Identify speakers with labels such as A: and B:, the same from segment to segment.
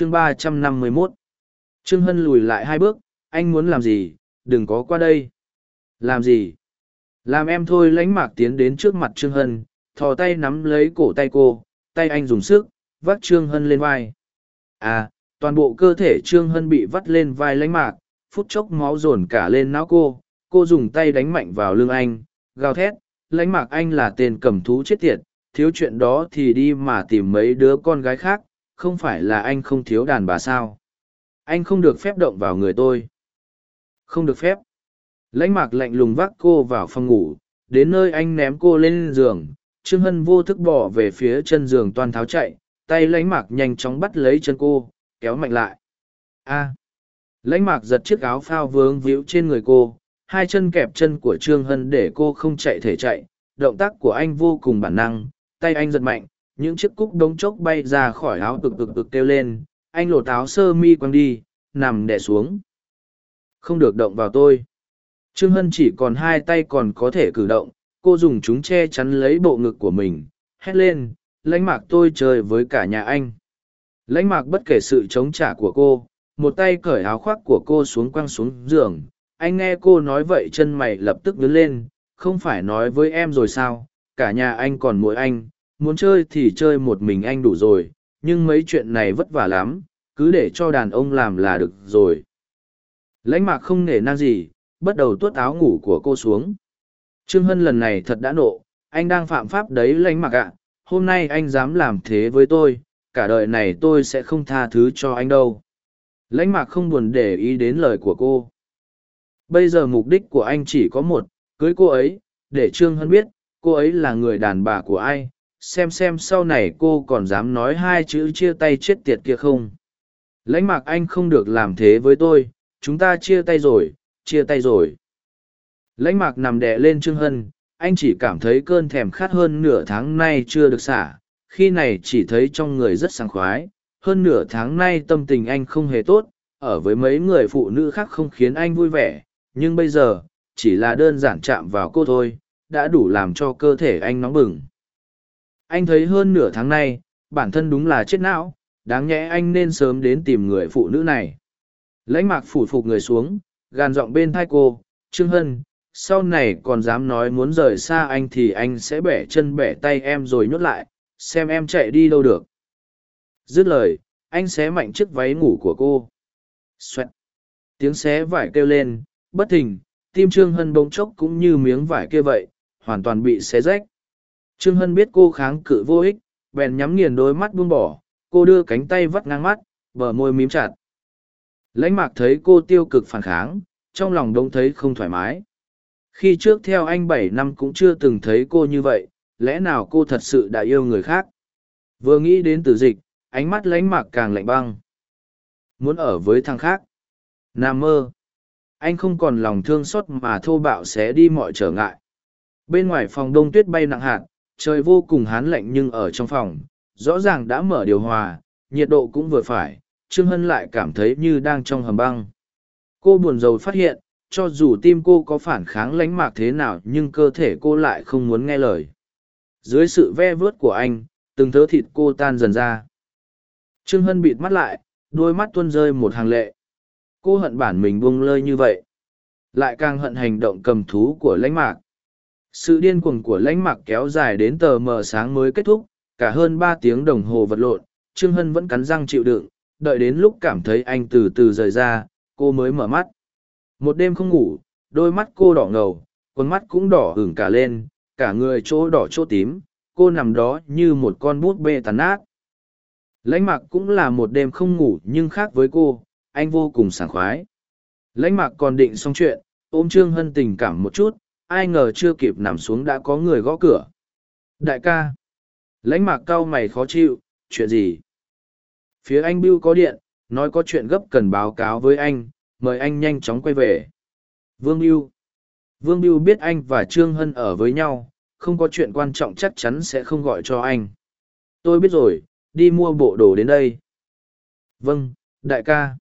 A: chương ba trăm năm mươi 351 Trương Hân lùi lại hai bước, anh muốn làm gì, đừng có qua đây. Làm gì? Làm em thôi lánh mạc tiến đến trước mặt Trương Hân, thò tay nắm lấy cổ tay cô, tay anh dùng sức, vắt Trương Hân lên vai. À, toàn bộ cơ thể Trương Hân bị vắt lên vai lánh mạc, phút chốc máu dồn cả lên não cô, cô dùng tay đánh mạnh vào lưng anh, gào thét, lánh mạc anh là tên cầm thú chết tiệt, thiếu chuyện đó thì đi mà tìm mấy đứa con gái khác, không phải là anh không thiếu đàn bà sao. Anh không được phép động vào người tôi. Không được phép. Lãnh mạc lạnh lùng vác cô vào phòng ngủ, đến nơi anh ném cô lên giường, Trương Hân vô thức bỏ về phía chân giường toàn tháo chạy, tay lãnh mạc nhanh chóng bắt lấy chân cô, kéo mạnh lại. A. Lãnh mạc giật chiếc áo phao vướng víu trên người cô, hai chân kẹp chân của Trương Hân để cô không chạy thể chạy, động tác của anh vô cùng bản năng, tay anh giật mạnh, những chiếc cúc đống chốc bay ra khỏi áo cực cực cực kêu lên, anh lột áo sơ mi quăng đi, nằm đè xuống. Không được động vào tôi. Trương Hân chỉ còn hai tay còn có thể cử động, cô dùng chúng che chắn lấy bộ ngực của mình, hét lên, lãnh mạc tôi chơi với cả nhà anh. Lãnh mạc bất kể sự chống trả của cô, một tay cởi áo khoác của cô xuống quăng xuống giường. Anh nghe cô nói vậy chân mày lập tức nhớ lên, không phải nói với em rồi sao, cả nhà anh còn mỗi anh, muốn chơi thì chơi một mình anh đủ rồi, nhưng mấy chuyện này vất vả lắm, cứ để cho đàn ông làm là được rồi. Lãnh mạc không nể nang gì, bắt đầu tuốt áo ngủ của cô xuống. Trương Hân lần này thật đã nộ, anh đang phạm pháp đấy lãnh mạc ạ, hôm nay anh dám làm thế với tôi, cả đời này tôi sẽ không tha thứ cho anh đâu. Lãnh mạc không buồn để ý đến lời của cô. Bây giờ mục đích của anh chỉ có một, cưới cô ấy, để Trương Hân biết, cô ấy là người đàn bà của ai, xem xem sau này cô còn dám nói hai chữ chia tay chết tiệt kia không? Lãnh mạc anh không được làm thế với tôi, chúng ta chia tay rồi, chia tay rồi. Lãnh mạc nằm đè lên trương hân, anh chỉ cảm thấy cơn thèm khát hơn nửa tháng nay chưa được xả, khi này chỉ thấy trong người rất sảng khoái, hơn nửa tháng nay tâm tình anh không hề tốt, ở với mấy người phụ nữ khác không khiến anh vui vẻ, nhưng bây giờ, chỉ là đơn giản chạm vào cô thôi, đã đủ làm cho cơ thể anh nóng bừng anh thấy hơn nửa tháng nay, bản thân đúng là chết não, đáng nhẽ anh nên sớm đến tìm người phụ nữ này. Lãnh mạc phủ phục người xuống, gàn giọng bên thai cô, trương hân, sau này còn dám nói muốn rời xa anh thì anh sẽ bẻ chân bẻ tay em rồi nhốt lại, xem em chạy đi đâu được. Dứt lời, anh xé mạnh chiếc váy ngủ của cô. Xoẹt. tiếng xé vải kêu lên, bất thình, tim trương hân bỗng chốc cũng như miếng vải kia vậy, hoàn toàn bị xé rách. Trương Hân biết cô kháng cự vô ích, bèn nhắm nghiền đôi mắt buông bỏ, cô đưa cánh tay vắt ngang mắt, bờ môi mím chặt. Lãnh mạc thấy cô tiêu cực phản kháng, trong lòng đông thấy không thoải mái. Khi trước theo anh bảy năm cũng chưa từng thấy cô như vậy, lẽ nào cô thật sự đã yêu người khác? Vừa nghĩ đến tử dịch, ánh mắt lãnh mạc càng lạnh băng. Muốn ở với thằng khác. Nam mơ. Anh không còn lòng thương xót mà thô bạo sẽ đi mọi trở ngại. Bên ngoài phòng đông tuyết bay nặng hạt, trời vô cùng hán lạnh nhưng ở trong phòng, rõ ràng đã mở điều hòa, nhiệt độ cũng vừa phải, Trương Hân lại cảm thấy như đang trong hầm băng. Cô buồn rầu phát hiện, cho dù tim cô có phản kháng lánh mạc thế nào nhưng cơ thể cô lại không muốn nghe lời. Dưới sự ve vớt của anh, từng thớ thịt cô tan dần ra. Trương Hân bịt mắt lại, đôi mắt tuôn rơi một hàng lệ. Cô hận bản mình buông lơi như vậy. Lại càng hận hành động cầm thú của lãnh mạc. Sự điên cuồng của lãnh mặc kéo dài đến tờ mờ sáng mới kết thúc, cả hơn ba tiếng đồng hồ vật lộn, Trương Hân vẫn cắn răng chịu đựng, đợi đến lúc cảm thấy anh từ từ rời ra, cô mới mở mắt. Một đêm không ngủ, đôi mắt cô đỏ ngầu, con mắt cũng đỏ hửng cả lên, cả người chỗ đỏ chỗ tím, cô nằm đó như một con bút bê tàn nát. Lãnh mặc cũng là một đêm không ngủ nhưng khác với cô, anh vô cùng sảng khoái. Lãnh mặc còn định xong chuyện, ôm Trương Hân tình cảm một chút, ai ngờ chưa kịp nằm xuống đã có người gõ cửa. Đại ca. Lãnh mạc cao mày khó chịu, chuyện gì? Phía anh bưu có điện, nói có chuyện gấp cần báo cáo với anh, mời anh nhanh chóng quay về. Vương bưu. Vương bưu biết anh và trương hân ở với nhau, không có chuyện quan trọng chắc chắn sẽ không gọi cho anh. Tôi biết rồi, đi mua bộ đồ đến đây. Vâng đại ca.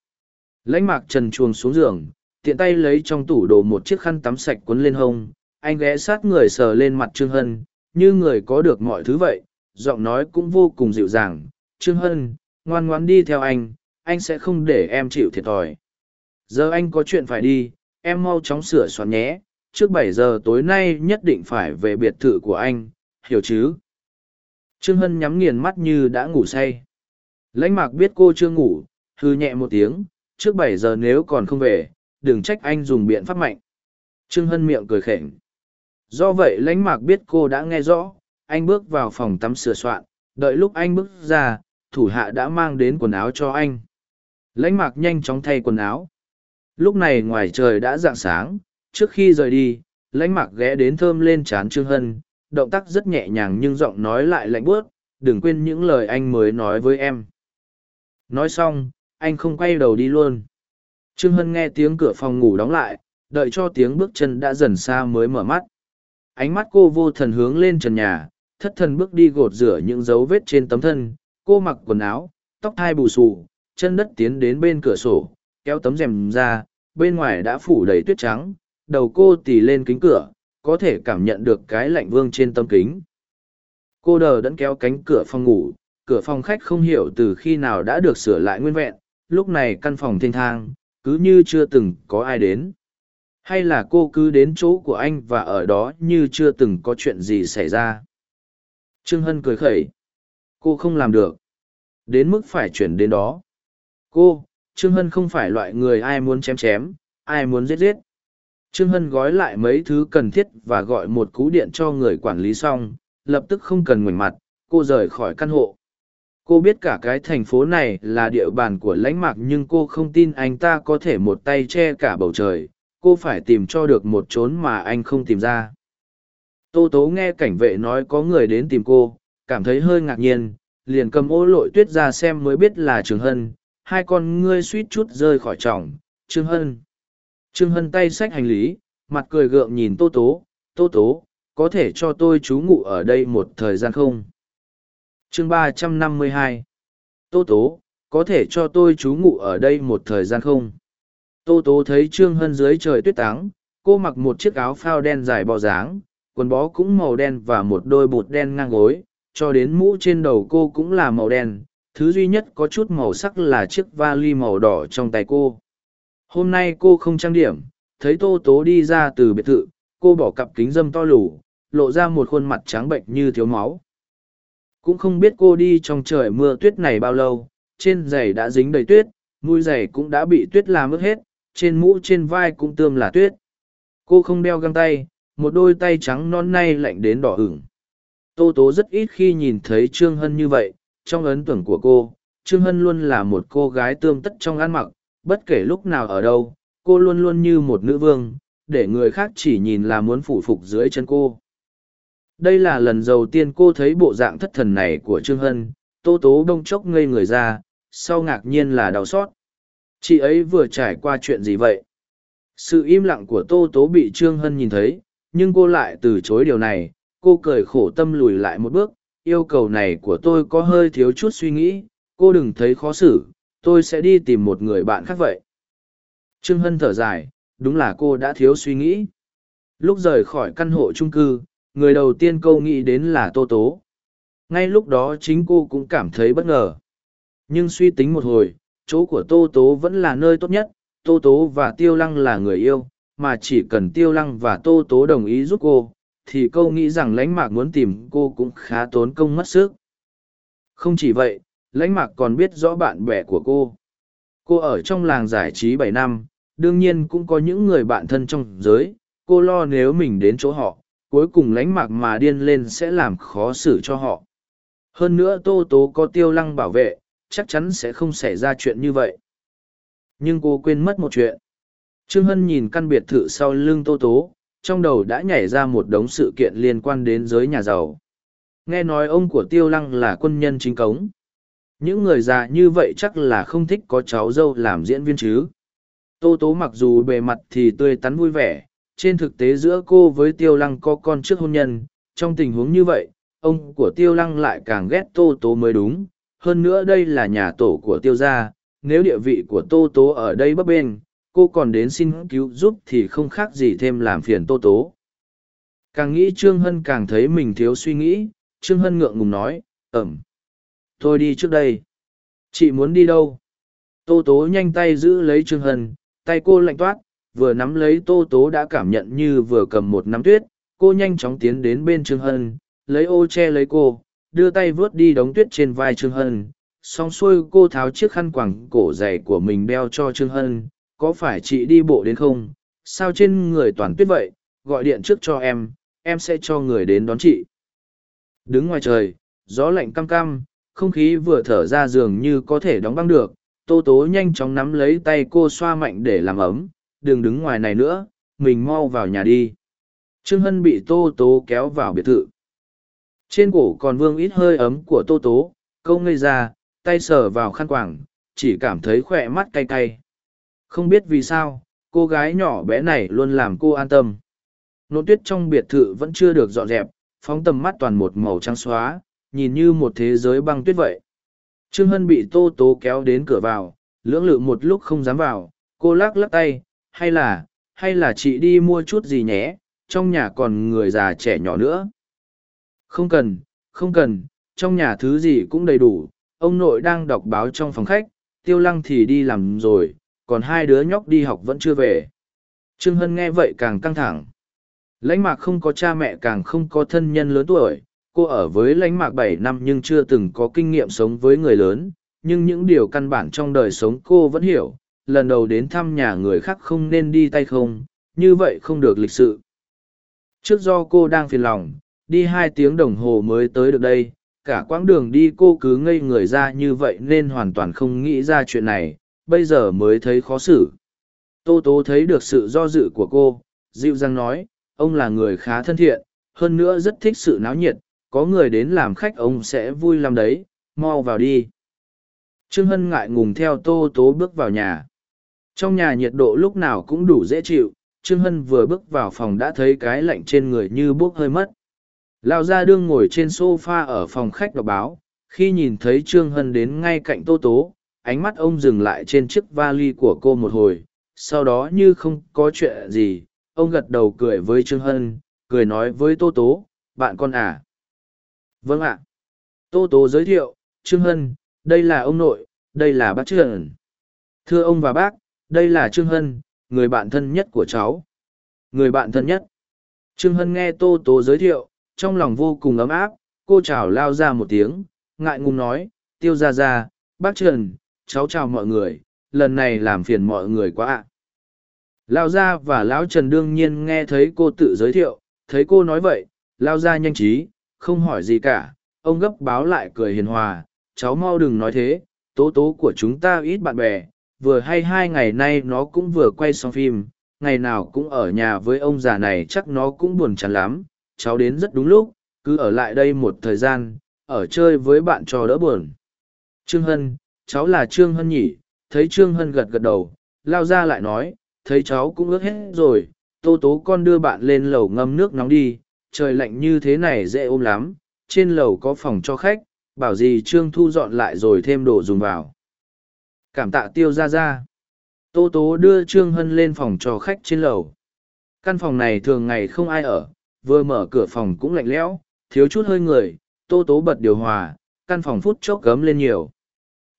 A: Lãnh mạc trần chuồng xuống giường, tiện tay lấy trong tủ đồ một chiếc khăn tắm sạch quấn lên hông anh ghé sát người sờ lên mặt Trương Hân, như người có được mọi thứ vậy, giọng nói cũng vô cùng dịu dàng. Trương Hân, ngoan ngoan đi theo anh, anh sẽ không để em chịu thiệt thòi. Giờ anh có chuyện phải đi em mau chóng sửa soạn nhé. Trước bảy giờ tối nay nhất định phải về biệt thự của anh hiểu chứ? Trương hân nhắm nghiền mắt như đã ngủ say. Lãnh mạc biết cô chưa ngủ hư nhẹ một tiếng. Trước bảy giờ nếu còn không về đừng trách anh dùng biện pháp mạnh. Trương hân miệng cười khỉnh do vậy lãnh mạc biết cô đã nghe rõ, anh bước vào phòng tắm sửa soạn, đợi lúc anh bước ra, thủ hạ đã mang đến quần áo cho anh. Lãnh mạc nhanh chóng thay quần áo. Lúc này ngoài trời đã rạng sáng, trước khi rời đi, lãnh mạc ghé đến thơm lên trán trương hân, động tác rất nhẹ nhàng nhưng giọng nói lại lạnh bớt đừng quên những lời anh mới nói với em. Nói xong, anh không quay đầu đi luôn. Trương hân nghe tiếng cửa phòng ngủ đóng lại, đợi cho tiếng bước chân đã dần xa mới mở mắt ánh mắt cô vô thần hướng lên trần nhà, thất thần bước đi gột rửa những dấu vết trên tấm thân, cô mặc quần áo, tóc hai bù xù, chân đất tiến đến bên cửa sổ, kéo tấm rèm ra, bên ngoài đã phủ đầy tuyết trắng, đầu cô tì lên kính cửa, có thể cảm nhận được cái lạnh vương trên tấm kính. Cô đờ đẫn kéo cánh cửa phòng ngủ, cửa phòng khách không hiểu từ khi nào đã được sửa lại nguyên vẹn, lúc này căn phòng thênh thang, cứ như chưa từng có ai đến hay là cô cứ đến chỗ của anh và ở đó như chưa từng có chuyện gì xảy ra? Trương hân cười khẩy. Cô không làm được. Đến mức phải chuyển đến đó. Cô, trương hân không phải loại người ai muốn chém chém, ai muốn giết giết. Trương hân gói lại mấy thứ cần thiết và gọi một cú điện cho người quản lý xong, lập tức không cần ngoảnh mặt, cô rời khỏi căn hộ. Cô biết cả cái thành phố này là địa bàn của lãnh mạc nhưng cô không tin anh ta có thể một tay che cả bầu trời cô phải tìm cho được một chốn mà anh không tìm ra. Tô tố nghe cảnh vệ nói có người đến tìm cô, cảm thấy hơi ngạc nhiên, liền cầm ô lội tuyết ra xem mới biết là trường hân, hai con ngươi suýt chút rơi khỏi tròng, trương hân. Trương hân tay xách hành lý, mặt cười gượng nhìn tô tố tô tố, có thể cho tôi trú ngụ ở đây một thời gian không? Chương ba trăm năm mươi hai. Tô tố, có thể cho tôi trú ngụ ở đây một thời gian không? Tô tố thấy trương hân dưới trời tuyết táng, cô mặc một chiếc áo phao đen dài bò dáng, quần bó cũng màu đen và một đôi bụt đen ngang gối, cho đến mũ trên đầu cô cũng là màu đen, thứ duy nhất có chút màu sắc là chiếc vali màu đỏ trong tay cô. Hôm nay cô không trang điểm, thấy tô tố đi ra từ biệt thự, cô bỏ cặp kính dâm to lủ lộ ra một khuôn mặt trắng bệnh như thiếu máu. Cũng không biết cô đi trong trời mưa tuyết này bao lâu, trên giày đã dính đầy tuyết, mũi giày cũng đã bị tuyết làm ướt hết trên mũ trên vai cũng tươm là tuyết. Cô không đeo găng tay, một đôi tay trắng non nay lạnh đến đỏ ửng. Tô tố rất ít khi nhìn thấy trương hân như vậy, trong ấn tượng của cô, trương hân luôn là một cô gái tươm tất trong ăn mặc, bất kể lúc nào ở đâu, cô luôn luôn như một nữ vương, để người khác chỉ nhìn là muốn phủ phục dưới chân cô. Đây là lần đầu tiên cô thấy bộ dạng thất thần này của trương hân, tô tố đông chốc ngây người ra, sau ngạc nhiên là đau xót chị ấy vừa trải qua chuyện gì vậy? Sự im lặng của tô tố bị trương hân nhìn thấy, nhưng cô lại từ chối điều này. Cô cười khổ tâm lùi lại một bước. Yêu cầu này của tôi có hơi thiếu chút suy nghĩ. Cô đừng thấy khó xử. Tôi sẽ đi tìm một người bạn khác vậy. Trương hân thở dài. Đúng là cô đã thiếu suy nghĩ. Lúc rời khỏi căn hộ trung cư, người đầu tiên câu nghĩ đến là tô tố. Ngay lúc đó chính cô cũng cảm thấy bất ngờ. Nhưng suy tính một hồi chỗ của tô tố vẫn là nơi tốt nhất, tô tố và tiêu lăng là người yêu, mà chỉ cần tiêu lăng và tô tố đồng ý giúp cô, thì câu nghĩ rằng lãnh mạc muốn tìm cô cũng khá tốn công mất sức. Không chỉ vậy, lãnh mạc còn biết rõ bạn bè của cô. Cô ở trong làng giải trí bảy năm, đương nhiên cũng có những người bạn thân trong giới, cô lo nếu mình đến chỗ họ, cuối cùng lãnh mạc mà điên lên sẽ làm khó xử cho họ. Hơn nữa tô tố có tiêu lăng bảo vệ chắc chắn sẽ không xảy ra chuyện như vậy. Nhưng cô quên mất một chuyện. Trương hân nhìn căn biệt thự sau lưng tô tố, trong đầu đã nhảy ra một đống sự kiện liên quan đến giới nhà giàu. Nghe nói ông của tiêu lăng là quân nhân chính cống. Những người già như vậy chắc là không thích có cháu dâu làm diễn viên chứ. Tô tố mặc dù bề mặt thì tươi tắn vui vẻ, trên thực tế giữa cô với tiêu lăng có con trước hôn nhân, trong tình huống như vậy, ông của tiêu lăng lại càng ghét tô tố mới đúng hơn nữa đây là nhà tổ của tiêu gia, nếu địa vị của tô tố ở đây bấp bên cô còn đến xin cứu giúp thì không khác gì thêm làm phiền tô tố. Càng nghĩ trương hân càng thấy mình thiếu suy nghĩ, trương hân ngượng ngùng nói ẩm thôi đi trước đây. Chị muốn đi đâu? Tô tố nhanh tay giữ lấy trương hân, tay cô lạnh toát, vừa nắm lấy tô tố đã cảm nhận như vừa cầm một nắm tuyết, cô nhanh chóng tiến đến bên trương hân, lấy ô che lấy cô đưa tay vớt đi đống tuyết trên vai trương hân. Xong xuôi cô tháo chiếc khăn quẳng cổ dày của mình đeo cho trương hân. Có phải chị đi bộ đến không? Sao trên người toàn tuyết vậy? Gọi điện trước cho em em sẽ cho người đến đón chị. Đứng ngoài trời, gió lạnh căm căm không khí vừa thở ra giường như có thể đóng băng được. Tô tố nhanh chóng nắm lấy tay cô xoa mạnh để làm ấm. Đừng đứng ngoài này nữa, mình mau vào nhà đi. Trương hân bị tô tố kéo vào biệt thự trên cổ còn vương ít hơi ấm của tô tố, câu ngây ra, tay sờ vào khăn quảng chỉ cảm thấy khỏe mắt cay cay. Không biết vì sao, cô gái nhỏ bé này luôn làm cô an tâm. Nốt tuyết trong biệt thự vẫn chưa được dọn dẹp, phóng tầm mắt toàn một màu trắng xóa, nhìn như một thế giới băng tuyết vậy. Trương hân bị tô tố kéo đến cửa vào, lưỡng lự một lúc không dám vào, cô lắc lắc tay, hay là hay là chị đi mua chút gì nhé, trong nhà còn người già trẻ nhỏ nữa không cần không cần, trong nhà thứ gì cũng đầy đủ, ông nội đang đọc báo trong phòng khách, tiêu lăng thì đi làm rồi, còn hai đứa nhóc đi học vẫn chưa về. Trương hân nghe vậy càng căng thẳng. Lãnh mạc không có cha mẹ càng không có thân nhân lớn tuổi, cô ở với lãnh mạc bảy năm nhưng chưa từng có kinh nghiệm sống với người lớn, nhưng những điều căn bản trong đời sống cô vẫn hiểu, lần đầu đến thăm nhà người khác không nên đi tay không, như vậy không được lịch sự. Trước do cô đang phiền lòng đi hai tiếng đồng hồ mới tới được đây, cả quãng đường đi cô cứ ngây người ra như vậy nên hoàn toàn không nghĩ ra chuyện này, bây giờ mới thấy khó xử. Tô tố thấy được sự do dự của cô, dịu dàng nói, ông là người khá thân thiện, hơn nữa rất thích sự náo nhiệt, có người đến làm khách ông sẽ vui làm đấy, mau vào đi. Trương hân ngại ngùng theo tô tố bước vào nhà. Trong nhà nhiệt độ lúc nào cũng đủ dễ chịu, trương hân vừa bước vào phòng đã thấy cái lạnh trên người như buốc hơi mất lao ra đương ngồi trên s o f a ở phòng khách đọc báo, khi nhìn thấy trương hân đến ngay cạnh tô tố, ánh mắt ông dừng lại trên chiếc vali của cô một hồi, sau đó như không có chuyện gì, ông gật đầu cười với trương hân, cười nói với tô tố, bạn con à? Vâng ạ. Tô tố giới thiệu, trương hân, đây là ông nội, đây là bác trương thưa ông và bác, đây là trương hân, người bạn thân nhất của cháu. Người bạn thân nhất. Trương hân nghe tô tố giới thiệu trong lòng vô cùng ấm áp, cô chào lao ra một tiếng, ngại ngùng nói, tiêu ra ra bác trần, cháu chào mọi người, lần này làm phiền mọi người quá ạ. Lao ra và lão trần đương nhiên nghe thấy cô tự giới thiệu, thấy cô nói vậy, lao ra nhanh trí, không hỏi gì cả, ông gấp báo lại cười hiền hòa, cháu mau đừng nói thế, tố tố của chúng ta ít bạn bè, vừa hay hai ngày nay nó cũng vừa quay xong phim, ngày nào cũng ở nhà với ông già này chắc nó cũng buồn chán lắm cháu đến rất đúng lúc, cứ ở lại đây một thời gian, ở chơi với bạn cho đỡ buồn. Trương hân, cháu là trương hân nhỉ? Thấy trương hân gật gật đầu, lao ra lại nói, thấy cháu cũng ướt hết rồi, tô tố con đưa bạn lên lầu ngâm nước nóng đi, trời lạnh như thế này dễ ôm lắm, trên lầu có phòng cho khách, bảo gì trương thu dọn lại rồi thêm đồ dùng vào. Cảm tạ tiêu ra ra tô tố đưa trương hân lên phòng cho khách trên lầu. Căn phòng này thường ngày không ai ở vừa mở cửa phòng cũng lạnh lẽo, thiếu chút hơi người, tô tố bật điều hòa, căn phòng phút chốc cấm lên nhiều.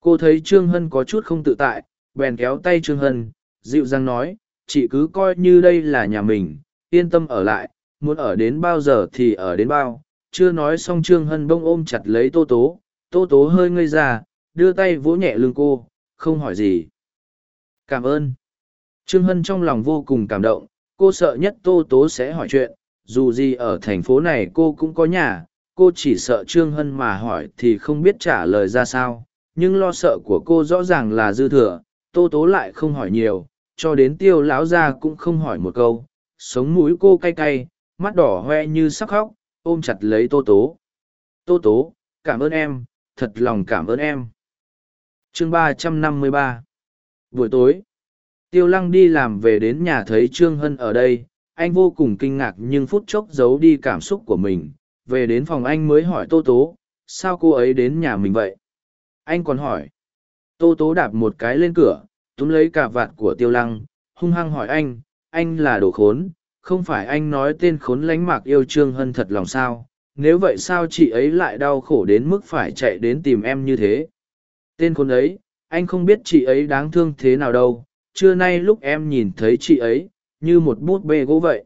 A: Cô thấy trương hân có chút không tự tại, bèn kéo tay trương hân, dịu dàng nói, chị cứ coi như đây là nhà mình, yên tâm ở lại, muốn ở đến bao giờ thì ở đến bao. Chưa nói xong trương hân bông ôm chặt lấy tô tố tô tố hơi ngây ra, đưa tay vỗ nhẹ lưng cô, không hỏi gì. Cảm ơn. Trương hân trong lòng vô cùng cảm động, cô sợ nhất tô tố sẽ hỏi chuyện dù gì ở thành phố này cô cũng có nhà, cô chỉ sợ trương hân mà hỏi thì không biết trả lời ra sao, nhưng lo sợ của cô rõ ràng là dư thừa, tô tố lại không hỏi nhiều, cho đến tiêu lão ra cũng không hỏi một câu, sống mũi cô cay cay, mắt đỏ hoe như sắc khóc, ôm chặt lấy tô tố. Tô tố, cảm ơn em, thật lòng cảm ơn em. Chương ba trăm năm mươi ba. Buổi tối, tiêu lăng đi làm về đến nhà thấy trương hân ở đây anh vô cùng kinh ngạc nhưng phút chốc giấu đi cảm xúc của mình. Về đến phòng anh mới hỏi tô tố, sao cô ấy đến nhà mình vậy? Anh còn hỏi. Tô tố đạp một cái lên cửa, túm lấy cả vạt của tiêu lăng, hung hăng hỏi anh anh là đồ khốn, không phải anh nói tên khốn lánh mạc yêu trương hân thật lòng sao? Nếu vậy sao chị ấy lại đau khổ đến mức phải chạy đến tìm em như thế? Tên khốn ấy, anh không biết chị ấy đáng thương thế nào đâu. Trưa nay lúc em nhìn thấy chị ấy như một bút bê gỗ vậy.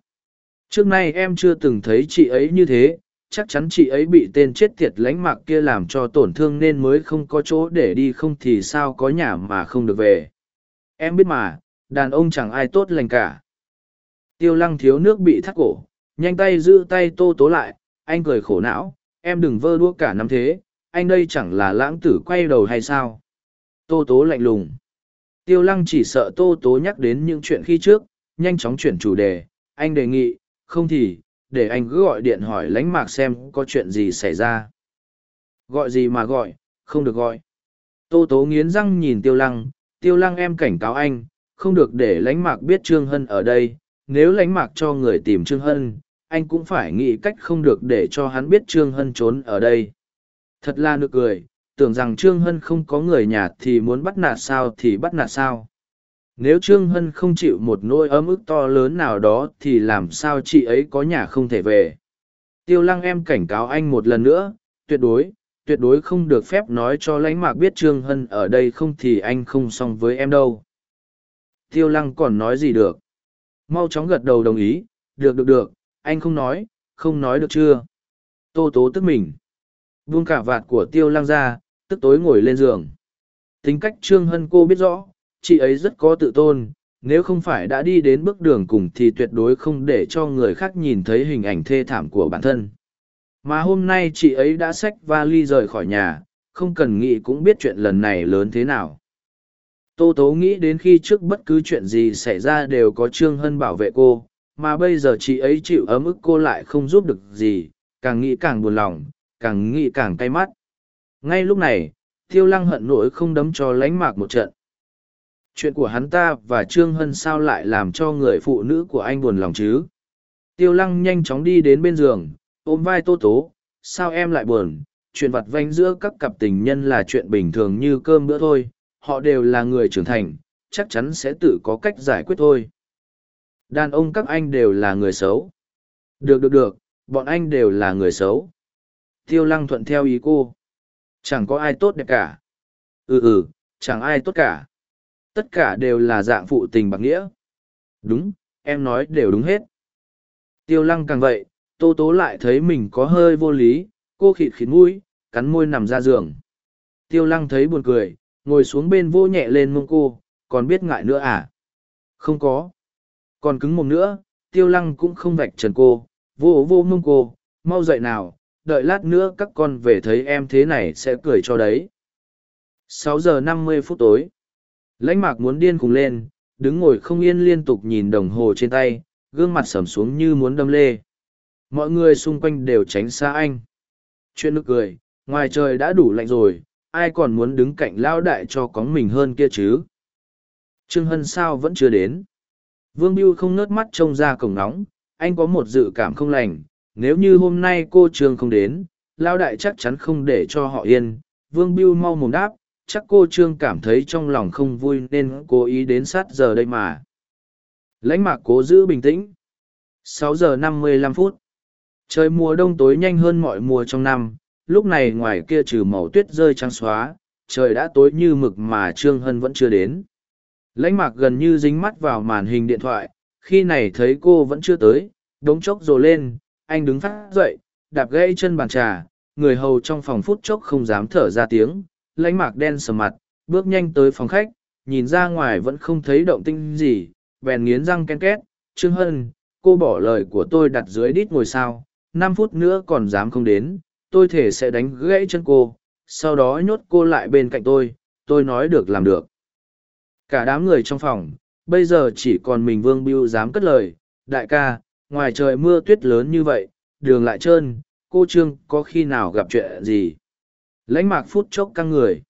A: Trước nay em chưa từng thấy chị ấy như thế, chắc chắn chị ấy bị tên chết tiệt lánh mạc kia làm cho tổn thương nên mới không có chỗ để đi không thì sao có nhà mà không được về. Em biết mà, đàn ông chẳng ai tốt lành cả. Tiêu lăng thiếu nước bị thắt cổ, nhanh tay giữ tay tô tố lại, anh cười khổ não, em đừng vơ đua cả năm thế, anh đây chẳng là lãng tử quay đầu hay sao? Tô tố lạnh lùng. Tiêu lăng chỉ sợ tô tố nhắc đến những chuyện khi trước nhanh chóng chuyển chủ đề. Anh đề nghị, không thì, để anh cứ gọi điện hỏi lánh mạc xem có chuyện gì xảy ra. Gọi gì mà gọi, không được gọi. Tô tố nghiến răng nhìn tiêu lăng. Tiêu lăng em cảnh cáo anh, không được để lánh mạc biết trương hân ở đây. Nếu lánh mạc cho người tìm trương hân, anh cũng phải nghĩ cách không được để cho hắn biết trương hân trốn ở đây. Thật là nực cười, tưởng rằng trương hân không có người nhà thì muốn bắt nạt sao thì bắt nạt sao nếu trương hân không chịu một nỗi ấm ức to lớn nào đó thì làm sao chị ấy có nhà không thể về? Tiêu lăng em cảnh cáo anh một lần nữa, tuyệt đối tuyệt đối không được phép nói cho lãnh mạc biết trương hân ở đây không thì anh không xong với em đâu. Tiêu lăng còn nói gì được? Mau chóng gật đầu đồng ý, được được được, anh không nói không nói được chưa? Tô tố tức mình. Buông cả vạt của tiêu lăng ra, tức tối ngồi lên giường. Tính cách trương hân cô biết rõ chị ấy rất có tự tôn, nếu không phải đã đi đến bước đường cùng thì tuyệt đối không để cho người khác nhìn thấy hình ảnh thê thảm của bản thân. Mà hôm nay chị ấy đã xách vali rời khỏi nhà, không cần nghĩ cũng biết chuyện lần này lớn thế nào. Tô tố nghĩ đến khi trước bất cứ chuyện gì xảy ra đều có trương hân bảo vệ cô, mà bây giờ chị ấy chịu ấm ức cô lại không giúp được gì, càng nghĩ càng buồn lòng, càng nghĩ càng cay mắt. Ngay lúc này, tiêu lăng hận nỗi không đấm cho lánh mạc một trận chuyện của hắn ta và trương hân sao lại làm cho người phụ nữ của anh buồn lòng chứ? Tiêu lăng nhanh chóng đi đến bên giường, ôm vai tô tố, sao em lại buồn? Chuyện vặt vanh giữa các cặp tình nhân là chuyện bình thường như cơm bữa thôi, họ đều là người trưởng thành, chắc chắn sẽ tự có cách giải quyết thôi. Đàn ông các anh đều là người xấu. Được được được, bọn anh đều là người xấu. Tiêu lăng thuận theo ý cô. Chẳng có ai tốt đẹp cả. Ừ ừ chẳng ai tốt cả tất cả đều là dạng phụ tình bạc nghĩa. Đúng, em nói đều đúng hết. Tiêu lăng càng vậy, tô tố lại thấy mình có hơi vô lý, cô khịt khịt mũi, cắn môi nằm ra giường. Tiêu lăng thấy buồn cười, ngồi xuống bên vô nhẹ lên mông cô, còn biết ngại nữa à? Không có. Còn cứng mồm nữa, tiêu lăng cũng không vạch trần cô, vô vô mông cô, mau dậy nào, đợi lát nữa các con về thấy em thế này sẽ cười cho đấy. Sáu giờ năm mươi phút tối lãnh mạc muốn điên cùng lên, đứng ngồi không yên liên tục nhìn đồng hồ trên tay, gương mặt sầm xuống như muốn đâm lê. Mọi người xung quanh đều tránh xa anh. Chuyện nực cười, ngoài trời đã đủ lạnh rồi, ai còn muốn đứng cạnh lão đại cho cóng mình hơn kia chứ? Trương hân sao vẫn chưa đến? Vương biêu không nớt mắt trông ra cổng nóng, anh có một dự cảm không lành, nếu như hôm nay cô trương không đến, lão đại chắc chắn không để cho họ yên. Vương biêu mau mồm đáp chắc cô trương cảm thấy trong lòng không vui nên cố ý đến sát giờ đây mà. Lãnh mạc cố giữ bình tĩnh. Sáu giờ năm mươi lăm phút. Trời mùa đông tối nhanh hơn mọi mùa trong năm, lúc này ngoài kia trừ màu tuyết rơi trắng xóa, trời đã tối như mực mà trương hân vẫn chưa đến. Lãnh mạc gần như dính mắt vào màn hình điện thoại, khi này thấy cô vẫn chưa tới, đống chốc rồ lên, anh đứng phát dậy, đạp gãy chân bàn trà, người hầu trong phòng phút chốc không dám thở ra tiếng lãnh mạc đen sầm mặt, bước nhanh tới phòng khách, nhìn ra ngoài vẫn không thấy động tinh gì, bèn nghiến răng ken két, trương hân, cô bỏ lời của tôi đặt dưới đít ngồi sao, năm phút nữa còn dám không đến, tôi thể sẽ đánh gãy chân cô, sau đó nhốt cô lại bên cạnh tôi tôi nói được làm được. Cả đám người trong phòng, bây giờ chỉ còn mình vương biêu dám cất lời, đại ca, ngoài trời mưa tuyết lớn như vậy, đường lại trơn, cô trương có khi nào gặp chuyện gì? Lãnh mạc phút chốc căng người.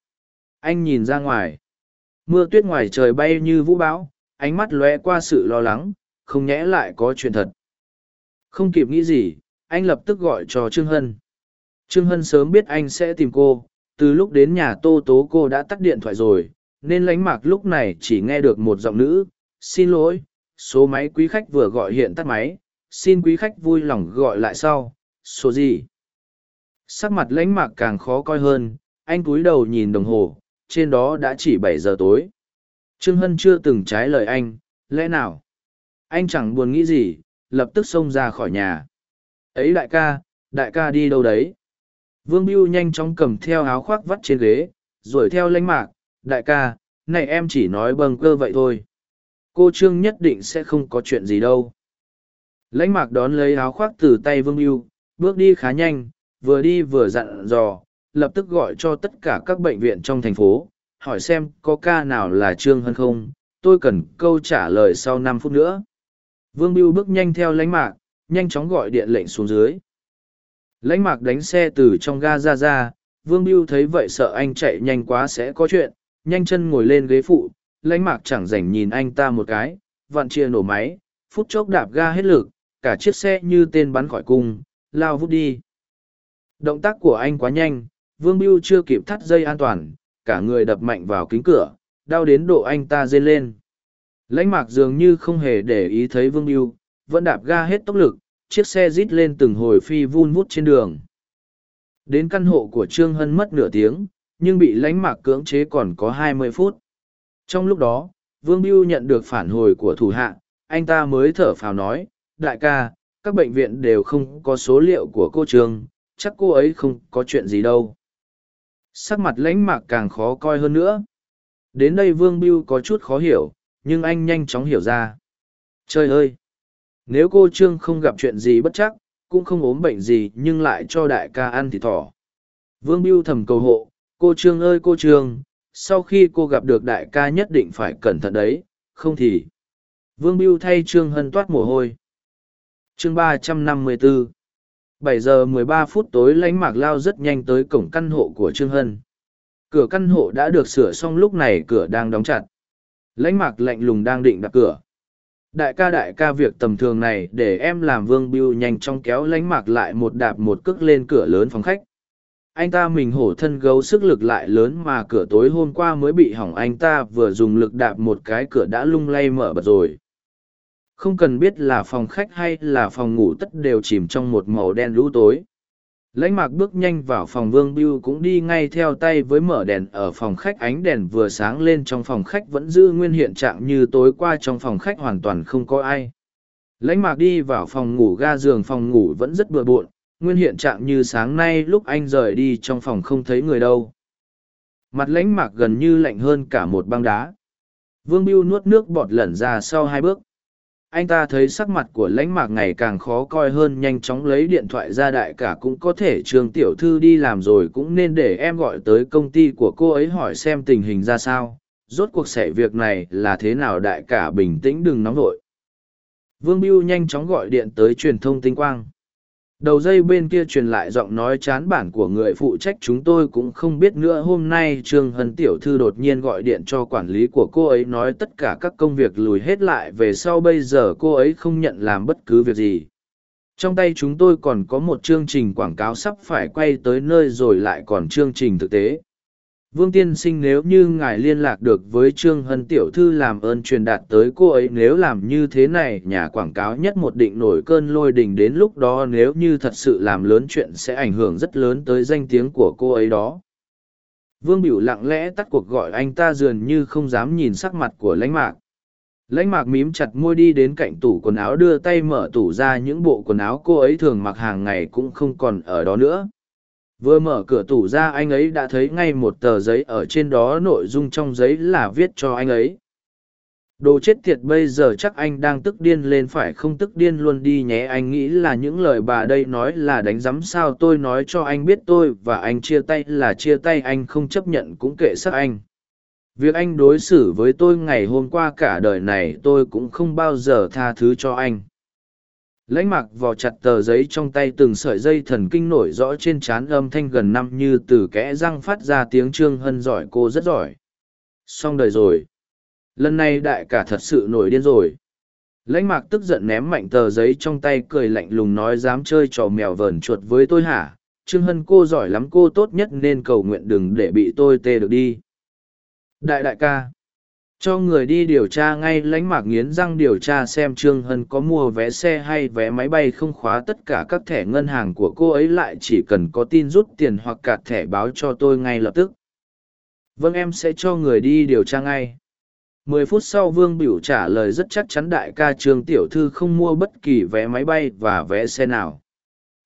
A: Anh nhìn ra ngoài. Mưa tuyết ngoài trời bay như vũ bão, ánh mắt lóe qua sự lo lắng, không nhẽ lại có chuyện thật. Không kịp nghĩ gì, anh lập tức gọi cho trương hân. Trương hân sớm biết anh sẽ tìm cô, từ lúc đến nhà tô tố cô đã tắt điện thoại rồi, nên lánh mạc lúc này chỉ nghe được một giọng nữ, xin lỗi, số máy quý khách vừa gọi hiện tắt máy, xin quý khách vui lòng gọi lại sau, số gì? Sắc mặt lãnh mạc càng khó coi hơn anh cúi đầu nhìn đồng hồ trên đó đã chỉ bảy giờ tối. Trương Hân chưa từng trái lời anh, lẽ nào? Anh chẳng buồn nghĩ gì, lập tức xông ra khỏi nhà. Ấy đại ca, đại ca đi đâu đấy? Vương Biêu nhanh chóng cầm theo áo khoác vắt trên ghế, rồi theo lãnh mạc, đại ca, này em chỉ nói bâng cơ vậy thôi. Cô Trương nhất định sẽ không có chuyện gì đâu. Lãnh mạc đón lấy áo khoác từ tay Vương Biêu, bước đi khá nhanh, vừa đi vừa dặn dò, lập tức gọi cho tất cả các bệnh viện trong thành phố, hỏi xem có ca nào là Trương hơn không, tôi cần câu trả lời sau năm phút nữa. Vương Biêu bước nhanh theo lãnh mạc, nhanh chóng gọi điện lệnh xuống dưới. Lãnh mạc đánh xe từ trong ga ra ra, Vương Biêu thấy vậy sợ anh chạy nhanh quá sẽ có chuyện, nhanh chân ngồi lên ghế phụ, lãnh mạc chẳng rảnh nhìn anh ta một cái, vặn chia nổ máy, phút chốc đạp ga hết lực, cả chiếc xe như tên bắn khỏi cung, lao vút đi. Động tác của anh quá nhanh, Vương Biêu chưa kịp thắt dây an toàn, cả người đập mạnh vào kính cửa, đau đến độ anh ta rên lên. Lãnh mạc dường như không hề để ý thấy Vương Biêu, vẫn đạp ga hết tốc lực, chiếc xe rít lên từng hồi phi vun vút trên đường. Đến căn hộ của Trương Hân mất nửa tiếng, nhưng bị lãnh mạc cưỡng chế còn có hai mươi phút. Trong lúc đó, Vương Biêu nhận được phản hồi của thủ hạ, anh ta mới thở phào nói, đại ca, các bệnh viện đều không có số liệu của cô Trương, chắc cô ấy không có chuyện gì đâu. Sắc mặt lãnh mạc càng khó coi hơn nữa. Đến đây Vương Biêu có chút khó hiểu, nhưng anh nhanh chóng hiểu ra. Trời ơi! Nếu cô Trương không gặp chuyện gì bất chắc, cũng không ốm bệnh gì nhưng lại cho đại ca ăn thì thỏ. Vương Biêu thầm cầu hộ, cô Trương ơi cô Trương, sau khi cô gặp được đại ca nhất định phải cẩn thận đấy, không thì. Vương Biêu thay Trương Hân toát mồ hôi. Chương ba trăm năm mươi 354 7 giờ 13 phút tối lánh mạc lao rất nhanh tới cổng căn hộ của Trương Hân. Cửa căn hộ đã được sửa xong lúc này cửa đang đóng chặt. Lãnh mạc lạnh lùng đang định đặt cửa. Đại ca đại ca việc tầm thường này để em làm vương biêu nhanh chóng kéo lãnh mạc lại một đạp một cước lên cửa lớn phòng khách. Anh ta mình hổ thân gấu sức lực lại lớn mà cửa tối hôm qua mới bị hỏng, anh ta vừa dùng lực đạp một cái cửa đã lung lay mở bật rồi không cần biết là phòng khách hay là phòng ngủ tất đều chìm trong một màu đen lũ tối. Lãnh mạc bước nhanh vào phòng vương biêu cũng đi ngay theo tay với mở đèn ở phòng khách, ánh đèn vừa sáng lên trong phòng khách vẫn giữ nguyên hiện trạng như tối qua trong phòng khách hoàn toàn không có ai. Lãnh mạc đi vào phòng ngủ ga giường, phòng ngủ vẫn rất bừa bộn, nguyên hiện trạng như sáng nay lúc anh rời đi trong phòng không thấy người đâu. Mặt lãnh mạc gần như lạnh hơn cả một băng đá. Vương biêu nuốt nước bọt lẩn ra sau hai bước anh ta thấy sắc mặt của lãnh mạc ngày càng khó coi hơn, nhanh chóng lấy điện thoại ra đại cả cũng có thể, trường tiểu thư đi làm rồi cũng nên để em gọi tới công ty của cô ấy hỏi xem tình hình ra sao. Rốt cuộc xảy việc này là thế nào đại cả bình tĩnh đừng nóng vội. Vương biêu nhanh chóng gọi điện tới truyền thông tinh quang đầu dây bên kia truyền lại giọng nói chán bản của người phụ trách chúng tôi cũng không biết nữa. Hôm nay trương hân tiểu thư đột nhiên gọi điện cho quản lý của cô ấy nói tất cả các công việc lùi hết lại. Về sau bây giờ cô ấy không nhận làm bất cứ việc gì. Trong tay chúng tôi còn có một chương trình quảng cáo sắp phải quay tới nơi rồi lại còn chương trình thực tế. Vương tiên sinh nếu như ngài liên lạc được với Trương Hân Tiểu Thư làm ơn truyền đạt tới cô ấy, nếu làm như thế này, nhà quảng cáo nhất một định nổi cơn lôi đình đến lúc đó nếu như thật sự làm lớn chuyện sẽ ảnh hưởng rất lớn tới danh tiếng của cô ấy đó. Vương Biểu lặng lẽ tắt cuộc gọi anh ta dường như không dám nhìn sắc mặt của lãnh mạc. Lãnh mạc mím chặt môi đi đến cạnh tủ quần áo đưa tay mở tủ ra, những bộ quần áo cô ấy thường mặc hàng ngày cũng không còn ở đó nữa vừa mở cửa tủ ra anh ấy đã thấy ngay một tờ giấy ở trên đó nội dung trong giấy là viết cho anh ấy. Đồ chết tiệt bây giờ chắc anh đang tức điên lên phải không tức điên luôn đi nhé, anh nghĩ là những lời bà đây nói là đánh giám sao tôi nói cho anh biết tôi và anh chia tay là chia tay, anh không chấp nhận cũng kệ sắc anh. Việc anh đối xử với tôi ngày hôm qua cả đời này tôi cũng không bao giờ tha thứ cho anh lãnh mạc vò chặt tờ giấy trong tay từng sợi dây thần kinh nổi rõ trên trán âm thanh gần năm như từ kẽ răng phát ra tiếng trương hân giỏi cô rất giỏi. Xong đời rồi. Lần này đại cả thật sự nổi điên rồi. Lãnh mạc tức giận ném mạnh tờ giấy trong tay cười lạnh lùng nói dám chơi trò mèo vờn chuột với tôi hả? Trương hân cô giỏi lắm cô tốt nhất nên cầu nguyện đừng để bị tôi tê được đi. Đại đại ca cho người đi điều tra ngay lánh mạc nghiến răng điều tra xem trương hân có mua vé xe hay vé máy bay không khóa tất cả các thẻ ngân hàng của cô ấy lại chỉ cần có tin rút tiền hoặc cả thẻ báo cho tôi ngay lập tức. Vâng em sẽ cho người đi điều tra ngay. Mười phút sau vương biểu trả lời rất chắc chắn đại ca trương tiểu thư không mua bất kỳ vé máy bay và vé xe nào.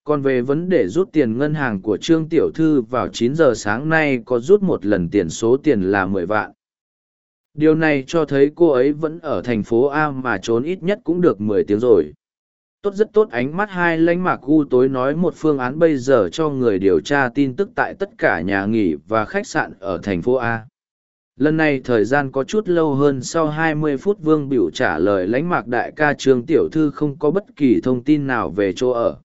A: Còn về vấn đề rút tiền ngân hàng của trương tiểu thư, vào chín giờ sáng nay có rút một lần tiền số tiền là 10 vạn điều này cho thấy cô ấy vẫn ở thành phố a mà trốn ít nhất cũng được 10 tiếng rồi. Tốt rất tốt, ánh mắt hai lãnh mạc u tối nói một phương án bây giờ cho người điều tra tin tức tại tất cả nhà nghỉ và khách sạn ở thành phố a. Lần này thời gian có chút lâu hơn, sau 20 phút vương biểu trả lời lãnh mạc đại ca trương tiểu thư không có bất kỳ thông tin nào về chỗ ở.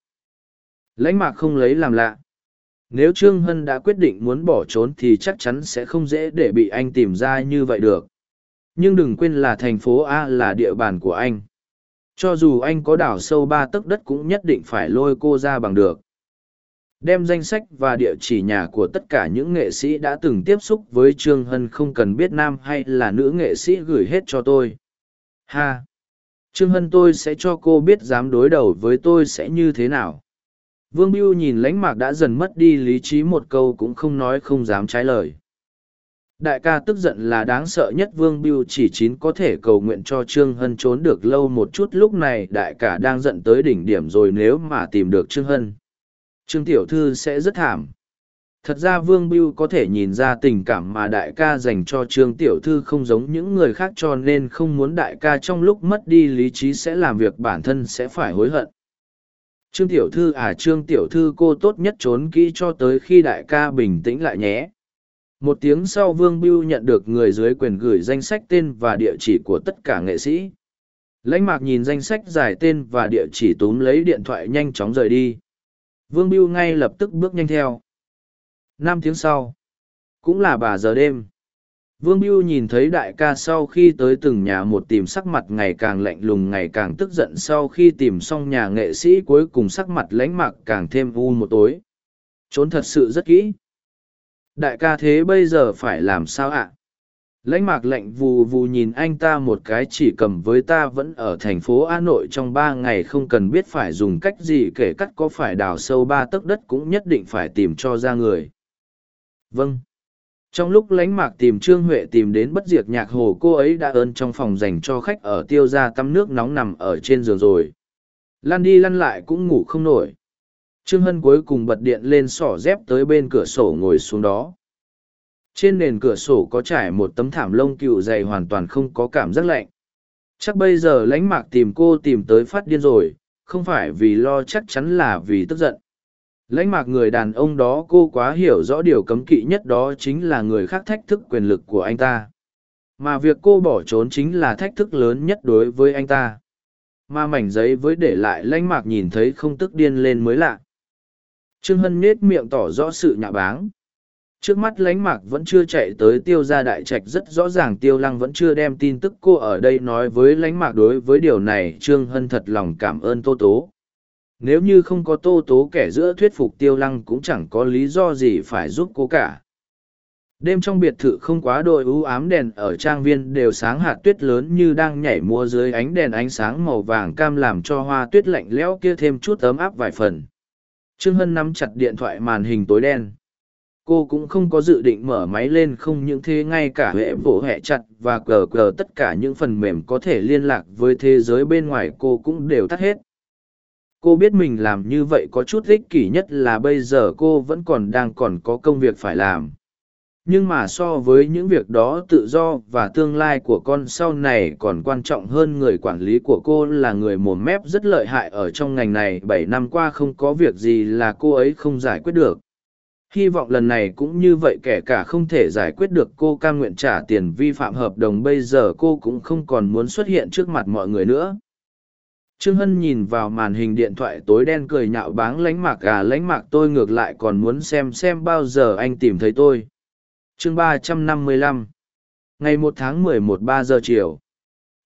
A: Lãnh mạc không lấy làm lạ. Nếu trương hân đã quyết định muốn bỏ trốn thì chắc chắn sẽ không dễ để bị anh tìm ra như vậy được nhưng đừng quên là thành phố a là địa bàn của anh. Cho dù anh có đảo sâu ba tấc đất cũng nhất định phải lôi cô ra bằng được. Đem danh sách và địa chỉ nhà của tất cả những nghệ sĩ đã từng tiếp xúc với trương hân không cần biết nam hay là nữ nghệ sĩ gửi hết cho tôi. Ha! Trương hân tôi sẽ cho cô biết dám đối đầu với tôi sẽ như thế nào. Vương biêu nhìn lãnh mạc đã dần mất đi lý trí một câu cũng không nói không dám trái lời đại ca tức giận là đáng sợ nhất vương biêu chỉ chín có thể cầu nguyện cho trương hân trốn được lâu một chút, lúc này đại ca đang giận tới đỉnh điểm rồi nếu mà tìm được trương hân. Trương tiểu thư sẽ rất thảm. Thật ra vương biêu có thể nhìn ra tình cảm mà đại ca dành cho trương tiểu thư không giống những người khác cho nên không muốn đại ca trong lúc mất đi lý trí sẽ làm việc bản thân sẽ phải hối hận. Trương tiểu thư à trương tiểu thư cô tốt nhất trốn kỹ cho tới khi đại ca bình tĩnh lại nhé một tiếng sau vương biêu nhận được người dưới quyền gửi danh sách tên và địa chỉ của tất cả nghệ sĩ. Lãnh mạc nhìn danh sách giải tên và địa chỉ túm lấy điện thoại nhanh chóng rời đi. Vương biêu ngay lập tức bước nhanh theo. Năm tiếng sau, cũng là bà giờ đêm. Vương biêu nhìn thấy đại ca sau khi tới từng nhà một tìm sắc mặt ngày càng lạnh lùng, ngày càng tức giận sau khi tìm xong nhà nghệ sĩ cuối cùng sắc mặt lãnh mạc càng thêm u một tối. Trốn thật sự rất kỹ đại ca thế bây giờ phải làm sao ạ? Lãnh mạc lạnh vù vù nhìn anh ta một cái chỉ cầm với ta vẫn ở thành phố a nội trong ba ngày không cần biết phải dùng cách gì kể cắt có phải đào sâu ba tấc đất cũng nhất định phải tìm cho ra người. Vâng. Trong lúc lánh mạc tìm trương huệ tìm đến bất diệt nhạc hồ, cô ấy đã ơn trong phòng dành cho khách ở tiêu ra tắm nước nóng nằm ở trên giường rồi. Lăn đi lăn lại cũng ngủ không nổi trương hân cuối cùng bật điện lên sỏ dép tới bên cửa sổ ngồi xuống đó. Trên nền cửa sổ có trải một tấm thảm lông cựu dày hoàn toàn không có cảm giác lạnh. Chắc bây giờ lánh mạc tìm cô tìm tới phát điên rồi, không phải vì lo chắc chắn là vì tức giận. Lãnh mạc người đàn ông đó cô quá hiểu rõ điều cấm kỵ nhất đó chính là người khác thách thức quyền lực của anh ta. Mà việc cô bỏ trốn chính là thách thức lớn nhất đối với anh ta. Mà mảnh giấy với để lại lãnh mạc nhìn thấy không tức điên lên mới lạ trương hân nết miệng tỏ rõ sự nhạ báng. Trước mắt lãnh mạc vẫn chưa chạy tới tiêu gia đại trạch rất rõ ràng tiêu lăng vẫn chưa đem tin tức cô ở đây nói với lãnh mạc đối với điều này trương hân thật lòng cảm ơn tô tố. Nếu như không có tô tố kẻ giữa thuyết phục tiêu lăng cũng chẳng có lý do gì phải giúp cô cả. Đêm trong biệt thự không quá đội ưu ám đèn ở trang viên đều sáng hạt tuyết lớn như đang nhảy múa dưới ánh đèn ánh sáng màu vàng cam làm cho hoa tuyết lạnh lẽo kia thêm chút ấm áp vài phần trương hân nắm chặt điện thoại màn hình tối đen. Cô cũng không có dự định mở máy lên không những thế, ngay cả hệ vỗ hệ chặt và cờ cờ tất cả những phần mềm có thể liên lạc với thế giới bên ngoài cô cũng đều tắt hết. Cô biết mình làm như vậy có chút ích kỷ nhất là bây giờ cô vẫn còn đang còn có công việc phải làm nhưng mà so với những việc đó tự do và tương lai của con sau này còn quan trọng hơn người quản lý của cô là người mồm mép rất lợi hại ở trong ngành này. Bảy năm qua không có việc gì là cô ấy không giải quyết được. Hy vọng lần này cũng như vậy kể cả không thể giải quyết được cô cam nguyện trả tiền vi phạm hợp đồng bây giờ cô cũng không còn muốn xuất hiện trước mặt mọi người nữa. Trương hân nhìn vào màn hình điện thoại tối đen cười nhạo báng lánh mạc. Gà lánh mạc tôi ngược lại còn muốn xem xem bao giờ anh tìm thấy tôi chương ba trăm năm mươi lăm. Ngày một tháng mười một ba giờ chiều.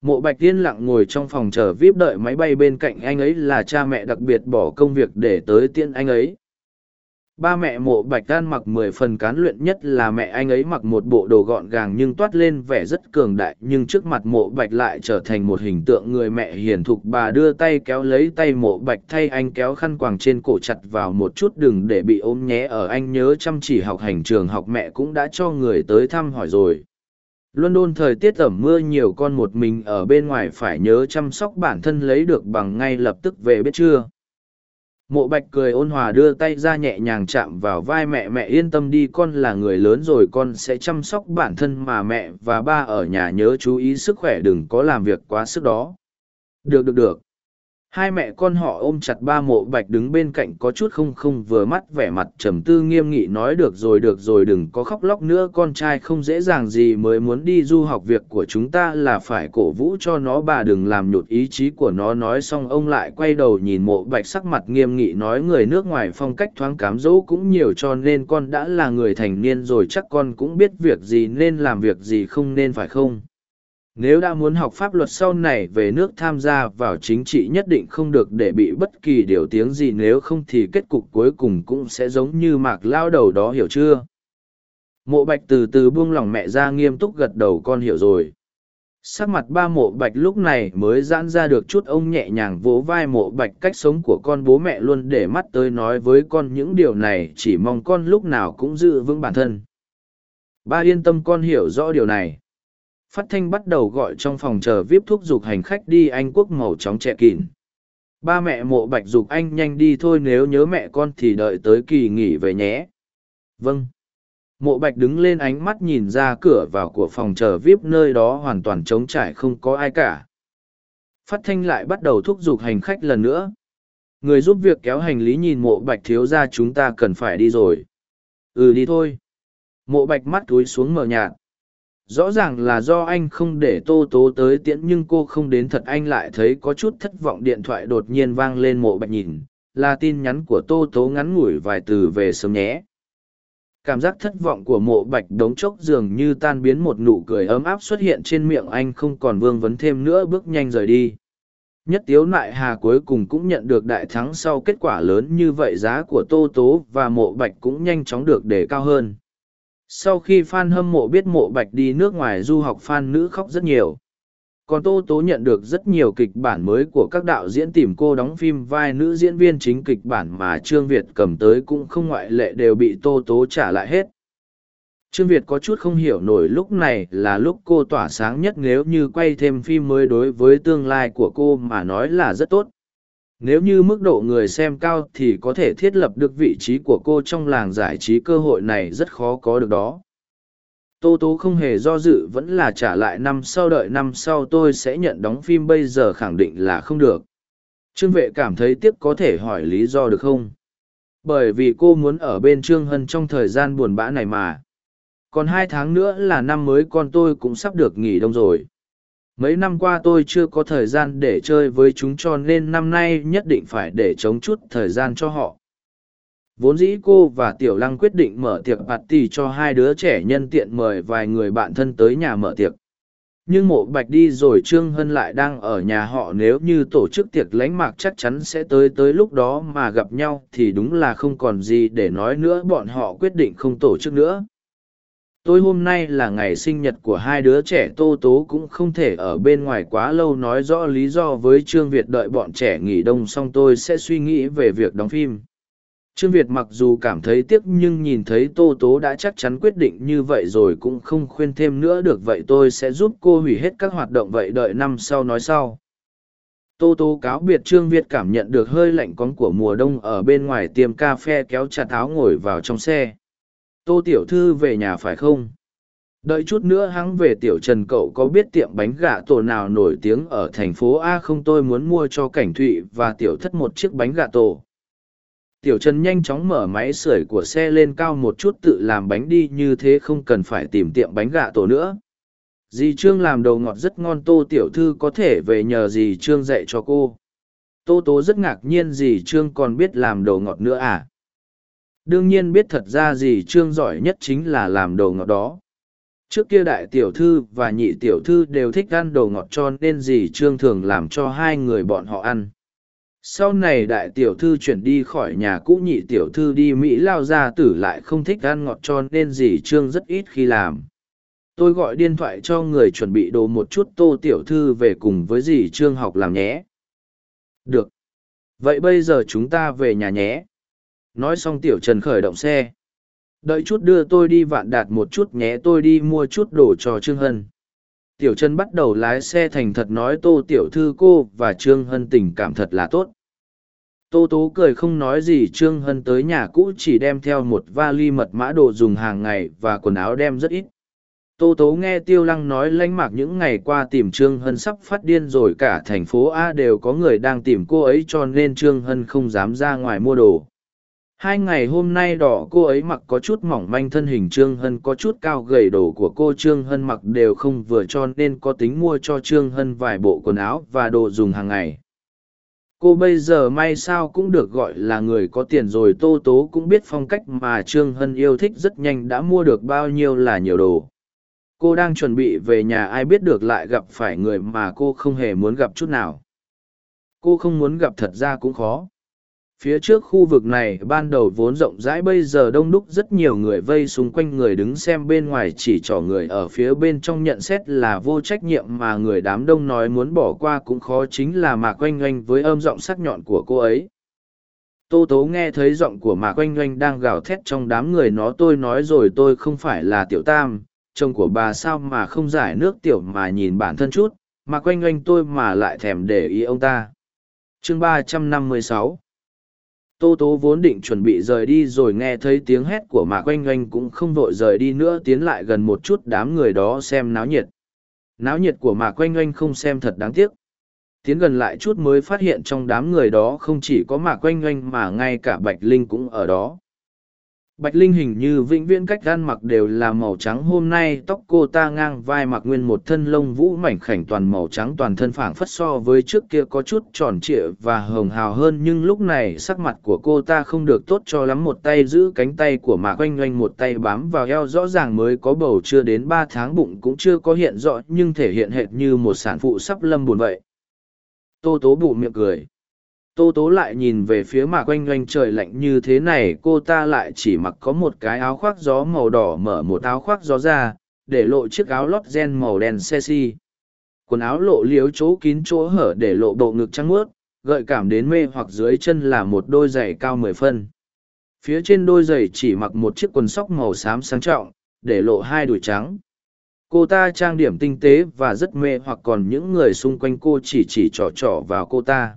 A: Mộ bạch tiên lặng ngồi trong phòng chờ vip đợi máy bay bên cạnh anh ấy là cha mẹ đặc biệt bỏ công việc để tới tiễn anh ấy ba mẹ mộ bạch đan mặc mười phần cán luyện nhất là mẹ anh ấy mặc một bộ đồ gọn gàng nhưng toát lên vẻ rất cường đại, nhưng trước mặt mộ bạch lại trở thành một hình tượng người mẹ hiền thục. Bà đưa tay kéo lấy tay mộ bạch thay anh kéo khăn quàng trên cổ chặt vào một chút đừng để bị ôm nhé ở anh nhớ chăm chỉ học hành trường học mẹ cũng đã cho người tới thăm hỏi rồi. London thời tiết ẩm mưa nhiều con một mình ở bên ngoài phải nhớ chăm sóc bản thân lấy được bằng ngay lập tức về biết chưa? Mộ bạch cười ôn hòa đưa tay ra nhẹ nhàng chạm vào vai mẹ mẹ yên tâm đi, con là người lớn rồi, con sẽ chăm sóc bản thân mà mẹ và ba ở nhà nhớ chú ý sức khỏe, đừng có làm việc quá sức đó. Được được được hai mẹ con họ ôm chặt ba mộ bạch đứng bên cạnh có chút không không vừa mắt vẻ mặt trầm tư nghiêm nghị nói được rồi được rồi, đừng có khóc lóc nữa, con trai không dễ dàng gì mới muốn đi du học, việc của chúng ta là phải cổ vũ cho nó, bà đừng làm nhụt ý chí của nó, nói xong ông lại quay đầu nhìn mộ bạch sắc mặt nghiêm nghị nói người nước ngoài phong cách thoáng cám dỗ cũng nhiều cho nên con đã là người thành niên rồi, chắc con cũng biết việc gì nên làm việc gì không nên phải không? Nếu đã muốn học pháp luật sau này về nước tham gia vào chính trị nhất định không được để bị bất kỳ điều tiếng gì, nếu không thì kết cục cuối cùng cũng sẽ giống như mạc lao đầu đó, hiểu chưa? Mộ bạch từ từ buông lỏng mẹ ra, nghiêm túc gật đầu, con hiểu rồi. Sắc mặt ba mộ bạch lúc này mới giãn ra được chút, ông nhẹ nhàng vỗ vai mộ bạch, cách sống của con bố mẹ luôn để mắt tới nói với con những điều này, chỉ mong con lúc nào cũng giữ vững bản thân. Ba yên tâm, con hiểu rõ điều này phát thanh bắt đầu gọi trong phòng chờ vip thúc giục hành khách đi anh quốc màu chóng trẻ kín ba mẹ mộ bạch giục anh nhanh đi thôi nếu nhớ mẹ con thì đợi tới kỳ nghỉ về nhé. Vâng. Mộ bạch đứng lên ánh mắt nhìn ra cửa vào của phòng chờ vip nơi đó hoàn toàn trống trải không có ai cả. Phát thanh lại bắt đầu thúc giục hành khách lần nữa. Người giúp việc kéo hành lý nhìn mộ bạch thiếu ra chúng ta cần phải đi rồi. Ừ đi thôi. Mộ bạch mắt túi xuống mờ nhạt rõ ràng là do anh không để tô tố tới tiễn nhưng cô không đến thật anh lại thấy có chút thất vọng điện thoại đột nhiên vang lên mộ bạch nhìn, là tin nhắn của tô tố ngắn ngủi vài từ về sớm nhé. Cảm giác thất vọng của mộ bạch đống chốc dường như tan biến một nụ cười ấm áp xuất hiện trên miệng anh không còn vương vấn thêm nữa bước nhanh rời đi. Nhất tiếu nại hà cuối cùng cũng nhận được đại thắng sau kết quả lớn như vậy giá của tô tố và mộ bạch cũng nhanh chóng được đề cao hơn sau khi fan hâm mộ biết mộ bạch đi nước ngoài du học fan nữ khóc rất nhiều. Còn tô tố nhận được rất nhiều kịch bản mới của các đạo diễn tìm cô đóng phim vai nữ diễn viên chính kịch bản mà trương việt cầm tới cũng không ngoại lệ đều bị tô tố trả lại hết. Trương việt có chút không hiểu nổi lúc này là lúc cô tỏa sáng nhất nếu như quay thêm phim mới đối với tương lai của cô mà nói là rất tốt nếu như mức độ người xem cao thì có thể thiết lập được vị trí của cô trong làng giải trí cơ hội này rất khó có được đó. Tô tố không hề do dự, vẫn là trả lại năm sau đợi năm sau tôi sẽ nhận đóng phim bây giờ khẳng định là không được. Trương vệ cảm thấy tiếc có thể hỏi lý do được không? Bởi vì cô muốn ở bên trương hân trong thời gian buồn bã này mà. Còn hai tháng nữa là năm mới con tôi cũng sắp được nghỉ đông rồi mấy năm qua tôi chưa có thời gian để chơi với chúng cho nên năm nay nhất định phải để chống chút thời gian cho họ. Vốn dĩ cô và tiểu lăng quyết định mở tiệc bạt tì cho hai đứa trẻ nhân tiện mời vài người bạn thân tới nhà mở tiệc. Nhưng mộ bạch đi rồi trương hân lại đang ở nhà họ nếu như tổ chức tiệc lánh mạc chắc chắn sẽ tới tới lúc đó mà gặp nhau thì đúng là không còn gì để nói nữa, bọn họ quyết định không tổ chức nữa tôi hôm nay là ngày sinh nhật của hai đứa trẻ tô tố cũng không thể ở bên ngoài quá lâu nói rõ lý do với trương việt đợi bọn trẻ nghỉ đông xong tôi sẽ suy nghĩ về việc đóng phim. Trương việt mặc dù cảm thấy tiếc nhưng nhìn thấy tô tố đã chắc chắn quyết định như vậy rồi cũng không khuyên thêm nữa được vậy tôi sẽ giúp cô hủy hết các hoạt động vậy đợi năm sau nói sau. Tô tố cáo biệt trương việt cảm nhận được hơi lạnh cóng của mùa đông ở bên ngoài tiêm cà phê kéo chặt áo ngồi vào trong xe tô tiểu thư về nhà phải không? Đợi chút nữa hắn về tiểu trần cậu có biết tiệm bánh gà tổ nào nổi tiếng ở thành phố a không? Tôi muốn mua cho cảnh thụy và tiểu thất một chiếc bánh gà tổ. Tiểu trần nhanh chóng mở máy sưởi của xe lên cao một chút tự làm bánh đi, như thế không cần phải tìm tiệm bánh gà tổ nữa. Dì trương làm đầu ngọt rất ngon, tô tiểu thư có thể về nhờ dì trương dạy cho cô. Tô tố rất ngạc nhiên, dì trương còn biết làm đầu ngọt nữa à? Đương nhiên biết thật ra gì trương giỏi nhất chính là làm đồ ngọt đó. Trước kia đại tiểu thư và nhị tiểu thư đều thích ăn đồ ngọt cho nên dì trương thường làm cho hai người bọn họ ăn. Sau này đại tiểu thư chuyển đi khỏi nhà cũ nhị tiểu thư đi mỹ lao ra tử lại không thích ăn ngọt cho nên dì trương rất ít khi làm. Tôi gọi điện thoại cho người chuẩn bị đồ một chút tô tiểu thư về cùng với dì trương học làm nhé. Được. Vậy bây giờ chúng ta về nhà nhé nói xong tiểu trần khởi động xe. Đợi chút đưa tôi đi vạn đạt một chút nhé, tôi đi mua chút đồ cho trương hân. Tiểu trần bắt đầu lái xe thành thật nói, tô tiểu thư cô và trương hân tình cảm thật là tốt. Tô tố cười không nói gì, trương hân tới nhà cũ chỉ đem theo một vali mật mã đồ dùng hàng ngày và quần áo đem rất ít. Tô tố nghe tiêu lăng nói lanh mạc những ngày qua tìm trương hân sắp phát điên rồi, cả thành phố a đều có người đang tìm cô ấy cho nên trương hân không dám ra ngoài mua đồ hai ngày hôm nay đỏ cô ấy mặc có chút mỏng manh thân hình trương hân, có chút cao gầy đồ của cô trương hân mặc đều không vừa cho nên có tính mua cho trương hân vài bộ quần áo và đồ dùng hàng ngày. Cô bây giờ may sao cũng được gọi là người có tiền rồi, tô tố cũng biết phong cách mà trương hân yêu thích rất nhanh đã mua được bao nhiêu là nhiều đồ. Cô đang chuẩn bị về nhà, ai biết được lại gặp phải người mà cô không hề muốn gặp chút nào. Cô không muốn gặp thật ra cũng khó phía trước khu vực này ban đầu vốn rộng rãi, bây giờ đông đúc, rất nhiều người vây xung quanh người đứng xem bên ngoài chỉ trỏ người ở phía bên trong nhận xét là vô trách nhiệm mà người đám đông nói muốn bỏ qua cũng khó, chính là mạc oanh oanh với âm giọng sắc nhọn của cô ấy. Tô tố nghe thấy giọng của mạc oanh oanh đang gào thét trong đám người, nó, tôi nói rồi, tôi không phải là tiểu tam, chồng của bà sao mà không giải nước tiểu mà nhìn bản thân chút? Mạc oanh oanh, tôi mà lại thèm để ý ông ta. Chương ba trăm năm mươi sáu. Tô Tố vốn định chuẩn bị rời đi rồi nghe thấy tiếng hét của Mạc Oanh Oanh cũng không vội rời đi nữa, tiến lại gần một chút đám người đó xem náo nhiệt. Náo nhiệt của Mạc Oanh Oanh không xem thật đáng tiếc. Tiến gần lại chút mới phát hiện trong đám người đó không chỉ có Mạc Oanh Oanh mà ngay cả Bạch Linh cũng ở đó. Bạch Linh hình như vĩnh viễn cách gan mặc đều là màu trắng. Hôm nay tóc cô ta ngang, vai mặc nguyên một thân lông vũ mảnh khảnh toàn màu trắng, toàn thân phảng phất so với trước kia có chút tròn trịa và hồng hào hơn. Nhưng lúc này sắc mặt của cô ta không được tốt cho lắm. Một tay giữ cánh tay của mạc oanh oanh, một tay bám vào eo, rõ ràng mới có bầu chưa đến ba tháng, bụng cũng chưa có hiện rõ, nhưng thể hiện hệt như một sản phụ sắp lâm buồn vậy. Tô tố bụ miệng cười tô tố lại nhìn về phía mạc oanh oanh trời lạnh như thế này, cô ta lại chỉ mặc có một cái áo khoác gió màu đỏ mở một áo khoác gió ra, để lộ chiếc áo lót gen màu đen xe xi quần áo lộ liếu chỗ kín chỗ hở để lộ bộ ngực trắng ướt gợi cảm đến mê hoặc dưới chân là một đôi giày cao mười phân. Phía trên đôi giày chỉ mặc một chiếc quần sóc màu xám sang trọng, để lộ hai đùi trắng. Cô ta trang điểm tinh tế và rất mê hoặc còn những người xung quanh cô chỉ chỉ trỏ trỏ vào cô ta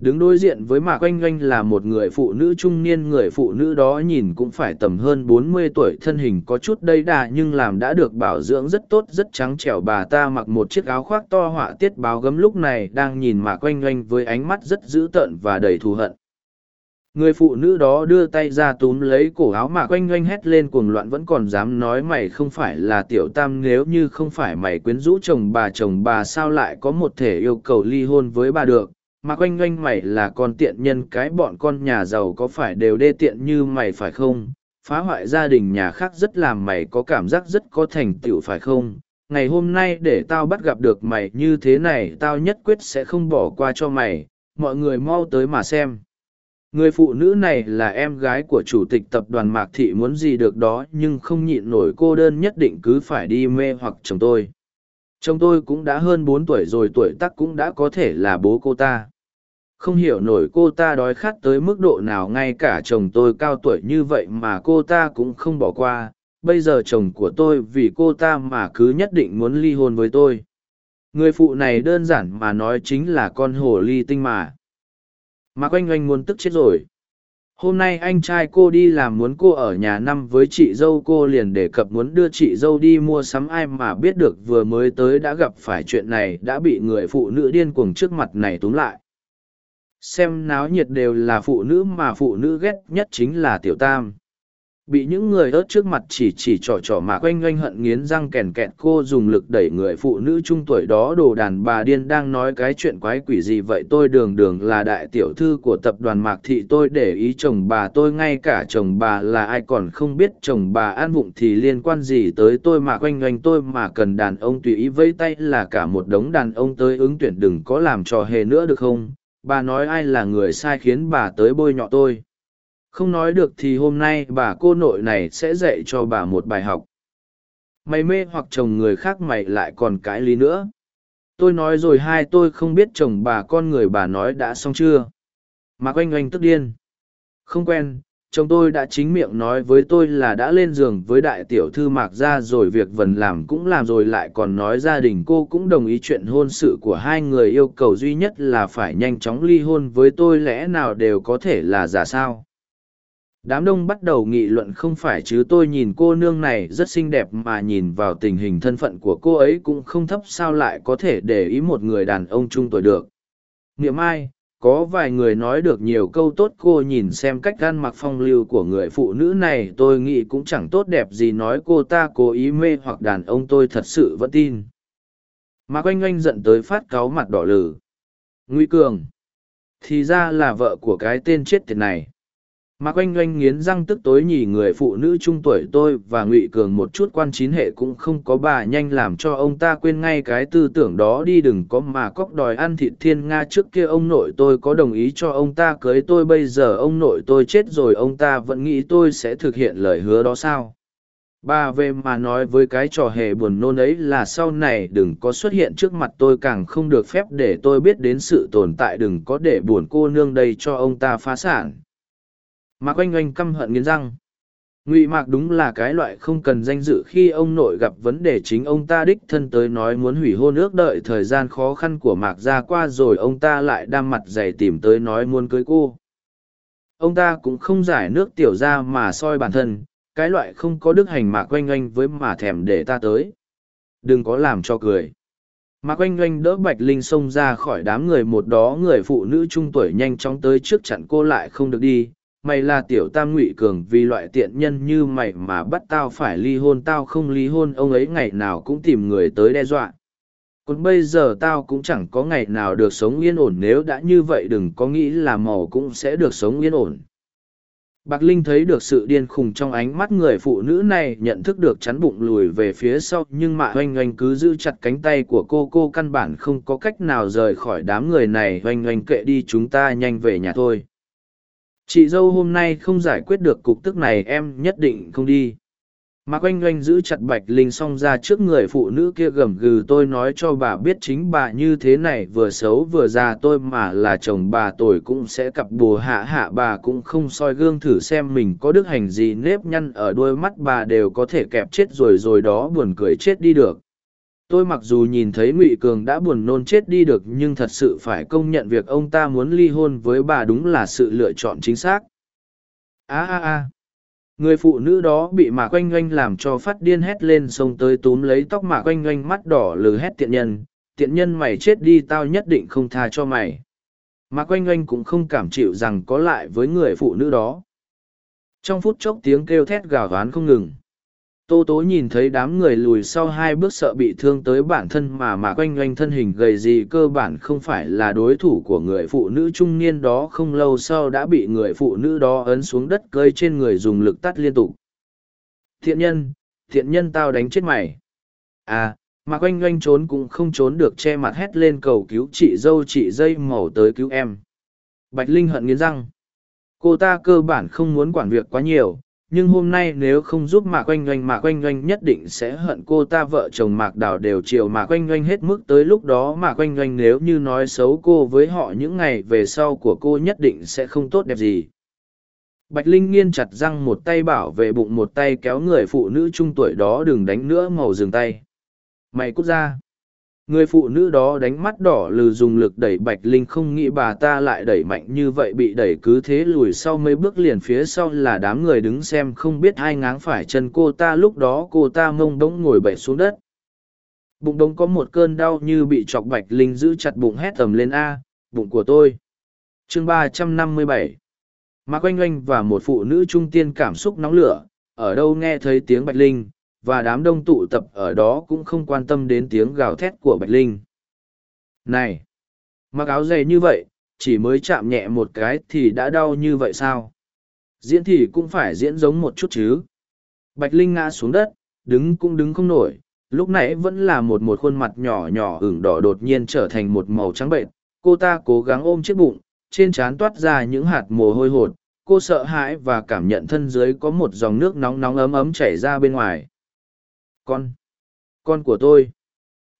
A: đứng đối diện với mạc oanh oanh là một người phụ nữ trung niên, người phụ nữ đó nhìn cũng phải tầm hơn bốn mươi tuổi, thân hình có chút đầy đà nhưng làm đã được bảo dưỡng rất tốt, rất trắng trẻo. Bà ta mặc một chiếc áo khoác to họa tiết báo gấm, lúc này đang nhìn mạc oanh oanh với ánh mắt rất dữ tợn và đầy thù hận. Người phụ nữ đó đưa tay ra túm lấy cổ áo mạc oanh oanh hét lên cuồng loạn, vẫn còn dám nói mày không phải là tiểu tam, nếu như không phải mày quyến rũ chồng bà chồng bà sao lại có một thể yêu cầu ly hôn với bà được? Mà quanh quanh mày là con tiện nhân, cái bọn con nhà giàu có phải đều đê tiện như mày phải không? Phá hoại gia đình nhà khác rất làm mày có cảm giác rất có thành tựu phải không? Ngày hôm nay để tao bắt gặp được mày như thế này, tao nhất quyết sẽ không bỏ qua cho mày. Mọi người mau tới mà xem. Người phụ nữ này là em gái của chủ tịch tập đoàn mạc thị, muốn gì được đó, nhưng không nhịn nổi, cô đơn nhất định cứ phải đi mê hoặc chồng tôi chồng tôi cũng đã hơn bốn tuổi rồi, tuổi tắc cũng đã có thể là bố cô ta. Không hiểu nổi cô ta đói khát tới mức độ nào, ngay cả chồng tôi cao tuổi như vậy mà cô ta cũng không bỏ qua. Bây giờ chồng của tôi vì cô ta mà cứ nhất định muốn ly hôn với tôi. Người phụ này đơn giản mà nói chính là con hồ ly tinh mà. Mà quanh oanh muốn tức chết rồi hôm nay anh trai cô đi làm muốn cô ở nhà năm với chị dâu cô liền đề cập muốn đưa chị dâu đi mua sắm ai mà biết được vừa mới tới đã gặp phải chuyện này, đã bị người phụ nữ điên cuồng trước mặt này túm lại. Xem náo nhiệt đều là phụ nữ mà phụ nữ ghét nhất chính là tiểu tam bị những người ớt trước mặt chỉ chỉ trỏ trỏ mà quanh oanh hận nghiến răng kèn kẹt cô dùng lực đẩy người phụ nữ trung tuổi đó đồ đàn bà điên đang nói cái chuyện quái quỷ gì vậy tôi đường đường là đại tiểu thư của tập đoàn mạc thị, tôi để ý chồng bà, tôi ngay cả chồng bà là ai còn không biết, chồng bà an vụng thì liên quan gì tới tôi mà quanh oanh tôi mà cần đàn ông tùy ý vây tay là cả một đống đàn ông tới ứng tuyển đừng có làm trò hề nữa được không? Bà nói ai là người sai khiến bà tới bôi nhọ tôi không nói được thì hôm nay bà cô nội này sẽ dạy cho bà một bài học. Mày mê hoặc chồng người khác mày lại còn cãi lý nữa. Tôi nói rồi hai tôi không biết chồng bà con người bà nói đã xong chưa? Mạc oanh oanh tức điên. Không quen, chồng tôi đã chính miệng nói với tôi là đã lên giường với đại tiểu thư mạc ra rồi việc vần làm cũng làm rồi lại còn nói gia đình cô cũng đồng ý chuyện hôn sự của hai người yêu cầu duy nhất là phải nhanh chóng ly hôn với tôi lẽ nào đều có thể là giả sao? Đám đông bắt đầu nghị luận không phải chứ tôi nhìn cô nương này rất xinh đẹp mà nhìn vào tình hình thân phận của cô ấy cũng không thấp sao lại có thể để ý một người đàn ông trung tuổi được. Niệm ai, có vài người nói được nhiều câu tốt cô nhìn xem cách ăn mặc phong lưu của người phụ nữ này, tôi nghĩ cũng chẳng tốt đẹp gì nói cô ta cố ý mê hoặc đàn ông tôi thật sự vẫn tin. Mà oanh oanh giận tới phát cáu mặt đỏ lử nguy cường, thì ra là vợ của cái tên chết tiệt này. Mạc oanh oanh nghiến răng tức tối nhì người phụ nữ trung tuổi tôi và ngụy cường một chút quan chín hệ cũng không có bà nhanh làm cho ông ta quên ngay cái tư tưởng đó đi đừng có mà cóc đòi ăn thịt thiên nga trước kia ông nội tôi có đồng ý cho ông ta cưới tôi, bây giờ ông nội tôi chết rồi ông ta vẫn nghĩ tôi sẽ thực hiện lời hứa đó sao? Bà về mà nói với cái trò hề buồn nôn ấy là sau này đừng có xuất hiện trước mặt tôi, càng không được phép để tôi biết đến sự tồn tại đừng có để buồn cô nương đây cho ông ta phá sản mạc oanh oanh căm hận nghiến răng. Ngụy mạc đúng là cái loại không cần danh dự khi ông nội gặp vấn đề chính ông ta đích thân tới nói muốn hủy hôn ước đợi thời gian khó khăn của mạc ra qua rồi ông ta lại đam mặt dày tìm tới nói muốn cưới cô. Ông ta cũng không giải nước tiểu ra mà soi bản thân, cái loại không có đức hành mạc oanh oanh với mà thèm để ta tới. Đừng có làm cho cười. Mạc oanh oanh đỡ bạch linh xông ra khỏi đám người, một đó người phụ nữ trung tuổi nhanh chóng tới trước chặn cô lại không được đi mày là tiểu tam ngụy cường vì loại tiện nhân như mày mà bắt tao phải ly hôn, tao không ly hôn, ông ấy ngày nào cũng tìm người tới đe dọa. Còn bây giờ tao cũng chẳng có ngày nào được sống yên ổn, nếu đã như vậy đừng có nghĩ là màu cũng sẽ được sống yên ổn. Bạc linh thấy được sự điên khùng trong ánh mắt người phụ nữ này, nhận thức được chắn bụng lùi về phía sau, nhưng mạ oanh oanh cứ giữ chặt cánh tay của cô cô căn bản không có cách nào rời khỏi đám người này. Oanh oanh kệ đi, chúng ta nhanh về nhà thôi chị dâu hôm nay không giải quyết được cục tức này, em nhất định không đi. Mạc oanh oanh giữ chặt bạch linh xong ra trước người phụ nữ kia gầm gừ, tôi nói cho bà biết chính bà như thế này, vừa xấu vừa già tôi mà là chồng bà, tôi cũng sẽ cặp bồ hạ hạ bà cũng không soi gương thử xem mình có đức hành gì, nếp nhăn ở đôi mắt bà đều có thể kẹp chết rồi rồi đó buồn cười chết đi được tôi mặc dù nhìn thấy ngụy cường đã buồn nôn chết đi được nhưng thật sự phải công nhận việc ông ta muốn ly hôn với bà đúng là sự lựa chọn chính xác. A a a. Người phụ nữ đó bị mạc oanh oanh làm cho phát điên hét lên xông tới túm lấy tóc mạc oanh oanh mắt đỏ lừ hét tiện nhân tiện nhân mày chết đi, tao nhất định không tha cho mày. Mạc oanh oanh cũng không cảm chịu rằng có lại với người phụ nữ đó. Trong phút chốc tiếng kêu thét gào oán không ngừng. Tô tố nhìn thấy đám người lùi sau hai bước sợ bị thương tới bản thân mà mà quanh quanh thân hình gầy gì cơ bản không phải là đối thủ của người phụ nữ trung niên đó không lâu sau đã bị người phụ nữ đó ấn xuống đất cơi trên người dùng lực tắt liên tục. Thiện nhân, thiện nhân tao đánh chết mày. À, mà quanh quanh trốn cũng không trốn được che mặt hét lên cầu cứu chị dâu chị dây màu tới cứu em. Bạch Linh hận nghiến răng. Cô ta cơ bản không muốn quản việc quá nhiều, nhưng hôm nay nếu không giúp mạc oanh oanh, mạc oanh oanh nhất định sẽ hận cô ta, vợ chồng mạc đào đều chiều mạc oanh oanh hết mức tới lúc đó. Mạc oanh oanh nếu như nói xấu cô với họ những ngày về sau của cô nhất định sẽ không tốt đẹp gì. Bạch linh nghiên chặt răng một tay bảo vệ bụng, một tay kéo người phụ nữ trung tuổi đó đừng đánh nữa, màu dừng tay. Mày cút ra người phụ nữ đó đánh mắt đỏ lừ dùng lực đẩy bạch linh không nghĩ bà ta lại đẩy mạnh như vậy bị đẩy cứ thế lùi sau mấy bước liền phía sau là đám người đứng xem không biết ai ngáng phải chân cô ta lúc đó cô ta mông đống ngồi bậy xuống đất. Bụng đống có một cơn đau như bị chọc bạch linh giữ chặt bụng hét tầm lên, a, bụng của tôi. Chương ba trăm năm mươi bảy. Mạc oanh oanh và một phụ nữ trung tiên cảm xúc nóng lửa, ở đâu nghe thấy tiếng bạch linh và đám đông tụ tập ở đó cũng không quan tâm đến tiếng gào thét của bạch linh. Này! Mặc áo dày như vậy, chỉ mới chạm nhẹ một cái thì đã đau như vậy sao? Diễn thì cũng phải diễn giống một chút chứ. Bạch linh ngã xuống đất, đứng cũng đứng không nổi, lúc nãy vẫn là một một khuôn mặt nhỏ nhỏ ửng đỏ đột nhiên trở thành một màu trắng bệnh cô ta cố gắng ôm chiếc bụng, trên trán toát ra những hạt mồ hôi hột. Cô sợ hãi và cảm nhận thân dưới có một dòng nước nóng nóng ấm ấm chảy ra bên ngoài con. Con của tôi.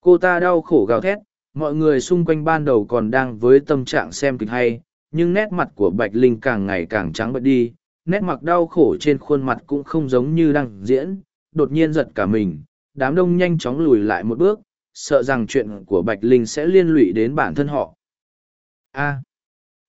A: Cô ta đau khổ gào thét mọi người xung quanh ban đầu còn đang với tâm trạng xem kịch hay nhưng nét mặt của bạch linh càng ngày càng trắng bệch đi nét mặt đau khổ trên khuôn mặt cũng không giống như đang diễn đột nhiên giật cả mình đám đông nhanh chóng lùi lại một bước sợ rằng chuyện của bạch linh sẽ liên lụy đến bản thân họ. A. À,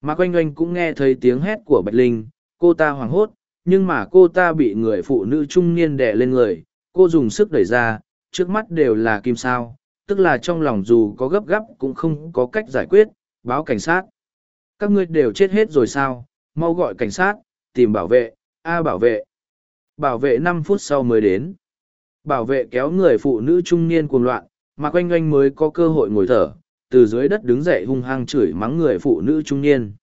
A: mạc oanh oanh cũng nghe thấy tiếng hét của bạch linh cô ta hoảng hốt nhưng mà cô ta bị người phụ nữ trung niên đè lên người cô dùng sức đẩy ra, trước mắt đều là kim sao, tức là trong lòng dù có gấp gáp cũng không có cách giải quyết, báo cảnh sát. Các ngươi đều chết hết rồi sao, mau gọi cảnh sát, tìm bảo vệ, a bảo vệ. Bảo vệ năm phút sau mới đến. Bảo vệ kéo người phụ nữ trung niên cuồng loạn, mà quanh oanh mới có cơ hội ngồi thở, từ dưới đất đứng dậy hung hăng chửi mắng người phụ nữ trung niên.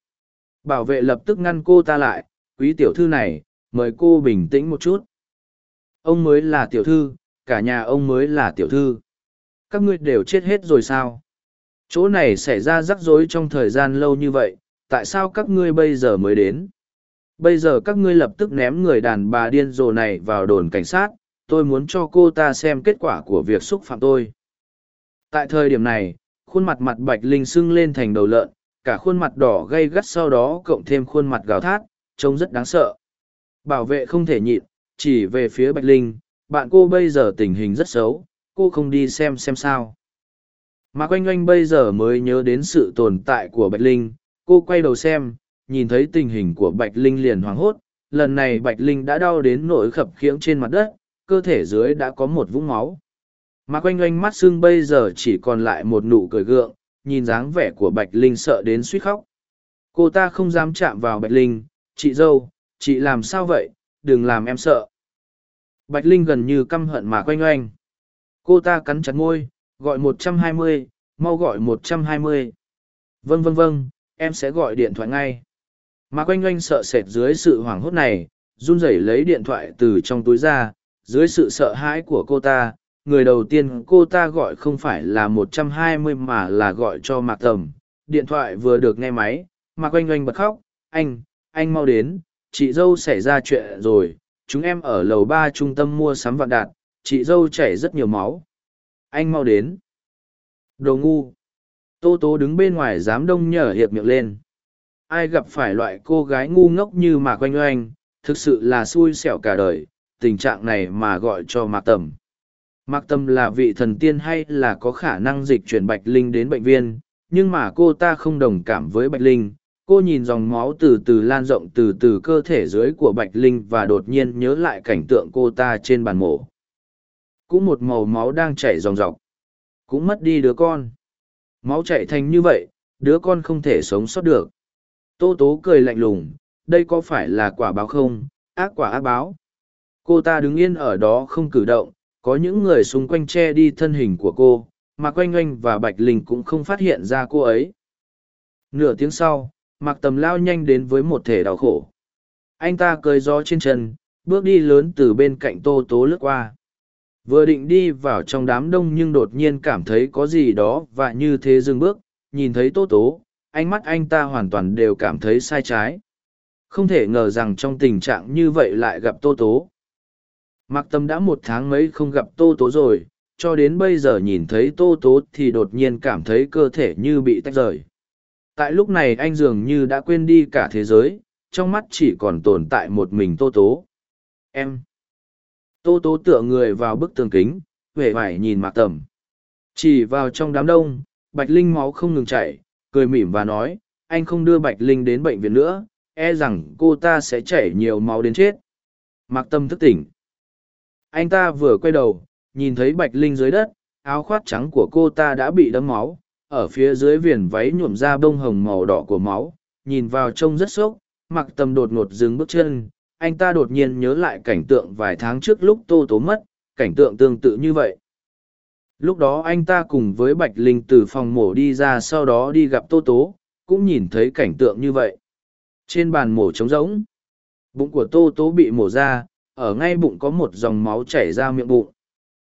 A: Bảo vệ lập tức ngăn cô ta lại, quý tiểu thư này, mời cô bình tĩnh một chút ông mới là tiểu thư, cả nhà ông mới là tiểu thư. Các ngươi đều chết hết rồi sao? Chỗ này xảy ra rắc rối trong thời gian lâu như vậy, tại sao các ngươi bây giờ mới đến? Bây giờ các ngươi lập tức ném người đàn bà điên rồ này vào đồn cảnh sát, tôi muốn cho cô ta xem kết quả của việc xúc phạm tôi. Tại thời điểm này, khuôn mặt mặt bạch linh sưng lên thành đầu lợn, cả khuôn mặt đỏ gay gắt sau đó cộng thêm khuôn mặt gào thát, trông rất đáng sợ. Bảo vệ không thể nhịn chỉ về phía bạch linh, bạn cô bây giờ tình hình rất xấu, cô không đi xem xem sao. Mà quanh quanh bây giờ mới nhớ đến sự tồn tại của bạch linh, cô quay đầu xem, nhìn thấy tình hình của bạch linh liền hoảng hốt, lần này bạch linh đã đau đến nỗi khập khiễng trên mặt đất, cơ thể dưới đã có một vũng máu. Mà quanh quanh mắt sưng bây giờ chỉ còn lại một nụ cười gượng, nhìn dáng vẻ của bạch linh sợ đến suýt khóc. Cô ta không dám chạm vào bạch linh, chị dâu, chị làm sao vậy? Đừng làm em sợ. Bạch linh gần như căm hận mà quanh oanh. Cô ta cắn chặt môi, gọi một trăm hai mươi, mau gọi một trăm hai mươi. Vâng vâng vâng em sẽ gọi điện thoại ngay. Mà quanh oanh sợ sệt dưới sự hoảng hốt này, run rẩy lấy điện thoại từ trong túi ra, dưới sự sợ hãi của cô ta, người đầu tiên cô ta gọi không phải là một trăm hai mươi mà là gọi cho mạc tầm. Điện thoại vừa được nghe máy, mạc oanh oanh bật khóc, anh anh mau đến chị dâu xảy ra chuyện rồi, chúng em ở lầu ba trung tâm mua sắm vạn đạt, chị dâu chảy rất nhiều máu. Anh mau đến. Đồ ngu. Tô tố đứng bên ngoài dám đông nhở hiệp miệng lên. Ai gặp phải loại cô gái ngu ngốc như mạc oanh oanh, thực sự là xui xẻo cả đời, tình trạng này mà gọi cho mạc tầm. Mạc tầm là vị thần tiên hay là có khả năng dịch chuyển bạch linh đến bệnh viên, nhưng mà cô ta không đồng cảm với bạch linh cô nhìn dòng máu từ từ lan rộng từ từ cơ thể dưới của bạch linh và đột nhiên nhớ lại cảnh tượng cô ta trên bàn mổ. Cũng một màu máu đang chảy ròng rọc. Cũng mất đi đứa con. Máu chạy thành như vậy, đứa con không thể sống sót được. Tô tố cười lạnh lùng, đây có phải là quả báo không? Ác quả ác báo. Cô ta đứng yên ở đó không cử động, có những người xung quanh che đi thân hình của cô, mà quanh oanh và bạch linh cũng không phát hiện ra cô ấy. Nửa tiếng sau mặc tầm lao nhanh đến với một thể đau khổ. Anh ta cơi gió trên chân, bước đi lớn từ bên cạnh tô tố lướt qua. Vừa định đi vào trong đám đông nhưng đột nhiên cảm thấy có gì đó và như thế dừng bước, nhìn thấy tô tố, ánh mắt anh ta hoàn toàn đều cảm thấy sai trái. Không thể ngờ rằng trong tình trạng như vậy lại gặp tô tố. Mặc tâm đã một tháng mấy không gặp tô tố rồi, cho đến bây giờ nhìn thấy tô tố thì đột nhiên cảm thấy cơ thể như bị tách rời tại lúc này anh dường như đã quên đi cả thế giới, trong mắt chỉ còn tồn tại một mình tô tố. Em. Tô tố tựa người vào bức tường kính huệ vải nhìn mạc tầm. Chỉ vào trong đám đông, bạch linh máu không ngừng chảy, cười mỉm và nói, anh không đưa bạch linh đến bệnh viện nữa e rằng cô ta sẽ chảy nhiều máu đến chết. Mạc tâm thức tỉnh. Anh ta vừa quay đầu, nhìn thấy bạch linh dưới đất, áo khoác trắng của cô ta đã bị đấm máu ở phía dưới viền váy nhuộm ra bông hồng màu đỏ của máu, nhìn vào trông rất sốc, mặc tầm đột ngột dừng bước chân. Anh ta đột nhiên nhớ lại cảnh tượng vài tháng trước lúc tô tố mất, cảnh tượng tương tự như vậy. Lúc đó anh ta cùng với bạch linh từ phòng mổ đi ra sau đó đi gặp tô tố, cũng nhìn thấy cảnh tượng như vậy. Trên bàn mổ trống rỗng, bụng của tô tố bị mổ ra, ở ngay bụng có một dòng máu chảy ra miệng bụng.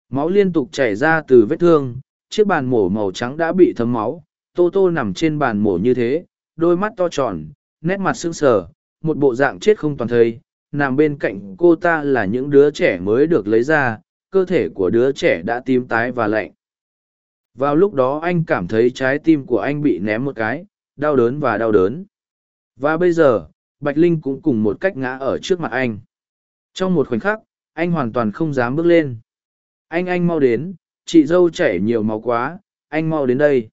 A: Máu liên tục chảy ra từ vết thương chiếc bàn mổ màu trắng đã bị thấm máu. Tô tô nằm trên bàn mổ như thế, đôi mắt to tròn, nét mặt sưng sờ, một bộ dạng chết không toàn thây nằm bên cạnh cô ta là những đứa trẻ mới được lấy ra, cơ thể của đứa trẻ đã tím tái và lạnh. Vào lúc đó anh cảm thấy trái tim của anh bị ném một cái, đau đớn và đau đớn. Và bây giờ, bạch linh cũng cùng một cách ngã ở trước mặt anh. Trong một khoảnh khắc, anh hoàn toàn không dám bước lên. Anh anh mau đến chị dâu chảy nhiều máu quá, anh mau đến đây.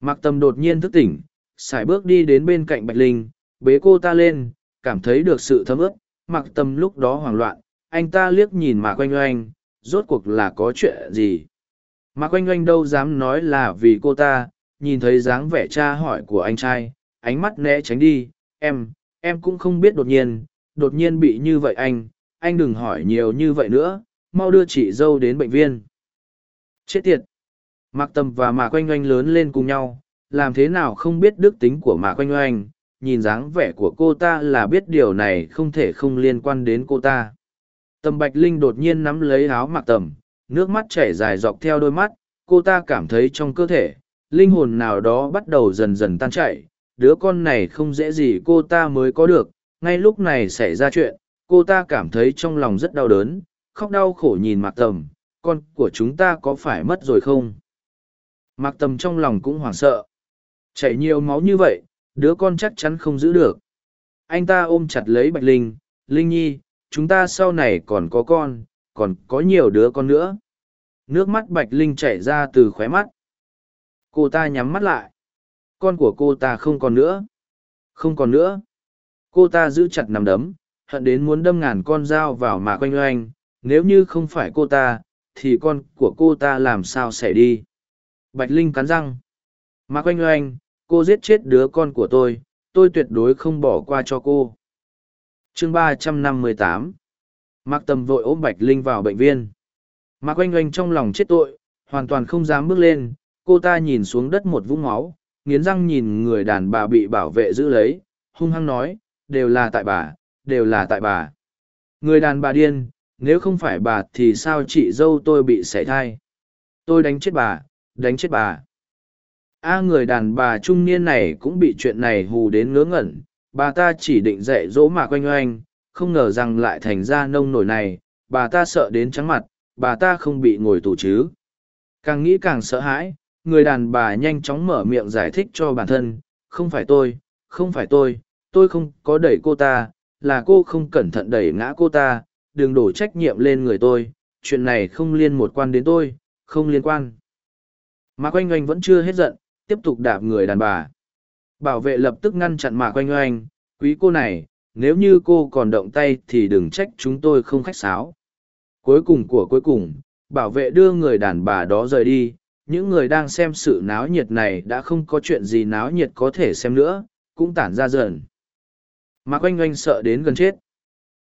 A: Mặc tầm đột nhiên thức tỉnh, sải bước đi đến bên cạnh bạch linh, bế cô ta lên, cảm thấy được sự thấm ướt. Mặc tầm lúc đó hoảng loạn, anh ta liếc nhìn mạc oanh oanh, rốt cuộc là có chuyện gì? Mạc oanh oanh đâu dám nói là vì cô ta, nhìn thấy dáng vẻ cha hỏi của anh trai, ánh mắt né tránh đi. Em em cũng không biết đột nhiên đột nhiên bị như vậy anh anh đừng hỏi nhiều như vậy nữa, mau đưa chị dâu đến bệnh viên chết tiệt. Mạc tầm và mạc oanh oanh lớn lên cùng nhau, làm thế nào không biết đức tính của mạc oanh oanh, nhìn dáng vẻ của cô ta là biết điều này không thể không liên quan đến cô ta. Tầm bạch linh đột nhiên nắm lấy áo mạc tầm, nước mắt chảy dài dọc theo đôi mắt, cô ta cảm thấy trong cơ thể, linh hồn nào đó bắt đầu dần dần tan chảy, đứa con này không dễ gì cô ta mới có được, ngay lúc này xảy ra chuyện, cô ta cảm thấy trong lòng rất đau đớn, khóc đau khổ nhìn mạc tầm con của chúng ta có phải mất rồi không? Mạc tầm trong lòng cũng hoảng sợ. Chảy nhiều máu như vậy, đứa con chắc chắn không giữ được. Anh ta ôm chặt lấy bạch linh linh nhi, chúng ta sau này còn có con, còn có nhiều đứa con nữa. Nước mắt bạch linh chảy ra từ khóe mắt. Cô ta nhắm mắt lại. Con của cô ta không còn nữa. Không còn nữa. Cô ta giữ chặt nằm đấm, hận đến muốn đâm ngàn con dao vào mà quanh loanh. nếu như không phải cô ta thì con của cô ta làm sao sẽ đi? Bạch linh cắn răng. Mạc oanh oanh cô giết chết đứa con của tôi tôi tuyệt đối không bỏ qua cho cô. Chương ba trăm năm mươi tám. Mạc tầm vội ôm bạch linh vào bệnh viên mạc oanh oanh trong lòng chết tội, hoàn toàn không dám bước lên, cô ta nhìn xuống đất một vũng máu, nghiến răng nhìn người đàn bà bị bảo vệ giữ lấy, hung hăng nói, đều là tại bà, đều là tại bà. Người đàn bà điên nếu không phải bà thì sao chị dâu tôi bị sảy thai? Tôi đánh chết bà, đánh chết bà. A người đàn bà trung niên này cũng bị chuyện này hù đến ngớ ngẩn. Bà ta chỉ định dạy dỗ mạc oanh oanh, không ngờ rằng lại thành ra nông nổi này. Bà ta sợ đến trắng mặt, bà ta không bị ngồi tù chứ. Càng nghĩ càng sợ hãi, người đàn bà nhanh chóng mở miệng giải thích cho bản thân. Không phải tôi, không phải tôi tôi không có đẩy cô ta, là cô không cẩn thận đẩy ngã cô ta đừng đổ trách nhiệm lên người tôi, chuyện này không liên một quan đến tôi, không liên quan. Mạc oanh oanh vẫn chưa hết giận, tiếp tục đạp người đàn bà. Bảo vệ lập tức ngăn chặn mạc oanh oanh, quý cô này, nếu như cô còn động tay thì đừng trách chúng tôi không khách sáo. Cuối cùng của cuối cùng, bảo vệ đưa người đàn bà đó rời đi. Những người đang xem sự náo nhiệt này đã không có chuyện gì náo nhiệt có thể xem nữa, cũng tản ra dần mạc oanh oanh sợ đến gần chết.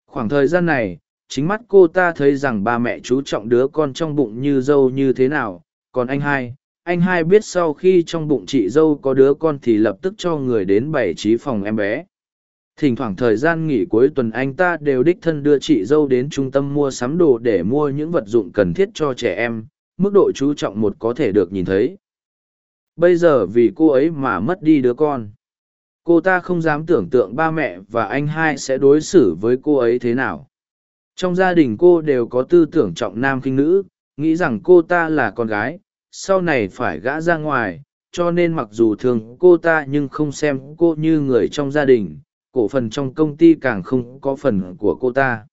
A: Khoảng thời gian này chính mắt cô ta thấy rằng ba mẹ chú trọng đứa con trong bụng như dâu như thế nào. Còn anh hai anh hai biết sau khi trong bụng chị dâu có đứa con thì lập tức cho người đến bày trí phòng em bé. Thỉnh thoảng thời gian nghỉ cuối tuần anh ta đều đích thân đưa chị dâu đến trung tâm mua sắm đồ để mua những vật dụng cần thiết cho trẻ em, mức độ chú trọng một có thể được nhìn thấy. Bây giờ vì cô ấy mà mất đi đứa con. Cô ta không dám tưởng tượng ba mẹ và anh hai sẽ đối xử với cô ấy thế nào trong gia đình cô đều có tư tưởng trọng nam khinh nữ, nghĩ rằng cô ta là con gái, sau này phải gã ra ngoài, cho nên mặc dù thường cô ta nhưng không xem cô như người trong gia đình, cổ phần trong công ty càng không có phần của cô ta.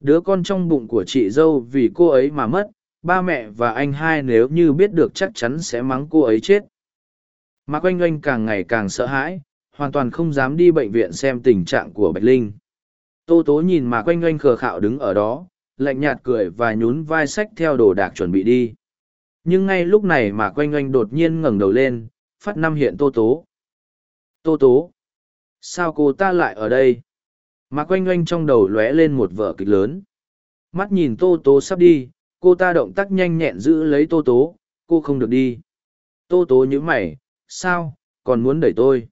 A: Đứa con trong bụng của chị dâu vì cô ấy mà mất, ba mẹ và anh hai nếu như biết được chắc chắn sẽ mắng cô ấy chết. Mạc oanh oanh càng ngày càng sợ hãi, hoàn toàn không dám đi bệnh viện xem tình trạng của bạch linh tô tố nhìn mà quanh quanh khờ khạo đứng ở đó, lạnh nhạt cười và nhún vai sách theo đồ đạc chuẩn bị đi. Nhưng ngay lúc này mà quanh quanh đột nhiên ngẩng đầu lên, phát năm hiện tô tố. Tô tố, sao cô ta lại ở đây? Mà quanh quanh trong đầu lóe lên một vở kịch lớn. Mắt nhìn tô tố sắp đi, cô ta động tác nhanh nhẹn giữ lấy tô tố, cô không được đi. Tô tố nhíu mày, sao? Còn muốn đẩy tôi?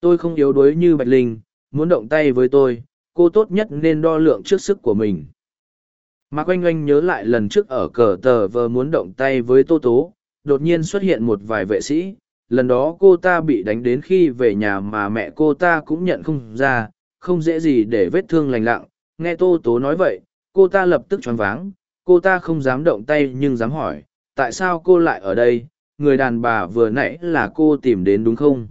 A: Tôi không yếu đuối như bạch linh, muốn động tay với tôi cô tốt nhất nên đo lượng trước sức của mình. Mạc oanh oanh nhớ lại lần trước ở cờ tờ vờ muốn động tay với tô tố, đột nhiên xuất hiện một vài vệ sĩ, lần đó cô ta bị đánh đến khi về nhà mà mẹ cô ta cũng nhận không ra, không dễ gì để vết thương lành lặng nghe tô tố nói vậy, cô ta lập tức choáng váng, cô ta không dám động tay nhưng dám hỏi, tại sao cô lại ở đây? Người đàn bà vừa nãy là cô tìm đến đúng không?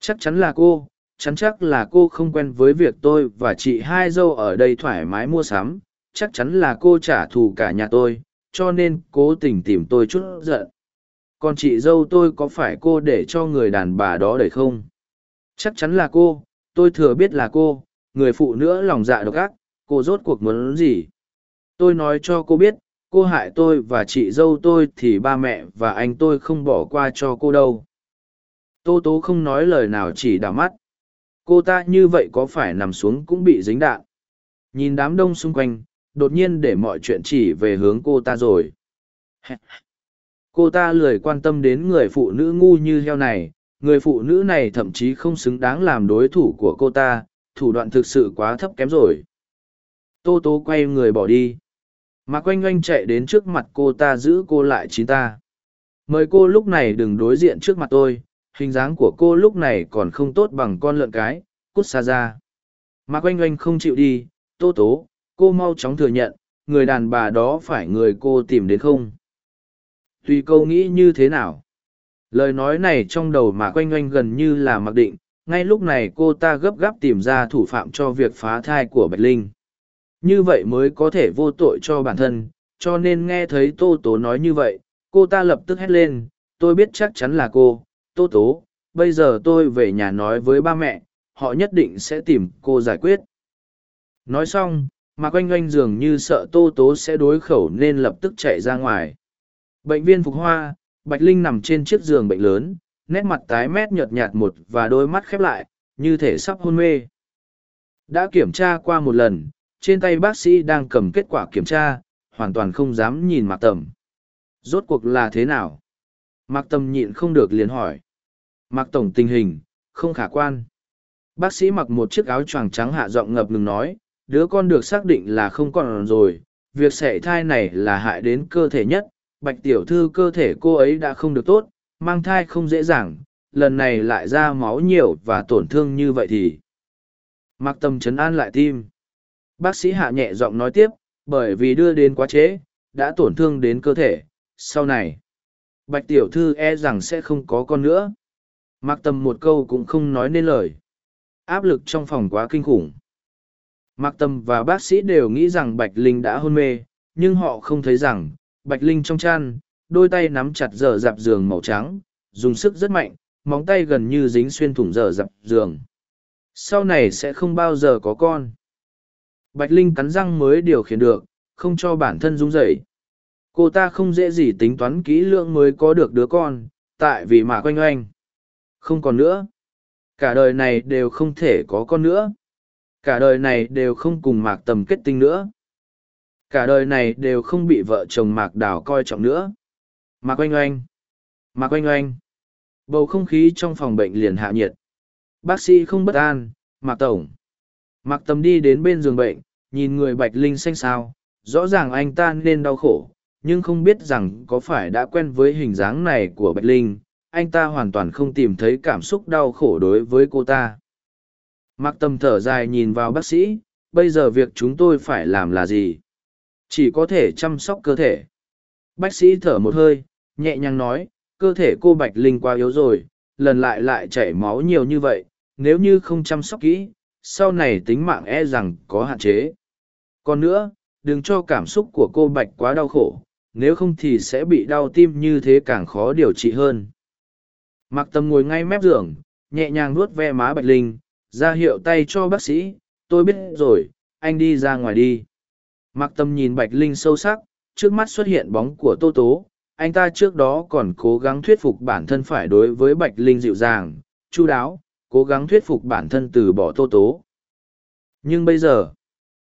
A: Chắc chắn là cô chắn chắc là cô không quen với việc tôi và chị hai dâu ở đây thoải mái mua sắm, chắc chắn là cô trả thù cả nhà tôi, cho nên cố tình tìm tôi chút giận. Còn chị dâu tôi có phải cô để cho người đàn bà đó đẩy không? Chắc chắn là cô, tôi thừa biết là cô, người phụ nữ lòng dạ độc ác, cô rốt cuộc muốn gì? Tôi nói cho cô biết, cô hại tôi và chị dâu tôi thì ba mẹ và anh tôi không bỏ qua cho cô đâu. Tô tố không nói lời nào, chỉ đảo mắt cô ta như vậy có phải nằm xuống cũng bị dính đạn. Nhìn đám đông xung quanh, đột nhiên để mọi chuyện chỉ về hướng cô ta rồi. Cô ta lười quan tâm đến người phụ nữ ngu như heo này, người phụ nữ này thậm chí không xứng đáng làm đối thủ của cô ta, thủ đoạn thực sự quá thấp kém rồi. Tô tố quay người bỏ đi. Mà quanh oanh chạy đến trước mặt cô ta giữ cô lại chín ta. Mời cô lúc này đừng đối diện trước mặt tôi hình dáng của cô lúc này còn không tốt bằng con lợn cái, cút xa ra. Mạc oanh oanh không chịu đi, tô tố, cô mau chóng thừa nhận, người đàn bà đó phải người cô tìm đến không? Tùy câu nghĩ như thế nào? Lời nói này trong đầu mà quanh oanh gần như là mặc định, ngay lúc này cô ta gấp gáp tìm ra thủ phạm cho việc phá thai của bạch linh. Như vậy mới có thể vô tội cho bản thân, cho nên nghe thấy tô tố nói như vậy, cô ta lập tức hét lên, tôi biết chắc chắn là cô tô tố, bây giờ tôi về nhà nói với ba mẹ, họ nhất định sẽ tìm cô giải quyết. Nói xong mà quanh oanh dường như sợ tô tố sẽ đối khẩu nên lập tức chạy ra ngoài. Bệnh viên phục hoa, bạch linh nằm trên chiếc giường bệnh lớn, nét mặt tái mét nhợt nhạt một và đôi mắt khép lại, như thể sắp hôn mê. Đã kiểm tra qua một lần, trên tay bác sĩ đang cầm kết quả kiểm tra, hoàn toàn không dám nhìn mạc tầm. Rốt cuộc là thế nào? Mạc tầm nhịn không được liền hỏi. Mạc tổng tình hình, không khả quan. Bác sĩ mặc một chiếc áo choàng trắng hạ giọng ngập ngừng nói, đứa con được xác định là không còn rồi, việc sẻ thai này là hại đến cơ thể nhất, bạch tiểu thư cơ thể cô ấy đã không được tốt, mang thai không dễ dàng, lần này lại ra máu nhiều và tổn thương như vậy thì. Mạc tâm chấn an lại tim. Bác sĩ hạ nhẹ giọng nói tiếp, bởi vì đưa đến quá trễ, đã tổn thương đến cơ thể, sau này bạch tiểu thư e rằng sẽ không có con nữa mặc tâm một câu cũng không nói nên lời áp lực trong phòng quá kinh khủng Mạc Tâm và bác sĩ đều nghĩ rằng Bạch Linh đã hôn mê, nhưng họ không thấy rằng, Bạch Linh trong chăn, đôi tay nắm chặt dở dạp giường màu trắng, dùng sức rất mạnh, móng tay gần như dính xuyên thủng dở dạp giường. Sau này sẽ không bao giờ có con. Bạch Linh cắn răng mới điều khiển được, không cho bản thân rung rẩy. Cô ta không dễ gì tính toán kỹ lưỡng mới có được đứa con, tại vì mà quanh oanh. Không còn nữa. Cả đời này đều không thể có con nữa. Cả đời này đều không cùng mạc tầm kết tinh nữa. Cả đời này đều không bị vợ chồng mạc đào coi trọng nữa. Mạc oanh oanh. Mạc oanh oanh. Bầu không khí trong phòng bệnh liền hạ nhiệt. Bác sĩ không bất an mạc tổng. Mạc tầm đi đến bên giường bệnh nhìn người bạch linh xanh xao. Rõ ràng anh ta nên đau khổ nhưng không biết rằng có phải đã quen với hình dáng này của bạch linh anh ta hoàn toàn không tìm thấy cảm xúc đau khổ đối với cô ta Mặc tầm thở dài nhìn vào bác sĩ, bây giờ việc chúng tôi phải làm là gì? Chỉ có thể chăm sóc cơ thể. Bác sĩ thở một hơi, nhẹ nhàng nói, cơ thể cô Bạch Linh quá yếu rồi, lần lại lại chảy máu nhiều như vậy, nếu như không chăm sóc kỹ, sau này tính mạng e rằng có hạn chế. Còn nữa, đừng cho cảm xúc của cô Bạch quá đau khổ, nếu không thì sẽ bị đau tim như thế càng khó điều trị hơn. Mặc Tâm ngồi ngay mép giường, nhẹ nhàng nuốt ve má Bạch Linh, ra hiệu tay cho bác sĩ tôi biết rồi anh đi ra ngoài đi. Mặc tâm nhìn bạch linh sâu sắc trước mắt xuất hiện bóng của tô tố anh ta trước đó còn cố gắng thuyết phục bản thân phải đối với bạch linh dịu dàng chu đáo cố gắng thuyết phục bản thân từ bỏ tô tố. Nhưng bây giờ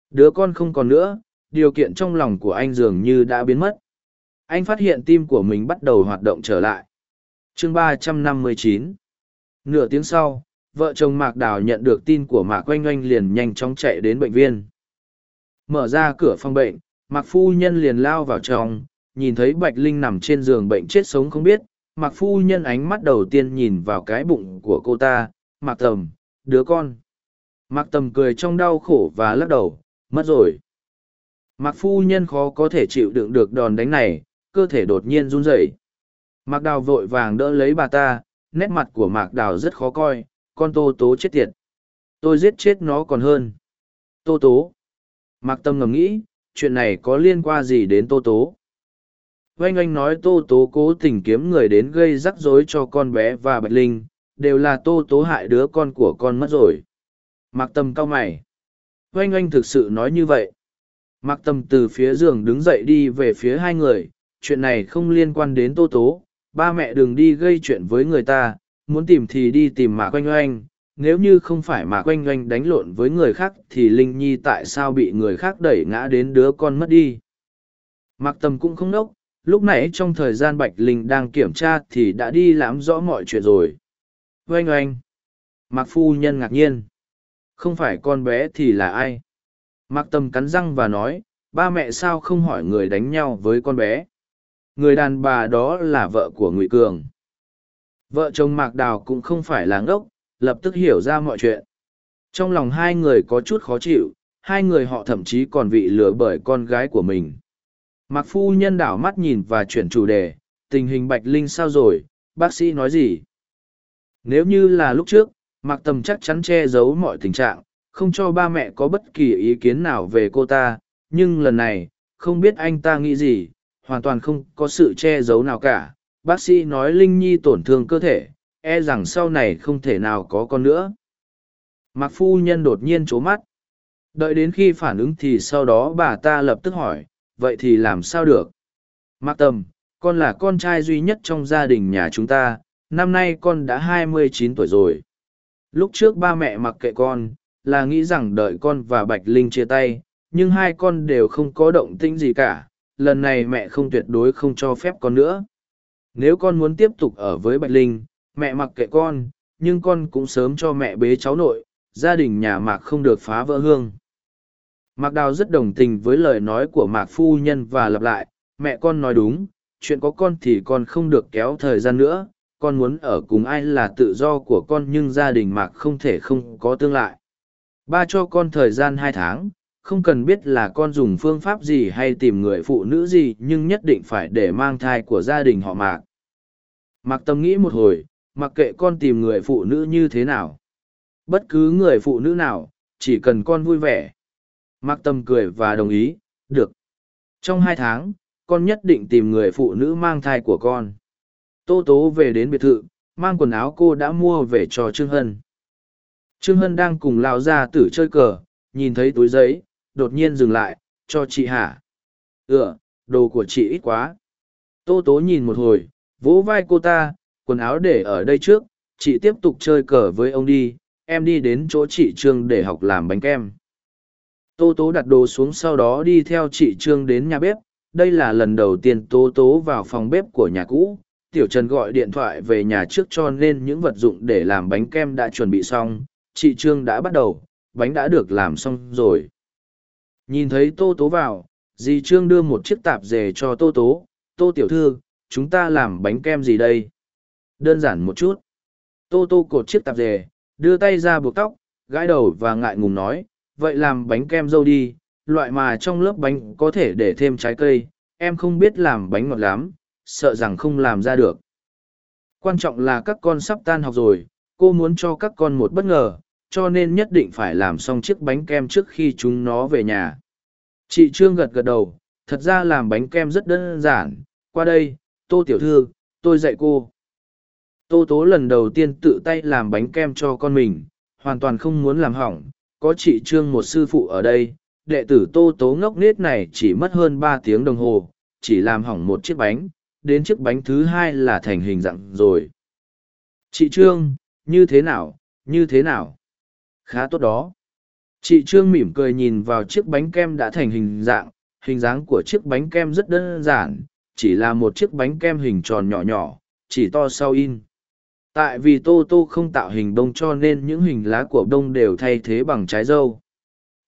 A: đứa con không còn nữa điều kiện trong lòng của anh dường như đã biến mất anh phát hiện tim của mình bắt đầu hoạt động trở lại. Chương ba trăm năm mươi chín. Nửa tiếng sau vợ chồng Mạc Đào nhận được tin của Mạc Oanh Oanh liền nhanh chóng chạy đến bệnh viên. Mở ra cửa phòng bệnh, Mạc Phu Nhân liền lao vào trong, nhìn thấy Bạch Linh nằm trên giường bệnh chết sống không biết, mặc phu nhân ánh mắt đầu tiên nhìn vào cái bụng của cô ta mặc tầm đứa con. Mặc tầm cười trong đau khổ và lắc đầu mất rồi. Mặc phu nhân khó có thể chịu đựng được đòn đánh này cơ thể đột nhiên run rẩy. Mạc đào vội vàng đỡ lấy bà ta, nét mặt của mạc đào rất khó coi, con tô tố chết tiệt. Tôi giết chết nó còn hơn. Tô tố. Mạc tâm ngầm nghĩ, chuyện này có liên quan gì đến tô tố? Oanh oanh nói tô tố cố tình kiếm người đến gây rắc rối cho con bé và bạch linh, đều là tô tố hại đứa con của con mất rồi. Mạc tâm cau mày. Oanh oanh thực sự nói như vậy. Mạc tâm từ phía giường đứng dậy đi về phía hai người chuyện này không liên quan đến tô tố, ba mẹ đừng đi gây chuyện với người ta, muốn tìm thì đi tìm mạc oanh oanh, nếu như không phải mạc oanh oanh đánh lộn với người khác thì linh nhi tại sao bị người khác đẩy ngã đến đứa con mất đi? Mạc tâm cũng không nốc, lúc nãy trong thời gian bạch linh đang kiểm tra thì đã đi làm rõ mọi chuyện rồi. Oanh oanh! Mạc phu nhân ngạc nhiên. Không phải con bé thì là ai? Mạc tâm cắn răng và nói, ba mẹ sao không hỏi người đánh nhau với con bé? Người đàn bà đó là vợ của ngụy cường. Vợ chồng mạc đào cũng không phải là ngốc, lập tức hiểu ra mọi chuyện. Trong lòng hai người có chút khó chịu, hai người họ thậm chí còn bị lừa bởi con gái của mình. Mạc phu nhân đảo mắt nhìn và chuyển chủ đề, tình hình bạch linh sao rồi, bác sĩ nói gì? Nếu như là lúc trước, mạc tầm chắc chắn che giấu mọi tình trạng, không cho ba mẹ có bất kỳ ý kiến nào về cô ta, nhưng lần này, không biết anh ta nghĩ gì hoàn toàn không có sự che giấu nào cả. Bác sĩ nói linh nhi tổn thương cơ thể e rằng sau này không thể nào có con nữa. Mặc phu nhân đột nhiên c mắt. Đợi đến khi phản ứng thì sau đó bà ta lập tức hỏi, vậy thì làm sao được? Mặc tầm, con là con trai duy nhất trong gia đình nhà chúng ta, năm nay con đã hai mươi chín tuổi rồi. Lúc trước ba mẹ mặc kệ con, là nghĩ rằng đợi con và bạch linh chia tay, nhưng hai con đều không có động tĩnh gì cả lần này mẹ không tuyệt đối không cho phép con nữa. Nếu con muốn tiếp tục ở với bạch linh, mẹ mặc kệ con, nhưng con cũng sớm cho mẹ bế cháu nội, gia đình nhà mạc không được phá vỡ hương. Mạc đào rất đồng tình với lời nói của mạc phu nhân và lặp lại, mẹ con nói đúng, chuyện có con thì con không được kéo thời gian nữa, con muốn ở cùng ai là tự do của con nhưng gia đình mạc không thể không có tương lại ba cho con thời gian hai tháng không cần biết là con dùng phương pháp gì hay tìm người phụ nữ gì, nhưng nhất định phải để mang thai của gia đình họ mạc. Mạc tâm nghĩ một hồi, mặc kệ con tìm người phụ nữ như thế nào. Bất cứ người phụ nữ nào, chỉ cần con vui vẻ. Mạc tâm cười và đồng ý, được. Trong hai tháng, con nhất định tìm người phụ nữ mang thai của con. Tô tố về đến biệt thự, mang quần áo cô đã mua về cho trương hân. Trương hân đang cùng lao ra tử chơi cờ, nhìn thấy túi giấy đột nhiên dừng lại, cho chị hả? Ừ, đồ của chị ít quá. Tô tố nhìn một hồi, vỗ vai cô ta, quần áo để ở đây trước, chị tiếp tục chơi cờ với ông đi, em đi đến chỗ chị Trương để học làm bánh kem. Tô tố đặt đồ xuống sau đó đi theo chị Trương đến nhà bếp, đây là lần đầu tiên Tô tố vào phòng bếp của nhà cũ. Tiểu Trần gọi điện thoại về nhà trước cho nên những vật dụng để làm bánh kem đã chuẩn bị xong, chị Trương đã bắt đầu, bánh đã được làm xong rồi. Nhìn thấy Tô Tố vào, dì Trương đưa một chiếc tạp dề cho Tô Tố. Tô Tiểu Thư, chúng ta làm bánh kem gì đây? Đơn giản một chút. Tô Tô cột chiếc tạp dề, đưa tay ra buộc tóc, gãi đầu và ngại ngùng nói, vậy làm bánh kem dâu đi, loại mà trong lớp bánh có thể để thêm trái cây, em không biết làm bánh ngọt lắm, sợ rằng không làm ra được. Quan trọng là các con sắp tan học rồi, cô muốn cho các con một bất ngờ, cho nên nhất định phải làm xong chiếc bánh kem trước khi chúng nó về nhà. Chị Trương gật gật đầu, thật ra làm bánh kem rất đơn giản, qua đây, tô tiểu thư, tôi dạy cô. Tô tố lần đầu tiên tự tay làm bánh kem cho con mình, hoàn toàn không muốn làm hỏng, có chị Trương một sư phụ ở đây, đệ tử tô tố ngốc nết này chỉ mất hơn ba tiếng đồng hồ, chỉ làm hỏng một chiếc bánh, đến chiếc bánh thứ hai là thành hình dạng rồi. Chị Trương, như thế nào, như thế nào? Khá tốt đó. Chị Trương mỉm cười nhìn vào chiếc bánh kem đã thành hình dạng, hình dáng của chiếc bánh kem rất đơn giản, chỉ là một chiếc bánh kem hình tròn nhỏ nhỏ, chỉ to sau in. Tại vì Tô Tô không tạo hình đông cho nên những hình lá của đông đều thay thế bằng trái dâu.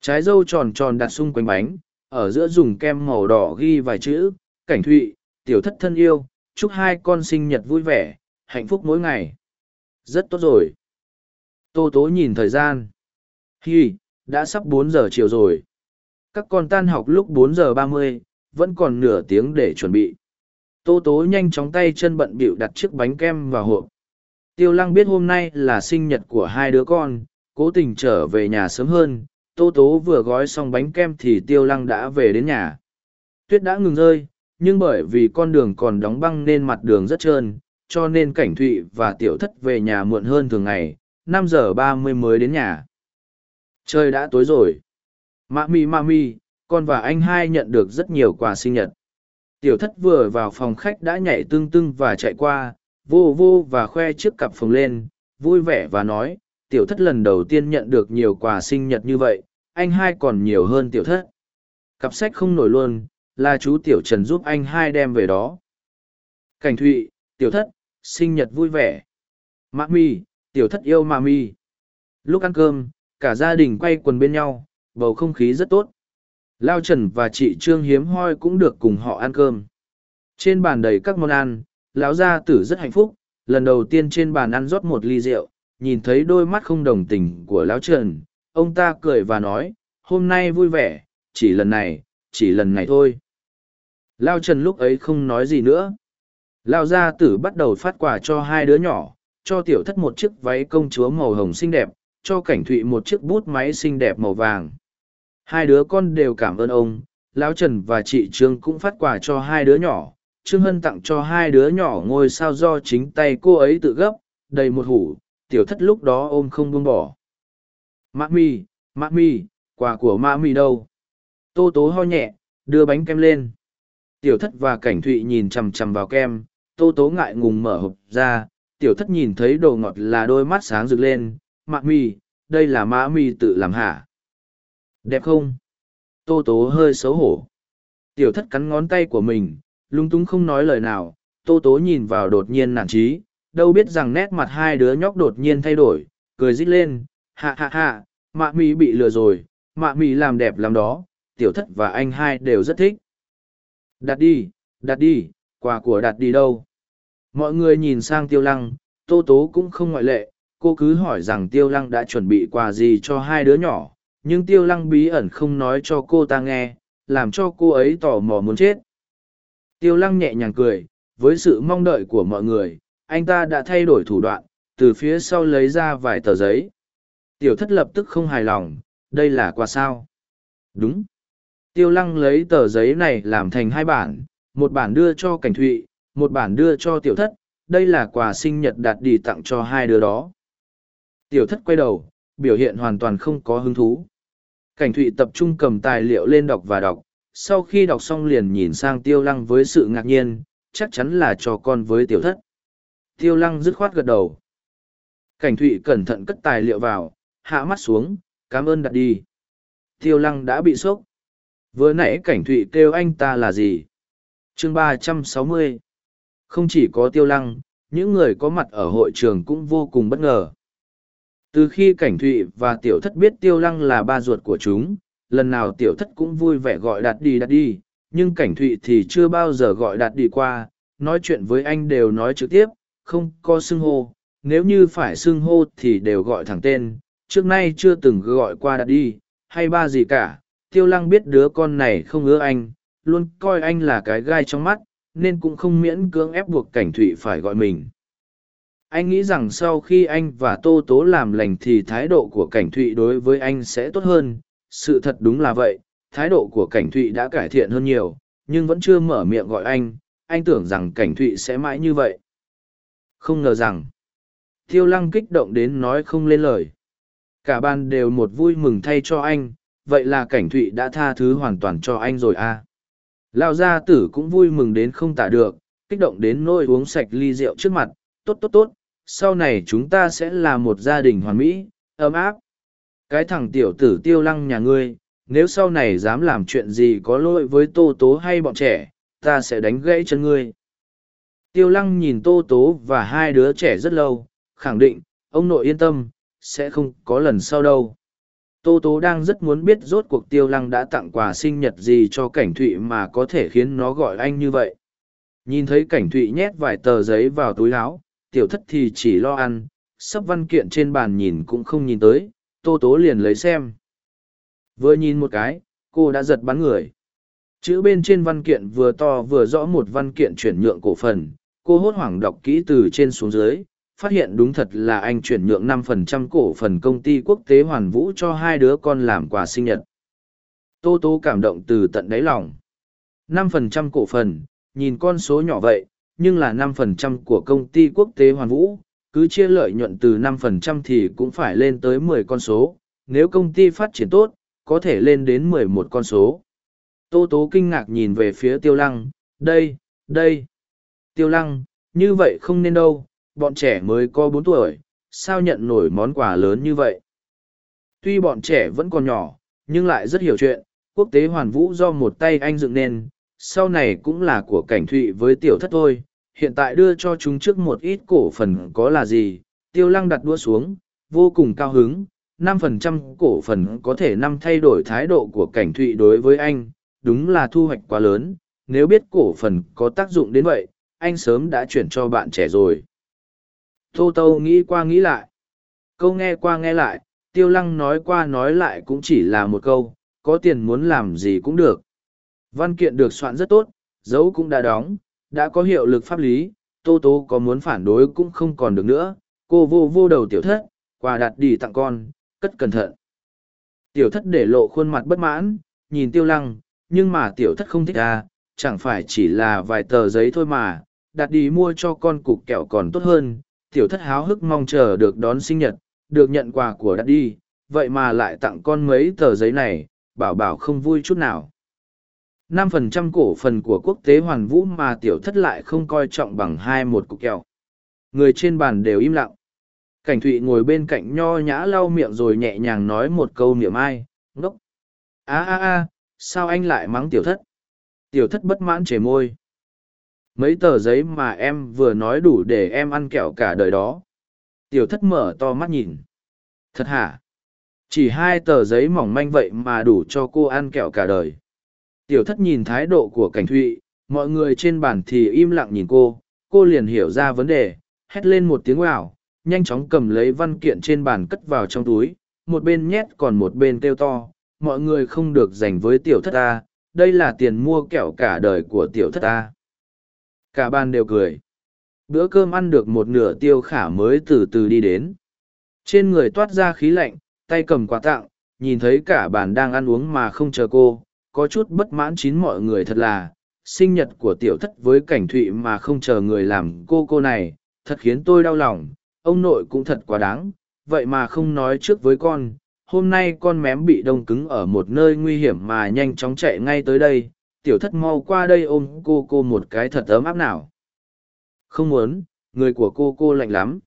A: Trái dâu tròn tròn đặt xung quanh bánh, ở giữa dùng kem màu đỏ ghi vài chữ, cảnh thụy, tiểu thất thân yêu, chúc hai con sinh nhật vui vẻ, hạnh phúc mỗi ngày. Rất tốt rồi. Tô tố nhìn thời gian. Hi, đã sắp bốn giờ chiều rồi. Các con tan học lúc bốn giờ ba mươi, vẫn còn nửa tiếng để chuẩn bị. Tô tố nhanh chóng tay chân bận bịu đặt chiếc bánh kem vào hộp. Tiêu lăng biết hôm nay là sinh nhật của hai đứa con, cố tình trở về nhà sớm hơn. Tô tố vừa gói xong bánh kem thì tiêu lăng đã về đến nhà. Tuyết đã ngừng rơi, nhưng bởi vì con đường còn đóng băng nên mặt đường rất trơn, cho nên cảnh thụy và tiểu thất về nhà muộn hơn thường ngày, năm giờ ba mươi mới đến nhà. Trời đã tối rồi. Mami mami, con và anh hai nhận được rất nhiều quà sinh nhật. Tiểu thất vừa vào phòng khách đã nhảy tưng tưng và chạy qua, vô vô và khoe chiếc cặp phồng lên, vui vẻ và nói, tiểu thất lần đầu tiên nhận được nhiều quà sinh nhật như vậy, anh hai còn nhiều hơn tiểu thất. Cặp sách không nổi luôn, là chú tiểu trần giúp anh hai đem về đó. Cảnh thụy, tiểu thất, sinh nhật vui vẻ. Mạ mi, tiểu thất yêu mạ mi. Lúc ăn cơm, cả gia đình quay quần bên nhau, bầu không khí rất tốt. Lao Trần và chị Trương Hiếm Hoi cũng được cùng họ ăn cơm. Trên bàn đầy các món ăn, lão gia tử rất hạnh phúc, lần đầu tiên trên bàn ăn rót một ly rượu, nhìn thấy đôi mắt không đồng tình của lão Trần, ông ta cười và nói, hôm nay vui vẻ, chỉ lần này, chỉ lần này thôi. Lao Trần lúc ấy không nói gì nữa. Lao gia tử bắt đầu phát quà cho hai đứa nhỏ, cho tiểu thất một chiếc váy công chúa màu hồng xinh đẹp, cho cảnh thụy một chiếc bút máy xinh đẹp màu vàng. Hai đứa con đều cảm ơn ông, Lão Trần và chị Trương cũng phát quà cho hai đứa nhỏ. Trương Hân tặng cho hai đứa nhỏ ngôi sao do chính tay cô ấy tự gấp, đầy một hủ, tiểu thất lúc đó ôm không buông bỏ. Mạ mi, mạ mi, quà của mạ mi đâu? Tô tố ho nhẹ, đưa bánh kem lên. Tiểu thất và cảnh thụy nhìn chằm chằm vào kem, tô tố ngại ngùng mở hộp ra, tiểu thất nhìn thấy đồ ngọt là đôi mắt sáng rực lên, mạ mì, đây là mạ mì tự làm hả? Đẹp không? Tô tố hơi xấu hổ. Tiểu thất cắn ngón tay của mình, lúng túng không nói lời nào, tô tố nhìn vào đột nhiên nản trí, đâu biết rằng nét mặt hai đứa nhóc đột nhiên thay đổi, cười rít lên, hạ hạ hạ, mạ mì bị lừa rồi, mạ mì làm đẹp làm đó, tiểu thất và anh hai đều rất thích. Đặt đi, đặt đi, quà của đặt đi đâu? Mọi người nhìn sang tiêu lăng, tô tố cũng không ngoại lệ, cô cứ hỏi rằng tiêu lăng đã chuẩn bị quà gì cho hai đứa nhỏ, nhưng tiêu lăng bí ẩn không nói cho cô ta nghe làm cho cô ấy tò mò muốn chết. Tiêu lăng nhẹ nhàng cười với sự mong đợi của mọi người anh ta đã thay đổi thủ đoạn từ phía sau lấy ra vài tờ giấy. Tiểu thất lập tức không hài lòng đây là quà sao? Đúng. Tiêu lăng lấy tờ giấy này làm thành hai bản một bản đưa cho cảnh thụy một bản đưa cho tiểu thất đây là quà sinh nhật đạt đi tặng cho hai đứa đó tiểu thất quay đầu biểu hiện hoàn toàn không có hứng thú Cảnh thụy tập trung cầm tài liệu lên đọc và đọc, sau khi đọc xong liền nhìn sang tiêu lăng với sự ngạc nhiên, chắc chắn là cho con với tiểu thất. Tiêu lăng dứt khoát gật đầu. Cảnh thụy cẩn thận cất tài liệu vào, hạ mắt xuống, cảm ơn đặt đi. Tiêu lăng đã bị sốc. Vừa nãy cảnh thụy kêu anh ta là gì? chương ba trăm sáu mươi Không chỉ có tiêu lăng, những người có mặt ở hội trường cũng vô cùng bất ngờ từ khi cảnh thụy và tiểu thất biết tiêu lăng là ba ruột của chúng, lần nào tiểu thất cũng vui vẻ gọi đạt đi đạt đi, nhưng cảnh thụy thì chưa bao giờ gọi đạt đi qua, nói chuyện với anh đều nói trực tiếp, không có xưng hô, nếu như phải xưng hô thì đều gọi thẳng tên, trước nay chưa từng gọi qua đạt đi, hay ba gì cả, tiêu lăng biết đứa con này không ưa anh, luôn coi anh là cái gai trong mắt, nên cũng không miễn cưỡng ép buộc cảnh thụy phải gọi mình anh nghĩ rằng sau khi anh và tô tố làm lành thì thái độ của cảnh thụy đối với anh sẽ tốt hơn. Sự thật đúng là vậy, thái độ của cảnh thụy đã cải thiện hơn nhiều, nhưng vẫn chưa mở miệng gọi anh. Anh tưởng rằng cảnh thụy sẽ mãi như vậy. Không ngờ rằng tiêu lăng kích động đến nói không lên lời. Cả ban đều một vui mừng thay cho anh. Vậy là cảnh thụy đã tha thứ hoàn toàn cho anh rồi à? Lao gia tử cũng vui mừng đến không tả được, kích động đến nôi uống sạch ly rượu trước mặt. Tốt tốt tốt sau này chúng ta sẽ là một gia đình hoàn mỹ, ấm áp. Cái thằng tiểu tử tiêu lăng nhà ngươi, nếu sau này dám làm chuyện gì có lỗi với tô tố hay bọn trẻ, ta sẽ đánh gãy chân ngươi. Tiêu lăng nhìn tô tố và hai đứa trẻ rất lâu, khẳng định, ông nội yên tâm, sẽ không có lần sau đâu. Tô tố đang rất muốn biết rốt cuộc tiêu lăng đã tặng quà sinh nhật gì cho cảnh thụy mà có thể khiến nó gọi anh như vậy. Nhìn thấy cảnh thụy nhét vài tờ giấy vào túi áo, tiểu thất thì chỉ lo ăn, sắp văn kiện trên bàn nhìn cũng không nhìn tới, tô tố liền lấy xem. Vừa nhìn một cái, cô đã giật bắn người. Chữ bên trên văn kiện vừa to vừa rõ một văn kiện chuyển nhượng cổ phần, cô hốt hoảng đọc kỹ từ trên xuống dưới, phát hiện đúng thật là anh chuyển nhượng 5% cổ phần công ty quốc tế Hoàn Vũ cho hai đứa con làm quà sinh nhật. Tô Tô cảm động từ tận đáy lòng. 5% cổ phần, nhìn con số nhỏ vậy, nhưng là 5% của công ty quốc tế Hoàn Vũ, cứ chia lợi nhuận từ 5% thì cũng phải lên tới 10 con số, nếu công ty phát triển tốt, có thể lên đến 11 con số. Tô Tố kinh ngạc nhìn về phía Tiêu Lăng, đây, đây. Tiêu Lăng, như vậy không nên đâu, bọn trẻ mới có bốn tuổi, sao nhận nổi món quà lớn như vậy? Tuy bọn trẻ vẫn còn nhỏ, nhưng lại rất hiểu chuyện, quốc tế hoàn vũ do một tay anh dựng nên, sau này cũng là của cảnh thụy với tiểu thất thôi, hiện tại đưa cho chúng trước một ít cổ phần có là gì, tiêu lăng đặt đua xuống, vô cùng cao hứng, năm phần trăm cổ phần có thể năm thay đổi thái độ của cảnh thụy đối với anh, đúng là thu hoạch quá lớn, nếu biết cổ phần có tác dụng đến vậy, anh sớm đã chuyển cho bạn trẻ rồi. Tô Tô nghĩ qua nghĩ lại. Câu nghe qua nghe lại, tiêu lăng nói qua nói lại cũng chỉ là một câu, có tiền muốn làm gì cũng được. Văn kiện được soạn rất tốt, dấu cũng đã đóng, đã có hiệu lực pháp lý, Tô Tô có muốn phản đối cũng không còn được nữa, cô vô vô đầu tiểu thất, quà đặt đi tặng con, cất cẩn thận. Tiểu thất để lộ khuôn mặt bất mãn, nhìn tiêu lăng, nhưng mà tiểu thất không thích à, chẳng phải chỉ là vài tờ giấy thôi mà, đặt đi mua cho con cục kẹo còn tốt hơn, tiểu thất háo hức mong chờ được đón sinh nhật, được nhận quà của đặt đi, vậy mà lại tặng con mấy tờ giấy này, bảo bảo không vui chút nào. 5% cổ phần của quốc tế hoàn vũ mà tiểu thất lại không coi trọng bằng hai một cục kẹo. Người trên bàn đều im lặng. Cảnh thụy ngồi bên cạnh nho nhã lau miệng rồi nhẹ nhàng nói một câu niệm ai, ngốc. a a a sao anh lại mắng tiểu thất? Tiểu thất bất mãn chề môi. Mấy tờ giấy mà em vừa nói đủ để em ăn kẹo cả đời đó. Tiểu thất mở to mắt nhìn. Thật hả? Chỉ hai tờ giấy mỏng manh vậy mà đủ cho cô ăn kẹo cả đời. Tiểu thất nhìn thái độ của cảnh thụy, mọi người trên bàn thì im lặng nhìn cô, cô liền hiểu ra vấn đề, hét lên một tiếng ảo, nhanh chóng cầm lấy văn kiện trên bàn cất vào trong túi, một bên nhét còn một bên kêu to, mọi người không được dành với tiểu thất ta, đây là tiền mua kẹo cả đời của tiểu thất ta. Cả bàn đều cười. Bữa cơm ăn được một nửa tiêu khả mới từ từ đi đến. Trên người toát ra khí lạnh, tay cầm quà tặng, nhìn thấy cả bàn đang ăn uống mà không chờ cô, có chút bất mãn chín mọi người thật là, sinh nhật của tiểu thất với cảnh thụy mà không chờ người làm cô cô này, thật khiến tôi đau lòng, ông nội cũng thật quá đáng, vậy mà không nói trước với con, hôm nay con mém bị đông cứng ở một nơi nguy hiểm mà nhanh chóng chạy ngay tới đây, tiểu thất mau qua đây ôm cô cô một cái thật ấm áp nào. Không muốn, người của cô cô lạnh lắm.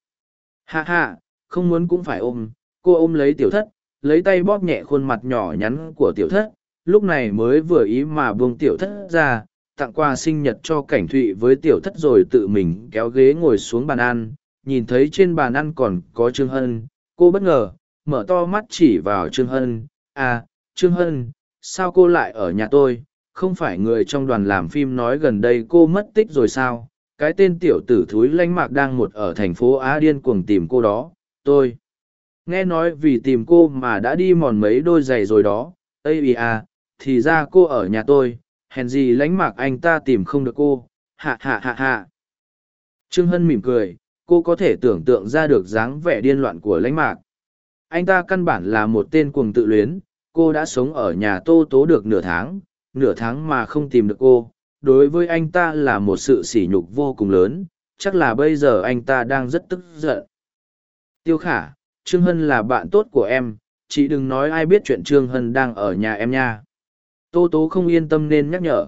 A: ha ha không muốn cũng phải ôm, cô ôm lấy tiểu thất, lấy tay bóp nhẹ khuôn mặt nhỏ nhắn của tiểu thất, lúc này mới vừa ý mà buông tiểu thất ra, tặng quà sinh nhật cho cảnh thụy với tiểu thất rồi tự mình kéo ghế ngồi xuống bàn ăn, nhìn thấy trên bàn ăn còn có Trương Hân, cô bất ngờ, mở to mắt chỉ vào Trương Hân, à, Trương Hân, sao cô lại ở nhà tôi, không phải người trong đoàn làm phim nói gần đây cô mất tích rồi sao, cái tên tiểu tử thúi lanh mạc đang một ở thành phố Á điên cuồng tìm cô đó, tôi. Nghe nói vì tìm cô mà đã đi mòn mấy đôi giày rồi đó, ây à, thì ra cô ở nhà tôi, hèn gì lánh mạc anh ta tìm không được cô, hạ hạ hạ hạ. Trương Hân mỉm cười, cô có thể tưởng tượng ra được dáng vẻ điên loạn của lãnh mạc. Anh ta căn bản là một tên cuồng tự luyến, cô đã sống ở nhà tô tố được nửa tháng, nửa tháng mà không tìm được cô. Đối với anh ta là một sự sỉ nhục vô cùng lớn, chắc là bây giờ anh ta đang rất tức giận. Tiêu khả, Trương Hân là bạn tốt của em, chị đừng nói ai biết chuyện Trương Hân đang ở nhà em nha. Tô tố không yên tâm nên nhắc nhở.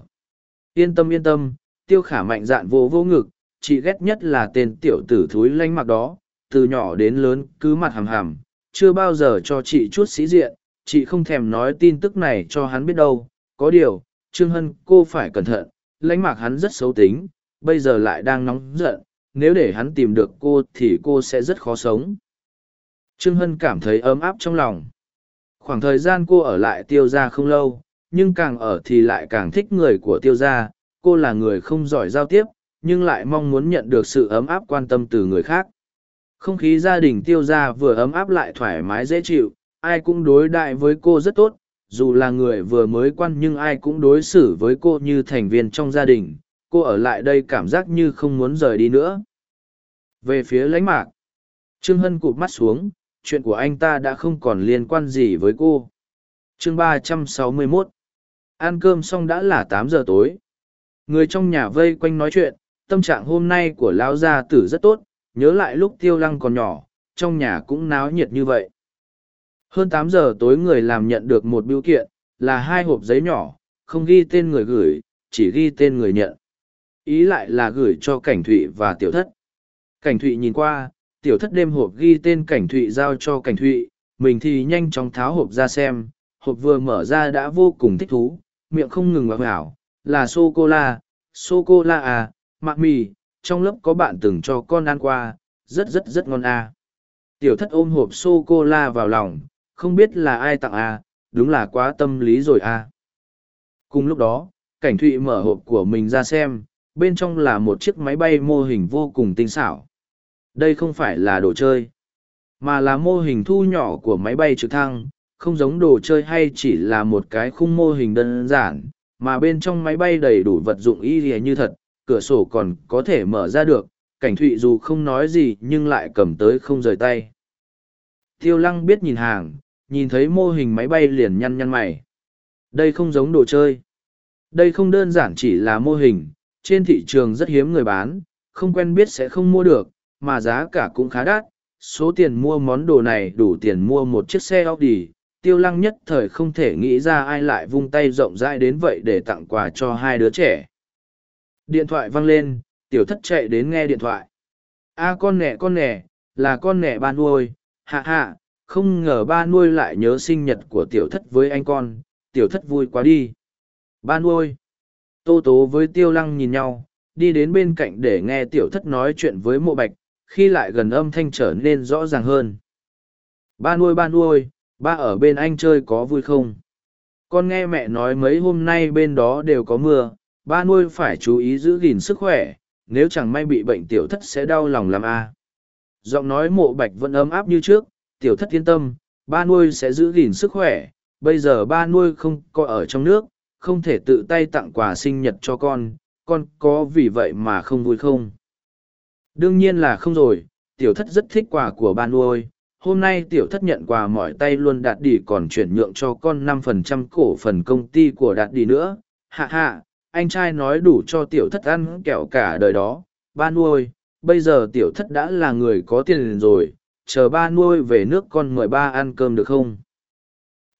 A: Yên tâm yên tâm, tiêu khả mạnh dạn vô vô ngực, chị ghét nhất là tên tiểu tử thúi lanh mặc đó, từ nhỏ đến lớn cứ mặt hầm hầm, chưa bao giờ cho chị chút sĩ diện, chị không thèm nói tin tức này cho hắn biết đâu. Có điều, Trương Hân cô phải cẩn thận, lãnh mạc hắn rất xấu tính, bây giờ lại đang nóng giận, nếu để hắn tìm được cô thì cô sẽ rất khó sống. Trương Hân cảm thấy ấm áp trong lòng. Khoảng thời gian cô ở lại tiêu gia không lâu, nhưng càng ở thì lại càng thích người của tiêu gia, cô là người không giỏi giao tiếp, nhưng lại mong muốn nhận được sự ấm áp quan tâm từ người khác. Không khí gia đình tiêu gia vừa ấm áp lại thoải mái dễ chịu, ai cũng đối đại với cô rất tốt, dù là người vừa mới quan nhưng ai cũng đối xử với cô như thành viên trong gia đình, cô ở lại đây cảm giác như không muốn rời đi nữa. Về phía lãnh mạc, Trương Hân cụp mắt xuống, chuyện của anh ta đã không còn liên quan gì với cô. chương ba trăm sáu mươi 361 Ăn cơm xong đã là tám giờ tối. Người trong nhà vây quanh nói chuyện, tâm trạng hôm nay của lão gia tử rất tốt, nhớ lại lúc tiêu lăng còn nhỏ, trong nhà cũng náo nhiệt như vậy. Hơn tám giờ tối người làm nhận được một biểu kiện, là hai hộp giấy nhỏ, không ghi tên người gửi, chỉ ghi tên người nhận. Ý lại là gửi cho Cảnh Thụy và Tiểu Thất. Cảnh Thụy nhìn qua, Tiểu Thất đêm hộp ghi tên Cảnh Thụy giao cho Cảnh Thụy, mình thì nhanh chóng tháo hộp ra xem, hộp vừa mở ra đã vô cùng thích thú, miệng không ngừng ngọt ngào, là sô-cô-la, sô-cô-la à, mạc mì, trong lớp có bạn từng cho con ăn qua, rất rất rất ngon à. Tiểu thất ôm hộp sô-cô-la vào lòng, không biết là ai tặng à, đúng là quá tâm lý rồi à. Cùng lúc đó, cảnh thụy mở hộp của mình ra xem, bên trong là một chiếc máy bay mô hình vô cùng tinh xảo. Đây không phải là đồ chơi, mà là mô hình thu nhỏ của máy bay trực thăng, không giống đồ chơi hay chỉ là một cái khung mô hình đơn giản, mà bên trong máy bay đầy đủ vật dụng y lìa như thật, cửa sổ còn có thể mở ra được, cảnh thụy dù không nói gì nhưng lại cầm tới không rời tay. Tiêu lăng biết nhìn hàng, nhìn thấy mô hình máy bay liền nhăn nhăn mày. Đây không giống đồ chơi. Đây không đơn giản chỉ là mô hình, trên thị trường rất hiếm người bán, không quen biết sẽ không mua được, mà giá cả cũng khá đắt. Số tiền mua món đồ này đủ tiền mua một chiếc xe Audi, tiêu lăng nhất thời không thể nghĩ ra ai lại vung tay rộng rãi đến vậy để tặng quà cho hai đứa trẻ. Điện thoại văng lên, tiểu thất chạy đến nghe điện thoại. a con nẻ con nẻ, là con nẻ ba nuôi, hạ hạ, không ngờ ba nuôi lại nhớ sinh nhật của tiểu thất với anh con, tiểu thất vui quá đi. Ba nuôi, tô tố với tiêu lăng nhìn nhau, đi đến bên cạnh để nghe tiểu thất nói chuyện với mộ bạch, khi lại gần âm thanh trở nên rõ ràng hơn. Ba nuôi ba nuôi, ba ở bên anh chơi có vui không? Con nghe mẹ nói mấy hôm nay bên đó đều có mưa, ba nuôi phải chú ý giữ gìn sức khỏe, nếu chẳng may bị bệnh tiểu thất sẽ đau lòng làm a à. giọng nói mộ bạch vẫn ấm áp như trước, tiểu thất yên tâm, ba nuôi sẽ giữ gìn sức khỏe, bây giờ ba nuôi không có ở trong nước, không thể tự tay tặng quà sinh nhật cho con con có vì vậy mà không vui không? Đương nhiên là không rồi, tiểu thất rất thích quà của ba nuôi hôm nay tiểu thất nhận quà mỏi tay luôn đạt đi còn chuyển nhượng cho con năm phần trăm cổ phần công ty của đạt đi nữa. Hạ hạ, anh trai nói đủ cho tiểu thất ăn kẹo cả đời đó. Ba nuôi, bây giờ tiểu thất đã là người có tiền rồi. Chờ ba nuôi về nước con mời ba ăn cơm được không?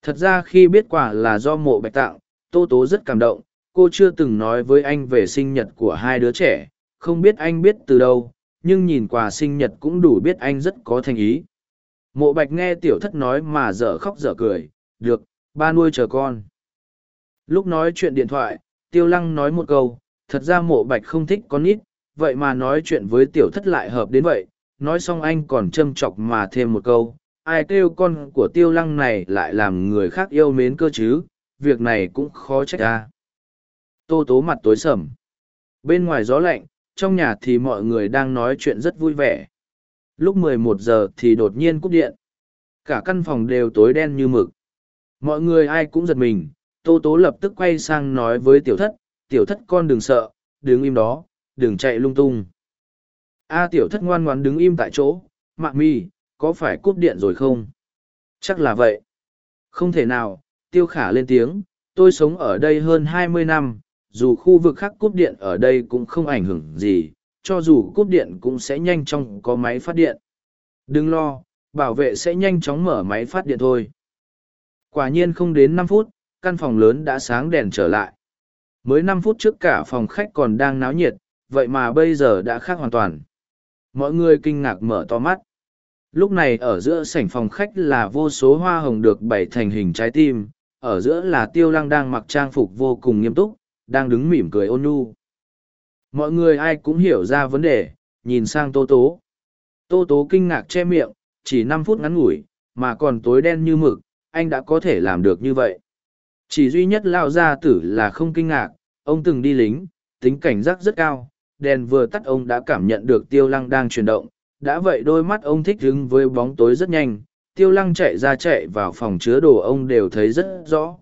A: Thật ra khi biết quả là do mộ bạch tặng tô tố rất cảm động. Cô chưa từng nói với anh về sinh nhật của hai đứa trẻ. Không biết anh biết từ đâu, nhưng nhìn quà sinh nhật cũng đủ biết anh rất có thành ý. Mộ bạch nghe tiểu thất nói mà dở khóc dở cười, được, ba nuôi chờ con. Lúc nói chuyện điện thoại, tiêu lăng nói một câu, thật ra mộ bạch không thích con nít, vậy mà nói chuyện với tiểu thất lại hợp đến vậy, nói xong anh còn châm chọc mà thêm một câu, ai kêu con của tiêu lăng này lại làm người khác yêu mến cơ chứ, việc này cũng khó trách ra. Tô tố mặt tối sầm. Bên ngoài gió lạnh, trong nhà thì mọi người đang nói chuyện rất vui vẻ lúc 11 giờ thì đột nhiên cúp điện. Cả căn phòng đều tối đen như mực. Mọi người ai cũng giật mình, tô tố lập tức quay sang nói với tiểu thất tiểu thất con đừng sợ, đứng im đó, đừng chạy lung tung. A, tiểu thất ngoan ngoan đứng im tại chỗ mạng mi, có phải cúp điện rồi không? Chắc là vậy. Không thể nào, tiêu khả lên tiếng, tôi sống ở đây hơn hai mươi năm, dù khu vực khác cúp điện ở đây cũng không ảnh hưởng gì cho dù cúp điện cũng sẽ nhanh chóng có máy phát điện. Đừng lo, bảo vệ sẽ nhanh chóng mở máy phát điện thôi. Quả nhiên không đến năm phút, căn phòng lớn đã sáng đèn trở lại. Mới năm phút trước cả phòng khách còn đang náo nhiệt, vậy mà bây giờ đã khác hoàn toàn. Mọi người kinh ngạc mở to mắt. Lúc này ở giữa sảnh phòng khách là vô số hoa hồng được bày thành hình trái tim, ở giữa là tiêu lăng đang mặc trang phục vô cùng nghiêm túc, đang đứng mỉm cười ôn nhu mọi người ai cũng hiểu ra vấn đề nhìn sang tô tố tô tố kinh ngạc che miệng chỉ năm phút ngắn ngủi mà còn tối đen như mực anh đã có thể làm được như vậy chỉ duy nhất lao gia tử là không kinh ngạc ông từng đi lính tính cảnh giác rất cao đèn vừa tắt ông đã cảm nhận được tiêu lăng đang chuyển động, đã vậy đôi mắt ông thích đứng với bóng tối rất nhanh, tiêu lăng chạy ra chạy vào phòng chứa đồ ông đều thấy rất rõ.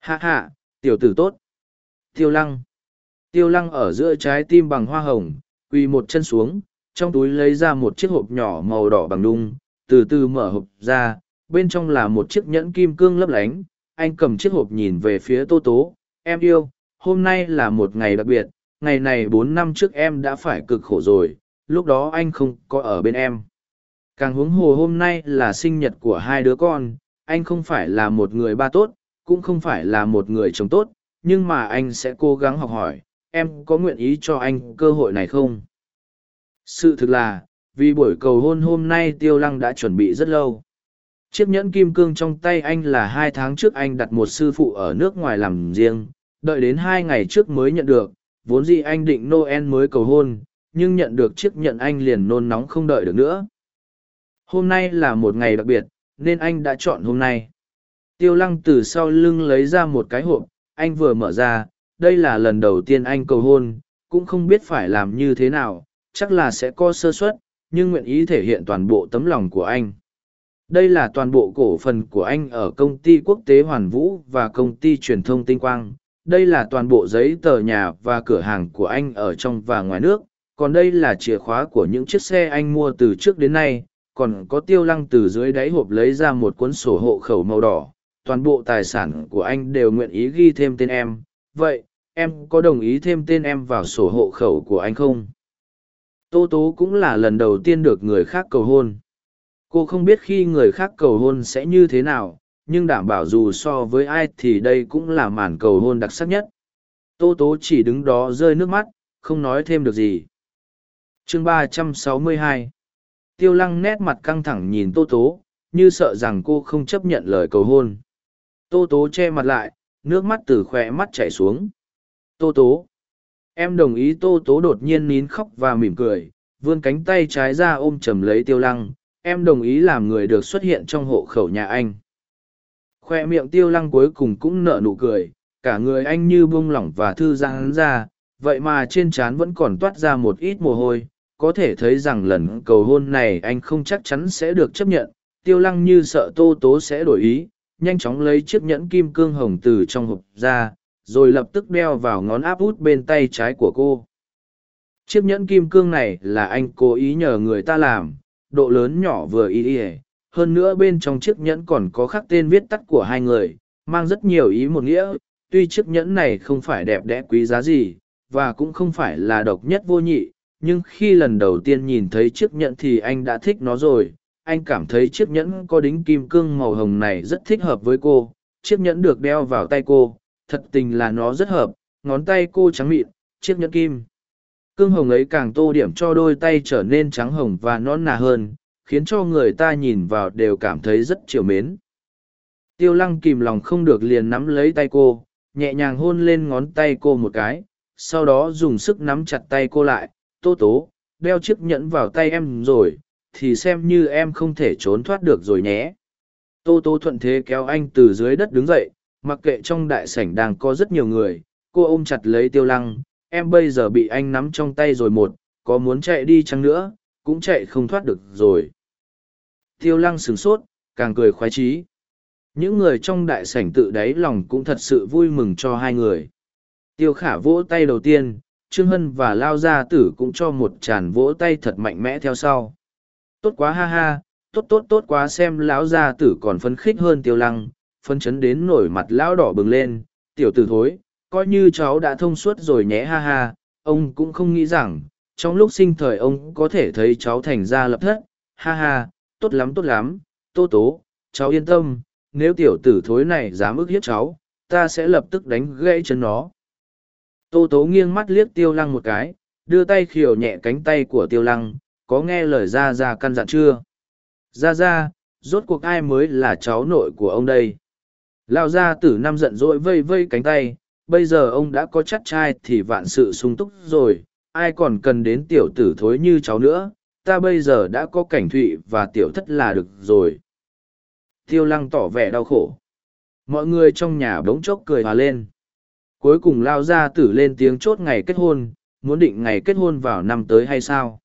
A: Hạ hạ, tiểu tử tốt. Tiêu lăng. Tiêu lăng ở giữa trái tim bằng hoa hồng, quỳ một chân xuống, trong túi lấy ra một chiếc hộp nhỏ màu đỏ bằng đung, từ từ mở hộp ra, bên trong là một chiếc nhẫn kim cương lấp lánh. Anh cầm chiếc hộp nhìn về phía Tô Tố, em yêu, hôm nay là một ngày đặc biệt, ngày này bốn năm trước em đã phải cực khổ rồi, lúc đó anh không có ở bên em. Càng huống hồ hôm nay là sinh nhật của hai đứa con, anh không phải là một người ba tốt, cũng không phải là một người chồng tốt, nhưng mà anh sẽ cố gắng học hỏi, em có nguyện ý cho anh cơ hội này không? Sự thực là, vì buổi cầu hôn hôm nay Tiêu Lăng đã chuẩn bị rất lâu. Chiếc nhẫn kim cương trong tay anh là hai tháng trước anh đặt một sư phụ ở nước ngoài làm riêng, đợi đến hai ngày trước mới nhận được, vốn dĩ anh định Noel mới cầu hôn, nhưng nhận được chiếc nhẫn anh liền nôn nóng không đợi được nữa. Hôm nay là một ngày đặc biệt, nên anh đã chọn hôm nay. Tiêu lăng từ sau lưng lấy ra một cái hộp, anh vừa mở ra, đây là lần đầu tiên anh cầu hôn, cũng không biết phải làm như thế nào, chắc là sẽ có sơ suất, nhưng nguyện ý thể hiện toàn bộ tấm lòng của anh. Đây là toàn bộ cổ phần của anh ở công ty quốc tế Hoàn Vũ và công ty truyền thông Tinh Quang. Đây là toàn bộ giấy tờ nhà và cửa hàng của anh ở trong và ngoài nước. Còn đây là chìa khóa của những chiếc xe anh mua từ trước đến nay. Còn có tiêu lăng từ dưới đáy hộp lấy ra một cuốn sổ hộ khẩu màu đỏ. Toàn bộ tài sản của anh đều nguyện ý ghi thêm tên em. Vậy, em có đồng ý thêm tên em vào sổ hộ khẩu của anh không? Tô Tố cũng là lần đầu tiên được người khác cầu hôn. Cô không biết khi người khác cầu hôn sẽ như thế nào, nhưng đảm bảo dù so với ai thì đây cũng là màn cầu hôn đặc sắc nhất. Tô tố chỉ đứng đó rơi nước mắt, không nói thêm được gì. Chương ba trăm sáu mươi hai. Tiêu lăng nét mặt căng thẳng nhìn tô tố, như sợ rằng cô không chấp nhận lời cầu hôn. Tô tố che mặt lại, nước mắt từ khoe mắt chảy xuống tô tố. Em đồng ý tô tố đột nhiên nín khóc và mỉm cười, vươn cánh tay trái ra ôm chầm lấy tiêu lăng. Em đồng ý làm người được xuất hiện trong hộ khẩu nhà anh. Khoe miệng tiêu lăng cuối cùng cũng nở nụ cười, cả người anh như buông lỏng và thư giãn ra. Vậy mà trên trán vẫn còn toát ra một ít mồ hôi, có thể thấy rằng lần cầu hôn này anh không chắc chắn sẽ được chấp nhận. Tiêu lăng như sợ tô tố sẽ đổi ý, nhanh chóng lấy chiếc nhẫn kim cương hồng từ trong hộp ra rồi lập tức đeo vào ngón áp út bên tay trái của cô. Chiếc nhẫn kim cương này là anh cố ý nhờ người ta làm, độ lớn nhỏ vừa ý. ỉa hơn nữa bên trong chiếc nhẫn còn có khắc tên viết tắt của hai người, mang rất nhiều ý một nghĩa. Tuy chiếc nhẫn này không phải đẹp đẽ quý giá gì, và cũng không phải là độc nhất vô nhị, nhưng khi lần đầu tiên nhìn thấy chiếc nhẫn thì anh đã thích nó rồi. Anh cảm thấy chiếc nhẫn có đính kim cương màu hồng này rất thích hợp với cô. Chiếc nhẫn được đeo vào tay cô thật tình là nó rất hợp, ngón tay cô trắng mịn, chiếc nhẫn kim. Cương hồng ấy càng tô điểm cho đôi tay trở nên trắng hồng và non nà hơn, khiến cho người ta nhìn vào đều cảm thấy rất chiều mến. Tiêu lăng kìm lòng không được liền nắm lấy tay cô, nhẹ nhàng hôn lên ngón tay cô một cái, sau đó dùng sức nắm chặt tay cô lại, tô tố, đeo chiếc nhẫn vào tay em rồi, thì xem như em không thể trốn thoát được rồi nhé. Tô tố thuận thế kéo anh từ dưới đất đứng dậy mặc kệ trong đại sảnh đang có rất nhiều người cô ôm chặt lấy tiêu lăng em bây giờ bị anh nắm trong tay rồi một, có muốn chạy đi chăng nữa, cũng chạy không thoát được rồi. Tiêu lăng sửng sốt, càng cười khoái chí. Những người trong đại sảnh tự đáy lòng cũng thật sự vui mừng cho hai người. Tiêu khả vỗ tay đầu tiên, Trương Hân và Lao Gia Tử cũng cho một tràn vỗ tay thật mạnh mẽ theo sau. Tốt quá ha ha, tốt tốt tốt quá xem lão Gia Tử còn phấn khích hơn Tiêu Lăng, phân chấn đến nổi mặt lão đỏ bừng lên, tiểu tử thối, coi như cháu đã thông suốt rồi nhé ha ha, ông cũng không nghĩ rằng, trong lúc sinh thời ông có thể thấy cháu thành ra lập thất, ha ha, tốt lắm tốt lắm, tô tố, cháu yên tâm, nếu tiểu tử thối này dám ức hiếp cháu, ta sẽ lập tức đánh gãy chân nó. Tô tố nghiêng mắt liếc tiêu lăng một cái, đưa tay khiều nhẹ cánh tay của tiêu lăng, có nghe lời ra ra căn dặn chưa? Ra ra, rốt cuộc ai mới là cháu nội của ông đây? Lao ra tử năm giận dỗi vây vây cánh tay, bây giờ ông đã có chắc trai thì vạn sự sung túc rồi, ai còn cần đến tiểu tử thối như cháu nữa, ta bây giờ đã có cảnh thụy và tiểu thất là được rồi. Tiêu lăng tỏ vẻ đau khổ. Mọi người trong nhà bỗng chốc cười hòa lên. Cuối cùng lao ra tử lên tiếng chốt ngày kết hôn, muốn định ngày kết hôn vào năm tới hay sao?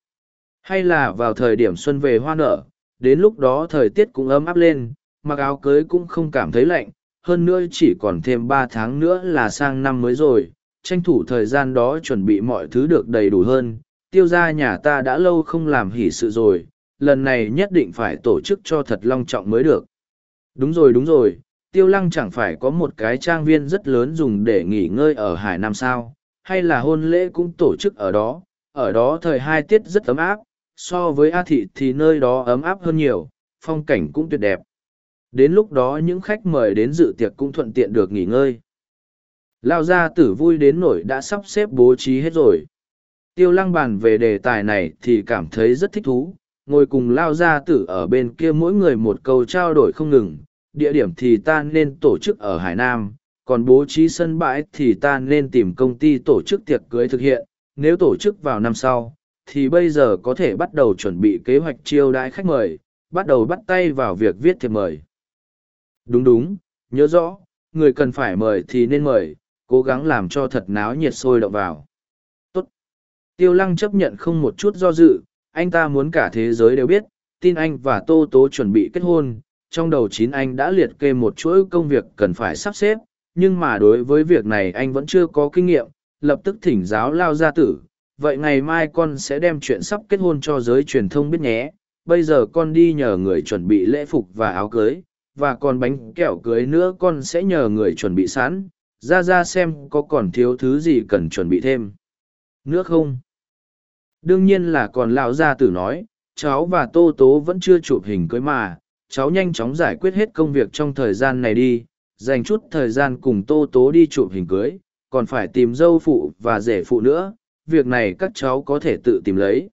A: Hay là vào thời điểm xuân về hoa nở, đến lúc đó thời tiết cũng ấm áp lên, mặc áo cưới cũng không cảm thấy lạnh, hơn nữa chỉ còn thêm ba tháng nữa là sang năm mới rồi, tranh thủ thời gian đó chuẩn bị mọi thứ được đầy đủ hơn. Tiêu gia nhà ta đã lâu không làm hỷ sự rồi, lần này nhất định phải tổ chức cho thật long trọng mới được. Đúng rồi đúng rồi, tiêu lăng chẳng phải có một cái trang viên rất lớn dùng để nghỉ ngơi ở Hải Nam sao, hay là hôn lễ cũng tổ chức ở đó, ở đó thời hai tiết rất ấm áp, so với A Thị thì nơi đó ấm áp hơn nhiều, phong cảnh cũng tuyệt đẹp. Đến lúc đó những khách mời đến dự tiệc cũng thuận tiện được nghỉ ngơi. Lao gia tử vui đến nổi đã sắp xếp bố trí hết rồi. Tiêu lăng bàn về đề tài này thì cảm thấy rất thích thú, ngồi cùng Lao gia tử ở bên kia mỗi người một câu trao đổi không ngừng, địa điểm thì ta nên tổ chức ở Hải Nam, còn bố trí sân bãi thì ta nên tìm công ty tổ chức tiệc cưới thực hiện, nếu tổ chức vào năm sau, thì bây giờ có thể bắt đầu chuẩn bị kế hoạch chiêu đãi khách mời, bắt đầu bắt tay vào việc viết thiệp mời. Đúng đúng, nhớ rõ, người cần phải mời thì nên mời, cố gắng làm cho thật náo nhiệt sôi động vào. Tốt. Tiêu lăng chấp nhận không một chút do dự, anh ta muốn cả thế giới đều biết, tin anh và Tô Tố chuẩn bị kết hôn, trong đầu chín anh đã liệt kê một chuỗi công việc cần phải sắp xếp, nhưng mà đối với việc này anh vẫn chưa có kinh nghiệm, lập tức thỉnh giáo lao gia tử. Vậy ngày mai con sẽ đem chuyện sắp kết hôn cho giới truyền thông biết nhé. Bây giờ con đi nhờ người chuẩn bị lễ phục và áo cưới, và còn bánh kẹo cưới nữa con sẽ nhờ người chuẩn bị sẵn, ra ra xem có còn thiếu thứ gì cần chuẩn bị thêm. nữa không? Đương nhiên là còn lão gia tử nói, cháu và Tô Tố vẫn chưa chụp hình cưới mà, cháu nhanh chóng giải quyết hết công việc trong thời gian này đi, dành chút thời gian cùng Tô Tố đi chụp hình cưới, còn phải tìm dâu phụ và rể phụ nữa, việc này các cháu có thể tự tìm lấy.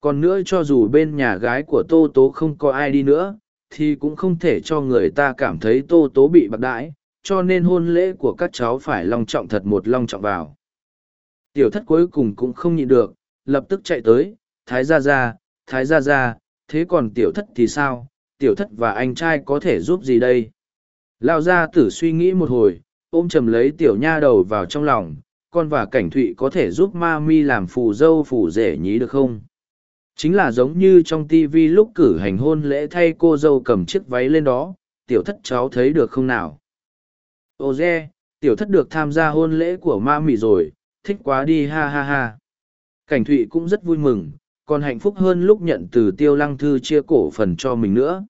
A: Còn nữa cho dù bên nhà gái của Tô Tố không có ai đi nữa, thì cũng không thể cho người ta cảm thấy Tô Tố bị bạc đãi, cho nên hôn lễ của các cháu phải long trọng thật một long trọng vào. Tiểu thất cuối cùng cũng không nhịn được, lập tức chạy tới, thái gia gia, thái gia gia, thế còn tiểu thất thì sao, tiểu thất và anh trai có thể giúp gì đây? Lao gia tử suy nghĩ một hồi, ôm chầm lấy tiểu nha đầu vào trong lòng, con và cảnh thụy có thể giúp ma mi làm phù dâu phù rể nhí được không? Chính là giống như trong tivi lúc cử hành hôn lễ thay cô dâu cầm chiếc váy lên đó, tiểu thất cháu thấy được không nào? Ô dê, tiểu thất được tham gia hôn lễ của ma mị rồi, thích quá đi ha ha ha. Cảnh thụy cũng rất vui mừng, còn hạnh phúc hơn lúc nhận từ tiêu lăng thư chia cổ phần cho mình nữa.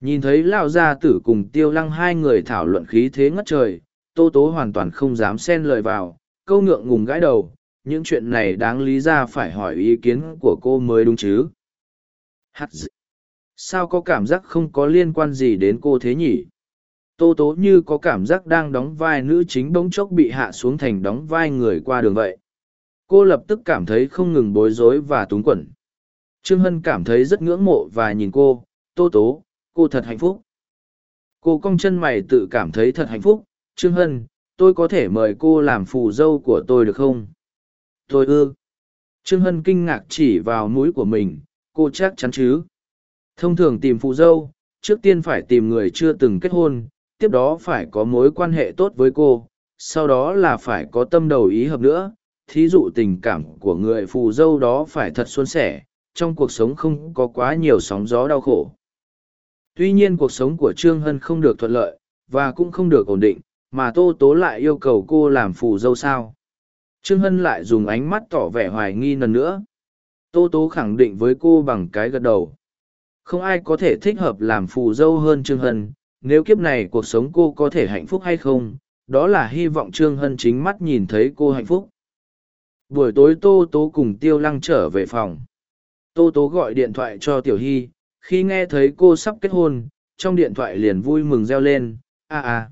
A: Nhìn thấy Lão Gia Tử cùng Tiêu Lăng hai người thảo luận khí thế ngất trời, Tô Tố hoàn toàn không dám xen lời vào, câu ngượng ngùng gãi đầu, những chuyện này đáng lý ra phải hỏi ý kiến của cô mới đúng chứ. Hát dị. Sao có cảm giác không có liên quan gì đến cô thế nhỉ? Tô Tố như có cảm giác đang đóng vai nữ chính bỗng chốc bị hạ xuống thành đóng vai người qua đường vậy. Cô lập tức cảm thấy không ngừng bối rối và túng quẩn. Trương Hân cảm thấy rất ngưỡng mộ và nhìn cô, Tô Tố, cô thật hạnh phúc cô cong chân mày tự cảm thấy thật hạnh phúc trương hân tôi có thể mời cô làm phù dâu của tôi được không tôi ư. Trương hân kinh ngạc chỉ vào mũi của mình cô chắc chắn chứ? Thông thường tìm phù dâu trước tiên phải tìm người chưa từng kết hôn tiếp đó phải có mối quan hệ tốt với cô sau đó là phải có tâm đầu ý hợp nữa. Thí dụ tình cảm của người phù dâu đó phải thật xuân sẻ trong cuộc sống không có quá nhiều sóng gió đau khổ. Tuy nhiên cuộc sống của Trương Hân không được thuận lợi, và cũng không được ổn định, mà Tô Tố lại yêu cầu cô làm phù dâu sao. Trương Hân lại dùng ánh mắt tỏ vẻ hoài nghi lần nữa. Tô Tố khẳng định với cô bằng cái gật đầu. Không ai có thể thích hợp làm phù dâu hơn Trương Hân, nếu kiếp này cuộc sống cô có thể hạnh phúc hay không, đó là hy vọng Trương Hân chính mắt nhìn thấy cô hạnh phúc. Buổi tối Tô Tố cùng Tiêu Lăng trở về phòng. Tô Tố gọi điện thoại cho Tiểu Hy, khi nghe thấy cô sắp kết hôn trong điện thoại liền vui mừng reo lên a a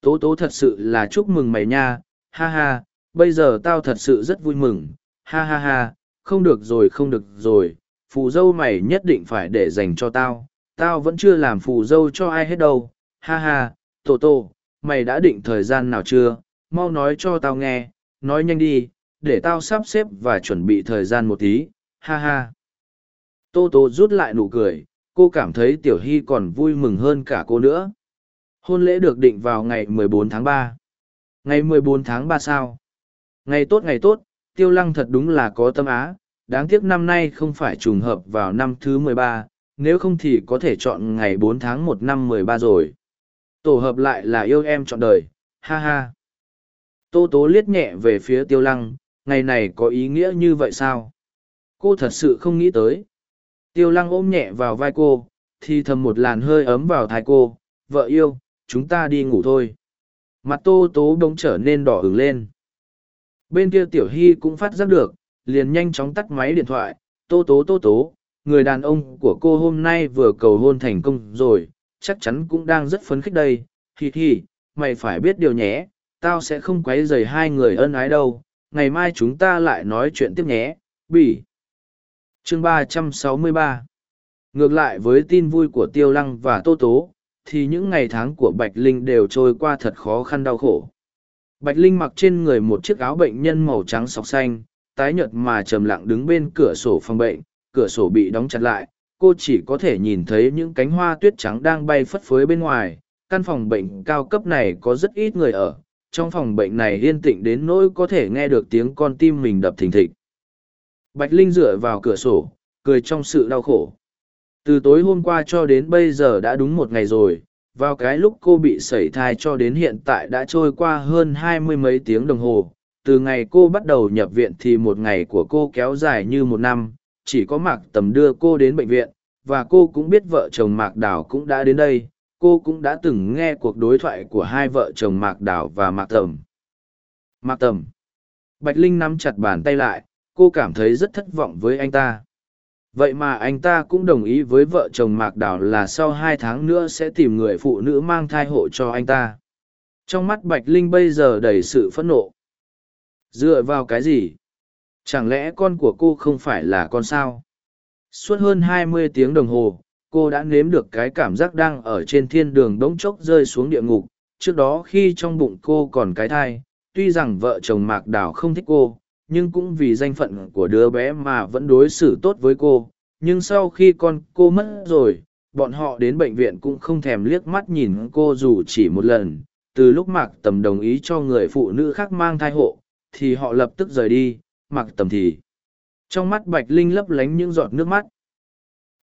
A: tố tố thật sự là chúc mừng mày nha ha ha bây giờ tao thật sự rất vui mừng. Ha ha ha không được rồi không được rồi. Phù dâu mày nhất định phải để dành cho tao. Tao vẫn chưa làm phù dâu cho ai hết đâu. Ha ha tô tô mày đã định thời gian nào chưa? Mau nói cho tao nghe. Nói nhanh đi để tao sắp xếp và chuẩn bị thời gian một tí. Ha ha. Tô Tô rút lại nụ cười, cô cảm thấy Tiểu Hy còn vui mừng hơn cả cô nữa. Hôn lễ được định vào ngày 14 tháng 3. Ngày 14 tháng 3 sao? Ngày tốt ngày tốt, tiêu lăng thật đúng là có tâm á, đáng tiếc năm nay không phải trùng hợp vào năm thứ mười ba, nếu không thì có thể chọn ngày bốn tháng một năm mười ba rồi. Tổ hợp lại là yêu em chọn đời, ha ha. Tô tố liếc nhẹ về phía tiêu lăng, ngày này có ý nghĩa như vậy sao? Cô thật sự không nghĩ tới. Tiêu lăng ôm nhẹ vào vai cô, thì thầm một làn hơi ấm vào thai cô, vợ yêu, chúng ta đi ngủ thôi. Mặt tô tố đống trở nên đỏ ửng lên. Bên kia tiểu hy cũng phát giác được, liền nhanh chóng tắt máy điện thoại, tô tố tô tố, người đàn ông của cô hôm nay vừa cầu hôn thành công rồi, chắc chắn cũng đang rất phấn khích đây. Hi hi, mày phải biết điều nhé, tao sẽ không quấy rầy hai người ân ái đâu, ngày mai chúng ta lại nói chuyện tiếp nhé, bỉ. Chương ba trăm sáu mươi ba Ngược lại với tin vui của Tiêu Lăng và Tô Tố, thì những ngày tháng của Bạch Linh đều trôi qua thật khó khăn đau khổ. Bạch Linh mặc trên người một chiếc áo bệnh nhân màu trắng sọc xanh, tái nhợt mà trầm lặng đứng bên cửa sổ phòng bệnh, cửa sổ bị đóng chặt lại, cô chỉ có thể nhìn thấy những cánh hoa tuyết trắng đang bay phất phới bên ngoài. Căn phòng bệnh cao cấp này có rất ít người ở, trong phòng bệnh này yên tĩnh đến nỗi có thể nghe được tiếng con tim mình đập thình thịch. Bạch Linh dựa vào cửa sổ, cười trong sự đau khổ. Từ tối hôm qua cho đến bây giờ đã đúng một ngày rồi, vào cái lúc cô bị sẩy thai cho đến hiện tại đã trôi qua hơn hai mươi mấy tiếng đồng hồ. Từ ngày cô bắt đầu nhập viện thì một ngày của cô kéo dài như một năm, chỉ có Mạc Tầm đưa cô đến bệnh viện, và cô cũng biết vợ chồng Mạc Đảo cũng đã đến đây, cô cũng đã từng nghe cuộc đối thoại của hai vợ chồng Mạc Đảo và Mạc Tầm. Mạc Tầm. Bạch Linh nắm chặt bàn tay lại, cô cảm thấy rất thất vọng với anh ta. Vậy mà anh ta cũng đồng ý với vợ chồng Mạc đảo là sau hai tháng nữa sẽ tìm người phụ nữ mang thai hộ cho anh ta. Trong mắt Bạch Linh bây giờ đầy sự phẫn nộ. Dựa vào cái gì? Chẳng lẽ con của cô không phải là con sao? Suốt hơn hai mươi tiếng đồng hồ, cô đã nếm được cái cảm giác đang ở trên thiên đường đống chốc rơi xuống địa ngục. Trước đó khi trong bụng cô còn cái thai, tuy rằng vợ chồng Mạc đảo không thích cô, nhưng cũng vì danh phận của đứa bé mà vẫn đối xử tốt với cô. Nhưng sau khi con cô mất rồi, bọn họ đến bệnh viện cũng không thèm liếc mắt nhìn cô dù chỉ một lần. Từ lúc mạc tầm đồng ý cho người phụ nữ khác mang thai hộ, thì họ lập tức rời đi. Mạc tầm thì trong mắt bạch linh lấp lánh những giọt nước mắt.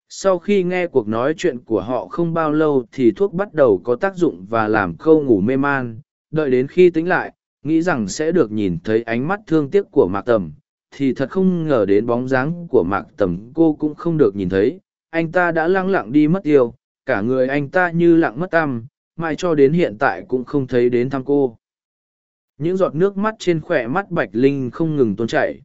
A: Sau khi nghe cuộc nói chuyện của họ không bao lâu thì thuốc bắt đầu có tác dụng và làm khâu ngủ mê man. Đợi đến khi tính lại nghĩ rằng sẽ được nhìn thấy ánh mắt thương tiếc của mạc tầm thì thật không ngờ đến bóng dáng của mạc tầm cô cũng không được nhìn thấy. Anh ta đã lăng lặng đi mất tiêu, cả người anh ta như lặng mất tăm mãi cho đến hiện tại cũng không thấy đến thăm cô. Những giọt nước mắt trên khỏe mắt bạch linh không ngừng tuôn chảy.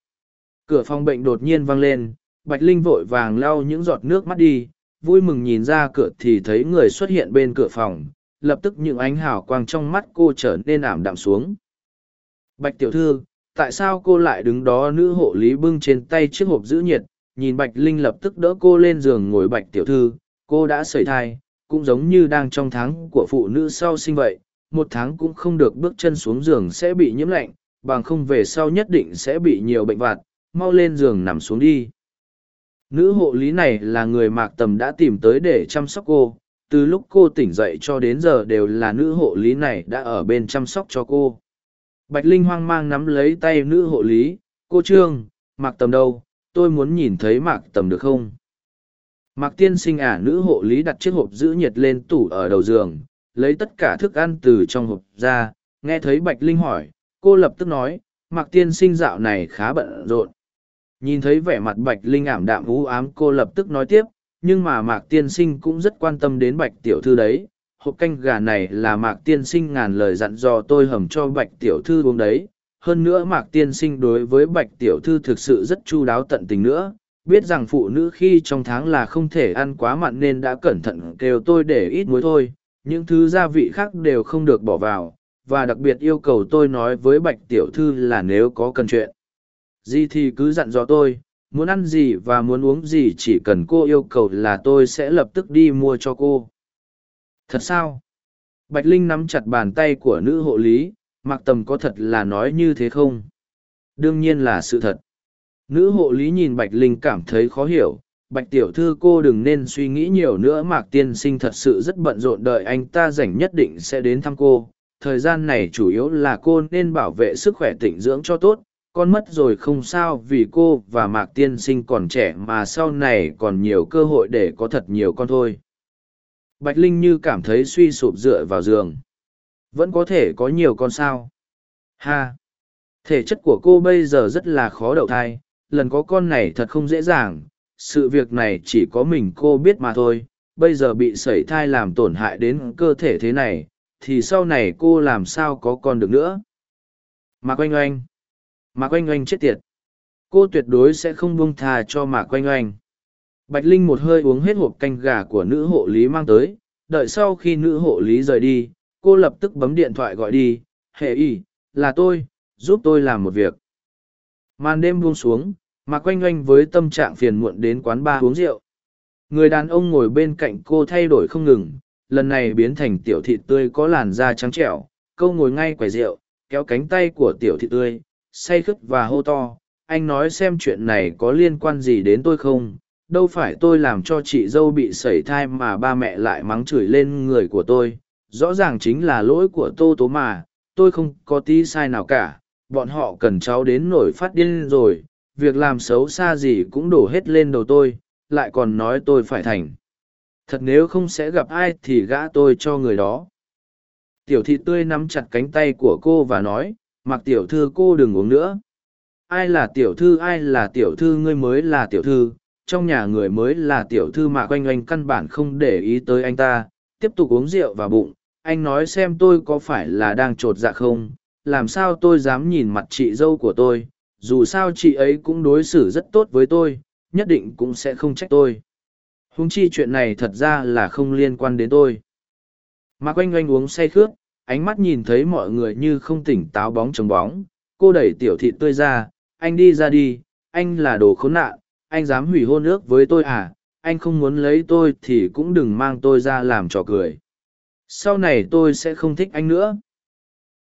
A: Cửa phòng bệnh đột nhiên vang lên bạch linh vội vàng lau những giọt nước mắt đi vui mừng nhìn ra cửa thì thấy người xuất hiện bên cửa phòng lập tức những ánh hào quang trong mắt cô trở nên ảm đạm xuống. Bạch tiểu thư, tại sao cô lại đứng đó nữ hộ lý bưng trên tay chiếc hộp giữ nhiệt, nhìn Bạch Linh lập tức đỡ cô lên giường ngồi Bạch tiểu thư, cô đã sởi thai, cũng giống như đang trong tháng của phụ nữ sau sinh vậy, một tháng cũng không được bước chân xuống giường sẽ bị nhiễm lạnh, bằng không về sau nhất định sẽ bị nhiều bệnh vặt, mau lên giường nằm xuống đi. Nữ hộ lý này là người mạc tầm đã tìm tới để chăm sóc cô, từ lúc cô tỉnh dậy cho đến giờ đều là nữ hộ lý này đã ở bên chăm sóc cho cô. Bạch Linh hoang mang nắm lấy tay nữ hộ lý, cô Trương, Mạc Tầm đâu, tôi muốn nhìn thấy Mạc Tầm được không? Mạc Tiên sinh ả à, nữ hộ lý đặt chiếc hộp giữ nhiệt lên tủ ở đầu giường, lấy tất cả thức ăn từ trong hộp ra, nghe thấy Bạch Linh hỏi, cô lập tức nói, Mạc Tiên sinh dạo này khá bận rộn. Nhìn thấy vẻ mặt Bạch Linh ảm đạm u ám cô lập tức nói tiếp, nhưng mà Mạc Tiên sinh cũng rất quan tâm đến Bạch Tiểu Thư đấy, hộp canh gà này là mạc tiên sinh ngàn lời dặn dò tôi hầm cho bạch tiểu thư uống đấy. Hơn nữa mạc tiên sinh đối với bạch tiểu thư thực sự rất chu đáo tận tình nữa. Biết rằng phụ nữ khi trong tháng là không thể ăn quá mặn nên đã cẩn thận kêu tôi để ít muối thôi. Những thứ gia vị khác đều không được bỏ vào. Và đặc biệt yêu cầu tôi nói với bạch tiểu thư là nếu có cần chuyện. Gì thì cứ dặn dò tôi, muốn ăn gì và muốn uống gì chỉ cần cô yêu cầu là tôi sẽ lập tức đi mua cho cô. Thật sao? Bạch Linh nắm chặt bàn tay của nữ hộ lý, mặc tầm có thật là nói như thế không? Đương nhiên là sự thật. Nữ hộ lý nhìn Bạch Linh cảm thấy khó hiểu. Bạch tiểu thư cô đừng nên suy nghĩ nhiều nữa Mạc tiên sinh thật sự rất bận rộn đợi anh ta rảnh nhất định sẽ đến thăm cô. Thời gian này chủ yếu là cô nên bảo vệ sức khỏe tịnh dưỡng cho tốt, con mất rồi không sao vì cô và mạc tiên sinh còn trẻ mà sau này còn nhiều cơ hội để có thật nhiều con thôi bạch linh như cảm thấy suy sụp dựa vào giường. Vẫn có thể có nhiều con sao? Ha! Thể chất của cô bây giờ rất là khó đậu thai, lần có con này thật không dễ dàng. Sự việc này chỉ có mình cô biết mà thôi. Bây giờ bị sẩy thai làm tổn hại đến cơ thể thế này, thì sau này cô làm sao có con được nữa? Mạc oanh oanh! Mạc oanh oanh chết tiệt. Cô tuyệt đối sẽ không buông thà cho mạc oanh oanh bạch linh một hơi uống hết hộp canh gà của nữ hộ lý mang tới, đợi sau khi nữ hộ lý rời đi, cô lập tức bấm điện thoại gọi đi, hệ y, là tôi, giúp tôi làm một việc. Màn đêm buông xuống, mà quanh oanh với tâm trạng phiền muộn đến quán bar uống rượu. Người đàn ông ngồi bên cạnh cô thay đổi không ngừng, lần này biến thành tiểu Thị tươi có làn da trắng trẻo, câu ngồi ngay quầy rượu, kéo cánh tay của tiểu Thị tươi, say khức và hô to, anh nói xem chuyện này có liên quan gì đến tôi không? Đâu phải tôi làm cho chị dâu bị sẩy thai mà ba mẹ lại mắng chửi lên người của tôi. Rõ ràng chính là lỗi của tô tố mà, tôi không có tí sai nào cả. Bọn họ cần cháu đến nổi phát điên rồi, việc làm xấu xa gì cũng đổ hết lên đầu tôi, lại còn nói tôi phải thành. Thật nếu không sẽ gặp ai thì gã tôi cho người đó. Tiểu thị tươi nắm chặt cánh tay của cô và nói, mặc tiểu thư, cô đừng uống nữa. Ai là tiểu thư, ai là tiểu thư, ngươi mới là tiểu thư trong nhà người mới là tiểu thư mà quanh oanh căn bản không để ý tới anh ta, tiếp tục uống rượu vào bụng. Anh nói xem tôi có phải là đang t r ộ t dạ không, làm sao tôi dám nhìn mặt chị dâu của tôi, dù sao chị ấy cũng đối xử rất tốt với tôi, nhất định cũng sẽ không trách tôi. Húng chi chuyện này thật ra là không liên quan đến tôi. Mạc oanh oanh uống say khướt, ánh mắt nhìn thấy mọi người như không tỉnh táo bóng chồng bóng. Cô đẩy tiểu thị tươi ra, anh đi ra đi, anh là đồ khốn nạn anh dám hủy hôn ước với tôi à anh không muốn lấy tôi thì cũng đừng mang tôi ra làm trò cười. Sau này tôi sẽ không thích anh nữa.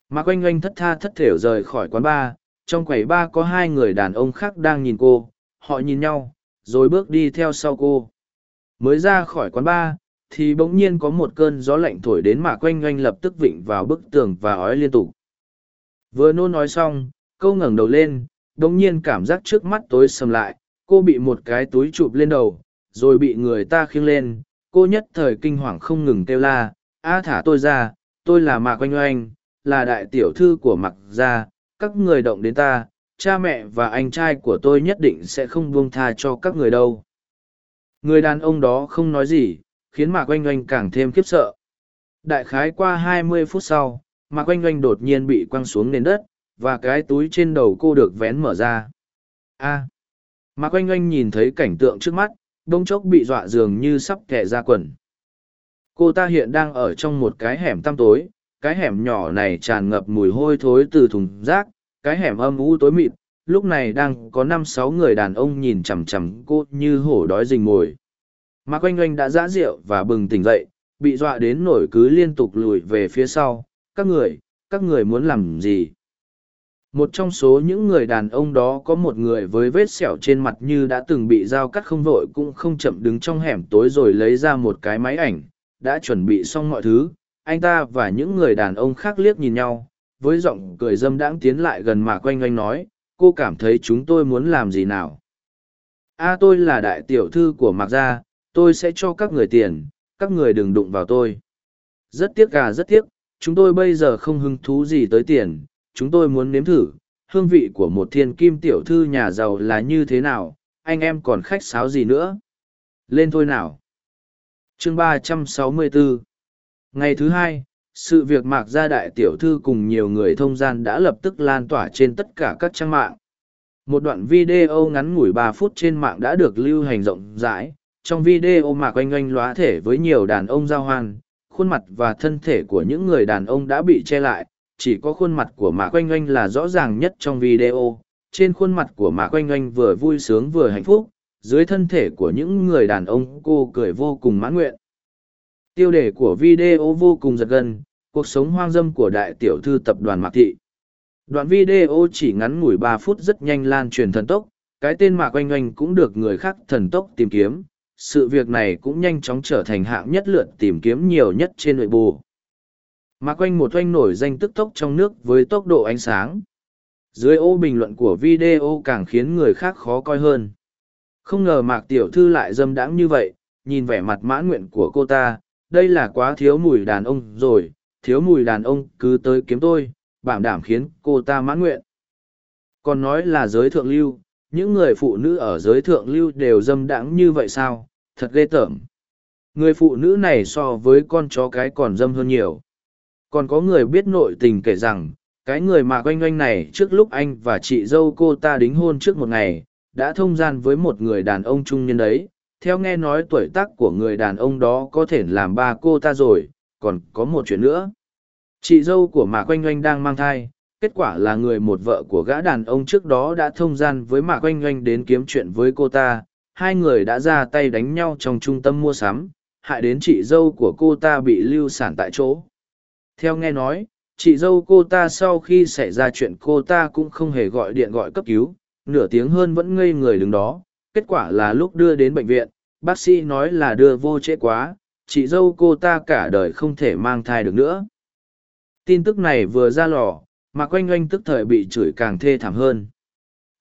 A: Mạc oanh oanh thất tha thất thểu rời khỏi quán bar, trong quầy ba có hai người đàn ông khác đang nhìn cô, họ nhìn nhau, rồi bước đi theo sau cô. Mới ra khỏi quán bar, thì bỗng nhiên có một cơn gió lạnh thổi đến mạc oanh oanh lập tức vịnh vào bức tường và ói liên tục. Vừa nôn nói xong, câu ngẩng đầu lên, bỗng nhiên cảm giác trước mắt tối sầm lại cô bị một cái túi chụp lên đầu, rồi bị người ta khiêng lên, cô nhất thời kinh hoàng không ngừng kêu la, a thả tôi ra, tôi là mạc oanh oanh, là đại tiểu thư của mặc gia, các người động đến ta, cha mẹ và anh trai của tôi nhất định sẽ không buông tha cho các người đâu. Người đàn ông đó không nói gì, khiến mạc oanh oanh càng thêm khiếp sợ. Đại khái qua hai mươi phút sau, mạc oanh oanh đột nhiên bị quăng xuống nền đất, và cái túi trên đầu cô được vén mở ra. A. Mạc oanh oanh nhìn thấy cảnh tượng trước mắt, đông chốc bị dọa dường như sắp kẻ ra quần. Cô ta hiện đang ở trong một cái hẻm tăm tối, cái hẻm nhỏ này tràn ngập mùi hôi thối từ thùng rác, cái hẻm âm u tối mịt, lúc này đang có năm sáu người đàn ông nhìn chằm chằm cô như hổ đói rình mồi. Mạc oanh oanh đã giã rượu và bừng tỉnh dậy, bị dọa đến nổi cứ liên tục lùi về phía sau. Các người, các người muốn làm gì? Một trong số những người đàn ông đó có một người với vết sẹo trên mặt như đã từng bị dao cắt không vội cũng không chậm đứng trong hẻm tối rồi lấy ra một cái máy ảnh, đã chuẩn bị xong mọi thứ. Anh ta và những người đàn ông khác liếc nhìn nhau, với giọng cười dâm đãng tiến lại gần mà quanh oanh nói, cô cảm thấy chúng tôi muốn làm gì nào? A, tôi là đại tiểu thư của mạc gia, tôi sẽ cho các người tiền, các người đừng đụng vào tôi. Rất tiếc gà rất tiếc, chúng tôi bây giờ không hứng thú gì tới tiền chúng tôi muốn nếm thử, hương vị của một thiên kim tiểu thư nhà giàu là như thế nào, anh em còn khách sáo gì nữa. Lên thôi nào. chương ba trăm sáu mươi bốn Ngày thứ hai, sự việc mạc gia đại tiểu thư cùng nhiều người thông gian đã lập tức lan tỏa trên tất cả các trang mạng. Một đoạn video ngắn ngủi ba phút trên mạng đã được lưu hành rộng rãi. Trong video mạc oanh oanh lóa thể với nhiều đàn ông giao hoan, khuôn mặt và thân thể của những người đàn ông đã bị che lại, chỉ có khuôn mặt của mạc oanh oanh là rõ ràng nhất trong video. Trên khuôn mặt của mạc oanh oanh vừa vui sướng vừa hạnh phúc, dưới thân thể của những người đàn ông cô cười vô cùng mãn nguyện. Tiêu đề của video vô cùng giật gân, cuộc sống hoang dâm của đại tiểu thư tập đoàn mạc thị. Đoạn video chỉ ngắn ngủi ba phút rất nhanh lan truyền thần tốc, cái tên mạc oanh oanh cũng được người khác thần tốc tìm kiếm. Sự việc này cũng nhanh chóng trở thành hạng nhất lượt tìm kiếm nhiều nhất trên nội bộ mà quanh một oanh nổi danh tức tốc trong nước với tốc độ ánh sáng. dưới ô bình luận của video càng khiến người khác khó coi hơn. Không ngờ mạc tiểu thư lại dâm đãng như vậy, nhìn vẻ mặt mãn nguyện của cô ta, đây là quá thiếu mùi đàn ông rồi, thiếu mùi đàn ông cứ tới kiếm tôi, bảo đảm khiến cô ta mãn nguyện. Còn nói là giới thượng lưu, những người phụ nữ ở giới thượng lưu đều dâm đãng như vậy sao? Thật ghê tởm. Người phụ nữ này so với con chó cái còn dâm hơn nhiều còn có người biết nội tình kể rằng, cái người mà quanh quanh này trước lúc anh và chị dâu cô ta đính hôn trước một ngày, đã thông gian với một người đàn ông trung niên đấy. Theo nghe nói tuổi tác của người đàn ông đó có thể làm ba cô ta rồi, còn có một chuyện nữa. Chị dâu của mạc quanh oanh đang mang thai, kết quả là người một vợ của gã đàn ông trước đó đã thông gian với mạc quanh oanh đến kiếm chuyện với cô ta. Hai người đã ra tay đánh nhau trong trung tâm mua sắm, hại đến chị dâu của cô ta bị lưu sản tại chỗ theo nghe nói, chị dâu cô ta sau khi xảy ra chuyện cô ta cũng không hề gọi điện gọi cấp cứu, nửa tiếng hơn vẫn ngây người đứng đó. Kết quả là lúc đưa đến bệnh viện, bác sĩ nói là đưa vô trễ quá, chị dâu cô ta cả đời không thể mang thai được nữa. Tin tức này vừa ra lò, mà quanh oanh tức thời bị chửi càng thê thảm hơn.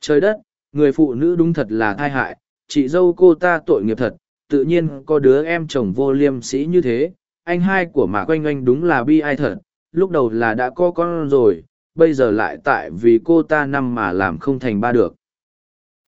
A: Trời đất, người phụ nữ đúng thật là thai hại, chị dâu cô ta tội nghiệp thật, tự nhiên có đứa em chồng vô liêm sĩ như thế anh hai của mạc oanh oanh đúng là bi ai thật, lúc đầu là đã có con rồi, bây giờ lại tại vì cô ta năm mà làm không thành ba được.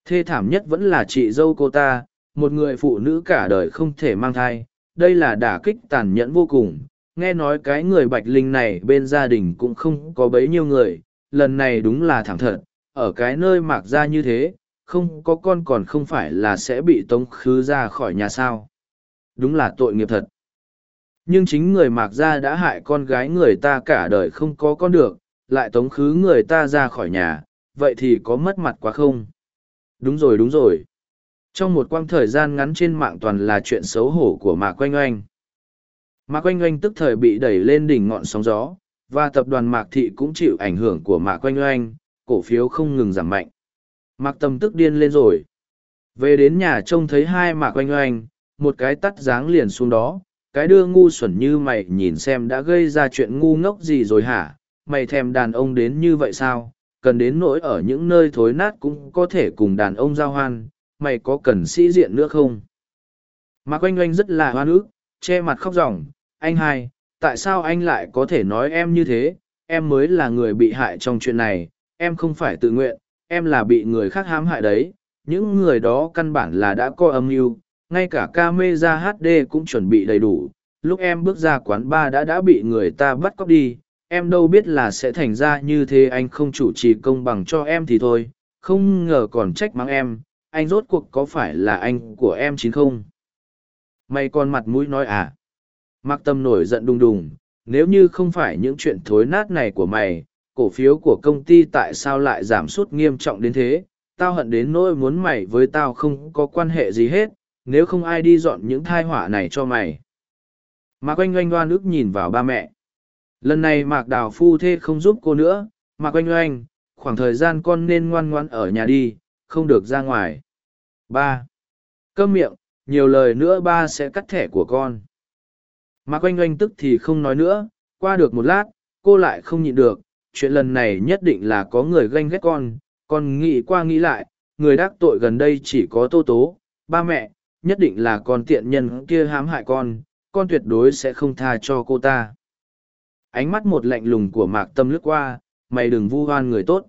A: Thê thảm nhất vẫn là chị dâu cô ta, một người phụ nữ cả đời không thể mang thai, đây là đả kích tàn nhẫn vô cùng. Nghe nói cái người bạch linh này bên gia đình cũng không có bấy nhiêu người, lần này đúng là thảm thật, ở cái nơi mạc ra như thế, không có con còn không phải là sẽ bị tống khứ ra khỏi nhà sao. Đúng là tội nghiệp thật nhưng chính người mạc gia đã hại con gái người ta cả đời không có con được, lại tống khứ người ta ra khỏi nhà, vậy thì có mất mặt quá không? Đúng rồi đúng rồi. Trong một quãng thời gian ngắn trên mạng toàn là chuyện xấu hổ của mạc quanh oanh. Mạc quanh oanh tức thời bị đẩy lên đỉnh ngọn sóng gió, và tập đoàn mạc thị cũng chịu ảnh hưởng của mạc quanh oanh, cổ phiếu không ngừng giảm mạnh. Mạc tâm tức điên lên rồi. Về đến nhà trông thấy hai mạc quanh oanh, một cái tắt dáng liền xuống đó cái đưa ngu xuẩn như mày nhìn xem đã gây ra chuyện ngu ngốc gì rồi hả? Mày thèm đàn ông đến như vậy sao? Cần đến nỗi ở những nơi thối nát cũng có thể cùng đàn ông giao hoan. Mày có cần sĩ diện nữa không? Mạc oanh oanh rất là hoan ức, che mặt khóc ròng. Anh hai, tại sao anh lại có thể nói em như thế? Em mới là người bị hại trong chuyện này. Em không phải tự nguyện, em là bị người khác hãm hại đấy. Những người đó căn bản là đã có âm mưu ngay cả ca mê ra hd cũng chuẩn bị đầy đủ. Lúc em bước ra quán bar đã đã bị người ta bắt cóc đi, em đâu biết là sẽ thành ra như thế anh không chủ trì công bằng cho em thì thôi. Không ngờ còn trách mắng em, anh rốt cuộc có phải là anh của em chính không? Mày còn mặt mũi nói à? Mặc tâm nổi giận đùng đùng. Nếu như không phải những chuyện thối nát này của mày, cổ phiếu của công ty tại sao lại giảm sút nghiêm trọng đến thế? Tao hận đến nỗi muốn mày với tao không có quan hệ gì hết nếu không ai đi dọn những thai họa này cho mày. Mạc oanh oanh đoan ức nhìn vào ba mẹ. Lần này mạc đào phu thê không giúp cô nữa mạc oanh oanh, khoảng thời gian con nên ngoan ngoan ở nhà đi, không được ra ngoài. Ba. Câm miệng, nhiều lời nữa ba sẽ cắt thẻ của con. Mạc oanh oanh tức thì không nói nữa, qua được một lát, cô lại không nhịn được, chuyện lần này nhất định là có người ganh ghét con. Con nghĩ qua nghĩ lại, người đắc tội gần đây chỉ có tô tố, ba mẹ nhất định là con tiện nhân kia hãm hại con con tuyệt đối sẽ không tha cho cô ta. Ánh mắt một lạnh lùng của mạc tâm lướt qua, mày đừng vu hoan người tốt.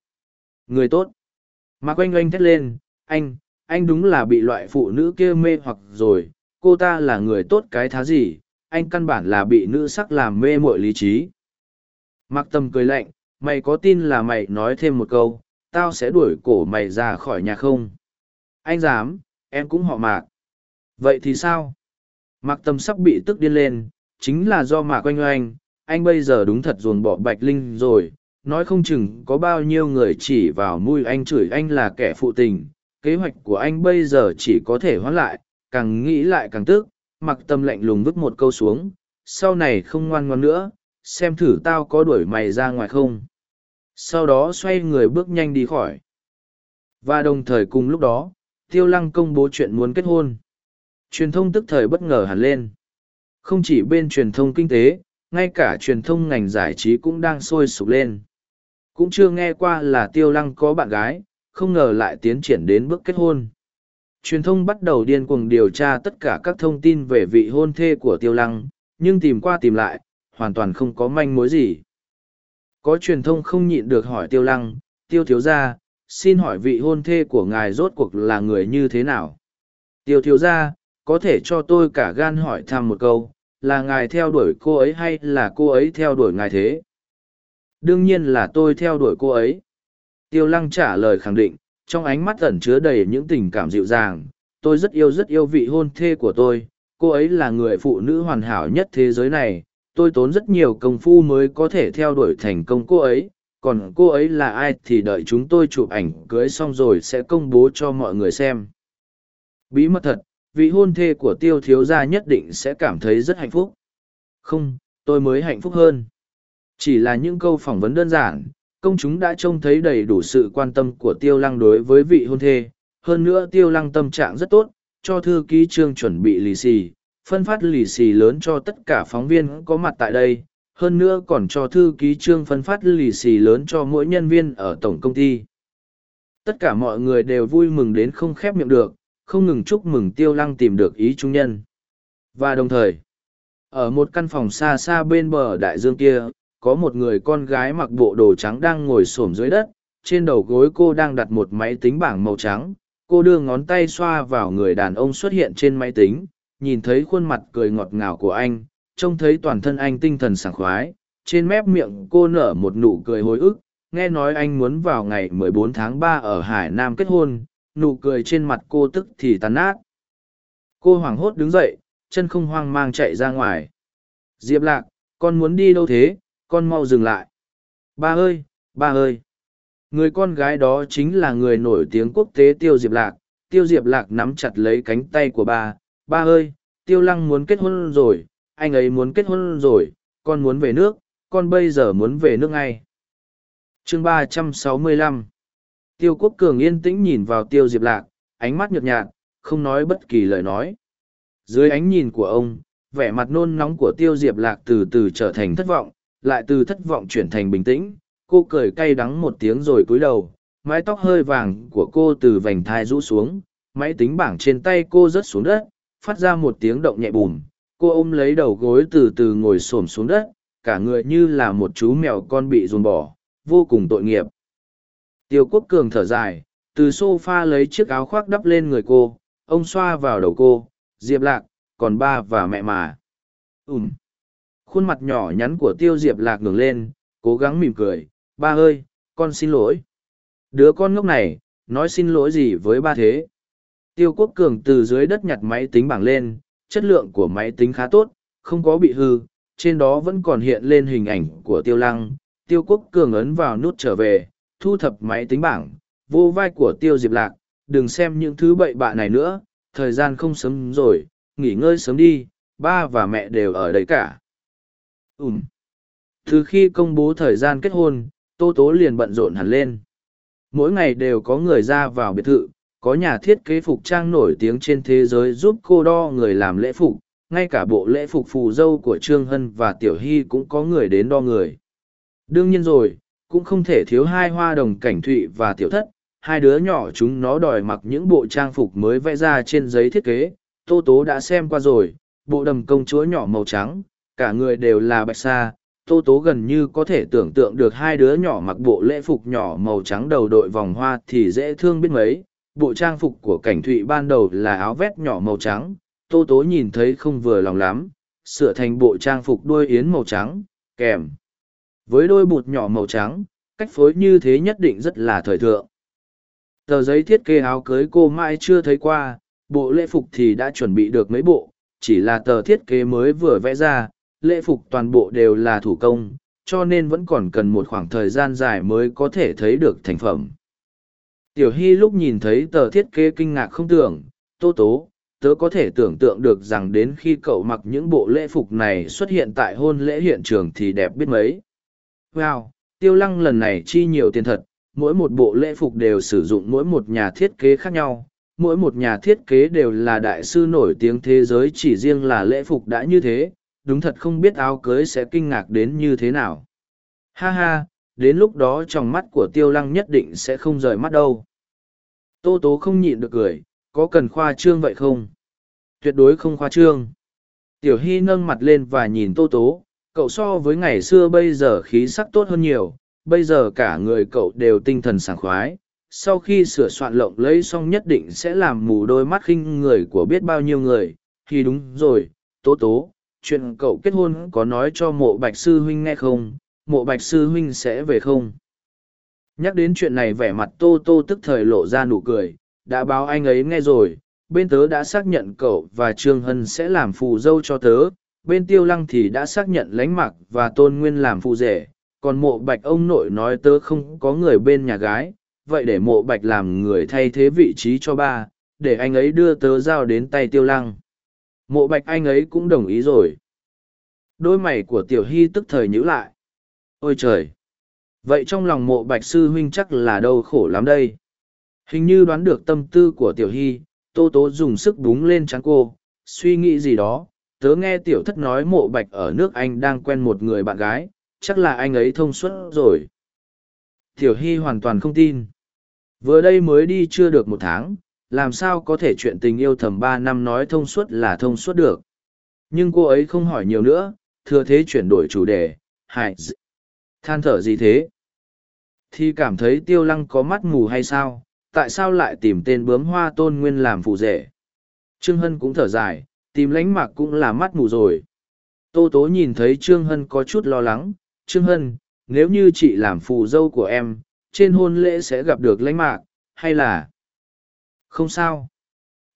A: Người tốt. Mạc oanh oanh thét lên, anh anh đúng là bị loại phụ nữ kia mê hoặc rồi, cô ta là người tốt cái thá gì, anh căn bản là bị nữ sắc làm mê mội lý trí. Mạc tâm cười lạnh, mày có tin là mày nói thêm một câu, tao sẽ đuổi cổ mày ra khỏi nhà không? Anh dám, em cũng họ mạc vậy thì sao? Mạc tâm sắp bị tức điên lên, chính là do mạc oanh oanh, anh bây giờ đúng thật dồn bỏ bạch linh rồi, nói không chừng có bao nhiêu người chỉ vào mũi anh chửi anh là kẻ phụ tình. Kế hoạch của anh bây giờ chỉ có thể hoãn lại, càng nghĩ lại càng tức. Mặc tâm lạnh lùng vứt một câu xuống, sau này không ngoan ngoan nữa, xem thử tao có đuổi mày ra ngoài không. Sau đó xoay người bước nhanh đi khỏi. Và đồng thời cùng lúc đó, tiêu lăng công bố chuyện muốn kết hôn truyền thông tức thời bất ngờ hẳn lên không chỉ bên truyền thông kinh tế ngay cả truyền thông ngành giải trí cũng đang sôi sục lên Cũng chưa nghe qua là tiêu lăng có bạn gái, không ngờ lại tiến triển đến bước kết hôn. Truyền thông bắt đầu điên cuồng điều tra tất cả các thông tin về vị hôn thê của tiêu lăng, nhưng tìm qua tìm lại, hoàn toàn không có manh mối gì. Có truyền thông không nhịn được hỏi tiêu lăng, tiêu thiếu gia, xin hỏi vị hôn thê của ngài rốt cuộc là người như thế nào? Tiêu thiếu gia, có thể cho tôi cả gan hỏi thăm một câu, là ngài theo đuổi cô ấy hay là cô ấy theo đuổi ngài thế? Đương nhiên là tôi theo đuổi cô ấy. Tiêu lăng trả lời khẳng định, trong ánh mắt ẩn chứa đầy những tình cảm dịu dàng. Tôi rất yêu rất yêu vị hôn thê của tôi, cô ấy là người phụ nữ hoàn hảo nhất thế giới này. Tôi tốn rất nhiều công phu mới có thể theo đuổi thành công cô ấy, còn cô ấy là ai thì đợi chúng tôi chụp ảnh cưới xong rồi sẽ công bố cho mọi người xem. Bí mật thật, vị hôn thê của tiêu thiếu gia nhất định sẽ cảm thấy rất hạnh phúc. Không, tôi mới hạnh phúc hơn. Chỉ là những câu phỏng vấn đơn giản, công chúng đã trông thấy đầy đủ sự quan tâm của tiêu lăng đối với vị hôn thê. Hơn nữa tiêu lăng tâm trạng rất tốt, cho thư ký trương chuẩn bị lì xì, phân phát lì xì lớn cho tất cả phóng viên có mặt tại đây. Hơn nữa còn cho thư ký trương phân phát lì xì lớn cho mỗi nhân viên ở tổng công ty. Tất cả mọi người đều vui mừng đến không khép miệng được, không ngừng chúc mừng tiêu lăng tìm được ý trung nhân. Và đồng thời, ở một căn phòng xa xa bên bờ đại dương kia, có một người con gái mặc bộ đồ trắng đang ngồi xổm dưới đất, trên đầu gối cô đang đặt một máy tính bảng màu trắng. Cô đưa ngón tay xoa vào người đàn ông xuất hiện trên máy tính, nhìn thấy khuôn mặt cười ngọt ngào của anh, trông thấy toàn thân anh tinh thần sảng khoái. Trên mép miệng cô nở một nụ cười hối ức, nghe nói anh muốn vào ngày 14 tháng 3 ở Hải Nam kết hôn, nụ cười trên mặt cô tức thì tàn nát. Cô hoảng hốt đứng dậy, chân không hoang mang chạy ra ngoài. Diệp lạc, con muốn đi đâu thế, con mau dừng lại. Ba ơi, ba ơi. Người con gái đó chính là người nổi tiếng quốc tế Tiêu Diệp Lạc. Tiêu Diệp Lạc nắm chặt lấy cánh tay của ba. Ba ơi, Tiêu Lăng muốn kết hôn rồi, anh ấy muốn kết hôn rồi, con muốn về nước, con bây giờ muốn về nước ngay. chương ba trăm sáu mươi lăm Tiêu Quốc Cường yên tĩnh nhìn vào Tiêu Diệp Lạc, ánh mắt nhợt nhạt, không nói bất kỳ lời nói. Dưới ánh nhìn của ông, vẻ mặt nôn nóng của Tiêu Diệp Lạc từ từ trở thành thất vọng, lại từ thất vọng chuyển thành bình tĩnh. Cô cười cay đắng một tiếng rồi cúi đầu mái tóc hơi vàng của cô từ vành thai rũ xuống máy tính bảng trên tay cô rớt xuống đất phát ra một tiếng động nhẹ bùm. Cô ôm lấy đầu gối từ từ ngồi xổm xuống đất cả người như là một chú mèo con bị dồn bỏ vô cùng tội nghiệp tiêu quốc cường thở dài, từ sofa lấy chiếc áo khoác đắp lên người cô, ông xoa vào đầu cô, diệp lạc, còn ba và mẹ mà. Ừm. khuôn mặt nhỏ nhắn của tiêu diệp lạc ngừng lên, cố gắng mỉm cười, ba ơi, con xin lỗi. Đứa con ngốc này, nói xin lỗi gì với ba thế? Tiêu quốc cường từ dưới đất nhặt máy tính bảng lên, chất lượng của máy tính khá tốt, không có bị hư, trên đó vẫn còn hiện lên hình ảnh của tiêu lăng. Tiêu quốc cường ấn vào nút trở về thu thập máy tính bảng, vô vai của tiêu diệp lạc, đừng xem những thứ bậy bạ này nữa, thời gian không sớm rồi, nghỉ ngơi sớm đi, ba và mẹ đều ở đấy cả. Ừm. từ khi công bố thời gian kết hôn, tô tố liền bận rộn hẳn lên. Mỗi ngày đều có người ra vào biệt thự, có nhà thiết kế phục trang nổi tiếng trên thế giới giúp cô đo người làm lễ phục, ngay cả bộ lễ phục phù dâu của trương hân và tiểu hy cũng có người đến đo người. Đương nhiên rồi cũng không thể thiếu hai hoa đồng cảnh thụy và tiểu thất, hai đứa nhỏ chúng nó đòi mặc những bộ trang phục mới vẽ ra trên giấy thiết kế, tô tố đã xem qua rồi, bộ đầm công chúa nhỏ màu trắng, cả người đều là bạch sa, tô tố gần như có thể tưởng tượng được hai đứa nhỏ mặc bộ lễ phục nhỏ màu trắng đầu đội vòng hoa thì dễ thương biết mấy, bộ trang phục của cảnh thụy ban đầu là áo vét nhỏ màu trắng, tô tố nhìn thấy không vừa lòng lắm, sửa thành bộ trang phục đuôi yến màu trắng, kèm với đôi bụt nhỏ màu trắng cách phối như thế nhất định rất là thời thượng tờ giấy thiết kế áo cưới cô mãi chưa thấy qua bộ lễ phục thì đã chuẩn bị được mấy bộ chỉ là tờ thiết kế mới vừa vẽ ra lễ phục toàn bộ đều là thủ công, cho nên vẫn còn cần một khoảng thời gian dài mới có thể thấy được thành phẩm. Tiểu Hy lúc nhìn thấy tờ thiết kế kinh ngạc không tưởng, tô tố, tớ có thể tưởng tượng được rằng đến khi cậu mặc những bộ lễ phục này xuất hiện tại hôn lễ hiện trường thì đẹp biết mấy. Wow, tiêu lăng lần này chi nhiều tiền thật, mỗi một bộ lễ phục đều sử dụng mỗi một nhà thiết kế khác nhau. Mỗi một nhà thiết kế đều là đại sư nổi tiếng thế giới chỉ riêng là lễ phục đã như thế, đúng thật không biết áo cưới sẽ kinh ngạc đến như thế nào. Ha ha, đến lúc đó trong mắt của tiêu lăng nhất định sẽ không rời mắt đâu. Tô tố không nhịn được cười, có cần khoa trương vậy không? Tuyệt đối không khoa trương. Tiểu Hy nâng mặt lên và nhìn tô tố, cậu so với ngày xưa bây giờ khí sắc tốt hơn nhiều, bây giờ cả người cậu đều tinh thần sảng khoái. Sau khi sửa soạn lộng lấy xong nhất định sẽ làm mù đôi mắt khinh người của biết bao nhiêu người. Thì đúng rồi, tố tố, chuyện cậu kết hôn có nói cho mộ bạch sư huynh nghe không, mộ bạch sư huynh sẽ về không? Nhắc đến chuyện này vẻ mặt tô tô tức thời lộ ra nụ cười, đã báo anh ấy nghe rồi, bên tớ đã xác nhận cậu và Trương Hân sẽ làm phù dâu cho tớ, bên tiêu lăng thì đã xác nhận lánh mặc và tôn nguyên làm phụ rể, còn mộ bạch ông nội nói tớ không có người bên nhà gái, vậy để mộ bạch làm người thay thế vị trí cho ba, để anh ấy đưa tớ giao đến tay tiêu lăng. Mộ bạch anh ấy cũng đồng ý rồi. Đôi mày của tiểu hy tức thời nhíu lại. Ôi trời! Vậy trong lòng mộ bạch sư huynh chắc là đau khổ lắm đây. Hình như đoán được tâm tư của tiểu hy, tô tố dùng sức búng lên trắng cô, suy nghĩ gì đó. Tớ nghe tiểu thất nói mộ bạch ở nước Anh đang quen một người bạn gái, chắc là anh ấy thông suốt rồi. Tiểu hy hoàn toàn không tin. Vừa đây mới đi chưa được một tháng, làm sao có thể chuyện tình yêu thầm ba năm nói thông suốt là thông suốt được. Nhưng cô ấy không hỏi nhiều nữa, thừa thế chuyển đổi chủ đề, hại than thở gì thế thì cảm thấy tiêu lăng có mắt mù hay sao tại sao lại tìm tên bướm hoa tôn nguyên làm phù rể trương hân cũng thở dài tìm lánh mạc cũng là mắt mù rồi. Tô tố nhìn thấy trương hân có chút lo lắng. Trương hân, nếu như chị làm phù dâu của em, trên hôn lễ sẽ gặp được lánh mạc, hay là? Không sao.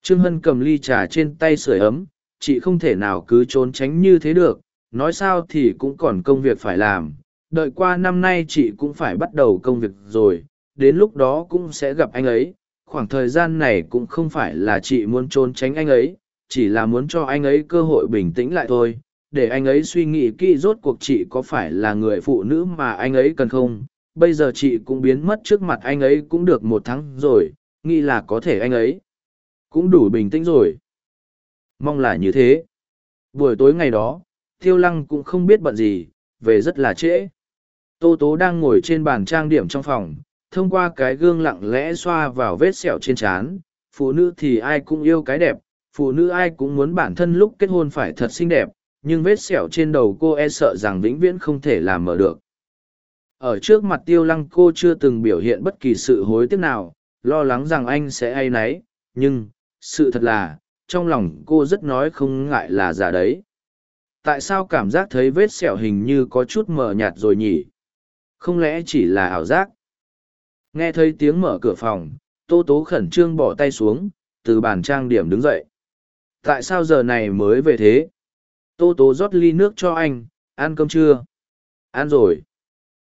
A: Trương hân cầm ly trà trên tay sưởi ấm. Chị không thể nào cứ trốn tránh như thế được. Nói sao thì cũng còn công việc phải làm. Đợi qua năm nay chị cũng phải bắt đầu công việc rồi. Đến lúc đó cũng sẽ gặp anh ấy. Khoảng thời gian này cũng không phải là chị muốn trốn tránh anh ấy chỉ là muốn cho anh ấy cơ hội bình tĩnh lại thôi để anh ấy suy nghĩ kỹ rốt cuộc chị có phải là người phụ nữ mà anh ấy cần không. Bây giờ chị cũng biến mất trước mặt anh ấy cũng được một tháng rồi nghĩ là có thể anh ấy cũng đủ bình tĩnh rồi. Mong là như thế. Buổi tối ngày đó tiêu lăng cũng không biết bận gì về rất là trễ. Tô Tố đang ngồi trên bàn trang điểm trong phòng, thông qua cái gương lặng lẽ xoa vào vết sẹo trên trán. Phụ nữ thì ai cũng yêu cái đẹp, phụ nữ ai cũng muốn bản thân lúc kết hôn phải thật xinh đẹp, nhưng vết sẹo trên đầu cô e sợ rằng vĩnh viễn không thể làm mở được. Ở trước mặt tiêu lăng cô chưa từng biểu hiện bất kỳ sự hối tiếc nào, lo lắng rằng anh sẽ hay náy, nhưng, sự thật là, trong lòng cô rất nói không ngại là giả đấy. Tại sao cảm giác thấy vết sẹo hình như có chút mờ nhạt rồi nhỉ? Không lẽ chỉ là ảo giác? Nghe thấy tiếng mở cửa phòng, Tô Tố khẩn trương bỏ tay xuống, từ bàn trang điểm đứng dậy. Tại sao giờ này mới về thế? Tô Tố rót ly nước cho anh, ăn cơm chưa? Ăn rồi.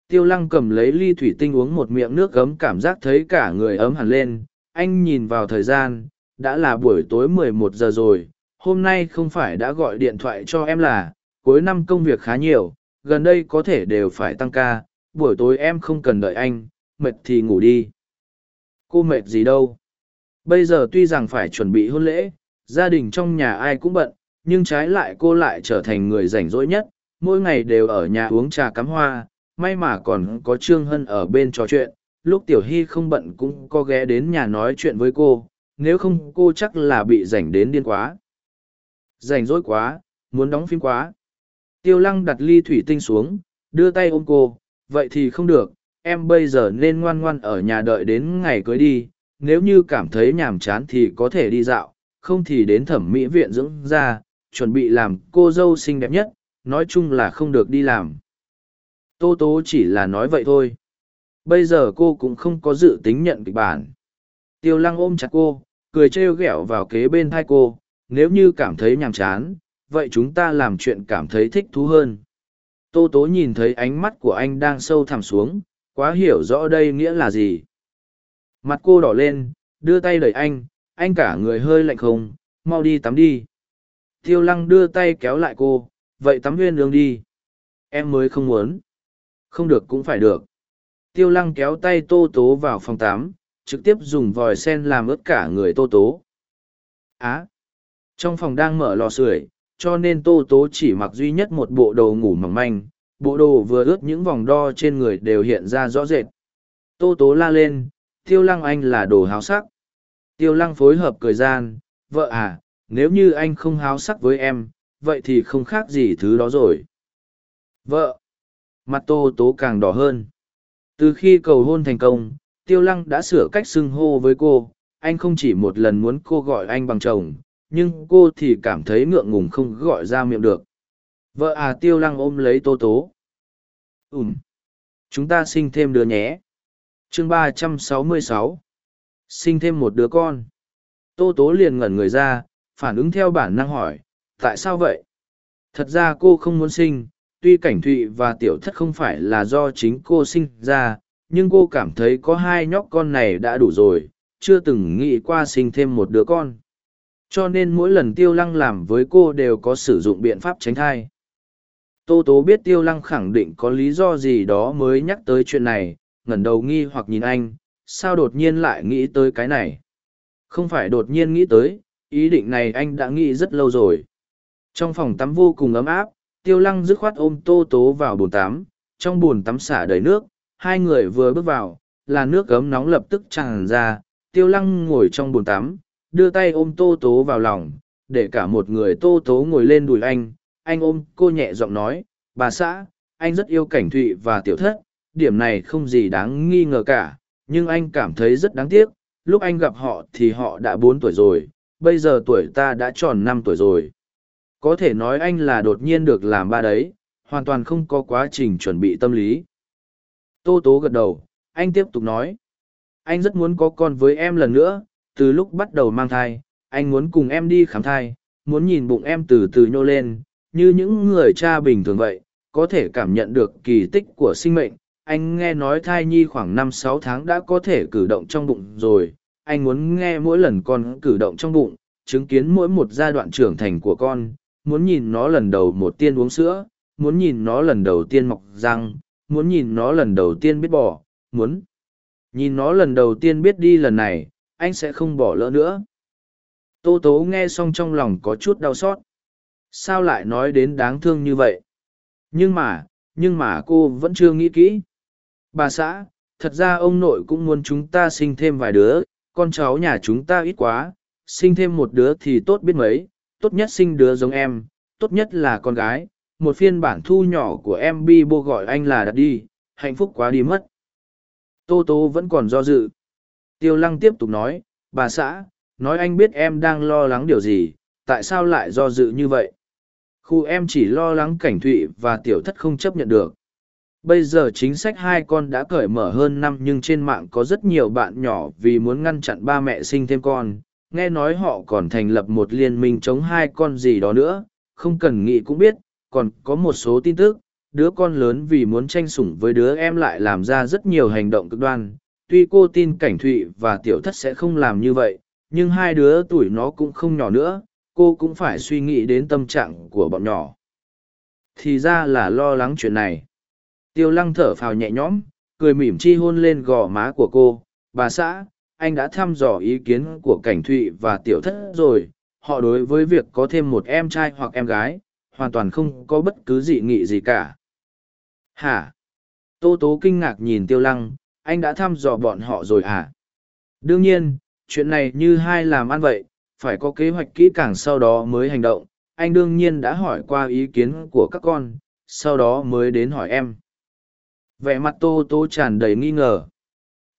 A: Tiêu lăng cầm lấy ly thủy tinh uống một miệng nước gấm cảm giác thấy cả người ấm hẳn lên. Anh nhìn vào thời gian, đã là buổi tối mười một giờ rồi. Hôm nay không phải đã gọi điện thoại cho em là, cuối năm công việc khá nhiều, gần đây có thể đều phải tăng ca, buổi tối em không cần đợi anh mệt thì ngủ đi cô mệt gì đâu bây giờ tuy rằng phải chuẩn bị hôn lễ gia đình trong nhà ai cũng bận, nhưng trái lại cô lại trở thành người rảnh rỗi nhất, mỗi ngày đều ở nhà uống trà cắm hoa, may mà còn có trương hân ở bên trò chuyện, lúc tiểu hy không bận cũng có ghé đến nhà nói chuyện với cô, nếu không cô chắc là bị rảnh đến điên quá. Rảnh rỗi quá, muốn đóng phim quá. Tiêu lăng đặt ly thủy tinh xuống, đưa tay ôm cô, vậy thì không được, em bây giờ nên ngoan ngoan ở nhà đợi đến ngày cưới đi, nếu như cảm thấy nhàm chán thì có thể đi dạo không thì đến thẩm mỹ viện dưỡng ra chuẩn bị làm cô dâu xinh đẹp nhất nói chung là không được đi làm. Tô tố chỉ là nói vậy thôi. Bây giờ cô cũng không có dự tính nhận kịch bản. Tiêu lăng ôm chặt cô cười trêu ghẹo vào kế bên thai cô nếu như cảm thấy nhàm chán vậy chúng ta làm chuyện cảm thấy thích thú hơn. Tô tố nhìn thấy ánh mắt của anh đang sâu thẳm xuống, quá hiểu rõ đây nghĩa là gì. Mặt cô đỏ lên, đưa tay đẩy anh, anh cả người hơi lạnh không, mau đi tắm đi. Tiêu lăng đưa tay kéo lại cô, vậy tắm huyên lương đi. Em mới không muốn. Không được cũng phải được. Tiêu lăng kéo tay tô tố vào phòng tắm, trực tiếp dùng vòi sen làm ướt cả người tô tố. Á! trong phòng đang mở lò sưởi cho nên tô tố chỉ mặc duy nhất một bộ đồ ngủ mỏng manh bộ đồ vừa ướt những vòng đo trên người đều hiện ra rõ rệt. Tô tố la lên, tiêu lăng anh là đồ háo sắc. Tiêu lăng phối hợp cười gian, vợ à, nếu như anh không háo sắc với em, vậy thì không khác gì thứ đó rồi. Vợ! Mặt tô tố càng đỏ hơn. Từ khi cầu hôn thành công, tiêu lăng đã sửa cách xưng hô với cô, anh không chỉ một lần muốn cô gọi anh bằng chồng, nhưng cô thì cảm thấy ngượng ngùng không gọi ra miệng được. Vợ à tiêu lăng ôm lấy tô tố. Ừm! Chúng ta sinh thêm đứa nhé. Chương 366 Sinh thêm một đứa con. Tô tố liền ngẩn người ra, phản ứng theo bản năng hỏi, tại sao vậy? Thật ra cô không muốn sinh, tuy cảnh thụy và tiểu thất không phải là do chính cô sinh ra, nhưng cô cảm thấy có hai nhóc con này đã đủ rồi, chưa từng nghĩ qua sinh thêm một đứa con. Cho nên mỗi lần tiêu lăng làm với cô đều có sử dụng biện pháp tránh thai. Tô Tố biết Tiêu Lăng khẳng định có lý do gì đó mới nhắc tới chuyện này, ngẩn đầu nghi hoặc nhìn anh, sao đột nhiên lại nghĩ tới cái này? Không phải đột nhiên nghĩ tới, ý định này anh đã nghĩ rất lâu rồi. Trong phòng tắm vô cùng ấm áp, Tiêu Lăng dứt khoát ôm Tô Tố vào bồn tắm, trong bồn tắm xả đầy nước, hai người vừa bước vào, là nước ấm nóng lập tức tràn ra, Tiêu Lăng ngồi trong bồn tắm, đưa tay ôm Tô Tố vào lòng, để cả một người Tô Tố ngồi lên đùi anh, anh ôm cô nhẹ giọng nói bà xã anh rất yêu cảnh thụy và tiểu thất điểm này không gì đáng nghi ngờ cả nhưng anh cảm thấy rất đáng tiếc lúc anh gặp họ thì họ đã bốn tuổi rồi bây giờ tuổi ta đã tròn năm tuổi rồi có thể nói anh là đột nhiên được làm ba đấy hoàn toàn không có quá trình chuẩn bị tâm lý tô tố gật đầu anh tiếp tục nói anh rất muốn có con với em lần nữa từ lúc bắt đầu mang thai anh muốn cùng em đi khám thai muốn nhìn bụng em từ từ nhô lên như những người cha bình thường vậy, có thể cảm nhận được kỳ tích của sinh mệnh. Anh nghe nói thai nhi khoảng năm sáu tháng đã có thể cử động trong bụng rồi, anh muốn nghe mỗi lần con cử động trong bụng, chứng kiến mỗi một giai đoạn trưởng thành của con, muốn nhìn nó lần đầu một tiên uống sữa, muốn nhìn nó lần đầu tiên mọc răng, muốn nhìn nó lần đầu tiên biết bỏ, muốn nhìn nó lần đầu tiên biết đi lần này, anh sẽ không bỏ lỡ nữa. Tô Tố nghe xong trong lòng có chút đau xót. Sao lại nói đến đáng thương như vậy? Nhưng mà nhưng mà cô vẫn chưa nghĩ kỹ bà xã, thật ra ông nội cũng muốn chúng ta sinh thêm vài đứa, con cháu nhà chúng ta ít quá, sinh thêm một đứa thì tốt biết mấy, tốt nhất sinh đứa giống em, tốt nhất là con gái, một phiên bản thu nhỏ của em bi bô gọi anh là đặt đi, hạnh phúc quá đi mất. Tô tô vẫn còn do dự. Tiêu lăng tiếp tục nói, bà xã, nói anh biết em đang lo lắng điều gì, tại sao lại do dự như vậy? Khu em chỉ lo lắng cảnh thụy và tiểu thất không chấp nhận được bây giờ chính sách hai con đã cởi mở hơn năm nhưng trên mạng có rất nhiều bạn nhỏ vì muốn ngăn chặn ba mẹ sinh thêm con. Nghe nói họ còn thành lập một liên minh chống hai con gì đó nữa. Không cần nghĩ cũng biết, còn có một số tin tức. Đứa con lớn vì muốn tranh sủng với đứa em lại làm ra rất nhiều hành động cực đoan. Tuy cô tin cảnh thụy và tiểu thất sẽ không làm như vậy, nhưng hai đứa tuổi nó cũng không nhỏ nữa. Cô cũng phải suy nghĩ đến tâm trạng của bọn nhỏ. Thì ra là lo lắng chuyện này tiêu lăng thở phào nhẹ nhõm, cười mỉm chi hôn lên gò má của cô. Bà xã, anh đã thăm dò ý kiến của cảnh thụy và tiểu thất rồi. Họ đối với việc có thêm một em trai hoặc em gái, hoàn toàn không có bất cứ dị nghị gì cả. Hả? Tô tố kinh ngạc nhìn tiêu lăng. Anh đã thăm dò bọn họ rồi hả? Đương nhiên, chuyện này như hai làm ăn vậy. Phải có kế hoạch kỹ càng sau đó mới hành động. Anh đương nhiên đã hỏi qua ý kiến của các con, sau đó mới đến hỏi em vẻ mặt tô tô tràn đầy nghi ngờ.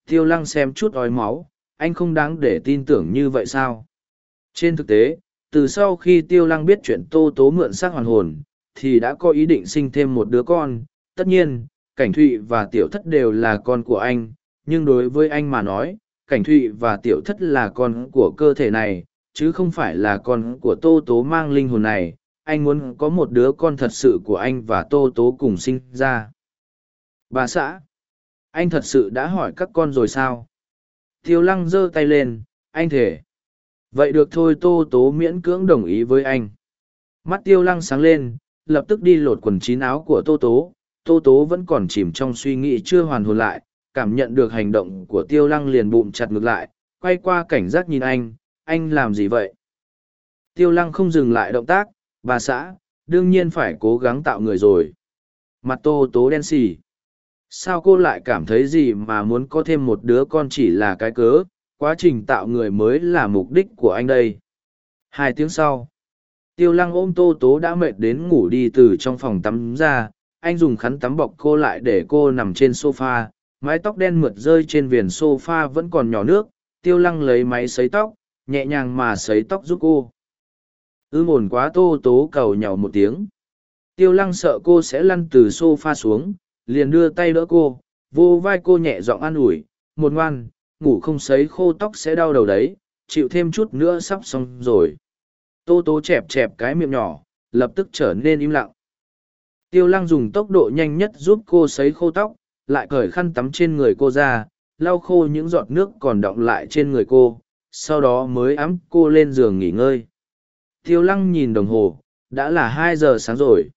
A: Tiêu lăng xem chút ói máu, anh không đáng để tin tưởng như vậy sao? Trên thực tế, từ sau khi tiêu lăng biết chuyện tô tố mượn xác hoàn hồn, thì đã có ý định sinh thêm một đứa con. Tất nhiên, cảnh thụy và tiểu thất đều là con của anh, nhưng đối với anh mà nói, cảnh thụy và tiểu thất là con của cơ thể này, chứ không phải là con của tô tố mang linh hồn này. Anh muốn có một đứa con thật sự của anh và tô tố cùng sinh ra bà xã anh thật sự đã hỏi các con rồi sao? Tiêu lăng giơ tay lên anh thể vậy được thôi tô tố miễn cưỡng đồng ý với anh. Mắt tiêu lăng sáng lên lập tức đi lột quần chín áo của tô tố. Tô tố vẫn còn chìm trong suy nghĩ chưa hoàn hồn lại cảm nhận được hành động của tiêu lăng liền bụng chặt ngược lại quay qua cảnh giác nhìn anh anh làm gì vậy? Tiêu lăng không dừng lại động tác, bà xã, đương nhiên phải cố gắng tạo người rồi. mặt tô tố đen xì sao cô lại cảm thấy gì mà muốn có thêm một đứa con chỉ là cái cớ? Quá trình tạo người mới là mục đích của anh đây. Hai tiếng sau, tiêu lăng ôm tô tố đã mệt đến ngủ đi từ trong phòng tắm ra. Anh dùng khăn tắm bọc cô lại để cô nằm trên s o f a mái tóc đen mượt rơi trên viền s o f a vẫn còn nhỏ nước. Tiêu lăng lấy máy xấy tóc, nhẹ nhàng mà xấy tóc giúp cô. Ư ổn quá, tô tố cầu nhàu một tiếng. Tiêu lăng sợ cô sẽ lăn từ s o f a xuống liền đưa tay đỡ cô, vô vai cô nhẹ giọng an ủi, một ngoan, ngủ không sấy khô tóc sẽ đau đầu đấy, chịu thêm chút nữa sắp xong rồi. Tô tố chẹp chẹp cái miệng nhỏ, lập tức trở nên im lặng. Tiêu lăng dùng tốc độ nhanh nhất giúp cô sấy khô tóc, lại cởi khăn tắm trên người cô ra, lau khô những giọt nước còn đọng lại trên người cô, sau đó mới ấm cô lên giường nghỉ ngơi. Tiêu lăng nhìn đồng hồ, đã là hai giờ sáng rồi.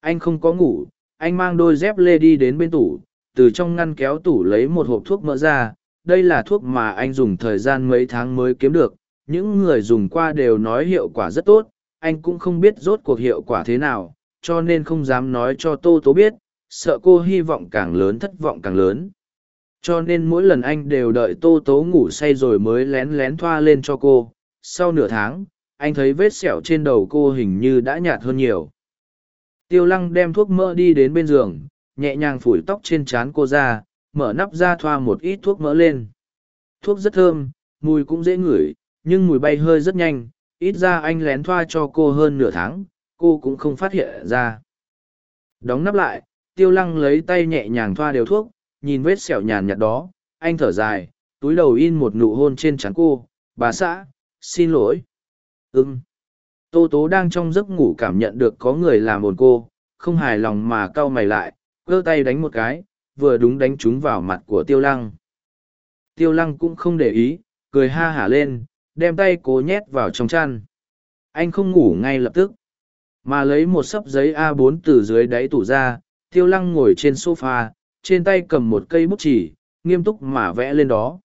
A: Anh không có ngủ anh mang đôi dép lê đi đến bên tủ, từ trong ngăn kéo tủ lấy một hộp thuốc mỡ ra. Đây là thuốc mà anh dùng thời gian mấy tháng mới kiếm được. Những người dùng qua đều nói hiệu quả rất tốt. Anh cũng không biết rốt cuộc hiệu quả thế nào, cho nên không dám nói cho tô tố biết. Sợ cô hy vọng càng lớn, thất vọng càng lớn. Cho nên mỗi lần anh đều đợi tô tố ngủ say rồi mới lén lén thoa lên cho cô. Sau nửa tháng, anh thấy vết sẹo trên đầu cô hình như đã nhạt hơn nhiều tiêu lăng đem thuốc mỡ đi đến bên giường, nhẹ nhàng phủi tóc trên trán cô ra, mở nắp ra thoa một ít thuốc mỡ lên. Thuốc rất thơm, mùi cũng dễ ngửi, nhưng mùi bay hơi rất nhanh, ít ra anh lén thoa cho cô hơn nửa tháng, cô cũng không phát hiện ra. Đóng nắp lại, tiêu lăng lấy tay nhẹ nhàng thoa đều thuốc, nhìn vết sẹo nhàn nhạt đó, anh thở dài, túi đầu in một nụ hôn trên trán cô. Bà xã, xin lỗi. Ừm tô tố đang trong giấc ngủ cảm nhận được có người làm ồn cô không hài lòng mà cau mày lại cơ tay đánh một cái vừa đúng đánh trúng vào mặt của tiêu lăng. Tiêu lăng cũng không để ý cười ha hả lên đem tay cố nhét vào trong chăn. Anh không ngủ ngay lập tức mà lấy một sấp giấy a 4 từ dưới đáy tủ ra tiêu lăng ngồi trên sofa, trên tay cầm một cây bút chỉ nghiêm túc mà vẽ lên đó.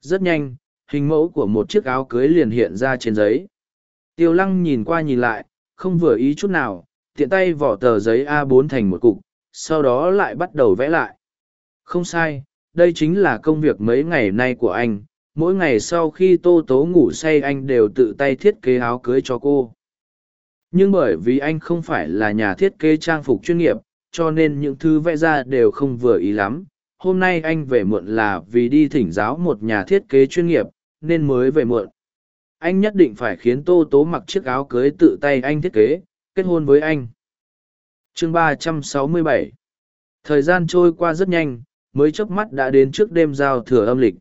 A: Rất nhanh hình mẫu của một chiếc áo cưới liền hiện ra trên giấy tiêu lăng nhìn qua nhìn lại, không vừa ý chút nào, tiện tay vỏ tờ giấy a 4 thành một cục, sau đó lại bắt đầu vẽ lại. Không sai, đây chính là công việc mấy ngày nay của anh, mỗi ngày sau khi tô tố ngủ say anh đều tự tay thiết kế áo cưới cho cô. Nhưng bởi vì anh không phải là nhà thiết kế trang phục chuyên nghiệp, cho nên những thứ vẽ ra đều không vừa ý lắm. Hôm nay anh về muộn là vì đi thỉnh giáo một nhà thiết kế chuyên nghiệp, nên mới về muộn anh nhất định phải khiến tô tố mặc chiếc áo cưới tự tay anh thiết kế, kết hôn với anh. Chương ba trăm sáu mươi bảy. Thời gian trôi qua rất nhanh, mới chớp mắt đã đến trước đêm giao thừa âm lịch.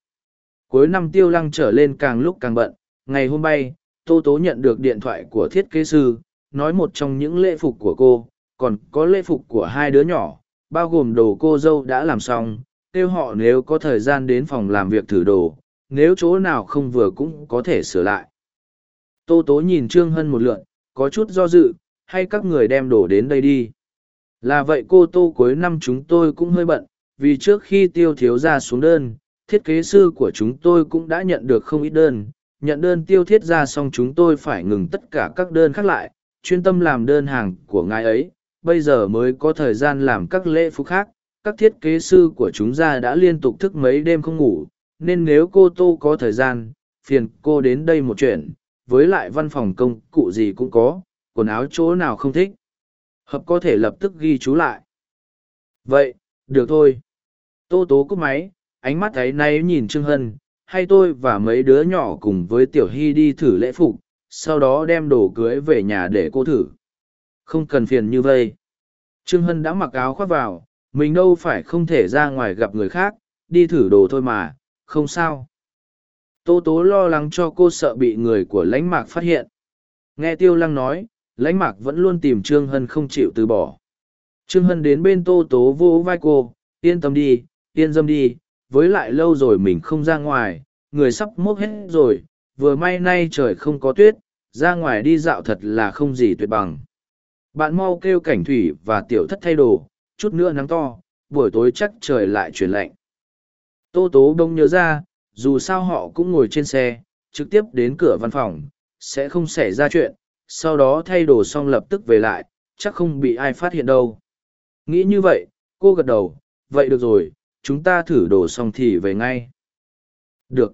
A: Cuối năm tiêu lăng trở lên càng lúc càng bận, ngày hôm bay, tô tố nhận được điện thoại của thiết kế sư, nói một trong những lễ phục của cô, còn có lễ phục của hai đứa nhỏ, bao gồm đồ cô dâu đã làm xong, kêu họ nếu có thời gian đến phòng làm việc thử đồ nếu chỗ nào không vừa cũng có thể sửa lại. Tô tố nhìn trương hân một lượn, có chút do dự, hay các người đem đồ đến đây đi. Là vậy cô tô cuối năm chúng tôi cũng hơi bận, vì trước khi tiêu thiếu ra xuống đơn, thiết kế sư của chúng tôi cũng đã nhận được không ít đơn. Nhận đơn tiêu thiết ra xong chúng tôi phải ngừng tất cả các đơn khác lại, chuyên tâm làm đơn hàng của ngài ấy. Bây giờ mới có thời gian làm các lễ phục khác, các thiết kế sư của chúng ta đã liên tục thức mấy đêm không ngủ nên nếu cô tô có thời gian, phiền cô đến đây một chuyện, với lại văn phòng công cụ gì cũng có, quần áo chỗ nào không thích. Hợp có thể lập tức ghi chú lại. Vậy, được thôi. Tô tố cúp máy, ánh mắt ấy nay nhìn trương hân, hay tôi và mấy đứa nhỏ cùng với tiểu hy đi thử lễ phục, sau đó đem đồ cưới về nhà để cô thử. Không cần phiền như vây trương hân đã mặc áo khoác vào, mình đâu phải không thể ra ngoài gặp người khác, đi thử đồ thôi mà không sao. Tô tố lo lắng cho cô sợ bị người của lãnh mạc phát hiện. Nghe tiêu lăng nói, lãnh mạc vẫn luôn tìm trương hân không chịu từ bỏ. Trương hân đến bên tô tố vô vai cô, yên tâm đi, yên tâm đi, với lại lâu rồi mình không ra ngoài, người sắp mốc hết rồi, vừa may nay trời không có tuyết, ra ngoài đi dạo thật là không gì tuyệt bằng. Bạn mau kêu cảnh thủy và tiểu thất thay đồ, chút nữa nắng to, buổi tối chắc trời lại chuyển lạnh tô tố Đông nhớ ra dù sao họ cũng ngồi trên xe trực tiếp đến cửa văn phòng sẽ không xảy ra chuyện sau đó thay đồ xong lập tức về lại chắc không bị ai phát hiện đâu Nghĩ như vậy, cô gật đầu, vậy được rồi, chúng ta thử đồ xong thì về ngay. Được.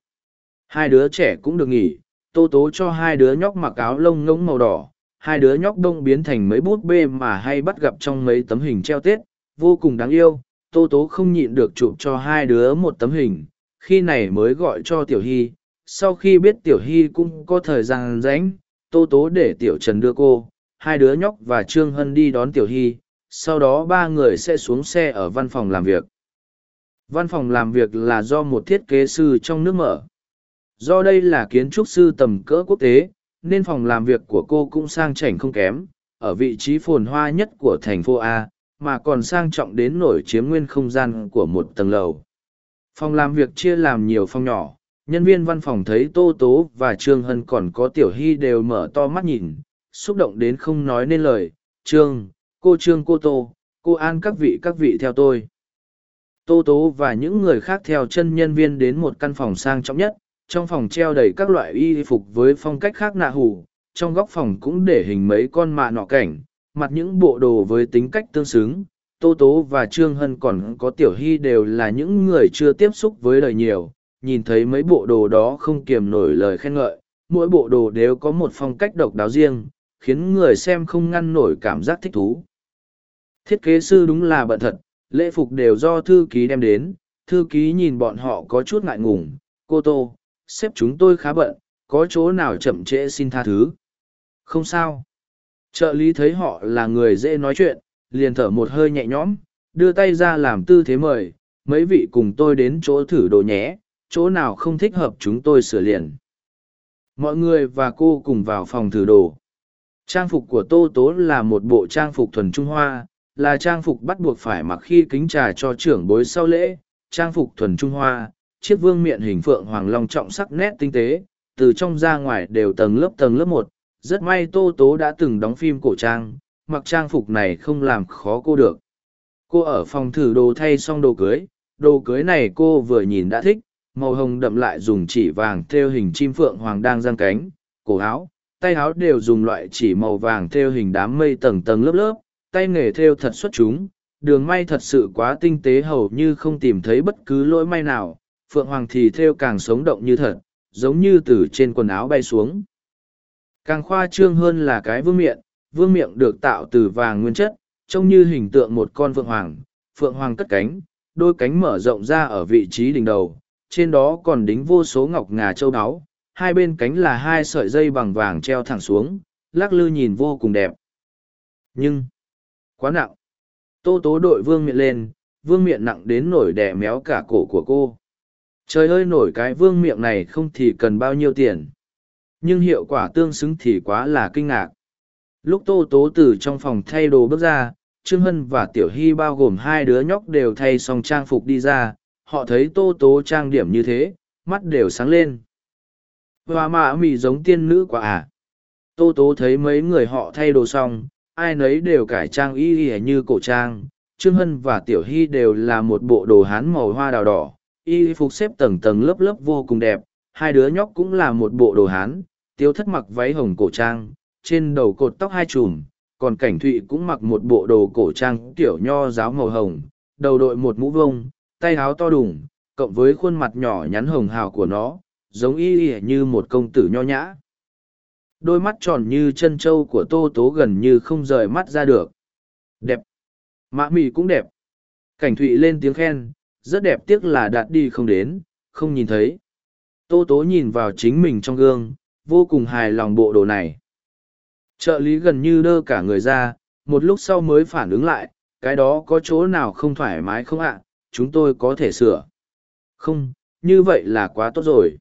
A: Hai đứa trẻ cũng được nghỉ, tô tố cho hai đứa nhóc mặc áo lông ngỗng màu đỏ, hai đứa nhóc đông biến thành mấy bút bê mà hay bắt gặp trong mấy tấm hình treo tết, vô cùng đáng yêu. Tô tố không nhịn được chụp cho hai đứa một tấm hình, khi này mới gọi cho Tiểu Hy. Sau khi biết Tiểu Hy cũng có thời gian rảnh, Tô tố để Tiểu Trần đưa cô, hai đứa nhóc và Trương Hân đi đón Tiểu Hy, sau đó ba người sẽ xuống xe ở văn phòng làm việc. Văn phòng làm việc là do một thiết kế sư trong nước mở. Do đây là kiến trúc sư tầm cỡ quốc tế, nên phòng làm việc của cô cũng sang chảnh không kém, ở vị trí phồn hoa nhất của thành phố A, mà còn sang trọng đến nổi chiếm nguyên không gian của một tầng lầu. Phòng làm việc chia làm nhiều phòng nhỏ, nhân viên văn phòng thấy Tô Tố và Trương Hân còn có Tiểu Hy đều mở to mắt nhìn, xúc động đến không nói nên lời. Trương, cô Trương cô Tô, cô An các vị các vị theo tôi. Tô Tố và những người khác theo chân nhân viên đến một căn phòng sang trọng nhất, trong phòng treo đầy các loại y phục với phong cách khác nạ hủ, trong góc phòng cũng để hình mấy con mạ nọ cảnh, mặt những bộ đồ với tính cách tương xứng. Tô Tố và Trương Hân còn có Tiểu Hy đều là những người chưa tiếp xúc với lời nhiều, nhìn thấy mấy bộ đồ đó không kiềm nổi lời khen ngợi, mỗi bộ đồ đều có một phong cách độc đáo riêng, khiến người xem không ngăn nổi cảm giác thích thú. Thiết kế sư đúng là bận thật, lễ phục đều do thư ký đem đến, thư ký nhìn bọn họ có chút ngại ngùng, cô Tô, sếp chúng tôi khá bận, có chỗ nào chậm trễ xin tha thứ. Không sao. Trợ lý thấy họ là người dễ nói chuyện, liền thở một hơi nhẹ nhõm, đưa tay ra làm tư thế mời, mấy vị cùng tôi đến chỗ thử đồ nhé, chỗ nào không thích hợp chúng tôi sửa liền. Mọi người và cô cùng vào phòng thử đồ. Trang phục của Tô Tố là một bộ trang phục thuần Trung Hoa, là trang phục bắt buộc phải mặc khi kính trà cho trưởng bối sau lễ, trang phục thuần Trung Hoa, chiếc vương miện hình phượng hoàng long trọng sắc nét tinh tế, từ trong ra ngoài đều tầng lớp tầng lớp một. Rất may Tô Tố đã từng đóng phim cổ trang, mặc trang phục này không làm khó cô được. Cô ở phòng thử đồ thay xong đồ cưới, đồ cưới này cô vừa nhìn đã thích, màu hồng đậm lại dùng chỉ vàng thêu hình chim phượng hoàng đang giang cánh, cổ áo, tay áo đều dùng loại chỉ màu vàng thêu hình đám mây tầng tầng lớp lớp, tay nghề thêu thật xuất chúng, đường may thật sự quá tinh tế hầu như không tìm thấy bất cứ lỗi may nào, phượng hoàng thì thêu càng sống động như thật giống như từ trên quần áo bay xuống càng khoa trương hơn là cái vương miệng vương miệng được tạo từ vàng nguyên chất, trông như hình tượng một con phượng hoàng phượng hoàng cất cánh, đôi cánh mở rộng ra ở vị trí đỉnh đầu, trên đó còn đính vô số ngọc ngà châu báu, hai bên cánh là hai sợi dây bằng vàng treo thẳng xuống, lắc lư nhìn vô cùng đẹp. Nhưng, quá nặng. Tô tố đội vương miệng lên, vương miệng nặng đến nổi đẻ méo cả cổ của cô. Trời ơi, nổi cái vương miệng này không thì cần bao nhiêu tiền. Nhưng hiệu quả tương xứng thì quá là kinh ngạc. Lúc Tô Tố từ trong phòng thay đồ bước ra, Trương Hân và Tiểu Hy bao gồm hai đứa nhóc đều thay xong trang phục đi ra, họ thấy Tô Tố trang điểm như thế, mắt đều sáng lên. Và mạ mì giống tiên nữ quá à. Tô Tố thấy mấy người họ thay đồ xong, ai nấy đều cải trang y y như cổ trang. Trương Hân và Tiểu Hy đều là một bộ đồ hán màu hoa đào đỏ, y phục xếp tầng tầng lớp lớp vô cùng đẹp, hai đứa nhóc cũng là một bộ đồ hán, tiêu thất mặc váy hồng cổ trang, trên đầu cột tóc hai chùm, còn cảnh thụy cũng mặc một bộ đồ cổ trang tiểu nho giáo màu hồng, đầu đội một mũ vông, tay áo to đùng, cộng với khuôn mặt nhỏ nhắn hồng hào của nó, giống y y như một công tử nho nhã. Đôi mắt tròn như chân trâu của tô tố gần như không rời mắt ra được. Đẹp. Mã mì cũng đẹp. Cảnh thụy lên tiếng khen, rất đẹp tiếc là đạt đi không đến, không nhìn thấy. Tô tố nhìn vào chính mình trong gương, vô cùng hài lòng bộ đồ này. Trợ lý gần như đơ cả người ra, một lúc sau mới phản ứng lại, cái đó có chỗ nào không thoải mái không ạ, chúng tôi có thể sửa. Không, như vậy là quá tốt rồi.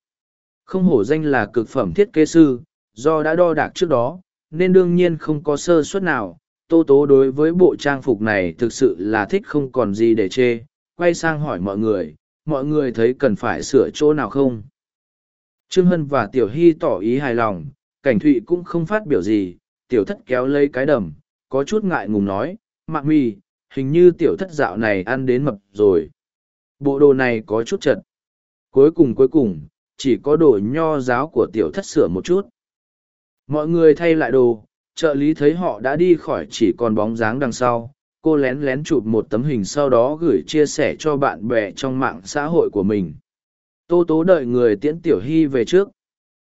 A: Không hổ danh là cực phẩm thiết kế sư, do đã đo đạc trước đó, nên đương nhiên không có sơ suất nào. Tô tố đối với bộ trang phục này thực sự là thích không còn gì để chê, quay sang hỏi mọi người, mọi người thấy cần phải sửa chỗ nào không? Trương Hân và Tiểu Hy tỏ ý hài lòng, Cảnh Thụy cũng không phát biểu gì, Tiểu Thất kéo lấy cái đầm, có chút ngại ngùng nói, Mạc Mi, hình như Tiểu Thất dạo này ăn đến mập rồi. Bộ đồ này có chút chật. Cuối cùng cuối cùng, chỉ có đồ nho giáo của Tiểu Thất sửa một chút. Mọi người thay lại đồ, trợ lý thấy họ đã đi khỏi chỉ còn bóng dáng đằng sau, cô lén lén chụp một tấm hình sau đó gửi chia sẻ cho bạn bè trong mạng xã hội của mình tô tố đợi người tiễn tiểu hy về trước.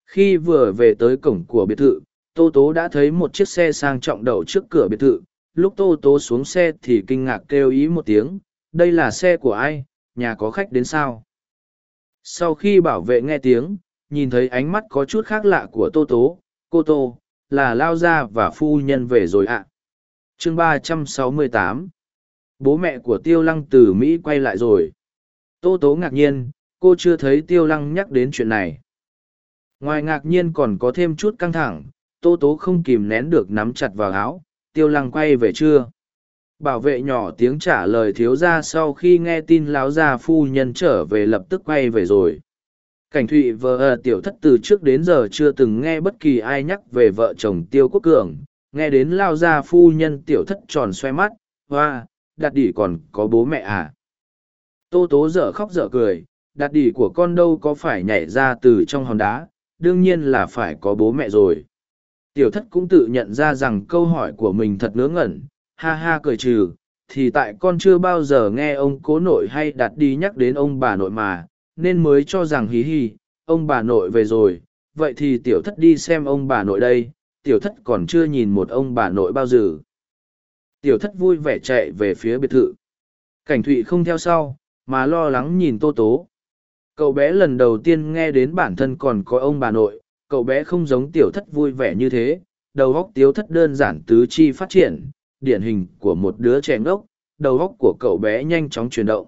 A: Khi vừa về tới cổng của biệt thự, tô tố đã thấy một chiếc xe sang trọng đậu trước cửa biệt thự. Lúc tô tố xuống xe thì kinh ngạc kêu ý một tiếng, đây là xe của ai? Nhà có khách đến sao? Sau khi bảo vệ nghe tiếng, nhìn thấy ánh mắt có chút khác lạ của tô tố, cô tô, là lao gia và phu nhân về rồi ạ. Chương ba trăm sáu mươi tám. Bố mẹ của tiêu lăng từ mỹ quay lại rồi. Tô tố ngạc nhiên cô chưa thấy tiêu lăng nhắc đến chuyện này. Ngoài ngạc nhiên còn có thêm chút căng thẳng tô tố không kìm nén được nắm chặt vào áo tiêu lăng quay về chưa? Bảo vệ nhỏ tiếng trả lời thiếu ra sau khi nghe tin láo gia phu nhân trở về lập tức quay về rồi. Cảnh thụy vợ ờ, tiểu thất từ trước đến giờ chưa từng nghe bất kỳ ai nhắc về vợ chồng tiêu quốc cường. Nghe đến lao gia phu nhân tiểu thất tròn xoe mắt hoa đặt đỉ còn có bố mẹ à? Tô tố dở khóc dở cười đạt đỉ của con đâu có phải nhảy ra từ trong hòn đá, đương nhiên là phải có bố mẹ rồi. Tiểu thất cũng tự nhận ra rằng câu hỏi của mình thật ngớ ngẩn, ha ha cười trừ, thì tại con chưa bao giờ nghe ông cố nội hay đạt đi nhắc đến ông bà nội mà, nên mới cho rằng hí hí, ông bà nội về rồi, vậy thì tiểu thất đi xem ông bà nội đây, tiểu thất còn chưa nhìn một ông bà nội bao giờ. Tiểu thất vui vẻ chạy về phía biệt thự. Cảnh thụy không theo sau, mà lo lắng nhìn tô tố cậu bé lần đầu tiên nghe đến bản thân còn có ông bà nội, cậu bé không giống tiểu thất vui vẻ như thế, đầu góc tiếu thất đơn giản tứ chi phát triển, điển hình của một đứa trẻ ngốc, đầu góc của cậu bé nhanh chóng chuyển động.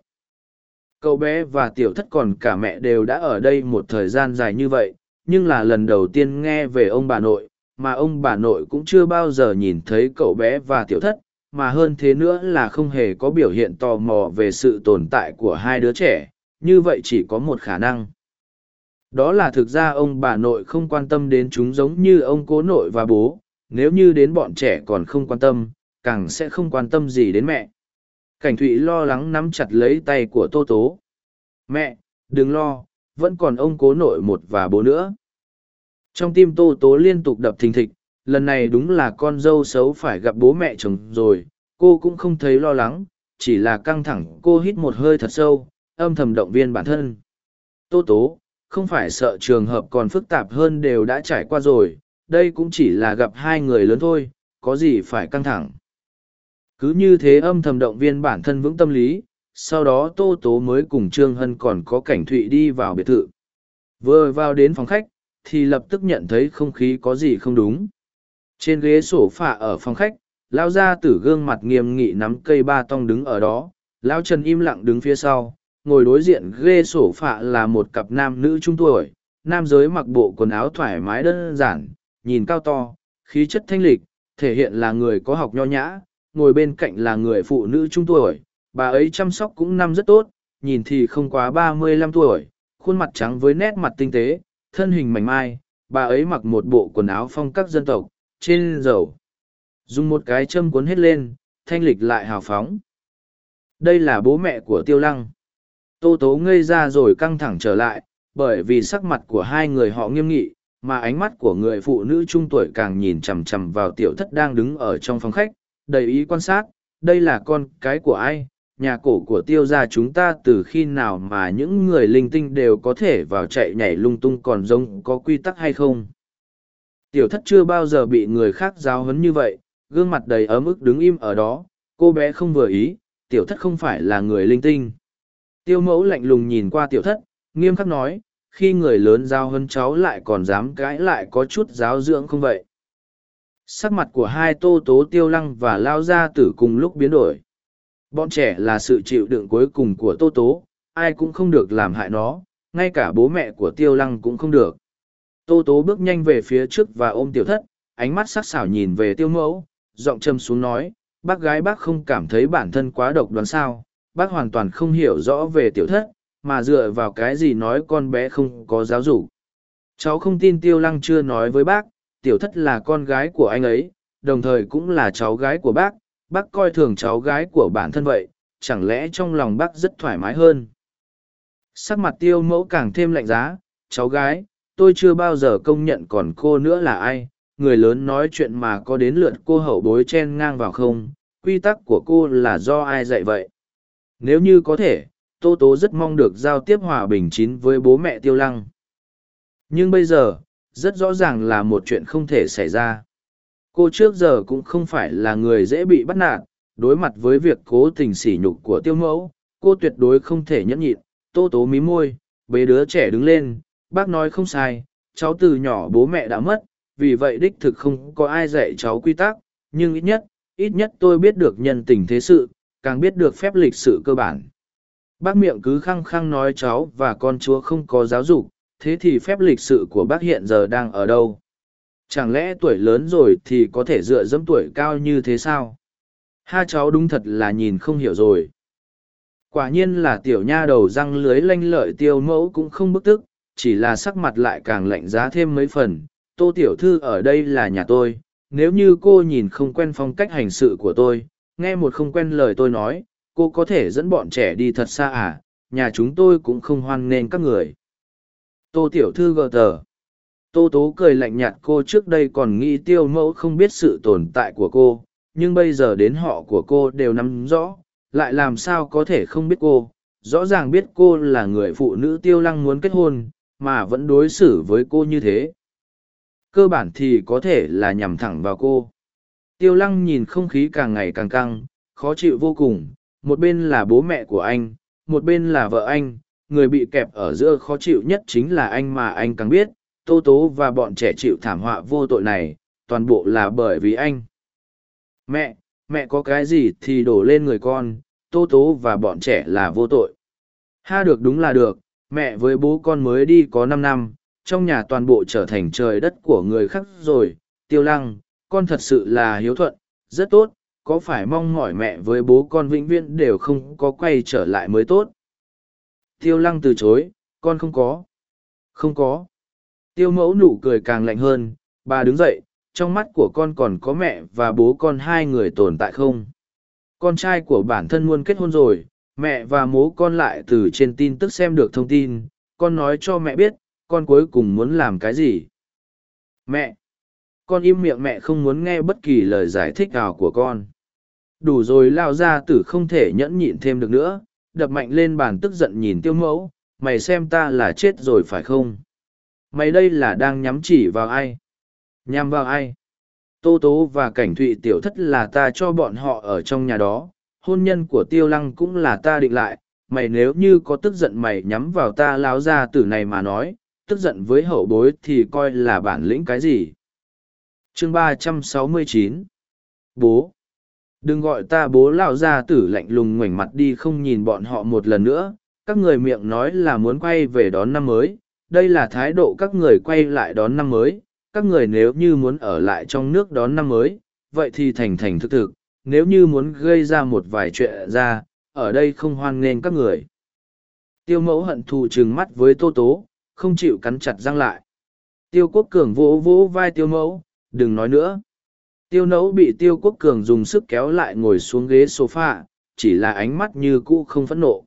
A: Cậu bé và tiểu thất còn cả mẹ đều đã ở đây một thời gian dài như vậy, nhưng là lần đầu tiên nghe về ông bà nội, mà ông bà nội cũng chưa bao giờ nhìn thấy cậu bé và tiểu thất, mà hơn thế nữa là không hề có biểu hiện tò mò về sự tồn tại của hai đứa trẻ như vậy chỉ có một khả năng. Đó là thực ra ông bà nội không quan tâm đến chúng giống như ông cố nội và bố, nếu như đến bọn trẻ còn không quan tâm, càng sẽ không quan tâm gì đến mẹ. Cảnh thụy lo lắng nắm chặt lấy tay của tô tố. Mẹ, đừng lo, vẫn còn ông cố nội một và bố nữa. Trong tim tô tố liên tục đập thình thịch, lần này đúng là con dâu xấu phải gặp bố mẹ chồng rồi, cô cũng không thấy lo lắng, chỉ là căng thẳng cô hít một hơi thật sâu âm thầm động viên bản thân. Tô tố, không phải sợ trường hợp còn phức tạp hơn đều đã trải qua rồi, đây cũng chỉ là gặp hai người lớn thôi, có gì phải căng thẳng. Cứ như thế âm thầm động viên bản thân vững tâm lý, sau đó tô tố mới cùng trương hân còn có cảnh thụy đi vào biệt thự. Vừa vào đến phòng khách, thì lập tức nhận thấy không khí có gì không đúng. Trên ghế sổ phạ ở phòng khách lao ra tử gương mặt nghiêm nghị nắm cây ba tong đứng ở đó lao trần im lặng đứng phía sau ngồi đối diện ghê sổ phạ là một cặp nam nữ trung tuổi, nam giới mặc bộ quần áo thoải mái đơn giản, nhìn cao to, khí chất thanh lịch, thể hiện là người có học nho nhã, ngồi bên cạnh là người phụ nữ trung tuổi, bà ấy chăm sóc cũng năm rất tốt, nhìn thì không quá ba mươi lăm tuổi, khuôn mặt trắng với nét mặt tinh tế, thân hình mảnh mai, bà ấy mặc một bộ quần áo phong các dân tộc, trên dầu. Dùng một cái châm cuốn hết lên, thanh lịch lại hào phóng. Đây là bố mẹ của tiêu lăng tô tố ngây ra rồi căng thẳng trở lại, bởi vì sắc mặt của hai người họ nghiêm nghị, mà ánh mắt của người phụ nữ trung tuổi càng nhìn chằm chằm vào tiểu thất đang đứng ở trong phòng khách, đầy ý quan sát, đây là con cái của ai, nhà cổ của tiêu gia chúng ta từ khi nào mà những người linh tinh đều có thể vào chạy nhảy lung tung còn giống có quy tắc hay không. Tiểu thất chưa bao giờ bị người khác giáo huấn như vậy, gương mặt đầy ấm ức đứng im ở đó, cô bé không vừa ý, tiểu thất không phải là người linh tinh tiêu mẫu lạnh lùng nhìn qua tiểu thất, nghiêm khắc nói, khi người lớn giao hơn cháu lại còn dám cãi lại có chút giáo dưỡng không vậy? Sắc mặt của hai tô tố tiêu lăng và lao gia tử cùng lúc biến đổi. Bọn trẻ là sự chịu đựng cuối cùng của tô tố, ai cũng không được làm hại nó, ngay cả bố mẹ của tiêu lăng cũng không được. Tô tố bước nhanh về phía trước và ôm tiểu thất, ánh mắt sắc sảo nhìn về tiêu mẫu, giọng châm xuống nói, bác gái bác không cảm thấy bản thân quá độc đoán sao? Bác hoàn toàn không hiểu rõ về tiểu thất, mà dựa vào cái gì nói con bé không có giáo dục. Cháu không tin tiêu lăng chưa nói với bác, tiểu thất là con gái của anh ấy, đồng thời cũng là cháu gái của bác bác coi thường cháu gái của bản thân vậy, chẳng lẽ trong lòng bác rất thoải mái hơn? Sắc mặt tiêu mẫu càng thêm lạnh giá, cháu gái, tôi chưa bao giờ công nhận còn cô nữa là ai, người lớn nói chuyện mà có đến lượt cô hậu bối chen ngang vào không, quy tắc của cô là do ai dạy vậy? Nếu như có thể, tô tố rất mong được giao tiếp hòa bình chín với bố mẹ tiêu lăng. Nhưng bây giờ, rất rõ ràng là một chuyện không thể xảy ra. Cô trước giờ cũng không phải là người dễ bị bắt nạt, đối mặt với việc cố tình sỉ nhục của tiêu mẫu, cô tuyệt đối không thể nhẫn nhịn. Tô tố mí môi, bế đứa trẻ đứng lên, bác nói không sai, cháu từ nhỏ bố mẹ đã mất, vì vậy đích thực không có ai dạy cháu quy tắc, nhưng ít nhất ít nhất tôi biết được nhân tình thế sự càng biết được phép lịch sử cơ bản. Bác miệng cứ khăng khăng nói cháu và con chúa không có giáo dục, thế thì phép lịch sự của bác hiện giờ đang ở đâu? Chẳng lẽ tuổi lớn rồi thì có thể dựa dẫm tuổi cao như thế sao? Hai cháu đúng thật là nhìn không hiểu rồi. Quả nhiên là tiểu nha đầu răng lưới lanh lợi tiêu mẫu cũng không bức tức, chỉ là sắc mặt lại càng lạnh giá thêm mấy phần. Tô tiểu thư ở đây là nhà tôi, nếu như cô nhìn không quen phong cách hành sự của tôi nghe một không quen lời tôi nói, cô có thể dẫn bọn trẻ đi thật xa à? Nhà chúng tôi cũng không hoan nghênh các người. Tô tiểu thư gờ tờ. Tô tố cười lạnh nhạt cô trước đây còn nghĩ tiêu mẫu không biết sự tồn tại của cô, nhưng bây giờ đến họ của cô đều nắm rõ, lại làm sao có thể không biết cô? Rõ ràng biết cô là người phụ nữ tiêu lăng muốn kết hôn, mà vẫn đối xử với cô như thế. Cơ bản thì có thể là nhằm thẳng vào cô tiêu lăng nhìn không khí càng ngày càng căng, khó chịu vô cùng. Một bên là bố mẹ của anh, một bên là vợ anh. Người bị kẹp ở giữa khó chịu nhất chính là anh mà anh càng biết. Tô tố và bọn trẻ chịu thảm họa vô tội này, toàn bộ là bởi vì anh. Mẹ mẹ có cái gì thì đổ lên người con. Tô tố và bọn trẻ là vô tội. Ha được đúng là được. Mẹ với bố con mới đi có năm năm. Trong nhà toàn bộ trở thành trời đất của người khác rồi. Tiêu lăng con thật sự là hiếu thuận, rất tốt, có phải mong mỏi mẹ với bố con vĩnh viễn đều không có quay trở lại mới tốt? Tiêu lăng từ chối, con không có. Không có. Tiêu mẫu nụ cười càng lạnh hơn, bà đứng dậy, trong mắt của con còn có mẹ và bố con hai người tồn tại không? Con trai của bản thân muốn kết hôn rồi, mẹ và bố con lại từ trên tin tức xem được thông tin, con nói cho mẹ biết, con cuối cùng muốn làm cái gì? Mẹ con im miệng mẹ không muốn nghe bất kỳ lời giải thích nào của con. Đủ rồi lao ra tử không thể nhẫn nhịn thêm được nữa, đập mạnh lên bàn tức giận nhìn tiêu mẫu, mày xem ta là chết rồi phải không? Mày đây là đang nhắm chỉ vào ai? Nhằm vào ai? Tô tố và cảnh thụy tiểu thất là ta cho bọn họ ở trong nhà đó, hôn nhân của tiêu lăng cũng là ta định lại. Mày nếu như có tức giận mày nhắm vào ta láo ra tử này mà nói, tức giận với hậu bối thì coi là bản lĩnh cái gì? Chương ba trăm sáu mươi chín. Bố. Đừng gọi ta bố lão ra tử lạnh lùng ngoảnh mặt đi không nhìn bọn họ một lần nữa. Các người miệng nói là muốn quay về đón năm mới. Đây là thái độ các người quay lại đón năm mới. Các người nếu như muốn ở lại trong nước đón năm mới, vậy thì thành thành thực thực. Nếu như muốn gây ra một vài chuyện ra, ở đây không hoan nghênh các người. Tiêu mẫu hận thù trừng mắt với tô tố, không chịu cắn chặt răng lại. Tiêu quốc cường vỗ vỗ vai tiêu mẫu đừng nói nữa. Tiêu Nấu bị tiêu quốc cường dùng sức kéo lại ngồi xuống ghế sofa chỉ là ánh mắt như cũ không phẫn nộ.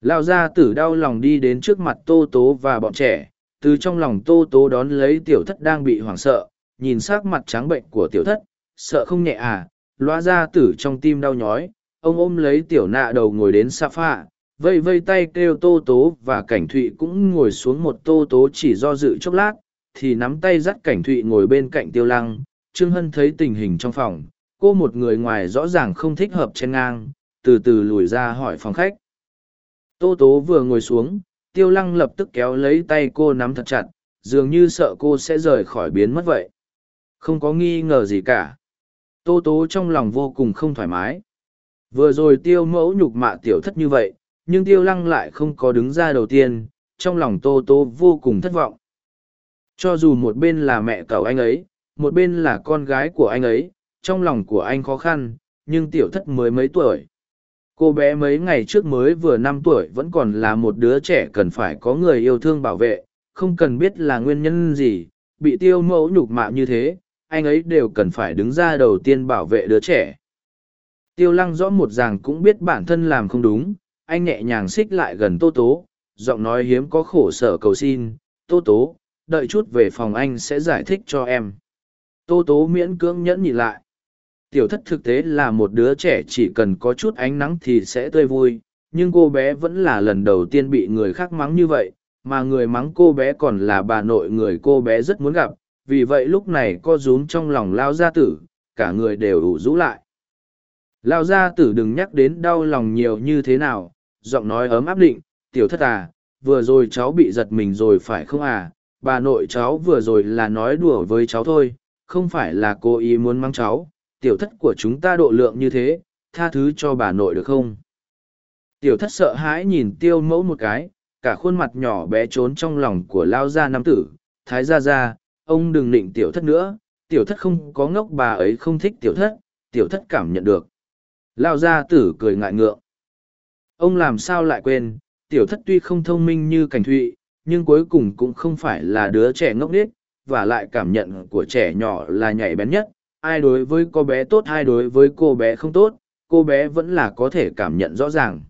A: Lao ra tử đau lòng đi đến trước mặt tô tố và bọn trẻ từ trong lòng tô tố đón lấy tiểu thất đang bị hoảng sợ nhìn sắc mặt trắng bệnh của tiểu thất sợ không nhẹ à loa ra tử trong tim đau nhói ông ôm lấy tiểu nạ đầu ngồi đến sofa, pha vây vây tay kêu tô tố và cảnh thụy cũng ngồi xuống một tô tố chỉ do dự chốc lát thì nắm tay dắt cảnh thụy ngồi bên cạnh tiêu lăng, trương hân thấy tình hình trong phòng, cô một người ngoài rõ ràng không thích hợp chen ngang, từ từ lùi ra hỏi phòng khách. Tô tố vừa ngồi xuống, tiêu lăng lập tức kéo lấy tay cô nắm thật chặt, dường như sợ cô sẽ rời khỏi biến mất vậy. Không có nghi ngờ gì cả. Tô tố trong lòng vô cùng không thoải mái. Vừa rồi tiêu mẫu nhục mạ tiểu thất như vậy, nhưng tiêu lăng lại không có đứng ra đầu tiên, trong lòng tô tố vô cùng thất vọng cho dù một bên là mẹ cậu anh ấy, một bên là con gái của anh ấy, trong lòng của anh khó khăn, nhưng tiểu thất mới mấy tuổi. Cô bé mấy ngày trước mới vừa năm tuổi vẫn còn là một đứa trẻ cần phải có người yêu thương bảo vệ, không cần biết là nguyên nhân gì, bị tiêu mẫu nhục mạ như thế, anh ấy đều cần phải đứng ra đầu tiên bảo vệ đứa trẻ. Tiêu lăng rõ một ràng cũng biết bản thân làm không đúng, anh nhẹ nhàng xích lại gần tô tố, giọng nói hiếm có khổ sở cầu xin, tô tố đợi chút về phòng anh sẽ giải thích cho em. Tô tố miễn cưỡng nhẫn nhịn lại. Tiểu thất thực tế là một đứa trẻ chỉ cần có chút ánh nắng thì sẽ tươi vui, nhưng cô bé vẫn là lần đầu tiên bị người khác mắng như vậy, mà người mắng cô bé còn là bà nội người cô bé rất muốn gặp, vì vậy lúc này co rúm trong lòng lao gia tử, cả người đều ủ rũ lại. Lao gia tử đừng nhắc đến đau lòng nhiều như thế nào, giọng nói ấm áp định, tiểu thất à vừa rồi cháu bị giật mình rồi phải không à? Bà nội cháu vừa rồi là nói đùa với cháu thôi, không phải là cô ý muốn mang cháu, tiểu thất của chúng ta độ lượng như thế, tha thứ cho bà nội được không? Tiểu thất sợ hãi nhìn tiêu mẫu một cái, cả khuôn mặt nhỏ bé trốn trong lòng của lao gia nam tử, thái gia gia, ông đừng định tiểu thất nữa, tiểu thất không có ngốc bà ấy không thích tiểu thất tiểu thất cảm nhận được. Lao gia tử cười ngại ngượng. Ông làm sao lại quên, tiểu thất tuy không thông minh như cảnh thụy nhưng cuối cùng cũng không phải là đứa trẻ ngốc nghếch, và lại cảm nhận của trẻ nhỏ là nhạy bén nhất. Ai đối với cô bé tốt, ai đối với cô bé không tốt, cô bé vẫn là có thể cảm nhận rõ ràng.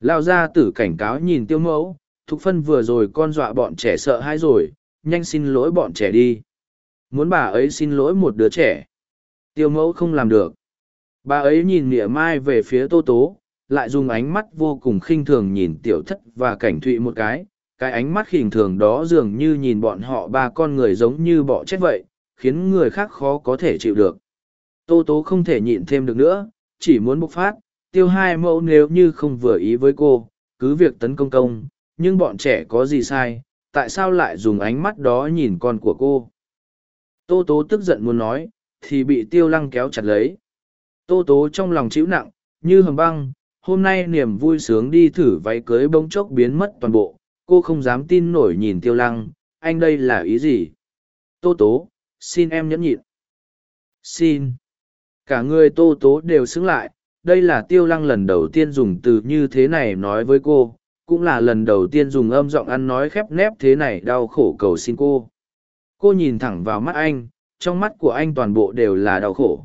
A: Lao gia tử cảnh cáo nhìn tiêu mẫu, thục phân vừa rồi con dọa bọn trẻ sợ hãi rồi, nhanh xin lỗi bọn trẻ đi. Muốn bà ấy xin lỗi một đứa trẻ. Tiêu mẫu không làm được. Bà ấy nhìn mỉa mai về phía tô tố, lại dùng ánh mắt vô cùng khinh thường nhìn tiểu thất và cảnh thụy một cái cái ánh mắt khinh thường đó dường như nhìn bọn họ ba con người giống như bọ chết vậy, khiến người khác khó có thể chịu được. Tô tố không thể nhịn thêm được nữa, chỉ muốn bộc phát, tiêu hai mẫu nếu như không vừa ý với cô, cứ việc tấn công công, nhưng bọn trẻ có gì sai, tại sao lại dùng ánh mắt đó nhìn con của cô? Tô tố tức giận muốn nói, thì bị tiêu lăng kéo chặt lấy. Tô tố trong lòng chịu nặng, như hầm băng, hôm nay niềm vui sướng đi thử váy cưới bỗng chốc biến mất toàn bộ cô không dám tin nổi nhìn tiêu lăng, anh đây là ý gì? Tô tố, xin em nhẫn nhịn. Xin. Cả người tô tố đều xứng lại, đây là tiêu lăng lần đầu tiên dùng từ như thế này nói với cô, cũng là lần đầu tiên dùng âm giọng ăn nói khép nép thế này đau khổ cầu xin cô. Cô nhìn thẳng vào mắt anh, trong mắt của anh toàn bộ đều là đau khổ.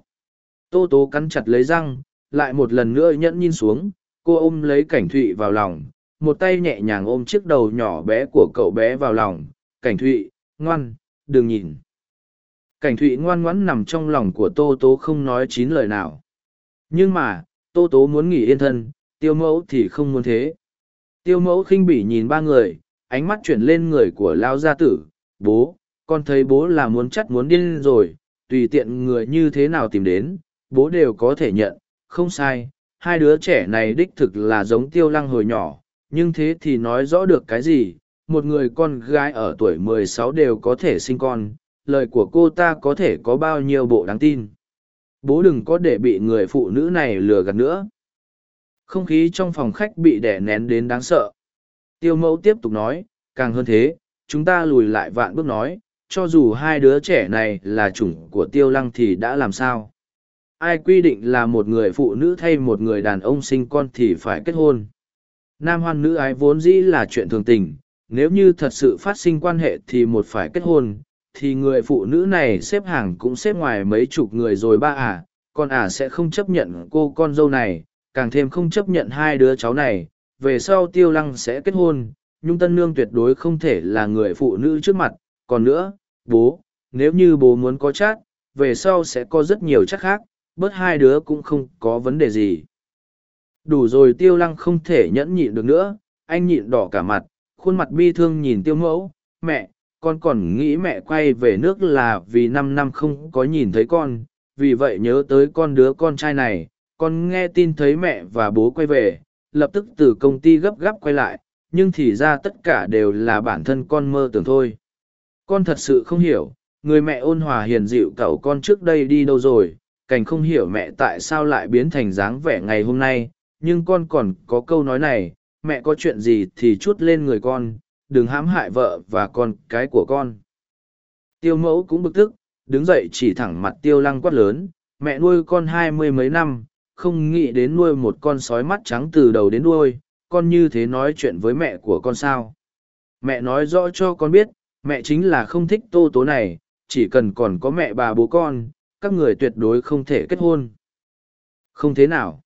A: Tô tố cắn chặt lấy răng, lại một lần nữa nhẫn nhìn xuống, cô ôm lấy cảnh thụy vào lòng một tay nhẹ nhàng ôm chiếc đầu nhỏ bé của cậu bé vào lòng. Cảnh thụy, ngoan, đừng nhìn. Cảnh thụy ngoan ngoãn nằm trong lòng của tô tố không nói chín lời nào. Nhưng mà, tô tố muốn nghỉ yên thân, tiêu mẫu thì không muốn thế. Tiêu mẫu khinh bỉ nhìn ba người, ánh mắt chuyển lên người của lao gia tử. Bố, con thấy bố là muốn chắt muốn điên rồi, tùy tiện người như thế nào tìm đến, bố đều có thể nhận. Không sai, hai đứa trẻ này đích thực là giống tiêu lăng hồi nhỏ nhưng thế thì nói rõ được cái gì, một người con gái ở tuổi mười sáu đều có thể sinh con, lời của cô ta có thể có bao nhiêu bộ đáng tin. Bố đừng có để bị người phụ nữ này lừa gạt nữa. Không khí trong phòng khách bị đẻ nén đến đáng sợ. Tiêu mẫu tiếp tục nói, càng hơn thế, chúng ta lùi lại vạn bước nói, cho dù hai đứa trẻ này là chủng của tiêu lăng thì đã làm sao? Ai quy định là một người phụ nữ thay một người đàn ông sinh con thì phải kết hôn? Nam hoan nữ ái vốn dĩ là chuyện thường tình nếu như thật sự phát sinh quan hệ thì một phải kết hôn thì người phụ nữ này xếp hàng cũng xếp ngoài mấy chục người rồi ba à, con à sẽ không chấp nhận cô con dâu này, càng thêm không chấp nhận hai đứa cháu này, về sau tiêu lăng sẽ kết hôn, nhung tân nương tuyệt đối không thể là người phụ nữ trước mặt, còn nữa, bố, nếu như bố muốn có chát, về sau sẽ có rất nhiều chắc khác, bớt hai đứa cũng không có vấn đề gì. Đủ rồi tiêu lăng không thể nhẫn nhịn được nữa, anh nhịn đỏ cả mặt, khuôn mặt bi thương nhìn tiêu mẫu, mẹ, con còn nghĩ mẹ quay về nước là vì năm năm không có nhìn thấy con. Vì vậy nhớ tới con đứa con trai này con nghe tin thấy mẹ và bố quay về lập tức từ công ty gấp gáp quay lại nhưng thì ra tất cả đều là bản thân con mơ tưởng thôi. Con thật sự không hiểu người mẹ ôn hòa hiền dịu cậu con trước đây đi đâu rồi cảnh không hiểu mẹ tại sao lại biến thành dáng vẻ ngày hôm nay nhưng con còn có câu nói này mẹ có chuyện gì thì chút lên người con đừng hãm hại vợ và con cái của con. Tiêu mẫu cũng bực tức, đứng dậy chỉ thẳng mặt tiêu lăng quát lớn, mẹ nuôi con hai mươi mấy năm, không nghĩ đến nuôi một con sói mắt trắng từ đầu đến đuôi, con như thế nói chuyện với mẹ của con sao. Mẹ nói rõ cho con biết, mẹ chính là không thích tô tố này, chỉ cần còn có mẹ bà bố con, các người tuyệt đối không thể kết hôn. Không thế nào.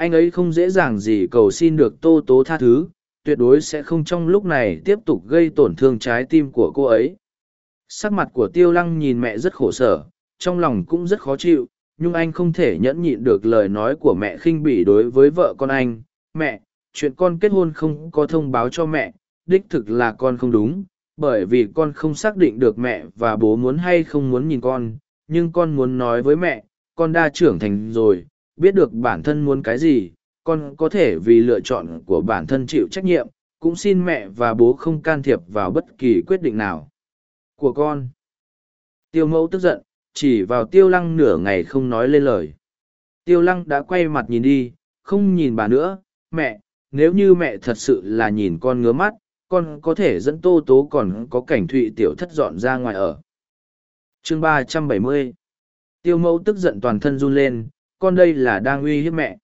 A: Anh ấy không dễ dàng gì cầu xin được tô tố tha thứ, tuyệt đối sẽ không trong lúc này tiếp tục gây tổn thương trái tim của cô ấy. Sắc mặt của tiêu lăng nhìn mẹ rất khổ sở trong lòng cũng rất khó chịu nhưng anh không thể nhẫn nhịn được lời nói của mẹ khinh bỉ đối với vợ con anh. Mẹ chuyện con kết hôn không có thông báo cho mẹ đích thực là con không đúng bởi vì con không xác định được mẹ và bố muốn hay không muốn nhìn con nhưng con muốn nói với mẹ con đa trưởng thành rồi biết được bản thân muốn cái gì, con có thể vì lựa chọn của bản thân chịu trách nhiệm, cũng xin mẹ và bố không can thiệp vào bất kỳ quyết định nào. Của con. Tiêu mẫu tức giận, chỉ vào tiêu lăng nửa ngày không nói lên lời. Tiêu lăng đã quay mặt nhìn đi, không nhìn bà nữa. Mẹ, nếu như mẹ thật sự là nhìn con ngứa mắt, con có thể dẫn tô tố còn có cảnh thụy tiểu thất dọn ra ngoài ở. Chương ba trăm bảy mươi. Tiêu mẫu tức giận toàn thân run lên con đây là đang uy hiếp mẹ.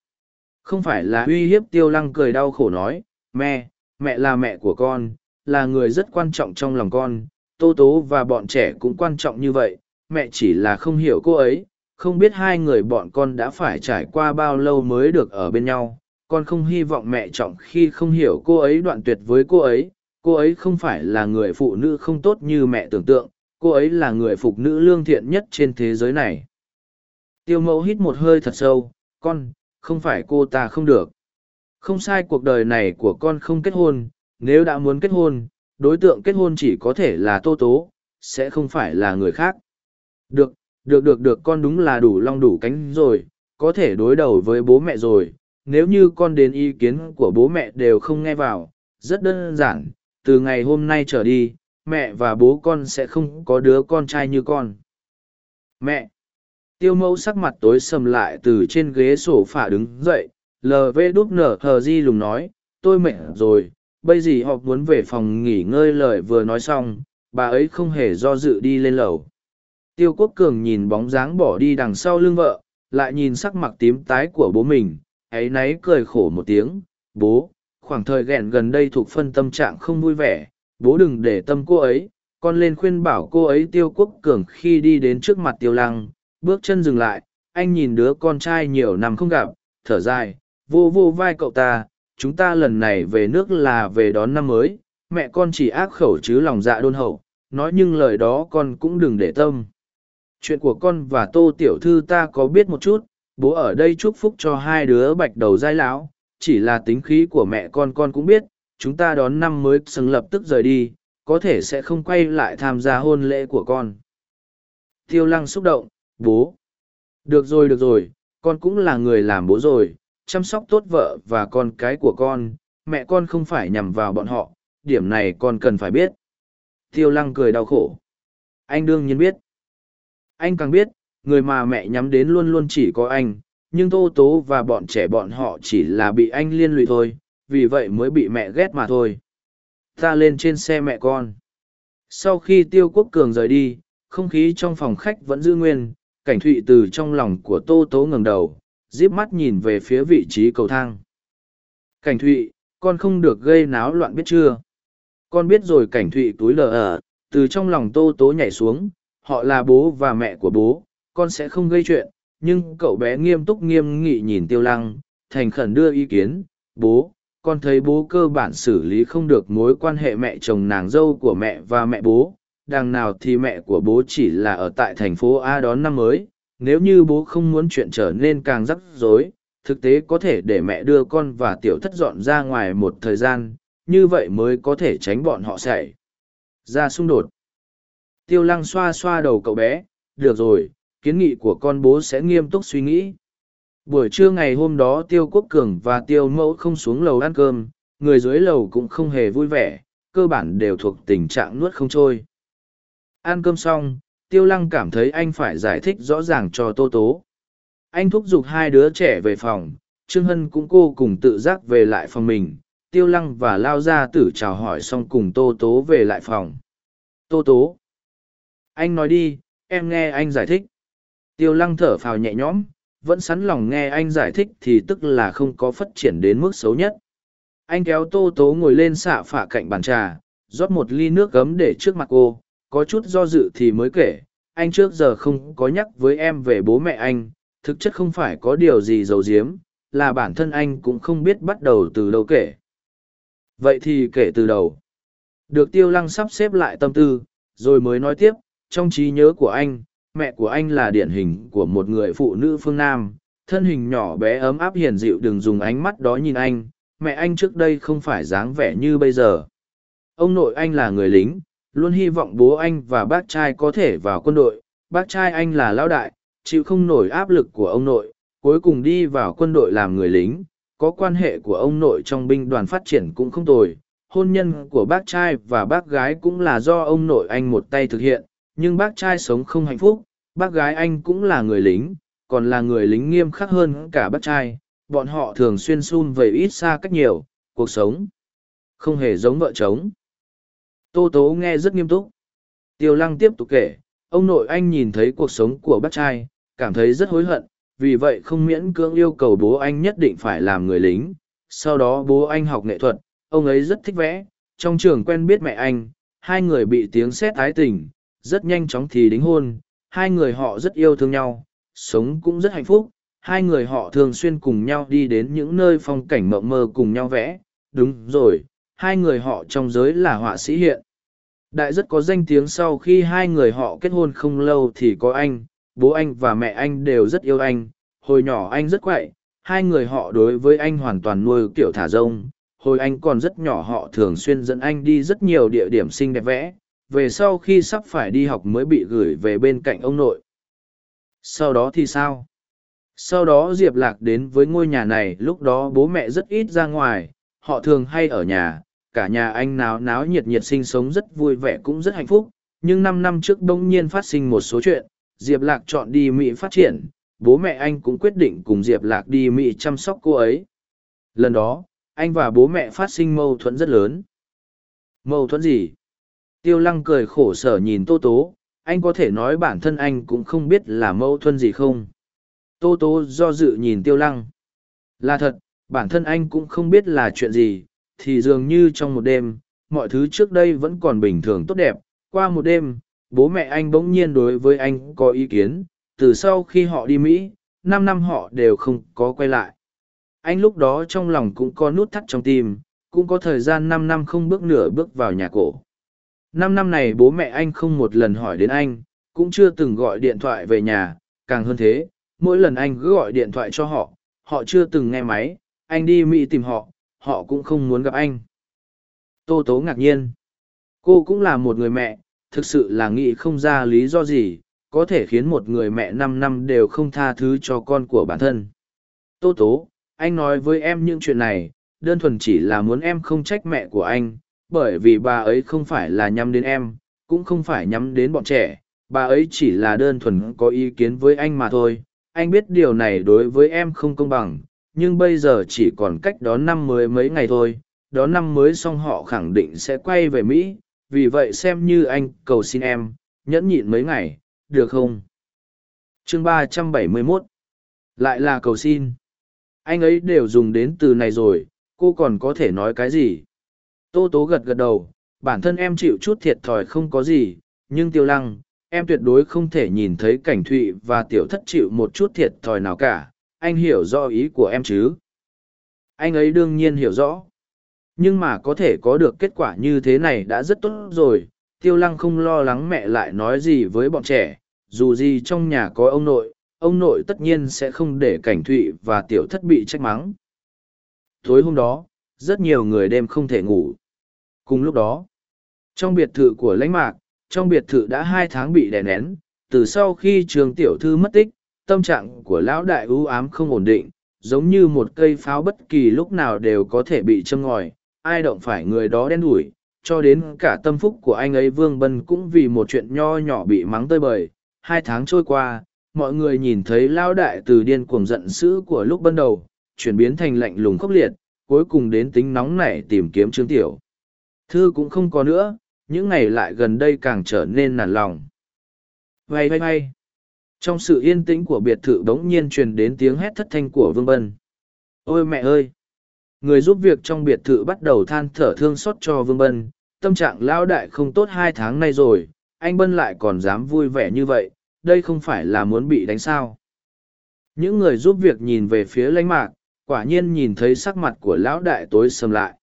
A: Không phải là uy hiếp tiêu lăng cười đau khổ nói, mẹ mẹ là mẹ của con, là người rất quan trọng trong lòng con. Tô tố và bọn trẻ cũng quan trọng như vậy, mẹ chỉ là không hiểu cô ấy, không biết hai người bọn con đã phải trải qua bao lâu mới được ở bên nhau. Con không hy vọng mẹ trọng khi không hiểu cô ấy đoạn tuyệt với cô ấy. Cô ấy không phải là người phụ nữ không tốt như mẹ tưởng tượng. Cô ấy là người phụ nữ lương thiện nhất trên thế giới này tiêu mẫu hít một hơi thật sâu, con, không phải cô ta không được. Không sai, cuộc đời này của con không kết hôn, nếu đã muốn kết hôn, đối tượng kết hôn chỉ có thể là tô tố, sẽ không phải là người khác. Được được được được, con đúng là đủ long đủ cánh rồi, có thể đối đầu với bố mẹ rồi. Nếu như con đến ý kiến của bố mẹ đều không nghe vào, rất đơn giản, từ ngày hôm nay trở đi, mẹ và bố con sẽ không có đứa con trai như con. Mẹ tiêu mẫu sắc mặt tối sầm lại từ trên ghế sổ phả đứng dậy lv đúp nở hờ di lùng nói, tôi mệt rồi, bây giờ họ muốn về phòng nghỉ ngơi lời vừa nói xong, bà ấy không hề do dự đi lên lầu. Tiêu quốc cường nhìn bóng dáng bỏ đi đằng sau lưng vợ, lại nhìn sắc mặt tím tái của bố mình, áy náy cười khổ một tiếng, bố, khoảng thời ghẹn gần đây thuộc phân tâm trạng không vui vẻ, bố đừng để tâm cô ấy. Con lên khuyên bảo cô ấy tiêu quốc cường khi đi đến trước mặt tiêu lăng bước chân dừng lại, anh nhìn đứa con trai nhiều năm không gặp, thở dài, vô vô vai cậu ta, chúng ta lần này về nước là về đón năm mới, mẹ con chỉ ác khẩu chứ lòng dạ đôn hậu, nói nhưng lời đó con cũng đừng để tâm. Chuyện của con và tô tiểu thư ta có biết một chút, bố ở đây chúc phúc cho hai đứa bạch đầu dai lão, chỉ là tính khí của mẹ con con cũng biết, chúng ta đón năm mới sừng lập tức rời đi, có thể sẽ không quay lại tham gia hôn lễ của con. Tiêu lăng xúc động bố. Được rồi được rồi, con cũng là người làm bố rồi, chăm sóc tốt vợ và con cái của con, mẹ con không phải nhằm vào bọn họ, điểm này con cần phải biết. Tiêu lăng cười đau khổ. Anh đương nhiên biết. Anh càng biết, người mà mẹ nhắm đến luôn luôn chỉ có anh, nhưng tô tố và bọn trẻ bọn họ chỉ là bị anh liên lụy thôi, vì vậy mới bị mẹ ghét mà thôi. Ta lên trên xe mẹ con. Sau khi tiêu quốc cường rời đi, không khí trong phòng khách vẫn giữ nguyên cảnh thụy từ trong lòng của tô tố ngẩng đầu, díp mắt nhìn về phía vị trí cầu thang. Cảnh thụy, con không được gây náo loạn biết chưa? Con biết rồi cảnh thụy túi lờ ở từ trong lòng tô tố nhảy xuống, họ là bố và mẹ của bố, con sẽ không gây chuyện, nhưng cậu bé nghiêm túc nghiêm nghị nhìn tiêu lăng, thành khẩn đưa ý kiến, bố, con thấy bố cơ bản xử lý không được mối quan hệ mẹ chồng nàng dâu của mẹ và mẹ bố đằng nào thì mẹ của bố chỉ là ở tại thành phố a đón năm mới, nếu như bố không muốn chuyện trở nên càng rắc rối, thực tế có thể để mẹ đưa con và tiểu thất dọn ra ngoài một thời gian, như vậy mới có thể tránh bọn họ xảy ra xung đột. Tiêu lăng xoa xoa đầu cậu bé, được rồi, kiến nghị của con bố sẽ nghiêm túc suy nghĩ. Buổi trưa ngày hôm đó tiêu quốc cường và tiêu mẫu không xuống lầu ăn cơm, người dưới lầu cũng không hề vui vẻ, cơ bản đều thuộc tình trạng nuốt không trôi ăn cơm xong, tiêu lăng cảm thấy anh phải giải thích rõ ràng cho tô tố. Anh thúc giục hai đứa trẻ về phòng, trương hân cũng cô cùng tự giác về lại phòng mình. Tiêu lăng và lao ra tử chào hỏi xong cùng tô tố về lại phòng. Tô tố, anh nói đi, em nghe anh giải thích. Tiêu lăng thở phào nhẹ nhõm, vẫn sẵn lòng nghe anh giải thích thì tức là không có phát triển đến mức xấu nhất. Anh kéo tô tố ngồi lên xạ phả cạnh bàn trà, rót một ly nước gấm để trước mặt cô có chút do dự thì mới kể anh trước giờ không có nhắc với em về bố mẹ anh thực chất không phải có điều gì giấu giếm là bản thân anh cũng không biết bắt đầu từ đâu kể vậy thì kể từ đầu được tiêu lăng sắp xếp lại tâm tư rồi mới nói tiếp trong trí nhớ của anh mẹ của anh là điển hình của một người phụ nữ phương Nam, thân hình nhỏ bé ấm áp hiền dịu đừng dùng ánh mắt đó nhìn anh, mẹ anh trước đây không phải dáng vẻ như bây giờ. Ông nội anh là người lính, luôn hy vọng bố anh và bác trai có thể vào quân đội, bác trai anh là lão đại, chịu không nổi áp lực của ông nội, cuối cùng đi vào quân đội làm người lính, có quan hệ của ông nội trong binh đoàn phát triển cũng không tồi. Hôn nhân của bác trai và bác gái cũng là do ông nội anh một tay thực hiện, nhưng bác trai sống không hạnh phúc, bác gái anh cũng là người lính, còn là người lính nghiêm khắc hơn cả bác trai. Bọn họ thường xuyên xun về ít xa cách nhiều, cuộc sống không hề giống vợ chồng. Tô Tố nghe rất nghiêm túc. Tiêu Lăng tiếp tục kể, ông nội anh nhìn thấy cuộc sống của bác trai, cảm thấy rất hối hận, vì vậy không miễn cưỡng yêu cầu bố anh nhất định phải làm người lính. Sau đó bố anh học nghệ thuật, ông ấy rất thích vẽ, trong trường quen biết mẹ anh, hai người bị tiếng sét ái tình, rất nhanh chóng thì đính hôn, hai người họ rất yêu thương nhau, sống cũng rất hạnh phúc, hai người họ thường xuyên cùng nhau đi đến những nơi phong cảnh mộng mơ cùng nhau vẽ, đúng rồi, hai người họ trong giới là họa sĩ hiện. Đại rất có danh tiếng sau khi hai người họ kết hôn không lâu thì có anh, bố anh và mẹ anh đều rất yêu anh, hồi nhỏ anh rất quậy, hai người họ đối với anh hoàn toàn nuôi kiểu thả rông. Hồi anh còn rất nhỏ họ thường xuyên dẫn anh đi rất nhiều địa điểm xinh đẹp vẽ, về sau khi sắp phải đi học mới bị gửi về bên cạnh ông nội. Sau đó thì sao? Sau đó Diệp Lạc đến với ngôi nhà này lúc đó bố mẹ rất ít ra ngoài, họ thường hay ở nhà, cả nhà anh náo náo nhiệt nhiệt sinh sống rất vui vẻ cũng rất hạnh phúc, nhưng năm năm trước bỗng nhiên phát sinh một số chuyện, Diệp Lạc chọn đi Mỹ phát triển, bố mẹ anh cũng quyết định cùng Diệp Lạc đi Mỹ chăm sóc cô ấy. Lần đó, anh và bố mẹ phát sinh mâu thuẫn rất lớn. Mâu thuẫn gì? Tiêu lăng cười khổ sở nhìn Tô Tố, anh có thể nói bản thân anh cũng không biết là mâu thuẫn gì không? Tô Tố do dự nhìn Tiêu lăng. Là thật, bản thân anh cũng không biết là chuyện gì, thì dường như trong một đêm, mọi thứ trước đây vẫn còn bình thường tốt đẹp. Qua một đêm, bố mẹ anh bỗng nhiên đối với anh có ý kiến, từ sau khi họ đi Mỹ, năm năm họ đều không có quay lại. Anh lúc đó trong lòng cũng có nút thắt trong tim, cũng có thời gian năm năm không bước nửa bước vào nhà cổ. Năm năm này bố mẹ anh không một lần hỏi đến anh, cũng chưa từng gọi điện thoại về nhà, càng hơn thế, mỗi lần anh cứ gọi điện thoại cho họ, họ chưa từng nghe máy, anh đi Mỹ tìm họ, họ cũng không muốn gặp anh. Tô Tố ngạc nhiên. Cô cũng là một người mẹ, thực sự là nghĩ không ra lý do gì, có thể khiến một người mẹ năm năm đều không tha thứ cho con của bản thân. Tô Tố, anh nói với em những chuyện này, đơn thuần chỉ là muốn em không trách mẹ của anh, bởi vì bà ấy không phải là nhắm đến em, cũng không phải nhắm đến bọn trẻ, bà ấy chỉ là đơn thuần có ý kiến với anh mà thôi. Anh biết điều này đối với em không công bằng, nhưng bây giờ chỉ còn cách đón năm mới mấy ngày thôi, đón năm mới xong họ khẳng định sẽ quay về Mỹ, vì vậy xem như anh cầu xin em, nhẫn nhịn mấy ngày, được không? chương ba trăm bảy mươi mốt Lại là cầu xin. Anh ấy đều dùng đến từ này rồi, cô còn có thể nói cái gì? Tô tố gật gật đầu, bản thân em chịu chút thiệt thòi không có gì, nhưng tiêu lăng, em tuyệt đối không thể nhìn thấy cảnh thụy và tiểu thất chịu một chút thiệt thòi nào cả, anh hiểu rõ ý của em chứ? Anh ấy đương nhiên hiểu rõ. Nhưng mà có thể có được kết quả như thế này đã rất tốt rồi, tiêu lăng không lo lắng mẹ lại nói gì với bọn trẻ, dù gì trong nhà có ông nội, ông nội tất nhiên sẽ không để cảnh thụy và tiểu thất bị trách mắng. Tối hôm đó, rất nhiều người đêm không thể ngủ. Cùng lúc đó, trong biệt thự của lãnh mạc, trong biệt thự đã hai tháng bị đè nén, từ sau khi trường tiểu thư mất tích, tâm trạng của lão đại ưu ám không ổn định, giống như một cây pháo bất kỳ lúc nào đều có thể bị châm ngòi, ai động phải người đó đen đủi, cho đến cả tâm phúc của anh ấy Vương Bân cũng vì một chuyện nho nhỏ bị mắng tơi bời. Hai tháng trôi qua, mọi người nhìn thấy lão đại từ điên cuồng giận dữ của lúc ban đầu, chuyển biến thành lạnh lùng khốc liệt, cuối cùng đến tính nóng nảy tìm kiếm Trương Tiểu. Thư cũng không có nữa, những ngày lại gần đây càng trở nên nản lòng. Vay vay vay. Trong sự yên tĩnh của biệt thự bỗng nhiên truyền đến tiếng hét thất thanh của Vương Bân. Ôi mẹ ơi! Người giúp việc trong biệt thự bắt đầu than thở thương xót cho Vương Bân, tâm trạng lão đại không tốt hai tháng nay rồi, anh Bân lại còn dám vui vẻ như vậy, đây không phải là muốn bị đánh sao. Những người giúp việc nhìn về phía lãnh mạc, quả nhiên nhìn thấy sắc mặt của lão đại tối sầm lại.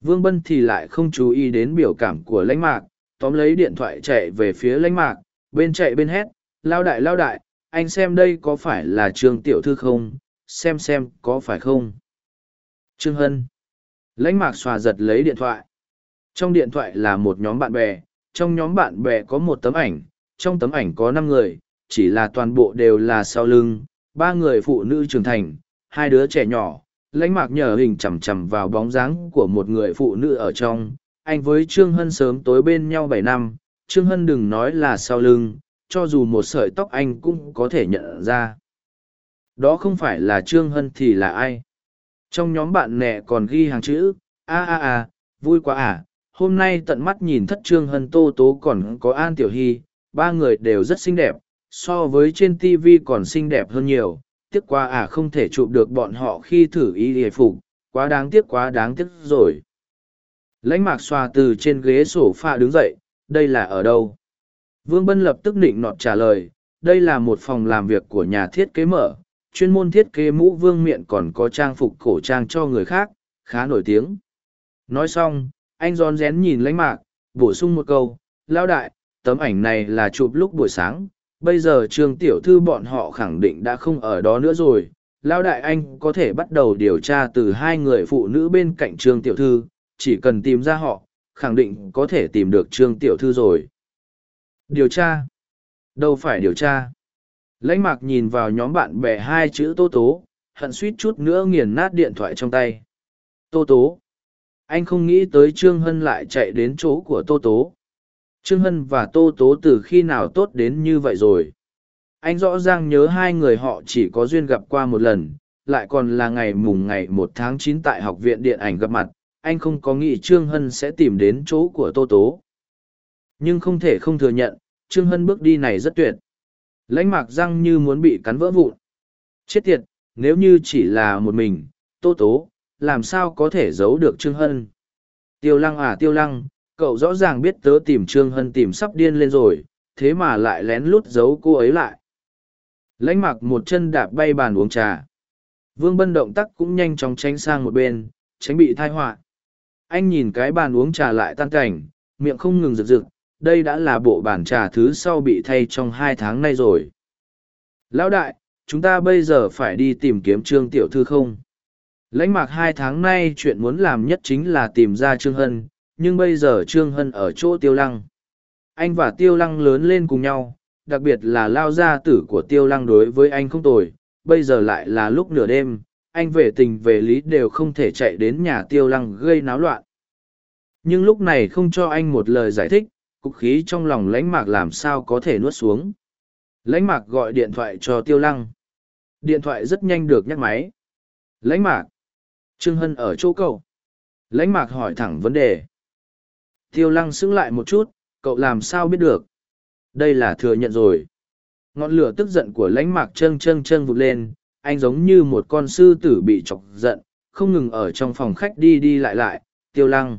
A: Vương Bân thì lại không chú ý đến biểu cảm của lãnh mạc, tóm lấy điện thoại chạy về phía lãnh mạc, bên chạy bên hét, lao đại lao đại, anh xem đây có phải là Trương Tiểu Thư không, xem xem có phải không. Trương Hân. Lãnh mạc xòa giật lấy điện thoại. Trong điện thoại là một nhóm bạn bè, trong nhóm bạn bè có một tấm ảnh, trong tấm ảnh có năm người, chỉ là toàn bộ đều là sau lưng, ba người phụ nữ trưởng thành, hai đứa trẻ nhỏ. Lãnh mạc nhờ hình chằm chằm vào bóng dáng của một người phụ nữ ở trong, anh với Trương Hân sớm tối bên nhau bảy năm, Trương Hân đừng nói là sau lưng, cho dù một sợi tóc anh cũng có thể nhận ra. Đó không phải là Trương Hân thì là ai? Trong nhóm bạn nẹ còn ghi hàng chữ, a a a, vui quá à, hôm nay tận mắt nhìn thất Trương Hân Tô Tố còn có An Tiểu Hy, ba người đều rất xinh đẹp, so với trên TV còn xinh đẹp hơn nhiều, tiếc quá à không thể chụp được bọn họ khi thử y hề phục, quá đáng tiếc quá đáng tiếc rồi. Lãnh mạc xoa từ trên ghế sổ pha đứng dậy, đây là ở đâu? Vương Bân lập tức định nọt trả lời, đây là một phòng làm việc của nhà thiết kế mở, chuyên môn thiết kế mũ vương miện còn có trang phục cổ trang cho người khác, khá nổi tiếng. Nói xong, anh giòn rén nhìn lãnh mạc, bổ sung một câu, lao đại, tấm ảnh này là chụp lúc buổi sáng, bây giờ trường tiểu thư bọn họ khẳng định đã không ở đó nữa rồi. Lao đại anh có thể bắt đầu điều tra từ hai người phụ nữ bên cạnh trường tiểu thư, chỉ cần tìm ra họ, khẳng định có thể tìm được trương tiểu thư rồi. Điều tra? Đâu phải điều tra? Lãnh mạc nhìn vào nhóm bạn bè hai chữ tô tố, hận suýt chút nữa nghiền nát điện thoại trong tay. Tô tố. Anh không nghĩ tới Trương Hân lại chạy đến chỗ của tô tố. Trương Hân và tô tố từ khi nào tốt đến như vậy rồi. Anh rõ ràng nhớ hai người họ chỉ có duyên gặp qua một lần, lại còn là ngày mùng ngày một tháng chín tại học viện điện ảnh gặp mặt, anh không có nghĩ Trương Hân sẽ tìm đến chỗ của Tô Tố. Nhưng không thể không thừa nhận, Trương Hân bước đi này rất tuyệt. Lãnh mạc răng như muốn bị cắn vỡ vụn. Chết tiệt, nếu như chỉ là một mình, Tô Tố, làm sao có thể giấu được Trương Hân? Tiêu lăng à tiêu lăng, cậu rõ ràng biết tớ tìm Trương Hân tìm sắp điên lên rồi, thế mà lại lén lút giấu cô ấy lại. Lãnh mặc một chân đạp bay bàn uống trà. Vương Bân động tác cũng nhanh chóng tránh sang một bên, tránh bị thai họa anh nhìn cái bàn uống trà lại tan cảnh miệng không ngừng rực rực đây đã là bộ bản trà thứ sau bị thay trong hai tháng nay rồi. Lão đại chúng ta bây giờ phải đi tìm kiếm trương tiểu thư không? Lãnh mạc hai tháng nay chuyện muốn làm nhất chính là tìm ra trương hân nhưng bây giờ trương hân ở chỗ tiêu lăng. Anh và tiêu lăng lớn lên cùng nhau đặc biệt là lao gia tử của tiêu lăng đối với anh không tồi bây giờ lại là lúc nửa đêm anh về tình về lý đều không thể chạy đến nhà tiêu lăng gây náo loạn. Nhưng lúc này không cho anh một lời giải thích, cục khí trong lòng lãnh mạc làm sao có thể nuốt xuống. Lãnh mạc gọi điện thoại cho tiêu lăng. Điện thoại rất nhanh được nhắc máy. Lãnh mạc. Trương Hân ở chỗ cậu. Lãnh mạc hỏi thẳng vấn đề. Tiêu lăng xứng lại một chút, cậu làm sao biết được. Đây là thừa nhận rồi. Ngọn lửa tức giận của lãnh mạc chân chân chân vụt lên, anh giống như một con sư tử bị chọc giận, không ngừng ở trong phòng khách đi đi lại lại, tiêu lăng.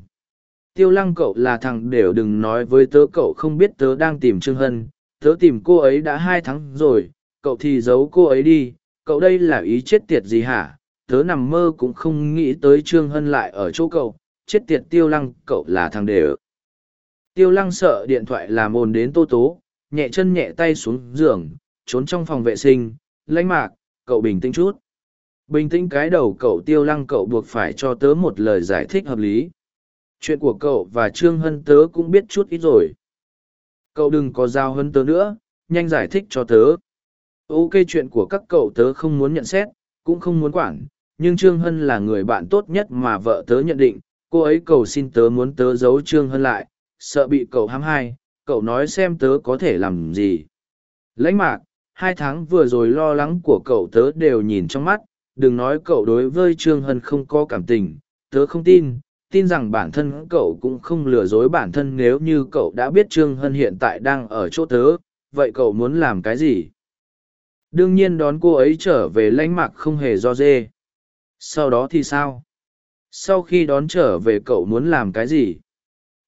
A: Tiêu lăng cậu là thằng đều đừng nói với tớ cậu không biết tớ đang tìm Trương Hân, tớ tìm cô ấy đã hai tháng rồi, cậu thì giấu cô ấy đi, cậu đây là ý chết tiệt gì hả? Tớ nằm mơ cũng không nghĩ tới Trương Hân lại ở chỗ cậu, chết tiệt tiêu lăng cậu là thằng đều. Tiêu lăng sợ điện thoại làm ồn đến tô tố, nhẹ chân nhẹ tay xuống giường, trốn trong phòng vệ sinh, lãnh mạc, cậu bình tĩnh chút. Bình tĩnh cái đầu cậu tiêu lăng cậu buộc phải cho tớ một lời giải thích hợp lý chuyện của cậu và trương hân tớ cũng biết chút ít rồi. Cậu đừng có giao hân tớ nữa, nhanh giải thích cho tớ. Ok, chuyện của các cậu tớ không muốn nhận xét, cũng không muốn quản, nhưng trương hân là người bạn tốt nhất mà vợ tớ nhận định. Cô ấy cầu xin tớ muốn tớ giấu trương hân lại, sợ bị cậu hãm hai cậu nói xem tớ có thể làm gì. Lãnh mạc, hai tháng vừa rồi lo lắng của cậu tớ đều nhìn trong mắt, đừng nói cậu đối với trương hân không có cảm tình, tớ không tin tin rằng bản thân cậu cũng không lừa dối bản thân nếu như cậu đã biết trương hân hiện tại đang ở chỗ tớ vậy cậu muốn làm cái gì? Đương nhiên đón cô ấy trở về lãnh mạc không hề do dê. Sau đó thì sao? Sau khi đón trở về cậu muốn làm cái gì?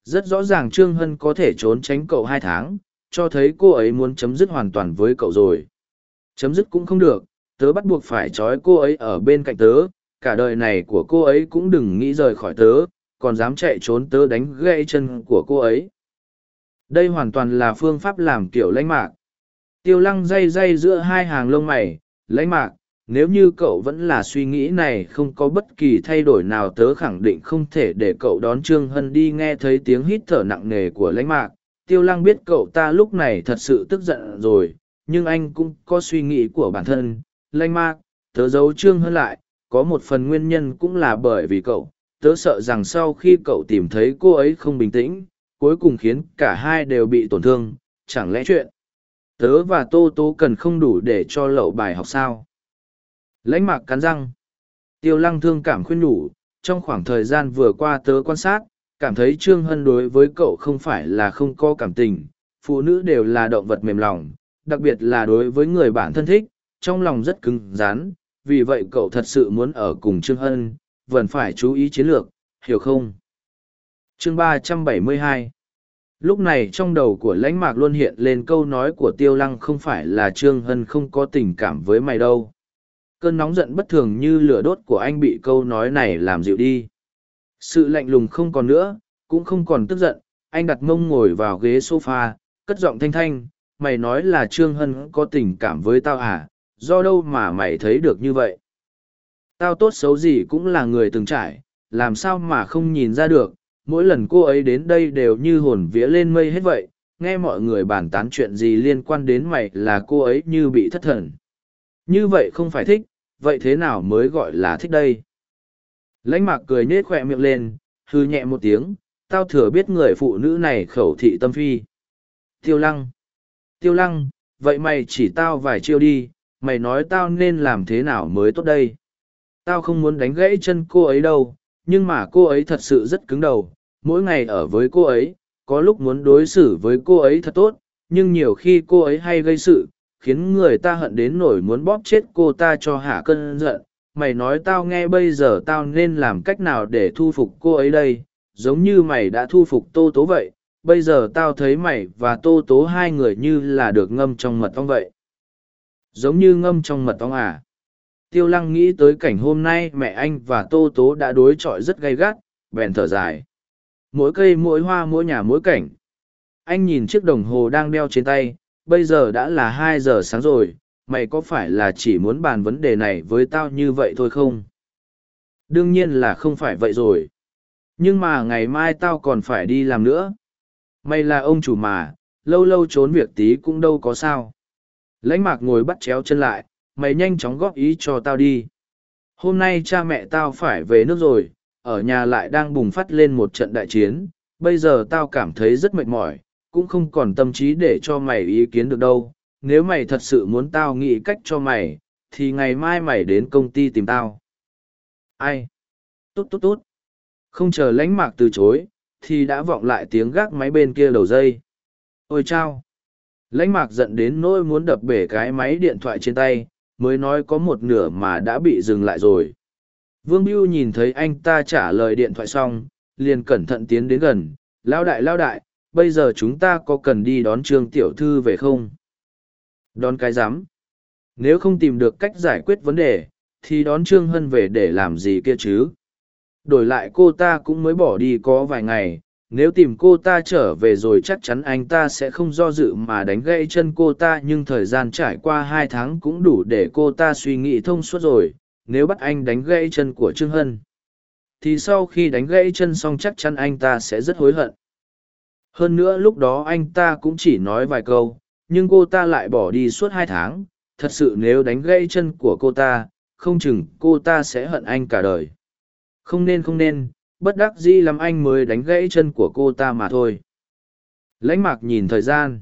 A: Rất rõ ràng trương hân có thể trốn tránh cậu hai tháng cho thấy cô ấy muốn chấm dứt hoàn toàn với cậu rồi. Chấm dứt cũng không được, tớ bắt buộc phải trói cô ấy ở bên cạnh tớ, cả đời này của cô ấy cũng đừng nghĩ rời khỏi tớ, còn dám chạy trốn tớ đánh gãy chân của cô ấy. Đây hoàn toàn là phương pháp làm kiểu lãnh mạc. tiêu lăng day day giữa hai hàng lông mày, lãnh mạc, nếu như cậu vẫn là suy nghĩ này không có bất kỳ thay đổi nào tớ khẳng định không thể để cậu đón trương hân đi nghe thấy tiếng hít thở nặng nề của lãnh mạc tiêu lăng biết cậu ta lúc này thật sự tức giận rồi, nhưng anh cũng có suy nghĩ của bản thân lãnh mạc, tớ giấu trương hân lại, có một phần nguyên nhân cũng là bởi vì cậu tớ sợ rằng sau khi cậu tìm thấy cô ấy không bình tĩnh, cuối cùng khiến cả hai đều bị tổn thương, chẳng lẽ chuyện tớ và tô tố cần không đủ để cho lậu bài học sao? Lãnh mạc cắn răng. Tiêu lăng thương cảm khuyên nhủ, trong khoảng thời gian vừa qua tớ quan sát, cảm thấy trương hân đối với cậu không phải là không có cảm tình, phụ nữ đều là động vật mềm lòng, đặc biệt là đối với người bạn thân thích, trong lòng rất cứng rắn, vì vậy cậu thật sự muốn ở cùng trương hân vẫn phải chú ý chiến lược hiểu không? Chương ba trăm bảy mươi hai. Lúc này trong đầu của lãnh mạc luôn hiện lên câu nói của tiêu lăng không phải là trương hân không có tình cảm với mày đâu. Cơn nóng giận bất thường như lửa đốt của anh bị câu nói này làm dịu đi. Sự lạnh lùng không còn nữa cũng không còn tức giận anh đặt mông ngồi vào ghế sofa, cất giọng thanh thanh mày nói là trương hân có tình cảm với tao à? Do đâu mà mày thấy được như vậy? Tao tốt xấu gì cũng là người từng trải, làm sao mà không nhìn ra được, mỗi lần cô ấy đến đây đều như hồn vía lên mây hết vậy, nghe mọi người bàn tán chuyện gì liên quan đến mày là cô ấy như bị thất thần. Như vậy không phải thích, vậy thế nào mới gọi là thích đây? Lãnh mạc cười nết khoe miệng lên, hư nhẹ một tiếng, tao thừa biết người phụ nữ này khẩu thị tâm phi. Tiêu lăng. Tiêu lăng, vậy mày chỉ tao vài chiêu đi, mày nói tao nên làm thế nào mới tốt đây? Tao không muốn đánh gãy chân cô ấy đâu, nhưng mà cô ấy thật sự rất cứng đầu. Mỗi ngày ở với cô ấy, có lúc muốn đối xử với cô ấy thật tốt, nhưng nhiều khi cô ấy hay gây sự, khiến người ta hận đến nổi muốn bóp chết cô ta cho hạ cơn giận. Mày nói tao nghe bây giờ tao nên làm cách nào để thu phục cô ấy đây? Giống như mày đã thu phục tô tố vậy, bây giờ tao thấy mày và tô tố hai người như là được ngâm trong mật ong vậy. Giống như ngâm trong mật ong à? Tiêu lăng nghĩ tới cảnh hôm nay mẹ anh và tô tố đã đối chọi rất gay gắt, bèn thở dài. Mỗi cây, mỗi hoa, mỗi nhà, mỗi cảnh. Anh nhìn chiếc đồng hồ đang đeo trên tay, bây giờ đã là hai giờ sáng rồi, mày có phải là chỉ muốn bàn vấn đề này với tao như vậy thôi không? Đương nhiên là không phải vậy rồi. Nhưng mà ngày mai tao còn phải đi làm nữa. Mày là ông chủ mà, lâu lâu trốn việc tí cũng đâu có sao. Lãnh mạc ngồi bắt chéo chân lại mày nhanh chóng góp ý cho tao đi. Hôm nay cha mẹ tao phải về nước rồi, ở nhà lại đang bùng phát lên một trận đại chiến. Bây giờ tao cảm thấy rất mệt mỏi, cũng không còn tâm trí để cho mày ý kiến được đâu. Nếu mày thật sự muốn tao nghĩ cách cho mày, thì ngày mai mày đến công ty tìm tao. Ai? Tốt tốt tốt không chờ lãnh mạc từ chối, thì đã vọng lại tiếng gác máy bên kia đầu dây. Ôi chao. Lãnh mạc giận đến nỗi muốn đập bể cái máy điện thoại trên tay mới nói có một nửa mà đã bị dừng lại rồi. Vương biêu nhìn thấy anh ta trả lời điện thoại xong, liền cẩn thận tiến đến gần lao đại lao đại, bây giờ chúng ta có cần đi đón trương tiểu thư về không? Đón cái rắm nếu không tìm được cách giải quyết vấn đề, thì đón trương hân về để làm gì kia chứ? Đổi lại cô ta cũng mới bỏ đi có vài ngày nếu tìm cô ta trở về rồi chắc chắn anh ta sẽ không do dự mà đánh gãy chân cô ta, nhưng thời gian trải qua hai tháng cũng đủ để cô ta suy nghĩ thông suốt rồi. Nếu bắt anh đánh gãy chân của trương hân, thì sau khi đánh gãy chân xong chắc chắn anh ta sẽ rất hối hận. Hơn nữa lúc đó anh ta cũng chỉ nói vài câu, nhưng cô ta lại bỏ đi suốt hai tháng. Thật sự nếu đánh gãy chân của cô ta, không chừng cô ta sẽ hận anh cả đời. Không nên không nên bất đắc dĩ lắm anh mới đánh gãy chân của cô ta mà thôi. Lãnh mạc nhìn thời gian.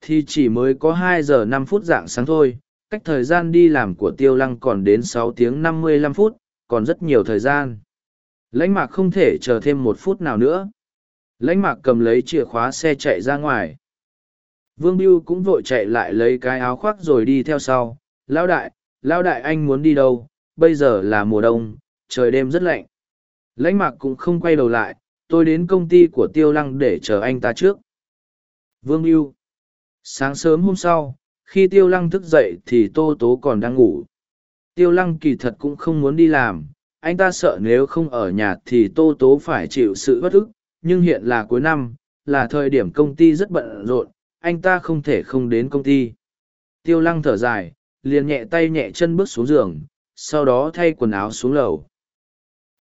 A: Thì chỉ mới có hai giờ năm phút dạng sáng thôi, cách thời gian đi làm của tiêu lăng còn đến sáu tiếng năm mươi lăm phút, còn rất nhiều thời gian. Lãnh mạc không thể chờ thêm một phút nào nữa. Lãnh mạc cầm lấy chìa khóa xe chạy ra ngoài. Vương biêu cũng vội chạy lại lấy cái áo khoác rồi đi theo sau. Lão đại lão đại anh muốn đi đâu? Bây giờ là mùa đông, trời đêm rất lạnh lãnh mạc cũng không quay đầu lại tôi đến công ty của tiêu lăng để chờ anh ta trước. Vương Yêu sáng sớm hôm sau khi tiêu lăng thức dậy thì tô tố còn đang ngủ. Tiêu lăng kỳ thật cũng không muốn đi làm anh ta sợ nếu không ở nhà thì tô tố phải chịu sự bất ức nhưng hiện là cuối năm là thời điểm công ty rất bận rộn anh ta không thể không đến công ty. Tiêu lăng thở dài, liền nhẹ tay nhẹ chân bước xuống giường, sau đó thay quần áo xuống lầu.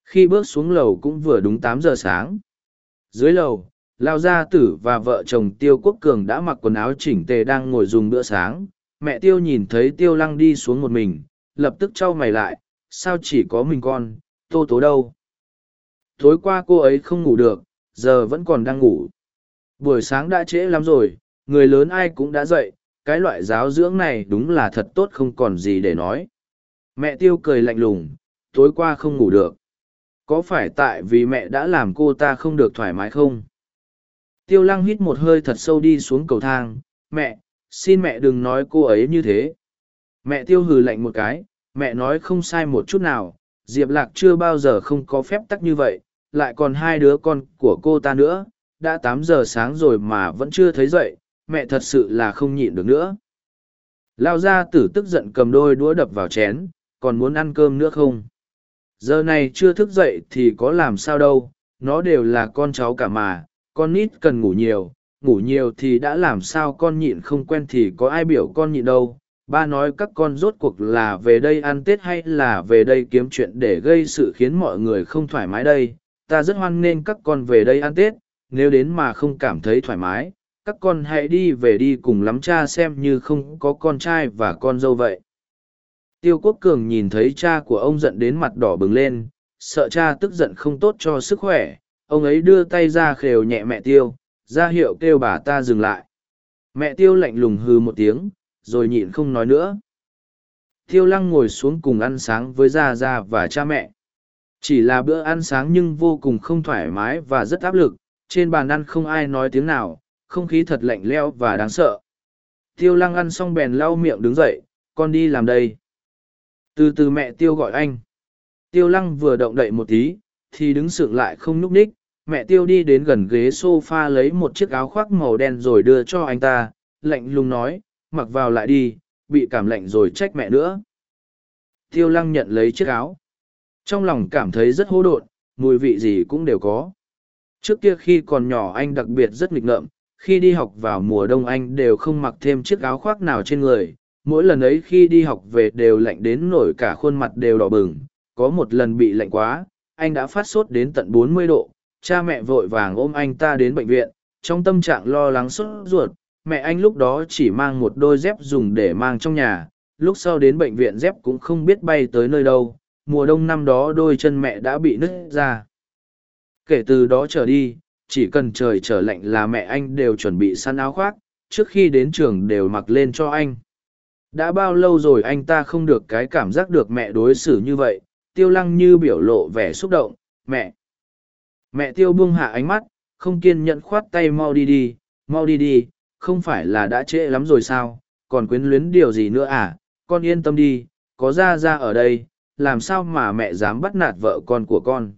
A: Khi bước xuống lầu cũng vừa đúng tám giờ sáng. Dưới lầu, Lao Gia Tử và vợ chồng Tiêu Quốc Cường đã mặc quần áo chỉnh tề đang ngồi dùng bữa sáng. Mẹ Tiêu nhìn thấy Tiêu Lăng đi xuống một mình, lập tức trao mày lại, sao chỉ có mình con, tô tố đâu. Tối qua cô ấy không ngủ được, giờ vẫn còn đang ngủ. Buổi sáng đã trễ lắm rồi, người lớn ai cũng đã dậy, cái loại giáo dưỡng này đúng là thật tốt không còn gì để nói. Mẹ Tiêu cười lạnh lùng, tối qua không ngủ được. Có phải tại vì mẹ đã làm cô ta không được thoải mái không? Tiêu lăng hít một hơi thật sâu đi xuống cầu thang. Mẹ, xin mẹ đừng nói cô ấy như thế. Mẹ tiêu hừ lạnh một cái, mẹ nói không sai một chút nào. Diệp Lạc chưa bao giờ không có phép tắc như vậy, lại còn hai đứa con của cô ta nữa. Đã tám giờ sáng rồi mà vẫn chưa thấy dậy, mẹ thật sự là không nhịn được nữa. Lao ra tử tức giận cầm đôi đũa đập vào chén, còn muốn ăn cơm nữa không? Giờ này chưa thức dậy thì có làm sao đâu, nó đều là con cháu cả mà, con nít cần ngủ nhiều, ngủ nhiều thì đã làm sao con nhịn không quen thì có ai biểu con nhịn đâu. Ba nói các con rốt cuộc là về đây ăn Tết hay là về đây kiếm chuyện để gây sự khiến mọi người không thoải mái đây. Ta rất hoan nghênh các con về đây ăn Tết, nếu đến mà không cảm thấy thoải mái, các con hãy đi về đi cùng lắm cha xem như không có con trai và con dâu vậy. Tiêu Quốc Cường nhìn thấy cha của ông giận đến mặt đỏ bừng lên, sợ cha tức giận không tốt cho sức khỏe, ông ấy đưa tay ra khều nhẹ mẹ Tiêu, ra hiệu kêu bà ta dừng lại. Mẹ Tiêu lạnh lùng hư một tiếng, rồi nhịn không nói nữa. Tiêu Lăng ngồi xuống cùng ăn sáng với Gia Gia và cha mẹ. Chỉ là bữa ăn sáng nhưng vô cùng không thoải mái và rất áp lực, trên bàn ăn không ai nói tiếng nào, không khí thật lạnh leo và đáng sợ. Tiêu Lăng ăn xong bèn lau miệng đứng dậy, con đi làm đây từ từ mẹ tiêu gọi anh. Tiêu lăng vừa động đậy một tí, thì đứng sượng lại không nhúc ních mẹ tiêu đi đến gần ghế s o f a lấy một chiếc áo khoác màu đen rồi đưa cho anh ta, lạnh lùng nói, mặc vào lại đi, bị cảm lạnh rồi trách mẹ nữa. Tiêu lăng nhận lấy chiếc áo. Trong lòng cảm thấy rất hô độn, mùi vị gì cũng đều có. Trước kia khi còn nhỏ anh đặc biệt rất nghịch ngợm, khi đi học vào mùa đông anh đều không mặc thêm chiếc áo khoác nào trên người mỗi lần ấy khi đi học về đều lạnh đến nổi cả khuôn mặt đều đỏ bừng, có một lần bị lạnh quá, anh đã phát sốt đến tận 40 độ, cha mẹ vội vàng ôm anh ta đến bệnh viện, trong tâm trạng lo lắng sốt ruột, mẹ anh lúc đó chỉ mang một đôi dép dùng để mang trong nhà, lúc sau đến bệnh viện dép cũng không biết bay tới nơi đâu, mùa đông năm đó đôi chân mẹ đã bị nứt ra. Kể từ đó trở đi, chỉ cần trời trở lạnh là mẹ anh đều chuẩn bị săn áo khoác, trước khi đến trường đều mặc lên cho anh đã bao lâu rồi anh ta không được cái cảm giác được mẹ đối xử như vậy, tiêu lăng như biểu lộ vẻ xúc động, mẹ. Mẹ tiêu buông hạ ánh mắt, không kiên nhẫn khoát tay mau đi đi, mau đi đi, không phải là đã trễ lắm rồi sao, còn quyến luyến điều gì nữa à con yên tâm đi, có ra ra ở đây, làm sao mà mẹ dám bắt nạt vợ con của con.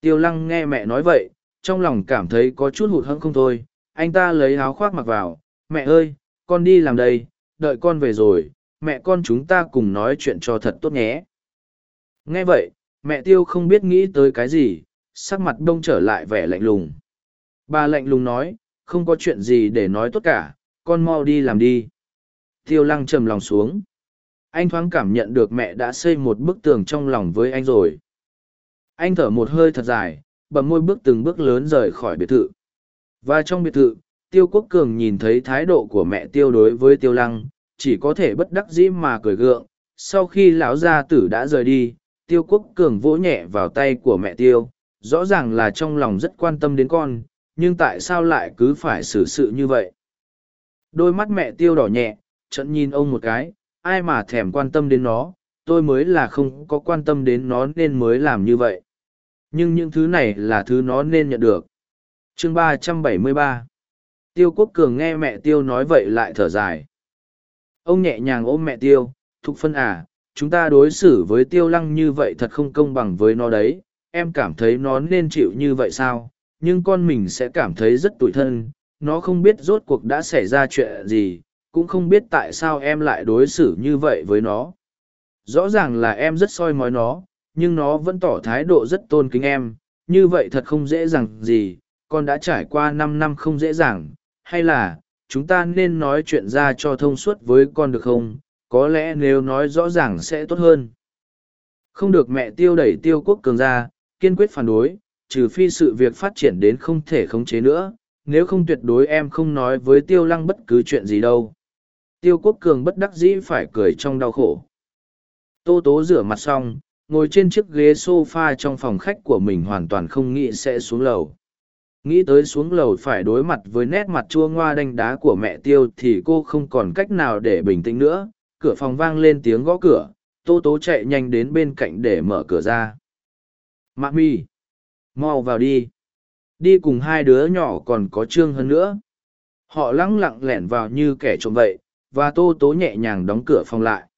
A: Tiêu lăng nghe mẹ nói vậy, trong lòng cảm thấy có chút hụt hẫng không thôi, anh ta lấy áo khoác mặc vào, mẹ ơi, con đi làm đây đợi con về rồi, mẹ con chúng ta cùng nói chuyện cho thật tốt nhé. Nghe vậy, mẹ tiêu không biết nghĩ tới cái gì, sắc mặt đông trở lại vẻ lạnh lùng. Bà lạnh lùng nói, không có chuyện gì để nói tốt cả, con mau đi làm đi. Tiêu lăng trầm lòng xuống. Anh thoáng cảm nhận được mẹ đã xây một bức tường trong lòng với anh rồi. Anh thở một hơi thật dài bầm môi bước từng bước lớn rời khỏi biệt thự. Và trong biệt thự Tiêu Quốc Cường nhìn thấy thái độ của mẹ Tiêu đối với Tiêu Lăng, chỉ có thể bất đắc dĩ mà cười gượng. Sau khi lão gia tử đã rời đi, Tiêu Quốc Cường vỗ nhẹ vào tay của mẹ Tiêu, rõ ràng là trong lòng rất quan tâm đến con, nhưng tại sao lại cứ phải xử sự như vậy? Đôi mắt mẹ Tiêu đỏ nhẹ, trận nhìn ông một cái, ai mà thèm quan tâm đến nó, tôi mới là không có quan tâm đến nó nên mới làm như vậy. Nhưng những thứ này là thứ nó nên nhận được. Chương 373 Tiêu quốc cường nghe mẹ tiêu nói vậy lại thở dài. Ông nhẹ nhàng ôm mẹ tiêu, thục phân à, chúng ta đối xử với tiêu lăng như vậy thật không công bằng với nó đấy, em cảm thấy nó nên chịu như vậy sao, nhưng con mình sẽ cảm thấy rất tủi thân, nó không biết rốt cuộc đã xảy ra chuyện gì, cũng không biết tại sao em lại đối xử như vậy với nó. Rõ ràng là em rất soi mói nó, nhưng nó vẫn tỏ thái độ rất tôn kính em, như vậy thật không dễ dàng gì, con đã trải qua năm năm không dễ dàng, hay là, chúng ta nên nói chuyện ra cho thông suốt với con được không? Có lẽ nếu nói rõ ràng sẽ tốt hơn. Không được mẹ tiêu đẩy tiêu quốc cường ra kiên quyết phản đối trừ phi sự việc phát triển đến không thể khống chế nữa nếu không tuyệt đối em không nói với tiêu lăng bất cứ chuyện gì đâu. Tiêu quốc cường bất đắc dĩ phải cười trong đau khổ. Tô tố rửa mặt xong ngồi trên chiếc ghế s o f a trong phòng khách của mình hoàn toàn không nghĩ sẽ xuống lầu nghĩ tới xuống lầu phải đối mặt với nét mặt chua ngoa đanh đá của mẹ tiêu thì cô không còn cách nào để bình tĩnh nữa. Cửa phòng vang lên tiếng gõ cửa. Tô tố chạy nhanh đến bên cạnh để mở cửa ra. Mạ mi, mau vào đi. Đi cùng hai đứa nhỏ còn có trương hơn nữa. Họ lẳng lặng lẻn vào như kẻ trộm vậy, và tô tố nhẹ nhàng đóng cửa phòng lại.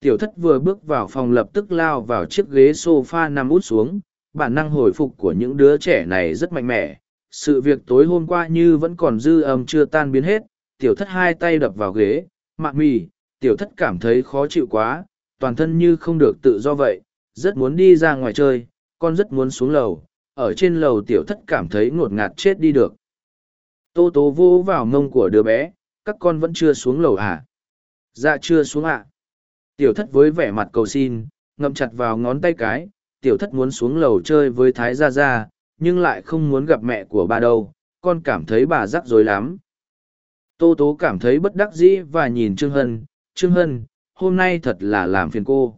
A: Tiểu thất vừa bước vào phòng lập tức lao vào chiếc ghế s o f a nằm út xuống. Bản năng hồi phục của những đứa trẻ này rất mạnh mẽ sự việc tối hôm qua như vẫn còn dư âm chưa tan biến hết, tiểu thất hai tay đập vào ghế, mạ mì tiểu thất cảm thấy khó chịu quá, toàn thân như không được tự do vậy, rất muốn đi ra ngoài chơi, con rất muốn xuống lầu, ở trên lầu tiểu thất cảm thấy ngột ngạt chết đi được tô tố vô vào mông của đứa bé, các con vẫn chưa xuống lầu à? dạ chưa xuống ạ tiểu thất với vẻ mặt cầu xin, ngậm chặt vào ngón tay cái, tiểu thất muốn xuống lầu chơi với thái gia gia nhưng lại không muốn gặp mẹ của bà đâu, con cảm thấy bà rắc rối lắm. Tô tố cảm thấy bất đắc dĩ và nhìn trương hân trương hân, hôm nay thật là làm phiền cô.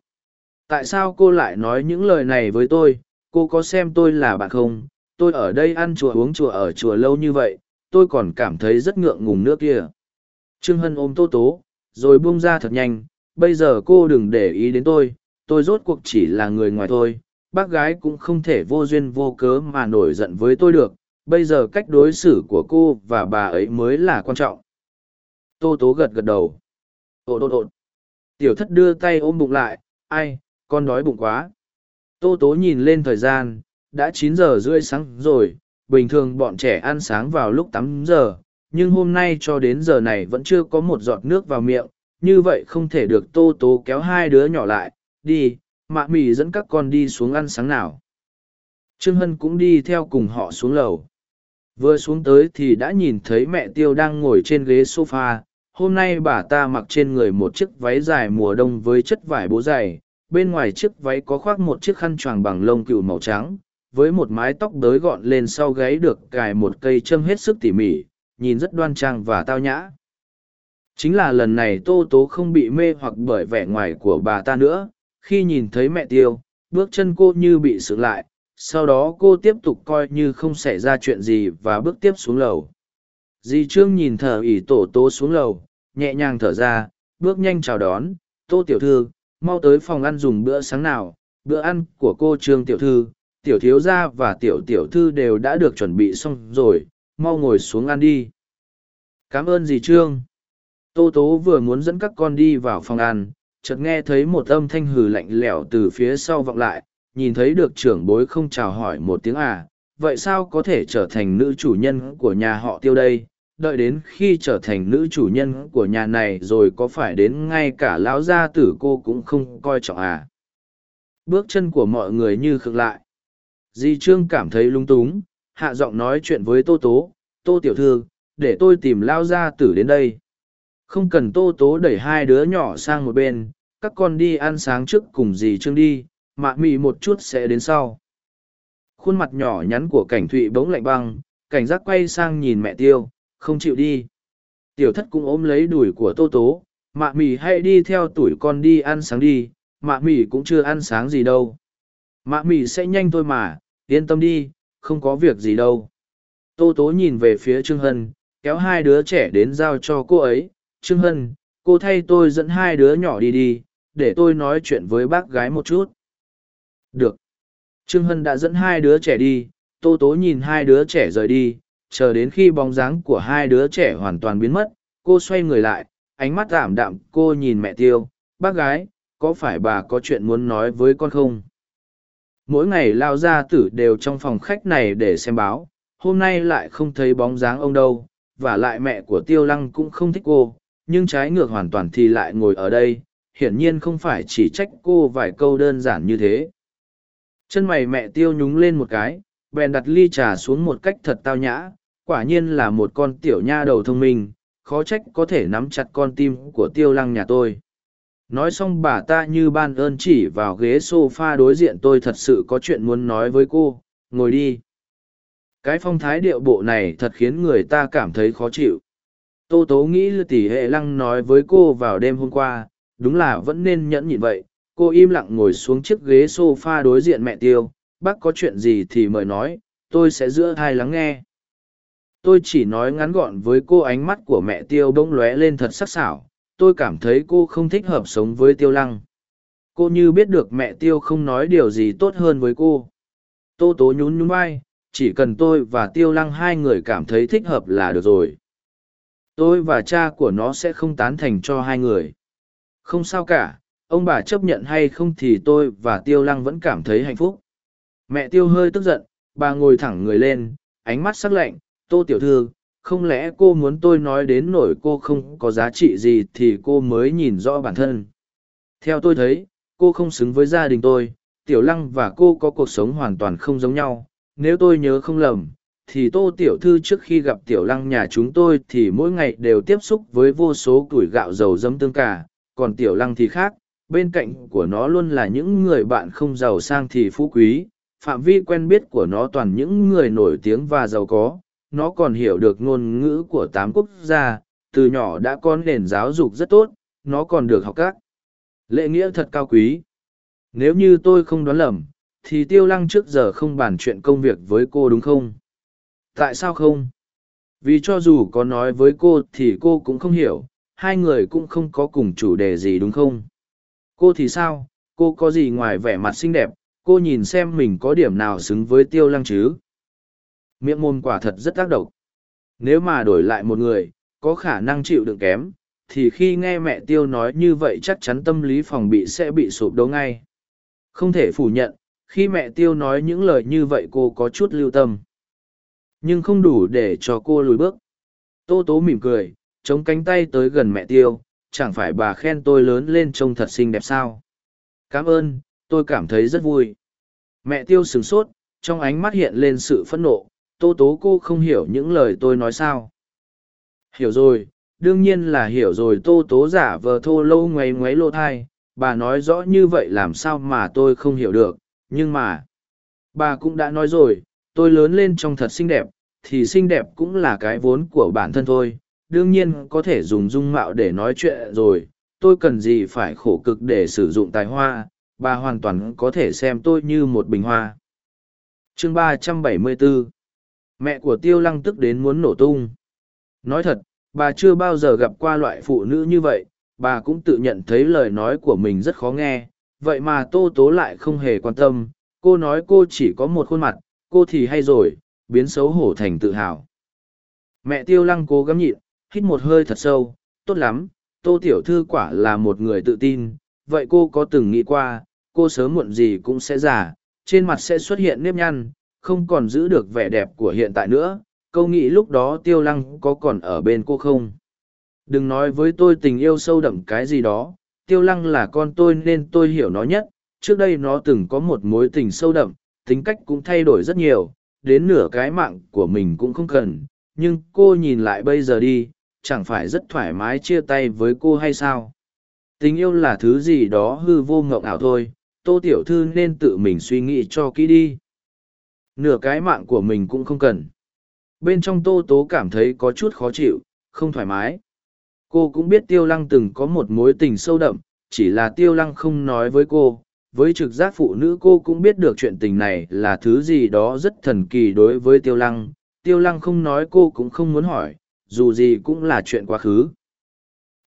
A: Tại sao cô lại nói những lời này với tôi? Cô có xem tôi là bạn không? Tôi ở đây ăn chùa, uống chùa, ở chùa lâu như vậy, tôi còn cảm thấy rất ngượng ngùng nước kia trương hân ôm tô tố, rồi buông ra thật nhanh, bây giờ cô đừng để ý đến tôi tôi rốt cuộc chỉ là người ngoài thôi bác gái cũng không thể vô duyên vô cớ mà nổi giận với tôi được, bây giờ cách đối xử của cô và bà ấy mới là quan trọng. Tô tố gật gật đầu. Ồ đột ột tiểu thất đưa tay ôm bụng lại, ai, con đói bụng quá. Tô tố nhìn lên thời gian, đã chín giờ rưỡi sáng rồi, bình thường bọn trẻ ăn sáng vào lúc tám giờ, nhưng hôm nay cho đến giờ này vẫn chưa có một giọt nước vào miệng, như vậy không thể được tô tố kéo hai đứa nhỏ lại. Đi mạ mì dẫn các con đi xuống ăn sáng nào. Trương hân cũng đi theo cùng họ xuống lầu. Vừa xuống tới thì đã nhìn thấy mẹ tiêu đang ngồi trên ghế s o f a hôm nay bà ta mặc trên người một chiếc váy dài mùa đông với chất vải bố dày. Bên ngoài chiếc váy có khoác một chiếc khăn choàng bằng lông cừu màu trắng, với một mái tóc đới gọn lên sau gáy được cài một cây châm hết sức tỉ mỉ, nhìn rất đoan trang và tao nhã. Chính là lần này tô tố không bị mê hoặc bởi vẻ ngoài của bà ta nữa khi nhìn thấy mẹ tiêu, bước chân cô như bị sững lại, sau đó cô tiếp tục coi như không xảy ra chuyện gì và bước tiếp xuống lầu. Dì trương nhìn thở ỉ tổ tố xuống lầu, nhẹ nhàng thở ra, bước nhanh chào đón, tô tiểu thư, mau tới phòng ăn dùng bữa sáng nào, bữa ăn của cô trương tiểu thư, tiểu thiếu gia và tiểu tiểu thư đều đã được chuẩn bị xong rồi, mau ngồi xuống ăn đi. Cảm ơn dì trương. Tô tố vừa muốn dẫn các con đi vào phòng ăn chợt nghe thấy một âm thanh hừ lạnh lẽo từ phía sau vọng lại, nhìn thấy được trưởng bối không chào hỏi một tiếng à vậy sao có thể trở thành nữ chủ nhân của nhà họ tiêu đây? Đợi đến khi trở thành nữ chủ nhân của nhà này rồi có phải đến ngay cả lão gia tử cô cũng không coi trọng à? Bước chân của mọi người như khựng lại. Di trương cảm thấy lung túng, hạ giọng nói chuyện với tô tố, tô tiểu thư, để tôi tìm lao gia tử đến đây không cần tô tố đẩy hai đứa nhỏ sang một bên, các con đi ăn sáng trước cùng dì trương đi, mạ mị một chút sẽ đến sau. Khuôn mặt nhỏ nhắn của cảnh thụy bỗng lạnh băng, cảnh giác quay sang nhìn mẹ tiêu, không chịu đi. Tiểu thất cũng ôm lấy đùi của tô tố, mạ mị hãy đi theo tuổi con đi ăn sáng đi, mạ mị cũng chưa ăn sáng gì đâu. Mạ mị sẽ nhanh thôi mà, yên tâm đi, không có việc gì đâu. Tô tố nhìn về phía trương hân, kéo hai đứa trẻ đến giao cho cô ấy trương hân, cô thay tôi dẫn hai đứa nhỏ đi đi, để tôi nói chuyện với bác gái một chút. Được. Trương hân đã dẫn hai đứa trẻ đi, tô tố nhìn hai đứa trẻ rời đi, chờ đến khi bóng dáng của hai đứa trẻ hoàn toàn biến mất, cô xoay người lại, ánh mắt ảm đạm, cô nhìn mẹ tiêu, bác gái, có phải bà có chuyện muốn nói với con không? Mỗi ngày lao gia tử đều trong phòng khách này để xem báo, hôm nay lại không thấy bóng dáng ông đâu, và lại mẹ của tiêu lăng cũng không thích cô nhưng trái ngược hoàn toàn thì lại ngồi ở đây, hiển nhiên không phải chỉ trách cô vài câu đơn giản như thế. Chân mày mẹ tiêu nhúng lên một cái, bèn đặt ly trà xuống một cách thật tao nhã, quả nhiên là một con tiểu nha đầu thông minh, khó trách có thể nắm chặt con tim của tiêu lăng nhà tôi. Nói xong bà ta như ban ơn chỉ vào ghế sofa đối diện tôi thật sự có chuyện muốn nói với cô, ngồi đi. Cái phong thái điệu bộ này thật khiến người ta cảm thấy khó chịu tô tố nghĩ là tỷ hệ lăng nói với cô vào đêm hôm qua, đúng là vẫn nên nhẫn nhịn vậy. Cô im lặng ngồi xuống chiếc ghế s o f a đối diện mẹ tiêu. Bác có chuyện gì thì mời nói, tôi sẽ giữa thai lắng nghe. Tôi chỉ nói ngắn gọn với cô ánh mắt của mẹ tiêu bỗng lóe lên thật sắc sảo. Tôi cảm thấy cô không thích hợp sống với tiêu lăng. Cô như biết được mẹ tiêu không nói điều gì tốt hơn với cô. Tô tố nhún nhún vai, chỉ cần tôi và tiêu lăng hai người cảm thấy thích hợp là được rồi tôi và cha của nó sẽ không tán thành cho hai người. Không sao cả, ông bà chấp nhận hay không thì tôi và tiêu lăng vẫn cảm thấy hạnh phúc. Mẹ tiêu hơi tức giận, bà ngồi thẳng người lên, ánh mắt sắc lạnh, tô tiểu thư, không lẽ cô muốn tôi nói đến nổi cô không có giá trị gì thì cô mới nhìn rõ bản thân? Theo tôi thấy, cô không xứng với gia đình tôi, tiểu lăng và cô có cuộc sống hoàn toàn không giống nhau. Nếu tôi nhớ không lầm thì tô tiểu thư trước khi gặp tiểu lăng nhà chúng tôi thì mỗi ngày đều tiếp xúc với vô số củi gạo dầu dấm tương cả còn tiểu lăng thì khác, bên cạnh của nó luôn là những người bạn không giàu sang thì phú quý, phạm vi quen biết của nó toàn những người nổi tiếng và giàu có, nó còn hiểu được ngôn ngữ của tám quốc gia, từ nhỏ đã có nền giáo dục rất tốt, nó còn được học các lễ nghĩa thật cao quý. Nếu như tôi không đoán lầm, thì tiêu lăng trước giờ không bàn chuyện công việc với cô đúng không? Tại sao không? Vì cho dù có nói với cô thì cô cũng không hiểu, hai người cũng không có cùng chủ đề gì đúng không? Cô thì sao? Cô có gì ngoài vẻ mặt xinh đẹp? Cô nhìn xem mình có điểm nào xứng với tiêu lăng chứ? Miệng môn quả thật rất tác động. Nếu mà đổi lại một người, có khả năng chịu đựng kém, thì khi nghe mẹ tiêu nói như vậy chắc chắn tâm lý phòng bị sẽ bị sụp đổ ngay. Không thể phủ nhận, khi mẹ tiêu nói những lời như vậy cô có chút lưu tâm nhưng không đủ để cho cô lùi bước. Tô tố mỉm cười, chống cánh tay tới gần mẹ tiêu, chẳng phải bà khen tôi lớn lên trông thật xinh đẹp sao? Cảm ơn, tôi cảm thấy rất vui. Mẹ tiêu sửng sốt, trong ánh mắt hiện lên sự phẫn nộ. Tô tố, cô không hiểu những lời tôi nói sao? Hiểu rồi, đương nhiên là hiểu rồi. Tô tố giả vờ thô lâu ngoáy ngoáy lô thai. Bà nói rõ như vậy làm sao mà tôi không hiểu được, nhưng mà bà cũng đã nói rồi, tôi lớn lên trông thật xinh đẹp thì xinh đẹp cũng là cái vốn của bản thân thôi. Đương nhiên có thể dùng dung mạo để nói chuyện rồi. Tôi cần gì phải khổ cực để sử dụng tài hoa? Bà hoàn toàn có thể xem tôi như một bình hoa. Chương ba trăm bảy mươi bốn mẹ của tiêu lăng tức đến muốn nổ tung. Nói thật, bà chưa bao giờ gặp qua loại phụ nữ như vậy. Bà cũng tự nhận thấy lời nói của mình rất khó nghe. Vậy mà tô tố lại không hề quan tâm. Cô nói cô chỉ có một khuôn mặt, cô thì hay rồi biến xấu hổ thành tự hào. Mẹ tiêu lăng cố gắng nhịn, hít một hơi thật sâu, tốt lắm, tô tiểu thư quả là một người tự tin, vậy cô có từng nghĩ qua, cô sớm muộn gì cũng sẽ già, trên mặt sẽ xuất hiện nếp nhăn, không còn giữ được vẻ đẹp của hiện tại nữa câu nghĩ lúc đó tiêu lăng có còn ở bên cô không? Đừng nói với tôi tình yêu sâu đậm cái gì đó, tiêu lăng là con tôi nên tôi hiểu nó nhất, trước đây nó từng có một mối tình sâu đậm, tính cách cũng thay đổi rất nhiều đến nửa cái mạng của mình cũng không cần, nhưng cô nhìn lại bây giờ đi, chẳng phải rất thoải mái chia tay với cô hay sao? Tình yêu là thứ gì đó hư vô ngộng ảo thôi, tô tiểu thư nên tự mình suy nghĩ cho kỹ đi. Nửa cái mạng của mình cũng không cần. Bên trong tô tố cảm thấy có chút khó chịu, không thoải mái. Cô cũng biết tiêu lăng từng có một mối tình sâu đậm, chỉ là tiêu lăng không nói với cô với trực giác phụ nữ cô cũng biết được chuyện tình này là thứ gì đó rất thần kỳ đối với tiêu lăng. Tiêu lăng không nói cô cũng không muốn hỏi, dù gì cũng là chuyện quá khứ.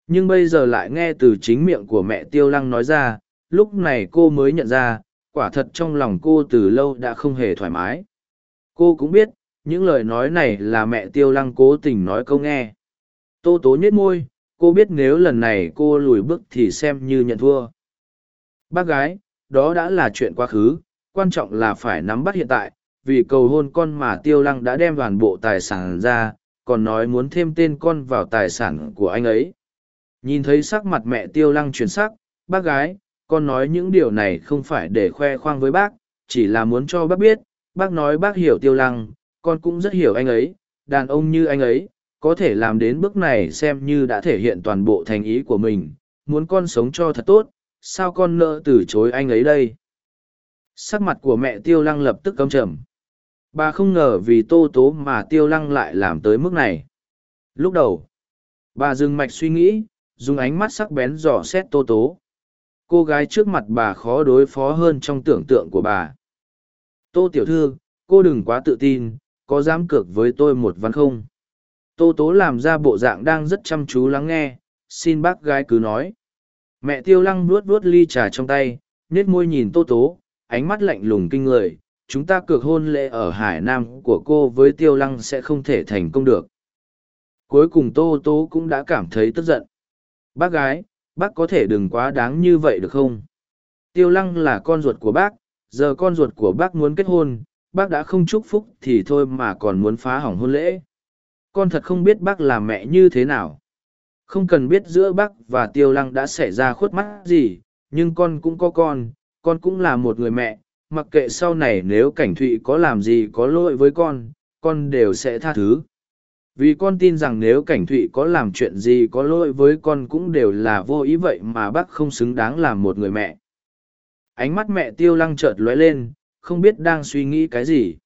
A: Nhưng bây giờ lại nghe từ chính miệng của mẹ tiêu lăng nói ra, lúc này cô mới nhận ra, quả thật trong lòng cô từ lâu đã không hề thoải mái. Cô cũng biết, những lời nói này là mẹ tiêu lăng cố tình nói câu nghe. Tô tố nhếch môi, cô biết nếu lần này cô lùi bước thì xem như nhận thua. Bác gái đó đã là chuyện quá khứ quan trọng là phải nắm bắt hiện tại vì cầu hôn con mà tiêu lăng đã đem toàn bộ tài sản ra còn nói muốn thêm tên con vào tài sản của anh ấy. Nhìn thấy sắc mặt mẹ tiêu lăng chuyển sắc bác gái con nói những điều này không phải để khoe khoang với bác chỉ là muốn cho bác biết bác nói bác hiểu tiêu lăng con cũng rất hiểu anh ấy đàn ông như anh ấy có thể làm đến bước này xem như đã thể hiện toàn bộ thành ý của mình, muốn con sống cho thật tốt, sao con nỡ từ chối anh ấy đây? Sắc mặt của mẹ tiêu lăng lập tức căm trầm. Bà không ngờ vì tô tố mà tiêu lăng lại làm tới mức này. Lúc đầu, bà dừng mạch suy nghĩ, dùng ánh mắt sắc bén dò xét tô tố. Cô gái trước mặt bà khó đối phó hơn trong tưởng tượng của bà. Tô tiểu thư, cô đừng quá tự tin, có dám cược với tôi một ván không? Tô tố làm ra bộ dạng đang rất chăm chú lắng nghe, xin bác gái cứ nói. Mẹ tiêu lăng vuốt vuốt ly trà trong tay, nết môi nhìn tô tố, ánh mắt lạnh lùng kinh người. Chúng ta cược hôn lễ ở Hải Nam của cô với tiêu lăng sẽ không thể thành công được. Cuối cùng tô tố cũng đã cảm thấy tức giận. Bác gái, bác có thể đừng quá đáng như vậy được không? Tiêu lăng là con ruột của bác, giờ con ruột của bác muốn kết hôn, bác đã không chúc phúc thì thôi mà còn muốn phá hỏng hôn lễ. Con thật không biết bác là mẹ như thế nào. Không cần biết giữa bác và tiêu lăng đã xảy ra khuất mắt gì, nhưng con cũng có con, con cũng là một người mẹ, mặc kệ sau này nếu cảnh thụy có làm gì có lỗi với con, con đều sẽ tha thứ. Vì con tin rằng nếu cảnh thụy có làm chuyện gì có lỗi với con cũng đều là vô ý vậy mà bác không xứng đáng làm một người mẹ. Ánh mắt mẹ tiêu lăng chợt lóe lên, không biết đang suy nghĩ cái gì.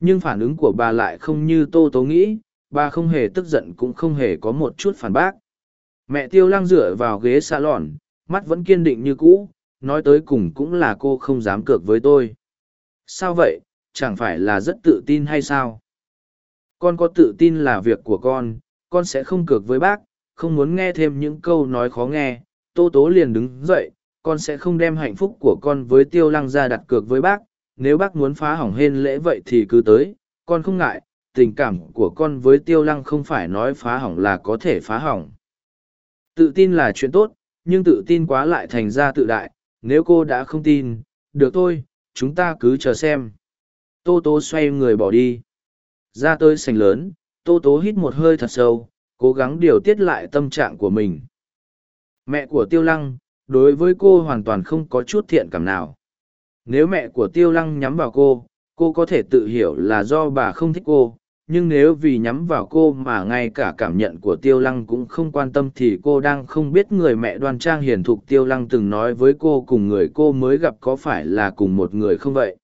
A: Nhưng phản ứng của bà lại không như tô tố nghĩ, bà không hề tức giận cũng không hề có một chút phản bác. Mẹ tiêu lăng dựa vào ghế xa lòn, mắt vẫn kiên định như cũ, nói tới cùng cũng là cô không dám cược với tôi. Sao vậy, chẳng phải là rất tự tin hay sao? Con có tự tin là việc của con, con sẽ không cược với bác, không muốn nghe thêm những câu nói khó nghe. Tô tố liền đứng dậy, con sẽ không đem hạnh phúc của con với tiêu lăng ra đặt cược với bác. Nếu bác muốn phá hỏng hên lễ vậy thì cứ tới, con không ngại, tình cảm của con với tiêu lăng không phải nói phá hỏng là có thể phá hỏng. Tự tin là chuyện tốt, nhưng tự tin quá lại thành ra tự đại, nếu cô đã không tin, được thôi, chúng ta cứ chờ xem. Tô Tố xoay người bỏ đi. Ra tới sành lớn, Tô Tố hít một hơi thật sâu, cố gắng điều tiết lại tâm trạng của mình. Mẹ của Tiêu Lăng, đối với cô hoàn toàn không có chút thiện cảm nào. Nếu mẹ của Tiêu Lăng nhắm vào cô, cô có thể tự hiểu là do bà không thích cô, nhưng nếu vì nhắm vào cô mà ngay cả cảm nhận của tiêu lăng cũng không quan tâm thì cô đang không biết người mẹ đoan trang hiền thục tiêu lăng từng nói với cô cùng người cô mới gặp có phải là cùng một người không vậy?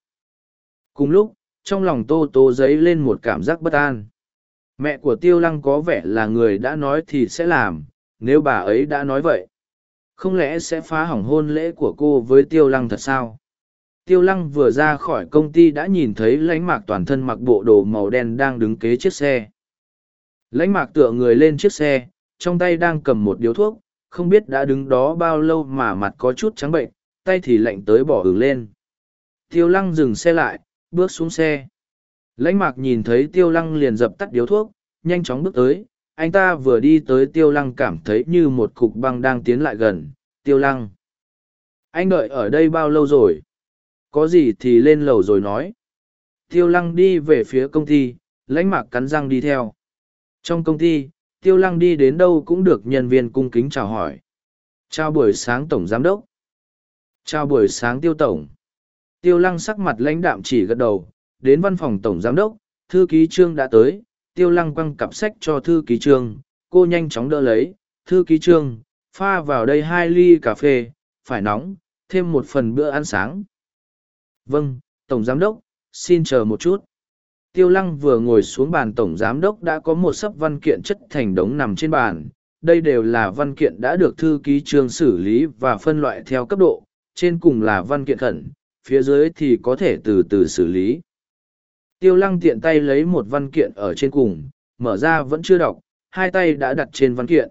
A: Cùng lúc, trong lòng tô tô dấy lên một cảm giác bất an. Mẹ của tiêu lăng có vẻ là người đã nói thì sẽ làm, nếu bà ấy đã nói vậy, không lẽ sẽ phá hỏng hôn lễ của cô với tiêu lăng thật sao? Tiêu lăng vừa ra khỏi công ty đã nhìn thấy lãnh mạc toàn thân mặc bộ đồ màu đen đang đứng kế chiếc xe. Lãnh mạc tựa người lên chiếc xe, trong tay đang cầm một điếu thuốc, không biết đã đứng đó bao lâu mà mặt có chút trắng bệnh, tay thì lạnh tới bỏ ử lên. Tiêu lăng dừng xe lại, bước xuống xe. Lãnh mạc nhìn thấy tiêu lăng liền dập tắt điếu thuốc, nhanh chóng bước tới. Anh ta vừa đi tới tiêu lăng cảm thấy như một cục băng đang tiến lại gần. Tiêu lăng, anh đợi ở đây bao lâu rồi? Có gì thì lên lầu rồi nói. Tiêu lăng đi về phía công ty, lãnh mạc cắn răng đi theo. Trong công ty, tiêu lăng đi đến đâu cũng được nhân viên cung kính chào hỏi. Chào buổi sáng tổng giám đốc. Chào buổi sáng tiêu tổng. Tiêu lăng sắc mặt lãnh đạm chỉ gật đầu, đến văn phòng tổng giám đốc, thư ký trương đã tới. Tiêu lăng quăng cặp sách cho thư ký trương, cô nhanh chóng đỡ lấy. Thư ký trương, pha vào đây hai ly cà phê, phải nóng, thêm một phần bữa ăn sáng vâng tổng giám đốc, xin chờ một chút. Tiêu lăng vừa ngồi xuống bàn tổng giám đốc đã có một sấp văn kiện chất thành đống nằm trên bàn. Đây đều là văn kiện đã được thư ký trương xử lý và phân loại theo cấp độ, trên cùng là văn kiện khẩn, phía dưới thì có thể từ từ xử lý. Tiêu lăng tiện tay lấy một văn kiện ở trên cùng, mở ra vẫn chưa đọc, hai tay đã đặt trên văn kiện.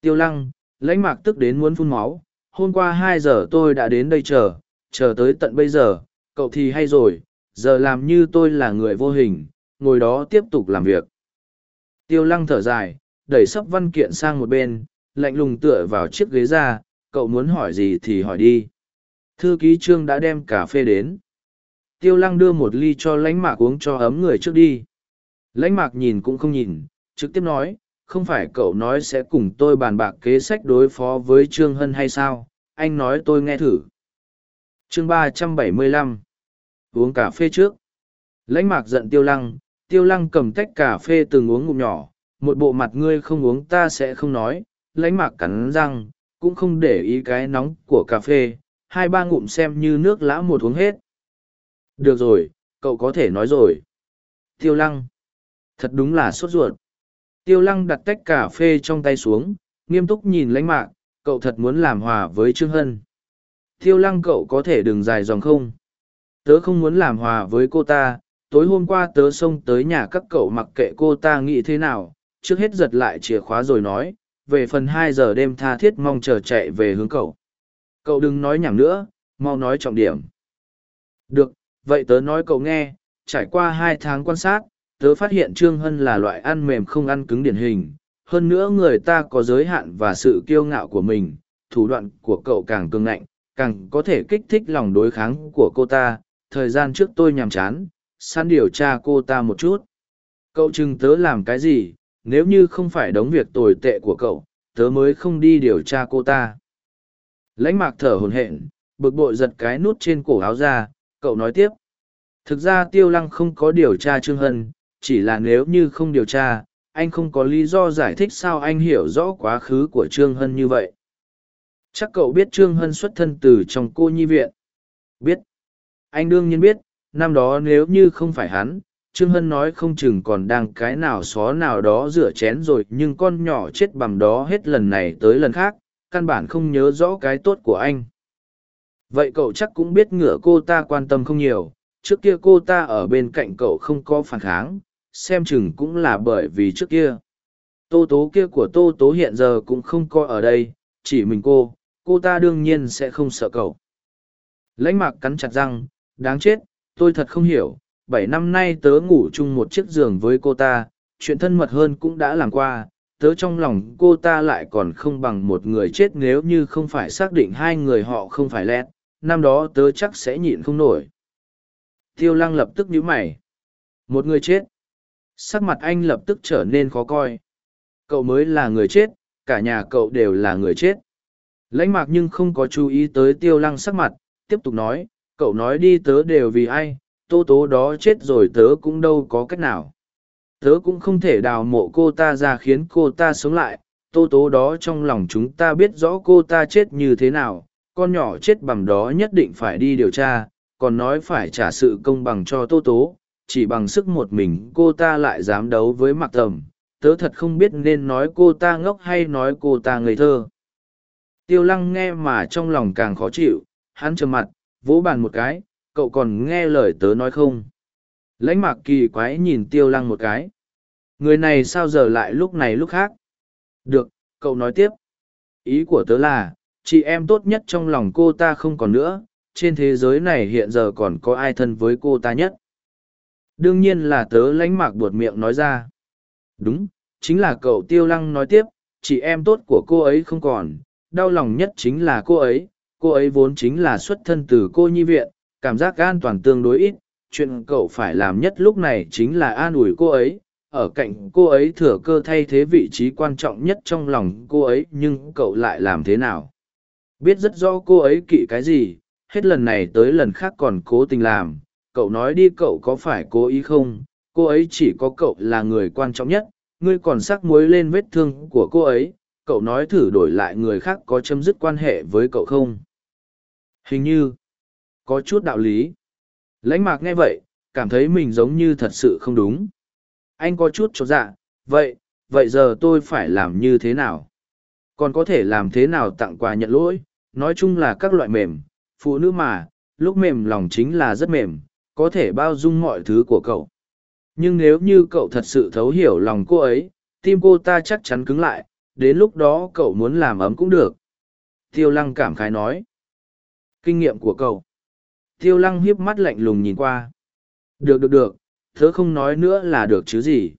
A: Tiêu lăng, lãnh mạc tức đến muốn phun máu, hôm qua hai giờ tôi đã đến đây chờ chờ tới tận bây giờ cậu thì hay rồi, giờ làm như tôi là người vô hình, ngồi đó tiếp tục làm việc. Tiêu lăng thở dài, đẩy sấp văn kiện sang một bên, lạnh lùng tựa vào chiếc ghế ra, cậu muốn hỏi gì thì hỏi đi. Thư ký trương đã đem cà phê đến. Tiêu lăng đưa một ly cho lãnh mạc uống cho ấm người trước đi. Lãnh mạc nhìn cũng không nhìn, trực tiếp nói, không phải cậu nói sẽ cùng tôi bàn bạc kế sách đối phó với trương hân hay sao? Anh nói tôi nghe thử. Chương ba trăm bảy mươi lăm uống cà phê trước lãnh mạc giận tiêu lăng tiêu lăng cầm tách cà phê từng uống ngụm nhỏ một bộ mặt ngươi không uống ta sẽ không nói, lãnh mạc cắn răng, cũng không để ý cái nóng của cà phê, hai ba ngụm xem như nước lã một uống hết. Được rồi, cậu có thể nói rồi. Tiêu lăng. Thật đúng là sốt ruột. Tiêu lăng đặt tách cà phê trong tay xuống, nghiêm túc nhìn lãnh mạc, cậu thật muốn làm hòa với Trương Hân. Tiêu lăng cậu có thể đừng dài dòng không? Tớ không muốn làm hòa với cô ta, tối hôm qua tớ xông tới nhà các cậu mặc kệ cô ta nghĩ thế nào, trước hết giật lại chìa khóa rồi nói, về phần hai giờ đêm tha thiết mong chờ chạy về hướng cậu. Cậu đừng nói nhảm nữa, mau nói trọng điểm. Được, vậy tớ nói cậu nghe, trải qua hai tháng quan sát, tớ phát hiện Trương Hân là loại ăn mềm không ăn cứng điển hình. Hơn nữa người ta có giới hạn và sự kiêu ngạo của mình, thủ đoạn của cậu càng cường ngạnh, càng có thể kích thích lòng đối kháng của cô ta. Thời gian trước tôi nhàm chán, săn điều tra cô ta một chút. Cậu chừng tớ làm cái gì, nếu như không phải đống việc tồi tệ của cậu, tớ mới không đi điều tra cô ta. Lãnh mạc thở hồn hện, bực bội giật cái nút trên cổ áo ra, cậu nói tiếp. Thực ra tiêu lăng không có điều tra Trương Hân, chỉ là nếu như không điều tra, anh không có lý do giải thích sao anh hiểu rõ quá khứ của Trương Hân như vậy. Chắc cậu biết Trương Hân xuất thân từ trong cô nhi viện. Biết. Anh đương nhiên biết, năm đó nếu như không phải hắn, Trương Hân nói không chừng còn đang cái nào xó nào đó rửa chén rồi nhưng con nhỏ chết bằm đó hết lần này tới lần khác, căn bản không nhớ rõ cái tốt của anh. Vậy cậu chắc cũng biết ngựa cô ta quan tâm không nhiều, trước kia cô ta ở bên cạnh cậu không có phản kháng, xem chừng cũng là bởi vì trước kia. Tô tố kia của tô tố hiện giờ cũng không coi ở đây, chỉ mình cô, cô ta đương nhiên sẽ không sợ cậu. Lãnh mạc cắn chặt răng, đáng chết, tôi thật không hiểu, bảy năm nay tớ ngủ chung một chiếc giường với cô ta, chuyện thân mật hơn cũng đã làm qua, tớ trong lòng cô ta lại còn không bằng một người chết nếu như không phải xác định hai người họ không phải lẹt, năm đó tớ chắc sẽ nhịn không nổi. Tiêu lăng lập tức nhíu mày. Một người chết. Sắc mặt anh lập tức trở nên khó coi. Cậu mới là người chết, cả nhà cậu đều là người chết. Lãnh mạc nhưng không có chú ý tới tiêu lăng sắc mặt, tiếp tục nói, cậu nói đi tớ đều vì ai, tô tố đó chết rồi tớ cũng đâu có cách nào. Tớ cũng không thể đào mộ cô ta ra khiến cô ta sống lại tô tố đó trong lòng chúng ta biết rõ cô ta chết như thế nào con nhỏ chết bằng đó nhất định phải đi điều tra còn nói phải trả sự công bằng cho tô tố chỉ bằng sức một mình cô ta lại dám đấu với mặc tầm tớ thật không biết nên nói cô ta ngốc hay nói cô ta ngây thơ. Tiêu lăng nghe mà trong lòng càng khó chịu hắn trầm mặt vỗ bàn một cái, cậu còn nghe lời tớ nói không? Lãnh mạc kỳ quái nhìn tiêu lăng một cái. Người này sao giờ lại lúc này lúc khác? Được, cậu nói tiếp. Ý của tớ là, chị em tốt nhất trong lòng cô ta không còn nữa, trên thế giới này hiện giờ còn có ai thân với cô ta nhất? Đương nhiên là tớ lãnh mạc buột miệng nói ra. Đúng, chính là cậu tiêu lăng nói tiếp, chị em tốt của cô ấy không còn, đau lòng nhất chính là cô ấy cô ấy vốn chính là xuất thân từ cô nhi viện, cảm giác an toàn tương đối ít. Chuyện cậu phải làm nhất lúc này chính là an ủi cô ấy. Ở cạnh cô ấy thừa cơ thay thế vị trí quan trọng nhất trong lòng cô ấy, nhưng cậu lại làm thế nào? Biết rất rõ cô ấy kỵ cái gì, hết lần này tới lần khác còn cố tình làm. Cậu nói đi cậu có phải cố ý không? Cô ấy chỉ có cậu là người quan trọng nhất. Ngươi còn sắc muối lên vết thương của cô ấy. Cậu nói thử đổi lại người khác có chấm dứt quan hệ với cậu không? Hình như có chút đạo lý. Lãnh mạc nghe vậy, cảm thấy mình giống như thật sự không đúng. Anh có chút cho dạ, vậy, vậy giờ tôi phải làm như thế nào? Còn có thể làm thế nào tặng quà nhận lỗi? Nói chung là các loại mềm, phụ nữ mà, lúc mềm lòng chính là rất mềm, có thể bao dung mọi thứ của cậu. Nhưng nếu như cậu thật sự thấu hiểu lòng cô ấy, tim cô ta chắc chắn cứng lại, đến lúc đó cậu muốn làm ấm cũng được. Tiêu lăng cảm khái nói. Kinh nghiệm của cậu. Tiêu lăng hiếp mắt lạnh lùng nhìn qua. Được được được, thớ không nói nữa là được chứ gì.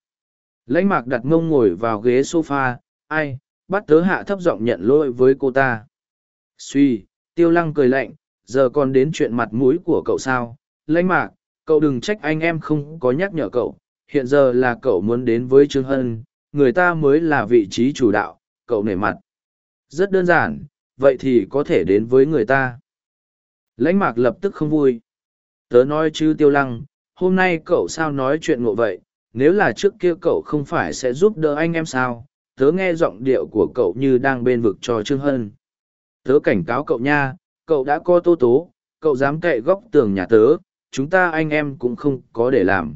A: Lãnh mạc đặt mông ngồi vào ghế s o f a ai, bắt tớ hạ thấp giọng nhận lỗi với cô ta. Suy, tiêu lăng cười lạnh, giờ còn đến chuyện mặt mũi của cậu sao? Lãnh mạc, cậu đừng trách anh em không có nhắc nhở cậu. Hiện giờ là cậu muốn đến với trương hân, người ta mới là vị trí chủ đạo, cậu nể mặt. Rất đơn giản, vậy thì có thể đến với người ta lãnh mạc lập tức không vui. Tớ nói chứ tiêu lăng, hôm nay cậu sao nói chuyện ngộ vậy? Nếu là trước kia cậu không phải sẽ giúp đỡ anh em sao? Tớ nghe giọng điệu của cậu như đang bên vực cho trương hân. Tớ cảnh cáo cậu nha, cậu đã có tô tố, cậu dám cậy góc tường nhà tớ, chúng ta anh em cũng không có để làm.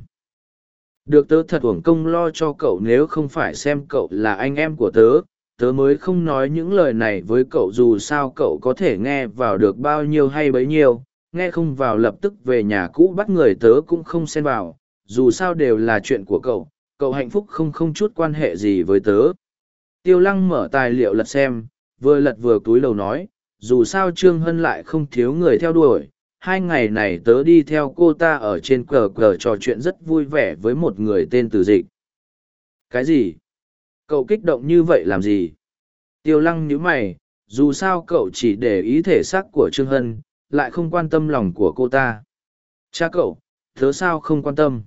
A: Được tớ thật uổng công lo cho cậu nếu không phải xem cậu là anh em của tớ tớ mới không nói những lời này với cậu dù sao cậu có thể nghe vào được bao nhiêu hay bấy nhiêu, nghe không vào lập tức về nhà cũ bắt người tớ cũng không xen vào, dù sao đều là chuyện của cậu cậu hạnh phúc không không chút quan hệ gì với tớ. Tiêu lăng mở tài liệu lật xem, vừa lật vừa túi lầu nói, dù sao trương hân lại không thiếu người theo đuổi, hai ngày này tớ đi theo cô ta ở trên cờ cờ trò chuyện rất vui vẻ với một người tên từ dịch. Cái gì? Cậu kích động như vậy làm gì? Tiêu lăng nhíu mày, dù sao cậu chỉ để ý thể xác của trương hân, lại không quan tâm lòng của cô ta. Cha cậu, thớ sao không quan tâm?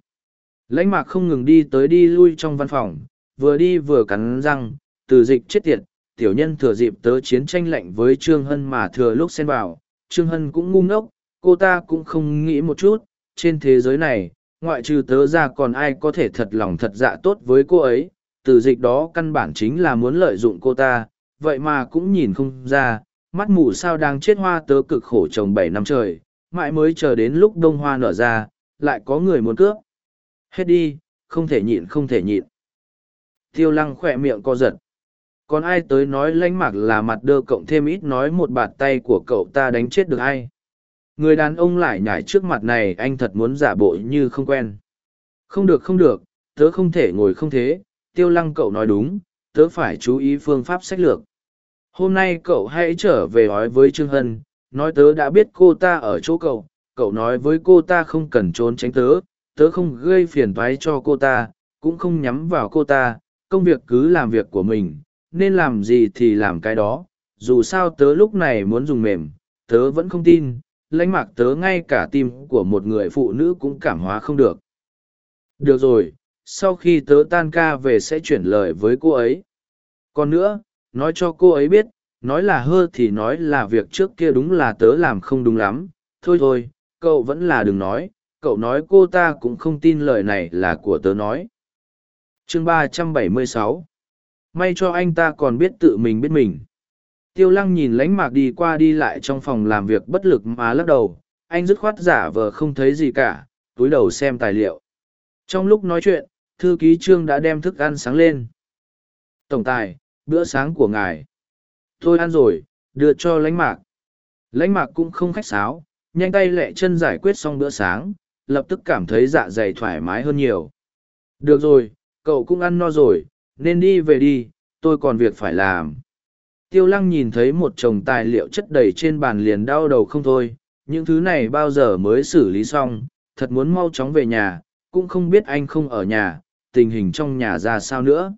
A: Lãnh mạc không ngừng đi tới đi lui trong văn phòng, vừa đi vừa cắn răng, từ dịch chết tiệt, tiểu nhân thừa dịp tớ chiến tranh lạnh với trương hân mà thừa lúc xen vào. Trương hân cũng ngu ngốc, cô ta cũng không nghĩ một chút, trên thế giới này, ngoại trừ tớ ra còn ai có thể thật lòng thật dạ tốt với cô ấy? Từ dịch đó căn bản chính là muốn lợi dụng cô ta, vậy mà cũng nhìn không ra, mắt mù sao đang chết hoa tớ cực khổ trồng bảy năm trời, mãi mới chờ đến lúc đông hoa nở ra, lại có người muốn cướp. Hết đi, không thể nhịn, không thể nhịn. Tiêu lăng khỏe miệng co giật. Còn ai tới nói lánh mạc là mặt đơ cộng thêm ít nói một bạt tay của cậu ta đánh chết được ai. Người đàn ông lại nhảy trước mặt này, anh thật muốn giả bộ như không quen. Không được không được, tớ không thể ngồi không thế tiêu lăng cậu nói đúng, tớ phải chú ý phương pháp sách lược. Hôm nay cậu hãy trở về nói với trương hân, nói tớ đã biết cô ta ở chỗ cậu cậu nói với cô ta không cần trốn tránh tớ tớ không gây phiền toái cho cô ta, cũng không nhắm vào cô ta, công việc cứ làm việc của mình, nên làm gì thì làm cái đó, dù sao tớ lúc này muốn dùng mềm, tớ vẫn không tin, lãnh mạc tớ ngay cả tim của một người phụ nữ cũng cảm hóa không được. Được rồi sau khi tớ tan ca về sẽ chuyển lời với cô ấy. Còn nữa, nói cho cô ấy biết, nói là hơ thì nói là việc trước kia đúng là tớ làm không đúng lắm. Thôi thôi, cậu vẫn là đừng nói, cậu nói cô ta cũng không tin lời này là của tớ nói. Chương ba trăm bảy mươi sáu. May cho anh ta còn biết tự mình biết mình. Tiêu lăng nhìn lánh mạc đi qua đi lại trong phòng làm việc bất lực mà lắc đầu. Anh dứt khoát giả vờ không thấy gì cả, túi đầu xem tài liệu. Trong lúc nói chuyện thư ký trương đã đem thức ăn sáng lên. Tổng tài, bữa sáng của ngài. Tôi ăn rồi, đưa cho lãnh mạc. Lãnh mạc cũng không khách sáo, nhanh tay lẹ chân giải quyết xong bữa sáng, lập tức cảm thấy dạ dày thoải mái hơn nhiều. Được rồi, cậu cũng ăn no rồi, nên đi về đi, tôi còn việc phải làm. Tiêu lăng nhìn thấy một chồng tài liệu chất đầy trên bàn liền đau đầu không thôi, những thứ này bao giờ mới xử lý xong, thật muốn mau chóng về nhà, cũng không biết anh không ở nhà tình hình trong nhà ra sao nữa?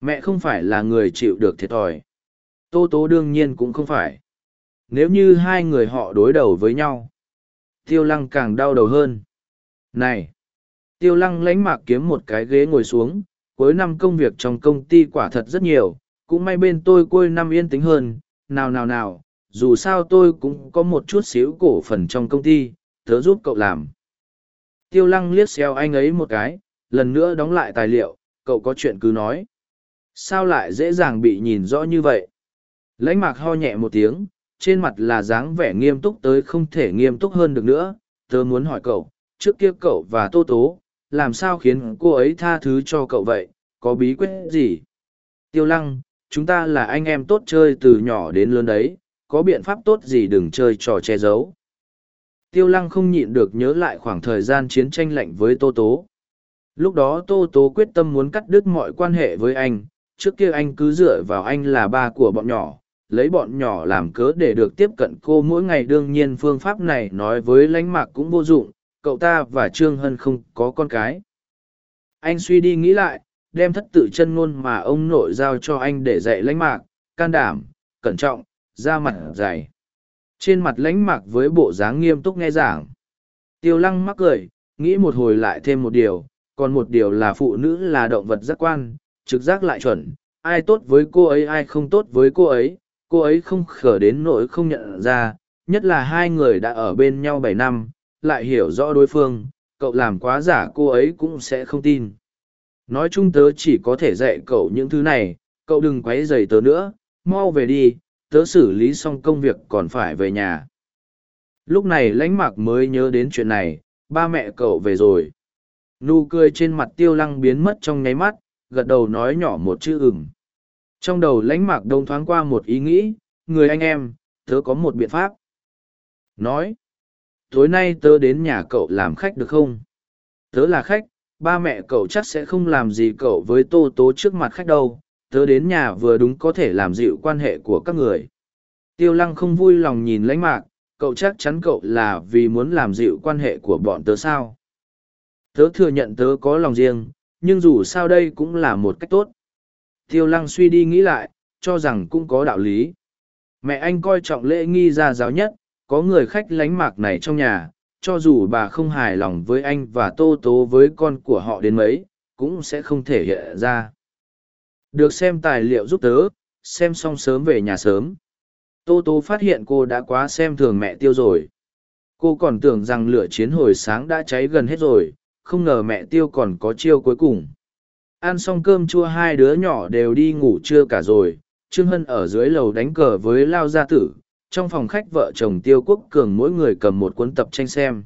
A: Mẹ không phải là người chịu được thiệt thòi. Tô tố đương nhiên cũng không phải. Nếu như hai người họ đối đầu với nhau, tiêu lăng càng đau đầu hơn. Này! Tiêu lăng lánh mạc kiếm một cái ghế ngồi xuống, cuối năm công việc trong công ty quả thật rất nhiều, cũng may bên tôi cuối năm yên tĩnh hơn. Nào nào nào, dù sao tôi cũng có một chút xíu cổ phần trong công ty, tớ giúp cậu làm. Tiêu lăng liếc xéo anh ấy một cái lần nữa đóng lại tài liệu, cậu có chuyện cứ nói. Sao lại dễ dàng bị nhìn rõ như vậy? Lãnh mạc ho nhẹ một tiếng, trên mặt là dáng vẻ nghiêm túc tới không thể nghiêm túc hơn được nữa. Tớ muốn hỏi cậu, trước kia cậu và tô tố, làm sao khiến cô ấy tha thứ cho cậu vậy? Có bí quyết gì? Tiêu lăng, chúng ta là anh em tốt chơi từ nhỏ đến lớn đấy, có biện pháp tốt gì đừng chơi trò che giấu? Tiêu lăng không nhịn được nhớ lại khoảng thời gian chiến tranh lạnh với tô tố lúc đó tô tố quyết tâm muốn cắt đứt mọi quan hệ với anh, trước kia anh cứ dựa vào anh là ba của bọn nhỏ, lấy bọn nhỏ làm cớ để được tiếp cận cô mỗi ngày. Đương nhiên phương pháp này nói với lánh mạc cũng vô dụng, cậu ta và trương hân không có con cái. Anh suy đi nghĩ lại, đem thất tự chân ngôn mà ông nội giao cho anh để dạy lánh mạc, can đảm, cẩn trọng, da mặt dày. Trên mặt lánh mạc với bộ dáng nghiêm túc nghe giảng. Tiêu lăng mắc cười, nghĩ một hồi lại thêm một điều còn một điều là phụ nữ là động vật giác quan, trực giác lại chuẩn, ai tốt với cô ấy, ai không tốt với cô ấy cô ấy không khở đến nỗi không nhận ra, nhất là hai người đã ở bên nhau bảy năm, lại hiểu rõ đối phương, cậu làm quá giả cô ấy cũng sẽ không tin. Nói chung tớ chỉ có thể dạy cậu những thứ này, cậu đừng quấy rầy tớ nữa, mau về đi, tớ xử lý xong công việc còn phải về nhà. Lúc này lãnh mạc mới nhớ đến chuyện này, ba mẹ cậu về rồi nụ cười trên mặt tiêu lăng biến mất trong nháy mắt, gật đầu nói nhỏ một chữ ừng trong đầu lãnh mạc đông thoáng qua một ý nghĩ, người anh em, tớ có một biện pháp. Nói, tối nay tớ đến nhà cậu làm khách được không? Tớ là khách, ba mẹ cậu chắc sẽ không làm gì cậu với tô tố trước mặt khách đâu, tớ đến nhà vừa đúng có thể làm dịu quan hệ của các người. Tiêu lăng không vui lòng nhìn lãnh mạc, cậu chắc chắn cậu là vì muốn làm dịu quan hệ của bọn tớ sao? Tớ thừa nhận tớ có lòng riêng, nhưng dù sao đây cũng là một cách tốt. Tiêu lăng suy đi nghĩ lại, cho rằng cũng có đạo lý. Mẹ anh coi trọng lễ nghi gia giáo nhất, có người khách lánh mạc này trong nhà, cho dù bà không hài lòng với anh và tô tố với con của họ đến mấy, cũng sẽ không thể hiện ra. Được xem tài liệu giúp tớ, xem xong sớm về nhà sớm. Tô tố phát hiện cô đã quá xem thường mẹ tiêu rồi. Cô còn tưởng rằng lửa chiến hồi sáng đã cháy gần hết rồi không ngờ mẹ tiêu còn có chiêu cuối cùng. Ăn xong cơm chua hai đứa nhỏ đều đi ngủ trưa cả rồi, trương hân ở dưới lầu đánh cờ với lao gia tử, trong phòng khách vợ chồng tiêu quốc cường mỗi người cầm một cuốn tập tranh xem.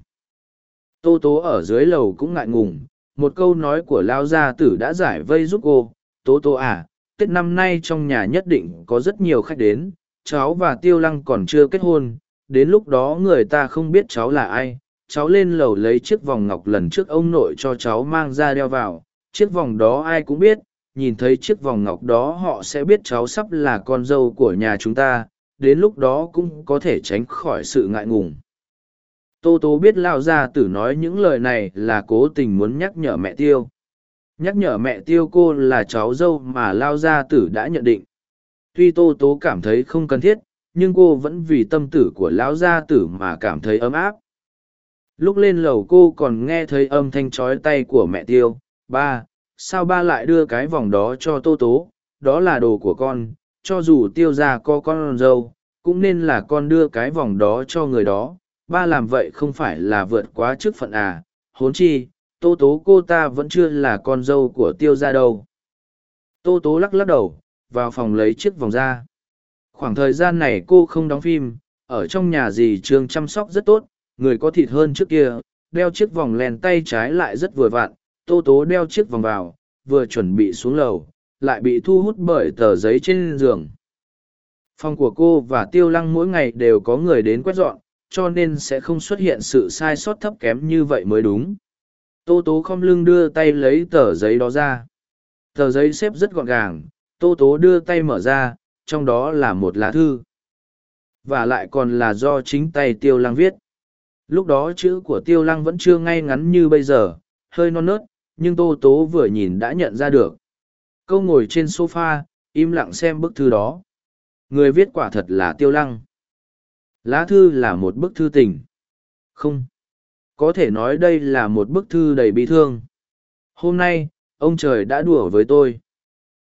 A: Tô tố ở dưới lầu cũng ngại ngùng, một câu nói của lao gia tử đã giải vây giúp cô. Tố tố à tết năm nay trong nhà nhất định có rất nhiều khách đến, cháu và tiêu lăng còn chưa kết hôn, đến lúc đó người ta không biết cháu là ai cháu lên lầu lấy chiếc vòng ngọc lần trước ông nội cho cháu mang ra đeo vào. Chiếc vòng đó ai cũng biết, nhìn thấy chiếc vòng ngọc đó họ sẽ biết cháu sắp là con dâu của nhà chúng ta, đến lúc đó cũng có thể tránh khỏi sự ngại ngùng. Tô tố biết lao gia tử nói những lời này là cố tình muốn nhắc nhở mẹ tiêu. Nhắc nhở mẹ tiêu cô là cháu dâu mà lao gia tử đã nhận định. Tuy tô tố cảm thấy không cần thiết, nhưng cô vẫn vì tâm tử của lão gia tử mà cảm thấy ấm áp lúc lên lầu cô còn nghe thấy âm thanh trói tay của mẹ tiêu. Ba, sao ba lại đưa cái vòng đó cho tô tố? Đó là đồ của con. Cho dù tiêu ra có con dâu, cũng nên là con đưa cái vòng đó cho người đó. Ba làm vậy không phải là vượt quá chức phận à? Hốn chi, tô tố cô ta vẫn chưa là con dâu của tiêu ra đâu. Tô tố lắc lắc đầu, vào phòng lấy chiếc vòng ra. Khoảng thời gian này cô không đóng phim, ở trong nhà dì trương chăm sóc rất tốt người có thịt hơn trước kia, đeo chiếc vòng len tay trái lại rất vừa vặn, tô tố đeo chiếc vòng vào, vừa chuẩn bị xuống lầu, lại bị thu hút bởi tờ giấy trên giường. Phòng của cô và tiêu lăng mỗi ngày đều có người đến quét dọn, cho nên sẽ không xuất hiện sự sai sót thấp kém như vậy mới đúng. Tô tố không lưng đưa tay lấy tờ giấy đó ra. Tờ giấy xếp rất gọn gàng, tô tố đưa tay mở ra, trong đó là một lá thư. Và lại còn là do chính tay tiêu lăng viết lúc đó chữ của tiêu lăng vẫn chưa ngay ngắn như bây giờ, hơi non nớt, nhưng tô tố vừa nhìn đã nhận ra được. Câu ngồi trên sofa, im lặng xem bức thư đó. Người viết quả thật là tiêu lăng. Lá thư là một bức thư tình. Không. Có thể nói đây là một bức thư đầy bi thương. Hôm nay, ông trời đã đùa với tôi.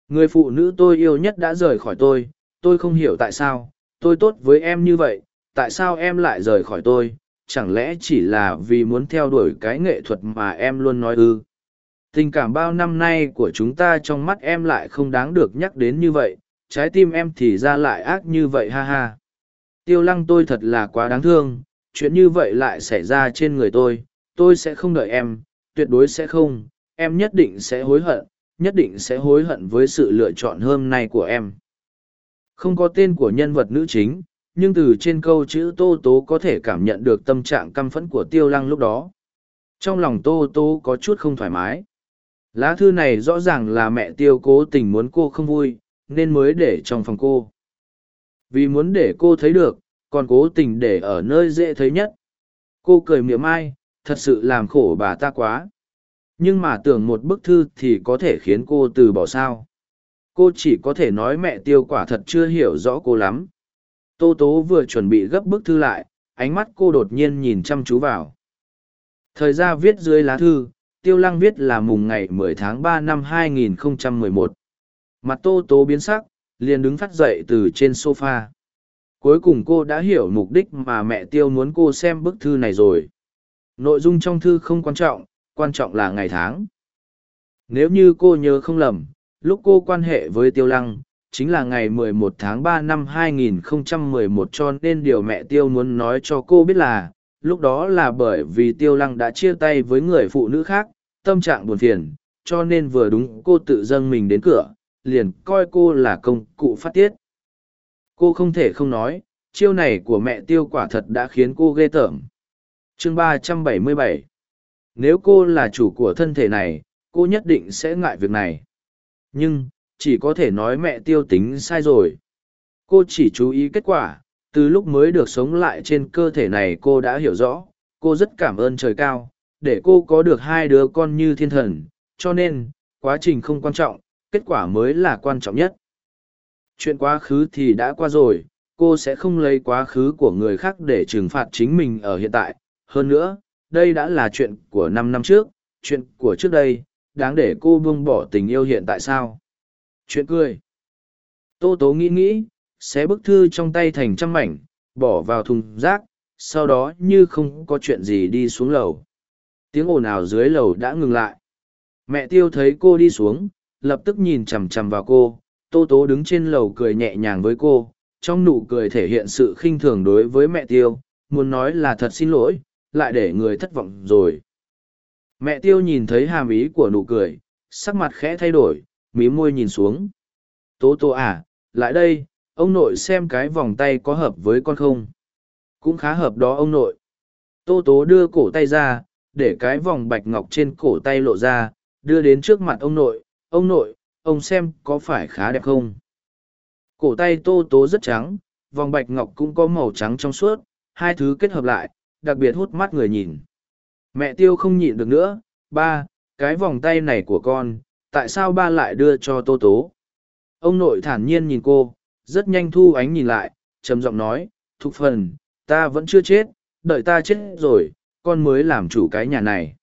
A: Người phụ nữ tôi yêu nhất đã rời khỏi tôi. Tôi không hiểu tại sao. Tôi tốt với em như vậy. Tại sao em lại rời khỏi tôi? Chẳng lẽ chỉ là vì muốn theo đuổi cái nghệ thuật mà em luôn nói ư? Tình cảm bao năm nay của chúng ta trong mắt em lại không đáng được nhắc đến như vậy, trái tim em thì ra lại ác như vậy ha ha. Tiêu lăng tôi thật là quá đáng thương, chuyện như vậy lại xảy ra trên người tôi tôi sẽ không đợi em, tuyệt đối sẽ không, em nhất định sẽ hối hận, nhất định sẽ hối hận với sự lựa chọn hôm nay của em. Không có tên của nhân vật nữ chính nhưng từ trên câu chữ tô tố có thể cảm nhận được tâm trạng căm phẫn của tiêu lăng lúc đó. Trong lòng tô tố có chút không thoải mái. Lá thư này rõ ràng là mẹ tiêu cố tình muốn cô không vui, nên mới để trong phòng cô. Vì muốn để cô thấy được, còn cố tình để ở nơi dễ thấy nhất. Cô cười miệng ai thật sự làm khổ bà ta quá. Nhưng mà tưởng một bức thư thì có thể khiến cô từ bỏ sao? Cô chỉ có thể nói mẹ tiêu quả thật chưa hiểu rõ cô lắm tô tố vừa chuẩn bị gấp bức thư lại ánh mắt cô đột nhiên nhìn chăm chú vào thời gian viết dưới lá thư tiêu lăng viết là mùng ngày 10 tháng 3 năm 2011. Mặt tô tố biến sắc, liền đứng phát dậy từ trên sofa. Cuối cùng cô đã hiểu mục đích mà mẹ tiêu muốn cô xem bức thư này rồi. Nội dung trong thư không quan trọng, quan trọng là ngày tháng. Nếu như cô nhớ không lầm, lúc cô quan hệ với Tiêu Lăng, chính là ngày 11 tháng 3 năm 2011 cho nên điều mẹ Tiêu muốn nói cho cô biết là, lúc đó là bởi vì Tiêu Lăng đã chia tay với người phụ nữ khác, tâm trạng buồn phiền, cho nên vừa đúng cô tự dâng mình đến cửa, liền coi cô là công cụ phát tiết. Cô không thể không nói, chiêu này của mẹ Tiêu quả thật đã khiến cô ghê tởm. Chương 377 Nếu cô là chủ của thân thể này, cô nhất định sẽ ngại việc này. Nhưng, chỉ có thể nói mẹ tiêu tính sai rồi. Cô chỉ chú ý kết quả, từ lúc mới được sống lại trên cơ thể này cô đã hiểu rõ, cô rất cảm ơn trời cao, để cô có được hai đứa con như thiên thần, cho nên, quá trình không quan trọng, kết quả mới là quan trọng nhất. Chuyện quá khứ thì đã qua rồi, cô sẽ không lấy quá khứ của người khác để trừng phạt chính mình ở hiện tại. Hơn nữa, đây đã là chuyện của năm năm trước, chuyện của trước đây, đáng để cô buông bỏ tình yêu hiện tại sao? Chuyện cười. Tô tố nghĩ nghĩ, xé bức thư trong tay thành trăm mảnh, bỏ vào thùng rác, sau đó như không có chuyện gì đi xuống lầu. Tiếng ồn ào dưới lầu đã ngừng lại. Mẹ tiêu thấy cô đi xuống, lập tức nhìn chằm chằm vào cô. Tô tố đứng trên lầu cười nhẹ nhàng với cô, trong nụ cười thể hiện sự khinh thường đối với mẹ tiêu, muốn nói là thật xin lỗi, lại để người thất vọng rồi. Mẹ tiêu nhìn thấy hàm ý của nụ cười, sắc mặt khẽ thay đổi, mí môi nhìn xuống. Tố tố à, lại đây, ông nội xem cái vòng tay có hợp với con không. Cũng khá hợp đó ông nội. Tô tố đưa cổ tay ra, để cái vòng bạch ngọc trên cổ tay lộ ra, đưa đến trước mặt ông nội. Ông nội, ông xem có phải khá đẹp không? Cổ tay tô tố rất trắng, vòng bạch ngọc cũng có màu trắng trong suốt, hai thứ kết hợp lại, đặc biệt hút mắt người nhìn. Mẹ tiêu không nhịn được nữa, ba, cái vòng tay này của con, tại sao ba lại đưa cho tô tố? Ông nội thản nhiên nhìn cô, rất nhanh thu ánh nhìn lại, trầm giọng nói, thục phần, ta vẫn chưa chết, đợi ta chết rồi, con mới làm chủ cái nhà này.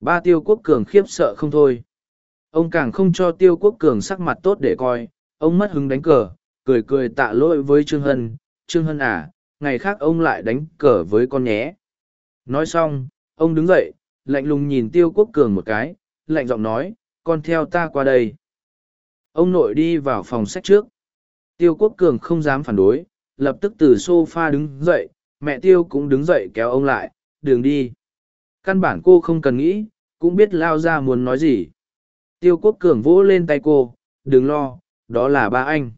A: Ba tiêu quốc cường khiếp sợ không thôi. Ông càng không cho tiêu quốc cường sắc mặt tốt để coi, ông mất hứng đánh cờ, cười cười tạ lỗi với Trương Hân, Trương Hân à, ngày khác ông lại đánh cờ với con nhé. Nói xong, ông đứng dậy, lạnh lùng nhìn tiêu quốc cường một cái, lạnh giọng nói, con theo ta qua đây. Ông nội đi vào phòng sách trước. Tiêu quốc cường không dám phản đối, lập tức từ sofa đứng dậy, mẹ tiêu cũng đứng dậy kéo ông lại, đường đi. Căn bản cô không cần nghĩ, cũng biết lao ra muốn nói gì. Tiêu quốc cường vỗ lên tay cô, đừng lo, đó là ba anh.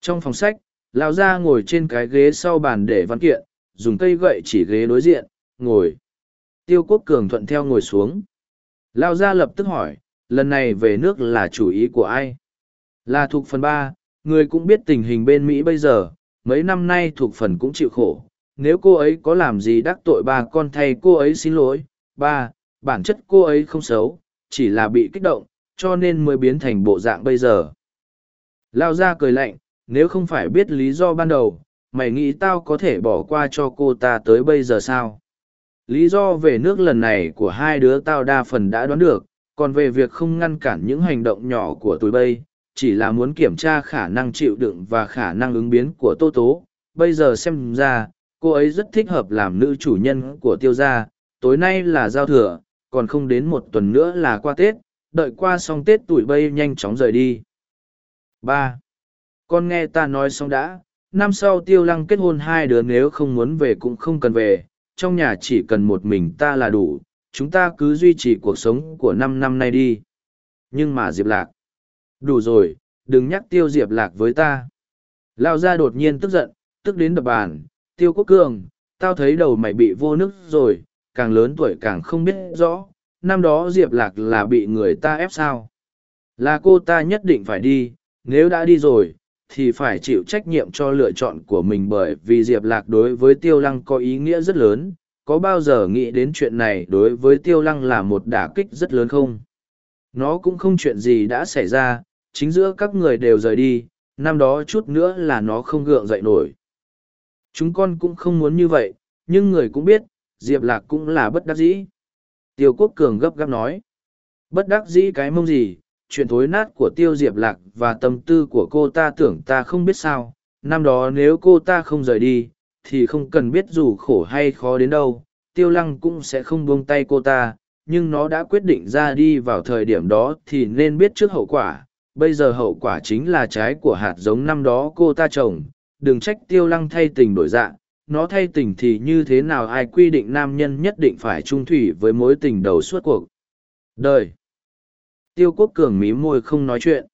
A: Trong phòng sách, lao ra ngồi trên cái ghế sau bàn để văn kiện, dùng cây gậy chỉ ghế đối diện, ngồi. Tiêu quốc cường thuận theo ngồi xuống. Lao ra lập tức hỏi, lần này về nước là chủ ý của ai? Là thuộc phần ba, người cũng biết tình hình bên Mỹ bây giờ, mấy năm nay thuộc phần cũng chịu khổ. Nếu cô ấy có làm gì đắc tội ba con thay cô ấy xin lỗi, ba, bản chất cô ấy không xấu, chỉ là bị kích động, cho nên mới biến thành bộ dạng bây giờ. Lao ra cười lạnh, nếu không phải biết lý do ban đầu, mày nghĩ tao có thể bỏ qua cho cô ta tới bây giờ sao? Lý do về nước lần này của hai đứa tao đa phần đã đoán được, còn về việc không ngăn cản những hành động nhỏ của tụi bây, chỉ là muốn kiểm tra khả năng chịu đựng và khả năng ứng biến của Tô Tố. Bây giờ xem ra, cô ấy rất thích hợp làm nữ chủ nhân của tiêu gia, tối nay là giao thừa, còn không đến một tuần nữa là qua Tết, đợi qua xong Tết tụi bây nhanh chóng rời đi. ba Con nghe ta nói xong đã, năm sau tiêu lăng kết hôn hai đứa nếu không muốn về cũng không cần về, trong nhà chỉ cần một mình ta là đủ, chúng ta cứ duy trì cuộc sống của năm năm nay đi. Nhưng mà Diệp Lạc. Đủ rồi, đừng nhắc tiêu Diệp Lạc với ta. Lao ra đột nhiên tức giận, tức đến đập bàn. Tiêu Quốc Cường, tao thấy đầu mày bị vô nước rồi, càng lớn tuổi càng không biết rõ. Năm đó Diệp Lạc là bị người ta ép sao. Là cô ta nhất định phải đi, nếu đã đi rồi, thì phải chịu trách nhiệm cho lựa chọn của mình bởi vì Diệp Lạc đối với Tiêu Lăng có ý nghĩa rất lớn, có bao giờ nghĩ đến chuyện này đối với tiêu lăng là một đả kích rất lớn không? Nó cũng không chuyện gì đã xảy ra, chính giữa các người đều rời đi, năm đó chút nữa là nó không gượng dậy nổi. Chúng con cũng không muốn như vậy, nhưng người cũng biết, diệp lạc cũng là bất đắc dĩ. Tiêu quốc cường gấp gáp nói, bất đắc dĩ cái mông gì, chuyện thối nát của tiêu diệp lạc và tâm tư của cô ta tưởng ta không biết sao, năm đó nếu cô ta không rời đi thì không cần biết dù khổ hay khó đến đâu, tiêu lăng cũng sẽ không buông tay cô ta, nhưng nó đã quyết định ra đi vào thời điểm đó thì nên biết trước hậu quả. Bây giờ hậu quả chính là trái của hạt giống năm đó cô ta trồng. Đừng trách tiêu lăng thay tình đổi dạng nó thay tình thì như thế nào ai quy định nam nhân nhất định phải trung thủy với mối tình đầu suốt cuộc. Đời. Tiêu quốc cường mí môi không nói chuyện.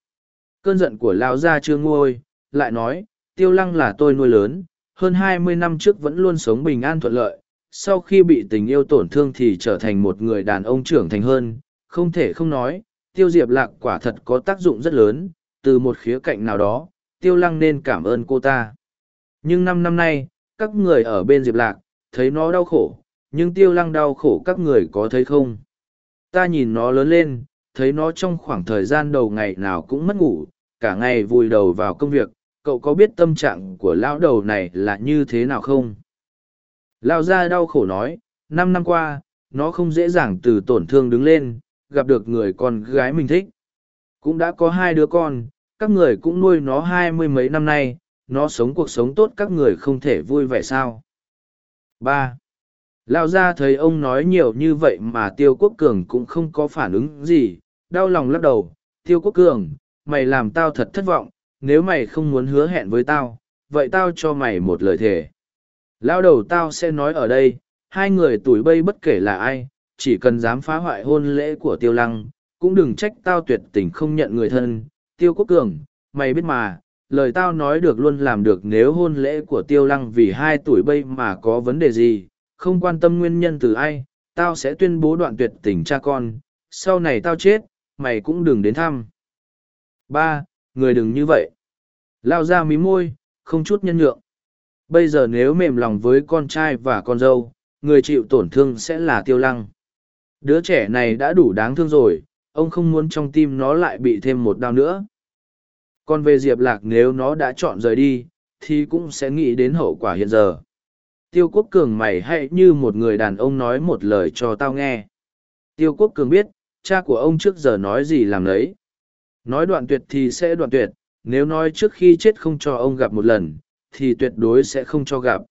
A: Cơn giận của lão gia chưa nguôi, lại nói, tiêu lăng là tôi nuôi lớn hơn hai mươi năm trước vẫn luôn sống bình an thuận lợi, sau khi bị tình yêu tổn thương thì trở thành một người đàn ông trưởng thành hơn. Không thể không nói, tiêu diệp lạc quả thật có tác dụng rất lớn, từ một khía cạnh nào đó, tiêu lăng nên cảm ơn cô ta. Nhưng năm năm nay, các người ở bên diệp lạc, thấy nó đau khổ, nhưng tiêu lăng đau khổ các người có thấy không? Ta nhìn nó lớn lên, thấy nó trong khoảng thời gian đầu ngày nào cũng mất ngủ, cả ngày vùi đầu vào công việc cậu có biết tâm trạng của lão đầu này là như thế nào không? Lão gia đau khổ nói, năm năm qua, nó không dễ dàng từ tổn thương đứng lên, gặp được người con gái mình thích. Cũng đã có hai đứa con, các người cũng nuôi nó hai mươi mấy năm nay, nó sống cuộc sống tốt các người không thể vui vẻ sao? Ba. Lão gia thấy ông nói nhiều như vậy mà tiêu quốc cường cũng không có phản ứng gì, đau lòng lắc đầu, tiêu quốc cường, mày làm tao thật thất vọng nếu mày không muốn hứa hẹn với tao, vậy tao cho mày một lời thề. Lao đầu tao sẽ nói ở đây, hai người tuổi bây bất kể là ai, chỉ cần dám phá hoại hôn lễ của tiêu lăng, cũng đừng trách tao tuyệt tình không nhận người thân. Tiêu quốc cường, mày biết mà, lời tao nói được luôn làm được nếu hôn lễ của tiêu lăng vì hai tuổi bây mà có vấn đề gì, không quan tâm nguyên nhân từ ai, tao sẽ tuyên bố đoạn tuyệt tình cha con. Sau này tao chết, mày cũng đừng đến thăm. Ba người đừng như vậy. Lao ra mí môi, không chút nhân nhượng. Bây giờ nếu mềm lòng với con trai và con dâu, người chịu tổn thương sẽ là tiêu lăng. Đứa trẻ này đã đủ đáng thương rồi, ông không muốn trong tim nó lại bị thêm một đau nữa. Còn về diệp lạc nếu nó đã chọn rời đi, thì cũng sẽ nghĩ đến hậu quả hiện giờ. Tiêu quốc cường mày hãy như một người đàn ông nói một lời cho tao nghe. Tiêu quốc cường biết, cha của ông trước giờ nói gì làm lấy nói đoạn tuyệt thì sẽ đoạn tuyệt, nếu nói trước khi chết không cho ông gặp một lần, thì tuyệt đối sẽ không cho gặp.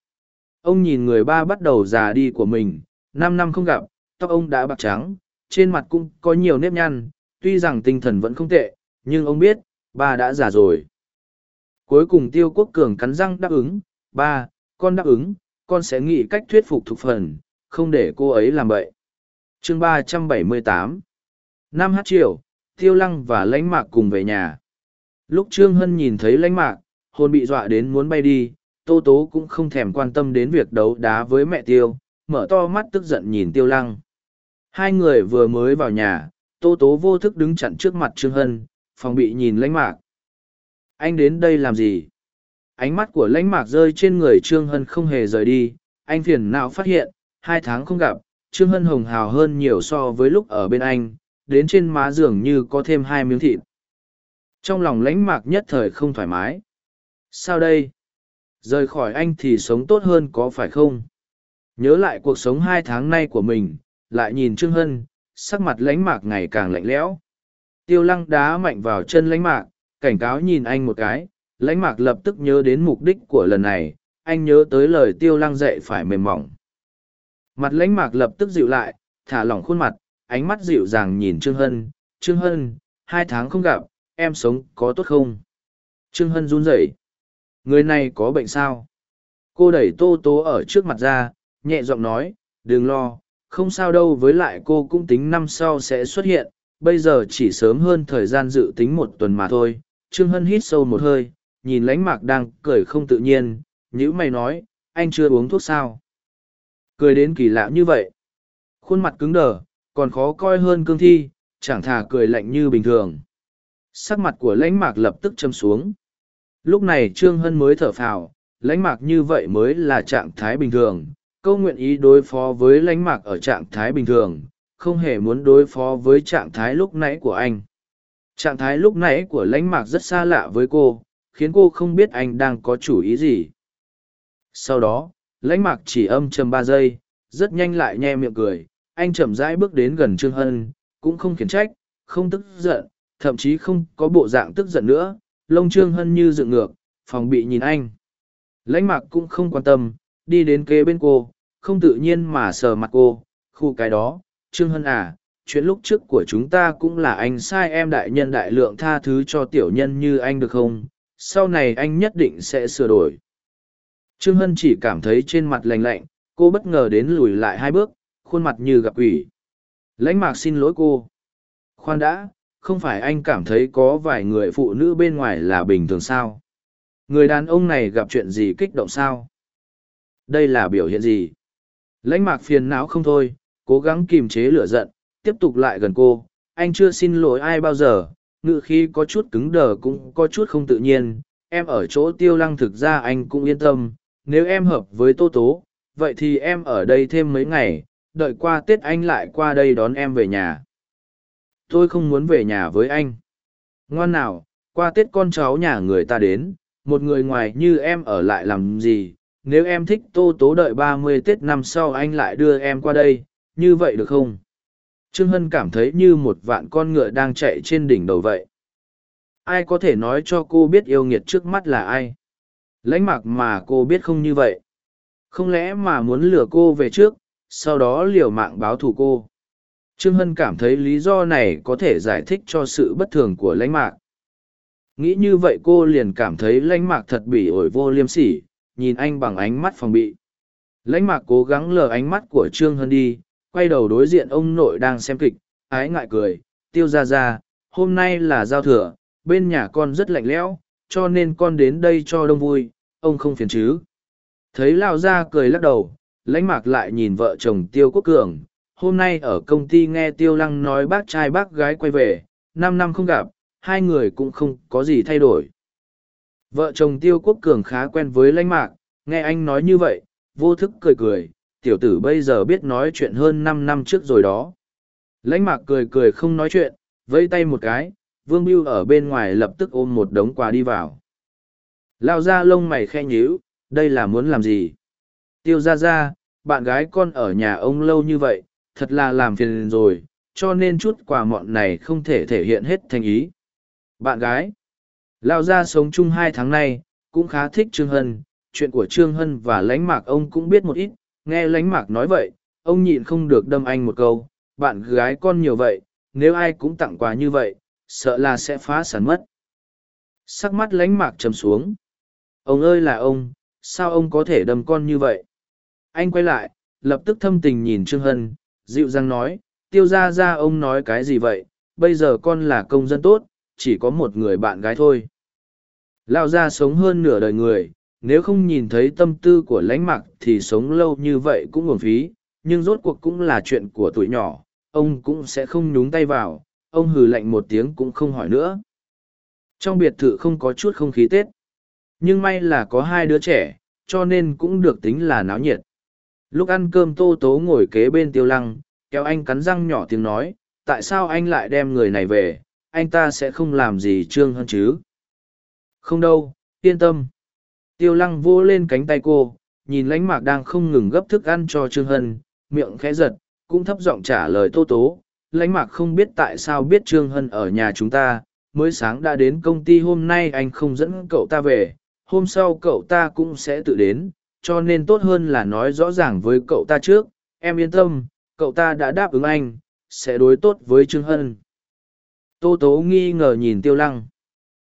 A: Ông nhìn người ba bắt đầu già đi của mình, năm năm không gặp, tóc ông đã bạc trắng, trên mặt cũng có nhiều nếp nhăn, tuy rằng tinh thần vẫn không tệ, nhưng ông biết, ba đã già rồi. Cuối cùng tiêu quốc cường cắn răng đáp ứng, ba, con đáp ứng, con sẽ nghĩ cách thuyết phục thục phần, không để cô ấy làm vậy chương ba trăm bảy mươi tám. Năm h chiều tiêu lăng và lãnh mạc cùng về nhà. Lúc trương hân nhìn thấy lãnh mạc, hồn bị dọa đến muốn bay đi, tô tố cũng không thèm quan tâm đến việc đấu đá với mẹ tiêu, mở to mắt tức giận nhìn tiêu lăng. Hai người vừa mới vào nhà, tô tố vô thức đứng chặn trước mặt trương hân, phòng bị nhìn lãnh mạc. Anh đến đây làm gì? Ánh mắt của lãnh mạc rơi trên người trương hân không hề rời đi, anh phiền não phát hiện, hai tháng không gặp, trương hân hồng hào hơn nhiều so với lúc ở bên anh đến trên má dường như có thêm hai miếng thịt. Trong lòng lãnh mạc nhất thời không thoải mái. Sao đây? Rời khỏi anh thì sống tốt hơn có phải không? Nhớ lại cuộc sống hai tháng nay của mình, lại nhìn trương hân, sắc mặt lãnh mạc ngày càng lạnh lẽo. Tiêu lăng đá mạnh vào chân lãnh mạc, cảnh cáo nhìn anh một cái. Lãnh mạc lập tức nhớ đến mục đích của lần này, anh nhớ tới lời tiêu lăng dạy phải mềm mỏng. Mặt lãnh mạc lập tức dịu lại, thả lỏng khuôn mặt ánh mắt dịu dàng nhìn trương hân. Trương hân, hai tháng không gặp, em sống có tốt không? Trương hân run rẩy. Người này có bệnh sao? Cô đẩy tô tố ở trước mặt ra, nhẹ giọng nói, đừng lo, không sao đâu, với lại cô cũng tính năm sau sẽ xuất hiện. Bây giờ chỉ sớm hơn thời gian dự tính một tuần mà thôi. Trương hân hít sâu một hơi, nhìn lánh mạc đang cười không tự nhiên nhữ mày nói, anh chưa uống thuốc sao? Cười đến kỳ lạ như vậy. Khuôn mặt cứng đờ còn khó coi hơn cương thi, chẳng thà cười lạnh như bình thường. Sắc mặt của lãnh mạc lập tức châm xuống. Lúc này trương hân mới thở phào, lãnh mạc như vậy mới là trạng thái bình thường. Câu nguyện ý đối phó với lãnh mạc ở trạng thái bình thường, không hề muốn đối phó với trạng thái lúc nãy của anh. Trạng thái lúc nãy của lãnh mạc rất xa lạ với cô, khiến cô không biết anh đang có chủ ý gì. Sau đó, lãnh mạc chỉ âm chầm ba giây, rất nhanh lại nhe miệng cười anh chậm rãi bước đến gần trương hân, cũng không khiển trách, không tức giận, thậm chí không có bộ dạng tức giận nữa, lông trương hân như dựng ngược, phòng bị nhìn anh. Lãnh mạc cũng không quan tâm, đi đến kế bên cô, không tự nhiên mà sờ mặt cô, khu cái đó, trương hân à chuyện lúc trước của chúng ta cũng là anh sai em đại nhân đại lượng tha thứ cho tiểu nhân như anh được không? Sau này anh nhất định sẽ sửa đổi. Trương hân chỉ cảm thấy trên mặt lạnh lạnh, cô bất ngờ đến lùi lại hai bước khuôn mặt như gặp quỷ. lãnh mạc xin lỗi cô. Khoan đã, không phải anh cảm thấy có vài người phụ nữ bên ngoài là bình thường sao? Người đàn ông này gặp chuyện gì kích động sao? Đây là biểu hiện gì? Lãnh mạc phiền não không thôi, cố gắng kìm chế lửa giận, tiếp tục lại gần cô. Anh chưa xin lỗi ai bao giờ ngự khi có chút cứng đờ cũng có chút không tự nhiên. Em ở chỗ tiêu lăng thực ra anh cũng yên tâm. Nếu em hợp với tô tố, vậy thì em ở đây thêm mấy ngày đợi qua tết anh lại qua đây đón em về nhà. Tôi không muốn về nhà với anh. Ngoan nào, qua tết con cháu nhà người ta đến, một người ngoài như em ở lại làm gì? Nếu em thích tô tố đợi ba mươi tết năm sau anh lại đưa em qua đây, như vậy được không? Trương hân cảm thấy như một vạn con ngựa đang chạy trên đỉnh đầu vậy. Ai có thể nói cho cô biết yêu nghiệt trước mắt là ai? Lãnh mặc mà cô biết không như vậy. Không lẽ mà muốn lừa cô về trước? Sau đó liều mạng báo thù cô. Trương hân cảm thấy lý do này có thể giải thích cho sự bất thường của lãnh mạc. Nghĩ như vậy cô liền cảm thấy lãnh mạc thật bỉ ổi vô liêm sỉ, nhìn anh bằng ánh mắt phòng bị. Lãnh mạc cố gắng lờ ánh mắt của trương hân đi, quay đầu đối diện ông nội đang xem kịch, ái ngại cười, tiêu ra ra hôm nay là giao thừa, bên nhà con rất lạnh lẽo, cho nên con đến đây cho đông vui, ông không phiền chứ? Thấy lao ra cười lắc đầu lãnh mạc lại nhìn vợ chồng tiêu quốc cường. Hôm nay ở công ty nghe tiêu lăng nói bác trai bác gái quay về, năm năm không gặp, hai người cũng không có gì thay đổi. Vợ chồng tiêu quốc cường khá quen với lãnh mạc, nghe anh nói như vậy, vô thức cười cười, tiểu tử bây giờ biết nói chuyện hơn năm năm trước rồi đó. Lãnh mạc cười cười không nói chuyện, vẫy tay một cái, vương mưu ở bên ngoài lập tức ôm một đống quà đi vào. Lao ra lông mày khe nhíu, đây là muốn làm gì? Tiêu ra ra bạn gái con ở nhà ông lâu như vậy, thật là làm phiền rồi, cho nên chút quà mọn này không thể thể hiện hết thành ý. Bạn gái, lao ra sống chung hai tháng nay, cũng khá thích trương hân, chuyện của trương hân và lánh mạc ông cũng biết một ít, nghe lánh mạc nói vậy, ông nhịn không được đâm anh một câu, bạn gái con nhiều vậy, nếu ai cũng tặng quà như vậy, sợ là sẽ phá sản mất. Sắc mắt lánh mạc trầm xuống. Ông ơi là ông, sao ông có thể đâm con như vậy? Anh quay lại, lập tức thâm tình nhìn trương hân, dịu dàng nói, tiêu ra ra ông nói cái gì vậy? Bây giờ con là công dân tốt, chỉ có một người bạn gái thôi. Lao ra sống hơn nửa đời người, nếu không nhìn thấy tâm tư của lãnh mặc thì sống lâu như vậy cũng uổng phí, nhưng rốt cuộc cũng là chuyện của tuổi nhỏ, ông cũng sẽ không nhúng tay vào, ông hừ lạnh một tiếng cũng không hỏi nữa. Trong biệt thự không có chút không khí tết, nhưng may là có hai đứa trẻ, cho nên cũng được tính là náo nhiệt lúc ăn cơm tô tố ngồi kế bên tiêu lăng, kéo anh cắn răng nhỏ tiếng nói, tại sao anh lại đem người này về, anh ta sẽ không làm gì trương hơn chứ? Không đâu, yên tâm. Tiêu lăng vô lên cánh tay cô, nhìn lánh mạc đang không ngừng gấp thức ăn cho trương hân, miệng khẽ giật, cũng thấp giọng trả lời tô tố. Lánh mạc không biết tại sao biết trương hân ở nhà chúng ta, mới sáng đã đến công ty hôm nay anh không dẫn cậu ta về, hôm sau cậu ta cũng sẽ tự đến cho nên tốt hơn là nói rõ ràng với cậu ta trước, em yên tâm, cậu ta đã đáp ứng anh, sẽ đối tốt với trương hân. Tô tố nghi ngờ nhìn tiêu lăng.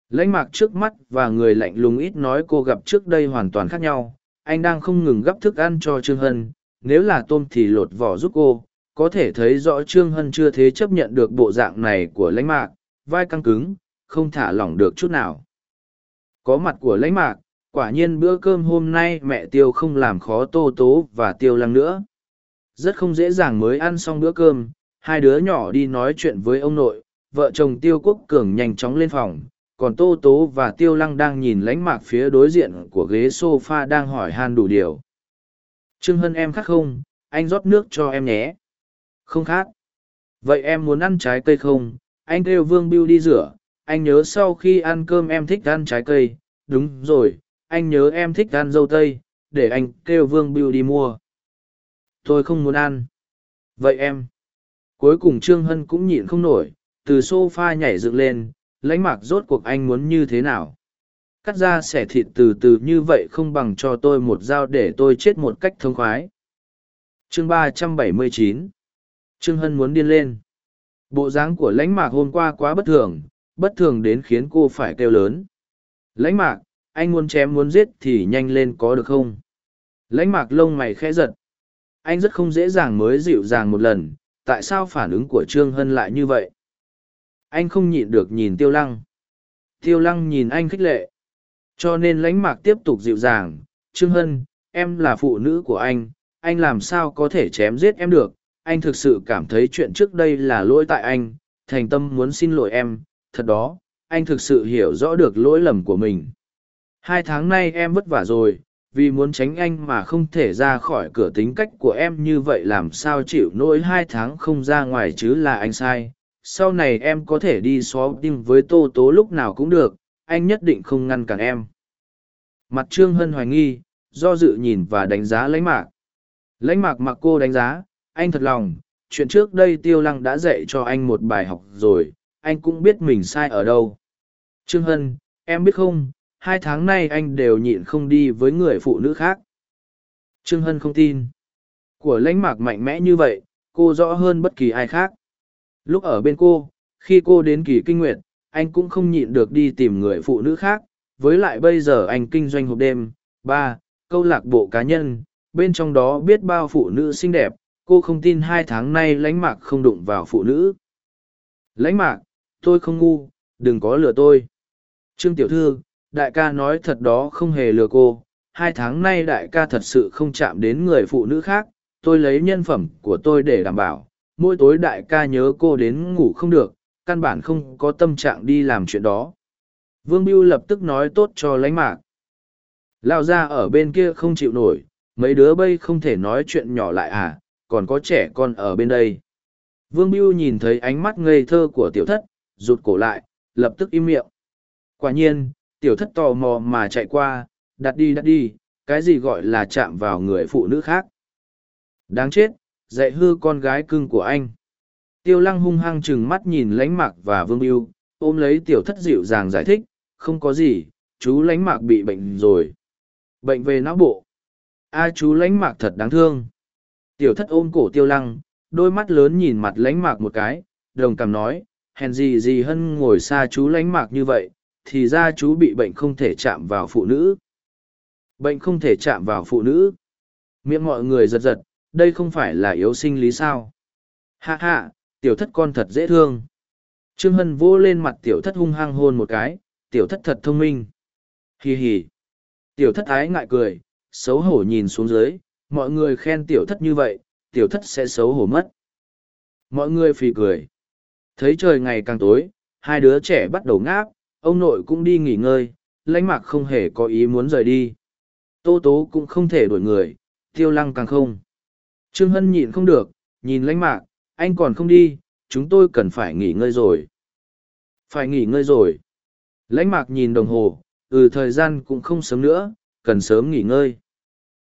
A: Lãnh mạc trước mắt và người lạnh lùng ít nói cô gặp trước đây hoàn toàn khác nhau, anh đang không ngừng gấp thức ăn cho trương hân, nếu là tôm thì lột vỏ giúp cô, có thể thấy rõ trương hân chưa thế chấp nhận được bộ dạng này của lãnh mạc, vai căng cứng, không thả lỏng được chút nào. Có mặt của lãnh mạc quả nhiên bữa cơm hôm nay mẹ tiêu không làm khó tô tố và tiêu lăng nữa. Rất không dễ dàng mới ăn xong bữa cơm, hai đứa nhỏ đi nói chuyện với ông nội, vợ chồng tiêu quốc cường nhanh chóng lên phòng, còn tô tố và tiêu lăng đang nhìn lánh mạc phía đối diện của ghế s o f a đang hỏi han đủ điều. Trương hân em khát không? Anh rót nước cho em nhé. Không khát vậy em muốn ăn trái cây không? Anh kêu vương biêu đi rửa. Anh nhớ sau khi ăn cơm em thích ăn trái cây. Đúng rồi anh nhớ em thích ăn dâu tây, để anh kêu vương biêu đi mua. Tôi không muốn ăn. Vậy em. Cuối cùng trương hân cũng nhịn không nổi, từ s o f a nhảy dựng lên, lãnh mạc rốt cuộc anh muốn như thế nào? Cắt ra xẻ thịt từ từ như vậy không bằng cho tôi một dao để tôi chết một cách thông khoái. Chương ba trăm bảy mươi chín. Trương hân muốn điên lên. Bộ dáng của lãnh mạc hôm qua quá bất thường bất thường đến khiến cô phải kêu lớn. Lãnh mạc anh muốn chém muốn giết thì nhanh lên có được không? Lãnh mạc lông mày khẽ giật. Anh rất không dễ dàng mới dịu dàng một lần, tại sao phản ứng của trương hân lại như vậy? Anh không nhịn được nhìn tiêu lăng. Tiêu lăng nhìn anh khích lệ. Cho nên lãnh mạc tiếp tục dịu dàng, trương hân, em là phụ nữ của anh anh làm sao có thể chém giết em được? Anh thực sự cảm thấy chuyện trước đây là lỗi tại anh, thành tâm muốn xin lỗi em. Thật đó, anh thực sự hiểu rõ được lỗi lầm của mình hai tháng nay em vất vả rồi, vì muốn tránh anh mà không thể ra khỏi cửa tính cách của em như vậy làm sao chịu nỗi hai tháng không ra ngoài chứ là anh sai. Sau này em có thể đi xóa tim với tô tố lúc nào cũng được, anh nhất định không ngăn cản em. Mặt trương hân hoài nghi, do dự nhìn và đánh giá lãnh mạc. Lãnh mạc mặc cô đánh giá, anh thật lòng, chuyện trước đây tiêu lăng đã dạy cho anh một bài học rồi, anh cũng biết mình sai ở đâu. Trương hân, em biết không hai tháng nay anh đều nhịn không đi với người phụ nữ khác. Trương hân không tin. Của lãnh mạc mạnh mẽ như vậy, cô rõ hơn bất kỳ ai khác. Lúc ở bên cô, khi cô đến kỳ kinh nguyệt, anh cũng không nhịn được đi tìm người phụ nữ khác. Với lại bây giờ anh kinh doanh hộp đêm, ba, câu lạc bộ cá nhân, bên trong đó biết bao phụ nữ xinh đẹp. Cô không tin hai tháng nay lãnh mạc không đụng vào phụ nữ. Lãnh mạc, tôi không ngu, đừng có lừa tôi. Trương tiểu thư đại ca nói thật đó không hề lừa cô, hai tháng nay đại ca thật sự không chạm đến người phụ nữ khác, tôi lấy nhân phẩm của tôi để đảm bảo, mỗi tối đại ca nhớ cô đến ngủ không được, căn bản không có tâm trạng đi làm chuyện đó. Vương biêu lập tức nói tốt cho lánh mạc. Lao ra ở bên kia không chịu nổi, mấy đứa bây không thể nói chuyện nhỏ lại à còn có trẻ con ở bên đây. Vương biêu nhìn thấy ánh mắt ngây thơ của tiểu thất, rụt cổ lại, lập tức im miệng. Quả nhiên tiểu thất tò mò mà chạy qua đặt đi đặt đi cái gì gọi là chạm vào người phụ nữ khác. Đáng chết dạy hư con gái cưng của anh. Tiêu lăng hung hăng chừng mắt nhìn lánh mạc và vương yêu, ôm lấy tiểu thất dịu dàng giải thích không có gì chú lánh mạc bị bệnh rồi. Bệnh về não bộ. A à, chú lánh mạc thật đáng thương. Tiểu thất ôm cổ tiêu lăng đôi mắt lớn nhìn mặt lánh mạc một cái đồng cảm nói hèn gì gì hân ngồi xa chú lánh mạc như vậy thì ra chú bị bệnh không thể chạm vào phụ nữ. Bệnh không thể chạm vào phụ nữ. Miệng mọi người giật giật, đây không phải là yếu sinh lý sao? Hạ hạ tiểu thất con thật dễ thương. Trương hân vỗ lên mặt tiểu thất hung hăng hôn một cái, tiểu thất thật thông minh. Hì hì tiểu thất ái ngại cười, xấu hổ nhìn xuống dưới, mọi người khen tiểu thất như vậy, tiểu thất sẽ xấu hổ mất. Mọi người phì cười. Thấy trời ngày càng tối, hai đứa trẻ bắt đầu ngáp ông nội cũng đi nghỉ ngơi, lãnh mạc không hề có ý muốn rời đi. Tô tố cũng không thể đuổi người, tiêu lăng càng không. Trương hân nhịn không được, nhìn lãnh mạc, anh còn không đi, chúng tôi cần phải nghỉ ngơi rồi. Phải nghỉ ngơi rồi. Lãnh mạc nhìn đồng hồ ừ thời gian cũng không sớm nữa, cần sớm nghỉ ngơi.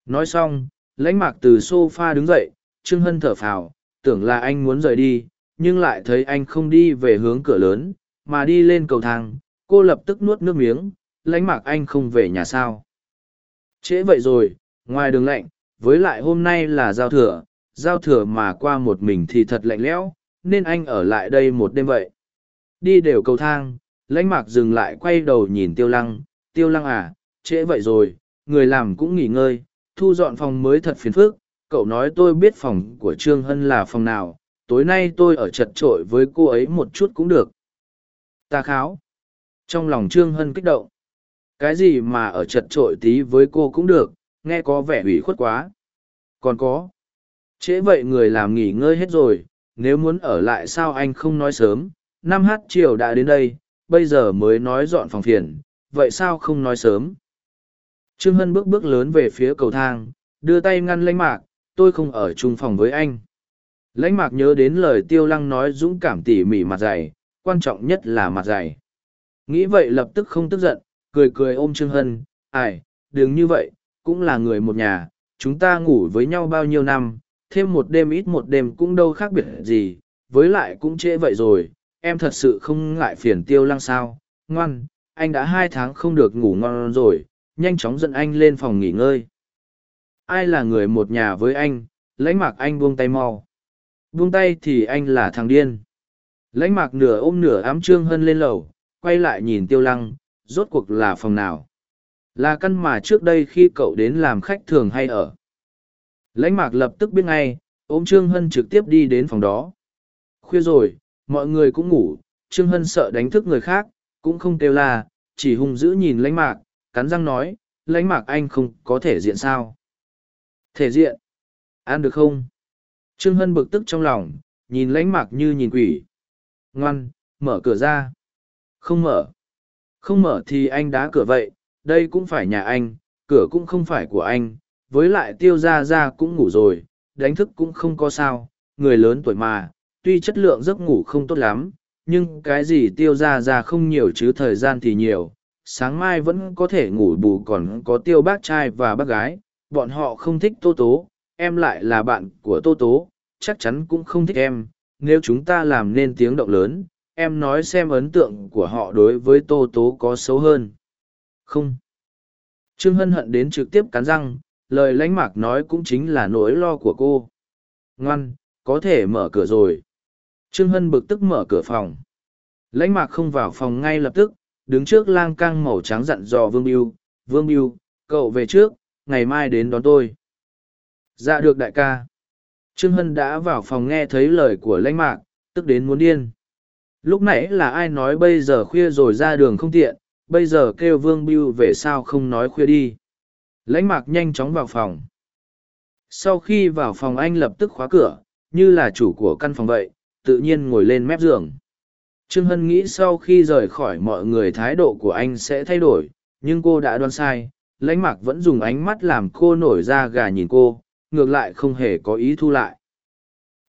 A: Nói xong, lãnh mạc từ s o f a đứng dậy, trương hân thở phào, tưởng là anh muốn rời đi, nhưng lại thấy anh không đi về hướng cửa lớn, mà đi lên cầu thang cô lập tức nuốt nước miếng, lãnh mạc anh không về nhà sao? Trễ vậy rồi, ngoài đường lạnh, với lại hôm nay là giao thừa giao thừa mà qua một mình thì thật lạnh lẽo, nên anh ở lại đây một đêm vậy. Đi đều cầu thang. Lãnh mạc dừng lại quay đầu nhìn tiêu lăng tiêu lăng à trễ vậy rồi, người làm cũng nghỉ ngơi, thu dọn phòng mới thật phiền phức, cậu nói tôi biết phòng của trương hân là phòng nào, tối nay tôi ở chật trội với cô ấy một chút cũng được. Ta kháo trong lòng trương hân kích động. Cái gì mà ở chật trội tí với cô cũng được, nghe có vẻ ủy khuất quá. Còn có, trễ vậy người làm nghỉ ngơi hết rồi, nếu muốn ở lại sao anh không nói sớm? Năm h chiều đã đến đây, bây giờ mới nói dọn phòng phiền, vậy sao không nói sớm? Trương hân bước bước lớn về phía cầu thang, đưa tay ngăn lãnh mạc, tôi không ở chung phòng với anh. Lãnh mạc nhớ đến lời tiêu lăng nói dũng cảm tỉ mỉ mặt dày, quan trọng nhất là mặt dày nghĩ vậy lập tức không tức giận cười cười ôm trương hân ải, đừng như vậy cũng là người một nhà chúng ta ngủ với nhau bao nhiêu năm thêm một đêm ít một đêm cũng đâu khác biệt gì với lại cũng trễ vậy rồi em thật sự không ngại phiền tiêu lăng sao? Ngoan anh đã hai tháng không được ngủ ngon rồi nhanh chóng dẫn anh lên phòng nghỉ ngơi. Ai là người một nhà với anh lãnh mạc anh buông tay mau. Buông tay thì anh là thằng điên. Lãnh mạc nửa ôm nửa ám trương hân lên lầu quay lại nhìn tiêu lăng, rốt cuộc là phòng nào? Là căn mà trước đây khi cậu đến làm khách thường hay ở? Lãnh mạc lập tức biết ngay, ôm trương hân trực tiếp đi đến phòng đó. Khuya rồi, mọi người cũng ngủ, trương hân sợ đánh thức người khác, cũng không kêu la, chỉ hung dữ nhìn lãnh mạc, cắn răng nói, lãnh mạc anh không có thể diện sao? Thể diện? Ăn được không? Trương hân bực tức trong lòng, nhìn lãnh mạc như nhìn quỷ. Ngoan, mở cửa ra không mở. Không mở thì anh đá cửa vậy, đây cũng phải nhà anh, cửa cũng không phải của anh, với lại tiêu ra ra cũng ngủ rồi, đánh thức cũng không có sao, người lớn tuổi mà, tuy chất lượng giấc ngủ không tốt lắm, nhưng cái gì tiêu ra ra không nhiều chứ thời gian thì nhiều, sáng mai vẫn có thể ngủ bù còn có tiêu bác trai và bác gái, bọn họ không thích tô tố, em lại là bạn của tô tố, chắc chắn cũng không thích em, nếu chúng ta làm nên tiếng động lớn em nói xem ấn tượng của họ đối với tô tố có xấu hơn. Không. Trương hân hận đến trực tiếp cắn răng, lời lánh mạc nói cũng chính là nỗi lo của cô. Ngoan, có thể mở cửa rồi. Trương hân bực tức mở cửa phòng. Lãnh mạc không vào phòng ngay lập tức, đứng trước lang cang màu trắng dặn dò vương biêu vương biêu, cậu về trước, ngày mai đến đón tôi. Dạ được đại ca. Trương hân đã vào phòng nghe thấy lời của lãnh mạc, tức đến muốn điên lúc nãy là ai nói bây giờ khuya rồi ra đường không tiện, bây giờ kêu vương biêu về sao không nói khuya đi? Lãnh mạc nhanh chóng vào phòng. Sau khi vào phòng anh lập tức khóa cửa, như là chủ của căn phòng vậy, tự nhiên ngồi lên mép giường. Trương hân nghĩ sau khi rời khỏi mọi người thái độ của anh sẽ thay đổi, nhưng cô đã đoán sai, lãnh mạc vẫn dùng ánh mắt làm cô nổi ra gà nhìn cô, ngược lại không hề có ý thu lại.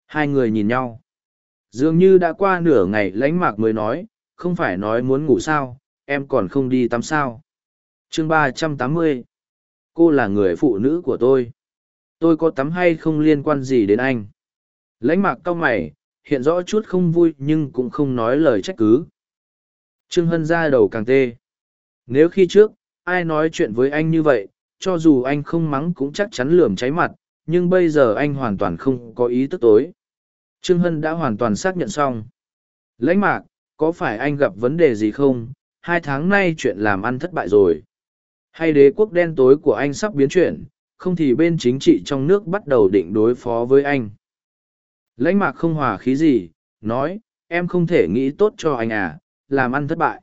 A: Hai người nhìn nhau dường như đã qua nửa ngày lãnh mạc mới nói, không phải nói muốn ngủ sao, em còn không đi tắm sao. Chương ba trăm tám mươi. Cô là người phụ nữ của tôi. Tôi có tắm hay không liên quan gì đến anh? Lãnh mạc cau mày, hiện rõ chút không vui nhưng cũng không nói lời trách cứ. Trương hân ra đầu càng tê. Nếu khi trước, ai nói chuyện với anh như vậy, cho dù anh không mắng cũng chắc chắn lườm cháy mặt, nhưng bây giờ anh hoàn toàn không có ý tức tối trương hân đã hoàn toàn xác nhận xong. Lãnh mạc, có phải anh gặp vấn đề gì không? Hai tháng nay chuyện làm ăn thất bại rồi. Hay đế quốc đen tối của anh sắp biến chuyển, không thì bên chính trị trong nước bắt đầu định đối phó với anh. Lãnh mạc không hòa khí gì, nói, em không thể nghĩ tốt cho anh à làm ăn thất bại.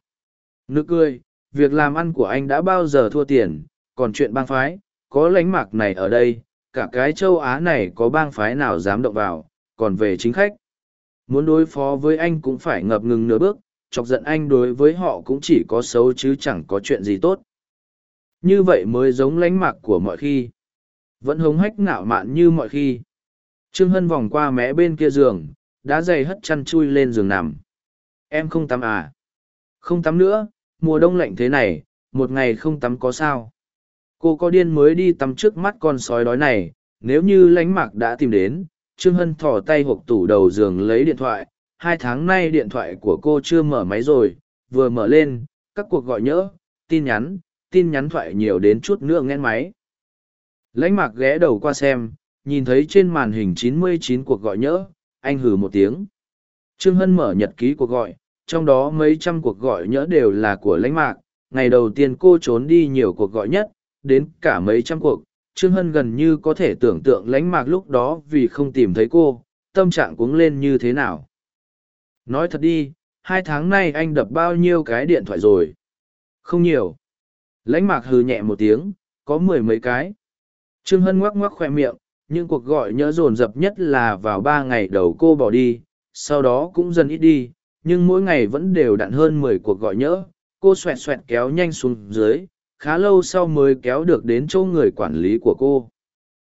A: Nước cười, việc làm ăn của anh đã bao giờ thua tiền, còn chuyện bang phái, có lãnh mạc này ở đây, cả cái châu á này có bang phái nào dám động vào? Còn về chính khách. Muốn đối phó với anh cũng phải ngập ngừng nửa bước, chọc giận anh đối với họ cũng chỉ có xấu chứ chẳng có chuyện gì tốt. Như vậy mới giống lánh mạc của mọi khi. Vẫn hống hách ngạo mạn như mọi khi. Trương hân vòng qua mé bên kia giường, đã dày hất chăn chui lên giường nằm. Em không tắm à? Không tắm nữa, mùa đông lạnh thế này, một ngày không tắm có sao? Cô có điên mới đi tắm trước mắt con sói đói này, nếu như lánh mạc đã tìm đến trương hân thò tay hộp tủ đầu giường lấy điện thoại. Hai tháng nay điện thoại của cô chưa mở máy rồi, vừa mở lên, các cuộc gọi nhỡ, tin nhắn tin nhắn thoại nhiều đến chút nữa nghe máy. Lãnh mạc ghé đầu qua xem, nhìn thấy trên màn hình 99 cuộc gọi nhỡ, anh hừ một tiếng. Trương hân mở nhật ký cuộc gọi, trong đó mấy trăm cuộc gọi nhỡ đều là của lãnh mạc. Ngày đầu tiên cô trốn đi nhiều cuộc gọi nhất, đến cả mấy trăm cuộc trương hân gần như có thể tưởng tượng lãnh mạc lúc đó vì không tìm thấy cô, tâm trạng cuống lên như thế nào. Nói thật đi, hai tháng nay anh đập bao nhiêu cái điện thoại rồi? Không nhiều. Lãnh mạc hừ nhẹ một tiếng, có mười mấy cái. Trương hân ngoắc ngoắc khoe miệng, những cuộc gọi nhớ dồn dập nhất là vào ba ngày đầu cô bỏ đi, sau đó cũng dần ít đi, nhưng mỗi ngày vẫn đều đặn hơn mười cuộc gọi nhỡ. Cô xoẹt xoẹt kéo nhanh xuống dưới khá lâu sau mới kéo được đến chỗ người quản lý của cô.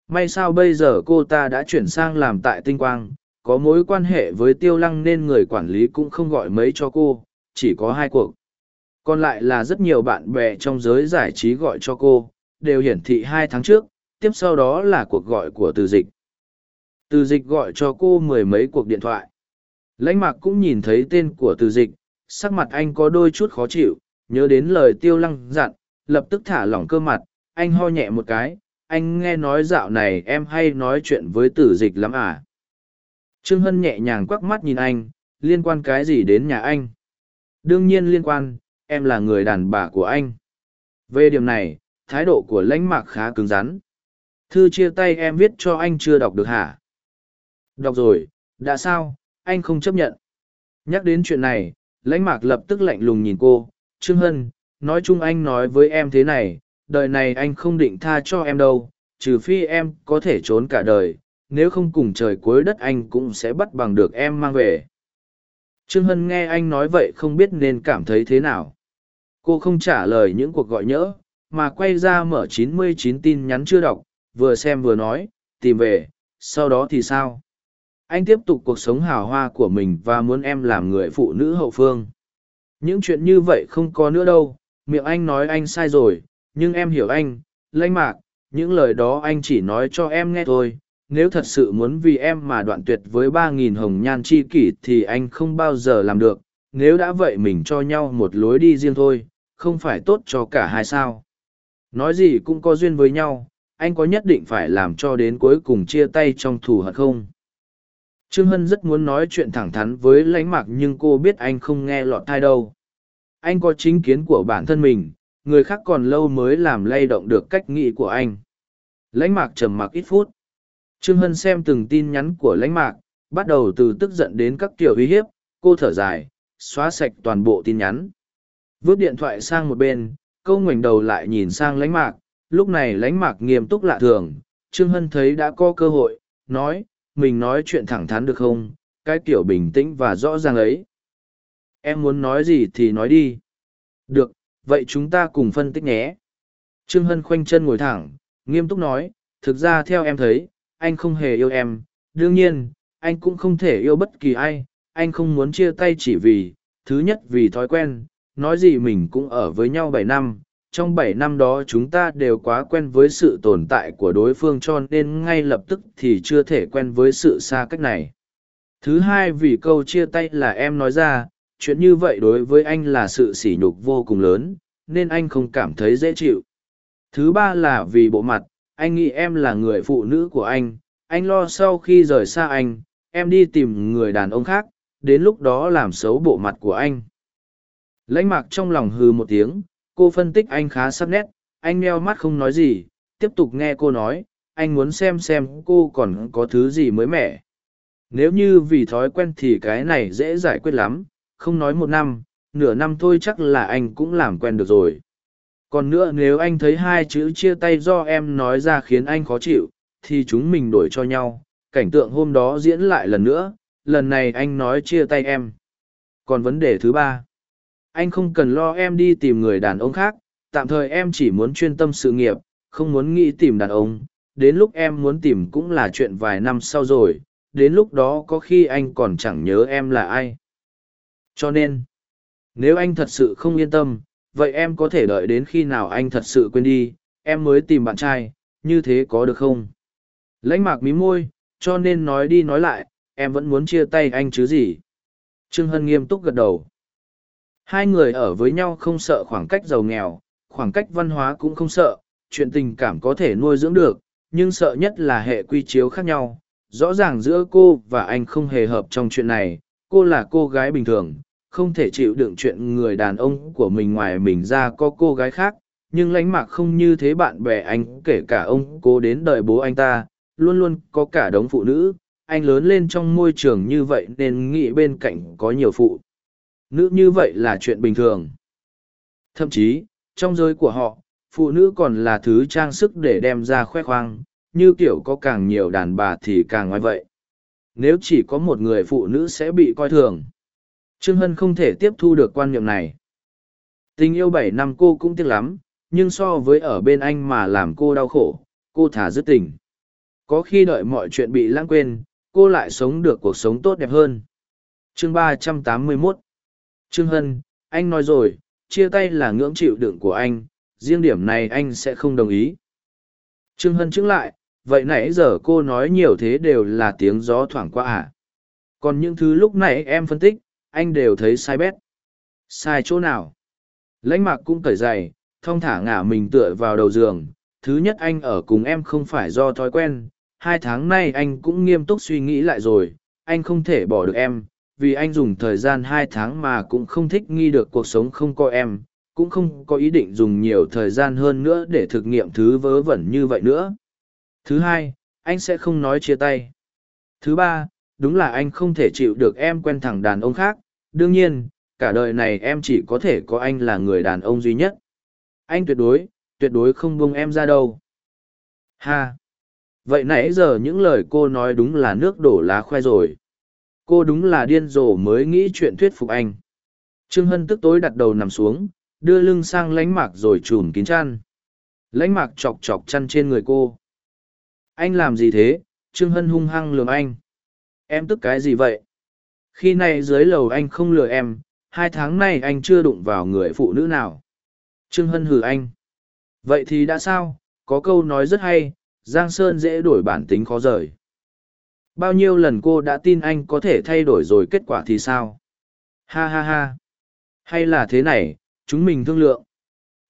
A: May sao bây giờ cô ta đã chuyển sang làm tại tinh quang, có mối quan hệ với tiêu lăng nên người quản lý cũng không gọi mấy cho cô, chỉ có hai cuộc. Còn lại là rất nhiều bạn bè trong giới giải trí gọi cho cô, đều hiển thị hai tháng trước, tiếp sau đó là cuộc gọi của từ dịch. Từ dịch gọi cho cô mười mấy cuộc điện thoại. Lãnh mạc cũng nhìn thấy tên của từ dịch, sắc mặt anh có đôi chút khó chịu, nhớ đến lời tiêu lăng dặn lập tức thả lỏng cơ mặt, anh ho nhẹ một cái, anh nghe nói dạo này em hay nói chuyện với tử dịch lắm à? Trương hân nhẹ nhàng quắc mắt nhìn anh, liên quan cái gì đến nhà anh? Đương nhiên liên quan, em là người đàn bà của anh. Về điểm này, thái độ của lãnh mạc khá cứng rắn. Thư chia tay em viết cho anh chưa đọc được hả? Đọc rồi, đã sao? Anh không chấp nhận. Nhắc đến chuyện này, lãnh mạc lập tức lạnh lùng nhìn cô, trương hân nói chung anh nói với em thế này, đời này anh không định tha cho em đâu, trừ phi em có thể trốn cả đời, nếu không cùng trời cuối đất anh cũng sẽ bắt bằng được em mang về. Trương hân nghe anh nói vậy không biết nên cảm thấy thế nào. Cô không trả lời những cuộc gọi nhỡ, mà quay ra mở 99 tin nhắn chưa đọc, vừa xem vừa nói, tìm về, sau đó thì sao? Anh tiếp tục cuộc sống hào hoa của mình và muốn em làm người phụ nữ hậu phương. Những chuyện như vậy không có nữa đâu miệng anh nói anh sai rồi, nhưng em hiểu anh, lanh mạc, những lời đó anh chỉ nói cho em nghe thôi. Nếu thật sự muốn vì em mà đoạn tuyệt với ba nghìn hồng nhan chi kỷ thì anh không bao giờ làm được. Nếu đã vậy mình cho nhau một lối đi riêng thôi, không phải tốt cho cả hai sao. Nói gì cũng có duyên với nhau, anh có nhất định phải làm cho đến cuối cùng chia tay trong thù hận không? Trương hân rất muốn nói chuyện thẳng thắn với lãnh mạc nhưng cô biết anh không nghe lọt thai đâu anh có chính kiến của bản thân mình, người khác còn lâu mới làm lay động được cách nghĩ của anh. Lãnh mạc trầm mặc ít phút. Trương hân xem từng tin nhắn của lãnh mạc, bắt đầu từ tức giận đến các kiểu uy hiếp, cô thở dài, xóa sạch toàn bộ tin nhắn. Vứt điện thoại sang một bên, câu ngoảnh đầu lại nhìn sang lãnh mạc, lúc này lãnh mạc nghiêm túc lạ thường, trương hân thấy đã có cơ hội, nói, mình nói chuyện thẳng thắn được không? Cái kiểu bình tĩnh và rõ ràng ấy em muốn nói gì thì nói đi. Được, vậy chúng ta cùng phân tích nhé. Trương hân khoanh chân ngồi thẳng, nghiêm túc nói, thực ra theo em thấy, anh không hề yêu em. Đương nhiên, anh cũng không thể yêu bất kỳ ai. Anh không muốn chia tay chỉ vì, thứ nhất vì thói quen. Nói gì mình cũng ở với nhau bảy năm. Trong bảy năm đó chúng ta đều quá quen với sự tồn tại của đối phương cho nên ngay lập tức thì chưa thể quen với sự xa cách này. Thứ hai vì câu chia tay là em nói ra chuyện như vậy đối với anh là sự sỉ nhục vô cùng lớn, nên anh không cảm thấy dễ chịu. Thứ ba là vì bộ mặt, anh nghĩ em là người phụ nữ của anh anh lo sau khi rời xa anh, em đi tìm người đàn ông khác, đến lúc đó làm xấu bộ mặt của anh. Lãnh mạc trong lòng hừ một tiếng, cô phân tích anh khá sắc nét, anh meo mắt không nói gì, tiếp tục nghe cô nói, anh muốn xem xem cô còn có thứ gì mới mẻ. Nếu như vì thói quen thì cái này dễ giải quyết lắm không nói một năm, nửa năm thôi chắc là anh cũng làm quen được rồi. Còn nữa nếu anh thấy hai chữ chia tay do em nói ra khiến anh khó chịu, thì chúng mình đổi cho nhau. Cảnh tượng hôm đó diễn lại lần nữa, lần này anh nói chia tay em. Còn vấn đề thứ ba, anh không cần lo em đi tìm người đàn ông khác, tạm thời em chỉ muốn chuyên tâm sự nghiệp, không muốn nghĩ tìm đàn ông. Đến lúc em muốn tìm cũng là chuyện vài năm sau rồi, đến lúc đó có khi anh còn chẳng nhớ em là ai cho nên, nếu anh thật sự không yên tâm, vậy em có thể đợi đến khi nào anh thật sự quên đi, em mới tìm bạn trai, như thế có được không? Lãnh mạc mí môi, cho nên nói đi nói lại, em vẫn muốn chia tay anh chứ gì? Trương hân nghiêm túc gật đầu. Hai người ở với nhau không sợ khoảng cách giàu nghèo, khoảng cách văn hóa cũng không sợ, chuyện tình cảm có thể nuôi dưỡng được, nhưng sợ nhất là hệ quy chiếu khác nhau. Rõ ràng giữa cô và anh không hề hợp trong chuyện này cô là cô gái bình thường, không thể chịu đựng chuyện người đàn ông của mình ngoài mình ra có cô gái khác, nhưng lánh mạc không như thế bạn bè anh, kể cả ông cố đến đời bố anh ta, luôn luôn có cả đống phụ nữ, anh lớn lên trong môi trường như vậy nên nghĩ bên cạnh có nhiều phụ nữ như vậy là chuyện bình thường. Thậm chí, trong giới của họ, phụ nữ còn là thứ trang sức để đem ra khoe khoang, như kiểu có càng nhiều đàn bà thì càng ngoài vậy nếu chỉ có một người phụ nữ sẽ bị coi thường. Trương hân không thể tiếp thu được quan niệm này. Tình yêu bảy năm cô cũng tiếc lắm, nhưng so với ở bên anh mà làm cô đau khổ, cô thả dứt tình. Có khi đợi mọi chuyện bị lãng quên, cô lại sống được cuộc sống tốt đẹp hơn. Chương ba trăm tám mươi mốt. Trương hân, anh nói rồi, chia tay là ngưỡng chịu đựng của anh, riêng điểm này anh sẽ không đồng ý. Trương hân chứng lại vậy nãy giờ cô nói nhiều thế đều là tiếng gió thoảng qua à? Còn những thứ lúc nãy em phân tích, anh đều thấy sai bét. Sai chỗ nào? Lãnh mạc cũng cởi dày thong thả ngả mình tựa vào đầu giường. Thứ nhất anh ở cùng em không phải do thói quen. Hai tháng nay anh cũng nghiêm túc suy nghĩ lại rồi. Anh không thể bỏ được em, vì anh dùng thời gian hai tháng mà cũng không thích nghi được cuộc sống không có em. Cũng không có ý định dùng nhiều thời gian hơn nữa để thực nghiệm thứ vớ vẩn như vậy nữa thứ hai, anh sẽ không nói chia tay. Thứ ba, đúng là anh không thể chịu được em quen thẳng đàn ông khác. Đương nhiên, cả đời này em chỉ có thể có anh là người đàn ông duy nhất. Anh tuyệt đối tuyệt đối không buông em ra đâu. Ha! Vậy nãy giờ những lời cô nói đúng là nước đổ lá khoe rồi. Cô đúng là điên rồ mới nghĩ chuyện thuyết phục anh. Trương hân tức tối đặt đầu nằm xuống, đưa lưng sang lánh mạc rồi trùm kín chăn. Lánh mạc chọc chọc chăn trên người cô anh làm gì thế? Trương hân hung hăng lường anh. Em tức cái gì vậy? Khi này dưới lầu anh không lừa em, hai tháng nay anh chưa đụng vào người phụ nữ nào. Trương hân hừ anh. Vậy thì đã sao? Có câu nói rất hay, giang sơn dễ đổi bản tính khó rời. Bao nhiêu lần cô đã tin anh có thể thay đổi rồi kết quả thì sao? Ha ha ha. Hay là thế này, chúng mình thương lượng.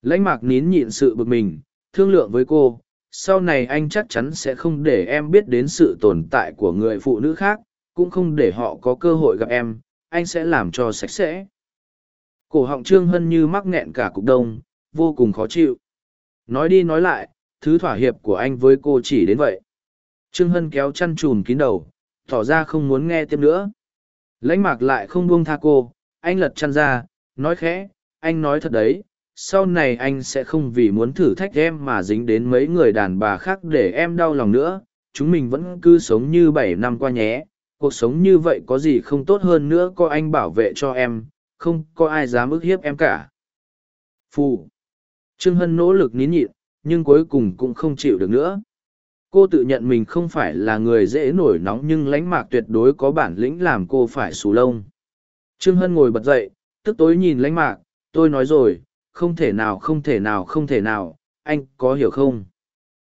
A: Lãnh mạc nín nhịn sự bực mình, thương lượng với cô sau này anh chắc chắn sẽ không để em biết đến sự tồn tại của người phụ nữ khác, cũng không để họ có cơ hội gặp em, anh sẽ làm cho sạch sẽ. Cổ họng trương hân như mắc nghẹn cả cục đông, vô cùng khó chịu. Nói đi nói lại, thứ thỏa hiệp của anh với cô chỉ đến vậy. Trương hân kéo chăn trùn kín đầu, tỏ ra không muốn nghe tiếp nữa. Lãnh mạc lại không buông tha cô, anh lật chăn ra, nói khẽ, anh nói thật đấy sau này anh sẽ không vì muốn thử thách em mà dính đến mấy người đàn bà khác để em đau lòng nữa. Chúng mình vẫn cứ sống như bảy năm qua nhé. Cuộc sống như vậy có gì không tốt hơn nữa có anh bảo vệ cho em, không có ai dám ức hiếp em cả. Phù. Trương hân nỗ lực nín nhịn, nhưng cuối cùng cũng không chịu được nữa. Cô tự nhận mình không phải là người dễ nổi nóng nhưng lánh mạc tuyệt đối có bản lĩnh làm cô phải xù lông. Trương hân ngồi bật dậy, tức tối nhìn lánh mạc, tôi nói rồi không thể nào, không thể nào, không thể nào, anh có hiểu không?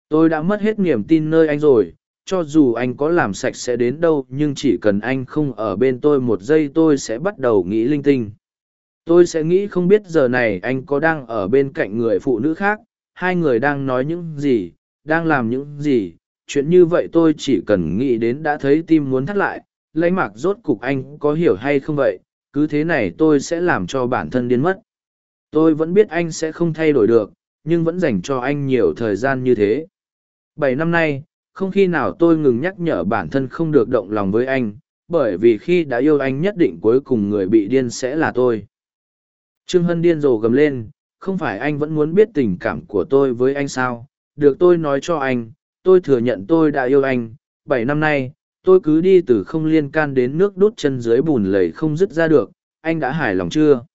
A: Tôi đã mất hết niềm tin nơi anh rồi, cho dù anh có làm sạch sẽ đến đâu, nhưng chỉ cần anh không ở bên tôi một giây, tôi sẽ bắt đầu nghĩ linh tinh. Tôi sẽ nghĩ không biết giờ này anh có đang ở bên cạnh người phụ nữ khác, hai người đang nói những gì, đang làm những gì. Chuyện như vậy tôi chỉ cần nghĩ đến đã thấy tim muốn thắt lại lãnh mạc rốt cục anh có hiểu hay không vậy? Cứ thế này tôi sẽ làm cho bản thân điên mất tôi vẫn biết anh sẽ không thay đổi được, nhưng vẫn dành cho anh nhiều thời gian như thế. Bảy năm nay, không khi nào tôi ngừng nhắc nhở bản thân không được động lòng với anh, bởi vì khi đã yêu anh nhất định cuối cùng người bị điên sẽ là tôi. Trương hân điên rồ gầm lên, không phải anh vẫn muốn biết tình cảm của tôi với anh sao? Được tôi nói cho anh, tôi thừa nhận tôi đã yêu anh. Bảy năm nay, tôi cứ đi từ không liên can đến nước đốt chân dưới bùn lầy không dứt ra được, anh đã hài lòng chưa?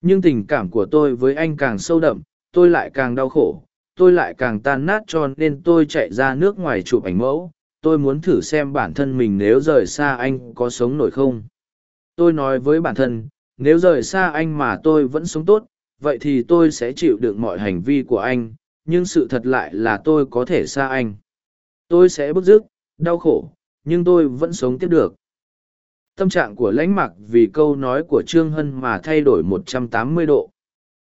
A: Nhưng tình cảm của tôi với anh càng sâu đậm tôi lại càng đau khổ tôi lại càng tan nát cho nên tôi chạy ra nước ngoài chụp ảnh mẫu tôi muốn thử xem bản thân mình nếu rời xa anh có sống nổi không. Tôi nói với bản thân nếu rời xa anh mà tôi vẫn sống tốt vậy thì tôi sẽ chịu đựng mọi hành vi của anh nhưng sự thật lại là tôi có thể xa anh. Tôi sẽ bức rức, đau khổ nhưng tôi vẫn sống tiếp được tâm trạng của lãnh mặc vì câu nói của trương hân mà thay đổi 180 độ.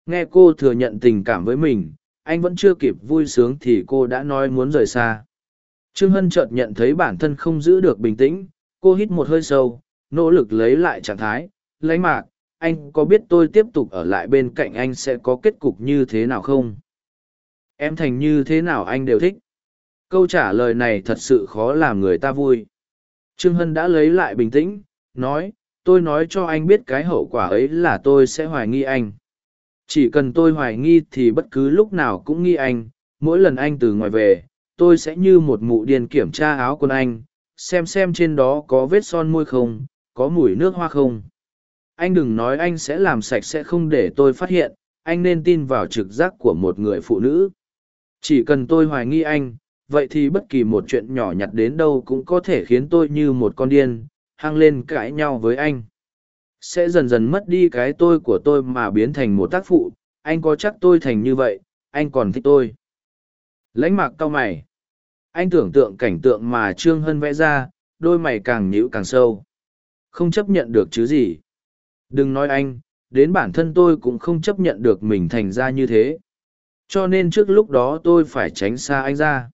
A: Nghe cô thừa nhận tình cảm với mình, anh vẫn chưa kịp vui sướng thì cô đã nói muốn rời xa. Trương hân chợt nhận thấy bản thân không giữ được bình tĩnh, cô hít một hơi sâu, nỗ lực lấy lại trạng thái. Lãnh mạc, anh có biết tôi tiếp tục ở lại bên cạnh anh sẽ có kết cục như thế nào không? Em thành như thế nào anh đều thích. Câu trả lời này thật sự khó làm người ta vui. Trương hân đã lấy lại bình tĩnh nói, tôi nói cho anh biết cái hậu quả ấy là tôi sẽ hoài nghi anh. Chỉ cần tôi hoài nghi thì bất cứ lúc nào cũng nghi anh, mỗi lần anh từ ngoài về, tôi sẽ như một mụ điên kiểm tra áo quần anh, xem xem trên đó có vết son môi không, có mùi nước hoa không. Anh đừng nói anh sẽ làm sạch sẽ không để tôi phát hiện, anh nên tin vào trực giác của một người phụ nữ. Chỉ cần tôi hoài nghi anh, vậy thì bất kỳ một chuyện nhỏ nhặt đến đâu cũng có thể khiến tôi như một con điên hăng lên cãi nhau với anh. Sẽ dần dần mất đi cái tôi của tôi mà biến thành một tác phụ, anh có chắc tôi thành như vậy, anh còn thích tôi. Lãnh mạc cau mày. Anh tưởng tượng cảnh tượng mà trương hân vẽ ra, đôi mày càng nhíu càng sâu. Không chấp nhận được chứ gì. Đừng nói anh, đến bản thân tôi cũng không chấp nhận được mình thành ra như thế. Cho nên trước lúc đó tôi phải tránh xa anh ra.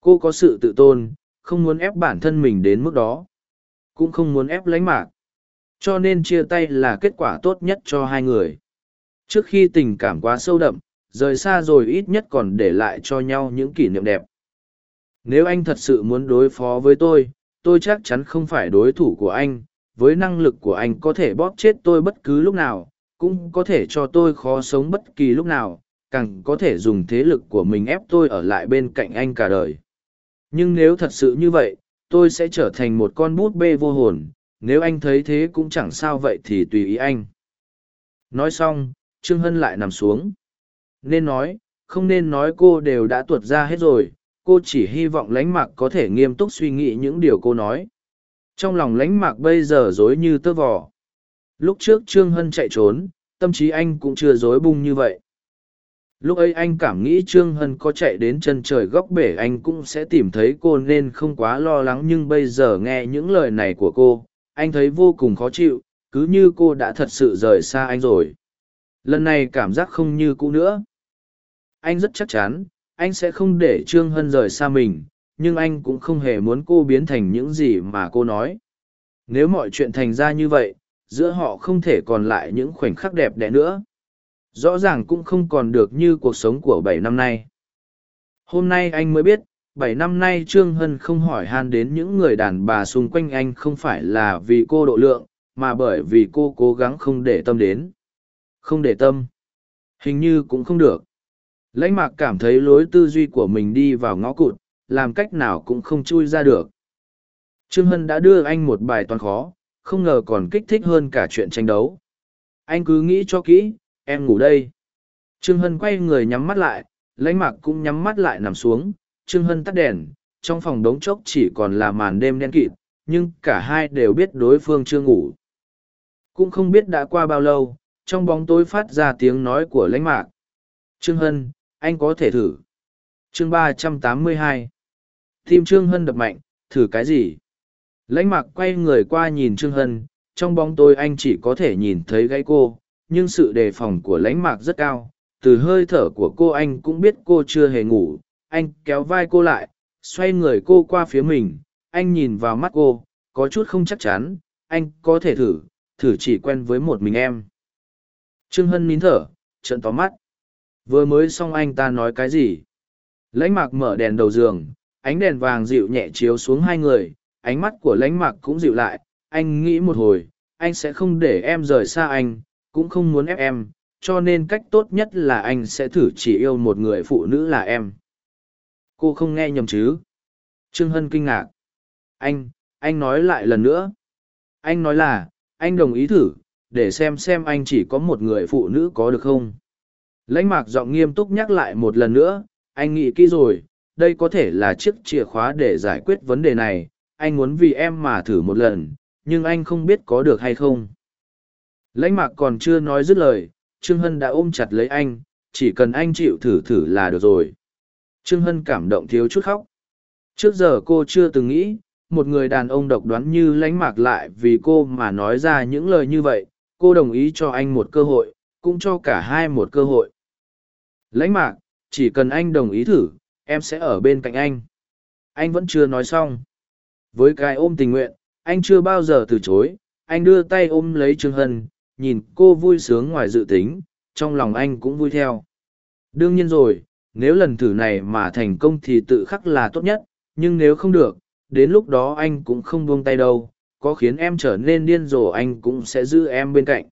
A: Cô có sự tự tôn, không muốn ép bản thân mình đến mức đó cũng không muốn ép lánh mạc. Cho nên chia tay là kết quả tốt nhất cho hai người. Trước khi tình cảm quá sâu đậm, rời xa rồi ít nhất còn để lại cho nhau những kỷ niệm đẹp. Nếu anh thật sự muốn đối phó với tôi tôi chắc chắn không phải đối thủ của anh. Với năng lực của anh có thể bóp chết tôi bất cứ lúc nào, cũng có thể cho tôi khó sống bất kỳ lúc nào, càng có thể dùng thế lực của mình ép tôi ở lại bên cạnh anh cả đời. Nhưng nếu thật sự như vậy tôi sẽ trở thành một con bút bê vô hồn, nếu anh thấy thế cũng chẳng sao vậy thì tùy ý anh. Nói xong, trương hân lại nằm xuống. Nên nói, không nên nói cô đều đã tuột ra hết rồi, cô chỉ hy vọng lánh mạc có thể nghiêm túc suy nghĩ những điều cô nói. Trong lòng lánh mạc bây giờ dối như tơ vò. Lúc trước trương hân chạy trốn, tâm trí anh cũng chưa dối bung như vậy lúc ấy anh cảm nghĩ trương hân có chạy đến chân trời góc bể anh cũng sẽ tìm thấy cô nên không quá lo lắng nhưng bây giờ nghe những lời này của cô, anh thấy vô cùng khó chịu, cứ như cô đã thật sự rời xa anh rồi. Lần này cảm giác không như cũ nữa. Anh rất chắc chắn, anh sẽ không để trương hân rời xa mình, nhưng anh cũng không hề muốn cô biến thành những gì mà cô nói. Nếu mọi chuyện thành ra như vậy, giữa họ không thể còn lại những khoảnh khắc đẹp đẽ nữa rõ ràng cũng không còn được như cuộc sống của bảy năm nay. Hôm nay anh mới biết, bảy năm nay trương hân không hỏi han đến những người đàn bà xung quanh anh không phải là vì cô độ lượng, mà bởi vì cô cố gắng không để tâm đến. Không để tâm. Hình như cũng không được. Lãnh mạc cảm thấy lối tư duy của mình đi vào ngõ cụt, làm cách nào cũng không chui ra được. Trương hân đã đưa anh một bài toán khó, không ngờ còn kích thích hơn cả chuyện tranh đấu. Anh cứ nghĩ cho kỹ em ngủ đây. Trương hân quay người nhắm mắt lại, lãnh mạc cũng nhắm mắt lại nằm xuống. Trương hân tắt đèn, trong phòng đống chốc chỉ còn là màn đêm đen kịt, nhưng cả hai đều biết đối phương chưa ngủ. Cũng không biết đã qua bao lâu, trong bóng tối phát ra tiếng nói của lãnh mạc. Trương hân, anh có thể thử. Chương ba trăm tám mươi hai. Tim trương hân đập mạnh, thử cái gì? Lãnh mạc quay người qua nhìn trương hân, trong bóng tôi anh chỉ có thể nhìn thấy gãy cô nhưng sự đề phòng của lãnh mạc rất cao. Từ hơi thở của cô anh cũng biết cô chưa hề ngủ. Anh kéo vai cô lại, xoay người cô qua phía mình. Anh nhìn vào mắt cô, có chút không chắc chắn. Anh có thể thử thử chỉ quen với một mình em. Trương hân nín thở trận tóm mắt. Vừa mới xong anh ta nói cái gì? Lãnh mạc mở đèn đầu giường, ánh đèn vàng dịu nhẹ chiếu xuống hai người. Ánh mắt của lãnh mạc cũng dịu lại. Anh nghĩ một hồi, anh sẽ không để em rời xa anh cũng không muốn ép em, cho nên cách tốt nhất là anh sẽ thử chỉ yêu một người phụ nữ là em. Cô không nghe nhầm chứ? Trương hân kinh ngạc. Anh anh nói lại lần nữa. Anh nói là, anh đồng ý thử, để xem xem anh chỉ có một người phụ nữ có được không. Lãnh mạc giọng nghiêm túc nhắc lại một lần nữa, anh nghĩ kỹ rồi, đây có thể là chiếc chìa khóa để giải quyết vấn đề này, anh muốn vì em mà thử một lần, nhưng anh không biết có được hay không lãnh mạc còn chưa nói dứt lời, trương hân đã ôm chặt lấy anh, chỉ cần anh chịu thử thử là được rồi. Trương hân cảm động thiếu chút khóc. Trước giờ cô chưa từng nghĩ, một người đàn ông độc đoán như lãnh mạc lại vì cô mà nói ra những lời như vậy, cô đồng ý cho anh một cơ hội, cũng cho cả hai một cơ hội. Lãnh mạc, chỉ cần anh đồng ý thử, em sẽ ở bên cạnh anh. Anh vẫn chưa nói xong. Với cái ôm tình nguyện, anh chưa bao giờ từ chối, anh đưa tay ôm lấy trương hân nhìn cô vui sướng ngoài dự tính, trong lòng anh cũng vui theo. Đương nhiên rồi, nếu lần thử này mà thành công thì tự khắc là tốt nhất, nhưng nếu không được, đến lúc đó anh cũng không buông tay đâu, có khiến em trở nên điên rồ anh cũng sẽ giữ em bên cạnh.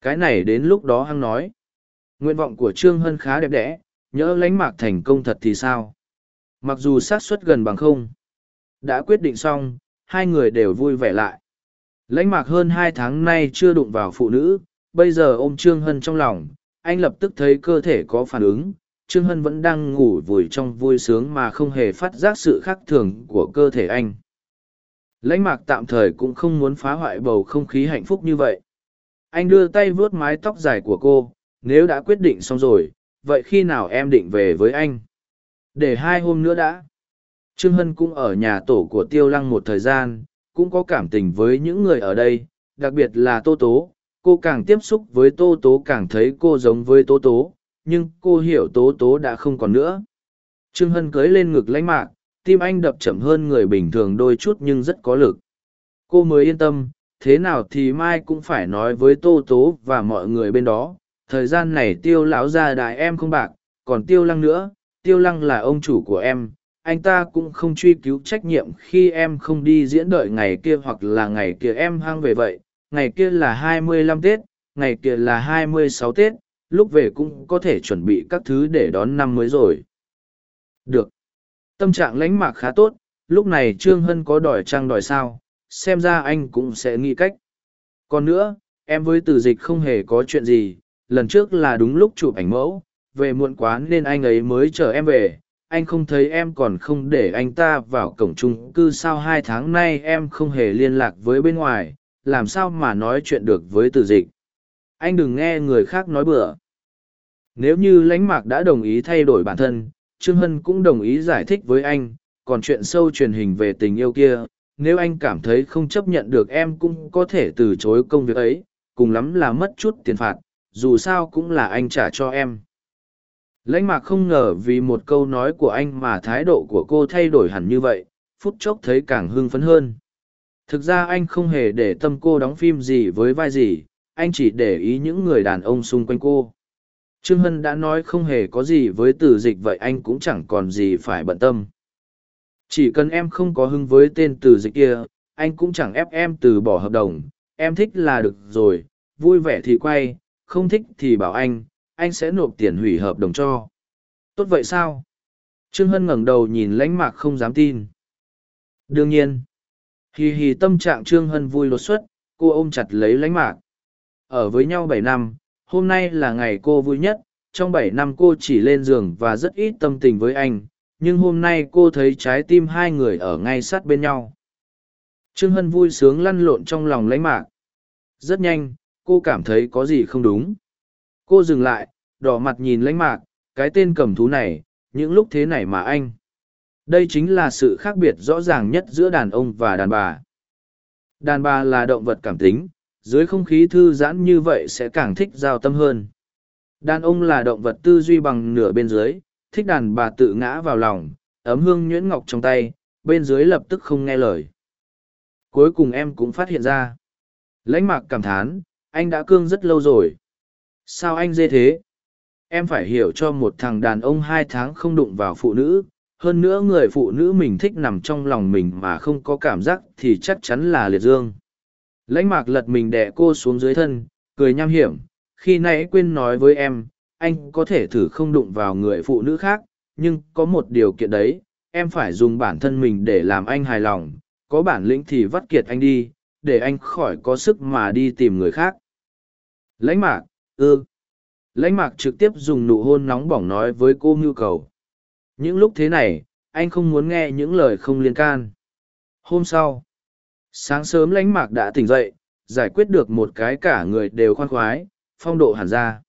A: Cái này đến lúc đó hăng nói. Nguyện vọng của trương hân khá đẹp đẽ, nhỡ lánh mạc thành công thật thì sao? Mặc dù xác suất gần bằng không. Đã quyết định xong, hai người đều vui vẻ lại lãnh mạc hơn hai tháng nay chưa đụng vào phụ nữ, bây giờ ôm trương hân trong lòng, anh lập tức thấy cơ thể có phản ứng. Trương hân vẫn đang ngủ vùi trong vui sướng mà không hề phát giác sự khác thường của cơ thể anh. Lãnh mạc tạm thời cũng không muốn phá hoại bầu không khí hạnh phúc như vậy. Anh đưa tay vuốt mái tóc dài của cô, nếu đã quyết định xong rồi, vậy khi nào em định về với anh? Để hai hôm nữa đã. Trương hân cũng ở nhà tổ của tiêu lăng một thời gian cũng có cảm tình với những người ở đây, đặc biệt là tô tố. Cô càng tiếp xúc với tô tố càng thấy cô giống với tô tố, nhưng cô hiểu tố tố đã không còn nữa. Trương hân cưới lên ngực lãnh mạc, tim anh đập chậm hơn người bình thường đôi chút nhưng rất có lực. Cô mới yên tâm, thế nào thì mai cũng phải nói với tô tố và mọi người bên đó, thời gian này tiêu lão gia đại em không bạc, còn tiêu lăng nữa, tiêu lăng là ông chủ của em anh ta cũng không truy cứu trách nhiệm khi em không đi diễn đợi ngày kia hoặc là ngày kia em hang về vậy. Ngày kia là hai mươi lăm tết, ngày kia là hai mươi sáu tết, lúc về cũng có thể chuẩn bị các thứ để đón năm mới rồi. Được. Tâm trạng lãnh mạc khá tốt, lúc này trương hân có đòi trăng đòi sao, xem ra anh cũng sẽ nghĩ cách. Còn nữa, em với từ dịch không hề có chuyện gì, lần trước là đúng lúc chụp ảnh mẫu, về muộn quá nên anh ấy mới chờ em về anh không thấy em còn không để anh ta vào cổng trung cư sao hai tháng nay em không hề liên lạc với bên ngoài, làm sao mà nói chuyện được với từ dịch? Anh đừng nghe người khác nói bừa. Nếu như lãnh mạc đã đồng ý thay đổi bản thân, trương hân cũng đồng ý giải thích với anh, còn chuyện sâu truyền hình về tình yêu kia, nếu anh cảm thấy không chấp nhận được em cũng có thể từ chối công việc ấy, cùng lắm là mất chút tiền phạt, dù sao cũng là anh trả cho em lãnh mạc không ngờ vì một câu nói của anh mà thái độ của cô thay đổi hẳn như vậy, phút chốc thấy càng hưng phấn hơn. Thực ra anh không hề để tâm cô đóng phim gì với vai gì, anh chỉ để ý những người đàn ông xung quanh cô. Trương hân đã nói không hề có gì với từ dịch vậy anh cũng chẳng còn gì phải bận tâm. Chỉ cần em không có hưng với tên từ dịch kia, anh cũng chẳng ép em từ bỏ hợp đồng. Em thích là được rồi, vui vẻ thì quay, không thích thì bảo anh anh sẽ nộp tiền hủy hợp đồng cho. Tốt vậy sao? Trương hân ngẩng đầu nhìn lãnh mạc không dám tin. Đương nhiên. Hì hì tâm trạng trương hân vui lột xuất, cô ôm chặt lấy lãnh mạc. Ở với nhau bảy năm, hôm nay là ngày cô vui nhất. Trong bảy năm cô chỉ lên giường và rất ít tâm tình với anh, nhưng hôm nay cô thấy trái tim hai người ở ngay sát bên nhau. Trương hân vui sướng lăn lộn trong lòng lãnh mạc. Rất nhanh, cô cảm thấy có gì không đúng cô dừng lại, đỏ mặt nhìn lãnh mạc, cái tên cầm thú này, những lúc thế này mà anh. Đây chính là sự khác biệt rõ ràng nhất giữa đàn ông và đàn bà. Đàn bà là động vật cảm tính, dưới không khí thư giãn như vậy sẽ càng thích giao tâm hơn. Đàn ông là động vật tư duy bằng nửa bên dưới, thích đàn bà tự ngã vào lòng, ấm hương nhuyễn ngọc trong tay, bên dưới lập tức không nghe lời. Cuối cùng em cũng phát hiện ra. Lãnh mạc cảm thán, anh đã cương rất lâu rồi sao anh dê thế? Em phải hiểu cho một thằng đàn ông hai tháng không đụng vào phụ nữ. Hơn nữa người phụ nữ mình thích nằm trong lòng mình mà không có cảm giác thì chắc chắn là liệt dương. Lãnh mạc lật mình đẻ cô xuống dưới thân, cười nham hiểm. Khi nãy quên nói với em, anh có thể thử không đụng vào người phụ nữ khác, nhưng có một điều kiện đấy. Em phải dùng bản thân mình để làm anh hài lòng. Có bản lĩnh thì vắt kiệt anh đi, để anh khỏi có sức mà đi tìm người khác. Lãnh mạc ư. Lãnh mạc trực tiếp dùng nụ hôn nóng bỏng nói với cô mưu cầu. Những lúc thế này, anh không muốn nghe những lời không liên can. Hôm sau, sáng sớm lãnh mạc đã tỉnh dậy, giải quyết được một cái cả người đều khoan khoái, phong độ hẳn ra.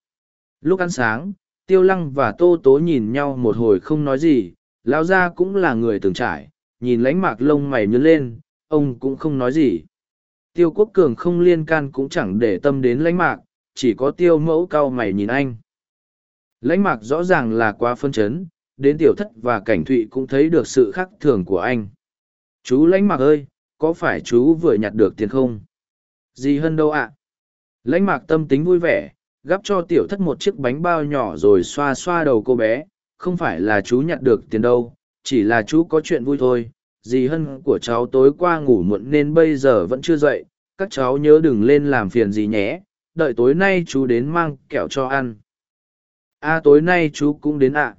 A: Lúc ăn sáng, tiêu lăng và tô tố nhìn nhau một hồi không nói gì, lão gia cũng là người từng trải, nhìn lãnh mạc lông mày nhớ lên, ông cũng không nói gì. Tiêu quốc cường không liên can cũng chẳng để tâm đến lãnh mạc chỉ có tiêu mẫu cau mày nhìn anh. Lãnh mạc rõ ràng là quá phân chấn, đến tiểu thất và cảnh thụy cũng thấy được sự khác thường của anh. Chú lãnh mạc ơi, có phải chú vừa nhặt được tiền không? Gì hơn đâu ạ? Lãnh mạc tâm tính vui vẻ, gắp cho tiểu thất một chiếc bánh bao nhỏ rồi xoa xoa đầu cô bé. Không phải là chú nhặt được tiền đâu, chỉ là chú có chuyện vui thôi. Dì hân của cháu tối qua ngủ muộn nên bây giờ vẫn chưa dậy. Các cháu nhớ đừng lên làm phiền gì nhé đợi tối nay chú đến mang kẹo cho ăn. A à, tối nay chú cũng đến ạ.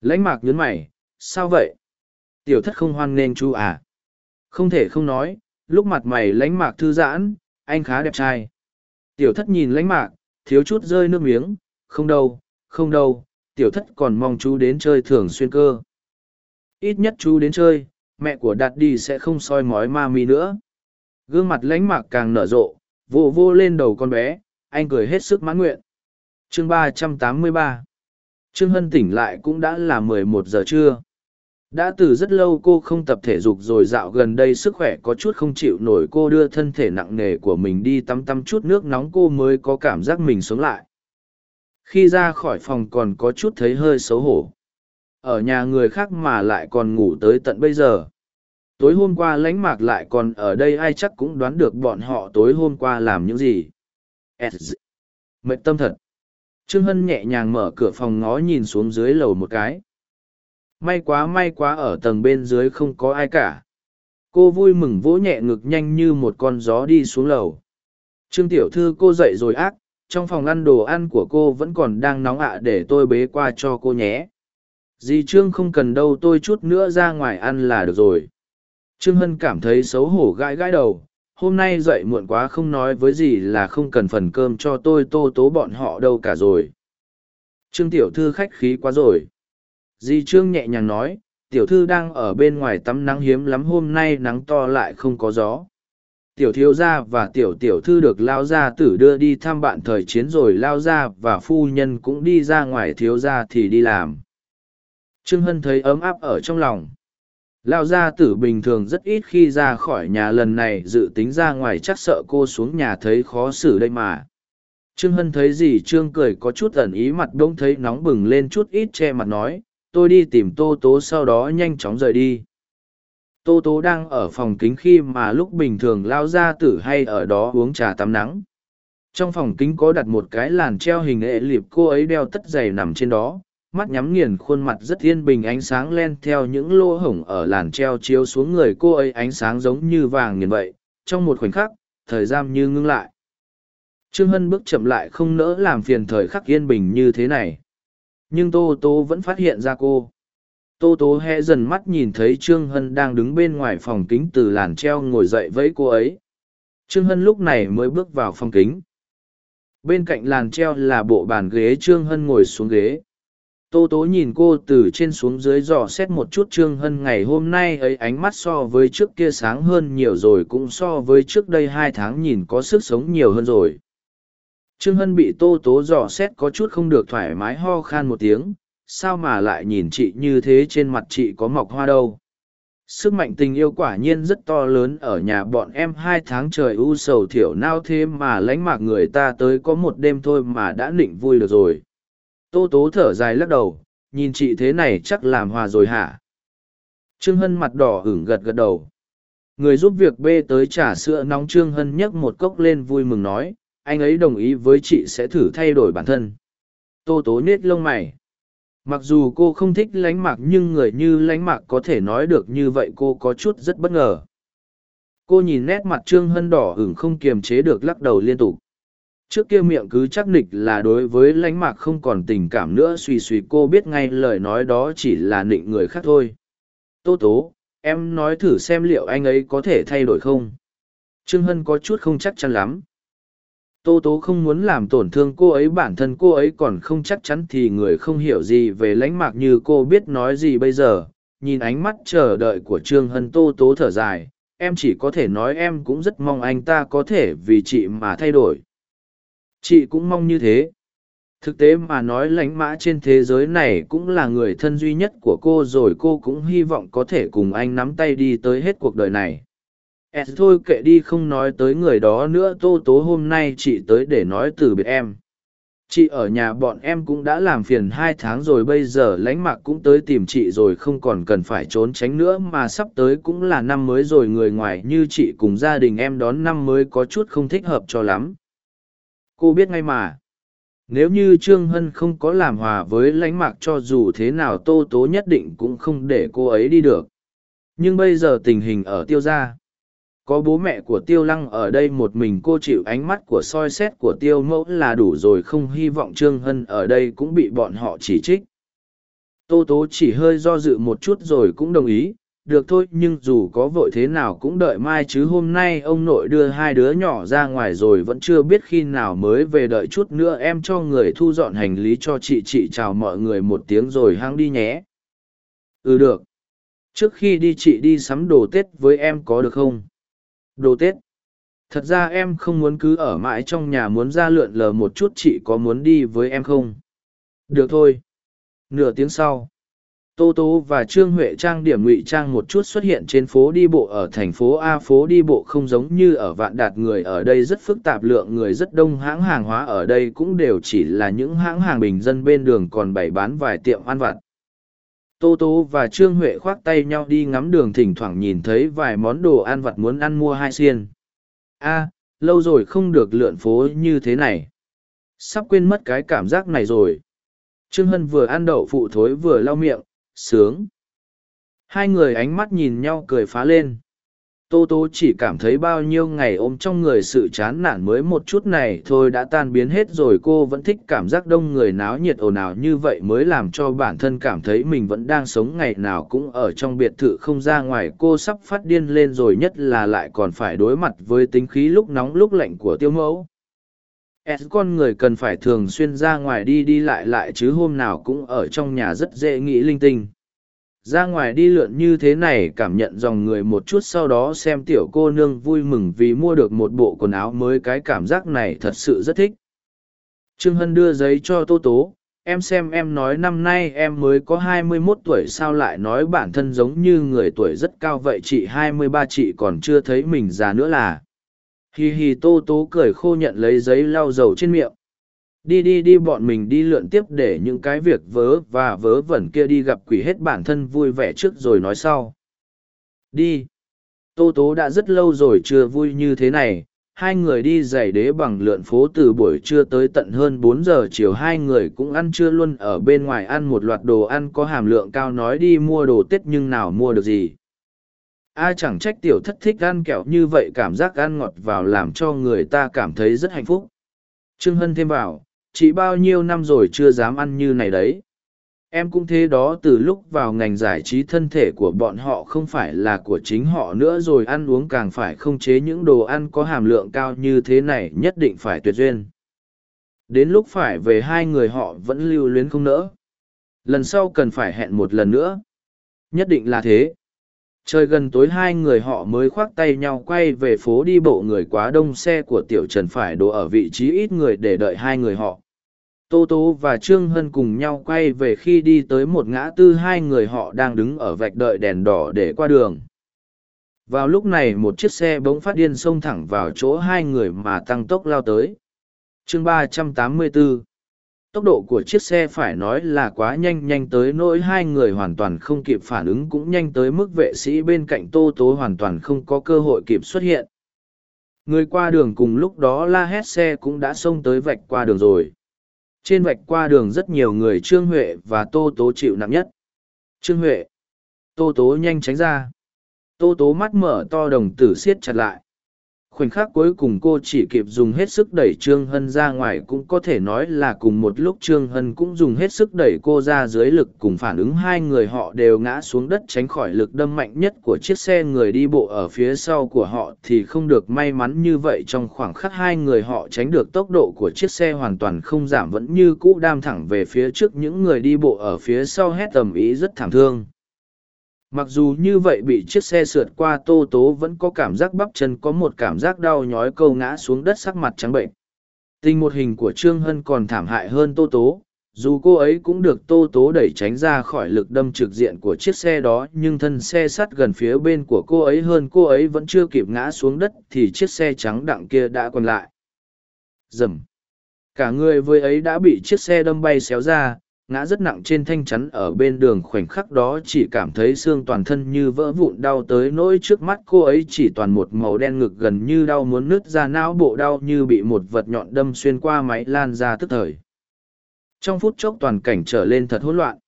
A: Lãnh mạc nhấn mày sao vậy? Tiểu thất không hoan nên chú à? Không thể không nói lúc mặt mày lãnh mạc thư giãn anh khá đẹp trai. Tiểu thất nhìn lãnh mạc thiếu chút rơi nước miếng không đâu không đâu tiểu thất còn mong chú đến chơi thường xuyên cơ. Ít nhất chú đến chơi mẹ của đạt đi sẽ không soi mói ma mi nữa. Gương mặt lãnh mạc càng nở rộ vô vô lên đầu con bé, anh cười hết sức mãn nguyện. Chương ba trăm tám mươi ba. Trương hân tỉnh lại cũng đã là mười một giờ trưa. Đã từ rất lâu cô không tập thể dục rồi dạo gần đây sức khỏe có chút không chịu nổi, cô đưa thân thể nặng nề của mình đi tắm tắm chút nước nóng, cô mới có cảm giác mình sống lại. Khi ra khỏi phòng còn có chút thấy hơi xấu hổ. Ở nhà người khác mà lại còn ngủ tới tận bây giờ tối hôm qua lánh mạc lại còn ở đây, ai chắc cũng đoán được bọn họ tối hôm qua làm những gì. Mệt tâm thật. Trương hân nhẹ nhàng mở cửa phòng ngó nhìn xuống dưới lầu một cái. May quá may quá, ở tầng bên dưới không có ai cả. Cô vui mừng vỗ nhẹ ngực nhanh như một con gió đi xuống lầu. Trương tiểu thư, cô dậy rồi ác. Trong phòng ăn đồ ăn của cô vẫn còn đang nóng ạ, để tôi bế qua cho cô nhé. Dì trương không cần đâu, tôi chút nữa ra ngoài ăn là được rồi trương hân cảm thấy xấu hổ gãi gãi đầu, hôm nay dậy muộn quá không nói với gì là không cần phần cơm cho tôi, tô tố bọn họ đâu cả rồi. Trương tiểu thư khách khí quá rồi. Dì trương nhẹ nhàng nói, tiểu thư đang ở bên ngoài tắm nắng hiếm lắm, hôm nay nắng to lại không có gió. Tiểu thiếu gia và tiểu tiểu thư được lao gia tử đưa đi thăm bạn thời chiến rồi, lao gia và phu nhân cũng đi ra ngoài, thiếu gia thì đi làm. Trương hân thấy ấm áp ở trong lòng lao gia tử bình thường rất ít khi ra khỏi nhà lần này, dự tính ra ngoài chắc sợ cô xuống nhà thấy khó xử đây mà. Trương hân thấy gì, trương cười có chút ẩn ý mặt bỗng thấy nóng bừng lên chút ít che mặt nói, tôi đi tìm tô tố sau đó nhanh chóng rời đi. Tô tố đang ở phòng kính khi mà lúc bình thường lao gia tử hay ở đó uống trà tắm nắng. Trong phòng kính có đặt một cái làn treo hình hệ liệp cô ấy đeo tất giày nằm trên đó mắt nhắm nghiền, khuôn mặt rất yên bình, ánh sáng len theo những lỗ hổng ở làn treo chiếu xuống người cô ấy. Ánh sáng giống như vàng nghiền vậy, trong một khoảnh khắc, thời gian như ngưng lại. Trương hân bước chậm lại, không nỡ làm phiền thời khắc yên bình như thế này. Nhưng tô tố vẫn phát hiện ra cô. Tô tố hẹ dần mắt nhìn thấy trương hân đang đứng bên ngoài phòng kính từ làn treo ngồi dậy với cô ấy. Trương hân lúc này mới bước vào phòng kính. Bên cạnh làn treo là bộ bàn ghế, trương hân ngồi xuống ghế tô tố nhìn cô từ trên xuống dưới dò xét một chút trương hân ngày hôm nay ấy ánh mắt so với trước kia sáng hơn nhiều rồi, cũng so với trước đây hai tháng nhìn có sức sống nhiều hơn rồi. Trương hân bị tô tố dò xét có chút không được thoải mái ho khan một tiếng, sao mà lại nhìn chị như thế trên mặt chị có mọc hoa đâu? Sức mạnh tình yêu quả nhiên rất to lớn, ở nhà bọn em hai tháng trời u sầu thiểu nao thế mà lánh mạc người ta tới có một đêm thôi mà đã nịnh vui được rồi tô tố thở dài lắc đầu, nhìn chị thế này chắc làm hòa rồi hả? Trương hân mặt đỏ hửng gật gật đầu. Người giúp việc bê tới trà sữa nóng trương hân nhấc một cốc lên vui mừng nói, anh ấy đồng ý với chị sẽ thử thay đổi bản thân. Tô tố nết lông mày. Mặc dù cô không thích lánh mạc nhưng người như lánh mạc có thể nói được như vậy cô có chút rất bất ngờ. Cô nhìn nét mặt trương hân đỏ hửng không kiềm chế được lắc đầu liên tục trước kia miệng cứ chắc nịch là đối với lánh mạc không còn tình cảm nữa, suy suy cô biết ngay lời nói đó chỉ là nịnh người khác thôi. Tô tố, em nói thử xem liệu anh ấy có thể thay đổi không? Trương hân có chút không chắc chắn lắm. Tô tố không muốn làm tổn thương cô ấy, bản thân cô ấy còn không chắc chắn thì người không hiểu gì về lánh mạc như cô biết nói gì bây giờ. Nhìn ánh mắt chờ đợi của trương hân, tô tố thở dài. Em chỉ có thể nói em cũng rất mong anh ta có thể vì chị mà thay đổi chị cũng mong như thế. Thực tế mà nói lánh mã trên thế giới này cũng là người thân duy nhất của cô rồi cô cũng hy vọng có thể cùng anh nắm tay đi tới hết cuộc đời này. S thôi kệ đi, không nói tới người đó nữa. Tô tố hôm nay chị tới để nói từ biệt em. Chị ở nhà bọn em cũng đã làm phiền hai tháng rồi. Bây giờ lánh mạc cũng tới tìm chị rồi, không còn cần phải trốn tránh nữa mà sắp tới cũng là năm mới rồi. Người ngoài như chị cùng gia đình em đón năm mới có chút không thích hợp cho lắm cô biết ngay mà. Nếu như trương hân không có làm hòa với lánh mạc cho dù thế nào tô tố nhất định cũng không để cô ấy đi được. Nhưng bây giờ tình hình ở tiêu gia. Có bố mẹ của tiêu lăng ở đây một mình cô chịu ánh mắt của soi xét của tiêu mẫu là đủ rồi, không hy vọng trương hân ở đây cũng bị bọn họ chỉ trích. Tô tố chỉ hơi do dự một chút rồi cũng đồng ý được thôi, nhưng dù có vội thế nào cũng đợi mai chứ hôm nay ông nội đưa hai đứa nhỏ ra ngoài rồi vẫn chưa biết khi nào mới về đợi chút nữa, em cho người thu dọn hành lý cho chị chị chào mọi người một tiếng rồi hăng đi nhé. Ừ được. Trước khi đi chị đi sắm đồ tết với em có được không? Đồ tết? Thật ra em không muốn cứ ở mãi trong nhà muốn ra lượn lờ một chút, chị có muốn đi với em không? Được thôi. Nửa tiếng sau Tô Tố và Trương Huệ trang điểm ngụy trang một chút xuất hiện trên phố đi bộ ở thành phố A. Phố đi bộ không giống như ở vạn đạt người ở đây rất phức tạp lượng người rất đông hãng hàng hóa ở đây cũng đều chỉ là những hãng hàng bình dân bên đường còn bày bán vài tiệm ăn vặt. Tô Tố và Trương Huệ khoác tay nhau đi ngắm đường thỉnh thoảng nhìn thấy vài món đồ ăn vặt muốn ăn mua hai xiên. A, lâu rồi không được lượn phố như thế này. Sắp quên mất cái cảm giác này rồi. Trương Hân vừa ăn đậu phụ thối vừa lau miệng, sướng. Hai người ánh mắt nhìn nhau cười phá lên. Tô Tô chỉ cảm thấy bao nhiêu ngày ôm trong người sự chán nản mới một chút này thôi đã tan biến hết rồi, cô vẫn thích cảm giác đông người náo nhiệt ồn ào như vậy mới làm cho bản thân cảm thấy mình vẫn đang sống ngày nào cũng ở trong biệt thự không ra ngoài cô sắp phát điên lên rồi, nhất là lại còn phải đối mặt với tính khí lúc nóng lúc lạnh của tiêu mẫu. S con người cần phải thường xuyên ra ngoài đi đi lại lại chứ hôm nào cũng ở trong nhà rất dễ nghĩ linh tinh. Ra ngoài đi lượn như thế này cảm nhận dòng người một chút sau đó xem tiểu cô nương vui mừng vì mua được một bộ quần áo mới cái cảm giác này thật sự rất thích. Trương hân đưa giấy cho tô tố, em xem em nói năm nay em mới có hai mươi 21 tuổi sao lại nói bản thân giống như người tuổi rất cao vậy chị hai mươi ba chị còn chưa thấy mình già nữa là hì hì tô tố cười khô nhận lấy giấy lau dầu trên miệng. Đi đi đi bọn mình đi lượn tiếp để những cái việc vớ và vớ vẩn kia đi gặp quỷ hết bản thân vui vẻ trước rồi nói sau. Đi. Tô tố đã rất lâu rồi chưa vui như thế này. Hai người đi giày đế bằng lượn phố từ buổi trưa tới tận hơn bốn giờ chiều. Hai người cũng ăn trưa luôn ở bên ngoài ăn một loạt đồ ăn có hàm lượng cao nói đi mua đồ tết nhưng nào mua được gì ai chẳng trách tiểu thất thích ăn kẹo như vậy, cảm giác ăn ngọt vào làm cho người ta cảm thấy rất hạnh phúc. Trương hân thêm vào, chị bao nhiêu năm rồi chưa dám ăn như này đấy? Em cũng thế đó, từ lúc vào ngành giải trí thân thể của bọn họ không phải là của chính họ nữa rồi, ăn uống càng phải không chế những đồ ăn có hàm lượng cao như thế này, nhất định phải tuyệt duyên. Đến lúc phải về, hai người họ vẫn lưu luyến không nỡ. Lần sau cần phải hẹn một lần nữa. Nhất định là thế trời gần tối hai người họ mới khoác tay nhau quay về phố đi bộ người quá đông xe của tiểu trần phải đổ ở vị trí ít người để đợi hai người họ Tô Tô và Trương Hân cùng nhau quay về khi đi tới một ngã tư hai người họ đang đứng ở vạch đợi đèn đỏ để qua đường. Vào lúc này một chiếc xe bỗng phát điên xông thẳng vào chỗ hai người mà tăng tốc lao tới. chương 384 Tốc độ của chiếc xe phải nói là quá nhanh nhanh tới nỗi hai người hoàn toàn không kịp phản ứng cũng nhanh tới mức vệ sĩ bên cạnh Tô Tố hoàn toàn không có cơ hội kịp xuất hiện. Người qua đường cùng lúc đó la hét xe cũng đã xông tới vạch qua đường rồi. Trên vạch qua đường rất nhiều người trương huệ và tô tố chịu nặng nhất. Trương huệ. Tô tố nhanh tránh ra. Tô tố mắt mở to đồng tử siết chặt lại khoảnh khắc cuối cùng cô chỉ kịp dùng hết sức đẩy trương hân ra ngoài cũng có thể nói là cùng một lúc trương hân cũng dùng hết sức đẩy cô ra dưới lực cùng phản ứng hai người họ đều ngã xuống đất tránh khỏi lực đâm mạnh nhất của chiếc xe người đi bộ ở phía sau của họ thì không được may mắn như vậy. Trong khoảng khắc hai người họ tránh được tốc độ của chiếc xe hoàn toàn không giảm vẫn như cũ đam thẳng về phía trước. Những người đi bộ ở phía sau hét tầm ý rất thảm thương mặc dù như vậy bị chiếc xe sượt qua, tô tố vẫn có cảm giác bắp chân có một cảm giác đau nhói câu ngã xuống đất sắc mặt trắng bệnh. Tình một hình của trương hân còn thảm hại hơn tô tố, dù cô ấy cũng được tô tố đẩy tránh ra khỏi lực đâm trực diện của chiếc xe đó, nhưng thân xe sắt gần phía bên của cô ấy hơn cô ấy vẫn chưa kịp ngã xuống đất, thì chiếc xe trắng đặng kia đã còn lại. Dầm. Cả người với ấy đã bị chiếc xe đâm bay xéo ra ngã rất nặng trên thanh chắn ở bên đường khoảnh khắc đó chỉ cảm thấy xương toàn thân như vỡ vụn đau tới nỗi trước mắt cô ấy chỉ toàn một màu đen ngực gần như đau muốn nứt ra não bộ đau như bị một vật nhọn đâm xuyên qua máy lan ra tức thời. Trong phút chốc toàn cảnh trở lên thật hỗn loạn.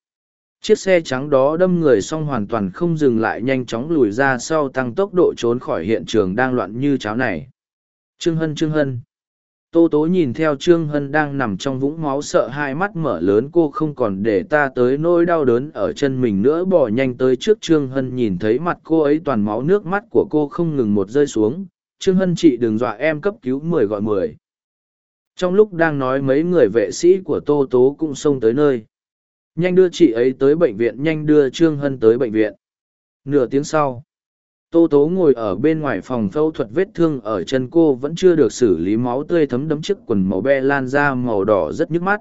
A: Chiếc xe trắng đó đâm người xong hoàn toàn không dừng lại nhanh chóng lùi ra sau tăng tốc độ trốn khỏi hiện trường đang loạn như cháo này. Trương hân trương hân. Tô tố nhìn theo Trương Hân đang nằm trong vũng máu sợ hai mắt mở lớn cô không còn để ta tới nỗi đau đớn ở chân mình nữa bỏ nhanh tới trước Trương Hân nhìn thấy mặt cô ấy toàn máu nước mắt của cô không ngừng một rơi xuống. Trương Hân chị đừng dọa em cấp cứu mười gọi mười. Trong lúc đang nói mấy người vệ sĩ của Tô Tố cũng xông tới nơi. Nhanh đưa chị ấy tới bệnh viện, nhanh đưa Trương Hân tới bệnh viện. Nửa tiếng sau, Tô Tố ngồi ở bên ngoài phòng phẫu thuật vết thương ở chân cô vẫn chưa được xử lý máu tươi thấm đấm chiếc quần màu be lan ra màu đỏ rất nhức mắt.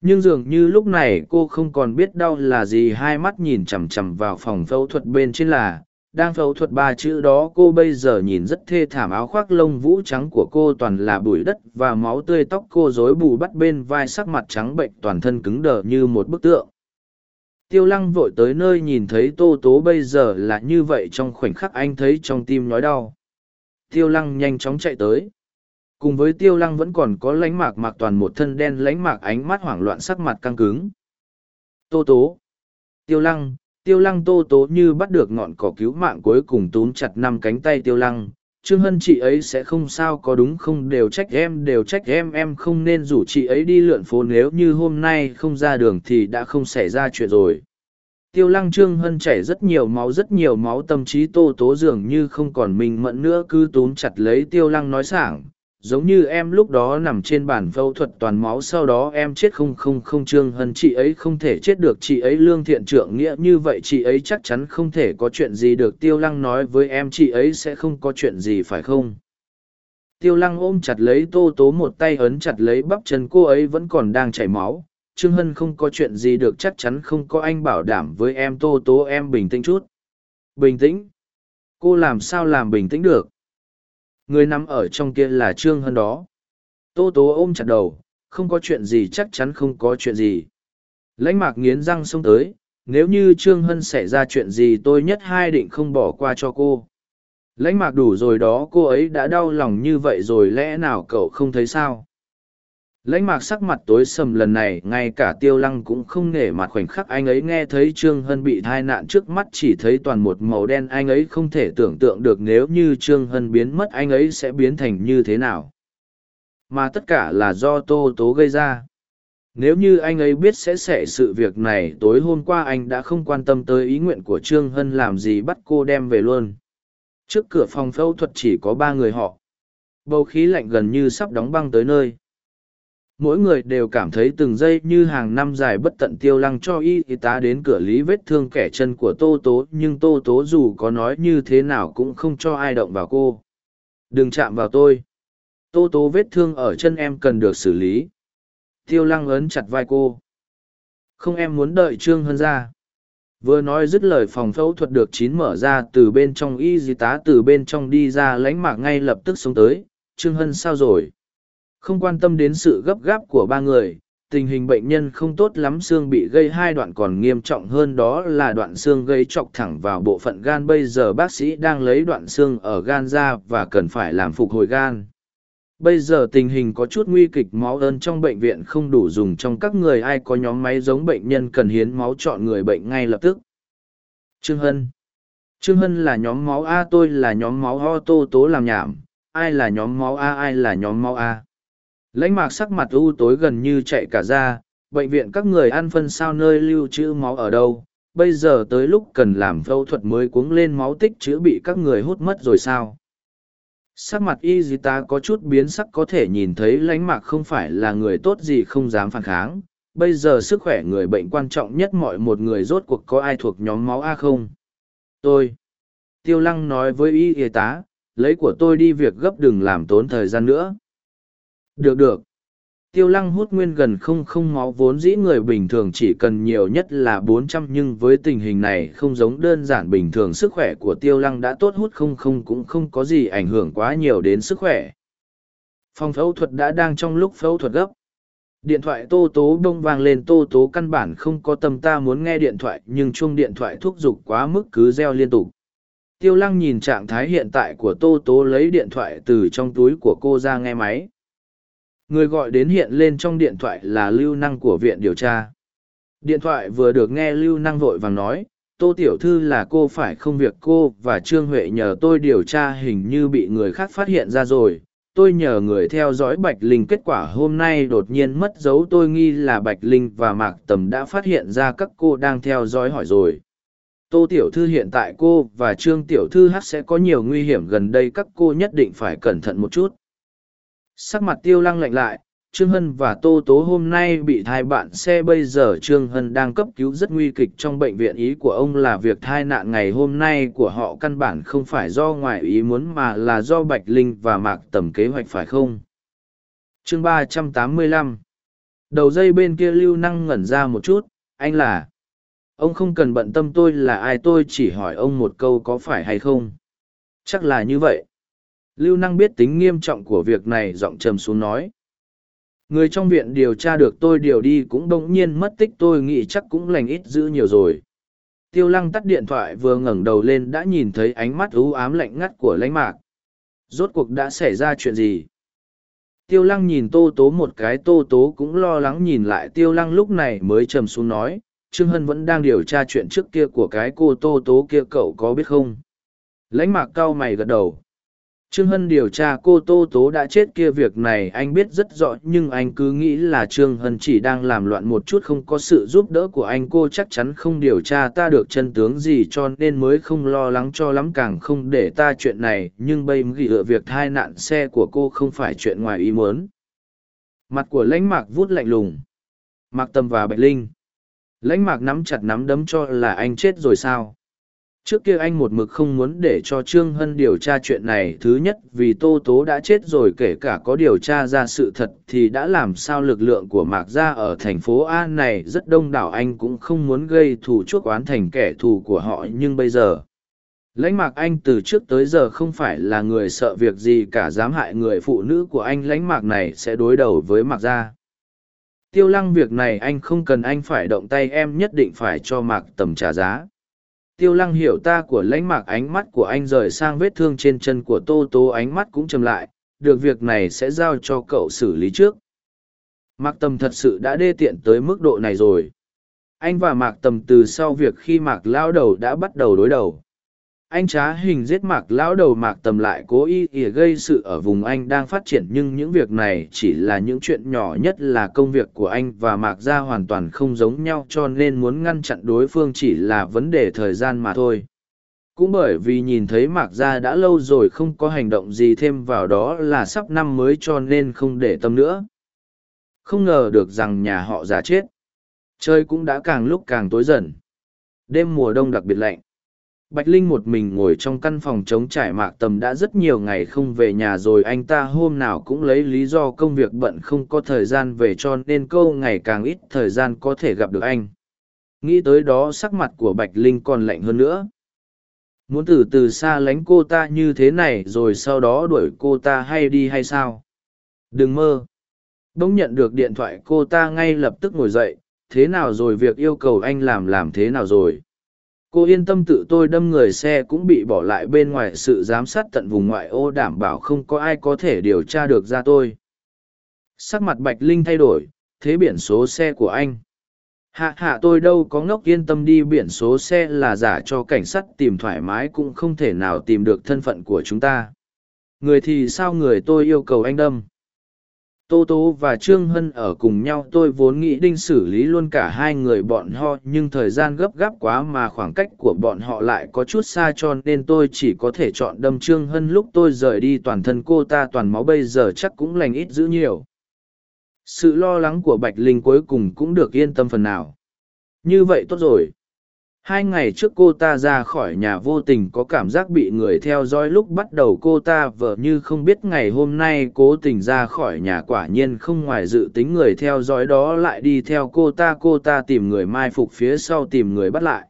A: nhưng dường như lúc này cô không còn biết đau là gì, hai mắt nhìn chằm chằm vào phòng phẫu thuật bên trên là, đang phẫu thuật ba chữ đó, cô bây giờ nhìn rất thê thảm, áo khoác lông vũ trắng của cô toàn là bụi đất và máu tươi, tóc cô rối bù bắt bên vai, sắc mặt trắng bệnh, toàn thân cứng đờ như một bức tượng tiêu lăng vội tới nơi nhìn thấy tô tố bây giờ là như vậy trong khoảnh khắc anh thấy trong tim nói đau. Tiêu lăng nhanh chóng chạy tới. Cùng với tiêu lăng vẫn còn có lánh mạc mạc toàn một thân đen lánh mạc ánh mắt hoảng loạn sắc mặt căng cứng. Tô tố. Tiêu lăng tiêu lăng tô tố như bắt được ngọn cỏ cứu mạng cuối cùng túm chặt năm cánh tay tiêu lăng trương hân chị ấy sẽ không sao có đúng không? Đều trách em, đều trách em em không nên rủ chị ấy đi lượn phố. Nếu như hôm nay không ra đường thì đã không xảy ra chuyện rồi. Tiêu lăng trương hân chảy rất nhiều máu, rất nhiều máu, tâm trí tô tố dường như không còn mình mẫn nữa, cứ túm chặt lấy tiêu lăng nói sảng giống như em lúc đó nằm trên bàn phẫu thuật toàn máu sau đó em chết không không không trương hân, chị ấy không thể chết được, chị ấy lương thiện trượng nghĩa như vậy, chị ấy chắc chắn không thể có chuyện gì được. Tiêu lăng nói với em, chị ấy sẽ không có chuyện gì phải không? Tiêu lăng ôm chặt lấy tô tố một tay, ấn chặt lấy bắp chân, cô ấy vẫn còn đang chảy máu. Trương hân không có chuyện gì được, chắc chắn không có anh bảo đảm với em. Tô tố, em bình tĩnh chút. Bình tĩnh? Cô làm sao làm bình tĩnh được? Người nằm ở trong kia là trương hân đó. Tô tố ôm chặt đầu, không có chuyện gì chắc chắn không có chuyện gì. Lãnh mạc nghiến răng xông tới, nếu như trương hân xảy ra chuyện gì tôi nhất hai định không bỏ qua cho cô. Lãnh mạc đủ rồi đó, cô ấy đã đau lòng như vậy rồi lẽ nào cậu không thấy sao? Lãnh mạc sắc mặt tối sầm lần này, ngay cả tiêu lăng cũng không nể mặt khoảnh khắc anh ấy nghe thấy trương hân bị thai nạn trước mắt chỉ thấy toàn một màu đen, anh ấy không thể tưởng tượng được nếu như trương hân biến mất anh ấy sẽ biến thành như thế nào. Mà tất cả là do tô tố gây ra. Nếu như anh ấy biết sẽ xảy sự việc này, tối hôm qua anh đã không quan tâm tới ý nguyện của trương hân làm gì bắt cô đem về luôn. Trước cửa phòng phẫu thuật chỉ có ba người họ. Bầu khí lạnh gần như sắp đóng băng tới nơi mỗi người đều cảm thấy từng giây như hàng năm dài bất tận tiêu lăng cho y tá đến cửa lý vết thương kẻ chân của tô tố, nhưng tô tố dù có nói như thế nào cũng không cho ai động vào cô. Đừng chạm vào tôi. Tô tố vết thương ở chân em cần được xử lý. Tiêu lăng ấn chặt vai cô. Không em muốn đợi trương hân ra. Vừa nói dứt lời phòng phẫu thuật được chín mở ra, từ bên trong y tá từ bên trong đi ra lánh mạc ngay lập tức xuống tới. Trương hân sao rồi? Không quan tâm đến sự gấp gáp của ba người, tình hình bệnh nhân không tốt lắm xương bị gây hai đoạn còn nghiêm trọng hơn đó là đoạn xương gây chọc thẳng vào bộ phận gan bây giờ bác sĩ đang lấy đoạn xương ở gan ra và cần phải làm phục hồi gan. Bây giờ tình hình có chút nguy kịch máu ơn trong bệnh viện không đủ dùng trong các người ai có nhóm máy giống bệnh nhân cần hiến máu chọn người bệnh ngay lập tức. Trương Hân Trương Hân là nhóm máu A tôi là nhóm máu ho tô tố làm nhảm, ai là nhóm máu A ai là nhóm máu A lãnh mạc sắc mặt u tối gần như chạy cả ra, bệnh viện các người ăn phân sao nơi lưu trữ máu ở đâu, bây giờ tới lúc cần làm phẫu thuật mới cuống lên máu tích chữa bị các người hút mất rồi sao? Sắc mặt y dì ta có chút biến sắc có thể nhìn thấy lãnh mạc không phải là người tốt gì không dám phản kháng. Bây giờ sức khỏe người bệnh quan trọng nhất mọi một người rốt cuộc có ai thuộc nhóm máu a không? Tôi. Tiêu lăng nói với y y tá lấy của tôi đi việc gấp đừng làm tốn thời gian nữa được được. Tiêu lăng hút nguyên gần không không máu vốn dĩ người bình thường chỉ cần nhiều nhất là bốn trăm, nhưng với tình hình này không giống đơn giản bình thường sức khỏe của tiêu lăng đã tốt hút không không cũng không có gì ảnh hưởng quá nhiều đến sức khỏe. Phòng phẫu thuật đã đang trong lúc phẫu thuật gấp. Điện thoại tô tố bông vang lên, tô tố căn bản không có tâm ta muốn nghe điện thoại, nhưng chuông điện thoại thúc giục quá mức cứ reo liên tục. Tiêu lăng nhìn trạng thái hiện tại của tô tố lấy điện thoại từ trong túi của cô ra nghe máy người gọi đến hiện lên trong điện thoại là lưu năng của viện điều tra. Điện thoại vừa được nghe lưu năng vội vàng nói, tô tiểu thư là cô phải không việc cô và trương huệ nhờ tôi điều tra hình như bị người khác phát hiện ra rồi. Tôi nhờ người theo dõi bạch linh, kết quả hôm nay đột nhiên mất dấu. Tôi nghi là bạch linh và mạc tầm đã phát hiện ra các cô đang theo dõi hỏi rồi. Tô tiểu thư, hiện tại cô và trương tiểu thư hát sẽ có nhiều nguy hiểm. Gần đây các cô nhất định phải cẩn thận một chút sắc mặt tiêu lăng lạnh lại, trương hân và tô tố hôm nay bị thai bạn xe bây giờ trương hân đang cấp cứu rất nguy kịch trong bệnh viện ý của ông là việc thai nạn ngày hôm nay của họ căn bản không phải do ngoại ý muốn mà là do bạch linh và mạc tầm kế hoạch phải không? Chương ba trăm tám mươi lăm. Đầu dây bên kia lưu năng ngẩn ra một chút, anh là, ông không cần bận tâm tôi là ai, tôi chỉ hỏi ông một câu có phải hay không? Chắc là như vậy lưu năng biết tính nghiêm trọng của việc này, giọng trầm xuống nói. Người trong viện điều tra được tôi điều đi cũng đông nhiên mất tích, tôi nghĩ chắc cũng lành ít giữ nhiều rồi. Tiêu lăng tắt điện thoại vừa ngẩng đầu lên đã nhìn thấy ánh mắt ưu ám lạnh ngắt của lãnh mạc. Rốt cuộc đã xảy ra chuyện gì? Tiêu lăng nhìn tô tố một cái, tô tố cũng lo lắng nhìn lại. Tiêu lăng lúc này mới trầm xuống nói, trương hân vẫn đang điều tra chuyện trước kia của cái cô tô tố kia, cậu có biết không? Lãnh mạc cau mày gật đầu. Trương Hân điều tra cô Tô Tố đã chết kia việc này, anh biết rất rõ, nhưng anh cứ nghĩ là Trương Hân chỉ đang làm loạn một chút, không có sự giúp đỡ của anh, cô chắc chắn không điều tra ta được chân tướng gì, cho nên mới không lo lắng cho lắm, càng không để ta chuyện này nhưng bây ghi ở việc thai nạn xe của cô không phải chuyện ngoài ý muốn. Mặt của lãnh mạc vút lạnh lùng. Mạc Tâm và Bạch Linh. Lãnh mạc nắm chặt nắm đấm cho là anh chết rồi sao? Trước kia anh một mực không muốn để cho Trương Hân điều tra chuyện này thứ nhất, vì Tô Tố đã chết rồi, kể cả có điều tra ra sự thật thì đã làm sao lực lượng của Mạc Gia ở thành phố A này rất đông đảo anh cũng không muốn gây thù chuốc oán thành kẻ thù của họ, nhưng bây giờ. Lãnh mạc anh từ trước tới giờ không phải là người sợ việc gì cả dám hại người phụ nữ của anh, lãnh mạc này sẽ đối đầu với Mạc Gia. Tiêu lăng, việc này anh không cần, anh phải động tay, em nhất định phải cho Mạc tầm trả giá tiêu lăng hiểu ta của lãnh mạc ánh mắt của anh rời sang vết thương trên chân của tô tố, ánh mắt cũng chầm lại, được việc này sẽ giao cho cậu xử lý trước. Mạc tầm thật sự đã đê tiện tới mức độ này rồi. Anh và mạc tầm từ sau việc khi mạc lao đầu đã bắt đầu đối đầu anh trá hình giết mạc lão đầu mạc tầm lại cố ý ỉa gây sự ở vùng anh đang phát triển, nhưng những việc này chỉ là những chuyện nhỏ nhất là công việc của anh và mạc gia hoàn toàn không giống nhau, cho nên muốn ngăn chặn đối phương chỉ là vấn đề thời gian mà thôi. Cũng bởi vì nhìn thấy mạc gia đã lâu rồi không có hành động gì thêm vào đó là sắp năm mới cho nên không để tâm nữa. Không ngờ được rằng nhà họ già chết. Trời cũng đã càng lúc càng tối dần. Đêm mùa đông đặc biệt lạnh. Bạch Linh một mình ngồi trong căn phòng chống trải mạc tầm đã rất nhiều ngày không về nhà rồi anh ta hôm nào cũng lấy lý do công việc bận không có thời gian về cho nên câu ngày càng ít thời gian có thể gặp được anh. Nghĩ tới đó sắc mặt của Bạch Linh còn lạnh hơn nữa. Muốn từ từ xa lánh cô ta như thế này rồi sau đó đuổi cô ta hay đi hay sao? Đừng mơ. Đông nhận được điện thoại cô ta ngay lập tức ngồi dậy, thế nào rồi việc yêu cầu anh làm làm thế nào rồi? Cô yên tâm tự tôi đâm người xe cũng bị bỏ lại bên ngoài sự giám sát tận vùng ngoại ô đảm bảo không có ai có thể điều tra được ra tôi. Sắc mặt bạch linh thay đổi, thế biển số xe của anh. Hạ hạ tôi đâu có ngốc yên tâm đi, biển số xe là giả cho cảnh sát tìm thoải mái cũng không thể nào tìm được thân phận của chúng ta. Người thì sao người tôi yêu cầu anh đâm? Tô Tô và Trương Hân ở cùng nhau, tôi vốn nghĩ đinh xử lý luôn cả hai người bọn họ, nhưng thời gian gấp gáp quá mà khoảng cách của bọn họ lại có chút xa cho nên tôi chỉ có thể chọn đâm Trương Hân lúc tôi rời đi toàn thân cô ta toàn máu bây giờ chắc cũng lành ít dữ nhiều. Sự lo lắng của Bạch Linh cuối cùng cũng được yên tâm phần nào. Như vậy tốt rồi. Hai ngày trước cô ta ra khỏi nhà vô tình có cảm giác bị người theo dõi lúc bắt đầu cô ta vợ như không biết ngày hôm nay cố tình ra khỏi nhà quả nhiên không ngoài dự tính người theo dõi đó lại đi theo cô ta cô ta tìm người mai phục phía sau tìm người bắt lại.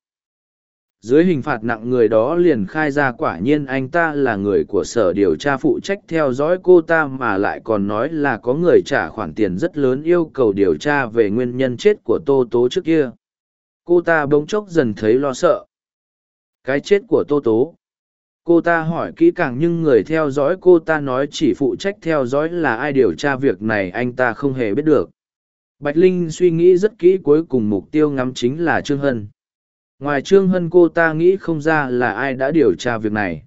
A: Dưới hình phạt nặng người đó liền khai ra quả nhiên anh ta là người của sở điều tra phụ trách theo dõi cô ta mà lại còn nói là có người trả khoản tiền rất lớn yêu cầu điều tra về nguyên nhân chết của tô tố trước kia cô ta bỗng chốc dần thấy lo sợ. Cái chết của tô tố. Cô ta hỏi kỹ càng nhưng người theo dõi cô ta nói chỉ phụ trách theo dõi là ai điều tra việc này anh ta không hề biết được. Bạch linh suy nghĩ rất kỹ cuối cùng mục tiêu ngắm chính là trương hân. Ngoài trương hân cô ta nghĩ không ra là ai đã điều tra việc này.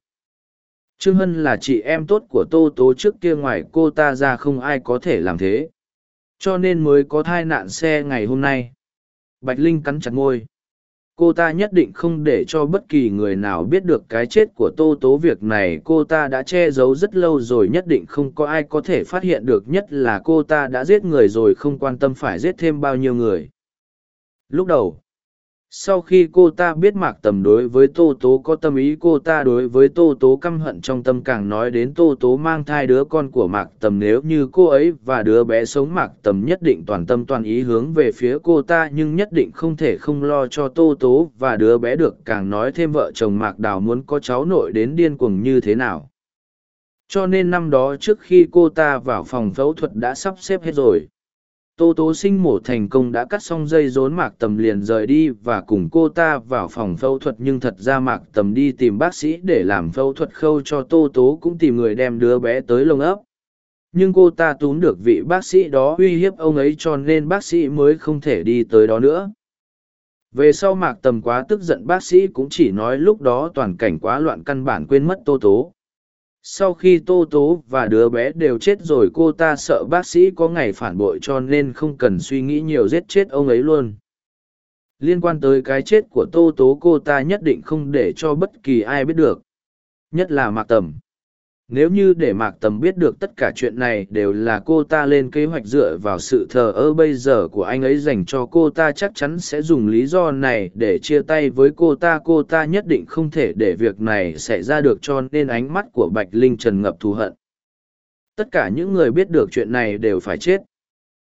A: Trương hân là chị em tốt của tô tố trước kia ngoài cô ta ra không ai có thể làm thế. Cho nên mới có thai nạn xe ngày hôm nay. Bạch Linh cắn chặt môi. Cô ta nhất định không để cho bất kỳ người nào biết được cái chết của Tô Tố việc này cô ta đã che giấu rất lâu rồi nhất định không có ai có thể phát hiện được nhất là cô ta đã giết người rồi không quan tâm phải giết thêm bao nhiêu người. Lúc đầu, sau khi cô ta biết mạc tầm đối với tô tố có tâm ý, cô ta đối với tô tố căm hận trong tâm càng nói đến tô tố mang thai đứa con của mạc tầm. Nếu như cô ấy và đứa bé sống, mạc tầm nhất định toàn tâm toàn ý hướng về phía cô ta, nhưng nhất định không thể không lo cho tô tố và đứa bé được. Càng nói thêm vợ chồng mạc đào muốn có cháu nội đến điên cuồng như thế nào. Cho nên năm đó trước khi cô ta vào phòng phẫu thuật đã sắp xếp hết rồi. Tô Tố sinh mổ thành công đã cắt xong dây rốn mạc tầm liền rời đi và cùng cô ta vào phòng phẫu thuật nhưng thật ra mạc tầm đi tìm bác sĩ để làm phẫu thuật khâu cho Tô Tố cũng tìm người đem đứa bé tới lồng ấp. Nhưng cô ta túm được vị bác sĩ đó uy hiếp ông ấy cho nên bác sĩ mới không thể đi tới đó nữa. Về sau mạc tầm quá tức giận bác sĩ cũng chỉ nói lúc đó toàn cảnh quá loạn căn bản quên mất Tô Tố sau khi tô tố và đứa bé đều chết rồi cô ta sợ bác sĩ có ngày phản bội cho nên không cần suy nghĩ nhiều giết chết ông ấy luôn. Liên quan tới cái chết của tô tố cô ta nhất định không để cho bất kỳ ai biết được. Nhất là mạc tầm nếu như để Mạc Tầm biết được tất cả chuyện này đều là cô ta lên kế hoạch dựa vào sự thờ ơ bây giờ của anh ấy dành cho cô ta chắc chắn sẽ dùng lý do này để chia tay với cô ta. Cô ta nhất định không thể để việc này xảy ra được cho nên ánh mắt của Bạch Linh trần ngập thù hận. Tất cả những người biết được chuyện này đều phải chết.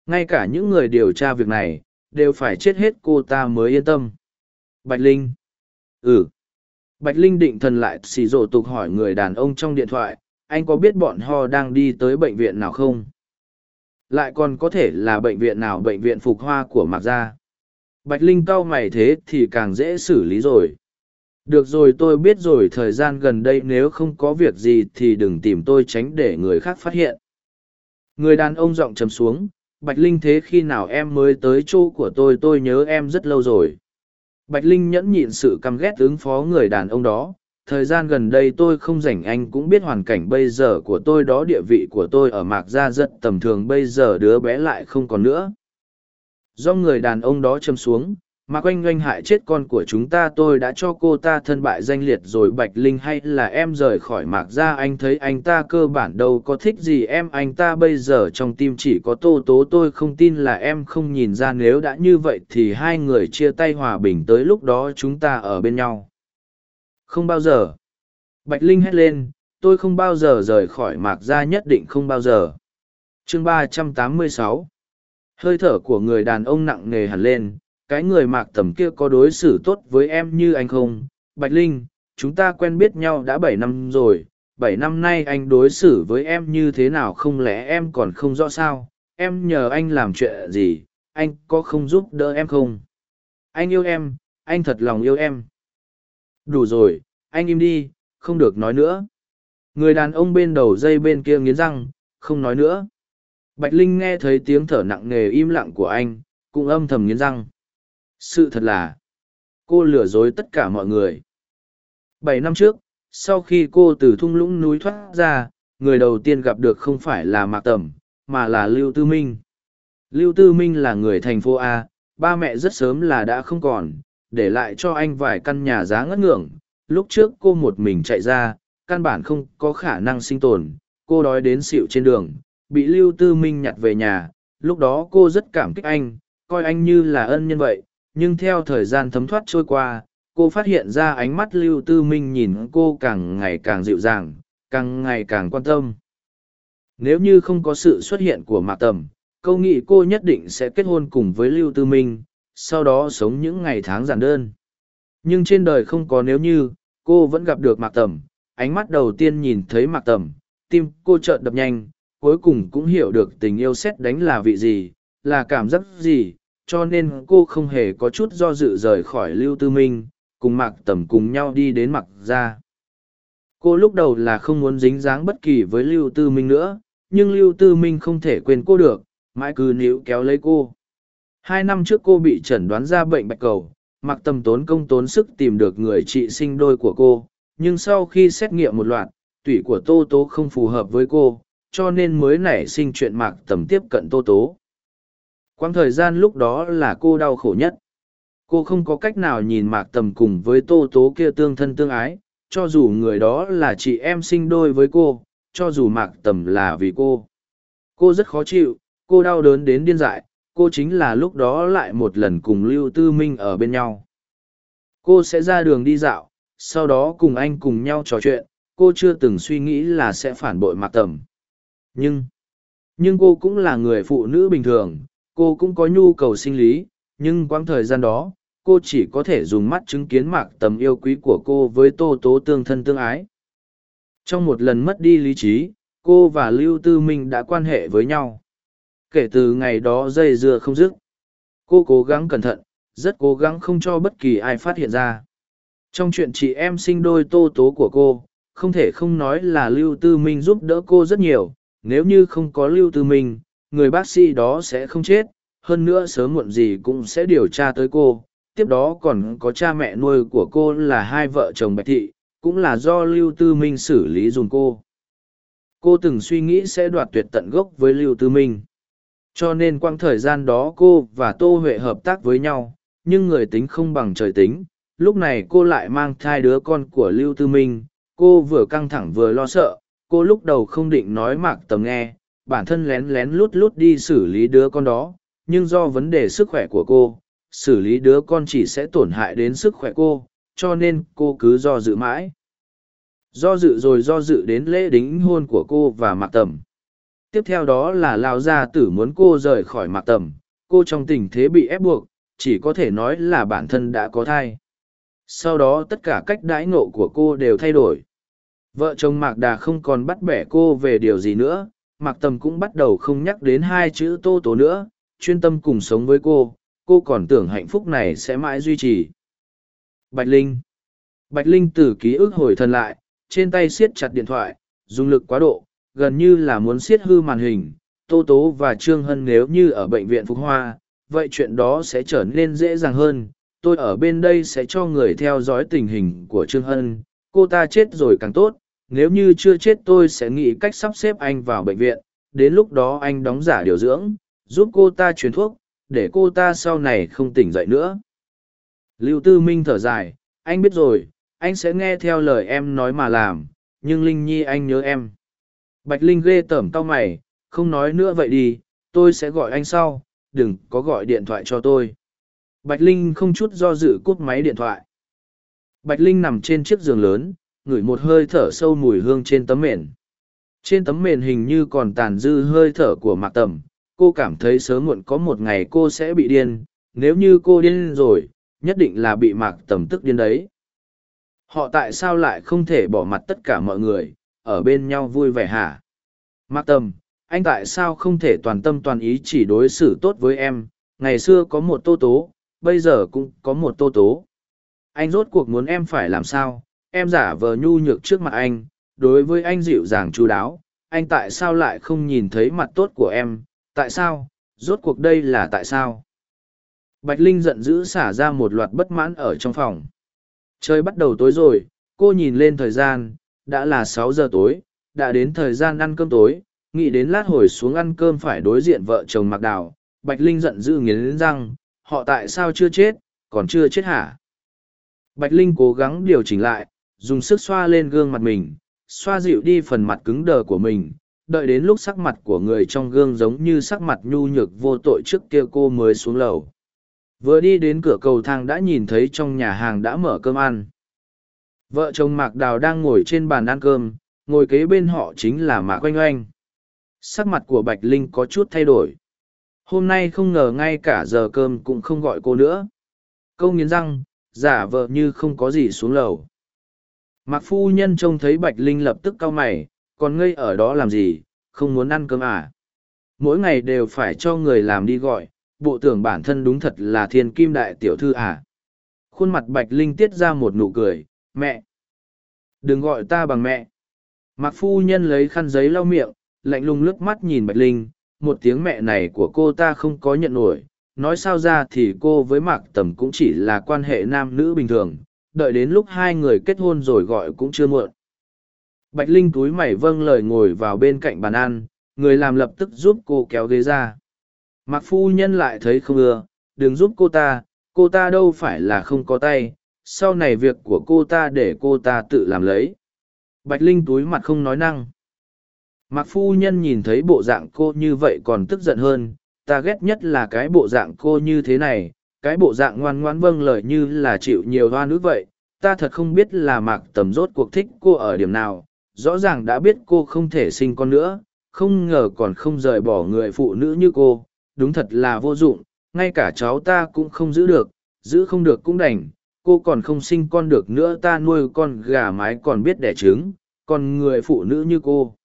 A: Ngay cả những người điều tra việc này, đều phải chết hết cô ta mới yên tâm. Bạch Linh. Ừ. Bạch Linh định thần lại xì rộ tục hỏi người đàn ông trong điện thoại, anh có biết bọn họ đang đi tới bệnh viện nào không? Lại còn có thể là bệnh viện nào bệnh viện phục hoa của Mạc Gia. Bạch Linh cau mày thế thì càng dễ xử lý rồi. Được rồi tôi biết rồi thời gian gần đây nếu không có việc gì thì đừng tìm tôi tránh để người khác phát hiện. Người đàn ông giọng trầm xuống, Bạch Linh thế khi nào em mới tới chỗ của tôi tôi nhớ em rất lâu rồi. Bạch Linh nhẫn nhịn sự căm ghét ứng phó người đàn ông đó, thời gian gần đây tôi không rảnh, anh cũng biết hoàn cảnh bây giờ của tôi đó, địa vị của tôi ở mạc gia rất tầm thường, bây giờ đứa bé lại không còn nữa. Do người đàn ông đó châm xuống mạc oanh oanh hại chết con của chúng ta, tôi đã cho cô ta thân bại danh liệt rồi. Bạch linh hay là em rời khỏi mạc gia, anh thấy anh ta cơ bản đâu có thích gì em, anh ta bây giờ trong tim chỉ có tô tố, tôi không tin là em không nhìn ra. Nếu đã như vậy thì hai người chia tay hòa bình, tới lúc đó chúng ta ở bên nhau không bao giờ. Bạch Linh hét lên, tôi không bao giờ rời khỏi mạc gia nhất định không bao giờ. chương ba trăm tám mươi sáu Hơi thở của người đàn ông nặng nề hẳn lên, cái người mạc tầm kia có đối xử tốt với em như anh không? Bạch Linh, chúng ta quen biết nhau đã bảy năm rồi, bảy năm nay anh đối xử với em như thế nào không lẽ em còn không rõ sao? Em nhờ anh làm chuyện gì, anh có không giúp đỡ em không? Anh yêu em, anh thật lòng yêu em đủ rồi, anh im đi, không được nói nữa. Người đàn ông bên đầu dây bên kia nghiến răng, không nói nữa. Bạch linh nghe thấy tiếng thở nặng nề im lặng của anh, cũng âm thầm nghiến răng. Sự thật là, cô lừa dối tất cả mọi người. Bảy năm trước, sau khi cô từ thung lũng núi thoát ra, người đầu tiên gặp được không phải là mạc tẩm, mà là lưu tư minh. Lưu tư minh là người thành phố a, ba mẹ rất sớm là đã không còn để lại cho anh vài căn nhà giá ngất ngưỡng. Lúc trước cô một mình chạy ra, căn bản không có khả năng sinh tồn, cô đói đến xịu trên đường, bị Lưu Tư Minh nhặt về nhà. Lúc đó cô rất cảm kích anh, coi anh như là ân nhân vậy, nhưng theo thời gian thấm thoát trôi qua, cô phát hiện ra ánh mắt Lưu Tư Minh nhìn cô càng ngày càng dịu dàng, càng ngày càng quan tâm. Nếu như không có sự xuất hiện của Mạc Tầm, câu nghĩ cô nhất định sẽ kết hôn cùng với Lưu Tư Minh, sau đó sống những ngày tháng giản đơn. Nhưng trên đời không có nếu như, cô vẫn gặp được Mạc Tầm, ánh mắt đầu tiên nhìn thấy Mạc Tầm, tim cô chợt đập nhanh, cuối cùng cũng hiểu được tình yêu xét đánh là vị gì, là cảm giác gì, cho nên cô không hề có chút do dự rời khỏi Lưu Tư Minh, cùng Mạc Tầm cùng nhau đi đến Mạc Gia. Cô lúc đầu là không muốn dính dáng bất kỳ với Lưu Tư Minh nữa, nhưng Lưu Tư Minh không thể quên cô được, mãi cứ níu kéo lấy cô. Hai năm trước cô bị chẩn đoán ra bệnh bạch cầu, mặc tầm tốn công tốn sức tìm được người trị sinh đôi của cô, nhưng sau khi xét nghiệm một loạt, tủy của Tô Tố không phù hợp với cô, cho nên mới nảy sinh chuyện mạc tầm tiếp cận Tô Tố. Quang thời gian lúc đó là cô đau khổ nhất. Cô không có cách nào nhìn mạc tầm cùng với Tô Tố kia tương thân tương ái, cho dù người đó là chị em sinh đôi với cô, cho dù mạc tầm là vì cô. Cô rất khó chịu, cô đau đớn đến điên dại, cô chính là lúc đó lại một lần cùng Lưu Tư Minh ở bên nhau. cô sẽ ra đường đi dạo, sau đó cùng anh cùng nhau trò chuyện, cô chưa từng suy nghĩ là sẽ phản bội mạc tầm. Nhưng nhưng cô cũng là người phụ nữ bình thường, cô cũng có nhu cầu sinh lý, nhưng quãng thời gian đó, cô chỉ có thể dùng mắt chứng kiến mạc tầm yêu quý của cô với tô tố tương thân tương ái. Trong một lần mất đi lý trí, cô và lưu tư minh đã quan hệ với nhau kể từ ngày đó dây dưa không dứt. Cô cố gắng cẩn thận, rất cố gắng không cho bất kỳ ai phát hiện ra. Trong chuyện chị em sinh đôi tô tố của cô, không thể không nói là lưu tư minh giúp đỡ cô rất nhiều. Nếu như không có lưu tư minh, người bác sĩ đó sẽ không chết. Hơn nữa sớm muộn gì cũng sẽ điều tra tới cô. Tiếp đó còn có cha mẹ nuôi của cô là hai vợ chồng bạch thị, cũng là do lưu tư minh xử lý dùng cô. Cô từng suy nghĩ sẽ đoạt tuyệt tận gốc với lưu tư minh cho nên quang thời gian đó cô và tô huệ hợp tác với nhau, nhưng người tính không bằng trời tính. Lúc này cô lại mang thai đứa con của lưu tư minh. Cô vừa căng thẳng vừa lo sợ. Cô lúc đầu không định nói mạc tầm nghe. Bản thân lén lén lút lút đi xử lý đứa con đó. Nhưng do vấn đề sức khỏe của cô, xử lý đứa con chỉ sẽ tổn hại đến sức khỏe cô, cho nên cô cứ do dự mãi. Do dự rồi do dự đến lễ đính hôn của cô và mạc tầm tiếp theo đó là lao gia tử muốn cô rời khỏi mạc tầm, cô trong tình thế bị ép buộc, chỉ có thể nói là bản thân đã có thai. Sau đó tất cả cách đãi ngộ của cô đều thay đổi. Vợ chồng mạc đà không còn bắt bẻ cô về điều gì nữa, mạc tầm cũng bắt đầu không nhắc đến hai chữ tô tố nữa, chuyên tâm cùng sống với cô cô còn tưởng hạnh phúc này sẽ mãi duy trì. Bạch linh. Bạch linh từ ký ức hồi thân lại, trên tay siết chặt điện thoại, dùng lực quá độ gần như là muốn siết hư màn hình, tô tố và trương hân nếu như ở bệnh viện phúc hoa, vậy chuyện đó sẽ trở nên dễ dàng hơn. Tôi ở bên đây sẽ cho người theo dõi tình hình của trương hân. Cô ta chết rồi càng tốt. Nếu như chưa chết tôi sẽ nghĩ cách sắp xếp anh vào bệnh viện. Đến lúc đó anh đóng giả điều dưỡng, giúp cô ta truyền thuốc, để cô ta sau này không tỉnh dậy nữa. Lưu tư minh thở dài, anh biết rồi, anh sẽ nghe theo lời em nói mà làm, nhưng linh nhi anh nhớ em bạch linh ghê tởm tao mày, không nói nữa vậy đi, tôi sẽ gọi anh sau, đừng có gọi điện thoại cho tôi. Bạch linh không chút do dự cúp máy điện thoại. Bạch linh nằm trên chiếc giường lớn, ngửi một hơi thở sâu mùi hương trên tấm mền. Trên tấm mền hình như còn tàn dư hơi thở của mạc tầm, cô cảm thấy sớm muộn có một ngày cô sẽ bị điên, nếu như cô điên rồi, nhất định là bị mạc tầm tức điên đấy. Họ tại sao lại không thể bỏ mặt tất cả mọi người? Ở bên nhau vui vẻ hả? Mạc Tâm, anh tại sao không thể toàn tâm toàn ý chỉ đối xử tốt với em? Ngày xưa có một tô tố bây giờ cũng có một tô tố. Anh rốt cuộc muốn em phải làm sao? Em giả vờ nhu nhược trước mặt anh đối với anh dịu dàng chú đáo. Anh tại sao lại không nhìn thấy mặt tốt của em? Tại sao? Rốt cuộc đây là tại sao? Bạch linh giận dữ xả ra một loạt bất mãn ở trong phòng. Trời bắt đầu tối rồi cô nhìn lên thời gian đã là sáu giờ tối, đã đến thời gian ăn cơm tối, nghĩ đến lát hồi xuống ăn cơm phải đối diện vợ chồng mặc đào, bạch linh giận dữ nghiến răng, họ tại sao chưa chết, còn chưa chết hả? Bạch linh cố gắng điều chỉnh lại, dùng sức xoa lên gương mặt mình, xoa dịu đi phần mặt cứng đờ của mình, đợi đến lúc sắc mặt của người trong gương giống như sắc mặt nhu nhược vô tội trước kia cô mới xuống lầu. Vừa đi đến cửa cầu thang đã nhìn thấy trong nhà hàng đã mở cơm ăn vợ chồng mạc đào đang ngồi trên bàn ăn cơm ngồi kế bên họ chính là mạc oanh oanh sắc mặt của bạch linh có chút thay đổi hôm nay không ngờ ngay cả giờ cơm cũng không gọi cô nữa câu nghiến răng giả vợ như không có gì xuống lầu Mạc phu nhân trông thấy Bạch Linh lập tức cau mày, còn ngây ở đó làm gì, không muốn ăn cơm à. Mỗi ngày đều phải cho người làm đi gọi, bộ tưởng bản thân đúng thật là thiên kim đại tiểu thư à. Khuôn mặt Bạch Linh tiết ra một nụ cười, mẹ. Đừng gọi ta bằng mẹ. Mặc phu nhân lấy khăn giấy lau miệng, lạnh lùng lướt mắt nhìn Bạch Linh, một tiếng mẹ này của cô ta không có nhận nổi. Nói sao ra thì cô với Mạc Tầm cũng chỉ là quan hệ nam nữ bình thường, đợi đến lúc hai người kết hôn rồi gọi cũng chưa muộn. Bạch Linh túi mày vâng lời ngồi vào bên cạnh bàn ăn, người làm lập tức giúp cô kéo ghế ra. Mặc phu nhân lại thấy không ưa, đừng giúp cô ta, cô ta đâu phải là không có tay, sau này việc của cô ta để cô ta tự làm lấy. Bạch Linh túi mặt không nói năng. Mặc phu nhân nhìn thấy bộ dạng cô như vậy còn tức giận hơn, ta ghét nhất là cái bộ dạng cô như thế này, cái bộ dạng ngoan ngoãn vâng lời như là chịu nhiều hoa nước vậy ta thật không biết là mạc tầm rốt cuộc thích cô ở điểm nào rõ ràng đã biết cô không thể sinh con nữa không ngờ còn không rời bỏ người phụ nữ như cô đúng thật là vô dụng ngay cả cháu ta cũng không giữ được giữ không được cũng đành cô còn không sinh con được nữa, ta nuôi con gà mái còn biết đẻ trứng, còn người phụ nữ như cô.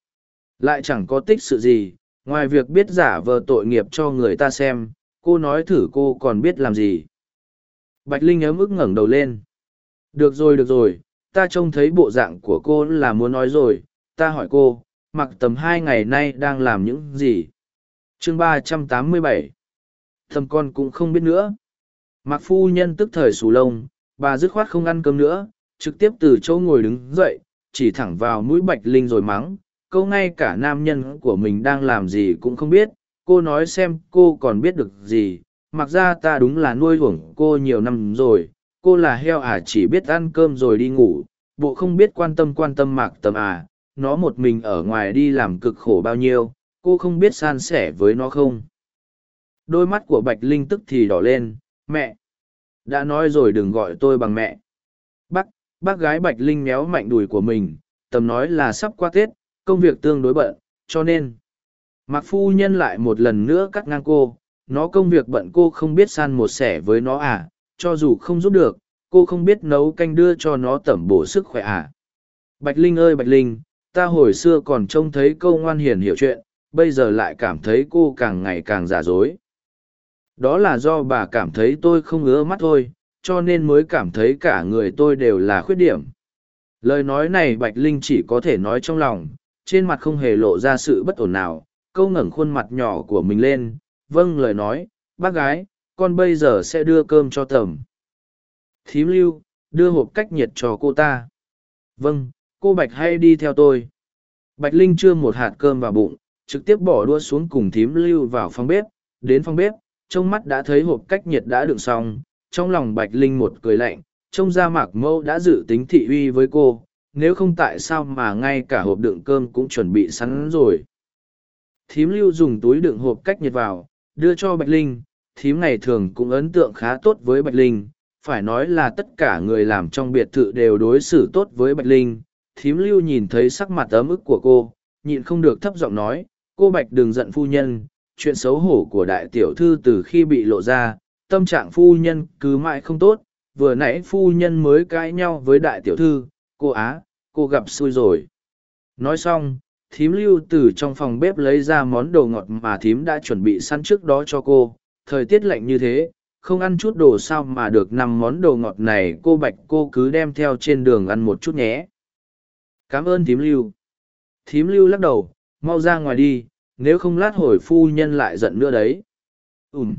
A: Lại chẳng có tích sự gì, ngoài việc biết giả vờ tội nghiệp cho người ta xem, cô nói thử cô còn biết làm gì. Bạch linh ấm ức ngẩng đầu lên. Được rồi được rồi, ta trông thấy bộ dạng của cô là muốn nói rồi, ta hỏi cô, mặc tầm hai ngày nay đang làm những gì? Chương ba trăm tám mươi bảy. Thầm con cũng không biết nữa. Mặc phu nhân tức thời sù lông bà dứt khoát không ăn cơm nữa, trực tiếp từ chỗ ngồi đứng dậy, chỉ thẳng vào mũi bạch linh rồi mắng, câu ngay cả nam nhân của mình đang làm gì cũng không biết, cô nói xem cô còn biết được gì, mặc ra ta đúng là nuôi uổng cô nhiều năm rồi, cô là heo à chỉ biết ăn cơm rồi đi ngủ, bộ không biết quan tâm quan tâm mạc tầm à nó một mình ở ngoài đi làm cực khổ bao nhiêu, cô không biết san sẻ với nó không? Đôi mắt của bạch linh tức thì đỏ lên, mẹ đã nói rồi đừng gọi tôi bằng mẹ. Bác bác gái bạch linh méo mạnh đùi của mình, tầm nói là sắp qua tết, công việc tương đối bận, cho nên. Mặc phu nhân lại một lần nữa cắt ngang cô, nó công việc bận cô không biết san một sẻ với nó à cho dù không giúp được, cô không biết nấu canh đưa cho nó tẩm bổ sức khỏe à. Bạch linh ơi bạch linh, ta hồi xưa còn trông thấy câu ngoan hiền hiểu chuyện, bây giờ lại cảm thấy cô càng ngày càng giả dối đó là do bà cảm thấy tôi không ngứa mắt thôi, cho nên mới cảm thấy cả người tôi đều là khuyết điểm. Lời nói này bạch linh chỉ có thể nói trong lòng, trên mặt không hề lộ ra sự bất ổn nào, câu ngẩng khuôn mặt nhỏ của mình lên vâng lời nói, bác gái, con bây giờ sẽ đưa cơm cho tầm. Thím lưu, đưa hộp cách nhiệt cho cô ta. Vâng cô bạch hay đi theo tôi. Bạch linh chưa một hạt cơm vào bụng, trực tiếp bỏ đua xuống cùng thím lưu vào phòng bếp, đến phòng bếp trong mắt đã thấy hộp cách nhiệt đã đựng xong, trong lòng bạch linh một cười lạnh, trông ra mạc mâu đã dự tính thị uy với cô, nếu không tại sao mà ngay cả hộp đựng cơm cũng chuẩn bị sẵn rồi. Thím lưu dùng túi đựng hộp cách nhiệt vào, đưa cho bạch linh, thím ngày thường cũng ấn tượng khá tốt với bạch linh, phải nói là tất cả người làm trong biệt thự đều đối xử tốt với bạch linh. Thím lưu nhìn thấy sắc mặt ấm ức của cô, nhịn không được thấp giọng nói, cô bạch đừng giận phu nhân chuyện xấu hổ của đại tiểu thư từ khi bị lộ ra, tâm trạng phu nhân cứ mãi không tốt, vừa nãy phu nhân mới cãi nhau với đại tiểu thư, cô á, cô gặp xui rồi. Nói xong, thím lưu từ trong phòng bếp lấy ra món đồ ngọt mà thím đã chuẩn bị sẵn trước đó cho cô. Thời tiết lạnh như thế, không ăn chút đồ sao mà được năm món đồ ngọt này, cô bạch cô cứ đem theo trên đường ăn một chút nhé. Cảm ơn thím lưu. Thím lưu lắc đầu, mau ra ngoài đi nếu không lát hồi phu nhân lại giận nữa đấy. Ùm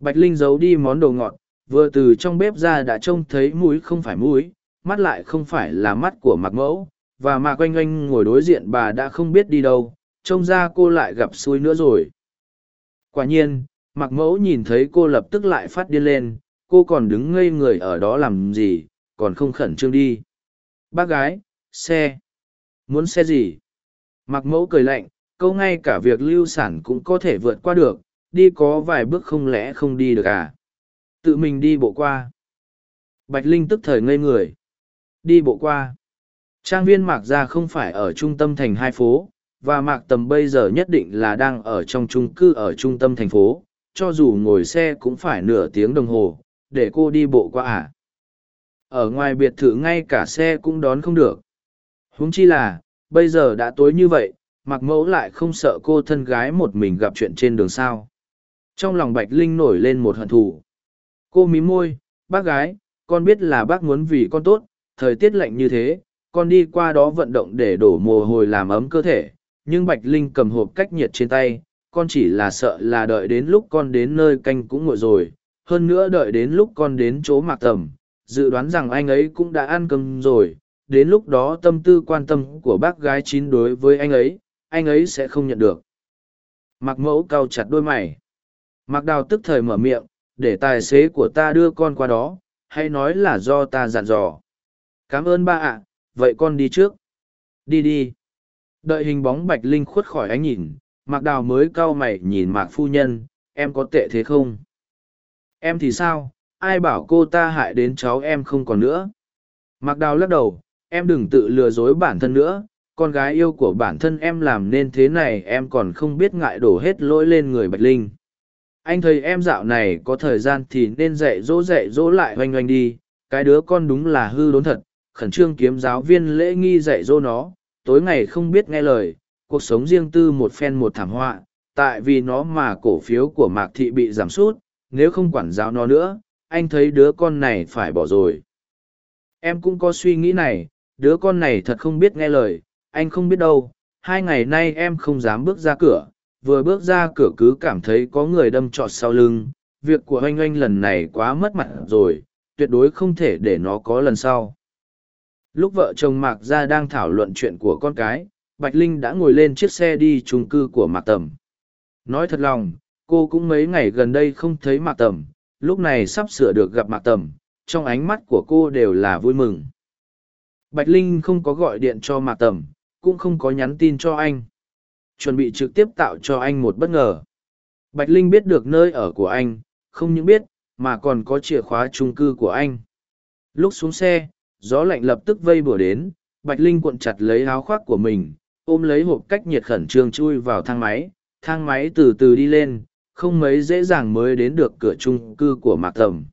A: bạch linh giấu đi món đồ ngọt, vừa từ trong bếp ra đã trông thấy mũi không phải mũi, mắt lại không phải là mắt của mạc mẫu, và mạc oanh oanh ngồi đối diện bà đã không biết đi đâu, trông ra cô lại gặp xui nữa rồi. Quả nhiên, mạc mẫu nhìn thấy cô lập tức lại phát điên lên, cô còn đứng ngây người ở đó làm gì, còn không khẩn trương đi. Bác gái, xe. Muốn xe gì? Mạc mẫu cười lạnh câu ngay cả việc lưu sản cũng có thể vượt qua được, đi có vài bước không lẽ không đi được à? Tự mình đi bộ qua. Bạch linh tức thời ngây người. Đi bộ qua. Trang viên mạc gia không phải ở trung tâm thành hai phố, và mạc tầm bây giờ nhất định là đang ở trong trung cư ở trung tâm thành phố, cho dù ngồi xe cũng phải nửa tiếng đồng hồ, để cô đi bộ qua à? Ở ngoài biệt thự ngay cả xe cũng đón không được. Huống chi là, bây giờ đã tối như vậy mặc mẫu lại không sợ cô thân gái một mình gặp chuyện trên đường sao. Trong lòng bạch linh nổi lên một hận thù. Cô mí môi, bác gái, con biết là bác muốn vì con tốt, thời tiết lạnh như thế, con đi qua đó vận động để đổ mồ hôi làm ấm cơ thể. Nhưng bạch linh cầm hộp cách nhiệt trên tay, con chỉ là sợ là đợi đến lúc con đến nơi canh cũng ngồi rồi, hơn nữa đợi đến lúc con đến chỗ mạc tầm, dự đoán rằng anh ấy cũng đã ăn cơm rồi, đến lúc đó tâm tư quan tâm của bác gái chín đối với anh ấy anh ấy sẽ không nhận được. Mặc mẫu cau chặt đôi mày. Mặc đào tức thời mở miệng để tài xế của ta đưa con qua đó hay nói là do ta dặn dò. Cảm ơn ba ạ vậy con đi trước. Đi đi. Đợi hình bóng bạch linh khuất khỏi ánh nhìn mạc đào mới cau mày nhìn mạc phu nhân em có tệ thế không? Em thì sao, ai bảo cô ta hại đến cháu em không còn nữa. Mạc Đào lắc đầu, em đừng tự lừa dối bản thân nữa, con gái yêu của bản thân em làm nên thế này em còn không biết ngại đổ hết lỗi lên người Bạch Linh. Anh thấy em dạo này có thời gian thì nên dạy dỗ dạy dỗ lại oanh oanh đi, cái đứa con đúng là hư đốn thật, khẩn trương kiếm giáo viên lễ nghi dạy dỗ nó, tối ngày không biết nghe lời, cuộc sống riêng tư một phen một thảm họa, tại vì nó mà cổ phiếu của Mạc Thị bị giảm sút, nếu không quản giáo nó nữa, anh thấy đứa con này phải bỏ rồi. Em cũng có suy nghĩ này, đứa con này thật không biết nghe lời, anh không biết đâu, hai ngày nay em không dám bước ra cửa, vừa bước ra cửa cứ cảm thấy có người đâm trọt sau lưng, việc của oanh anh lần này quá mất mặt rồi, tuyệt đối không thể để nó có lần sau. Lúc vợ chồng Mạc Gia đang thảo luận chuyện của con cái, Bạch Linh đã ngồi lên chiếc xe đi chung cư của Mạc Tầm. Nói thật lòng, cô cũng mấy ngày gần đây không thấy Mạc Tầm, lúc này sắp sửa được gặp Mạc Tầm, trong ánh mắt của cô đều là vui mừng. Bạch Linh không có gọi điện cho Mạc Tầm, cũng không có nhắn tin cho anh. Chuẩn bị trực tiếp tạo cho anh một bất ngờ. Bạch Linh biết được nơi ở của anh, không những biết, mà còn có chìa khóa chung cư của anh. Lúc xuống xe, gió lạnh lập tức vây bừa đến, Bạch Linh cuộn chặt lấy áo khoác của mình, ôm lấy hộp cách nhiệt khẩn trương chui vào thang máy, thang máy từ từ đi lên, không mấy dễ dàng mới đến được cửa chung cư của Mạc Tầm.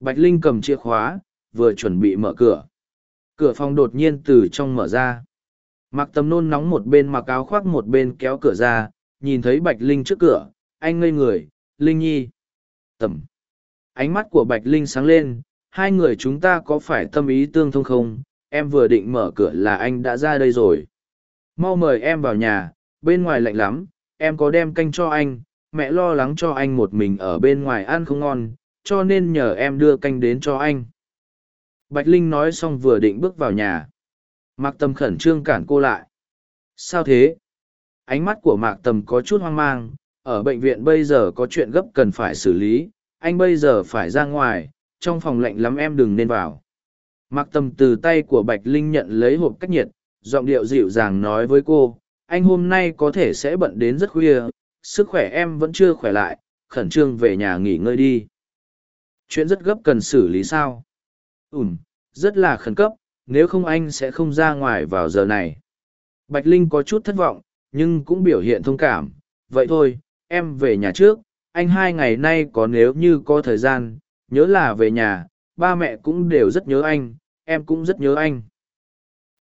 A: Bạch Linh cầm chìa khóa, vừa chuẩn bị mở cửa. Cửa phòng đột nhiên từ trong mở ra. Mạc Tầm nôn nóng một bên mặc áo khoác một bên kéo cửa ra, nhìn thấy Bạch Linh trước cửa, anh ngây người, Linh Nhi. Tầm. Ánh mắt của Bạch Linh sáng lên, hai người chúng ta có phải tâm ý tương thông không? Em vừa định mở cửa là anh đã ra đây rồi. Mau mời em vào nhà, bên ngoài lạnh lắm, em có đem canh cho anh, mẹ lo lắng cho anh một mình ở bên ngoài ăn không ngon, cho nên nhờ em đưa canh đến cho anh. Bạch Linh nói xong vừa định bước vào nhà. Mạc Tâm khẩn trương cản cô lại. Sao thế? Ánh mắt của Mạc Tâm có chút hoang mang, ở bệnh viện bây giờ có chuyện gấp cần phải xử lý, anh bây giờ phải ra ngoài, trong phòng lạnh lắm em đừng nên vào. Mạc Tâm từ tay của Bạch Linh nhận lấy hộp cách nhiệt, giọng điệu dịu dàng nói với cô, anh hôm nay có thể sẽ bận đến rất khuya, sức khỏe em vẫn chưa khỏe lại, khẩn trương về nhà nghỉ ngơi đi. Chuyện rất gấp cần xử lý sao? Ừm, rất là khẩn cấp, nếu không anh sẽ không ra ngoài vào giờ này. Bạch Linh có chút thất vọng, nhưng cũng biểu hiện thông cảm. Vậy thôi, em về nhà trước, anh hai ngày nay có nếu như có thời gian, nhớ là về nhà, ba mẹ cũng đều rất nhớ anh, em cũng rất nhớ anh.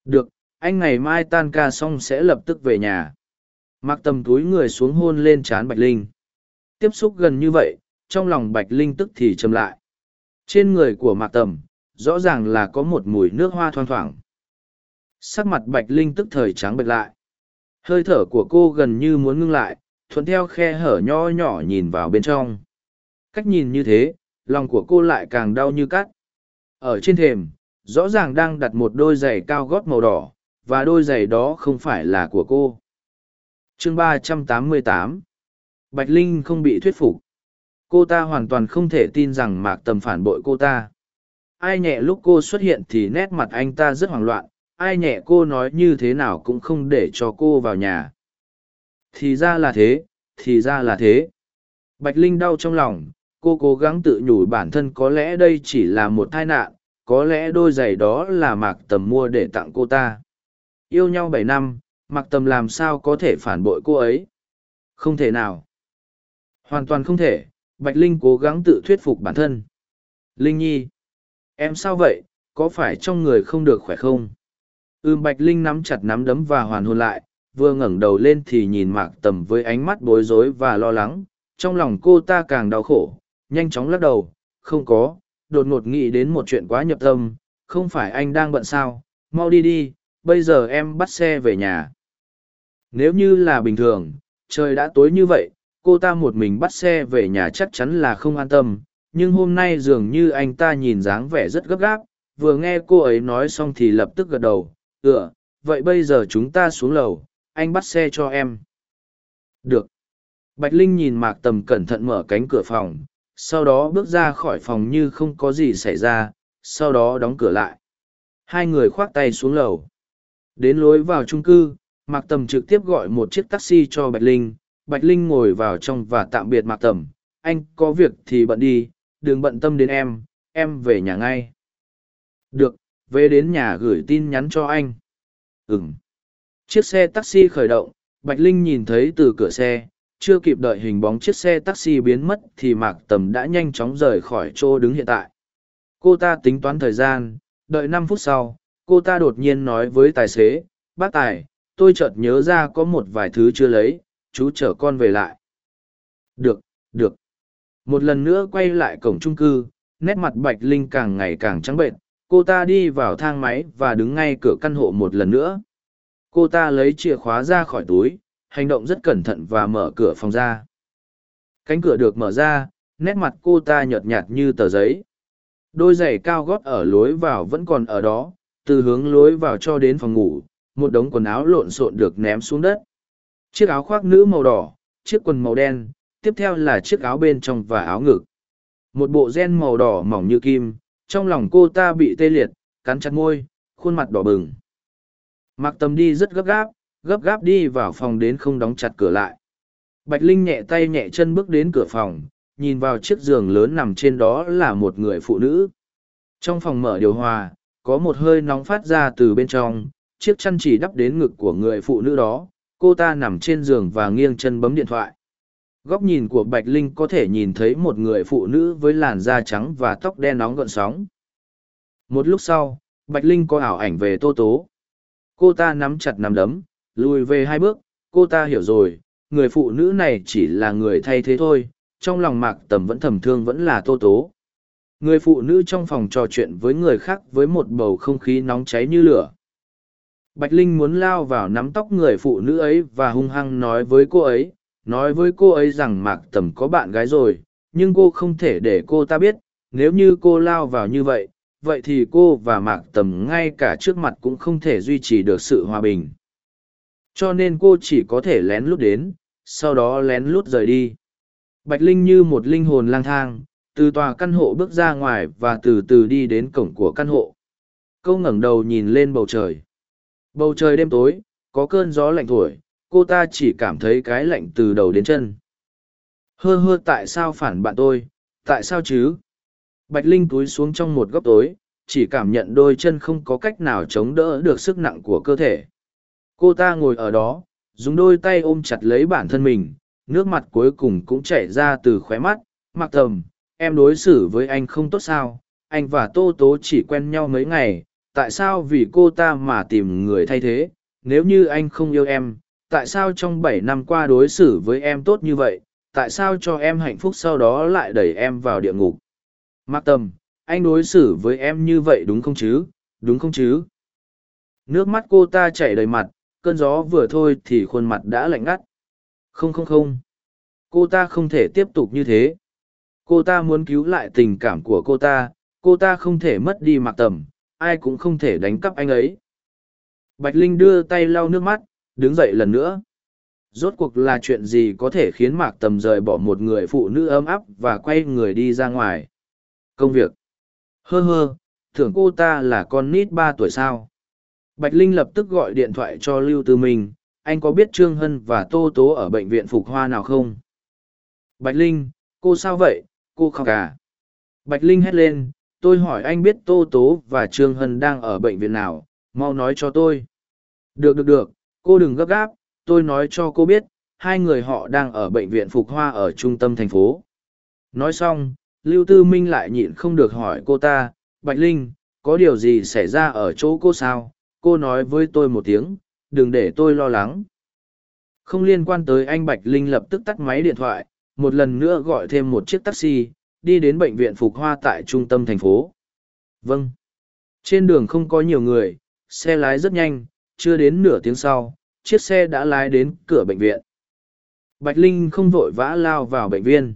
A: Được, anh ngày mai tan ca xong sẽ lập tức về nhà. Mặc tầm túi người xuống hôn lên trán Bạch Linh. Tiếp xúc gần như vậy, trong lòng Bạch Linh tức thì chầm lại. Trên người của Mạc Tầm, rõ ràng là có một mùi nước hoa thoang thoảng. Sắc mặt Bạch Linh tức thời trắng bệch lại. Hơi thở của cô gần như muốn ngưng lại, thuận theo khe hở nho nhỏ nhìn vào bên trong. Cách nhìn như thế, lòng của cô lại càng đau như cắt. Ở trên thềm, rõ ràng đang đặt một đôi giày cao gót màu đỏ, và đôi giày đó không phải là của cô. chương ba trăm tám mươi tám Bạch Linh không bị thuyết phục. Cô ta hoàn toàn không thể tin rằng Mạc Tầm phản bội cô ta. Ai nhẹ lúc cô xuất hiện thì nét mặt anh ta rất hoảng loạn, ai nhẹ cô nói như thế nào cũng không để cho cô vào nhà. Thì ra là thế, thì ra là thế. Bạch Linh đau trong lòng, cô cố gắng tự nhủ bản thân có lẽ đây chỉ là một tai nạn, có lẽ đôi giày đó là Mạc Tầm mua để tặng cô ta. Yêu nhau bảy năm, Mạc Tầm làm sao có thể phản bội cô ấy? Không thể nào. Hoàn toàn không thể, Bạch Linh cố gắng tự thuyết phục bản thân. Linh Nhi, em sao vậy, có phải trong người không được khỏe không? Ưm Bạch Linh nắm chặt nắm đấm và hoàn hồn lại, vừa ngẩng đầu lên thì nhìn Mạc Tầm với ánh mắt bối rối và lo lắng, trong lòng cô ta càng đau khổ, nhanh chóng lắc đầu, không có, đột ngột nghĩ đến một chuyện quá nhập tâm, không phải anh đang bận sao, mau đi đi, bây giờ em bắt xe về nhà. Nếu như là bình thường, trời đã tối như vậy, cô ta một mình bắt xe về nhà chắc chắn là không an tâm nhưng hôm nay dường như anh ta nhìn dáng vẻ rất gấp gáp vừa nghe cô ấy nói xong thì lập tức gật đầu ựa vậy bây giờ chúng ta xuống lầu anh bắt xe cho em. Được. Bạch linh nhìn mạc tầm cẩn thận mở cánh cửa phòng sau đó bước ra khỏi phòng như không có gì xảy ra sau đó đóng cửa lại. Hai người khoác tay xuống lầu. Đến lối vào trung cư mạc tầm trực tiếp gọi một chiếc taxi cho bạch linh. Bạch Linh ngồi vào trong và tạm biệt Mạc Tầm, anh có việc thì bận đi đừng bận tâm đến em em về nhà ngay. Được, về đến nhà gửi tin nhắn cho anh. Ừng chiếc xe taxi khởi động, bạch linh nhìn thấy từ cửa xe, chưa kịp đợi hình bóng chiếc xe taxi biến mất thì mạc tầm đã nhanh chóng rời khỏi chỗ đứng hiện tại. Cô ta tính toán thời gian, đợi năm phút sau, cô ta đột nhiên nói với tài xế, bác tài, tôi chợt nhớ ra có một vài thứ chưa lấy, chú chở con về lại. Được được một lần nữa quay lại cổng trung cư, nét mặt bạch linh càng ngày càng trắng bệnh cô ta đi vào thang máy và đứng ngay cửa căn hộ một lần nữa. Cô ta lấy chìa khóa ra khỏi túi, hành động rất cẩn thận và mở cửa phòng ra. Cánh cửa được mở ra, nét mặt cô ta nhợt nhạt như tờ giấy. Đôi giày cao gót ở lối vào vẫn còn ở đó, từ hướng lối vào cho đến phòng ngủ, một đống quần áo lộn xộn được ném xuống đất. Chiếc áo khoác nữ màu đỏ, chiếc quần màu đen tiếp theo là chiếc áo bên trong và áo ngực. Một bộ ren màu đỏ mỏng như kim, trong lòng cô ta bị tê liệt, cắn chặt môi, khuôn mặt đỏ bừng. Mặc tầm đi rất gấp gáp gấp gáp đi vào phòng đến không đóng chặt cửa lại. Bạch linh nhẹ tay nhẹ chân bước đến cửa phòng, nhìn vào chiếc giường lớn nằm trên đó là một người phụ nữ. Trong phòng mở điều hòa, có một hơi nóng phát ra từ bên trong, chiếc chăn chỉ đắp đến ngực của người phụ nữ đó. Cô ta nằm trên giường và nghiêng chân bấm điện thoại góc nhìn của bạch linh có thể nhìn thấy một người phụ nữ với làn da trắng và tóc đen nóng gợn sóng. Một lúc sau, bạch linh có ảo ảnh về tô tố. Cô ta nắm chặt nắm đấm, lùi về hai bước. Cô ta hiểu rồi, người phụ nữ này chỉ là người thay thế thôi. Trong lòng mạc tầm vẫn thầm thương vẫn là tô tố. Người phụ nữ trong phòng trò chuyện với người khác với một bầu không khí nóng cháy như lửa. Bạch linh muốn lao vào nắm tóc người phụ nữ ấy và hung hăng nói với cô ấy nói với cô ấy rằng mạc tầm có bạn gái rồi, nhưng cô không thể để cô ta biết, nếu như cô lao vào như vậy vậy thì cô và mạc tầm ngay cả trước mặt cũng không thể duy trì được sự hòa bình. Cho nên cô chỉ có thể lén lút đến, sau đó lén lút rời đi. Bạch linh như một linh hồn lang thang, từ tòa căn hộ bước ra ngoài và từ từ đi đến cổng của căn hộ. Câu ngẩng đầu nhìn lên bầu trời. Bầu trời đêm tối, có cơn gió lạnh thổi cô ta chỉ cảm thấy cái lạnh từ đầu đến chân. Hơ hơ tại sao phản bạn tôi? Tại sao chứ? Bạch linh túi xuống trong một góc tối, chỉ cảm nhận đôi chân không có cách nào chống đỡ được sức nặng của cơ thể. Cô ta ngồi ở đó, dùng đôi tay ôm chặt lấy bản thân mình, nước mặt cuối cùng cũng chảy ra từ khóe mắt, mặc tầm em đối xử với anh không tốt sao? Anh và tô tố chỉ quen nhau mấy ngày, tại sao vì cô ta mà tìm người thay thế? Nếu như anh không yêu em tại sao trong bảy năm qua đối xử với em tốt như vậy, tại sao cho em hạnh phúc sau đó lại đẩy em vào địa ngục? Mặc tầm, anh đối xử với em như vậy đúng không chứ? Đúng không chứ? Nước mắt cô ta chảy đầy mặt, cơn gió vừa thôi thì khuôn mặt đã lạnh ngắt. Không không không. Cô ta không thể tiếp tục như thế. Cô ta muốn cứu lại tình cảm của cô ta cô ta không thể mất đi mặc tầm, ai cũng không thể đánh cắp anh ấy. Bạch linh đưa tay lau nước mắt đứng dậy lần nữa. Rốt cuộc là chuyện gì có thể khiến mạc tầm rời bỏ một người phụ nữ ấm áp và quay người đi ra ngoài? Công việc. Hơ hơ, thưởng cô ta là con nít ba tuổi sao? Bạch linh lập tức gọi điện thoại cho lưu tư minh. Anh có biết trương hân và tô tố ở bệnh viện phục hoa nào không? Bạch linh, cô sao vậy? Cô khóc à? Bạch linh hét lên. Tôi hỏi anh biết tô tố và trương hân đang ở bệnh viện nào? Mau nói cho tôi. Được được được cô đừng gấp gáp, tôi nói cho cô biết, hai người họ đang ở bệnh viện phục hoa ở trung tâm thành phố. Nói xong, lưu tư minh lại nhịn không được hỏi cô ta, bạch linh, có điều gì xảy ra ở chỗ cô sao? Cô nói với tôi một tiếng, đừng để tôi lo lắng. Không liên quan tới anh bạch linh lập tức tắt máy điện thoại, một lần nữa gọi thêm một chiếc taxi, đi đến bệnh viện phục hoa tại trung tâm thành phố. Vâng. Trên đường không có nhiều người, xe lái rất nhanh chưa đến nửa tiếng sau, chiếc xe đã lái đến cửa bệnh viện. Bạch linh không vội vã lao vào bệnh viện.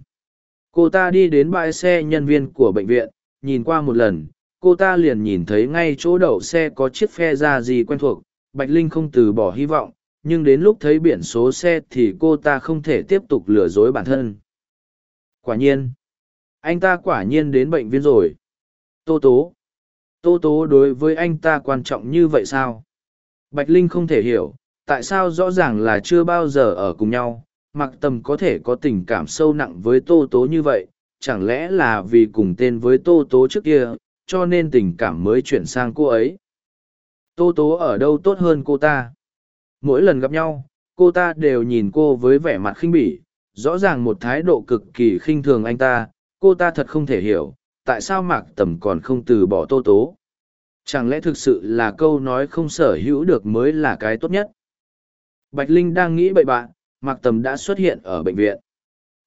A: Cô ta đi đến bãi xe nhân viên của bệnh viện, nhìn qua một lần, cô ta liền nhìn thấy ngay chỗ đậu xe có chiếc phe ra gì quen thuộc. Bạch linh không từ bỏ hy vọng, nhưng đến lúc thấy biển số xe thì cô ta không thể tiếp tục lừa dối bản thân. Quả nhiên, anh ta quả nhiên đến bệnh viện rồi. Tô tố. Tô tố đối với anh ta quan trọng như vậy sao? Bạch linh không thể hiểu, tại sao rõ ràng là chưa bao giờ ở cùng nhau, mặc tầm có thể có tình cảm sâu nặng với tô tố như vậy, chẳng lẽ là vì cùng tên với tô tố trước kia, cho nên tình cảm mới chuyển sang cô ấy? Tô tố ở đâu tốt hơn cô ta? Mỗi lần gặp nhau, cô ta đều nhìn cô với vẻ mặt khinh bỉ, rõ ràng một thái độ cực kỳ khinh thường anh ta, cô ta thật không thể hiểu, tại sao mạc tầm còn không từ bỏ tô tố? Chẳng lẽ thực sự là câu nói không sở hữu được mới là cái tốt nhất? Bạch linh đang nghĩ bậy bạn, mạc tầm đã xuất hiện ở bệnh viện.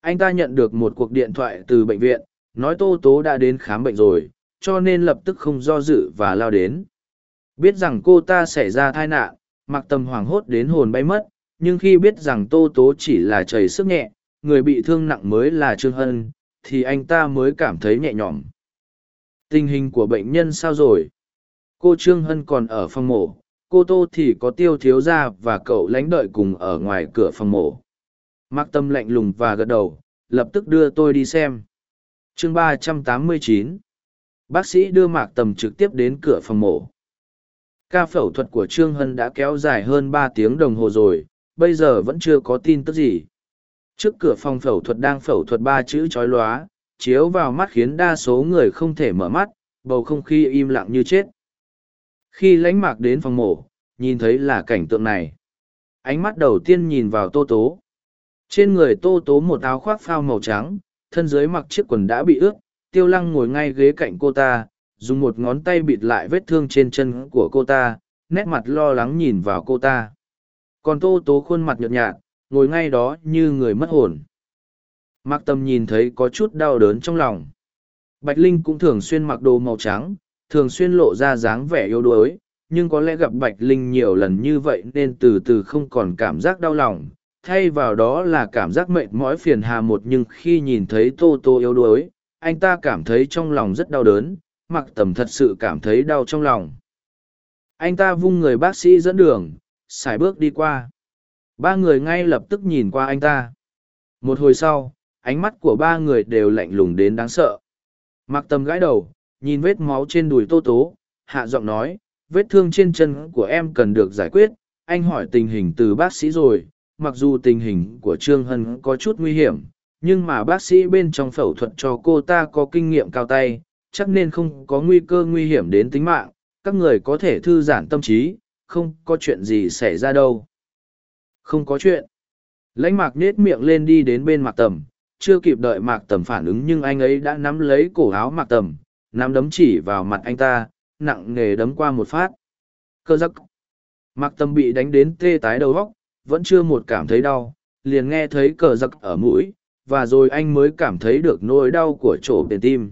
A: Anh ta nhận được một cuộc điện thoại từ bệnh viện, nói tô tố đã đến khám bệnh rồi, cho nên lập tức không do dự và lao đến. Biết rằng cô ta xảy ra tai nạn, mạc tầm hoảng hốt đến hồn bay mất, nhưng khi biết rằng tô tố chỉ là chảy sức nhẹ, người bị thương nặng mới là trương hân, thì anh ta mới cảm thấy nhẹ nhõm. Tình hình của bệnh nhân sao rồi? Cô trương hân còn ở phòng mổ cô tô thì có tiêu thiếu gia và cậu lánh đợi cùng ở ngoài cửa phòng mổ Mạc Tâm lạnh lùng và gật đầu, lập tức đưa tôi đi xem. chương ba trăm tám mươi chín Bác sĩ đưa Mạc Tầm trực tiếp đến cửa phòng mổ. Ca phẫu thuật của Trương Hân đã kéo dài hơn ba tiếng đồng hồ rồi, bây giờ vẫn chưa có tin tức gì. Trước cửa phòng phẫu thuật đang phẫu thuật ba chữ chói lóa, chiếu vào mắt khiến đa số người không thể mở mắt, bầu không khí im lặng như chết. Khi lánh mạc đến phòng mổ, nhìn thấy là cảnh tượng này. Ánh mắt đầu tiên nhìn vào tô tố. Trên người tô tố một áo khoác phao màu trắng, thân dưới mặc chiếc quần đã bị ướt, tiêu lăng ngồi ngay ghế cạnh cô ta, dùng một ngón tay bịt lại vết thương trên chân của cô ta, nét mặt lo lắng nhìn vào cô ta. Còn tô tố khuôn mặt nhợt nhạt, ngồi ngay đó như người mất hồn. Mặc tâm nhìn thấy có chút đau đớn trong lòng. Bạch Linh cũng thường xuyên mặc đồ màu trắng, thường xuyên lộ ra dáng vẻ yếu đuối, nhưng có lẽ gặp Bạch Linh nhiều lần như vậy nên từ từ không còn cảm giác đau lòng, thay vào đó là cảm giác mệt mỏi phiền hà một nhưng khi nhìn thấy tô tô yếu đuối anh ta cảm thấy trong lòng rất đau đớn mặc tầm thật sự cảm thấy đau trong lòng. Anh ta vung người bác sĩ dẫn đường xài bước đi qua. Ba người ngay lập tức nhìn qua anh ta. Một hồi sau ánh mắt của ba người đều lạnh lùng đến đáng sợ. Mặc tầm gãi đầu nhìn vết máu trên đùi tô tố, hạ giọng nói, vết thương trên chân của em cần được giải quyết. Anh hỏi tình hình từ bác sĩ rồi, mặc dù tình hình của trương hân có chút nguy hiểm, nhưng mà bác sĩ bên trong phẫu thuật cho cô ta có kinh nghiệm cao tay, chắc nên không có nguy cơ nguy hiểm đến tính mạng, các người có thể thư giãn tâm trí, không có chuyện gì xảy ra đâu. Không có chuyện. Lãnh mạc nết miệng lên đi đến bên mạc tầm, chưa kịp đợi mạc tầm phản ứng nhưng anh ấy đã nắm lấy cổ áo mạc tầm nắm đấm chỉ vào mặt anh ta nặng nề đấm qua một phát cơ giắc mạc tâm bị đánh đến tê tái đầu góc vẫn chưa một cảm thấy đau, liền nghe thấy cờ giặc ở mũi, và rồi anh mới cảm thấy được nỗi đau của chỗ tiền tim.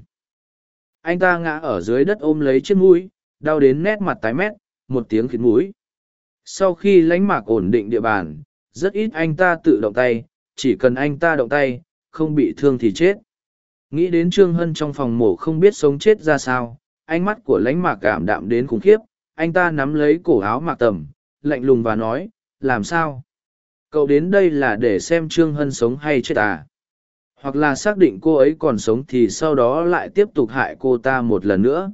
A: Anh ta ngã ở dưới đất ôm lấy chiếc mũi, đau đến nét mặt tái mét, một tiếng khiến mũi. Sau khi lánh mạc ổn định địa bàn, rất ít anh ta tự động tay, chỉ cần anh ta động tay, không bị thương thì chết. Nghĩ đến Trương Hân trong phòng mổ không biết sống chết ra sao, ánh mắt của lánh mạc cảm đạm đến khủng khiếp, anh ta nắm lấy cổ áo mạc tầm, lạnh lùng và nói, làm sao? Cậu đến đây là để xem Trương Hân sống hay chết à? Hoặc là xác định cô ấy còn sống thì sau đó lại tiếp tục hại cô ta một lần nữa.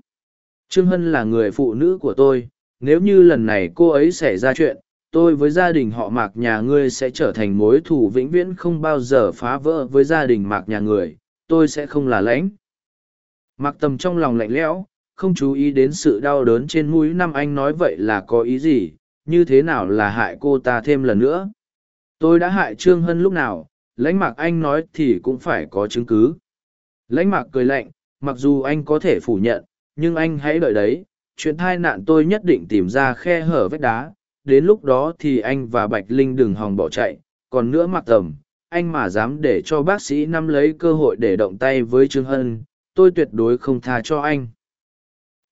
A: Trương Hân là người phụ nữ của tôi, nếu như lần này cô ấy xảy ra chuyện, tôi với gia đình họ mạc nhà ngươi sẽ trở thành mối thù vĩnh viễn không bao giờ phá vỡ với gia đình mạc nhà người, tôi sẽ không là lãnh. mặc tầm trong lòng lạnh lẽo, không chú ý đến sự đau đớn trên mũi. Năm anh nói vậy là có ý gì, như thế nào là hại cô ta thêm lần nữa? Tôi đã hại trương hân lúc nào? Lãnh mạc anh nói thì cũng phải có chứng cứ. Lãnh mạc cười lạnh mặc dù anh có thể phủ nhận nhưng anh hãy đợi đấy. Chuyện thai nạn tôi nhất định tìm ra khe hở vách đá. Đến lúc đó thì anh và bạch linh đừng hòng bỏ chạy. Còn nữa mặc tầm anh mà dám để cho bác sĩ nắm lấy cơ hội để động tay với trương hân, tôi tuyệt đối không tha cho anh.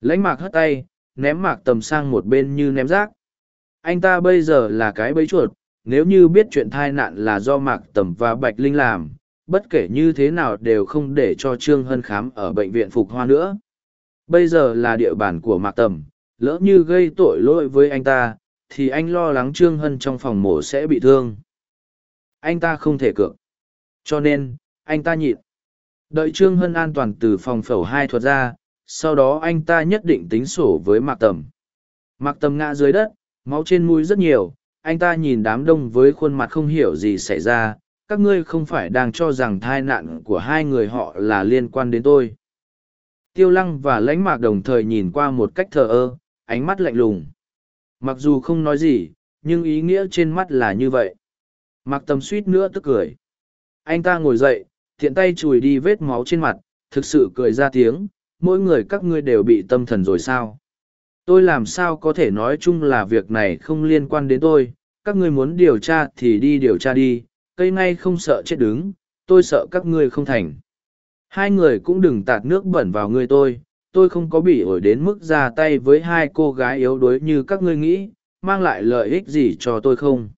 A: Lãnh mạc hất tay, ném mạc tầm sang một bên như ném rác. Anh ta bây giờ là cái bẫy chuột, nếu như biết chuyện thai nạn là do mạc tầm và bạch linh làm, bất kể như thế nào đều không để cho trương hân khám ở bệnh viện phục hoa nữa. Bây giờ là địa bàn của mạc tầm, lỡ như gây tội lỗi với anh ta, thì anh lo lắng trương hân trong phòng mổ sẽ bị thương anh ta không thể cược. Cho nên, anh ta nhịn. Đợi trương hân an toàn từ phòng phẫu hai thuật ra, sau đó anh ta nhất định tính sổ với mạc tầm. Mạc tầm ngã dưới đất, máu trên mũi rất nhiều, anh ta nhìn đám đông với khuôn mặt không hiểu gì xảy ra, các ngươi không phải đang cho rằng thai nạn của hai người họ là liên quan đến tôi. Tiêu lăng và lãnh mạc đồng thời nhìn qua một cách thờ ơ, ánh mắt lạnh lùng. Mặc dù không nói gì, nhưng ý nghĩa trên mắt là như vậy mặc tầm suýt nữa tức cười. Anh ta ngồi dậy, thiện tay chùi đi vết máu trên mặt, thực sự cười ra tiếng, mỗi người các ngươi đều bị tâm thần rồi sao? Tôi làm sao có thể nói chung là việc này không liên quan đến tôi? Các ngươi muốn điều tra thì đi điều tra đi, cây ngay không sợ chết đứng, tôi sợ các ngươi không thành. Hai người cũng đừng tạt nước bẩn vào người tôi tôi không có bị ổi đến mức ra tay với hai cô gái yếu đuối như các ngươi nghĩ, mang lại lợi ích gì cho tôi không?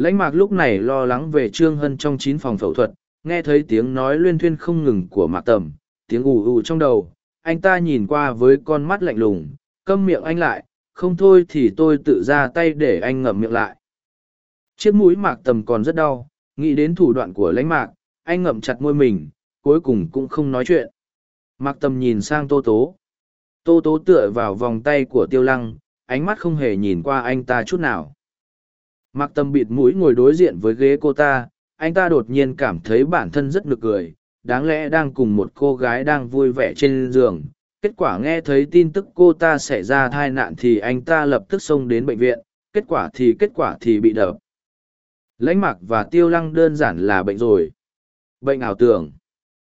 A: Lãnh mạc lúc này lo lắng về trương hân trong chín phòng phẫu thuật, nghe thấy tiếng nói luyên thuyên không ngừng của mạc tầm tiếng ù ù trong đầu. Anh ta nhìn qua với con mắt lạnh lùng, câm miệng anh lại, không thôi thì tôi tự ra tay để anh ngậm miệng lại. Chiếc mũi mạc tầm còn rất đau, nghĩ đến thủ đoạn của lãnh mạc, anh ngậm chặt môi mình, cuối cùng cũng không nói chuyện. Mạc tầm nhìn sang tô tố. Tô tố tựa vào vòng tay của tiêu lăng, ánh mắt không hề nhìn qua anh ta chút nào mạc tâm bịt mũi ngồi đối diện với ghế cô ta, anh ta đột nhiên cảm thấy bản thân rất nực cười, đáng lẽ đang cùng một cô gái đang vui vẻ trên giường. Kết quả nghe thấy tin tức cô ta xảy ra thai nạn thì anh ta lập tức xông đến bệnh viện, kết quả thì, kết quả thì bị đập. Lãnh mặc và tiêu lăng đơn giản là bệnh rồi. Bệnh ảo tưởng.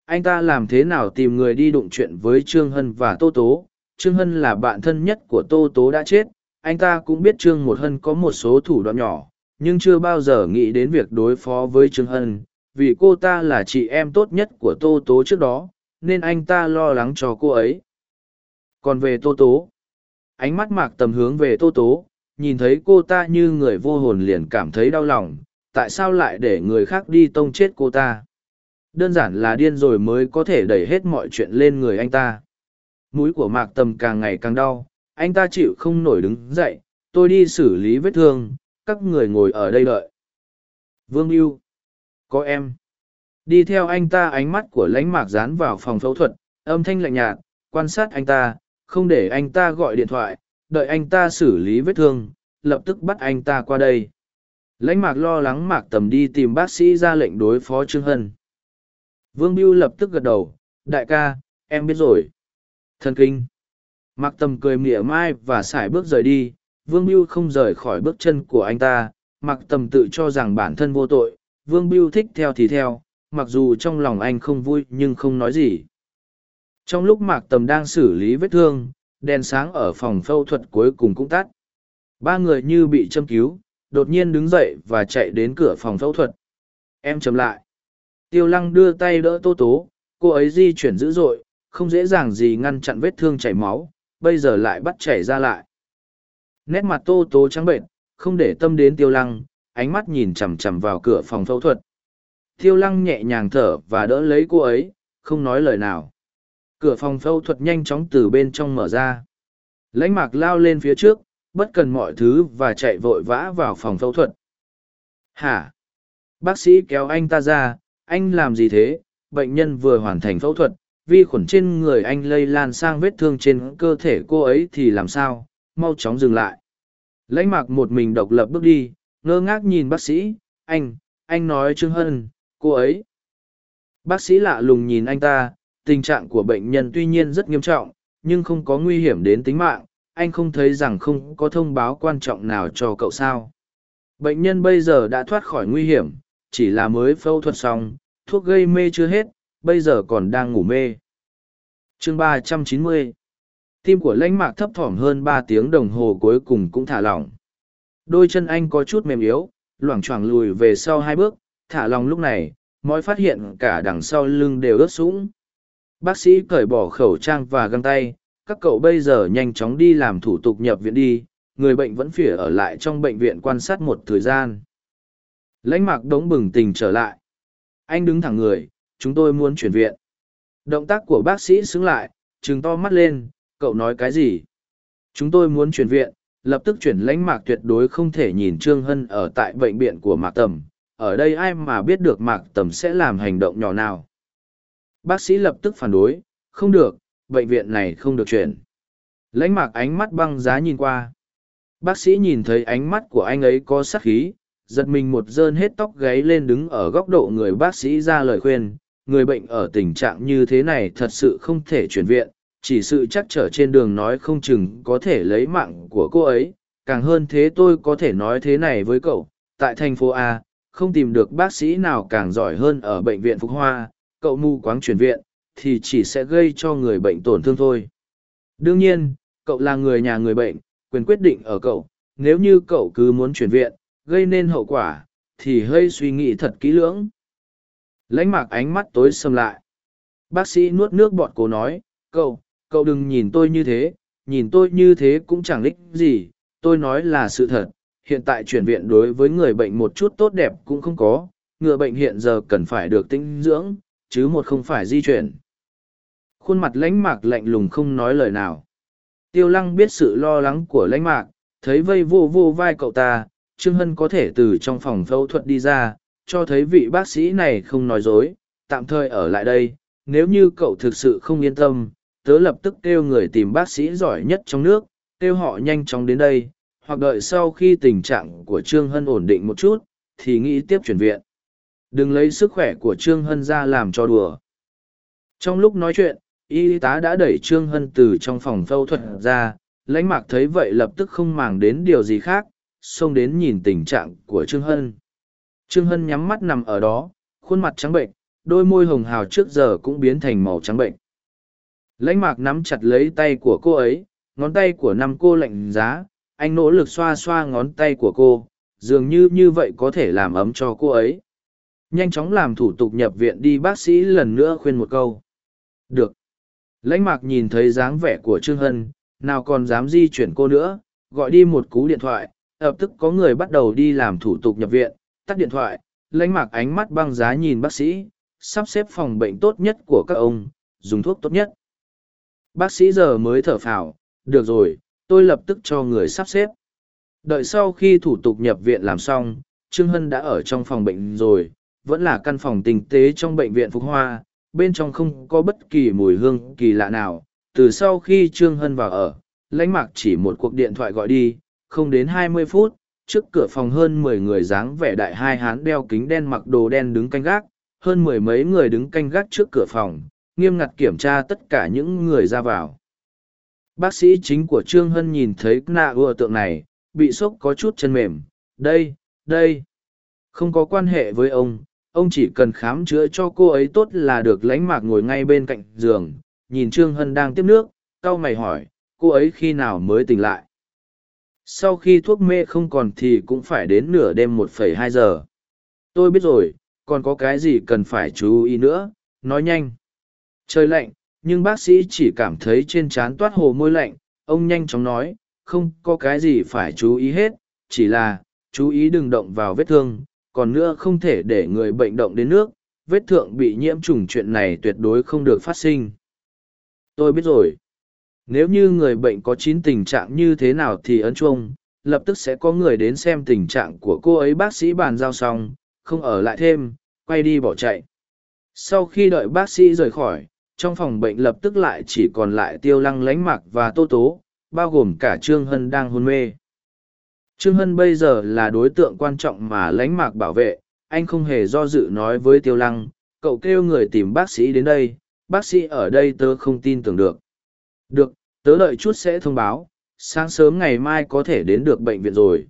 A: Anh ta làm thế nào tìm người đi đụng chuyện với trương hân và tô tố? Trương hân là bạn thân nhất của tô tố đã chết anh ta cũng biết trương một hân có một số thủ đoạn nhỏ, nhưng chưa bao giờ nghĩ đến việc đối phó với trương hân, vì cô ta là chị em tốt nhất của tô tố trước đó, nên anh ta lo lắng cho cô ấy. Còn về tô tố, ánh mắt mạc tầm hướng về tô tố, nhìn thấy cô ta như người vô hồn liền cảm thấy đau lòng, tại sao lại để người khác đi tông chết cô ta? Đơn giản là điên rồi mới có thể đẩy hết mọi chuyện lên người anh ta. Mũi của mạc tầm càng ngày càng đau anh ta chịu không nổi đứng dậy, tôi đi xử lý vết thương, các người ngồi ở đây đợi. Vương mưu có em. Đi theo anh ta ánh mắt của lãnh mạc dán vào phòng phẫu thuật, âm thanh lạnh nhạt, quan sát anh ta, không để anh ta gọi điện thoại, đợi anh ta xử lý vết thương, lập tức bắt anh ta qua đây. Lãnh mạc lo lắng mạc tầm đi tìm bác sĩ ra lệnh đối phó trương hân. Vương biêu lập tức gật đầu, đại ca, em biết rồi. Thần kinh mạc tầm cười mỉa mai và xài bước rời đi, vương biêu không rời khỏi bước chân của anh ta. Mạc tầm tự cho rằng bản thân vô tội, vương biêu thích theo thì theo, mặc dù trong lòng anh không vui nhưng không nói gì. Trong lúc mạc tầm đang xử lý vết thương, đèn sáng ở phòng phẫu thuật cuối cùng cũng tắt. Ba người như bị châm cứu, đột nhiên đứng dậy và chạy đến cửa phòng phẫu thuật. Em chầm lại. Tiêu lăng đưa tay đỡ tô tố, cô ấy di chuyển dữ dội, không dễ dàng gì ngăn chặn vết thương chảy máu bây giờ lại bắt chảy ra lại. Nét mặt tô tố trắng bệnh, không để tâm đến tiêu lăng, ánh mắt nhìn chằm chằm vào cửa phòng phẫu thuật. Tiêu lăng nhẹ nhàng thở và đỡ lấy cô ấy, không nói lời nào. Cửa phòng phẫu thuật nhanh chóng từ bên trong mở ra. Lãnh mạc lao lên phía trước, bất cần mọi thứ và chạy vội vã vào phòng phẫu thuật. Hả? Bác sĩ kéo anh ta ra, anh làm gì thế? Bệnh nhân vừa hoàn thành phẫu thuật vi khuẩn trên người anh lây lan sang vết thương trên cơ thể cô ấy thì làm sao? Mau chóng dừng lại. Lãnh mạc một mình độc lập bước đi, ngơ ngác nhìn bác sĩ. Anh anh nói trương hân, cô ấy. Bác sĩ lạ lùng nhìn anh ta, tình trạng của bệnh nhân tuy nhiên rất nghiêm trọng, nhưng không có nguy hiểm đến tính mạng. Anh không thấy rằng không có thông báo quan trọng nào cho cậu sao. Bệnh nhân bây giờ đã thoát khỏi nguy hiểm, chỉ là mới phẫu thuật xong, thuốc gây mê chưa hết bây giờ còn đang ngủ mê. Chương ba trăm chín mươi. Tim của lãnh mạc thấp thỏm hơn ba tiếng đồng hồ cuối cùng cũng thả lỏng. Đôi chân anh có chút mềm yếu, loảng choảng lùi về sau hai bước, thả lòng lúc này, mọi phát hiện cả đằng sau lưng đều ướt sũng. Bác sĩ cởi bỏ khẩu trang và găng tay, các cậu bây giờ nhanh chóng đi làm thủ tục nhập viện đi, người bệnh vẫn phỉa ở lại trong bệnh viện quan sát một thời gian. Lãnh mạc đống bừng tình trở lại. Anh đứng thẳng người chúng tôi muốn chuyển viện. Động tác của bác sĩ xứng lại chừng to mắt lên, cậu nói cái gì? Chúng tôi muốn chuyển viện, lập tức chuyển lãnh mạc tuyệt đối không thể nhìn trương hân ở tại bệnh viện của mạc tầm. Ở đây ai mà biết được mạc tầm sẽ làm hành động nhỏ nào? Bác sĩ lập tức phản đối, không được, bệnh viện này không được chuyển. Lãnh mạc ánh mắt băng giá nhìn qua. Bác sĩ nhìn thấy ánh mắt của anh ấy có sắc khí, giật mình một dơn hết tóc gáy lên đứng ở góc độ người bác sĩ ra lời khuyên người bệnh ở tình trạng như thế này thật sự không thể chuyển viện chỉ sự chắc trở trên đường nói không chừng có thể lấy mạng của cô ấy càng hơn thế tôi có thể nói thế này với cậu tại thành phố a không tìm được bác sĩ nào càng giỏi hơn ở bệnh viện Phục Hoa, cậu mù quáng chuyển viện, thì chỉ sẽ gây cho người bệnh tổn thương thôi. Đương nhiên, cậu là người nhà người bệnh, quyền quyết định ở cậu, nếu như cậu cứ muốn chuyển viện, gây nên hậu quả, thì hơi suy nghĩ thật kỹ lưỡng. Lãnh mạc ánh mắt tối sầm lại. Bác sĩ nuốt nước bọt cố nói, cậu, cậu đừng nhìn tôi như thế, nhìn tôi như thế cũng chẳng lích gì, tôi nói là sự thật, hiện tại chuyển viện đối với người bệnh một chút tốt đẹp cũng không có, ngựa bệnh hiện giờ cần phải được tinh dưỡng, chứ một không phải di chuyển. Khuôn mặt lãnh mạc lạnh lùng không nói lời nào. Tiêu lăng biết sự lo lắng của lãnh mạc, thấy vây vô vô vai cậu ta, Trương Hân có thể từ trong phòng phẫu thuật đi ra, cho thấy vị bác sĩ này không nói dối, tạm thời ở lại đây, nếu như cậu thực sự không yên tâm, tớ lập tức kêu người tìm bác sĩ giỏi nhất trong nước, kêu họ nhanh chóng đến đây, hoặc đợi sau khi tình trạng của Trương Hân ổn định một chút, thì nghĩ tiếp chuyển viện. Đừng lấy sức khỏe của Trương Hân ra làm cho đùa. Trong lúc nói chuyện, y tá đã đẩy Trương Hân từ trong phòng phẫu thuật ra, lãnh mạc thấy vậy lập tức không màng đến điều gì khác, xông đến nhìn tình trạng của Trương Hân. Trương Hân nhắm mắt nằm ở đó, khuôn mặt trắng bệnh, đôi môi hồng hào trước giờ cũng biến thành màu trắng bệnh. Lãnh mạc nắm chặt lấy tay của cô ấy, ngón tay của năm cô lạnh giá, anh nỗ lực xoa xoa ngón tay của cô dường như như vậy có thể làm ấm cho cô ấy. Nhanh chóng làm thủ tục nhập viện đi bác sĩ lần nữa khuyên một câu. Được. Lãnh mạc nhìn thấy dáng vẻ của trương hân nào còn dám di chuyển cô nữa gọi đi một cú điện thoại ập tức có người bắt đầu đi làm thủ tục nhập viện tắt điện thoại lãnh mạc ánh mắt băng giá nhìn bác sĩ sắp xếp phòng bệnh tốt nhất của các ông dùng thuốc tốt nhất bác sĩ giờ mới thở phào được rồi tôi lập tức cho người sắp xếp. Đợi sau khi thủ tục nhập viện làm xong, Trương Hân đã ở trong phòng bệnh rồi, vẫn là căn phòng tinh tế trong bệnh viện Phúc Hoa, bên trong không có bất kỳ mùi hương kỳ lạ nào. Từ sau khi Trương Hân vào ở, lãnh mạc chỉ một cuộc điện thoại gọi đi, không đến hai mươi phút, trước cửa phòng hơn mười người dáng vẻ đại hai hán đeo kính đen mặc đồ đen đứng canh gác, hơn mười mấy người đứng canh gác trước cửa phòng, nghiêm ngặt kiểm tra tất cả những người ra vào. Bác sĩ chính của Trương Hân nhìn thấy nạ ưa tượng này, bị sốc có chút chân mềm. Đây, đây. Không có quan hệ với ông, ông chỉ cần khám chữa cho cô ấy tốt là được lánh mạc ngồi ngay bên cạnh giường, nhìn Trương Hân đang tiếp nước, cau mày hỏi, cô ấy khi nào mới tỉnh lại. Sau khi thuốc mê không còn thì cũng phải đến nửa đêm một phẩy hai giờ. Tôi biết rồi, còn có cái gì cần phải chú ý nữa, nói nhanh. Trời lạnh, nhưng bác sĩ chỉ cảm thấy trên trán toát hồ môi lạnh ông nhanh chóng nói không có cái gì phải chú ý hết chỉ là chú ý đừng động vào vết thương còn nữa không thể để người bệnh động đến nước vết thương bị nhiễm trùng chuyện này tuyệt đối không được phát sinh tôi biết rồi nếu như người bệnh có chín tình trạng như thế nào thì ấn chuông, lập tức sẽ có người đến xem tình trạng của cô ấy. Bác sĩ bàn giao xong, không ở lại thêm, quay đi bỏ chạy. Sau khi đợi bác sĩ rời khỏi, trong phòng bệnh lập tức lại chỉ còn lại tiêu lăng lánh mặc và tô tố, bao gồm cả trương hân đang hôn mê. Trương hân bây giờ là đối tượng quan trọng mà lánh mạc bảo vệ. Anh không hề do dự nói với tiêu lăng, cậu kêu người tìm bác sĩ đến đây, bác sĩ ở đây tớ không tin tưởng được được tớ đợi chút sẽ thông báo sáng sớm ngày mai có thể đến được bệnh viện rồi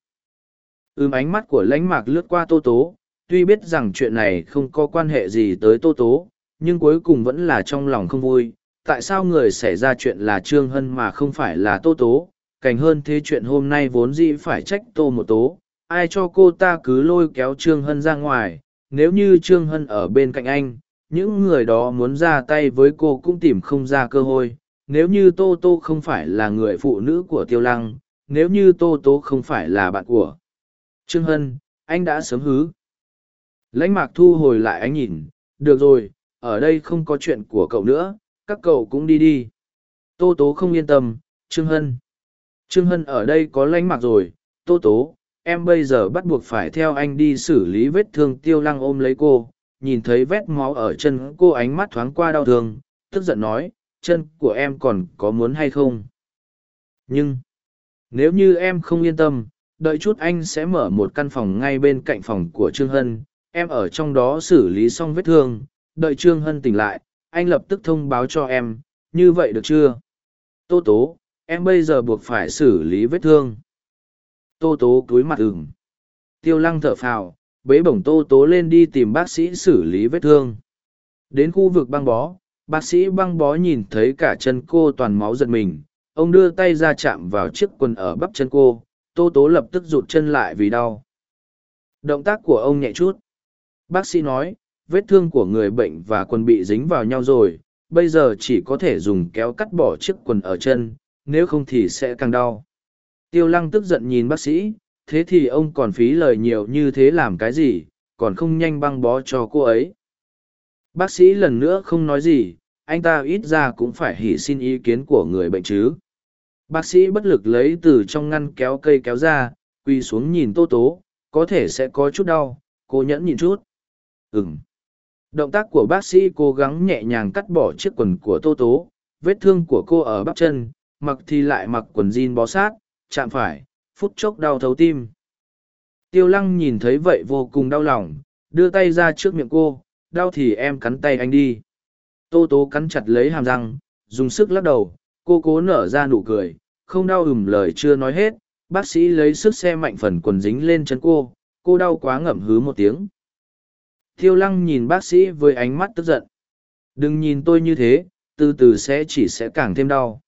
A: ưm ánh mắt của lãnh mạc lướt qua tô tố tuy biết rằng chuyện này không có quan hệ gì tới tô tố nhưng cuối cùng vẫn là trong lòng không vui. Tại sao người xảy ra chuyện là Trương Hân mà không phải là Tô Tố? Cảnh hơn thế chuyện hôm nay vốn dĩ phải trách Tô một Tố. Ai cho cô ta cứ lôi kéo Trương Hân ra ngoài, nếu như Trương Hân ở bên cạnh anh, những người đó muốn ra tay với cô cũng tìm không ra cơ hội. Nếu như Tô Tô không phải là người phụ nữ của Tiêu Lăng, nếu như Tô Tô không phải là bạn của Trương Hân, anh đã sớm hứ. Lãnh mạc thu hồi lại anh nhìn, được rồi, ở đây không có chuyện của cậu nữa, các cậu cũng đi đi. Tô Tố không yên tâm, Trương Hân. Trương Hân ở đây có lãnh mặc rồi, Tô Tố, em bây giờ bắt buộc phải theo anh đi xử lý vết thương tiêu lăng ôm lấy cô, nhìn thấy vết máu ở chân cô ánh mắt thoáng qua đau thương, tức giận nói, chân của em còn có muốn hay không? Nhưng, nếu như em không yên tâm, đợi chút anh sẽ mở một căn phòng ngay bên cạnh phòng của trương hân. Em ở trong đó xử lý xong vết thương đợi trương hân tỉnh lại anh lập tức thông báo cho em như vậy được chưa? Tô tố em bây giờ buộc phải xử lý vết thương. Tô tố cúi mặt ửng. Tiêu lăng thở phào bế bổng tô tố lên đi tìm bác sĩ xử lý vết thương. Đến khu vực băng bó bác sĩ băng bó nhìn thấy cả chân cô toàn máu giật mình, ông đưa tay ra chạm vào chiếc quần ở bắp chân cô, tô tố lập tức rụt chân lại vì đau. Động tác của ông nhẹ chút. Bác sĩ nói, vết thương của người bệnh và quần bị dính vào nhau rồi, bây giờ chỉ có thể dùng kéo cắt bỏ chiếc quần ở chân, nếu không thì sẽ càng đau. Tiêu lăng tức giận nhìn bác sĩ, thế thì ông còn phí lời nhiều như thế làm cái gì, còn không nhanh băng bó cho cô ấy. Bác sĩ lần nữa không nói gì anh ta ít ra cũng phải hỉ xin ý kiến của người bệnh chứ. Bác sĩ bất lực lấy từ trong ngăn kéo cây kéo ra, quỳ xuống nhìn tô tố, có thể sẽ có chút đau, cô nhẫn nhịn chút. Ừng động tác của bác sĩ cố gắng nhẹ nhàng cắt bỏ chiếc quần của tô tố, vết thương của cô ở bắp chân, mặc thì lại mặc quần jean bó sát, chạm phải, phút chốc đau thấu tim. Tiêu lăng nhìn thấy vậy vô cùng đau lòng, đưa tay ra trước miệng cô, đau thì em cắn tay anh đi tô tố cắn chặt lấy hàm răng, dùng sức lắc đầu, cô cố nở ra nụ cười, không đau ừm lời chưa nói hết. Bác sĩ lấy sức xe mạnh phần quần dính lên chân cô cô đau quá ngậm hứ một tiếng. Thiêu lăng nhìn bác sĩ với ánh mắt tức giận. Đừng nhìn tôi như thế, từ từ sẽ chỉ sẽ càng thêm đau.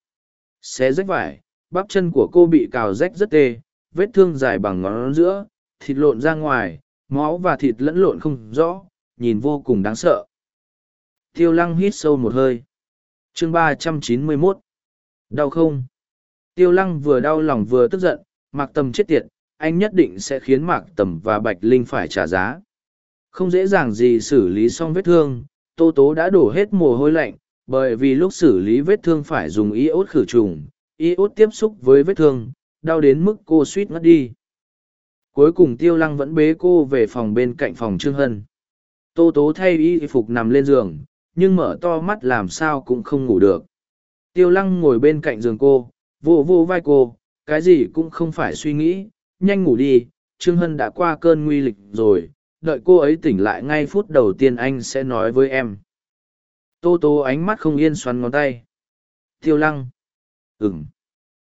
A: Xé rách vải, bắp chân của cô bị cào rách rất tê, vết thương dài bằng ngón giữa, thịt lộn ra ngoài, máu và thịt lẫn lộn không rõ, nhìn vô cùng đáng sợ tiêu lăng hít sâu một hơi. Chương ba trăm chín mươi mốt. Đau không? Tiêu lăng vừa đau lòng vừa tức giận, mạc tầm chết tiệt, anh nhất định sẽ khiến mạc tầm và bạch linh phải trả giá. Không dễ dàng gì xử lý xong vết thương, tô tố đã đổ hết mồ hôi lạnh, bởi vì lúc xử lý vết thương phải dùng iốt khử trùng, iốt tiếp xúc với vết thương, đau đến mức cô suýt ngất đi. Cuối cùng tiêu lăng vẫn bế cô về phòng bên cạnh phòng trương hân. Tô tố thay y phục nằm lên giường nhưng mở to mắt làm sao cũng không ngủ được. Tiêu lăng ngồi bên cạnh giường cô vô vô vai cô cái gì cũng không phải suy nghĩ nhanh ngủ đi trương hân đã qua cơn nguy lịch rồi đợi cô ấy tỉnh lại ngay phút đầu tiên anh sẽ nói với em. Tô tô ánh mắt không yên xoắn ngón tay. Tiêu lăng. Ừm,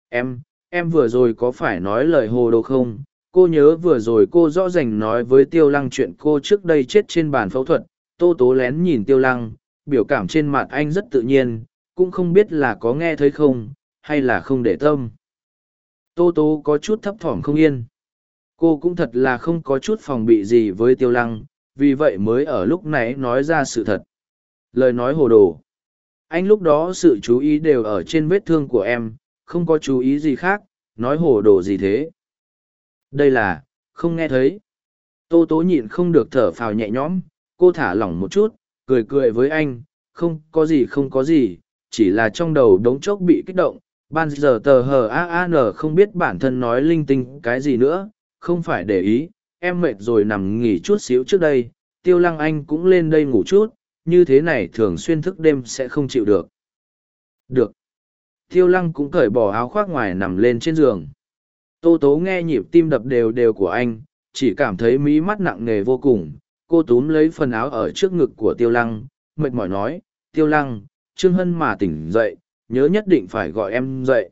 A: em em vừa rồi có phải nói lời hồ đồ không? Cô nhớ vừa rồi cô rõ ràng nói với tiêu lăng chuyện cô trước đây chết trên bàn phẫu thuật tô tố lén nhìn tiêu lăng biểu cảm trên mặt anh rất tự nhiên, cũng không biết là có nghe thấy không, hay là không để tâm. Tô tố có chút thấp thỏm không yên. Cô cũng thật là không có chút phòng bị gì với tiêu lăng, vì vậy mới ở lúc này nói ra sự thật. Lời nói hồ đồ. Anh lúc đó sự chú ý đều ở trên vết thương của em, không có chú ý gì khác, nói hồ đồ gì thế. Đây là, không nghe thấy. Tô tố nhịn không được thở phào nhẹ nhõm, cô thả lỏng một chút cười cười với anh, không có gì, không có gì, chỉ là trong đầu đống chốc bị kích động. Ban giờ tờ hờ a a n không biết bản thân nói linh tinh cái gì nữa, không phải để ý, em mệt rồi nằm nghỉ chút xíu trước đây, tiêu lăng anh cũng lên đây ngủ chút, như thế này thường xuyên thức đêm sẽ không chịu được. Được. Tiêu lăng cũng cởi bỏ áo khoác ngoài nằm lên trên giường. Tô tố nghe nhịp tim đập đều đều của anh, chỉ cảm thấy mí mắt nặng nề vô cùng cô túm lấy phần áo ở trước ngực của tiêu lăng, mệt mỏi nói, tiêu lăng, trương hân mà tỉnh dậy, nhớ nhất định phải gọi em dậy.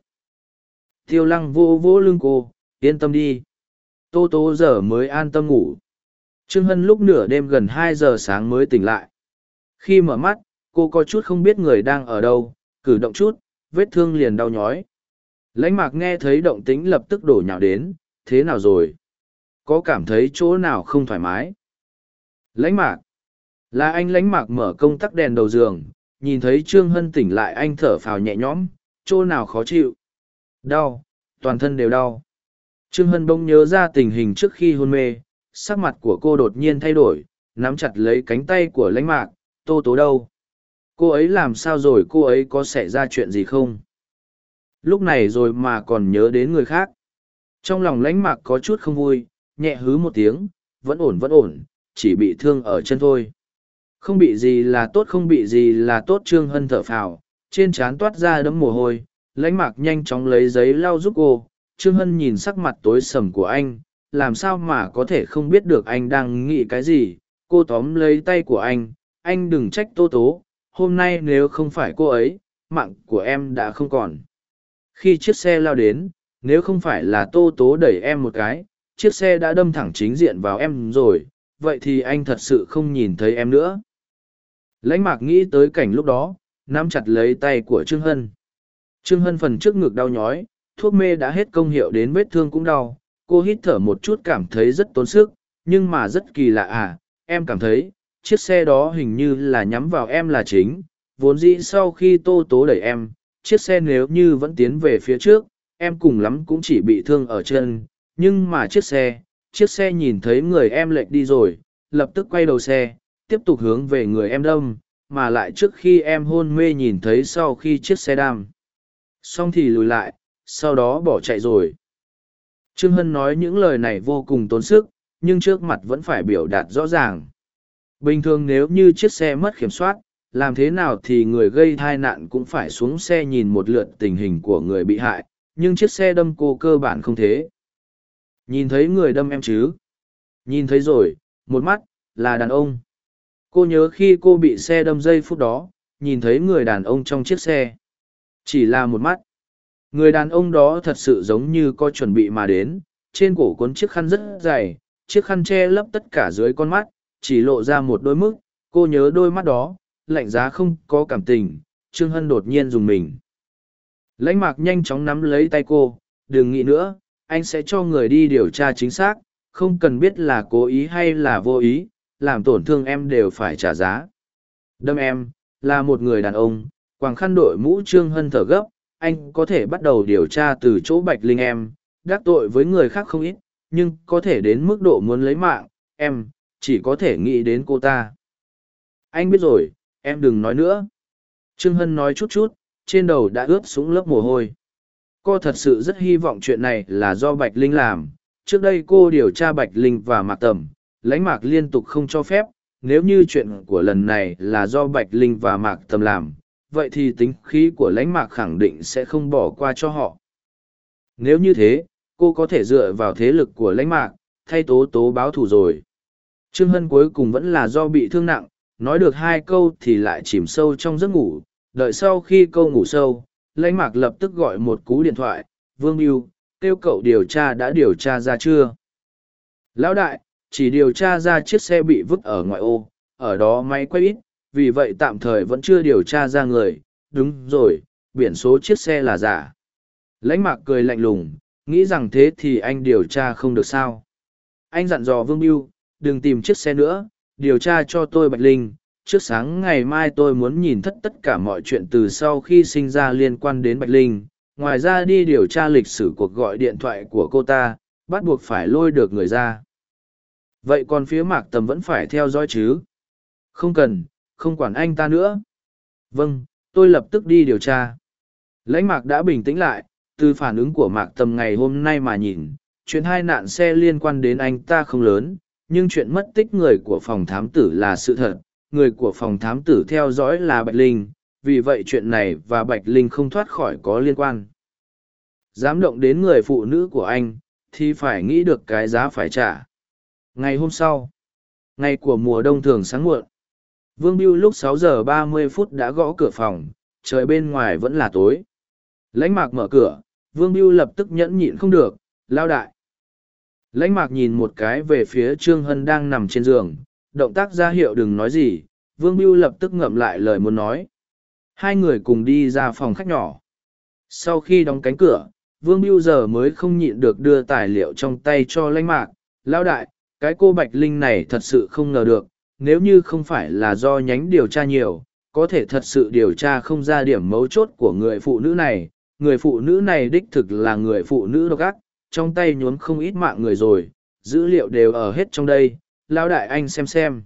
A: Tiêu lăng vô vô lưng cô, yên tâm đi. Tô tô giờ mới an tâm ngủ. Trương hân lúc nửa đêm gần hai giờ sáng mới tỉnh lại. Khi mở mắt, cô có chút không biết người đang ở đâu, cử động chút, vết thương liền đau nhói. Lãnh mạc nghe thấy động tĩnh lập tức đổ nhào đến, thế nào rồi? Có cảm thấy chỗ nào không thoải mái? Lãnh mạc. Là anh lãnh mạc mở công tắc đèn đầu giường, nhìn thấy trương hân tỉnh lại anh thở phào nhẹ nhõm, chỗ nào khó chịu? Đau, toàn thân đều đau. Trương hân bỗng nhớ ra tình hình trước khi hôn mê, sắc mặt của cô đột nhiên thay đổi, nắm chặt lấy cánh tay của lãnh mạc, tô tố đâu? Cô ấy làm sao rồi? Cô ấy có xảy ra chuyện gì không? Lúc này rồi mà còn nhớ đến người khác. Trong lòng lãnh mạc có chút không vui, nhẹ hứ một tiếng, vẫn ổn vẫn ổn chỉ bị thương ở chân thôi không bị gì là tốt không bị gì là tốt trương hân thở phào trên trán toát ra đấm mồ hôi lãnh mạc nhanh chóng lấy giấy lau giúp cô Trương Hân nhìn sắc mặt tối sầm của anh, làm sao mà có thể không biết được anh đang nghĩ cái gì. Cô tóm lấy tay của anh, anh đừng trách Tô Tố, hôm nay nếu không phải cô ấy, mạng của em đã không còn. Khi chiếc xe lao đến, nếu không phải là Tô Tố đẩy em một cái, chiếc xe đã đâm thẳng chính diện vào em rồi, vậy thì anh thật sự không nhìn thấy em nữa. Lãnh mạc nghĩ tới cảnh lúc đó, nắm chặt lấy tay của Trương Hân. Trương Hân phần trước ngực đau nhói, thuốc mê đã hết công hiệu đến vết thương cũng đau. Cô hít thở một chút cảm thấy rất tốn sức, nhưng mà rất kỳ lạ à, em cảm thấy, chiếc xe đó hình như là nhắm vào em là chính. Vốn dĩ sau khi tô tố đẩy em, chiếc xe nếu như vẫn tiến về phía trước, em cùng lắm cũng chỉ bị thương ở chân. Nhưng mà chiếc xe, chiếc xe nhìn thấy người em lệch đi rồi, lập tức quay đầu xe, tiếp tục hướng về người em đâm, mà lại trước khi em hôn mê nhìn thấy sau khi chiếc xe đam. Xong thì lùi lại, sau đó bỏ chạy rồi. Trương Hân nói những lời này vô cùng tốn sức, nhưng trước mặt vẫn phải biểu đạt rõ ràng. Bình thường nếu như chiếc xe mất kiểm soát, làm thế nào thì người gây tai nạn cũng phải xuống xe nhìn một lượt tình hình của người bị hại, nhưng chiếc xe đâm cô cơ bản không thế. Nhìn thấy người đâm em chứ? Nhìn thấy rồi, một mắt, là đàn ông. Cô nhớ khi cô bị xe đâm giây phút đó, nhìn thấy người đàn ông trong chiếc xe. Chỉ là một mắt. Người đàn ông đó thật sự giống như có chuẩn bị mà đến, trên cổ cuốn chiếc khăn rất dày, chiếc khăn che lấp tất cả dưới con mắt, chỉ lộ ra một đôi mức, cô nhớ đôi mắt đó, lạnh giá không có cảm tình, Trương Hân đột nhiên dùng mình. Lãnh mạc nhanh chóng nắm lấy tay cô, đừng nghĩ nữa, anh sẽ cho người đi điều tra chính xác, không cần biết là cố ý hay là vô ý, làm tổn thương em đều phải trả giá. Đâm em, là một người đàn ông, quàng khăn đội mũ Trương Hân thở gấp, anh có thể bắt đầu điều tra từ chỗ Bạch Linh em, đắc tội với người khác không ít, nhưng có thể đến mức độ muốn lấy mạng, em, chỉ có thể nghĩ đến cô ta. Anh biết rồi, em đừng nói nữa. Trương Hân nói chút chút, trên đầu đã ướt sũng lớp mồ hôi. Cô thật sự rất hy vọng chuyện này là do Bạch Linh làm. Trước đây cô điều tra Bạch Linh và Mạc Tầm, lãnh mạc liên tục không cho phép, nếu như chuyện của lần này là do Bạch Linh và Mạc Tầm làm, vậy thì tính khí của lãnh mạc khẳng định sẽ không bỏ qua cho họ. Nếu như thế, cô có thể dựa vào thế lực của lãnh mạc, thay tố tố báo thù rồi. Trương Hân cuối cùng vẫn là do bị thương nặng, nói được hai câu thì lại chìm sâu trong giấc ngủ, đợi sau khi câu ngủ sâu, lãnh mạc lập tức gọi một cú điện thoại, Vương Biêu, kêu cậu điều tra đã điều tra ra chưa? Lão đại, chỉ điều tra ra chiếc xe bị vứt ở ngoại ô, ở đó máy quay ít, vì vậy tạm thời vẫn chưa điều tra ra người, đúng rồi, biển số chiếc xe là giả. Lãnh mạc cười lạnh lùng, nghĩ rằng thế thì anh điều tra không được sao. Anh dặn dò Vương Biêu, đừng tìm chiếc xe nữa, điều tra cho tôi Bạch Linh. Trước sáng ngày mai tôi muốn nhìn thất tất cả mọi chuyện từ sau khi sinh ra liên quan đến Bạch Linh. Ngoài ra đi điều tra lịch sử cuộc gọi điện thoại của cô ta, bắt buộc phải lôi được người ra. Vậy còn phía mạc tầm vẫn phải theo dõi chứ? Không cần, không quản anh ta nữa. Vâng, tôi lập tức đi điều tra. Lãnh mạc đã bình tĩnh lại, từ phản ứng của mạc tầm ngày hôm nay mà nhìn, chuyện hai nạn xe liên quan đến anh ta không lớn, nhưng chuyện mất tích người của phòng thám tử là sự thật, người của phòng thám tử theo dõi là Bạch Linh, vì vậy chuyện này và Bạch Linh không thoát khỏi có liên quan. Dám động đến người phụ nữ của anh, thì phải nghĩ được cái giá phải trả. Ngày hôm sau, ngày của mùa đông thường sáng muộn, Vương Biêu lúc sáu giờ ba mươi phút đã gõ cửa phòng, trời bên ngoài vẫn là tối. Lãnh mạc mở cửa, Vương Biêu lập tức nhẫn nhịn không được, lao đại. Lãnh mạc nhìn một cái về phía Trương Hân đang nằm trên giường, động tác ra hiệu đừng nói gì, Vương Biêu lập tức ngậm lại lời muốn nói. Hai người cùng đi ra phòng khách nhỏ. Sau khi đóng cánh cửa, Vương Biêu giờ mới không nhịn được đưa tài liệu trong tay cho lãnh mạc. Lao đại, cái cô Bạch Linh này thật sự không ngờ được, nếu như không phải là do nhánh điều tra nhiều, có thể thật sự điều tra không ra điểm mấu chốt của người phụ nữ này. Người phụ nữ này đích thực là người phụ nữ độc ác, trong tay nhuốm không ít mạng người rồi, dữ liệu đều ở hết trong đây, Lão đại anh xem xem.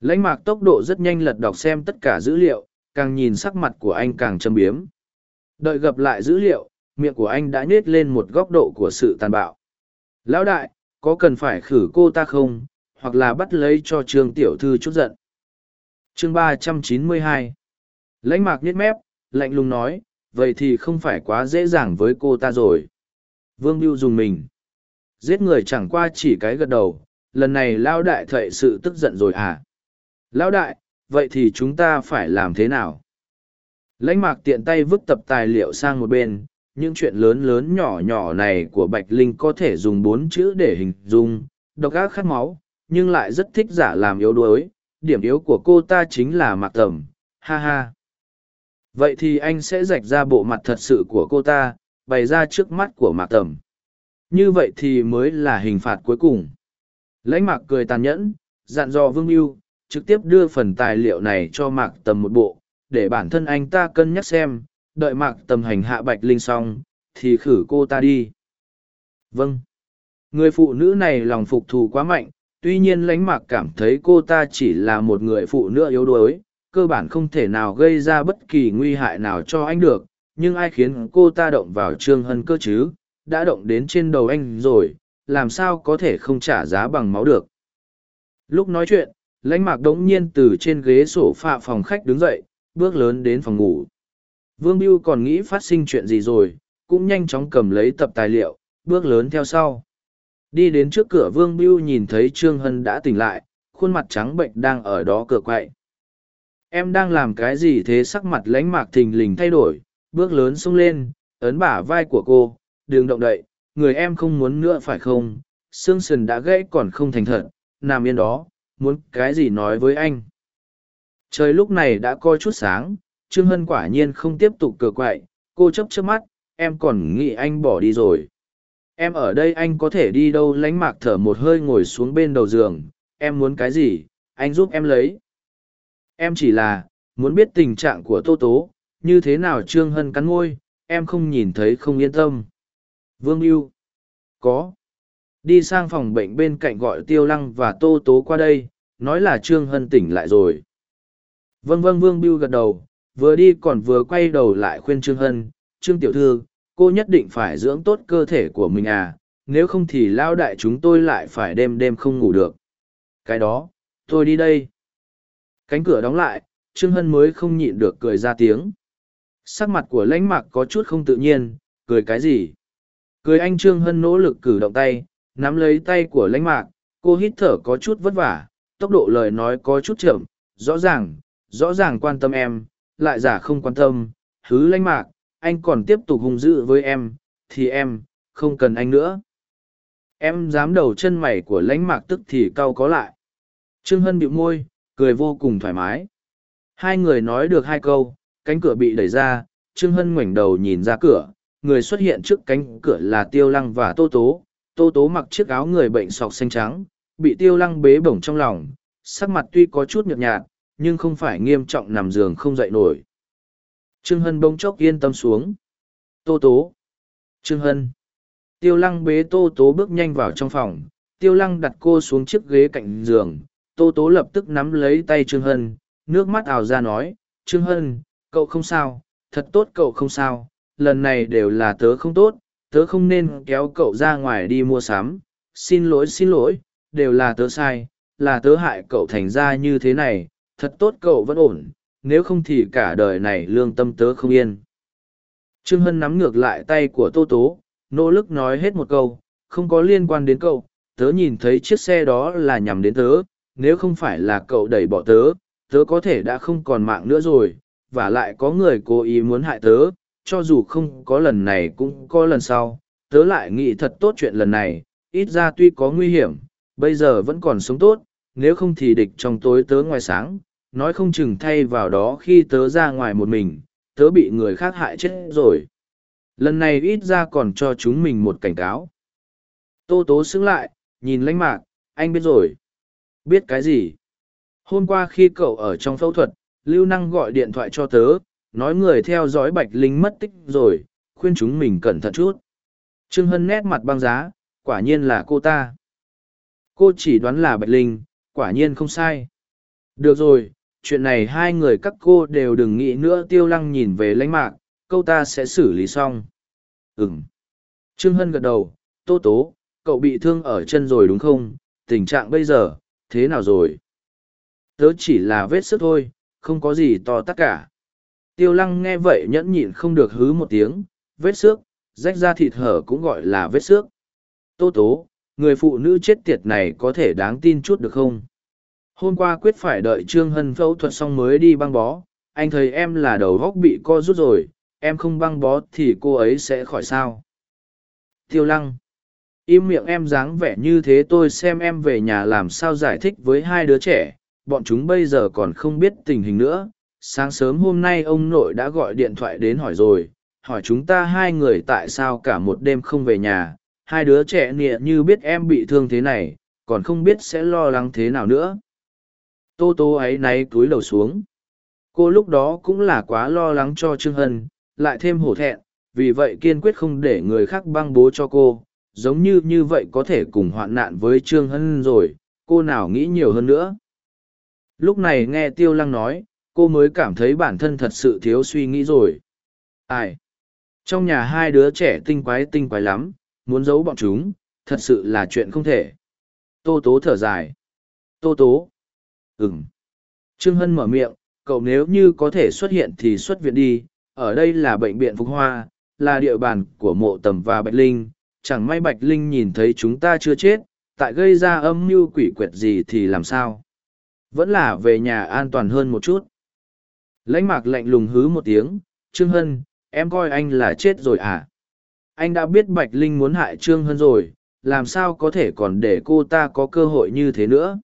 A: Lãnh mạc tốc độ rất nhanh lật đọc xem tất cả dữ liệu, càng nhìn sắc mặt của anh càng châm biếm. Đợi gặp lại dữ liệu, miệng của anh đã nhét lên một góc độ của sự tàn bạo. Lão đại, có cần phải khử cô ta không, hoặc là bắt lấy cho trương tiểu thư chút giận. chương ba trăm chín mươi hai Lãnh mạc nhét mép, lạnh lùng nói, vậy thì không phải quá dễ dàng với cô ta rồi. Vương Biêu dùng mình. Giết người chẳng qua chỉ cái gật đầu, lần này Lao Đại thệ sự tức giận rồi à? Lao Đại, vậy thì chúng ta phải làm thế nào? Lãnh mạc tiện tay vứt tập tài liệu sang một bên, những chuyện lớn lớn nhỏ nhỏ này của Bạch Linh có thể dùng bốn chữ để hình dung, độc ác khát máu, nhưng lại rất thích giả làm yếu đuối, điểm yếu của cô ta chính là mạc tầm, ha ha. Vậy thì anh sẽ rạch ra bộ mặt thật sự của cô ta, bày ra trước mắt của mạc tầm. Như vậy thì mới là hình phạt cuối cùng. Lãnh mạc cười tàn nhẫn, dặn dò Vương Mưu, trực tiếp đưa phần tài liệu này cho mạc tầm một bộ, để bản thân anh ta cân nhắc xem, đợi mạc tầm hành hạ bạch linh xong, thì khử cô ta đi. Vâng. Người phụ nữ này lòng phục thù quá mạnh, tuy nhiên lãnh mạc cảm thấy cô ta chỉ là một người phụ nữ yếu đuối, cơ bản không thể nào gây ra bất kỳ nguy hại nào cho anh được, nhưng ai khiến cô ta động vào trương hân cơ chứ, đã động đến trên đầu anh rồi, làm sao có thể không trả giá bằng máu được. Lúc nói chuyện, lãnh mạc đống nhiên từ trên ghế sổ phạ phòng khách đứng dậy, bước lớn đến phòng ngủ. Vương Biêu còn nghĩ phát sinh chuyện gì rồi, cũng nhanh chóng cầm lấy tập tài liệu, bước lớn theo sau. Đi đến trước cửa Vương Biêu nhìn thấy Trương Hân đã tỉnh lại, khuôn mặt trắng bệnh đang ở đó cửa quậy. Em đang làm cái gì thế sắc mặt lãnh mạc thình lình thay đổi, bước lớn xông lên, ấn bả vai của cô, đừng động đậy, người em không muốn nữa phải không, xương sườn đã gãy còn không thành thật, nằm yên đó, muốn cái gì nói với anh. Trời lúc này đã coi chút sáng, Trương Hân quả nhiên không tiếp tục cờ quậy, cô chấp trước mắt, em còn nghĩ anh bỏ đi rồi. Em ở đây anh có thể đi đâu lánh mạc thở một hơi ngồi xuống bên đầu giường, em muốn cái gì, anh giúp em lấy. Em chỉ là, muốn biết tình trạng của Tô Tố, như thế nào Trương Hân cắn ngôi, em không nhìn thấy không yên tâm. Vương Yêu. Có. Đi sang phòng bệnh bên cạnh gọi Tiêu Lăng và Tô Tố qua đây, nói là Trương Hân tỉnh lại rồi. Vâng vâng Vương Biêu gật đầu, vừa đi còn vừa quay đầu lại khuyên Trương Hân, Trương Tiểu Thư, cô nhất định phải dưỡng tốt cơ thể của mình à, nếu không thì lao đại chúng tôi lại phải đêm đêm không ngủ được. Cái đó, tôi đi đây. Cánh cửa đóng lại, Trương Hân mới không nhịn được cười ra tiếng. Sắc mặt của lãnh mạc có chút không tự nhiên, cười cái gì? Cười anh Trương Hân nỗ lực cử động tay, nắm lấy tay của lãnh mạc, cô hít thở có chút vất vả, tốc độ lời nói có chút chậm, rõ ràng, rõ ràng quan tâm em, lại giả không quan tâm, hứ lãnh mạc, anh còn tiếp tục hung dữ với em, thì em, không cần anh nữa. Em dám đầu chân mày của lãnh mạc tức thì cau có lại. Trương Hân bĩu môi, cười vô cùng thoải mái. Hai người nói được hai câu, cánh cửa bị đẩy ra, Trương Hân ngoảnh đầu nhìn ra cửa, người xuất hiện trước cánh cửa là Tiêu Lăng và Tô Tố. Tô Tố mặc chiếc áo người bệnh sọc xanh trắng, bị Tiêu Lăng bế bổng trong lòng, sắc mặt tuy có chút nhợt nhạt, nhưng không phải nghiêm trọng nằm giường không dậy nổi. Trương Hân bỗng chốc yên tâm xuống. Tô Tố. Trương Hân. Tiêu Lăng bế Tô Tố bước nhanh vào trong phòng, Tiêu Lăng đặt cô xuống chiếc ghế cạnh giường, Tô Tố lập tức nắm lấy tay Trương Hân, nước mắt ào ra nói, Trương Hân, cậu không sao, thật tốt cậu không sao, lần này đều là tớ không tốt, tớ không nên kéo cậu ra ngoài đi mua sắm, xin lỗi xin lỗi, đều là tớ sai, là tớ hại cậu thành ra như thế này, thật tốt cậu vẫn ổn, nếu không thì cả đời này lương tâm tớ không yên. Trương Hân nắm ngược lại tay của Tô Tố, nỗ lực nói hết một câu, không có liên quan đến cậu, tớ nhìn thấy chiếc xe đó là nhằm đến tớ, nếu không phải là cậu đẩy bỏ tớ, tớ có thể đã không còn mạng nữa rồi, và lại có người cố ý muốn hại tớ, cho dù không có lần này cũng có lần sau, tớ lại nghĩ thật tốt chuyện lần này, ít ra tuy có nguy hiểm, bây giờ vẫn còn sống tốt, nếu không thì địch trong tối tớ ngoài sáng, nói không chừng thay vào đó khi tớ ra ngoài một mình, tớ bị người khác hại chết rồi. Lần này ít ra còn cho chúng mình một cảnh cáo. Tô tố xứng lại, nhìn lãnh mạc, anh biết rồi. Biết cái gì? Hôm qua khi cậu ở trong phẫu thuật, Lưu Năng gọi điện thoại cho tớ, nói người theo dõi Bạch Linh mất tích rồi, khuyên chúng mình cẩn thận chút. Trương Hân nét mặt băng giá, quả nhiên là cô ta. Cô chỉ đoán là Bạch Linh, quả nhiên không sai. Được rồi, chuyện này hai người các cô đều đừng nghĩ nữa tiêu lăng nhìn về lãnh mạc, câu ta sẽ xử lý xong. Ừm. Trương Hân gật đầu, tô tố, cậu bị thương ở chân rồi đúng không? Tình trạng bây giờ, thế nào rồi? Tớ chỉ là vết sức thôi, không có gì to tất cả. Tiêu lăng nghe vậy nhẫn nhịn không được hứ một tiếng, vết xước, rách ra thịt hở cũng gọi là vết xước. Tô tố, người phụ nữ chết tiệt này có thể đáng tin chút được không? Hôm qua quyết phải đợi Trương Hân phẫu thuật xong mới đi băng bó, anh thấy em là đầu góc bị co rút rồi, em không băng bó thì cô ấy sẽ khỏi sao. Tiêu lăng. Im miệng em dáng vẻ như thế tôi xem em về nhà làm sao giải thích với hai đứa trẻ, bọn chúng bây giờ còn không biết tình hình nữa. Sáng sớm hôm nay ông nội đã gọi điện thoại đến hỏi rồi, hỏi chúng ta hai người tại sao cả một đêm không về nhà, hai đứa trẻ nịa như biết em bị thương thế này, còn không biết sẽ lo lắng thế nào nữa. Tô tô ấy náy túi đầu xuống. Cô lúc đó cũng là quá lo lắng cho Trương Hân, lại thêm hổ thẹn, vì vậy kiên quyết không để người khác băng bố cho cô, giống như như vậy có thể cùng hoạn nạn với Trương Hân rồi, cô nào nghĩ nhiều hơn nữa. Lúc này nghe Tiêu Lăng nói, cô mới cảm thấy bản thân thật sự thiếu suy nghĩ rồi. Ai? Trong nhà hai đứa trẻ tinh quái tinh quái lắm, muốn giấu bọn chúng, thật sự là chuyện không thể. Tô Tố thở dài. Tô Tố. Ừm. Trương Hân mở miệng, cậu nếu như có thể xuất hiện thì xuất viện đi, ở đây là bệnh viện Phục Hoa, là địa bàn của mộ tầm và Bạch Linh, chẳng may Bạch Linh nhìn thấy chúng ta chưa chết, tại gây ra âm mưu quỷ quyệt gì thì làm sao? Vẫn là về nhà an toàn hơn một chút. Lãnh mạc lạnh lùng hứ một tiếng, Trương Hân, em coi anh là chết rồi à? Anh đã biết Bạch Linh muốn hại Trương Hân rồi, làm sao có thể còn để cô ta có cơ hội như thế nữa?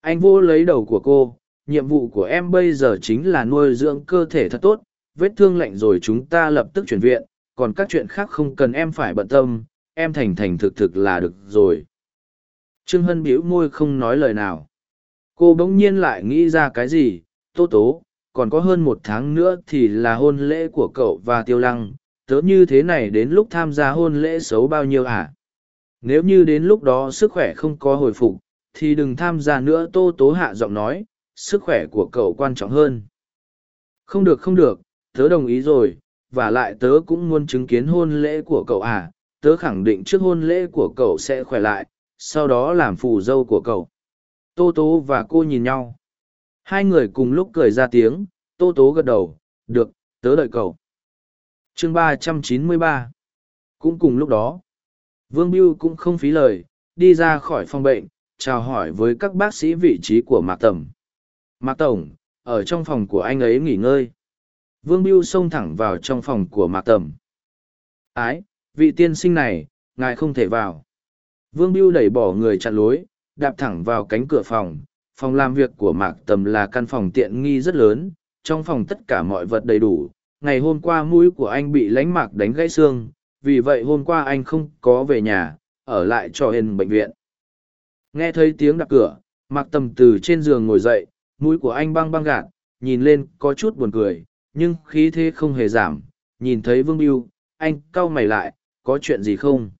A: Anh vô lấy đầu của cô, nhiệm vụ của em bây giờ chính là nuôi dưỡng cơ thể thật tốt, vết thương lạnh rồi chúng ta lập tức chuyển viện, còn các chuyện khác không cần em phải bận tâm, em thành thành thực thực là được rồi. Trương Hân bĩu môi không nói lời nào. Cô bỗng nhiên lại nghĩ ra cái gì, tố tố, còn có hơn một tháng nữa thì là hôn lễ của cậu và tiêu lăng, tớ như thế này đến lúc tham gia hôn lễ xấu bao nhiêu à Nếu như đến lúc đó sức khỏe không có hồi phục, thì đừng tham gia nữa tô tố hạ giọng nói, sức khỏe của cậu quan trọng hơn. Không được không được, tớ đồng ý rồi, và lại tớ cũng muốn chứng kiến hôn lễ của cậu à, tớ khẳng định trước hôn lễ của cậu sẽ khỏe lại, sau đó làm phù dâu của cậu. Tô Tố và cô nhìn nhau. Hai người cùng lúc cười ra tiếng, Tô Tố gật đầu, được, tớ đợi cậu. chương ba trăm chín mươi ba Cũng cùng lúc đó, Vương Biêu cũng không phí lời, đi ra khỏi phòng bệnh, chào hỏi với các bác sĩ vị trí của Mạc Tầm. Mạc Tổng, ở trong phòng của anh ấy nghỉ ngơi. Vương Biêu xông thẳng vào trong phòng của Mạc Tầm. Ái, vị tiên sinh này, ngài không thể vào. Vương Biêu đẩy bỏ người chặn lối, đạp thẳng vào cánh cửa phòng. Phòng làm việc của Mạc Tầm là căn phòng tiện nghi rất lớn, trong phòng tất cả mọi vật đầy đủ. Ngày hôm qua mũi của anh bị lánh mạc đánh gãy xương, vì vậy hôm qua anh không có về nhà, ở lại cho hên bệnh viện. Nghe thấy tiếng đập cửa, Mạc Tầm từ trên giường ngồi dậy, mũi của anh băng băng gạt, nhìn lên có chút buồn cười, nhưng khí thế không hề giảm, nhìn thấy Vương mưu anh cau mày lại, có chuyện gì không?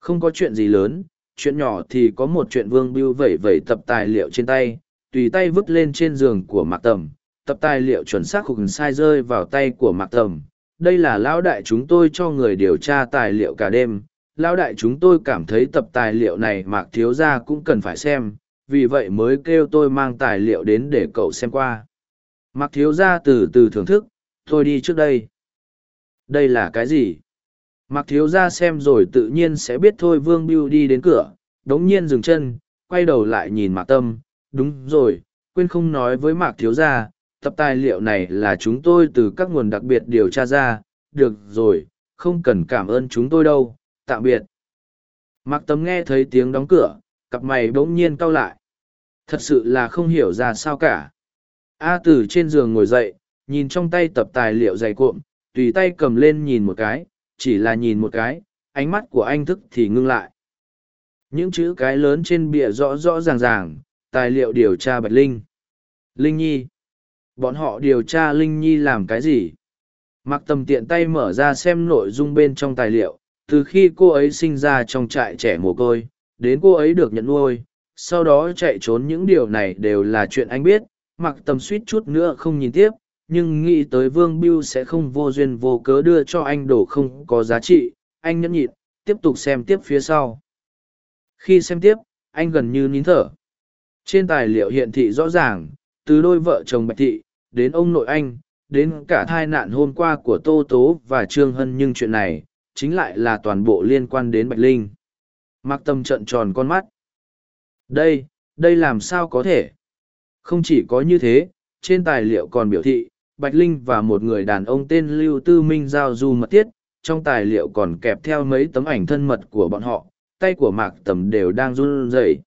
A: Không có chuyện gì lớn, chuyện nhỏ thì có một chuyện Vương Biêu vẩy vẩy tập tài liệu trên tay, tùy tay vứt lên trên giường của Mạc Tầm, tập tài liệu chuẩn xác khục sai rơi vào tay của Mạc Tầm. Đây là lão đại chúng tôi cho người điều tra tài liệu cả đêm. Lão đại chúng tôi cảm thấy tập tài liệu này Mạc Thiếu Gia cũng cần phải xem, vì vậy mới kêu tôi mang tài liệu đến để cậu xem qua. Mạc Thiếu Gia từ từ thưởng thức, tôi đi trước đây. Đây là cái gì? Mạc Thiếu Gia xem rồi tự nhiên sẽ biết thôi Vương Biêu đi đến cửa, đống nhiên dừng chân, quay đầu lại nhìn Mạc Tâm, đúng rồi, quên không nói với Mạc Thiếu Gia, tập tài liệu này là chúng tôi từ các nguồn đặc biệt điều tra ra, được rồi, không cần cảm ơn chúng tôi đâu, tạm biệt. Mạc Tâm nghe thấy tiếng đóng cửa, cặp mày bỗng nhiên cau lại. Thật sự là không hiểu ra sao cả. A Tử trên giường ngồi dậy, nhìn trong tay tập tài liệu dày cuộn, tùy tay cầm lên nhìn một cái, chỉ là nhìn một cái, ánh mắt của anh thức thì ngưng lại. Những chữ cái lớn trên bìa rõ rõ ràng ràng, tài liệu điều tra Bạch Linh. Linh Nhi. Bọn họ điều tra Linh Nhi làm cái gì? Mặc tầm tiện tay mở ra xem nội dung bên trong tài liệu, từ khi cô ấy sinh ra trong trại trẻ mồ côi, đến cô ấy được nhận nuôi, sau đó chạy trốn những điều này đều là chuyện anh biết, mặc tầm suýt chút nữa không nhìn tiếp, nhưng nghĩ tới Vương Biêu sẽ không vô duyên vô cớ đưa cho anh đồ không có giá trị, anh nhẫn nhịn, tiếp tục xem tiếp phía sau. Khi xem tiếp, anh gần như nín thở. Trên tài liệu hiện thị rõ ràng, từ đôi vợ chồng Bạch Thị, đến ông nội anh, đến cả thai nạn hôm qua của Tô Tố và Trương Hân nhưng chuyện này, chính lại là toàn bộ liên quan đến Bạch Linh. mặc Tâm trận tròn con mắt. Đây, đây làm sao có thể? Không chỉ có như thế, trên tài liệu còn biểu thị, Bạch Linh và một người đàn ông tên Lưu Tư Minh giao du mật thiết, trong tài liệu còn kẹp theo mấy tấm ảnh thân mật của bọn họ, tay của Mạc Tầm đều đang run rẩy.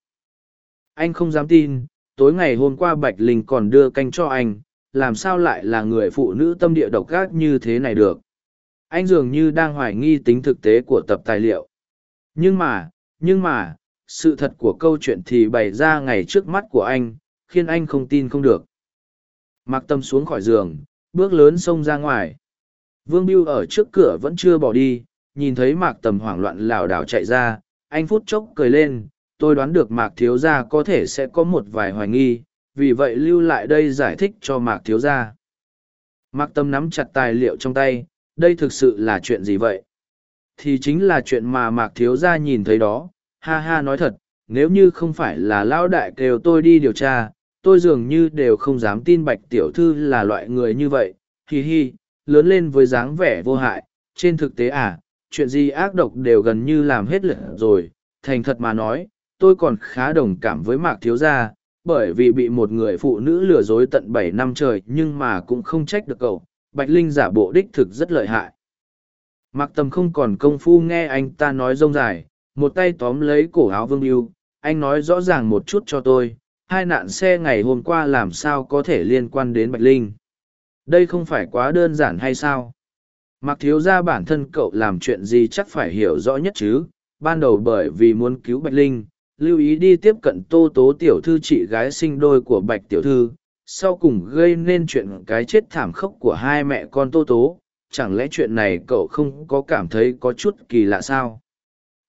A: Anh không dám tin, tối ngày hôm qua Bạch Linh còn đưa canh cho anh, làm sao lại là người phụ nữ tâm địa độc ác như thế này được. Anh dường như đang hoài nghi tính thực tế của tập tài liệu. Nhưng mà, nhưng mà, sự thật của câu chuyện thì bày ra ngày trước mắt của anh, khiến anh không tin không được. Mạc Tâm xuống khỏi giường, bước lớn xông ra ngoài. Vương Biêu ở trước cửa vẫn chưa bỏ đi, nhìn thấy Mạc Tầm hoảng loạn lảo đảo chạy ra, anh phút chốc cười lên, tôi đoán được Mạc Thiếu Gia có thể sẽ có một vài hoài nghi, vì vậy lưu lại đây giải thích cho Mạc Thiếu Gia. Mạc Tâm nắm chặt tài liệu trong tay, đây thực sự là chuyện gì vậy? Thì chính là chuyện mà Mạc Thiếu Gia nhìn thấy đó, ha ha nói thật, nếu như không phải là Lão Đại kêu tôi đi điều tra, tôi dường như đều không dám tin Bạch Tiểu Thư là loại người như vậy, hì hì lớn lên với dáng vẻ vô hại, trên thực tế à, chuyện gì ác độc đều gần như làm hết lượt rồi, thành thật mà nói, tôi còn khá đồng cảm với Mạc Thiếu Gia, bởi vì bị một người phụ nữ lừa dối tận bảy năm trời nhưng mà cũng không trách được cậu, Bạch Linh giả bộ đích thực rất lợi hại. Mạc Tầm không còn công phu nghe anh ta nói rông dài, một tay tóm lấy cổ áo Vương Yêu, anh nói rõ ràng một chút cho tôi, hai nạn xe ngày hôm qua làm sao có thể liên quan đến Bạch Linh. Đây không phải quá đơn giản hay sao? Mặc thiếu ra bản thân cậu làm chuyện gì chắc phải hiểu rõ nhất chứ, ban đầu bởi vì muốn cứu Bạch Linh, lưu ý đi tiếp cận tô tố tiểu thư chị gái sinh đôi của Bạch tiểu thư, sau cùng gây nên chuyện cái chết thảm khốc của hai mẹ con tô tố, chẳng lẽ chuyện này cậu không có cảm thấy có chút kỳ lạ sao?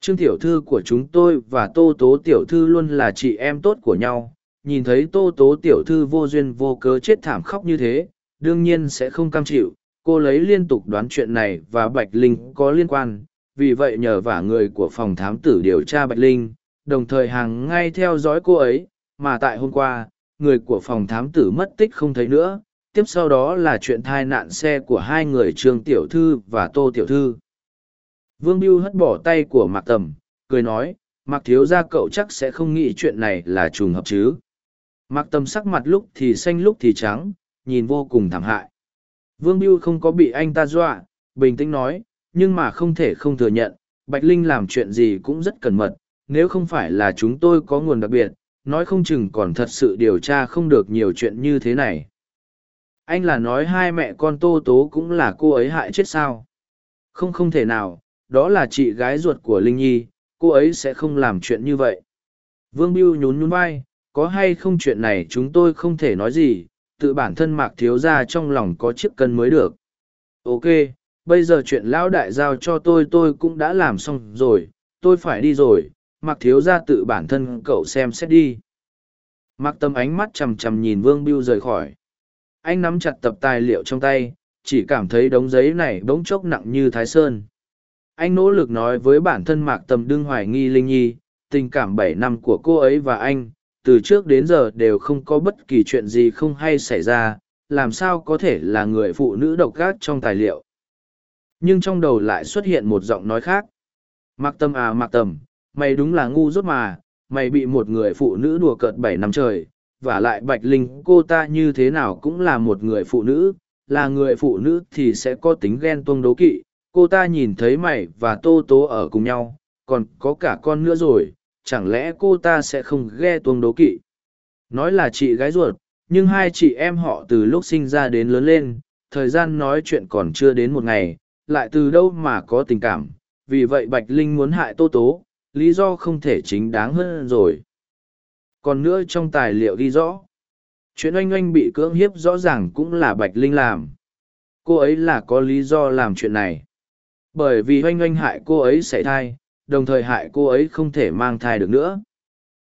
A: Trương tiểu thư của chúng tôi và tô tố tiểu thư luôn là chị em tốt của nhau, nhìn thấy tô tố tiểu thư vô duyên vô cớ chết thảm khóc như thế, đương nhiên sẽ không cam chịu, cô lấy liên tục đoán chuyện này và Bạch Linh có liên quan, vì vậy nhờ vả người của phòng thám tử điều tra Bạch Linh, đồng thời hàng ngay theo dõi cô ấy, mà tại hôm qua, người của phòng thám tử mất tích không thấy nữa, tiếp sau đó là chuyện thai nạn xe của hai người Trương Tiểu Thư và Tô Tiểu Thư. Vương Biêu hất bỏ tay của Mạc Tầm, cười nói, Mạc Thiếu gia cậu chắc sẽ không nghĩ chuyện này là trùng hợp chứ. Mạc Tầm sắc mặt lúc thì xanh lúc thì trắng, nhìn vô cùng thảm hại. Vương Biêu không có bị anh ta dọa, bình tĩnh nói, nhưng mà không thể không thừa nhận, Bạch Linh làm chuyện gì cũng rất cẩn mật, nếu không phải là chúng tôi có nguồn đặc biệt, nói không chừng còn thật sự điều tra không được nhiều chuyện như thế này. Anh là nói hai mẹ con Tô Tố cũng là cô ấy hại chết sao? Không không thể nào, đó là chị gái ruột của Linh Nhi, cô ấy sẽ không làm chuyện như vậy. Vương Biêu nhún nhún vai, có hay không chuyện này chúng tôi không thể nói gì, tự bản thân mạc thiếu ra trong lòng có chiếc cân mới được. Ok, bây giờ chuyện lão đại giao cho tôi tôi cũng đã làm xong rồi, tôi phải đi rồi, mạc thiếu ra tự bản thân cậu xem xét đi. Mạc tâm ánh mắt chầm chầm nhìn Vương Biêu rời khỏi. Anh nắm chặt tập tài liệu trong tay, chỉ cảm thấy đống giấy này bỗng chốc nặng như thái sơn. Anh nỗ lực nói với bản thân Mạc Tâm đương hoài nghi Linh Nhi, tình cảm bảy năm của cô ấy và anh, từ trước đến giờ đều không có bất kỳ chuyện gì không hay xảy ra, làm sao có thể là người phụ nữ độc gác trong tài liệu. Nhưng trong đầu lại xuất hiện một giọng nói khác. Mạc Tâm à Mạc Tâm, mày đúng là ngu rốt mà, mày bị một người phụ nữ đùa cợt bảy năm trời, và lại Bạch Linh cô ta như thế nào cũng là một người phụ nữ, là người phụ nữ thì sẽ có tính ghen tuông đố kỵ, cô ta nhìn thấy mày và Tô Tố ở cùng nhau, còn có cả con nữa rồi, chẳng lẽ cô ta sẽ không ghe tuông đố kỵ? Nói là chị gái ruột, nhưng hai chị em họ từ lúc sinh ra đến lớn lên, thời gian nói chuyện còn chưa đến một ngày, lại từ đâu mà có tình cảm. Vì vậy bạch linh muốn hại tô tố, lý do không thể chính đáng hơn rồi. Còn nữa trong tài liệu ghi rõ, chuyện oanh oanh bị cưỡng hiếp rõ ràng cũng là bạch linh làm. Cô ấy là có lý do làm chuyện này. Bởi vì oanh oanh hại cô ấy xảy thai đồng thời hại cô ấy không thể mang thai được nữa.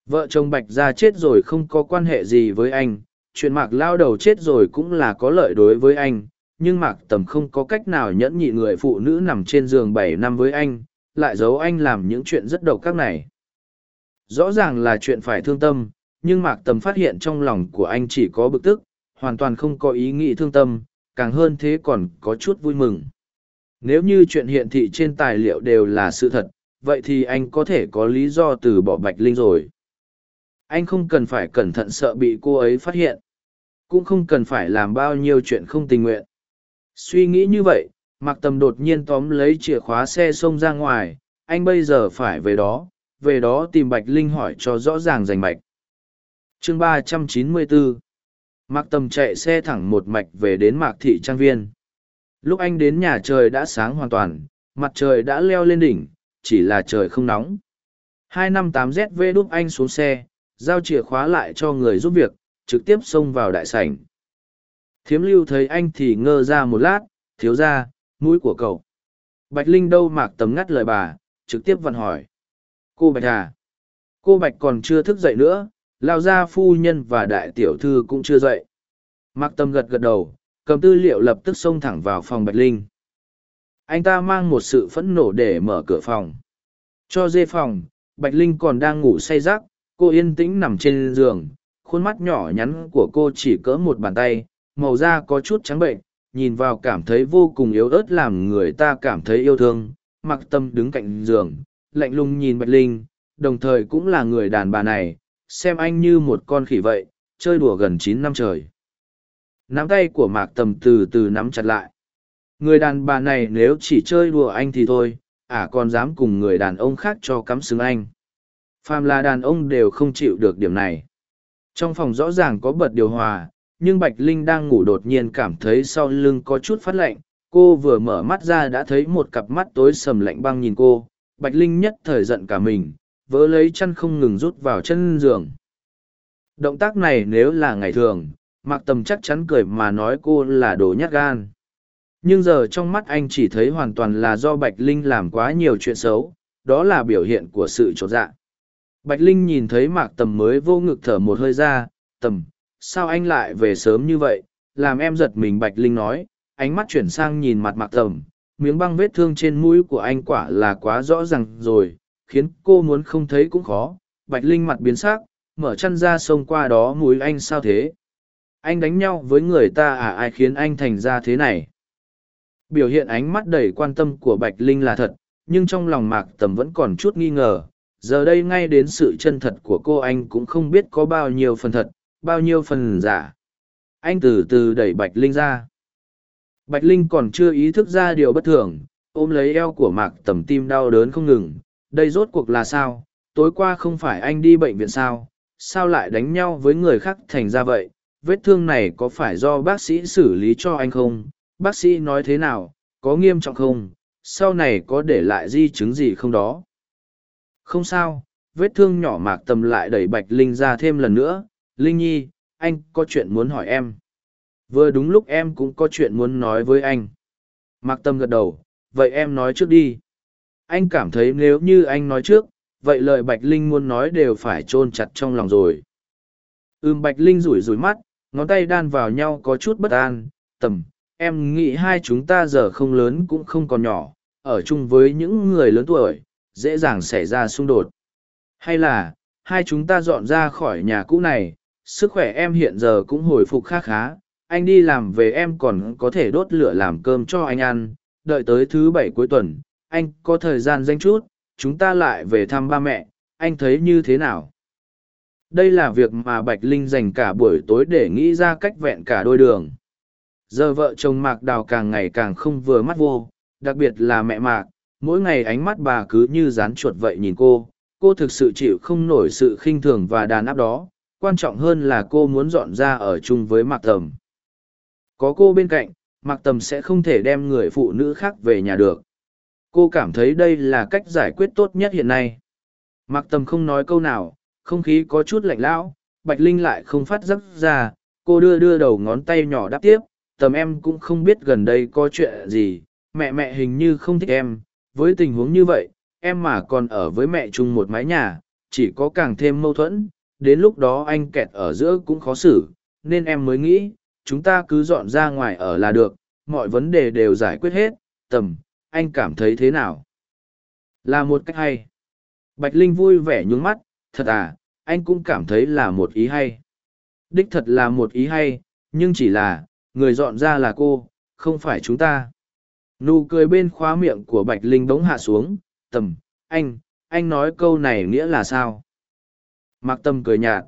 A: Vợ chồng Bạch Gia chết rồi không có quan hệ gì với anh, chuyện Mạc lao đầu chết rồi cũng là có lợi đối với anh, nhưng Mạc Tầm không có cách nào nhẫn nhị người phụ nữ nằm trên giường bảy năm với anh, lại giấu anh làm những chuyện rất độc các này. Rõ ràng là chuyện phải thương tâm, nhưng Mạc Tầm phát hiện trong lòng của anh chỉ có bực tức, hoàn toàn không có ý nghĩ thương tâm, càng hơn thế còn có chút vui mừng. Nếu như chuyện hiện thị trên tài liệu đều là sự thật, vậy thì anh có thể có lý do từ bỏ Bạch Linh rồi. Anh không cần phải cẩn thận sợ bị cô ấy phát hiện. Cũng không cần phải làm bao nhiêu chuyện không tình nguyện. Suy nghĩ như vậy, Mạc Tầm đột nhiên tóm lấy chìa khóa xe xông ra ngoài, anh bây giờ phải về đó, về đó tìm Bạch Linh hỏi cho rõ ràng rành mạch. chương ba trăm chín mươi bốn Mạc Tầm chạy xe thẳng một mạch về đến Mạc Thị Trang Viên. Lúc anh đến nhà trời đã sáng hoàn toàn, mặt trời đã leo lên đỉnh, chỉ là trời không nóng. Hai năm tám ZV đúc anh xuống xe, giao chìa khóa lại cho người giúp việc, trực tiếp xông vào đại sảnh. Thiếm lưu thấy anh thì ngơ ra một lát, thiếu ra, mũi của cậu. Bạch Linh đâu mạc tầm ngắt lời bà, trực tiếp vặn hỏi. Cô Bạch à? Cô Bạch còn chưa thức dậy nữa, lao ra phu nhân và đại tiểu thư cũng chưa dậy. Mạc tầm gật gật đầu, cầm tư liệu lập tức xông thẳng vào phòng Bạch Linh. Anh ta mang một sự phẫn nộ để mở cửa phòng. Cho dê phòng, Bạch Linh còn đang ngủ say rắc, cô yên tĩnh nằm trên giường, khuôn mắt nhỏ nhắn của cô chỉ cỡ một bàn tay, màu da có chút trắng bệnh, nhìn vào cảm thấy vô cùng yếu ớt làm người ta cảm thấy yêu thương. Mặc tâm đứng cạnh giường, lạnh lùng nhìn Bạch Linh, đồng thời cũng là người đàn bà này, xem anh như một con khỉ vậy, chơi đùa gần chín năm trời. Nắm tay của Mạc Tầm từ từ nắm chặt lại. Người đàn bà này nếu chỉ chơi đùa anh thì thôi, à còn dám cùng người đàn ông khác cho cắm xứng anh. Phàm là đàn ông đều không chịu được điểm này. Trong phòng rõ ràng có bật điều hòa, nhưng Bạch Linh đang ngủ đột nhiên cảm thấy sau lưng có chút phát lạnh. Cô vừa mở mắt ra đã thấy một cặp mắt tối sầm lạnh băng nhìn cô. Bạch Linh nhất thời giận cả mình, vỡ lấy chăn không ngừng rút vào chân giường. Động tác này nếu là ngày thường, Mạc Tầm chắc chắn cười mà nói cô là đồ nhát gan. Nhưng giờ trong mắt anh chỉ thấy hoàn toàn là do Bạch Linh làm quá nhiều chuyện xấu, đó là biểu hiện của sự trột dạ. Bạch Linh nhìn thấy Mạc Tầm mới vô ngực thở một hơi ra, Tầm, sao anh lại về sớm như vậy, làm em giật mình Bạch Linh nói, ánh mắt chuyển sang nhìn mặt Mạc Tầm, miếng băng vết thương trên mũi của anh quả là quá rõ ràng rồi, khiến cô muốn không thấy cũng khó. Bạch Linh mặt biến sắc, mở chăn ra xông qua đó mũi anh sao thế? Anh đánh nhau với người ta à ai khiến anh thành ra thế này? Biểu hiện ánh mắt đầy quan tâm của Bạch Linh là thật, nhưng trong lòng Mạc Tầm vẫn còn chút nghi ngờ. Giờ đây ngay đến sự chân thật của cô anh cũng không biết có bao nhiêu phần thật, bao nhiêu phần giả. Anh từ từ đẩy Bạch Linh ra. Bạch Linh còn chưa ý thức ra điều bất thường, ôm lấy eo của Mạc Tầm tim đau đớn không ngừng. Đây rốt cuộc là sao? Tối qua không phải anh đi bệnh viện sao? Sao lại đánh nhau với người khác thành ra vậy? Vết thương này có phải do bác sĩ xử lý cho anh không? Bác sĩ nói thế nào, có nghiêm trọng không, sau này có để lại di chứng gì không đó. Không sao, vết thương nhỏ mạc tầm lại đẩy Bạch Linh ra thêm lần nữa, Linh Nhi, anh có chuyện muốn hỏi em. Vừa đúng lúc em cũng có chuyện muốn nói với anh. Mạc Tâm gật đầu, vậy em nói trước đi. Anh cảm thấy nếu như anh nói trước, vậy lời Bạch Linh muốn nói đều phải chôn chặt trong lòng rồi. Ưm Bạch Linh rủi rủi mắt, ngón tay đan vào nhau có chút bất an, tầm, em nghĩ hai chúng ta giờ không lớn cũng không còn nhỏ, ở chung với những người lớn tuổi, dễ dàng xảy ra xung đột. Hay là, hai chúng ta dọn ra khỏi nhà cũ này, sức khỏe em hiện giờ cũng hồi phục khá khá, anh đi làm về em còn có thể đốt lửa làm cơm cho anh ăn, đợi tới thứ bảy cuối tuần, anh có thời gian danh chút, chúng ta lại về thăm ba mẹ, anh thấy như thế nào? Đây là việc mà Bạch Linh dành cả buổi tối để nghĩ ra cách vẹn cả đôi đường. Giờ vợ chồng Mạc Đào càng ngày càng không vừa mắt vô, đặc biệt là mẹ Mạc, mỗi ngày ánh mắt bà cứ như dán chuột vậy nhìn cô, cô thực sự chịu không nổi sự khinh thường và đàn áp đó, quan trọng hơn là cô muốn dọn ra ở chung với Mạc Tầm. Có cô bên cạnh, Mạc Tầm sẽ không thể đem người phụ nữ khác về nhà được. Cô cảm thấy đây là cách giải quyết tốt nhất hiện nay. Mạc Tầm không nói câu nào, không khí có chút lạnh lão, Bạch Linh lại không phát giấc ra, cô đưa đưa đầu ngón tay nhỏ đáp tiếp, tầm em cũng không biết gần đây có chuyện gì, mẹ mẹ hình như không thích em, với tình huống như vậy, em mà còn ở với mẹ chung một mái nhà, chỉ có càng thêm mâu thuẫn, đến lúc đó anh kẹt ở giữa cũng khó xử, nên em mới nghĩ, chúng ta cứ dọn ra ngoài ở là được, mọi vấn đề đều giải quyết hết, tầm, anh cảm thấy thế nào? Là một cách hay. Bạch Linh vui vẻ nhún mắt, thật à, anh cũng cảm thấy là một ý hay. Đích thật là một ý hay, nhưng chỉ là, người dọn ra là cô, không phải chúng ta. nụ cười bên khóa miệng của bạch linh bỗng hạ xuống tầm anh anh nói câu này nghĩa là sao? Mạc tâm cười nhạt.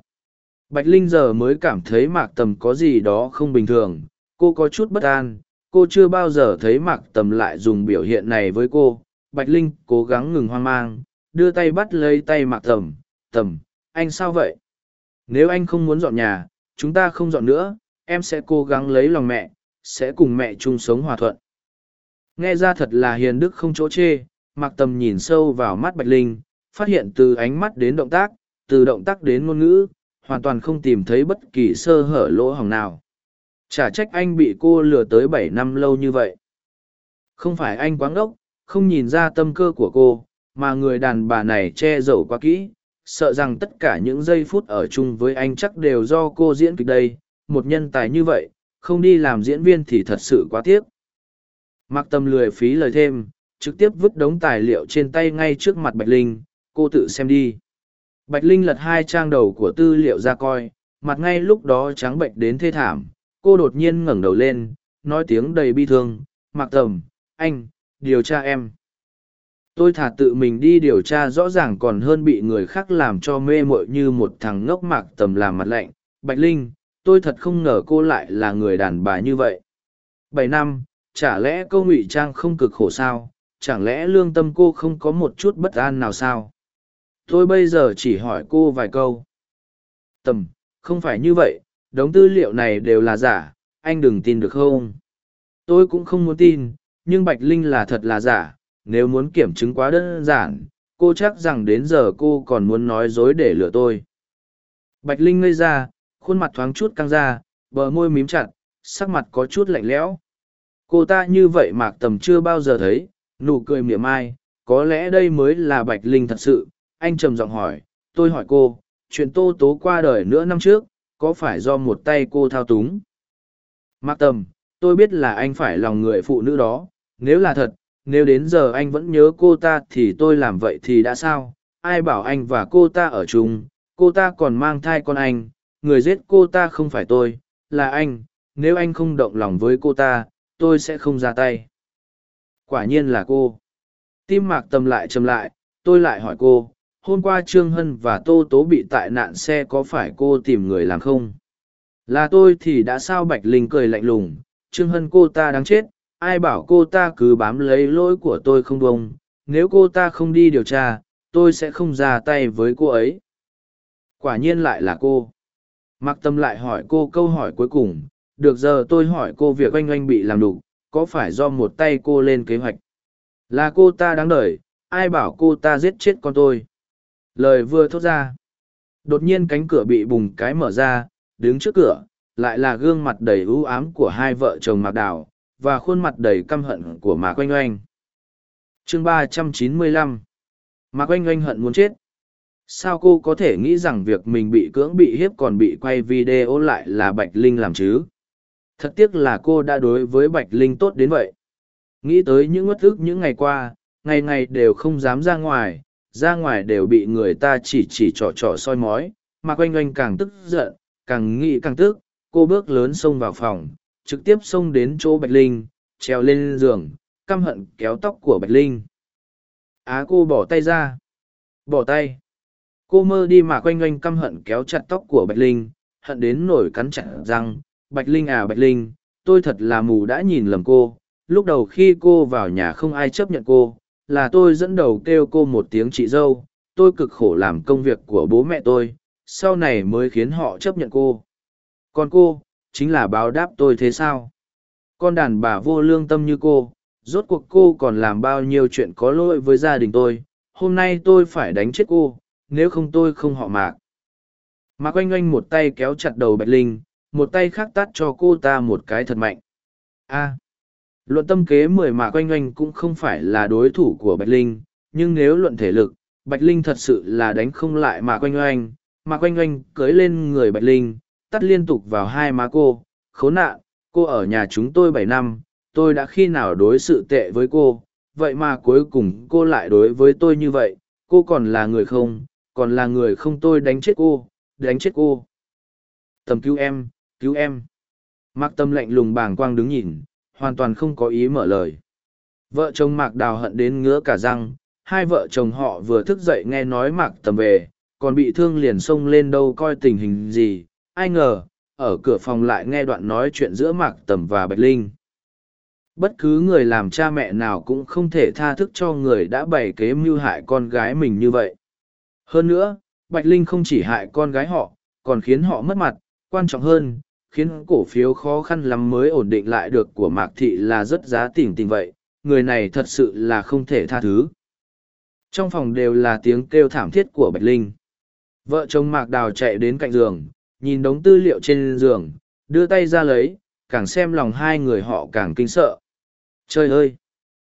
A: Bạch linh giờ mới cảm thấy mạc tầm có gì đó không bình thường cô có chút bất an cô chưa bao giờ thấy mạc tầm lại dùng biểu hiện này với cô. Bạch linh cố gắng ngừng hoang mang đưa tay bắt lấy tay mạc tầm tầm anh sao vậy? Nếu anh không muốn dọn nhà chúng ta không dọn nữa em sẽ cố gắng lấy lòng mẹ, sẽ cùng mẹ chung sống hòa thuận. Nghe ra thật là hiền đức không chỗ chê mặc tầm nhìn sâu vào mắt bạch linh, phát hiện từ ánh mắt đến động tác, từ động tác đến ngôn ngữ, hoàn toàn không tìm thấy bất kỳ sơ hở lỗ hỏng nào. Chả trách anh bị cô lừa tới bảy năm lâu như vậy. Không phải anh quáng ốc không nhìn ra tâm cơ của cô, mà người đàn bà này che giấu quá kỹ, sợ rằng tất cả những giây phút ở chung với anh chắc đều do cô diễn kịch đây một nhân tài như vậy, không đi làm diễn viên thì thật sự quá tiếc. Mặc tâm lười phí lời thêm, trực tiếp vứt đống tài liệu trên tay ngay trước mặt bạch linh, cô tự xem đi. Bạch linh lật hai trang đầu của tư liệu ra coi, mặt ngay lúc đó trắng bệnh đến thê thảm, cô đột nhiên ngẩng đầu lên, nói tiếng đầy bi thương mặc tầm anh, điều tra em. Tôi thả tự mình đi điều tra rõ ràng còn hơn bị người khác làm cho mê mội như một thằng ngốc mạc tầm làm mặt lạnh. Bạch linh tôi thật không ngờ cô lại là người đàn bà như vậy. Bảy năm, chả lẽ cô ngụy trang không cực khổ sao? Chẳng lẽ lương tâm cô không có một chút bất an nào sao? Tôi bây giờ chỉ hỏi cô vài câu. Tầm, không phải như vậy, đống tư liệu này đều là giả, anh đừng tin được không? Tôi cũng không muốn tin, nhưng bạch linh là thật là giả, nếu muốn kiểm chứng quá đơn giản, cô chắc rằng đến giờ cô còn muốn nói dối để lừa tôi. Bạch linh ngây ra khuôn mặt thoáng chút căng ra, bờ môi mím chặt, sắc mặt có chút lạnh lẽo. Cô ta như vậy mạc tầm chưa bao giờ thấy, nụ cười mỉa mai, có lẽ đây mới là bạch linh thật sự. Anh trầm giọng hỏi, tôi hỏi cô, chuyện tô tố qua đời nữa năm trước, có phải do một tay cô thao túng? Mạc tầm, tôi biết là anh phải lòng người phụ nữ đó, nếu là thật, nếu đến giờ anh vẫn nhớ cô ta thì tôi làm vậy thì đã sao? Ai bảo anh và cô ta ở chung, cô ta còn mang thai con anh người giết cô ta không phải tôi, là anh, nếu anh không động lòng với cô ta, tôi sẽ không ra tay. Quả nhiên là cô. Tim mạc tâm lại chầm lại, tôi lại hỏi cô, hôm qua trương hân và tô tố bị tại nạn xe có phải cô tìm người làm không? Là tôi thì đã sao bạch linh cười lạnh lùng, trương hân cô ta đáng chết, ai bảo cô ta cứ bám lấy lỗi của tôi không bông nếu cô ta không đi điều tra, tôi sẽ không ra tay với cô ấy. Quả nhiên lại là cô mặc tâm lại hỏi cô câu hỏi cuối cùng được giờ tôi hỏi cô việc oanh oanh bị làm đục có phải do một tay cô lên kế hoạch? Là cô ta đáng đợi, ai bảo cô ta giết chết con tôi? Lời vừa thốt ra đột nhiên cánh cửa bị bùng cái mở ra đứng trước cửa lại là gương mặt đầy ưu ám của hai vợ chồng mạc đào và khuôn mặt đầy căm hận của mạc oanh oanh. Chương ba trăm chín mươi lăm. Mạc oanh oanh hận muốn chết sao cô có thể nghĩ rằng việc mình bị cưỡng bị hiếp còn bị quay video lại là bạch linh làm chứ? Thật tiếc là cô đã đối với bạch linh tốt đến vậy. Nghĩ tới những uất ức những ngày qua, ngày ngày đều không dám ra ngoài ra ngoài đều bị người ta chỉ chỉ trỏ trỏ soi mói, mà quanh oanh càng tức giận, càng nghĩ càng tức, cô bước lớn xông vào phòng, trực tiếp xông đến chỗ bạch linh treo lên giường, căm hận kéo tóc của bạch linh. Á, cô bỏ tay ra. Bỏ tay cô mơ đi mà quanh quanh căm hận kéo chặt tóc của bạch linh, hận đến nổi cắn chặt răng. Bạch linh à bạch linh, tôi thật là mù đã nhìn lầm cô. Lúc đầu khi cô vào nhà không ai chấp nhận cô, là tôi dẫn đầu kêu cô một tiếng chị dâu. Tôi cực khổ làm công việc của bố mẹ tôi, sau này mới khiến họ chấp nhận cô. Còn cô, chính là báo đáp tôi thế sao? Con đàn bà vô lương tâm như cô, rốt cuộc cô còn làm bao nhiêu chuyện có lỗi với gia đình tôi. Hôm nay tôi phải đánh chết cô nếu không tôi không họ mạc. Mạc oanh oanh một tay kéo chặt đầu bạch linh, một tay khác tắt cho cô ta một cái thật mạnh. A. Luận tâm kế mười mạc oanh oanh cũng không phải là đối thủ của bạch linh, nhưng nếu luận thể lực, bạch linh thật sự là đánh không lại mạc oanh oanh. Mạc oanh oanh cưới lên người bạch linh tắt liên tục vào hai má cô. Khốn nạn, cô ở nhà chúng tôi bảy năm, tôi đã khi nào đối xử tệ với cô? Vậy mà cuối cùng cô lại đối với tôi như vậy, cô còn là người không? Còn là người không tôi đánh chết cô đánh chết cô tầm cứu em cứu em mặc tâm lạnh lùng bàng quang đứng nhìn hoàn toàn không có ý mở lời Vợ chồng Mạc Đào hận đến ngứa cả răng, hai vợ chồng họ vừa thức dậy nghe nói Mạc Tầm về, còn bị thương liền xông lên đâu coi tình hình gì, ai ngờ, ở cửa phòng lại nghe đoạn nói chuyện giữa Mạc Tầm và Bạch Linh. Bất cứ người làm cha mẹ nào cũng không thể tha thức cho người đã bày kế mưu hại con gái mình như vậy. Hơn nữa, Bạch Linh không chỉ hại con gái họ, còn khiến họ mất mặt, quan trọng hơn, khiến cổ phiếu khó khăn lắm mới ổn định lại được của Mạc Thị là rất giá tỉnh tình vậy, người này thật sự là không thể tha thứ. Trong phòng đều là tiếng kêu thảm thiết của Bạch Linh. Vợ chồng Mạc Đào chạy đến cạnh giường, nhìn đống tư liệu trên giường, đưa tay ra lấy, càng xem lòng hai người họ càng kinh sợ. Trời ơi!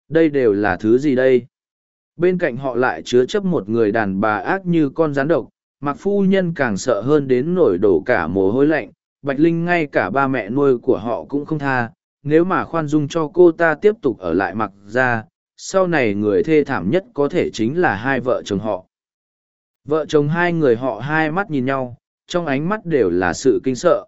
A: Đây đều là thứ gì đây? Bên cạnh họ lại chứa chấp một người đàn bà ác như con rắn độc, mặc Phu Nhân càng sợ hơn đến nổi đổ cả mồ hôi lạnh, Bạch Linh ngay cả ba mẹ nuôi của họ cũng không tha, nếu mà khoan dung cho cô ta tiếp tục ở lại mặc ra, sau này người thê thảm nhất có thể chính là hai vợ chồng họ. Vợ chồng hai người họ hai mắt nhìn nhau, trong ánh mắt đều là sự kinh sợ.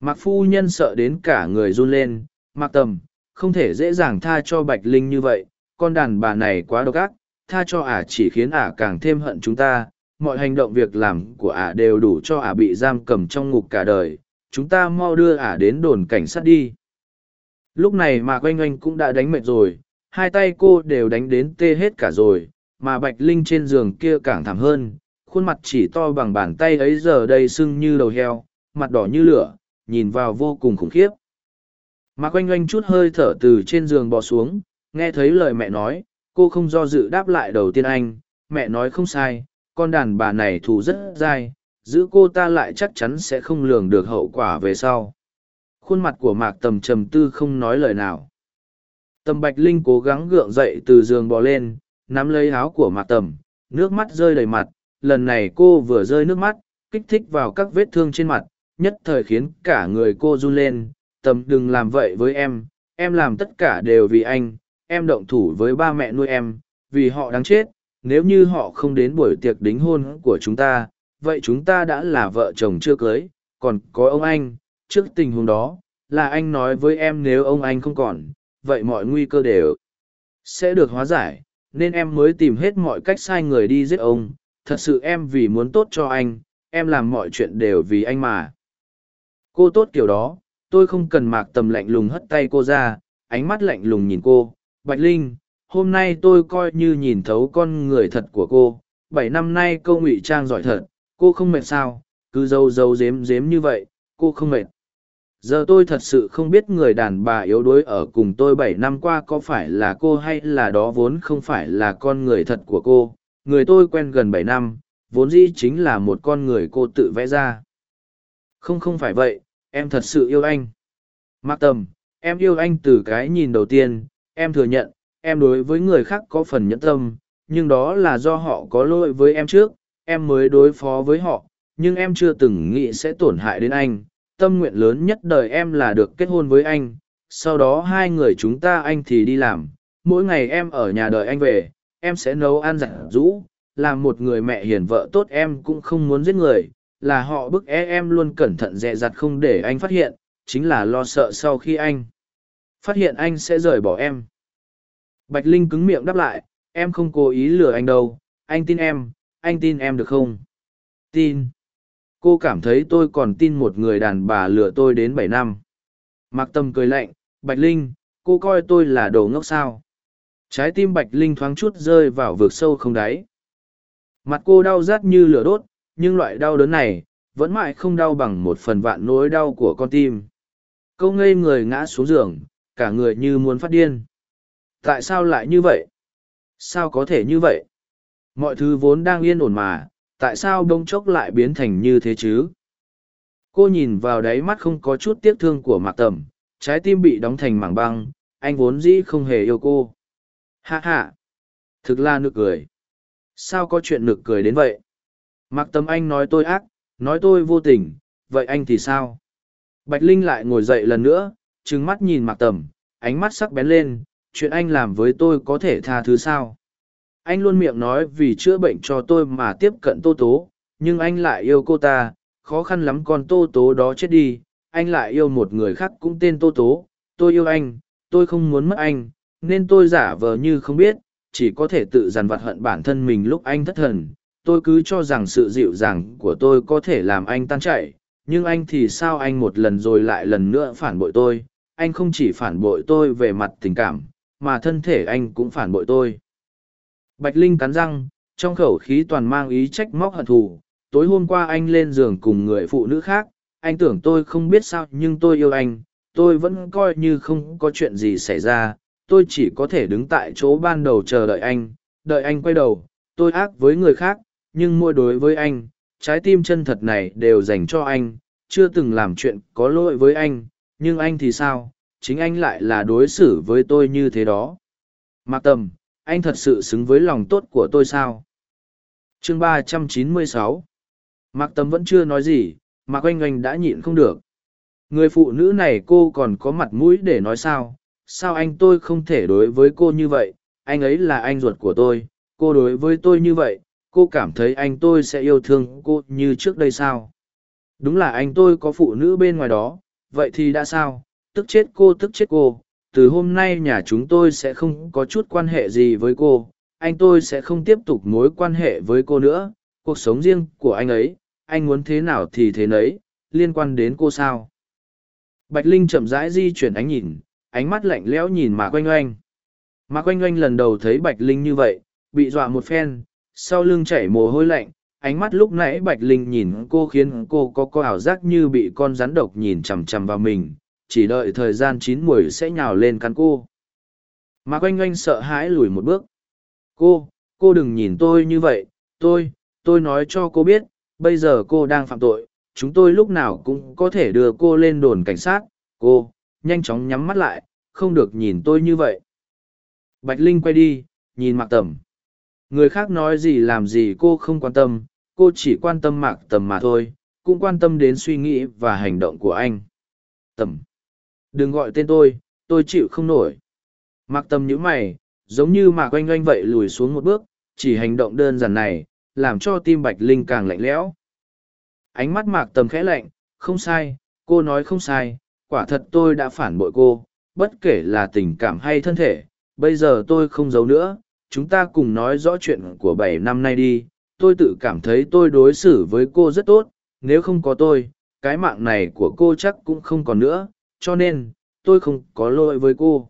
A: mặc phu nhân sợ đến cả người run lên, mặc tầm, không thể dễ dàng tha cho Bạch Linh như vậy, con đàn bà này quá độc ác, tha cho ả chỉ khiến ả càng thêm hận chúng ta, mọi hành động việc làm của ả đều đủ cho ả bị giam cầm trong ngục cả đời, chúng ta mau đưa ả đến đồn cảnh sát đi. Lúc này mà Quanh Oanh cũng đã đánh mệt rồi, hai tay cô đều đánh đến tê hết cả rồi, mà Bạch Linh trên giường kia càng thảm hơn, khuôn mặt chỉ to bằng bàn tay ấy giờ đây sưng như đầu heo, mặt đỏ như lửa, nhìn vào vô cùng khủng khiếp. Mà Quanh Oanh chút hơi thở từ trên giường bò xuống, nghe thấy lời mẹ nói, cô không do dự đáp lại đầu tiên anh, mẹ nói không sai, con đàn bà này thù rất dai, giữ cô ta lại chắc chắn sẽ không lường được hậu quả về sau. Khuôn mặt của Mạc Tầm trầm tư không nói lời nào. Tầm Bạch Linh cố gắng gượng dậy từ giường bò lên, nắm lấy áo của Mạc Tầm, nước mắt rơi đầy mặt, lần này cô vừa rơi nước mắt, kích thích vào các vết thương trên mặt, nhất thời khiến cả người cô run lên, Tầm đừng làm vậy với em, em làm tất cả đều vì anh, em động thủ với ba mẹ nuôi em, vì họ đáng chết, nếu như họ không đến buổi tiệc đính hôn của chúng ta, vậy chúng ta đã là vợ chồng chưa cưới, còn có ông anh, trước tình huống đó, là anh nói với em nếu ông anh không còn, vậy mọi nguy cơ đều sẽ được hóa giải, nên em mới tìm hết mọi cách sai người đi giết ông, thật sự em vì muốn tốt cho anh, em làm mọi chuyện đều vì anh mà. Cô tốt kiểu đó, tôi không cần mạc tầm lạnh lùng hất tay cô ra, ánh mắt lạnh lùng nhìn cô, Bạch Linh, hôm nay tôi coi như nhìn thấu con người thật của cô, bảy năm nay cô ngụy trang giỏi thật, cô không mệt sao, cứ dâu dâu dếm dếm như vậy, cô không mệt. Giờ tôi thật sự không biết người đàn bà yếu đuối ở cùng tôi bảy năm qua có phải là cô hay là đó vốn không phải là con người thật của cô. Người tôi quen gần bảy năm vốn dĩ chính là một con người cô tự vẽ ra. Không không phải vậy em thật sự yêu anh. Mạc tầm em yêu anh từ cái nhìn đầu tiên em thừa nhận, em đối với người khác có phần nhẫn tâm, nhưng đó là do họ có lỗi với em trước, em mới đối phó với họ, nhưng em chưa từng nghĩ sẽ tổn hại đến anh. Tâm nguyện lớn nhất đời em là được kết hôn với anh, sau đó hai người chúng ta anh thì đi làm. Mỗi ngày em ở nhà đợi anh về, em sẽ nấu ăn giặt rũ, làm một người mẹ hiền vợ tốt em cũng không muốn giết người, là họ bức e em luôn cẩn thận dè dặt không để anh phát hiện, chính là lo sợ sau khi anh phát hiện anh sẽ rời bỏ em. Bạch linh cứng miệng đáp lại, em không cố ý lừa anh đâu, anh tin em, anh tin em được không? Tin. Cô cảm thấy tôi còn tin một người đàn bà lừa tôi đến bảy năm. Mặc tâm cười lạnh, bạch linh, cô coi tôi là đồ ngốc sao? Trái tim bạch linh thoáng chút rơi vào vực sâu không đáy. Mặt cô đau rát như lửa đốt, nhưng loại đau đớn này vẫn mãi không đau bằng một phần vạn nỗi đau của con tim. Câu ngây người ngã xuống giường cả người như muốn phát điên. Tại sao lại như vậy? Sao có thể như vậy? Mọi thứ vốn đang yên ổn mà, tại sao đông chốc lại biến thành như thế chứ? Cô nhìn vào đáy mắt không có chút tiếc thương của mạc tầm, trái tim bị đóng thành mảng băng, anh vốn dĩ không hề yêu cô. Hạ hạ thực là nực cười. Sao có chuyện nực cười đến vậy? Mạc tầm anh nói tôi ác, nói tôi vô tình, vậy anh thì sao? Bạch linh lại ngồi dậy lần nữa trừng mắt nhìn mạc tầm ánh mắt sắc bén lên chuyện anh làm với tôi có thể tha thứ sao anh luôn miệng nói vì chữa bệnh cho tôi mà tiếp cận tô tố nhưng anh lại yêu cô ta khó khăn lắm con tô tố đó chết đi anh lại yêu một người khác cũng tên tô tố tôi yêu anh tôi không muốn mất anh nên tôi giả vờ như không biết, chỉ có thể tự dằn vặt hận bản thân mình lúc anh thất thần. Tôi cứ cho rằng sự dịu dàng của tôi có thể làm anh tan chảy, nhưng anh thì sao anh một lần rồi lại lần nữa phản bội tôi. Anh không chỉ phản bội tôi về mặt tình cảm, mà thân thể anh cũng phản bội tôi. Bạch Linh cắn răng, trong khẩu khí toàn mang ý trách móc hận thù. Tối hôm qua anh lên giường cùng người phụ nữ khác, anh tưởng tôi không biết sao nhưng tôi yêu anh, tôi vẫn coi như không có chuyện gì xảy ra, tôi chỉ có thể đứng tại chỗ ban đầu chờ đợi anh, đợi anh quay đầu, tôi ác với người khác, nhưng mỗi đối với anh, trái tim chân thật này đều dành cho anh, chưa từng làm chuyện có lỗi với anh, nhưng anh thì sao, chính anh lại là đối xử với tôi như thế đó. Mạc Tầm, anh thật sự xứng với lòng tốt của tôi sao? Chương ba trăm chín mươi sáu Mạc Tầm vẫn chưa nói gì, Mạc Oanh Oanh đã nhịn không được. Người phụ nữ này cô còn có mặt mũi để nói sao, sao anh tôi không thể đối với cô như vậy, anh ấy là anh ruột của tôi, cô đối với tôi như vậy, cô cảm thấy anh tôi sẽ yêu thương cô như trước đây sao? Đúng là anh tôi có phụ nữ bên ngoài đó, vậy thì đã sao, tức chết cô tức chết cô, từ hôm nay nhà chúng tôi sẽ không có chút quan hệ gì với cô, anh tôi sẽ không tiếp tục mối quan hệ với cô nữa, cuộc sống riêng của anh ấy, anh muốn thế nào thì thế nấy, liên quan đến cô sao? Bạch Linh chậm rãi di chuyển ánh nhìn, ánh mắt lạnh lẽo nhìn Mạc Oanh Oanh. Mạc Oanh Oanh lần đầu thấy Bạch Linh như vậy, bị dọa một phen, sau lưng chảy mồ hôi lạnh, ánh mắt lúc nãy Bạch Linh nhìn cô khiến cô có có ảo giác như bị con rắn độc nhìn chằm chằm vào mình, chỉ đợi thời gian chín muồi sẽ nhào lên cắn cô. Mạc Oanh Oanh sợ hãi lùi một bước. Cô, cô đừng nhìn tôi như vậy, tôi, tôi nói cho cô biết, bây giờ cô đang phạm tội, chúng tôi lúc nào cũng có thể đưa cô lên đồn cảnh sát, cô, nhanh chóng nhắm mắt lại, không được nhìn tôi như vậy. Bạch Linh quay đi, nhìn Mạc Tầm. Người khác nói gì làm gì cô không quan tâm, cô chỉ quan tâm Mạc Tầm mà thôi, cũng quan tâm đến suy nghĩ và hành động của anh. Tầm. Đừng gọi tên tôi, tôi chịu không nổi. Mạc Tầm nhữ mày, giống như Mạc Oanh Oanh vậy lùi xuống một bước, chỉ hành động đơn giản này, làm cho tim Bạch Linh càng lạnh lẽo. Ánh mắt Mạc Tầm khẽ lạnh, không sai, cô nói không sai, quả thật tôi đã phản bội cô, bất kể là tình cảm hay thân thể, bây giờ tôi không giấu nữa, chúng ta cùng nói rõ chuyện của bảy năm nay đi, tôi tự cảm thấy tôi đối xử với cô rất tốt, nếu không có tôi, cái mạng này của cô chắc cũng không còn nữa, cho nên, tôi không có lỗi với cô.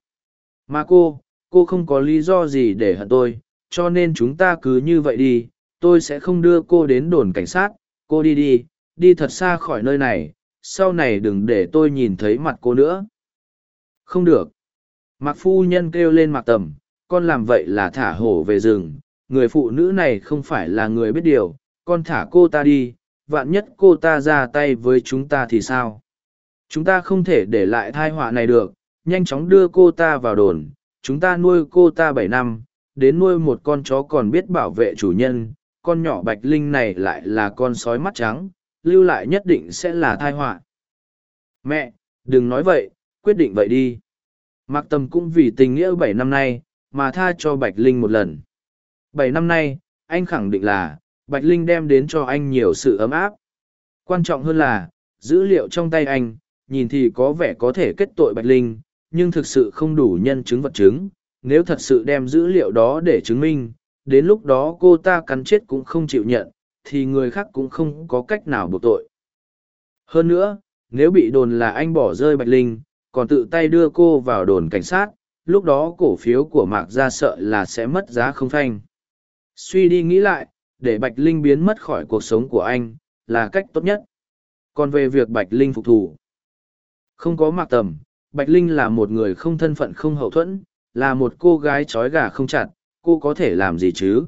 A: Mà cô, cô không có lý do gì để hận tôi, cho nên chúng ta cứ như vậy đi, tôi sẽ không đưa cô đến đồn cảnh sát, cô đi đi, đi thật xa khỏi nơi này, sau này đừng để tôi nhìn thấy mặt cô nữa không được mặc phu nhân kêu lên mặc tầm con làm vậy là thả hổ về rừng người phụ nữ này không phải là người biết điều, con thả cô ta đi, vạn nhất cô ta ra tay với chúng ta thì sao? Chúng ta không thể để lại thai họa này được, nhanh chóng đưa cô ta vào đồn, chúng ta nuôi cô ta bảy năm, đến nuôi một con chó còn biết bảo vệ chủ nhân, con nhỏ bạch linh này lại là con sói mắt trắng, lưu lại nhất định sẽ là thai họa. Mẹ, đừng nói vậy, quyết định vậy đi. Mạc tâm cũng vì tình nghĩa bảy năm nay, mà tha cho bạch linh một lần bảy năm nay anh khẳng định là bạch linh đem đến cho anh nhiều sự ấm áp quan trọng hơn là dữ liệu trong tay anh nhìn thì có vẻ có thể kết tội bạch linh nhưng thực sự không đủ nhân chứng vật chứng nếu thật sự đem dữ liệu đó để chứng minh đến lúc đó cô ta cắn chết cũng không chịu nhận thì người khác cũng không có cách nào buộc tội. Hơn nữa, nếu bị đồn là anh bỏ rơi Bạch Linh, còn tự tay đưa cô vào đồn cảnh sát, lúc đó cổ phiếu của Mạc Gia sợ là sẽ mất giá không phanh. Suy đi nghĩ lại, để Bạch Linh biến mất khỏi cuộc sống của anh, là cách tốt nhất. Còn về việc Bạch Linh phục thủ, không có Mạc Tầm, Bạch Linh là một người không thân phận không hậu thuẫn, là một cô gái trói gà không chặt, cô có thể làm gì chứ?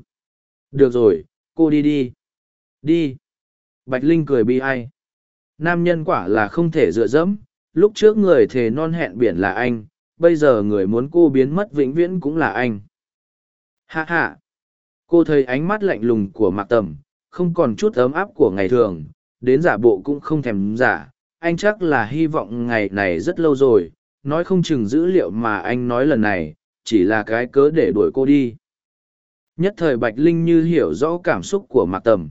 A: Được rồi, cô đi đi. Đi. Bạch Linh cười bi ai. Nam nhân quả là không thể dựa dẫm, lúc trước người thề non hẹn biển là anh, bây giờ người muốn cô biến mất vĩnh viễn cũng là anh. Hạ hạ. Cô thấy ánh mắt lạnh lùng của Mạc Tầm, không còn chút ấm áp của ngày thường, đến giả bộ cũng không thèm giả. Anh chắc là hy vọng ngày này rất lâu rồi, nói không chừng dữ liệu mà anh nói lần này, chỉ là cái cớ để đuổi cô đi. Nhất thời Bạch Linh như hiểu rõ cảm xúc của Mạc Tầm.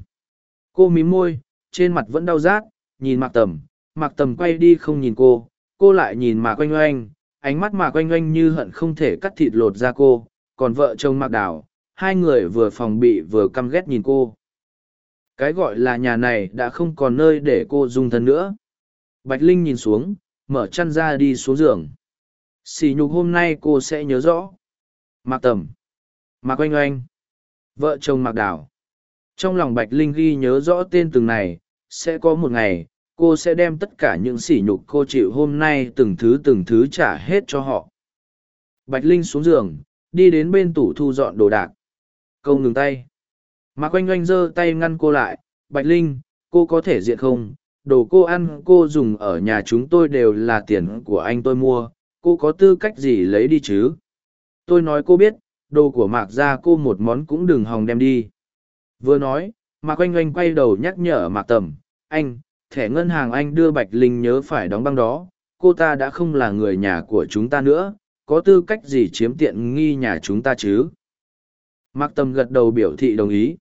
A: Cô mím môi, trên mặt vẫn đau rát, nhìn Mạc Tầm, Mạc Tầm quay đi không nhìn cô, cô lại nhìn Mạc Oanh Oanh, ánh mắt mạc oanh oanh như hận không thể cắt thịt lột ra cô, còn vợ chồng mạc đào, hai người vừa phòng bị vừa căm ghét nhìn cô. Cái gọi là nhà này đã không còn nơi để cô dung thân nữa. Bạch Linh nhìn xuống, mở chăn ra đi xuống giường. Xỉ nhục hôm nay cô sẽ nhớ rõ. Mạc Tầm. Mạc Oanh Oanh. Vợ chồng Mạc đảo Trong lòng Bạch Linh ghi nhớ rõ tên từng này, sẽ có một ngày, cô sẽ đem tất cả những sỉ nhục cô chịu hôm nay từng thứ từng thứ trả hết cho họ. Bạch Linh xuống giường, đi đến bên tủ thu dọn đồ đạc. Câu ngừng tay. Mạc Oanh Oanh giơ tay ngăn cô lại. Bạch Linh, cô có thể diện không? Đồ cô ăn cô dùng ở nhà chúng tôi đều là tiền của anh tôi mua. Cô có tư cách gì lấy đi chứ? Tôi nói cô biết, đồ của Mạc ra cô một món cũng đừng hòng đem đi. Vừa nói, Mạc Oanh Oanh quay đầu nhắc nhở Mạc Tầm, anh, thẻ ngân hàng anh đưa Bạch Linh nhớ phải đóng băng đó, cô ta đã không là người nhà của chúng ta nữa, có tư cách gì chiếm tiện nghi nhà chúng ta chứ? Mạc Tầm gật đầu biểu thị đồng ý.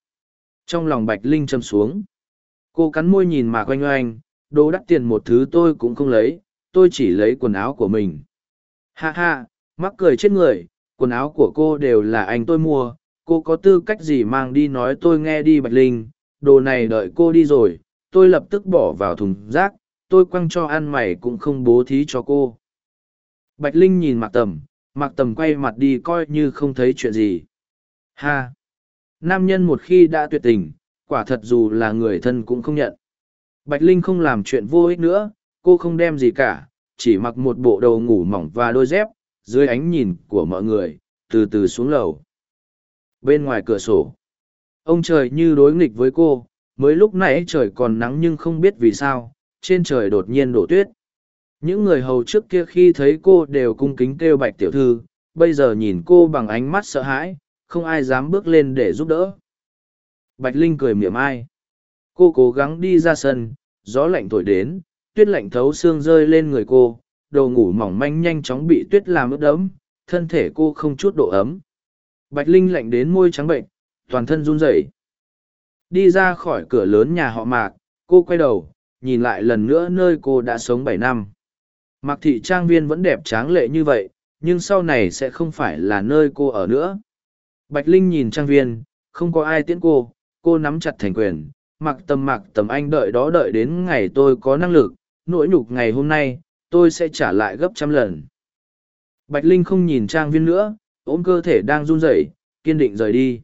A: Trong lòng Bạch Linh châm xuống. Cô cắn môi nhìn Mạc Oanh Oanh, đồ đắt tiền một thứ tôi cũng không lấy, tôi chỉ lấy quần áo của mình. Ha ha, mắc cười chết người, quần áo của cô đều là anh tôi mua, cô có tư cách gì mang đi nói tôi nghe đi Bạch Linh, đồ này đợi cô đi rồi, tôi lập tức bỏ vào thùng rác, tôi quăng cho ăn mày cũng không bố thí cho cô. Bạch Linh nhìn Mạc Tầm, Mạc Tầm quay mặt đi coi như không thấy chuyện gì. Ha! Nam nhân một khi đã tuyệt tình, quả thật dù là người thân cũng không nhận. Bạch Linh không làm chuyện vô ích nữa, cô không đem gì cả, chỉ mặc một bộ đầu ngủ mỏng và đôi dép, dưới ánh nhìn của mọi người, từ từ xuống lầu. Bên ngoài cửa sổ, ông trời như đối nghịch với cô, mới lúc nãy trời còn nắng nhưng không biết vì sao, trên trời đột nhiên đổ tuyết. Những người hầu trước kia khi thấy cô đều cung kính kêu bạch tiểu thư, bây giờ nhìn cô bằng ánh mắt sợ hãi, không ai dám bước lên để giúp đỡ. Bạch Linh cười miệng ai. Cô cố gắng đi ra sân, gió lạnh thổi đến, tuyết lạnh thấu xương rơi lên người cô, Đồ ngủ mỏng manh nhanh chóng bị tuyết làm ướt đẫm, thân thể cô không chút độ ấm. Bạch Linh lạnh đến môi trắng bệnh, toàn thân run rẩy. Đi ra khỏi cửa lớn nhà họ Mạc, cô quay đầu, nhìn lại lần nữa nơi cô đã sống bảy năm. Mạc thị trang viên vẫn đẹp tráng lệ như vậy, nhưng sau này sẽ không phải là nơi cô ở nữa. Bạch Linh nhìn trang viên, không có ai tiễn cô, cô nắm chặt thành quyền, mặc tầm mặc tầm anh đợi đó đợi đến ngày tôi có năng lực, nỗi nhục ngày hôm nay, tôi sẽ trả lại gấp trăm lần. Bạch Linh không nhìn trang viên nữa, ôm cơ thể đang run rẩy, kiên định rời đi.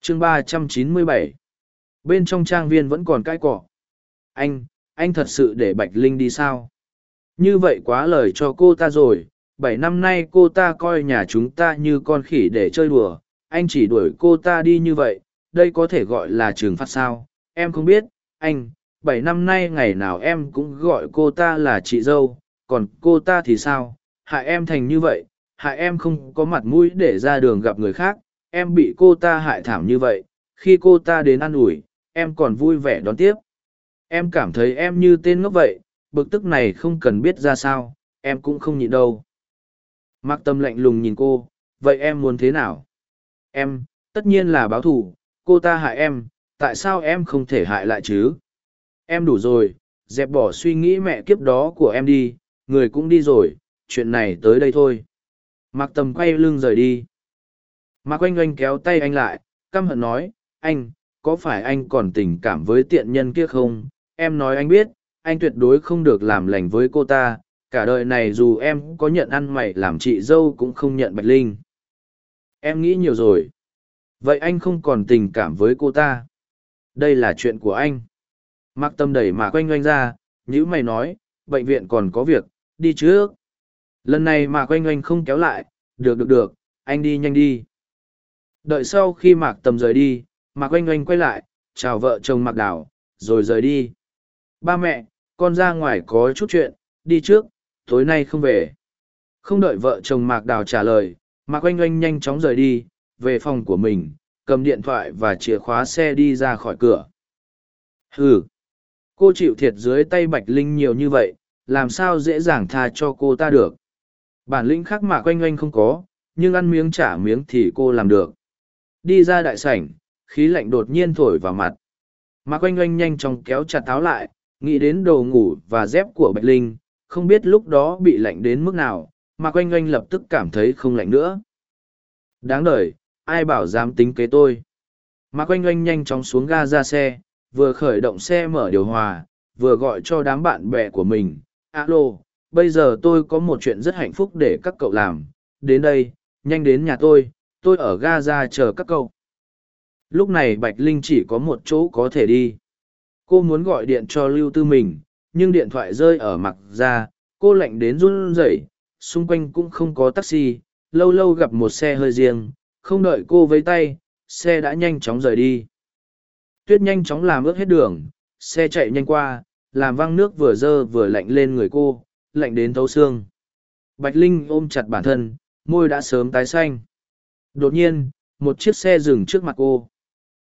A: chương ba trăm chín mươi bảy Bên trong trang viên vẫn còn cái cỏ. Anh, anh thật sự để Bạch Linh đi sao? Như vậy quá lời cho cô ta rồi, bảy năm nay cô ta coi nhà chúng ta như con khỉ để chơi đùa, anh chỉ đuổi cô ta đi như vậy, đây có thể gọi là trừng phạt sao? Em không biết, anh, bảy năm nay ngày nào em cũng gọi cô ta là chị dâu, còn cô ta thì sao? Hại em thành như vậy, hại em không có mặt mũi để ra đường gặp người khác, em bị cô ta hại thảm như vậy, khi cô ta đến ăn ủi em còn vui vẻ đón tiếp. Em cảm thấy em như tên ngốc vậy bực tức này không cần biết ra sao em cũng không nhịn đâu. Mặc tâm lạnh lùng nhìn cô vậy em muốn thế nào? Em, tất nhiên là báo thù, cô ta hại em, tại sao em không thể hại lại chứ? Em đủ rồi, dẹp bỏ suy nghĩ mẹ kiếp đó của em đi, người cũng đi rồi, chuyện này tới đây thôi. Mặc tầm quay lưng rời đi. Mạc oanh oanh kéo tay anh lại, căm hận nói, anh, có phải anh còn tình cảm với tiện nhân kia không? Em nói anh biết, anh tuyệt đối không được làm lành với cô ta, cả đời này dù em có nhận ăn mày làm chị dâu cũng không nhận bạch linh em nghĩ nhiều rồi. Vậy anh không còn tình cảm với cô ta. Đây là chuyện của anh. Mặc tâm đẩy mà quanh oanh ra nhữ mày nói bệnh viện còn có việc đi trước. Lần này mà quanh oanh không kéo lại được được được anh đi nhanh đi. Đợi sau khi mạc tầm rời đi Mạc oanh oanh quay lại, chào vợ chồng Mạc đảo rồi rời đi. Ba mẹ, con ra ngoài có chút chuyện, đi trước, tối nay không về. Không đợi vợ chồng Mạc Đào trả lời, Mạc oanh oanh nhanh chóng rời đi, về phòng của mình, cầm điện thoại và chìa khóa xe đi ra khỏi cửa. Hừ, cô chịu thiệt dưới tay Bạch Linh nhiều như vậy, làm sao dễ dàng tha cho cô ta được. Bản lĩnh khác Mạc oanh oanh không có, nhưng ăn miếng trả miếng thì cô làm được. Đi ra đại sảnh, khí lạnh đột nhiên thổi vào mặt. Mạc oanh oanh nhanh chóng kéo chặt áo lại, nghĩ đến đồ ngủ và dép của Bạch Linh, không biết lúc đó bị lạnh đến mức nào, Mạc Quanh Oanh lập tức cảm thấy không lạnh nữa. Đáng đời, ai bảo dám tính kế tôi. Mạc Quanh Oanh nhanh chóng xuống ga ra xe, vừa khởi động xe mở điều hòa, vừa gọi cho đám bạn bè của mình. Alo, bây giờ tôi có một chuyện rất hạnh phúc để các cậu làm. Đến đây, nhanh đến nhà tôi, tôi ở ga ra chờ các cậu. Lúc này Bạch Linh chỉ có một chỗ có thể đi. Cô muốn gọi điện cho Lưu Tư mình, nhưng điện thoại rơi ở mặt ra, cô lạnh đến run rẩy, xung quanh cũng không có taxi, lâu lâu gặp một xe hơi riêng, không đợi cô với tay, xe đã nhanh chóng rời đi. Tuyết nhanh chóng làm ướt hết đường, xe chạy nhanh qua, làm văng nước vừa dơ vừa lạnh lên người cô, lạnh đến thấu xương. Bạch Linh ôm chặt bản thân, môi đã sớm tái xanh. Đột nhiên, một chiếc xe dừng trước mặt cô.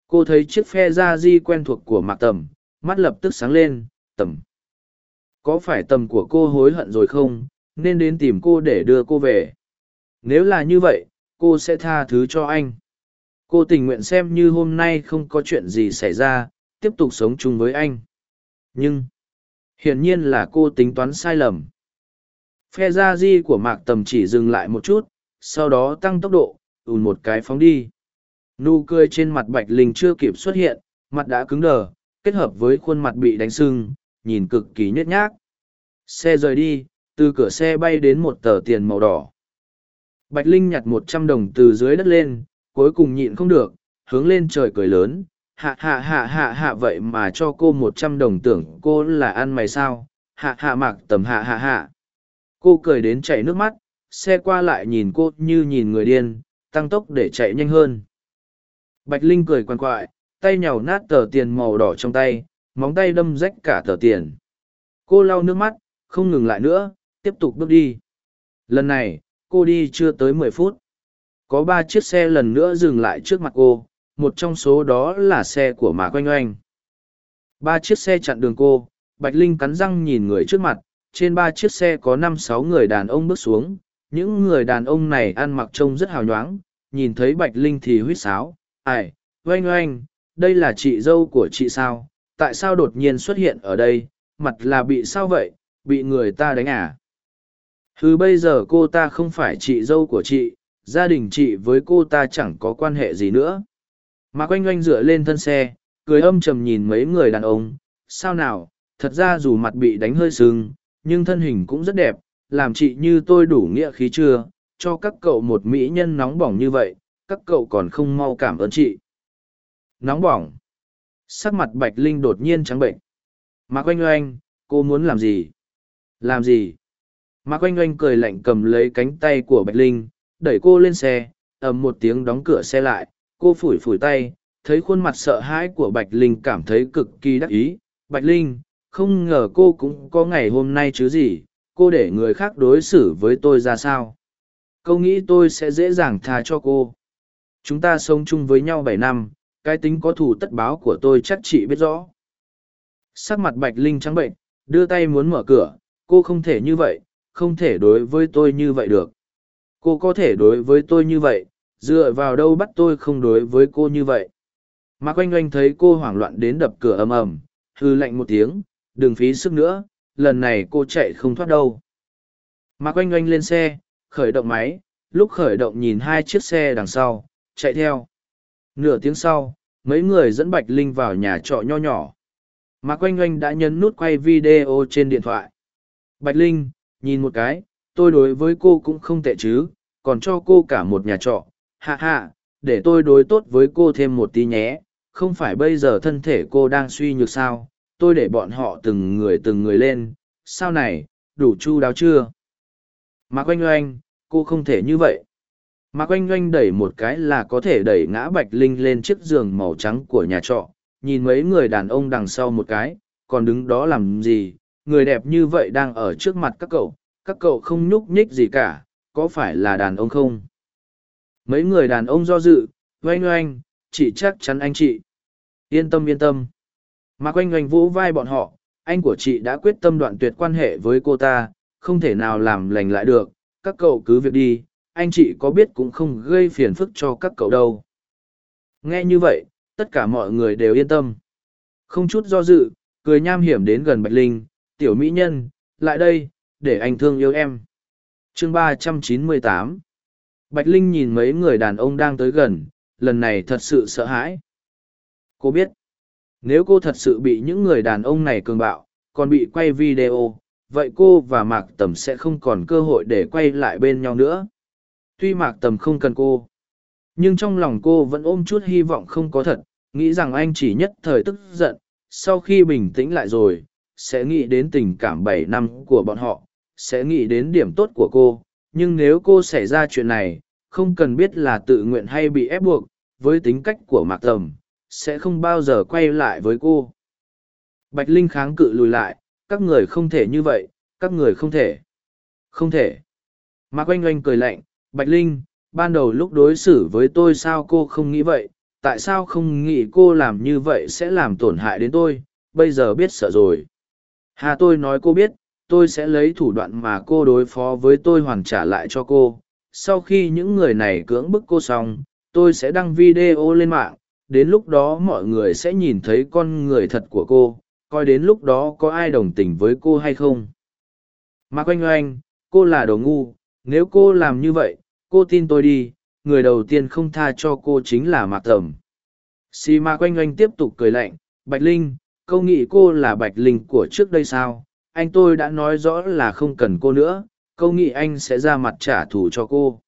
A: Cô thấy chiếc phe da di quen thuộc của Mạc Tầm, mắt lập tức sáng lên, Tầm. Có phải Tầm của cô hối hận rồi không, nên đến tìm cô để đưa cô về. Nếu là như vậy, cô sẽ tha thứ cho anh. Cô tình nguyện xem như hôm nay không có chuyện gì xảy ra, tiếp tục sống chung với anh. Nhưng, hiển nhiên là cô tính toán sai lầm. Phe da di của Mạc Tầm chỉ dừng lại một chút, sau đó tăng tốc độ, ùn một cái phóng đi. Nụ cười trên mặt Bạch Linh chưa kịp xuất hiện, mặt đã cứng đờ, kết hợp với khuôn mặt bị đánh sưng, nhìn cực kỳ nhét nhác. Xe rời đi, từ cửa xe bay đến một tờ tiền màu đỏ. Bạch Linh nhặt một trăm đồng từ dưới đất lên, cuối cùng nhịn không được, hướng lên trời cười lớn. Hạ hạ hạ hạ hạ vậy mà cho cô một trăm đồng tưởng cô là ăn mày sao, hạ hạ mặc tầm hạ hạ hạ. Cô cười đến chảy nước mắt, xe qua lại nhìn cô như nhìn người điên, tăng tốc để chạy nhanh hơn. Bạch Linh cười quằn quại, tay nhào nát tờ tiền màu đỏ trong tay, móng tay đâm rách cả tờ tiền. Cô lau nước mắt, không ngừng lại nữa, tiếp tục bước đi. Lần này, cô đi chưa tới mười phút. Có ba chiếc xe lần nữa dừng lại trước mặt cô, một trong số đó là xe của Mạc Oanh Oanh. Ba chiếc xe chặn đường cô, Bạch Linh cắn răng nhìn người trước mặt, trên ba chiếc xe có năm sáu người đàn ông bước xuống, những người đàn ông này ăn mặc trông rất hào nhoáng, nhìn thấy Bạch Linh thì huýt sáo, ai, oanh oanh, đây là chị dâu của chị sao, tại sao đột nhiên xuất hiện ở đây, mặt là bị sao vậy, bị người ta đánh à? Hừ bây giờ cô ta không phải chị dâu của chị, gia đình chị với cô ta chẳng có quan hệ gì nữa. Mà quanh oanh dựa lên thân xe, cười âm trầm nhìn mấy người đàn ông, sao nào, thật ra dù mặt bị đánh hơi sưng, nhưng thân hình cũng rất đẹp, làm chị như tôi đủ nghĩa khí chưa, cho các cậu một mỹ nhân nóng bỏng như vậy, các cậu còn không mau cảm ơn chị. Nóng bỏng. Sắc mặt Bạch Linh đột nhiên trắng bệnh. mà quanh Oanh, cô muốn làm gì? Làm gì? Mạc Oanh Oanh cười lạnh cầm lấy cánh tay của Bạch Linh, đẩy cô lên xe, ầm một tiếng đóng cửa xe lại, cô phủi phủi tay, thấy khuôn mặt sợ hãi của Bạch Linh cảm thấy cực kỳ đắc ý. Bạch Linh, không ngờ cô cũng có ngày hôm nay chứ gì, cô để người khác đối xử với tôi ra sao? Câu nghĩ tôi sẽ dễ dàng tha cho cô. Chúng ta sống chung với nhau bảy năm, cái tính có thủ tất báo của tôi chắc chị biết rõ. Sắc mặt Bạch Linh trắng bệnh, đưa tay muốn mở cửa, cô không thể như vậy, không thể đối với tôi như vậy được. Cô có thể đối với tôi như vậy, dựa vào đâu bắt tôi không đối với cô như vậy. Mạc Oanh Oanh thấy cô hoảng loạn đến đập cửa ầm ầm, hư lạnh một tiếng, đừng phí sức nữa, lần này cô chạy không thoát đâu. Mạc Oanh Oanh lên xe, khởi động máy, lúc khởi động nhìn hai chiếc xe đằng sau, chạy theo. Nửa tiếng sau, mấy người dẫn Bạch Linh vào nhà trọ nho nhỏ. Mạc Oanh Oanh đã nhấn nút quay video trên điện thoại. Bạch Linh, nhìn một cái, tôi đối với cô cũng không tệ chứ, còn cho cô cả một nhà trọ. Hạ hạ, để tôi đối tốt với cô thêm một tí nhé, không phải bây giờ thân thể cô đang suy nhược sao, tôi để bọn họ từng người từng người lên, sao này, đủ chu đáo chưa? Mạc Oanh Oanh, cô không thể như vậy. Mạc Oanh Oanh đẩy một cái là có thể đẩy ngã Bạch Linh lên chiếc giường màu trắng của nhà trọ, nhìn mấy người đàn ông đằng sau một cái, còn đứng đó làm gì, người đẹp như vậy đang ở trước mặt các cậu, các cậu không nhúc nhích gì cả, có phải là đàn ông không? Mấy người đàn ông do dự, oanh oanh, chị chắc chắn anh chị. Yên tâm yên tâm. Mà quanh Oanh vỗ vai bọn họ, anh của chị đã quyết tâm đoạn tuyệt quan hệ với cô ta, không thể nào làm lành lại được, các cậu cứ việc đi, anh chị có biết cũng không gây phiền phức cho các cậu đâu. Nghe như vậy, tất cả mọi người đều yên tâm. Không chút do dự, cười nham hiểm đến gần Bạch Linh, tiểu mỹ nhân, lại đây, để anh thương yêu em. chương ba trăm chín mươi tám Bạch Linh nhìn mấy người đàn ông đang tới gần, lần này thật sự sợ hãi. Cô biết, nếu cô thật sự bị những người đàn ông này cường bạo, còn bị quay video, vậy cô và Mạc Tầm sẽ không còn cơ hội để quay lại bên nhau nữa. Tuy Mạc Tầm không cần cô, nhưng trong lòng cô vẫn ôm chút hy vọng không có thật, nghĩ rằng anh chỉ nhất thời tức giận, sau khi bình tĩnh lại rồi, sẽ nghĩ đến tình cảm bảy năm của bọn họ, sẽ nghĩ đến điểm tốt của cô. Nhưng nếu cô xảy ra chuyện này, không cần biết là tự nguyện hay bị ép buộc, với tính cách của Mạc Tầm, sẽ không bao giờ quay lại với cô. Bạch Linh kháng cự lùi lại, các người không thể như vậy, các người không thể. Không thể. Mạc Oanh Oanh cười lạnh, Bạch Linh, ban đầu lúc đối xử với tôi sao cô không nghĩ vậy, tại sao không nghĩ cô làm như vậy sẽ làm tổn hại đến tôi, bây giờ biết sợ rồi. Hà tôi nói cô biết, tôi sẽ lấy thủ đoạn mà cô đối phó với tôi hoàn trả lại cho cô. Sau khi những người này cưỡng bức cô xong, tôi sẽ đăng video lên mạng, đến lúc đó mọi người sẽ nhìn thấy con người thật của cô, coi đến lúc đó có ai đồng tình với cô hay không. Mạc Oanh Oanh, cô là đồ ngu, nếu cô làm như vậy, cô tin tôi đi, người đầu tiên không tha cho cô chính là Mạc Tầm. Xì Mạc Oanh Oanh tiếp tục cười lạnh, Bạch Linh, câu nghĩ cô là Bạch Linh của trước đây sao? Anh tôi đã nói rõ là không cần cô nữa, câu nghĩ anh sẽ ra mặt trả thù cho cô.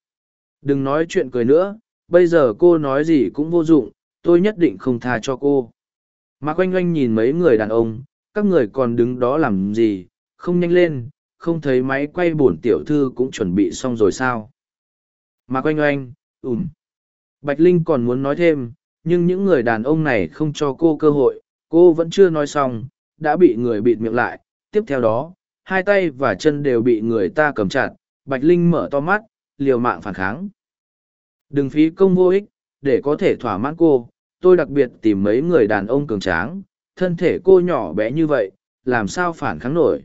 A: Đừng nói chuyện cười nữa, bây giờ cô nói gì cũng vô dụng, tôi nhất định không tha cho cô. Mà Quanh Oanh nhìn mấy người đàn ông, các người còn đứng đó làm gì, không nhanh lên, không thấy máy quay bổn tiểu thư cũng chuẩn bị xong rồi sao. Mà Quanh Oanh, ùm. Bạch Linh còn muốn nói thêm, nhưng những người đàn ông này không cho cô cơ hội, cô vẫn chưa nói xong, đã bị người bịt miệng lại. Tiếp theo đó, hai tay và chân đều bị người ta cầm chặt, Bạch Linh mở to mắt, liều mạng phản kháng. Đừng phí công vô ích, để có thể thỏa mãn cô, tôi đặc biệt tìm mấy người đàn ông cường tráng, thân thể cô nhỏ bé như vậy, làm sao phản kháng nổi.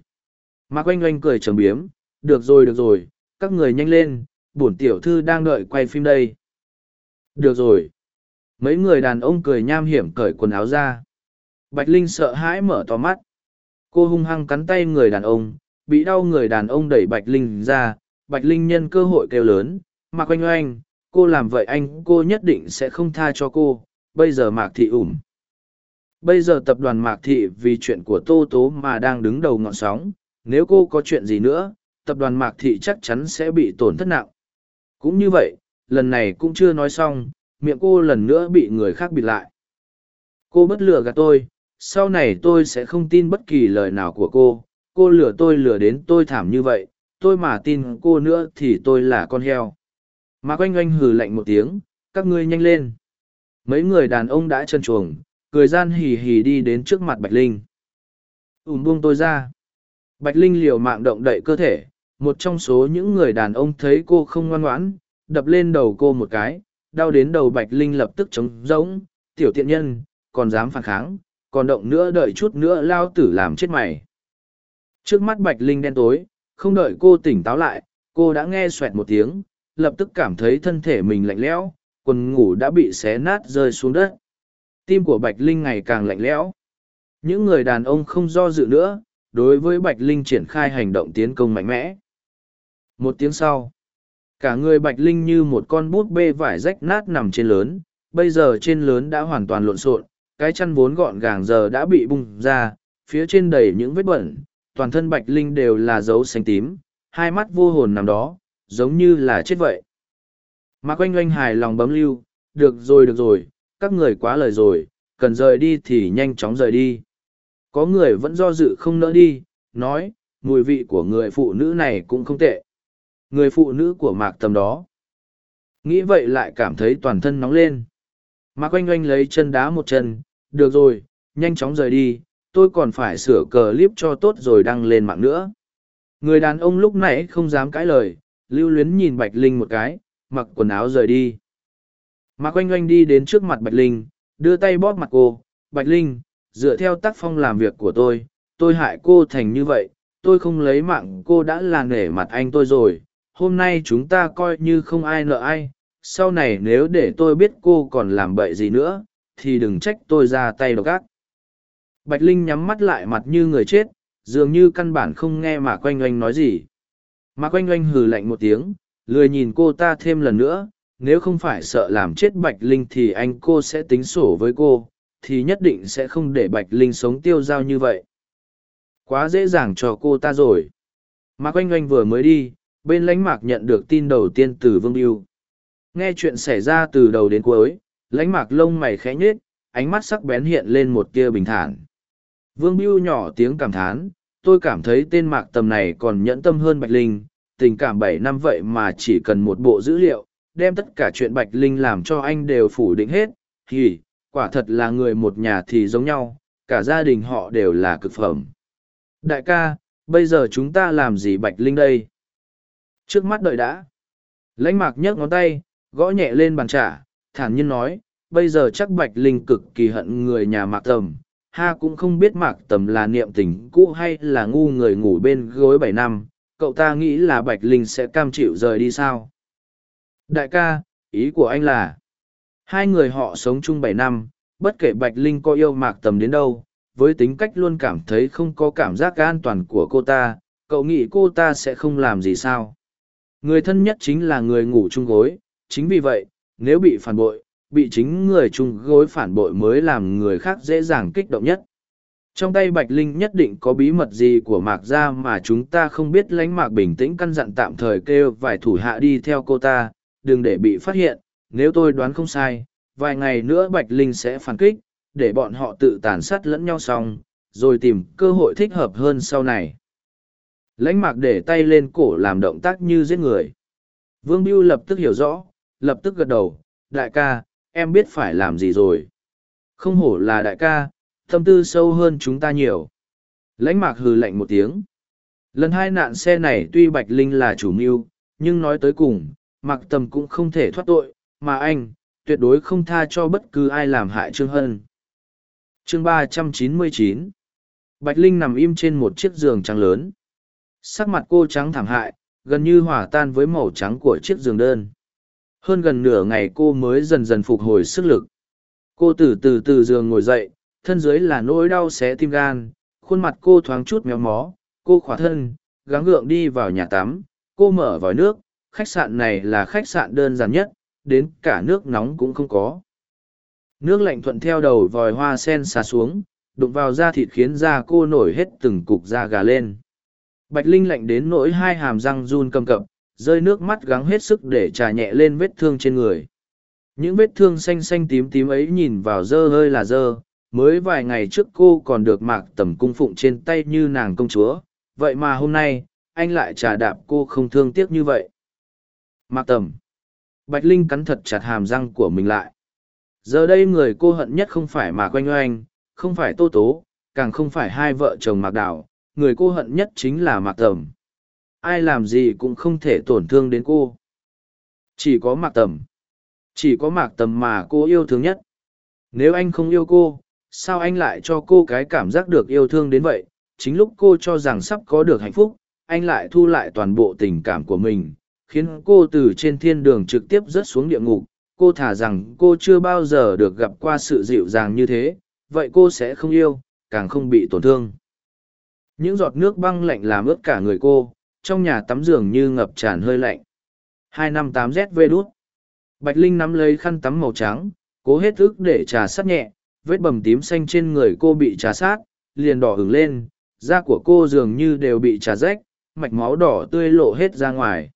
A: Mạc oanh oanh cười trầm biếm, được rồi được rồi, các người nhanh lên, bổn tiểu thư đang đợi quay phim đây. Được rồi. Mấy người đàn ông cười nham hiểm cởi quần áo ra. Bạch Linh sợ hãi mở to mắt. Cô hung hăng cắn tay người đàn ông, bị đau người đàn ông đẩy Bạch Linh ra. Bạch Linh nhân cơ hội kêu lớn, Mạc oanh oanh, cô làm vậy anh cô nhất định sẽ không tha cho cô, bây giờ Mạc Thị ủm. Bây giờ tập đoàn Mạc Thị vì chuyện của Tô Tố mà đang đứng đầu ngọn sóng, nếu cô có chuyện gì nữa, tập đoàn Mạc Thị chắc chắn sẽ bị tổn thất nặng. Cũng như vậy, lần này cũng chưa nói xong, miệng cô lần nữa bị người khác bịt lại. Cô bất lừa gạt tôi, sau này tôi sẽ không tin bất kỳ lời nào của cô. Cô lừa tôi lừa đến tôi thảm như vậy, tôi mà tin cô nữa thì tôi là con heo. Mạc oanh oanh hừ lạnh một tiếng, các ngươi nhanh lên. Mấy người đàn ông đã chân chuồng, cười gian hì hì đi đến trước mặt Bạch Linh. Ùm buông tôi ra. Bạch Linh liều mạng động đậy cơ thể, một trong số những người đàn ông thấy cô không ngoan ngoãn, đập lên đầu cô một cái, đau đến đầu Bạch Linh lập tức trống rỗng, tiểu tiện nhân, còn dám phản kháng, còn động nữa đợi chút nữa lao tử làm chết mày. Trước mắt Bạch Linh đen tối, không đợi cô tỉnh táo lại, cô đã nghe xoẹt một tiếng, lập tức cảm thấy thân thể mình lạnh lẽo, quần ngủ đã bị xé nát rơi xuống đất. Tim của Bạch Linh ngày càng lạnh lẽo. Những người đàn ông không do dự nữa, đối với Bạch Linh triển khai hành động tiến công mạnh mẽ. Một tiếng sau, cả người Bạch Linh như một con bút bê vải rách nát nằm trên lớn, bây giờ trên lớn đã hoàn toàn lộn xộn, cái chăn vốn gọn gàng giờ đã bị bung ra, phía trên đầy những vết bẩn, toàn thân Bạch Linh đều là dấu xanh tím, hai mắt vô hồn nằm đó, giống như là chết vậy. Mạc Oanh Oanh hài lòng bấm lưu, được rồi được rồi, các người quá lời rồi, cần rời đi thì nhanh chóng rời đi. Có người vẫn do dự không nỡ đi, nói, mùi vị của người phụ nữ này cũng không tệ. Người phụ nữ của Mạc Tầm đó. Nghĩ vậy lại cảm thấy toàn thân nóng lên. Mạc Oanh Oanh lấy chân đá một chân, được rồi, nhanh chóng rời đi, tôi còn phải sửa cờ clip cho tốt rồi đăng lên mạng nữa. Người đàn ông lúc nãy không dám cãi lời, lưu luyến nhìn Bạch Linh một cái, mặc quần áo rời đi. Mạc Oanh Oanh đi đến trước mặt Bạch Linh, đưa tay bóp mặt cô, Bạch Linh, dựa theo tác phong làm việc của tôi, tôi hại cô thành như vậy, tôi không lấy mạng cô đã là nể mặt anh tôi rồi, hôm nay chúng ta coi như không ai nợ ai, sau này nếu để tôi biết cô còn làm bậy gì nữa, thì đừng trách tôi ra tay độc ác. Bạch Linh nhắm mắt lại mặt như người chết, dường như căn bản không nghe mà quanh oanh nói gì. Mà Quanh oanh hừ lạnh một tiếng, lười nhìn cô ta thêm lần nữa, nếu không phải sợ làm chết Bạch Linh thì anh cô sẽ tính sổ với cô, thì nhất định sẽ không để Bạch Linh sống tiêu dao như vậy. Quá dễ dàng cho cô ta rồi. Mạc oanh oanh vừa mới đi, bên lãnh mạc nhận được tin đầu tiên từ Vương Biêu. Nghe chuyện xảy ra từ đầu đến cuối, lãnh mạc lông mày khẽ nhết, ánh mắt sắc bén hiện lên một tia bình thản. Vương Biêu nhỏ tiếng cảm thán, tôi cảm thấy tên mạc tầm này còn nhẫn tâm hơn Bạch Linh, tình cảm bảy năm vậy mà chỉ cần một bộ dữ liệu, đem tất cả chuyện Bạch Linh làm cho anh đều phủ định hết, thì, quả thật là người một nhà thì giống nhau, cả gia đình họ đều là cực phẩm. Đại ca, bây giờ chúng ta làm gì Bạch Linh đây? Trước mắt đợi đã. Lãnh mạc nhấc ngón tay, gõ nhẹ lên bàn trả, thản nhiên nói, bây giờ chắc Bạch Linh cực kỳ hận người nhà mạc tầm. Ha cũng không biết mạc tầm là niệm tình cũ hay là ngu người ngủ bên gối bảy năm, cậu ta nghĩ là Bạch Linh sẽ cam chịu rời đi sao? Đại ca, ý của anh là, hai người họ sống chung bảy năm, bất kể Bạch Linh có yêu mạc tầm đến đâu, với tính cách luôn cảm thấy không có cảm giác an toàn của cô ta, cậu nghĩ cô ta sẽ không làm gì sao? Người thân nhất chính là người ngủ chung gối, chính vì vậy, nếu bị phản bội, bị chính người chung gối phản bội mới làm người khác dễ dàng kích động nhất. Trong tay Bạch Linh nhất định có bí mật gì của Mạc Gia mà chúng ta không biết lánh Mạc bình tĩnh căn dặn tạm thời kêu vài thủ hạ đi theo cô ta, đừng để bị phát hiện, nếu tôi đoán không sai, vài ngày nữa Bạch Linh sẽ phản kích, để bọn họ tự tàn sát lẫn nhau xong, rồi tìm cơ hội thích hợp hơn sau này. Lãnh mạc để tay lên cổ làm động tác như giết người. Vương Biêu lập tức hiểu rõ, lập tức gật đầu, đại ca, em biết phải làm gì rồi. Không hổ là đại ca, tâm tư sâu hơn chúng ta nhiều. Lãnh mạc hừ lạnh một tiếng. Lần hai nạn xe này tuy Bạch Linh là chủ mưu, nhưng nói tới cùng, Mạc Tầm cũng không thể thoát tội, mà anh, tuyệt đối không tha cho bất cứ ai làm hại Trương Hân. Chương ba trăm chín mươi chín Bạch Linh nằm im trên một chiếc giường trắng lớn. Sắc mặt cô trắng thảm hại, gần như hòa tan với màu trắng của chiếc giường đơn. Hơn gần nửa ngày cô mới dần dần phục hồi sức lực. Cô từ từ từ giường ngồi dậy, thân dưới là nỗi đau xé tim gan, khuôn mặt cô thoáng chút méo mó, cô khỏa thân, gắng gượng đi vào nhà tắm, cô mở vòi nước, khách sạn này là khách sạn đơn giản nhất, đến cả nước nóng cũng không có. Nước lạnh thuận theo đầu vòi hoa sen xà xuống, đụng vào da thịt khiến da cô nổi hết từng cục da gà lên. Bạch Linh lạnh đến nỗi hai hàm răng run cầm cập, rơi nước mắt gắng hết sức để trà nhẹ lên vết thương trên người. Những vết thương xanh xanh tím tím ấy nhìn vào dơ hơi là dơ, mới vài ngày trước cô còn được mạc tầm cung phụng trên tay như nàng công chúa, vậy mà hôm nay, anh lại trà đạp cô không thương tiếc như vậy. Mạc tầm. Bạch Linh cắn thật chặt hàm răng của mình lại. Giờ đây người cô hận nhất không phải Mạc Oanh Oanh, không phải Tô Tố, càng không phải hai vợ chồng Mạc Đảo, người cô hận nhất chính là Mạc Tầm. Ai làm gì cũng không thể tổn thương đến cô. Chỉ có Mạc Tầm. Chỉ có Mạc Tầm mà cô yêu thương nhất. Nếu anh không yêu cô, sao anh lại cho cô cái cảm giác được yêu thương đến vậy? Chính lúc cô cho rằng sắp có được hạnh phúc, anh lại thu lại toàn bộ tình cảm của mình, khiến cô từ trên thiên đường trực tiếp rớt xuống địa ngục. Cô thả rằng cô chưa bao giờ được gặp qua sự dịu dàng như thế, vậy cô sẽ không yêu, càng không bị tổn thương. Những giọt nước băng lạnh làm ướt cả người cô, trong nhà tắm giường như ngập tràn hơi lạnh. Hai năm tám đút. Bạch Linh nắm lấy khăn tắm màu trắng, cố hết ức để trà sát nhẹ, vết bầm tím xanh trên người cô bị trà sát, liền đỏ ửng lên, da của cô dường như đều bị trà rách, mạch máu đỏ tươi lộ hết ra ngoài.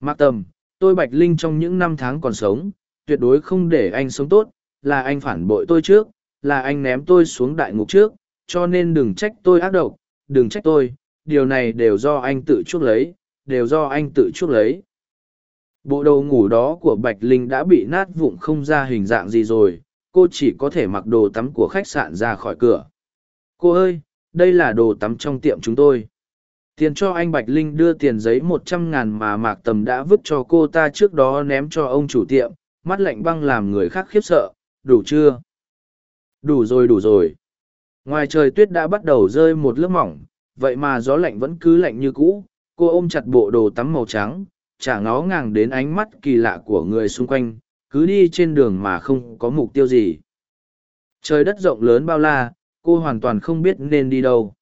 A: Mạc Tầm, tôi Bạch Linh trong những năm tháng còn sống, tuyệt đối không để anh sống tốt, là anh phản bội tôi trước, là anh ném tôi xuống đại ngục trước, cho nên đừng trách tôi ác độc, đừng trách tôi, điều này đều do anh tự chuốc lấy, đều do anh tự chuốc lấy. Bộ đồ ngủ đó của Bạch Linh đã bị nát vụn không ra hình dạng gì rồi, cô chỉ có thể mặc đồ tắm của khách sạn ra khỏi cửa. Cô ơi, đây là đồ tắm trong tiệm chúng tôi. Tiền cho anh Bạch Linh đưa tiền giấy một trăm ngàn mà Mạc Tầm đã vứt cho cô ta trước đó ném cho ông chủ tiệm, mắt lạnh băng làm người khác khiếp sợ, đủ chưa? Đủ rồi đủ rồi. Ngoài trời tuyết đã bắt đầu rơi một lớp mỏng, vậy mà gió lạnh vẫn cứ lạnh như cũ. Cô ôm chặt bộ đồ tắm màu trắng, chả ngó ngàng đến ánh mắt kỳ lạ của người xung quanh, cứ đi trên đường mà không có mục tiêu gì. Trời đất rộng lớn bao la, cô hoàn toàn không biết nên đi đâu.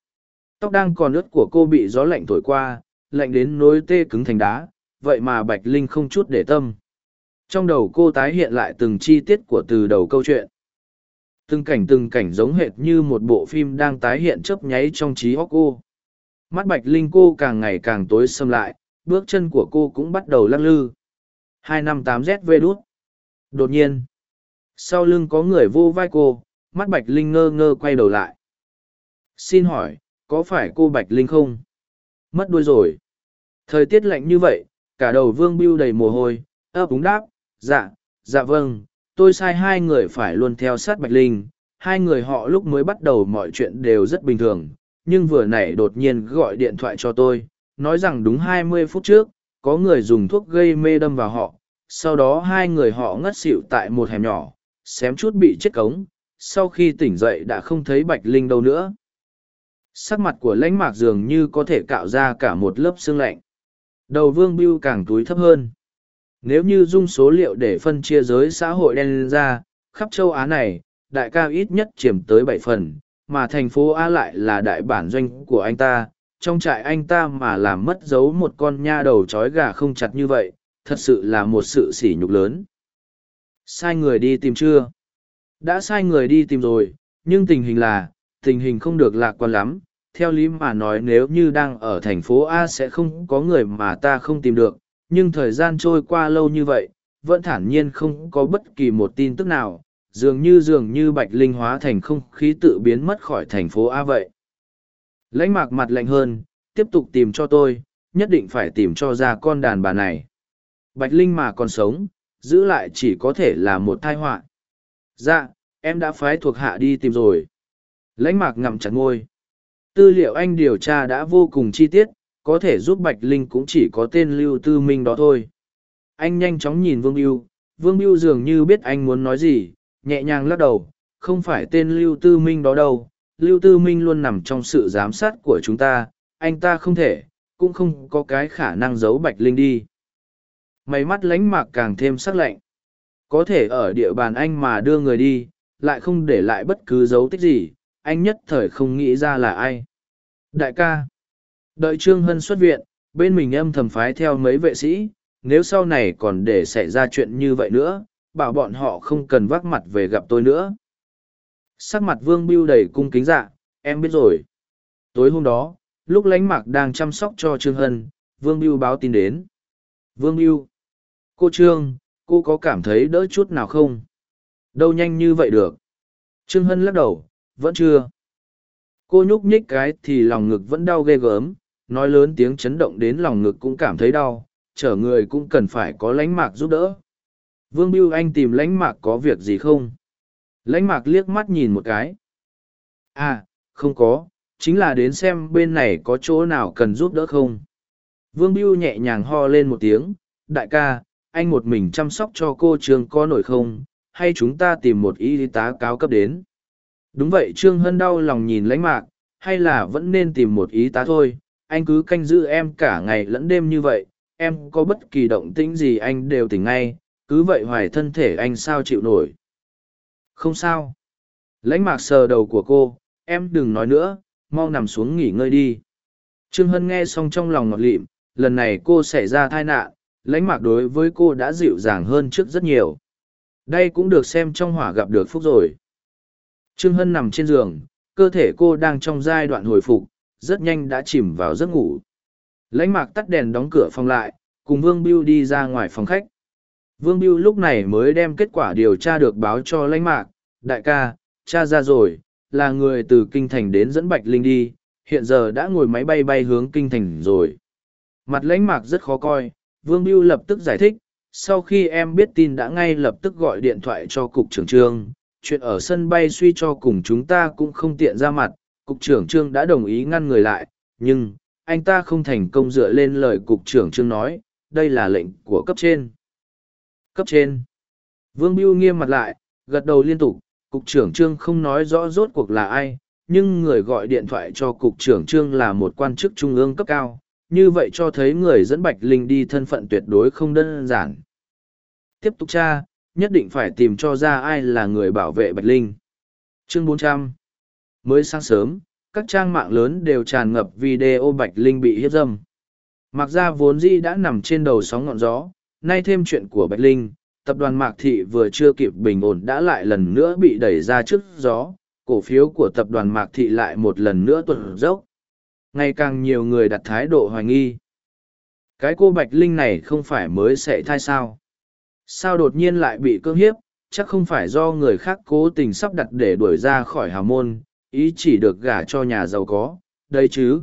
A: Tóc đang còn ướt của cô bị gió lạnh thổi qua, lạnh đến nối tê cứng thành đá, vậy mà Bạch Linh không chút để tâm. Trong đầu cô tái hiện lại từng chi tiết của từ đầu câu chuyện. Từng cảnh từng cảnh giống hệt như một bộ phim đang tái hiện chớp nháy trong trí óc cô. Mắt Bạch Linh cô càng ngày càng tối xâm lại, bước chân của cô cũng bắt đầu lắc lư. 258ZV đút. Đột nhiên, sau lưng có người vô vai cô, mắt Bạch Linh ngơ ngơ quay đầu lại. Xin hỏi, có phải cô Bạch Linh không? Mất đuôi rồi. Thời tiết lạnh như vậy, cả đầu vương bưu đầy mồ hôi, ấp úng đáp, dạ, dạ vâng, tôi sai hai người phải luôn theo sát Bạch Linh. Hai người họ lúc mới bắt đầu mọi chuyện đều rất bình thường, nhưng vừa nãy đột nhiên gọi điện thoại cho tôi, nói rằng đúng hai mươi phút trước, có người dùng thuốc gây mê đâm vào họ, sau đó hai người họ ngất xỉu tại một hẻm nhỏ, xém chút bị chết cống, sau khi tỉnh dậy đã không thấy Bạch Linh đâu nữa. Sắc mặt của lãnh mạc dường như có thể cạo ra cả một lớp xương lạnh. Đầu vương bưu càng túi thấp hơn. Nếu như dung số liệu để phân chia giới xã hội đen ra, khắp châu Á này, đại ca ít nhất chiếm tới bảy phần, mà thành phố A lại là đại bản doanh của anh ta. Trong trại anh ta mà làm mất dấu một con nha đầu trói gà không chặt như vậy, thật sự là một sự sỉ nhục lớn. Sai người đi tìm chưa? Đã sai người đi tìm rồi, nhưng tình hình là, tình hình không được lạc quan lắm. Theo lý mà nói nếu như đang ở thành phố A sẽ không có người mà ta không tìm được, nhưng thời gian trôi qua lâu như vậy, vẫn thản nhiên không có bất kỳ một tin tức nào, dường như dường như bạch linh hóa thành không khí tự biến mất khỏi thành phố A vậy. Lãnh mạc mặt lạnh hơn, tiếp tục tìm cho tôi, nhất định phải tìm cho ra con đàn bà này. Bạch Linh mà còn sống, giữ lại chỉ có thể là một tai họa. Dạ, em đã phái thuộc hạ đi tìm rồi. Lãnh mạc ngậm chặt ngôi. Tư liệu anh điều tra đã vô cùng chi tiết, có thể giúp Bạch Linh cũng chỉ có tên Lưu Tư Minh đó thôi. Anh nhanh chóng nhìn Vương Biêu, Vương Biêu dường như biết anh muốn nói gì, nhẹ nhàng lắc đầu, không phải tên Lưu Tư Minh đó đâu. Lưu Tư Minh luôn nằm trong sự giám sát của chúng ta, anh ta không thể, cũng không có cái khả năng giấu Bạch Linh đi. Mày mắt lánh mạc càng thêm sắc lạnh. Có thể ở địa bàn anh mà đưa người đi, lại không để lại bất cứ dấu tích gì, anh nhất thời không nghĩ ra là ai. Đại ca, đợi Trương Hân xuất viện, bên mình âm thầm phái theo mấy vệ sĩ, nếu sau này còn để xảy ra chuyện như vậy nữa, bảo bọn họ không cần vác mặt về gặp tôi nữa. Sắc mặt Vương Biêu đầy cung kính dạ, em biết rồi. Tối hôm đó, lúc lánh mạc đang chăm sóc cho Trương Hân, Vương Biêu báo tin đến. Vương Biêu, cô trương cô có cảm thấy đỡ chút nào không đâu nhanh như vậy được trương hân lắc đầu vẫn chưa cô nhúc nhích cái thì lòng ngực vẫn đau ghê gớm nói lớn tiếng chấn động đến lòng ngực cũng cảm thấy đau, chở người cũng cần phải có lánh mạc giúp đỡ. Vương biêu anh tìm lánh mạc có việc gì không? Lánh mạc liếc mắt nhìn một cái. À không có, chính là đến xem bên này có chỗ nào cần giúp đỡ không. Vương biêu nhẹ nhàng ho lên một tiếng. Đại ca, anh một mình chăm sóc cho cô trương có nổi không? Hay chúng ta tìm một y tá cao cấp đến? Đúng vậy, trương hân đau lòng nhìn lãnh mạc. Hay là vẫn nên tìm một y tá thôi? Anh cứ canh giữ em cả ngày lẫn đêm như vậy, em có bất kỳ động tĩnh gì anh đều tỉnh ngay, cứ vậy hoài thân thể anh sao chịu nổi. Không sao. Lãnh mạc sờ đầu của cô, em đừng nói nữa, mau nằm xuống nghỉ ngơi đi. Trương hân nghe xong trong lòng ngọt lịm, lần này cô xảy ra tai nạn, lãnh mạc đối với cô đã dịu dàng hơn trước rất nhiều. Đây cũng được xem trong hỏa gặp được phúc rồi. Trương hân nằm trên giường, cơ thể cô đang trong giai đoạn hồi phục rất nhanh đã chìm vào giấc ngủ. Lãnh mạc tắt đèn đóng cửa phòng lại cùng vương biêu đi ra ngoài phòng khách. Vương biêu lúc này mới đem kết quả điều tra được báo cho lãnh mạc đại ca cha ra rồi là người từ kinh thành đến dẫn bạch linh đi hiện giờ đã ngồi máy bay bay hướng kinh thành rồi. Mặt lãnh mạc rất khó coi Vương Biêu lập tức giải thích, sau khi em biết tin đã ngay lập tức gọi điện thoại cho cục trưởng trương, chuyện ở sân bay suy cho cùng chúng ta cũng không tiện ra mặt, cục trưởng trương đã đồng ý ngăn người lại, nhưng, anh ta không thành công dựa lên lời cục trưởng trương nói, đây là lệnh của cấp trên. Cấp trên. Vương Biêu nghiêm mặt lại, gật đầu liên tục, cục trưởng trương không nói rõ rốt cuộc là ai, nhưng người gọi điện thoại cho cục trưởng trương là một quan chức trung ương cấp cao, như vậy cho thấy người dẫn Bạch Linh đi thân phận tuyệt đối không đơn giản. Tiếp tục tra, nhất định phải tìm cho ra ai là người bảo vệ Bạch Linh. Chương 400 Mới sáng sớm, các trang mạng lớn đều tràn ngập video Bạch Linh bị hiếp dâm. Mặc ra vốn dĩ đã nằm trên đầu sóng ngọn gió, nay thêm chuyện của Bạch Linh, tập đoàn Mạc Thị vừa chưa kịp bình ổn đã lại lần nữa bị đẩy ra trước gió, cổ phiếu của tập đoàn Mạc Thị lại một lần nữa tuột dốc. Ngày càng nhiều người đặt thái độ hoài nghi. Cái cô Bạch Linh này không phải mới sẽ thai sao? Sao đột nhiên lại bị cưỡng hiếp, chắc không phải do người khác cố tình sắp đặt để đuổi ra khỏi hào môn, ý chỉ được gả cho nhà giàu có, đây chứ.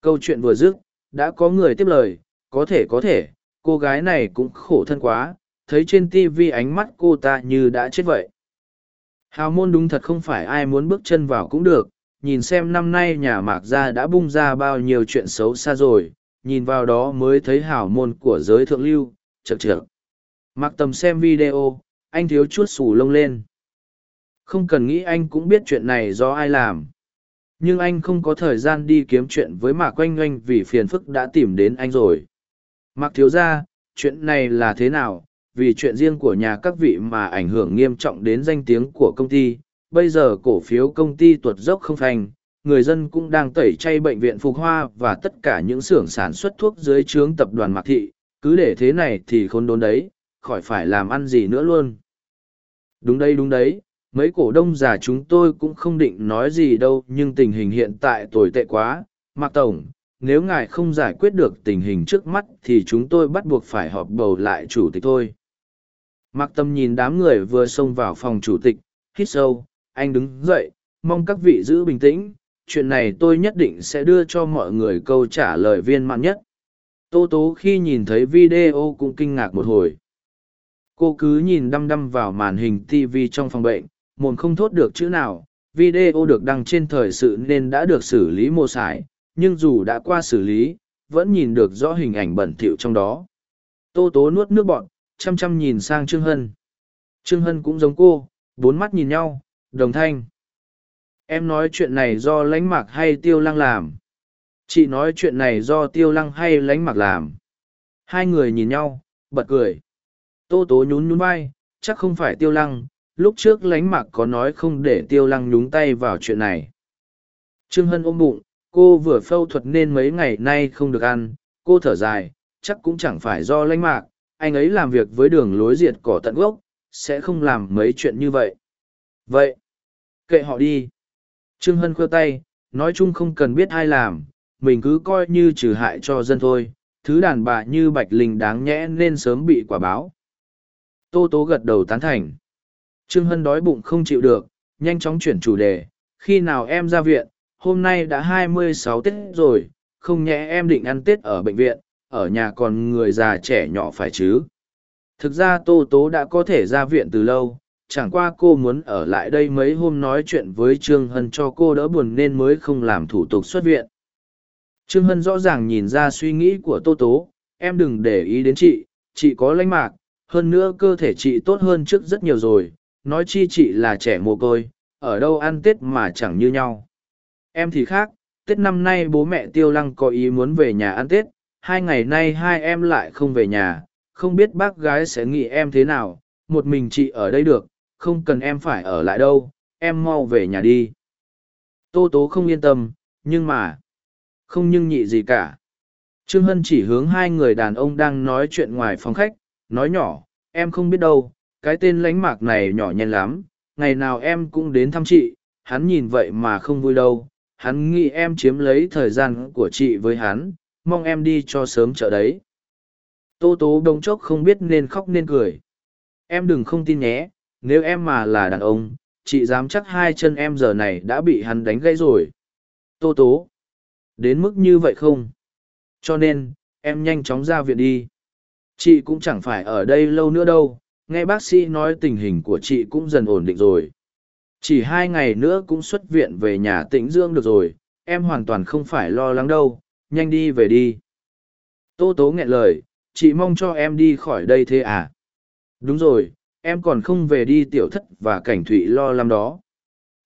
A: Câu chuyện vừa dứt, đã có người tiếp lời, có thể có thể, cô gái này cũng khổ thân quá, thấy trên tivi ánh mắt cô ta như đã chết vậy. Hào môn đúng thật không phải ai muốn bước chân vào cũng được, nhìn xem năm nay nhà mạc gia đã bung ra bao nhiêu chuyện xấu xa rồi, nhìn vào đó mới thấy hào môn của giới thượng lưu, chật chật. Mặc tầm xem video, anh thiếu chút sủ lông lên. Không cần nghĩ anh cũng biết chuyện này do ai làm. Nhưng anh không có thời gian đi kiếm chuyện với Mạc Oanh Oanh vì phiền phức đã tìm đến anh rồi. Mạc thiếu ra, chuyện này là thế nào? Vì chuyện riêng của nhà các vị mà ảnh hưởng nghiêm trọng đến danh tiếng của công ty. Bây giờ cổ phiếu công ty tuột dốc không thành, người dân cũng đang tẩy chay bệnh viện Phục Hoa và tất cả những xưởng sản xuất thuốc dưới trướng tập đoàn Mạc Thị. Cứ để thế này thì khôn đốn đấy, khỏi phải làm ăn gì nữa luôn. Đúng đây đúng đấy, mấy cổ đông già chúng tôi cũng không định nói gì đâu, nhưng tình hình hiện tại tồi tệ quá. Mạc tổng, nếu ngài không giải quyết được tình hình trước mắt thì chúng tôi bắt buộc phải họp bầu lại chủ tịch thôi. Mạc tâm nhìn đám người vừa xông vào phòng chủ tịch, hít sâu, anh đứng dậy, mong các vị giữ bình tĩnh. Chuyện này tôi nhất định sẽ đưa cho mọi người câu trả lời viên mãn nhất. Tô tố khi nhìn thấy video cũng kinh ngạc một hồi. Cô cứ nhìn đăm đăm vào màn hình tv trong phòng bệnh mồm không thốt được chữ nào, video được đăng trên thời sự nên đã được xử lý mô sải, nhưng dù đã qua xử lý, vẫn nhìn được rõ hình ảnh bẩn thỉu trong đó. Tô tố nuốt nước bọn chăm chăm nhìn sang trương hân. Trương hân cũng giống cô, bốn mắt nhìn nhau, đồng thanh. Em nói chuyện này do lánh mạc hay tiêu lăng làm? Chị nói chuyện này do tiêu lăng hay lánh mạc làm? Hai người nhìn nhau, bật cười. Tô tố nhún nhún vai, chắc không phải tiêu lăng lúc trước lánh mạc có nói không để tiêu lăng nhúng tay vào chuyện này. Trương hân ôm bụng, cô vừa phẫu thuật nên mấy ngày nay không được ăn, cô thở dài, chắc cũng chẳng phải do lánh mạc, anh ấy làm việc với đường lối diệt cỏ tận gốc, sẽ không làm mấy chuyện như vậy. Vậy, kệ họ đi. Trương hân khơ tay, nói chung không cần biết ai làm, mình cứ coi như trừ hại cho dân thôi, thứ đàn bà như bạch linh đáng nhẽ nên sớm bị quả báo. Tô tố gật đầu tán thành. Trương Hân đói bụng không chịu được, nhanh chóng chuyển chủ đề, khi nào em ra viện, hôm nay đã 26 Tết rồi, không nhẽ em định ăn Tết ở bệnh viện, ở nhà còn người già trẻ nhỏ phải chứ. Thực ra Tô Tố đã có thể ra viện từ lâu, chẳng qua cô muốn ở lại đây mấy hôm nói chuyện với Trương Hân cho cô đỡ buồn nên mới không làm thủ tục xuất viện. Trương Hân rõ ràng nhìn ra suy nghĩ của Tô Tố, em đừng để ý đến chị, chị có lãnh mạc, hơn nữa cơ thể chị tốt hơn trước rất nhiều rồi, nói chi chị là trẻ mồ côi, ở đâu ăn Tết mà chẳng như nhau. Em thì khác, Tết năm nay bố mẹ Tiêu Lăng có ý muốn về nhà ăn Tết, hai ngày nay hai em lại không về nhà, không biết bác gái sẽ nghĩ em thế nào, một mình chị ở đây được, không cần em phải ở lại đâu, em mau về nhà đi. Tô Tố không yên tâm, nhưng mà, không nhưng nhị gì cả. Trương Hân chỉ hướng hai người đàn ông đang nói chuyện ngoài phòng khách, nói nhỏ, em không biết đâu, cái tên lánh mạc này nhỏ nhen lắm, ngày nào em cũng đến thăm chị, hắn nhìn vậy mà không vui đâu, hắn nghĩ em chiếm lấy thời gian của chị với hắn, mong em đi cho sớm chợ đấy. Tô tố đông chốc không biết nên khóc nên cười. Em đừng không tin nhé, nếu em mà là đàn ông, chị dám chắc hai chân em giờ này đã bị hắn đánh gãy rồi. Tô tố, đến mức như vậy không? Cho nên, em nhanh chóng ra viện đi. Chị cũng chẳng phải ở đây lâu nữa đâu, nghe bác sĩ nói tình hình của chị cũng dần ổn định rồi. Chỉ hai ngày nữa cũng xuất viện về nhà tĩnh dưỡng được rồi. Em hoàn toàn không phải lo lắng đâu. Nhanh đi về đi. Tô tố nghẹn lời. Chị mong cho em đi khỏi đây thế à? Đúng rồi. Em còn không về đi tiểu thất và cảnh thụy lo lắm đó.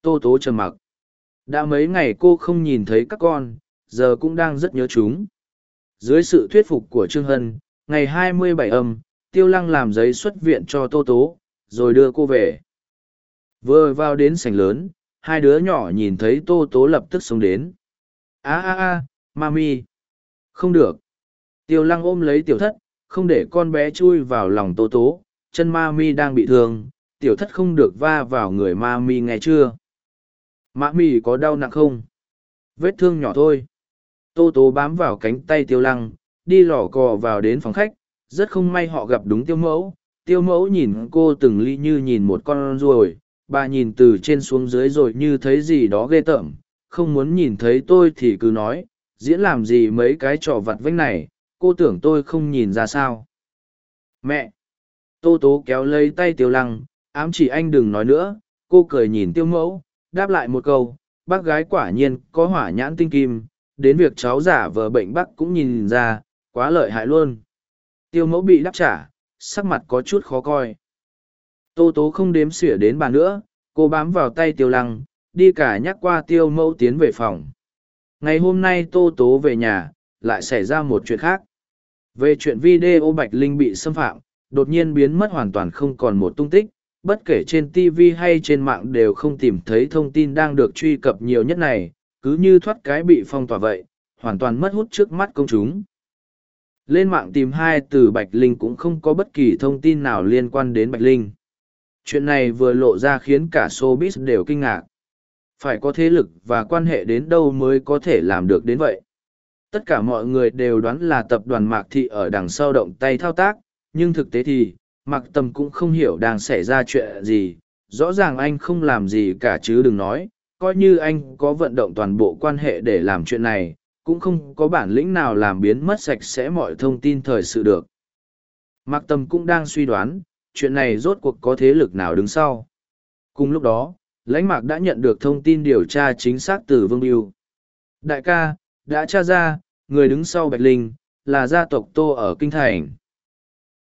A: Tô tố trầm mặc. Đã mấy ngày cô không nhìn thấy các con, giờ cũng đang rất nhớ chúng. Dưới sự thuyết phục của trương hân, ngày 27 âm tiêu lăng làm giấy xuất viện cho tô tố rồi đưa cô về vừa vào đến sảnh lớn hai đứa nhỏ nhìn thấy tô tố lập tức sống đến a a a mami không được Tiêu lăng ôm lấy tiểu thất, không để con bé chui vào lòng tô tố, chân ma mi đang bị thương, tiểu thất không được va vào người ma mi nghe chưa? Mami mi có đau nặng không? Vết thương nhỏ thôi. Tô tố bám vào cánh tay tiêu lăng, đi lỏ cò vào đến phòng khách, rất không may họ gặp đúng tiêu mẫu. Tiêu mẫu nhìn cô từng ly như nhìn một con ruồi, bà nhìn từ trên xuống dưới rồi như thấy gì đó ghê tởm, không muốn nhìn thấy tôi thì cứ nói, diễn làm gì mấy cái trò vặt vách này, cô tưởng tôi không nhìn ra sao. Mẹ! Tô tố kéo lấy tay tiêu lăng, ám chỉ anh đừng nói nữa, cô cười nhìn tiêu mẫu, đáp lại một câu, bác gái quả nhiên có hỏa nhãn tinh kim, đến việc cháu giả vờ bệnh bác cũng nhìn ra, quá lợi hại luôn. Tiêu mẫu bị đáp trả, sắc mặt có chút khó coi. Tô tố không đếm xỉa đến bà nữa, cô bám vào tay tiêu lăng, đi cả nhắc qua tiêu mẫu tiến về phòng. Ngày hôm nay tô tố về nhà, lại xảy ra một chuyện khác. Về chuyện video Bạch Linh bị xâm phạm, đột nhiên biến mất hoàn toàn không còn một tung tích, bất kể trên TV hay trên mạng đều không tìm thấy thông tin đang được truy cập nhiều nhất này, cứ như thoát cái bị phong tỏa vậy, hoàn toàn mất hút trước mắt công chúng. Lên mạng tìm hai từ Bạch Linh cũng không có bất kỳ thông tin nào liên quan đến Bạch Linh. Chuyện này vừa lộ ra khiến cả showbiz đều kinh ngạc. Phải có thế lực và quan hệ đến đâu mới có thể làm được đến vậy. Tất cả mọi người đều đoán là tập đoàn Mạc Thị ở đằng sau động tay thao tác, nhưng thực tế thì, Mạc Tâm cũng không hiểu đang xảy ra chuyện gì. Rõ ràng anh không làm gì cả chứ đừng nói, coi như anh có vận động toàn bộ quan hệ để làm chuyện này, cũng không có bản lĩnh nào làm biến mất sạch sẽ mọi thông tin thời sự được. Mạc Tâm cũng đang suy đoán, chuyện này rốt cuộc có thế lực nào đứng sau. Cùng lúc đó, lãnh mạc đã nhận được thông tin điều tra chính xác từ Vương Biêu. Đại ca, đã tra ra, người đứng sau Bạch Linh, là gia tộc Tô ở Kinh Thành.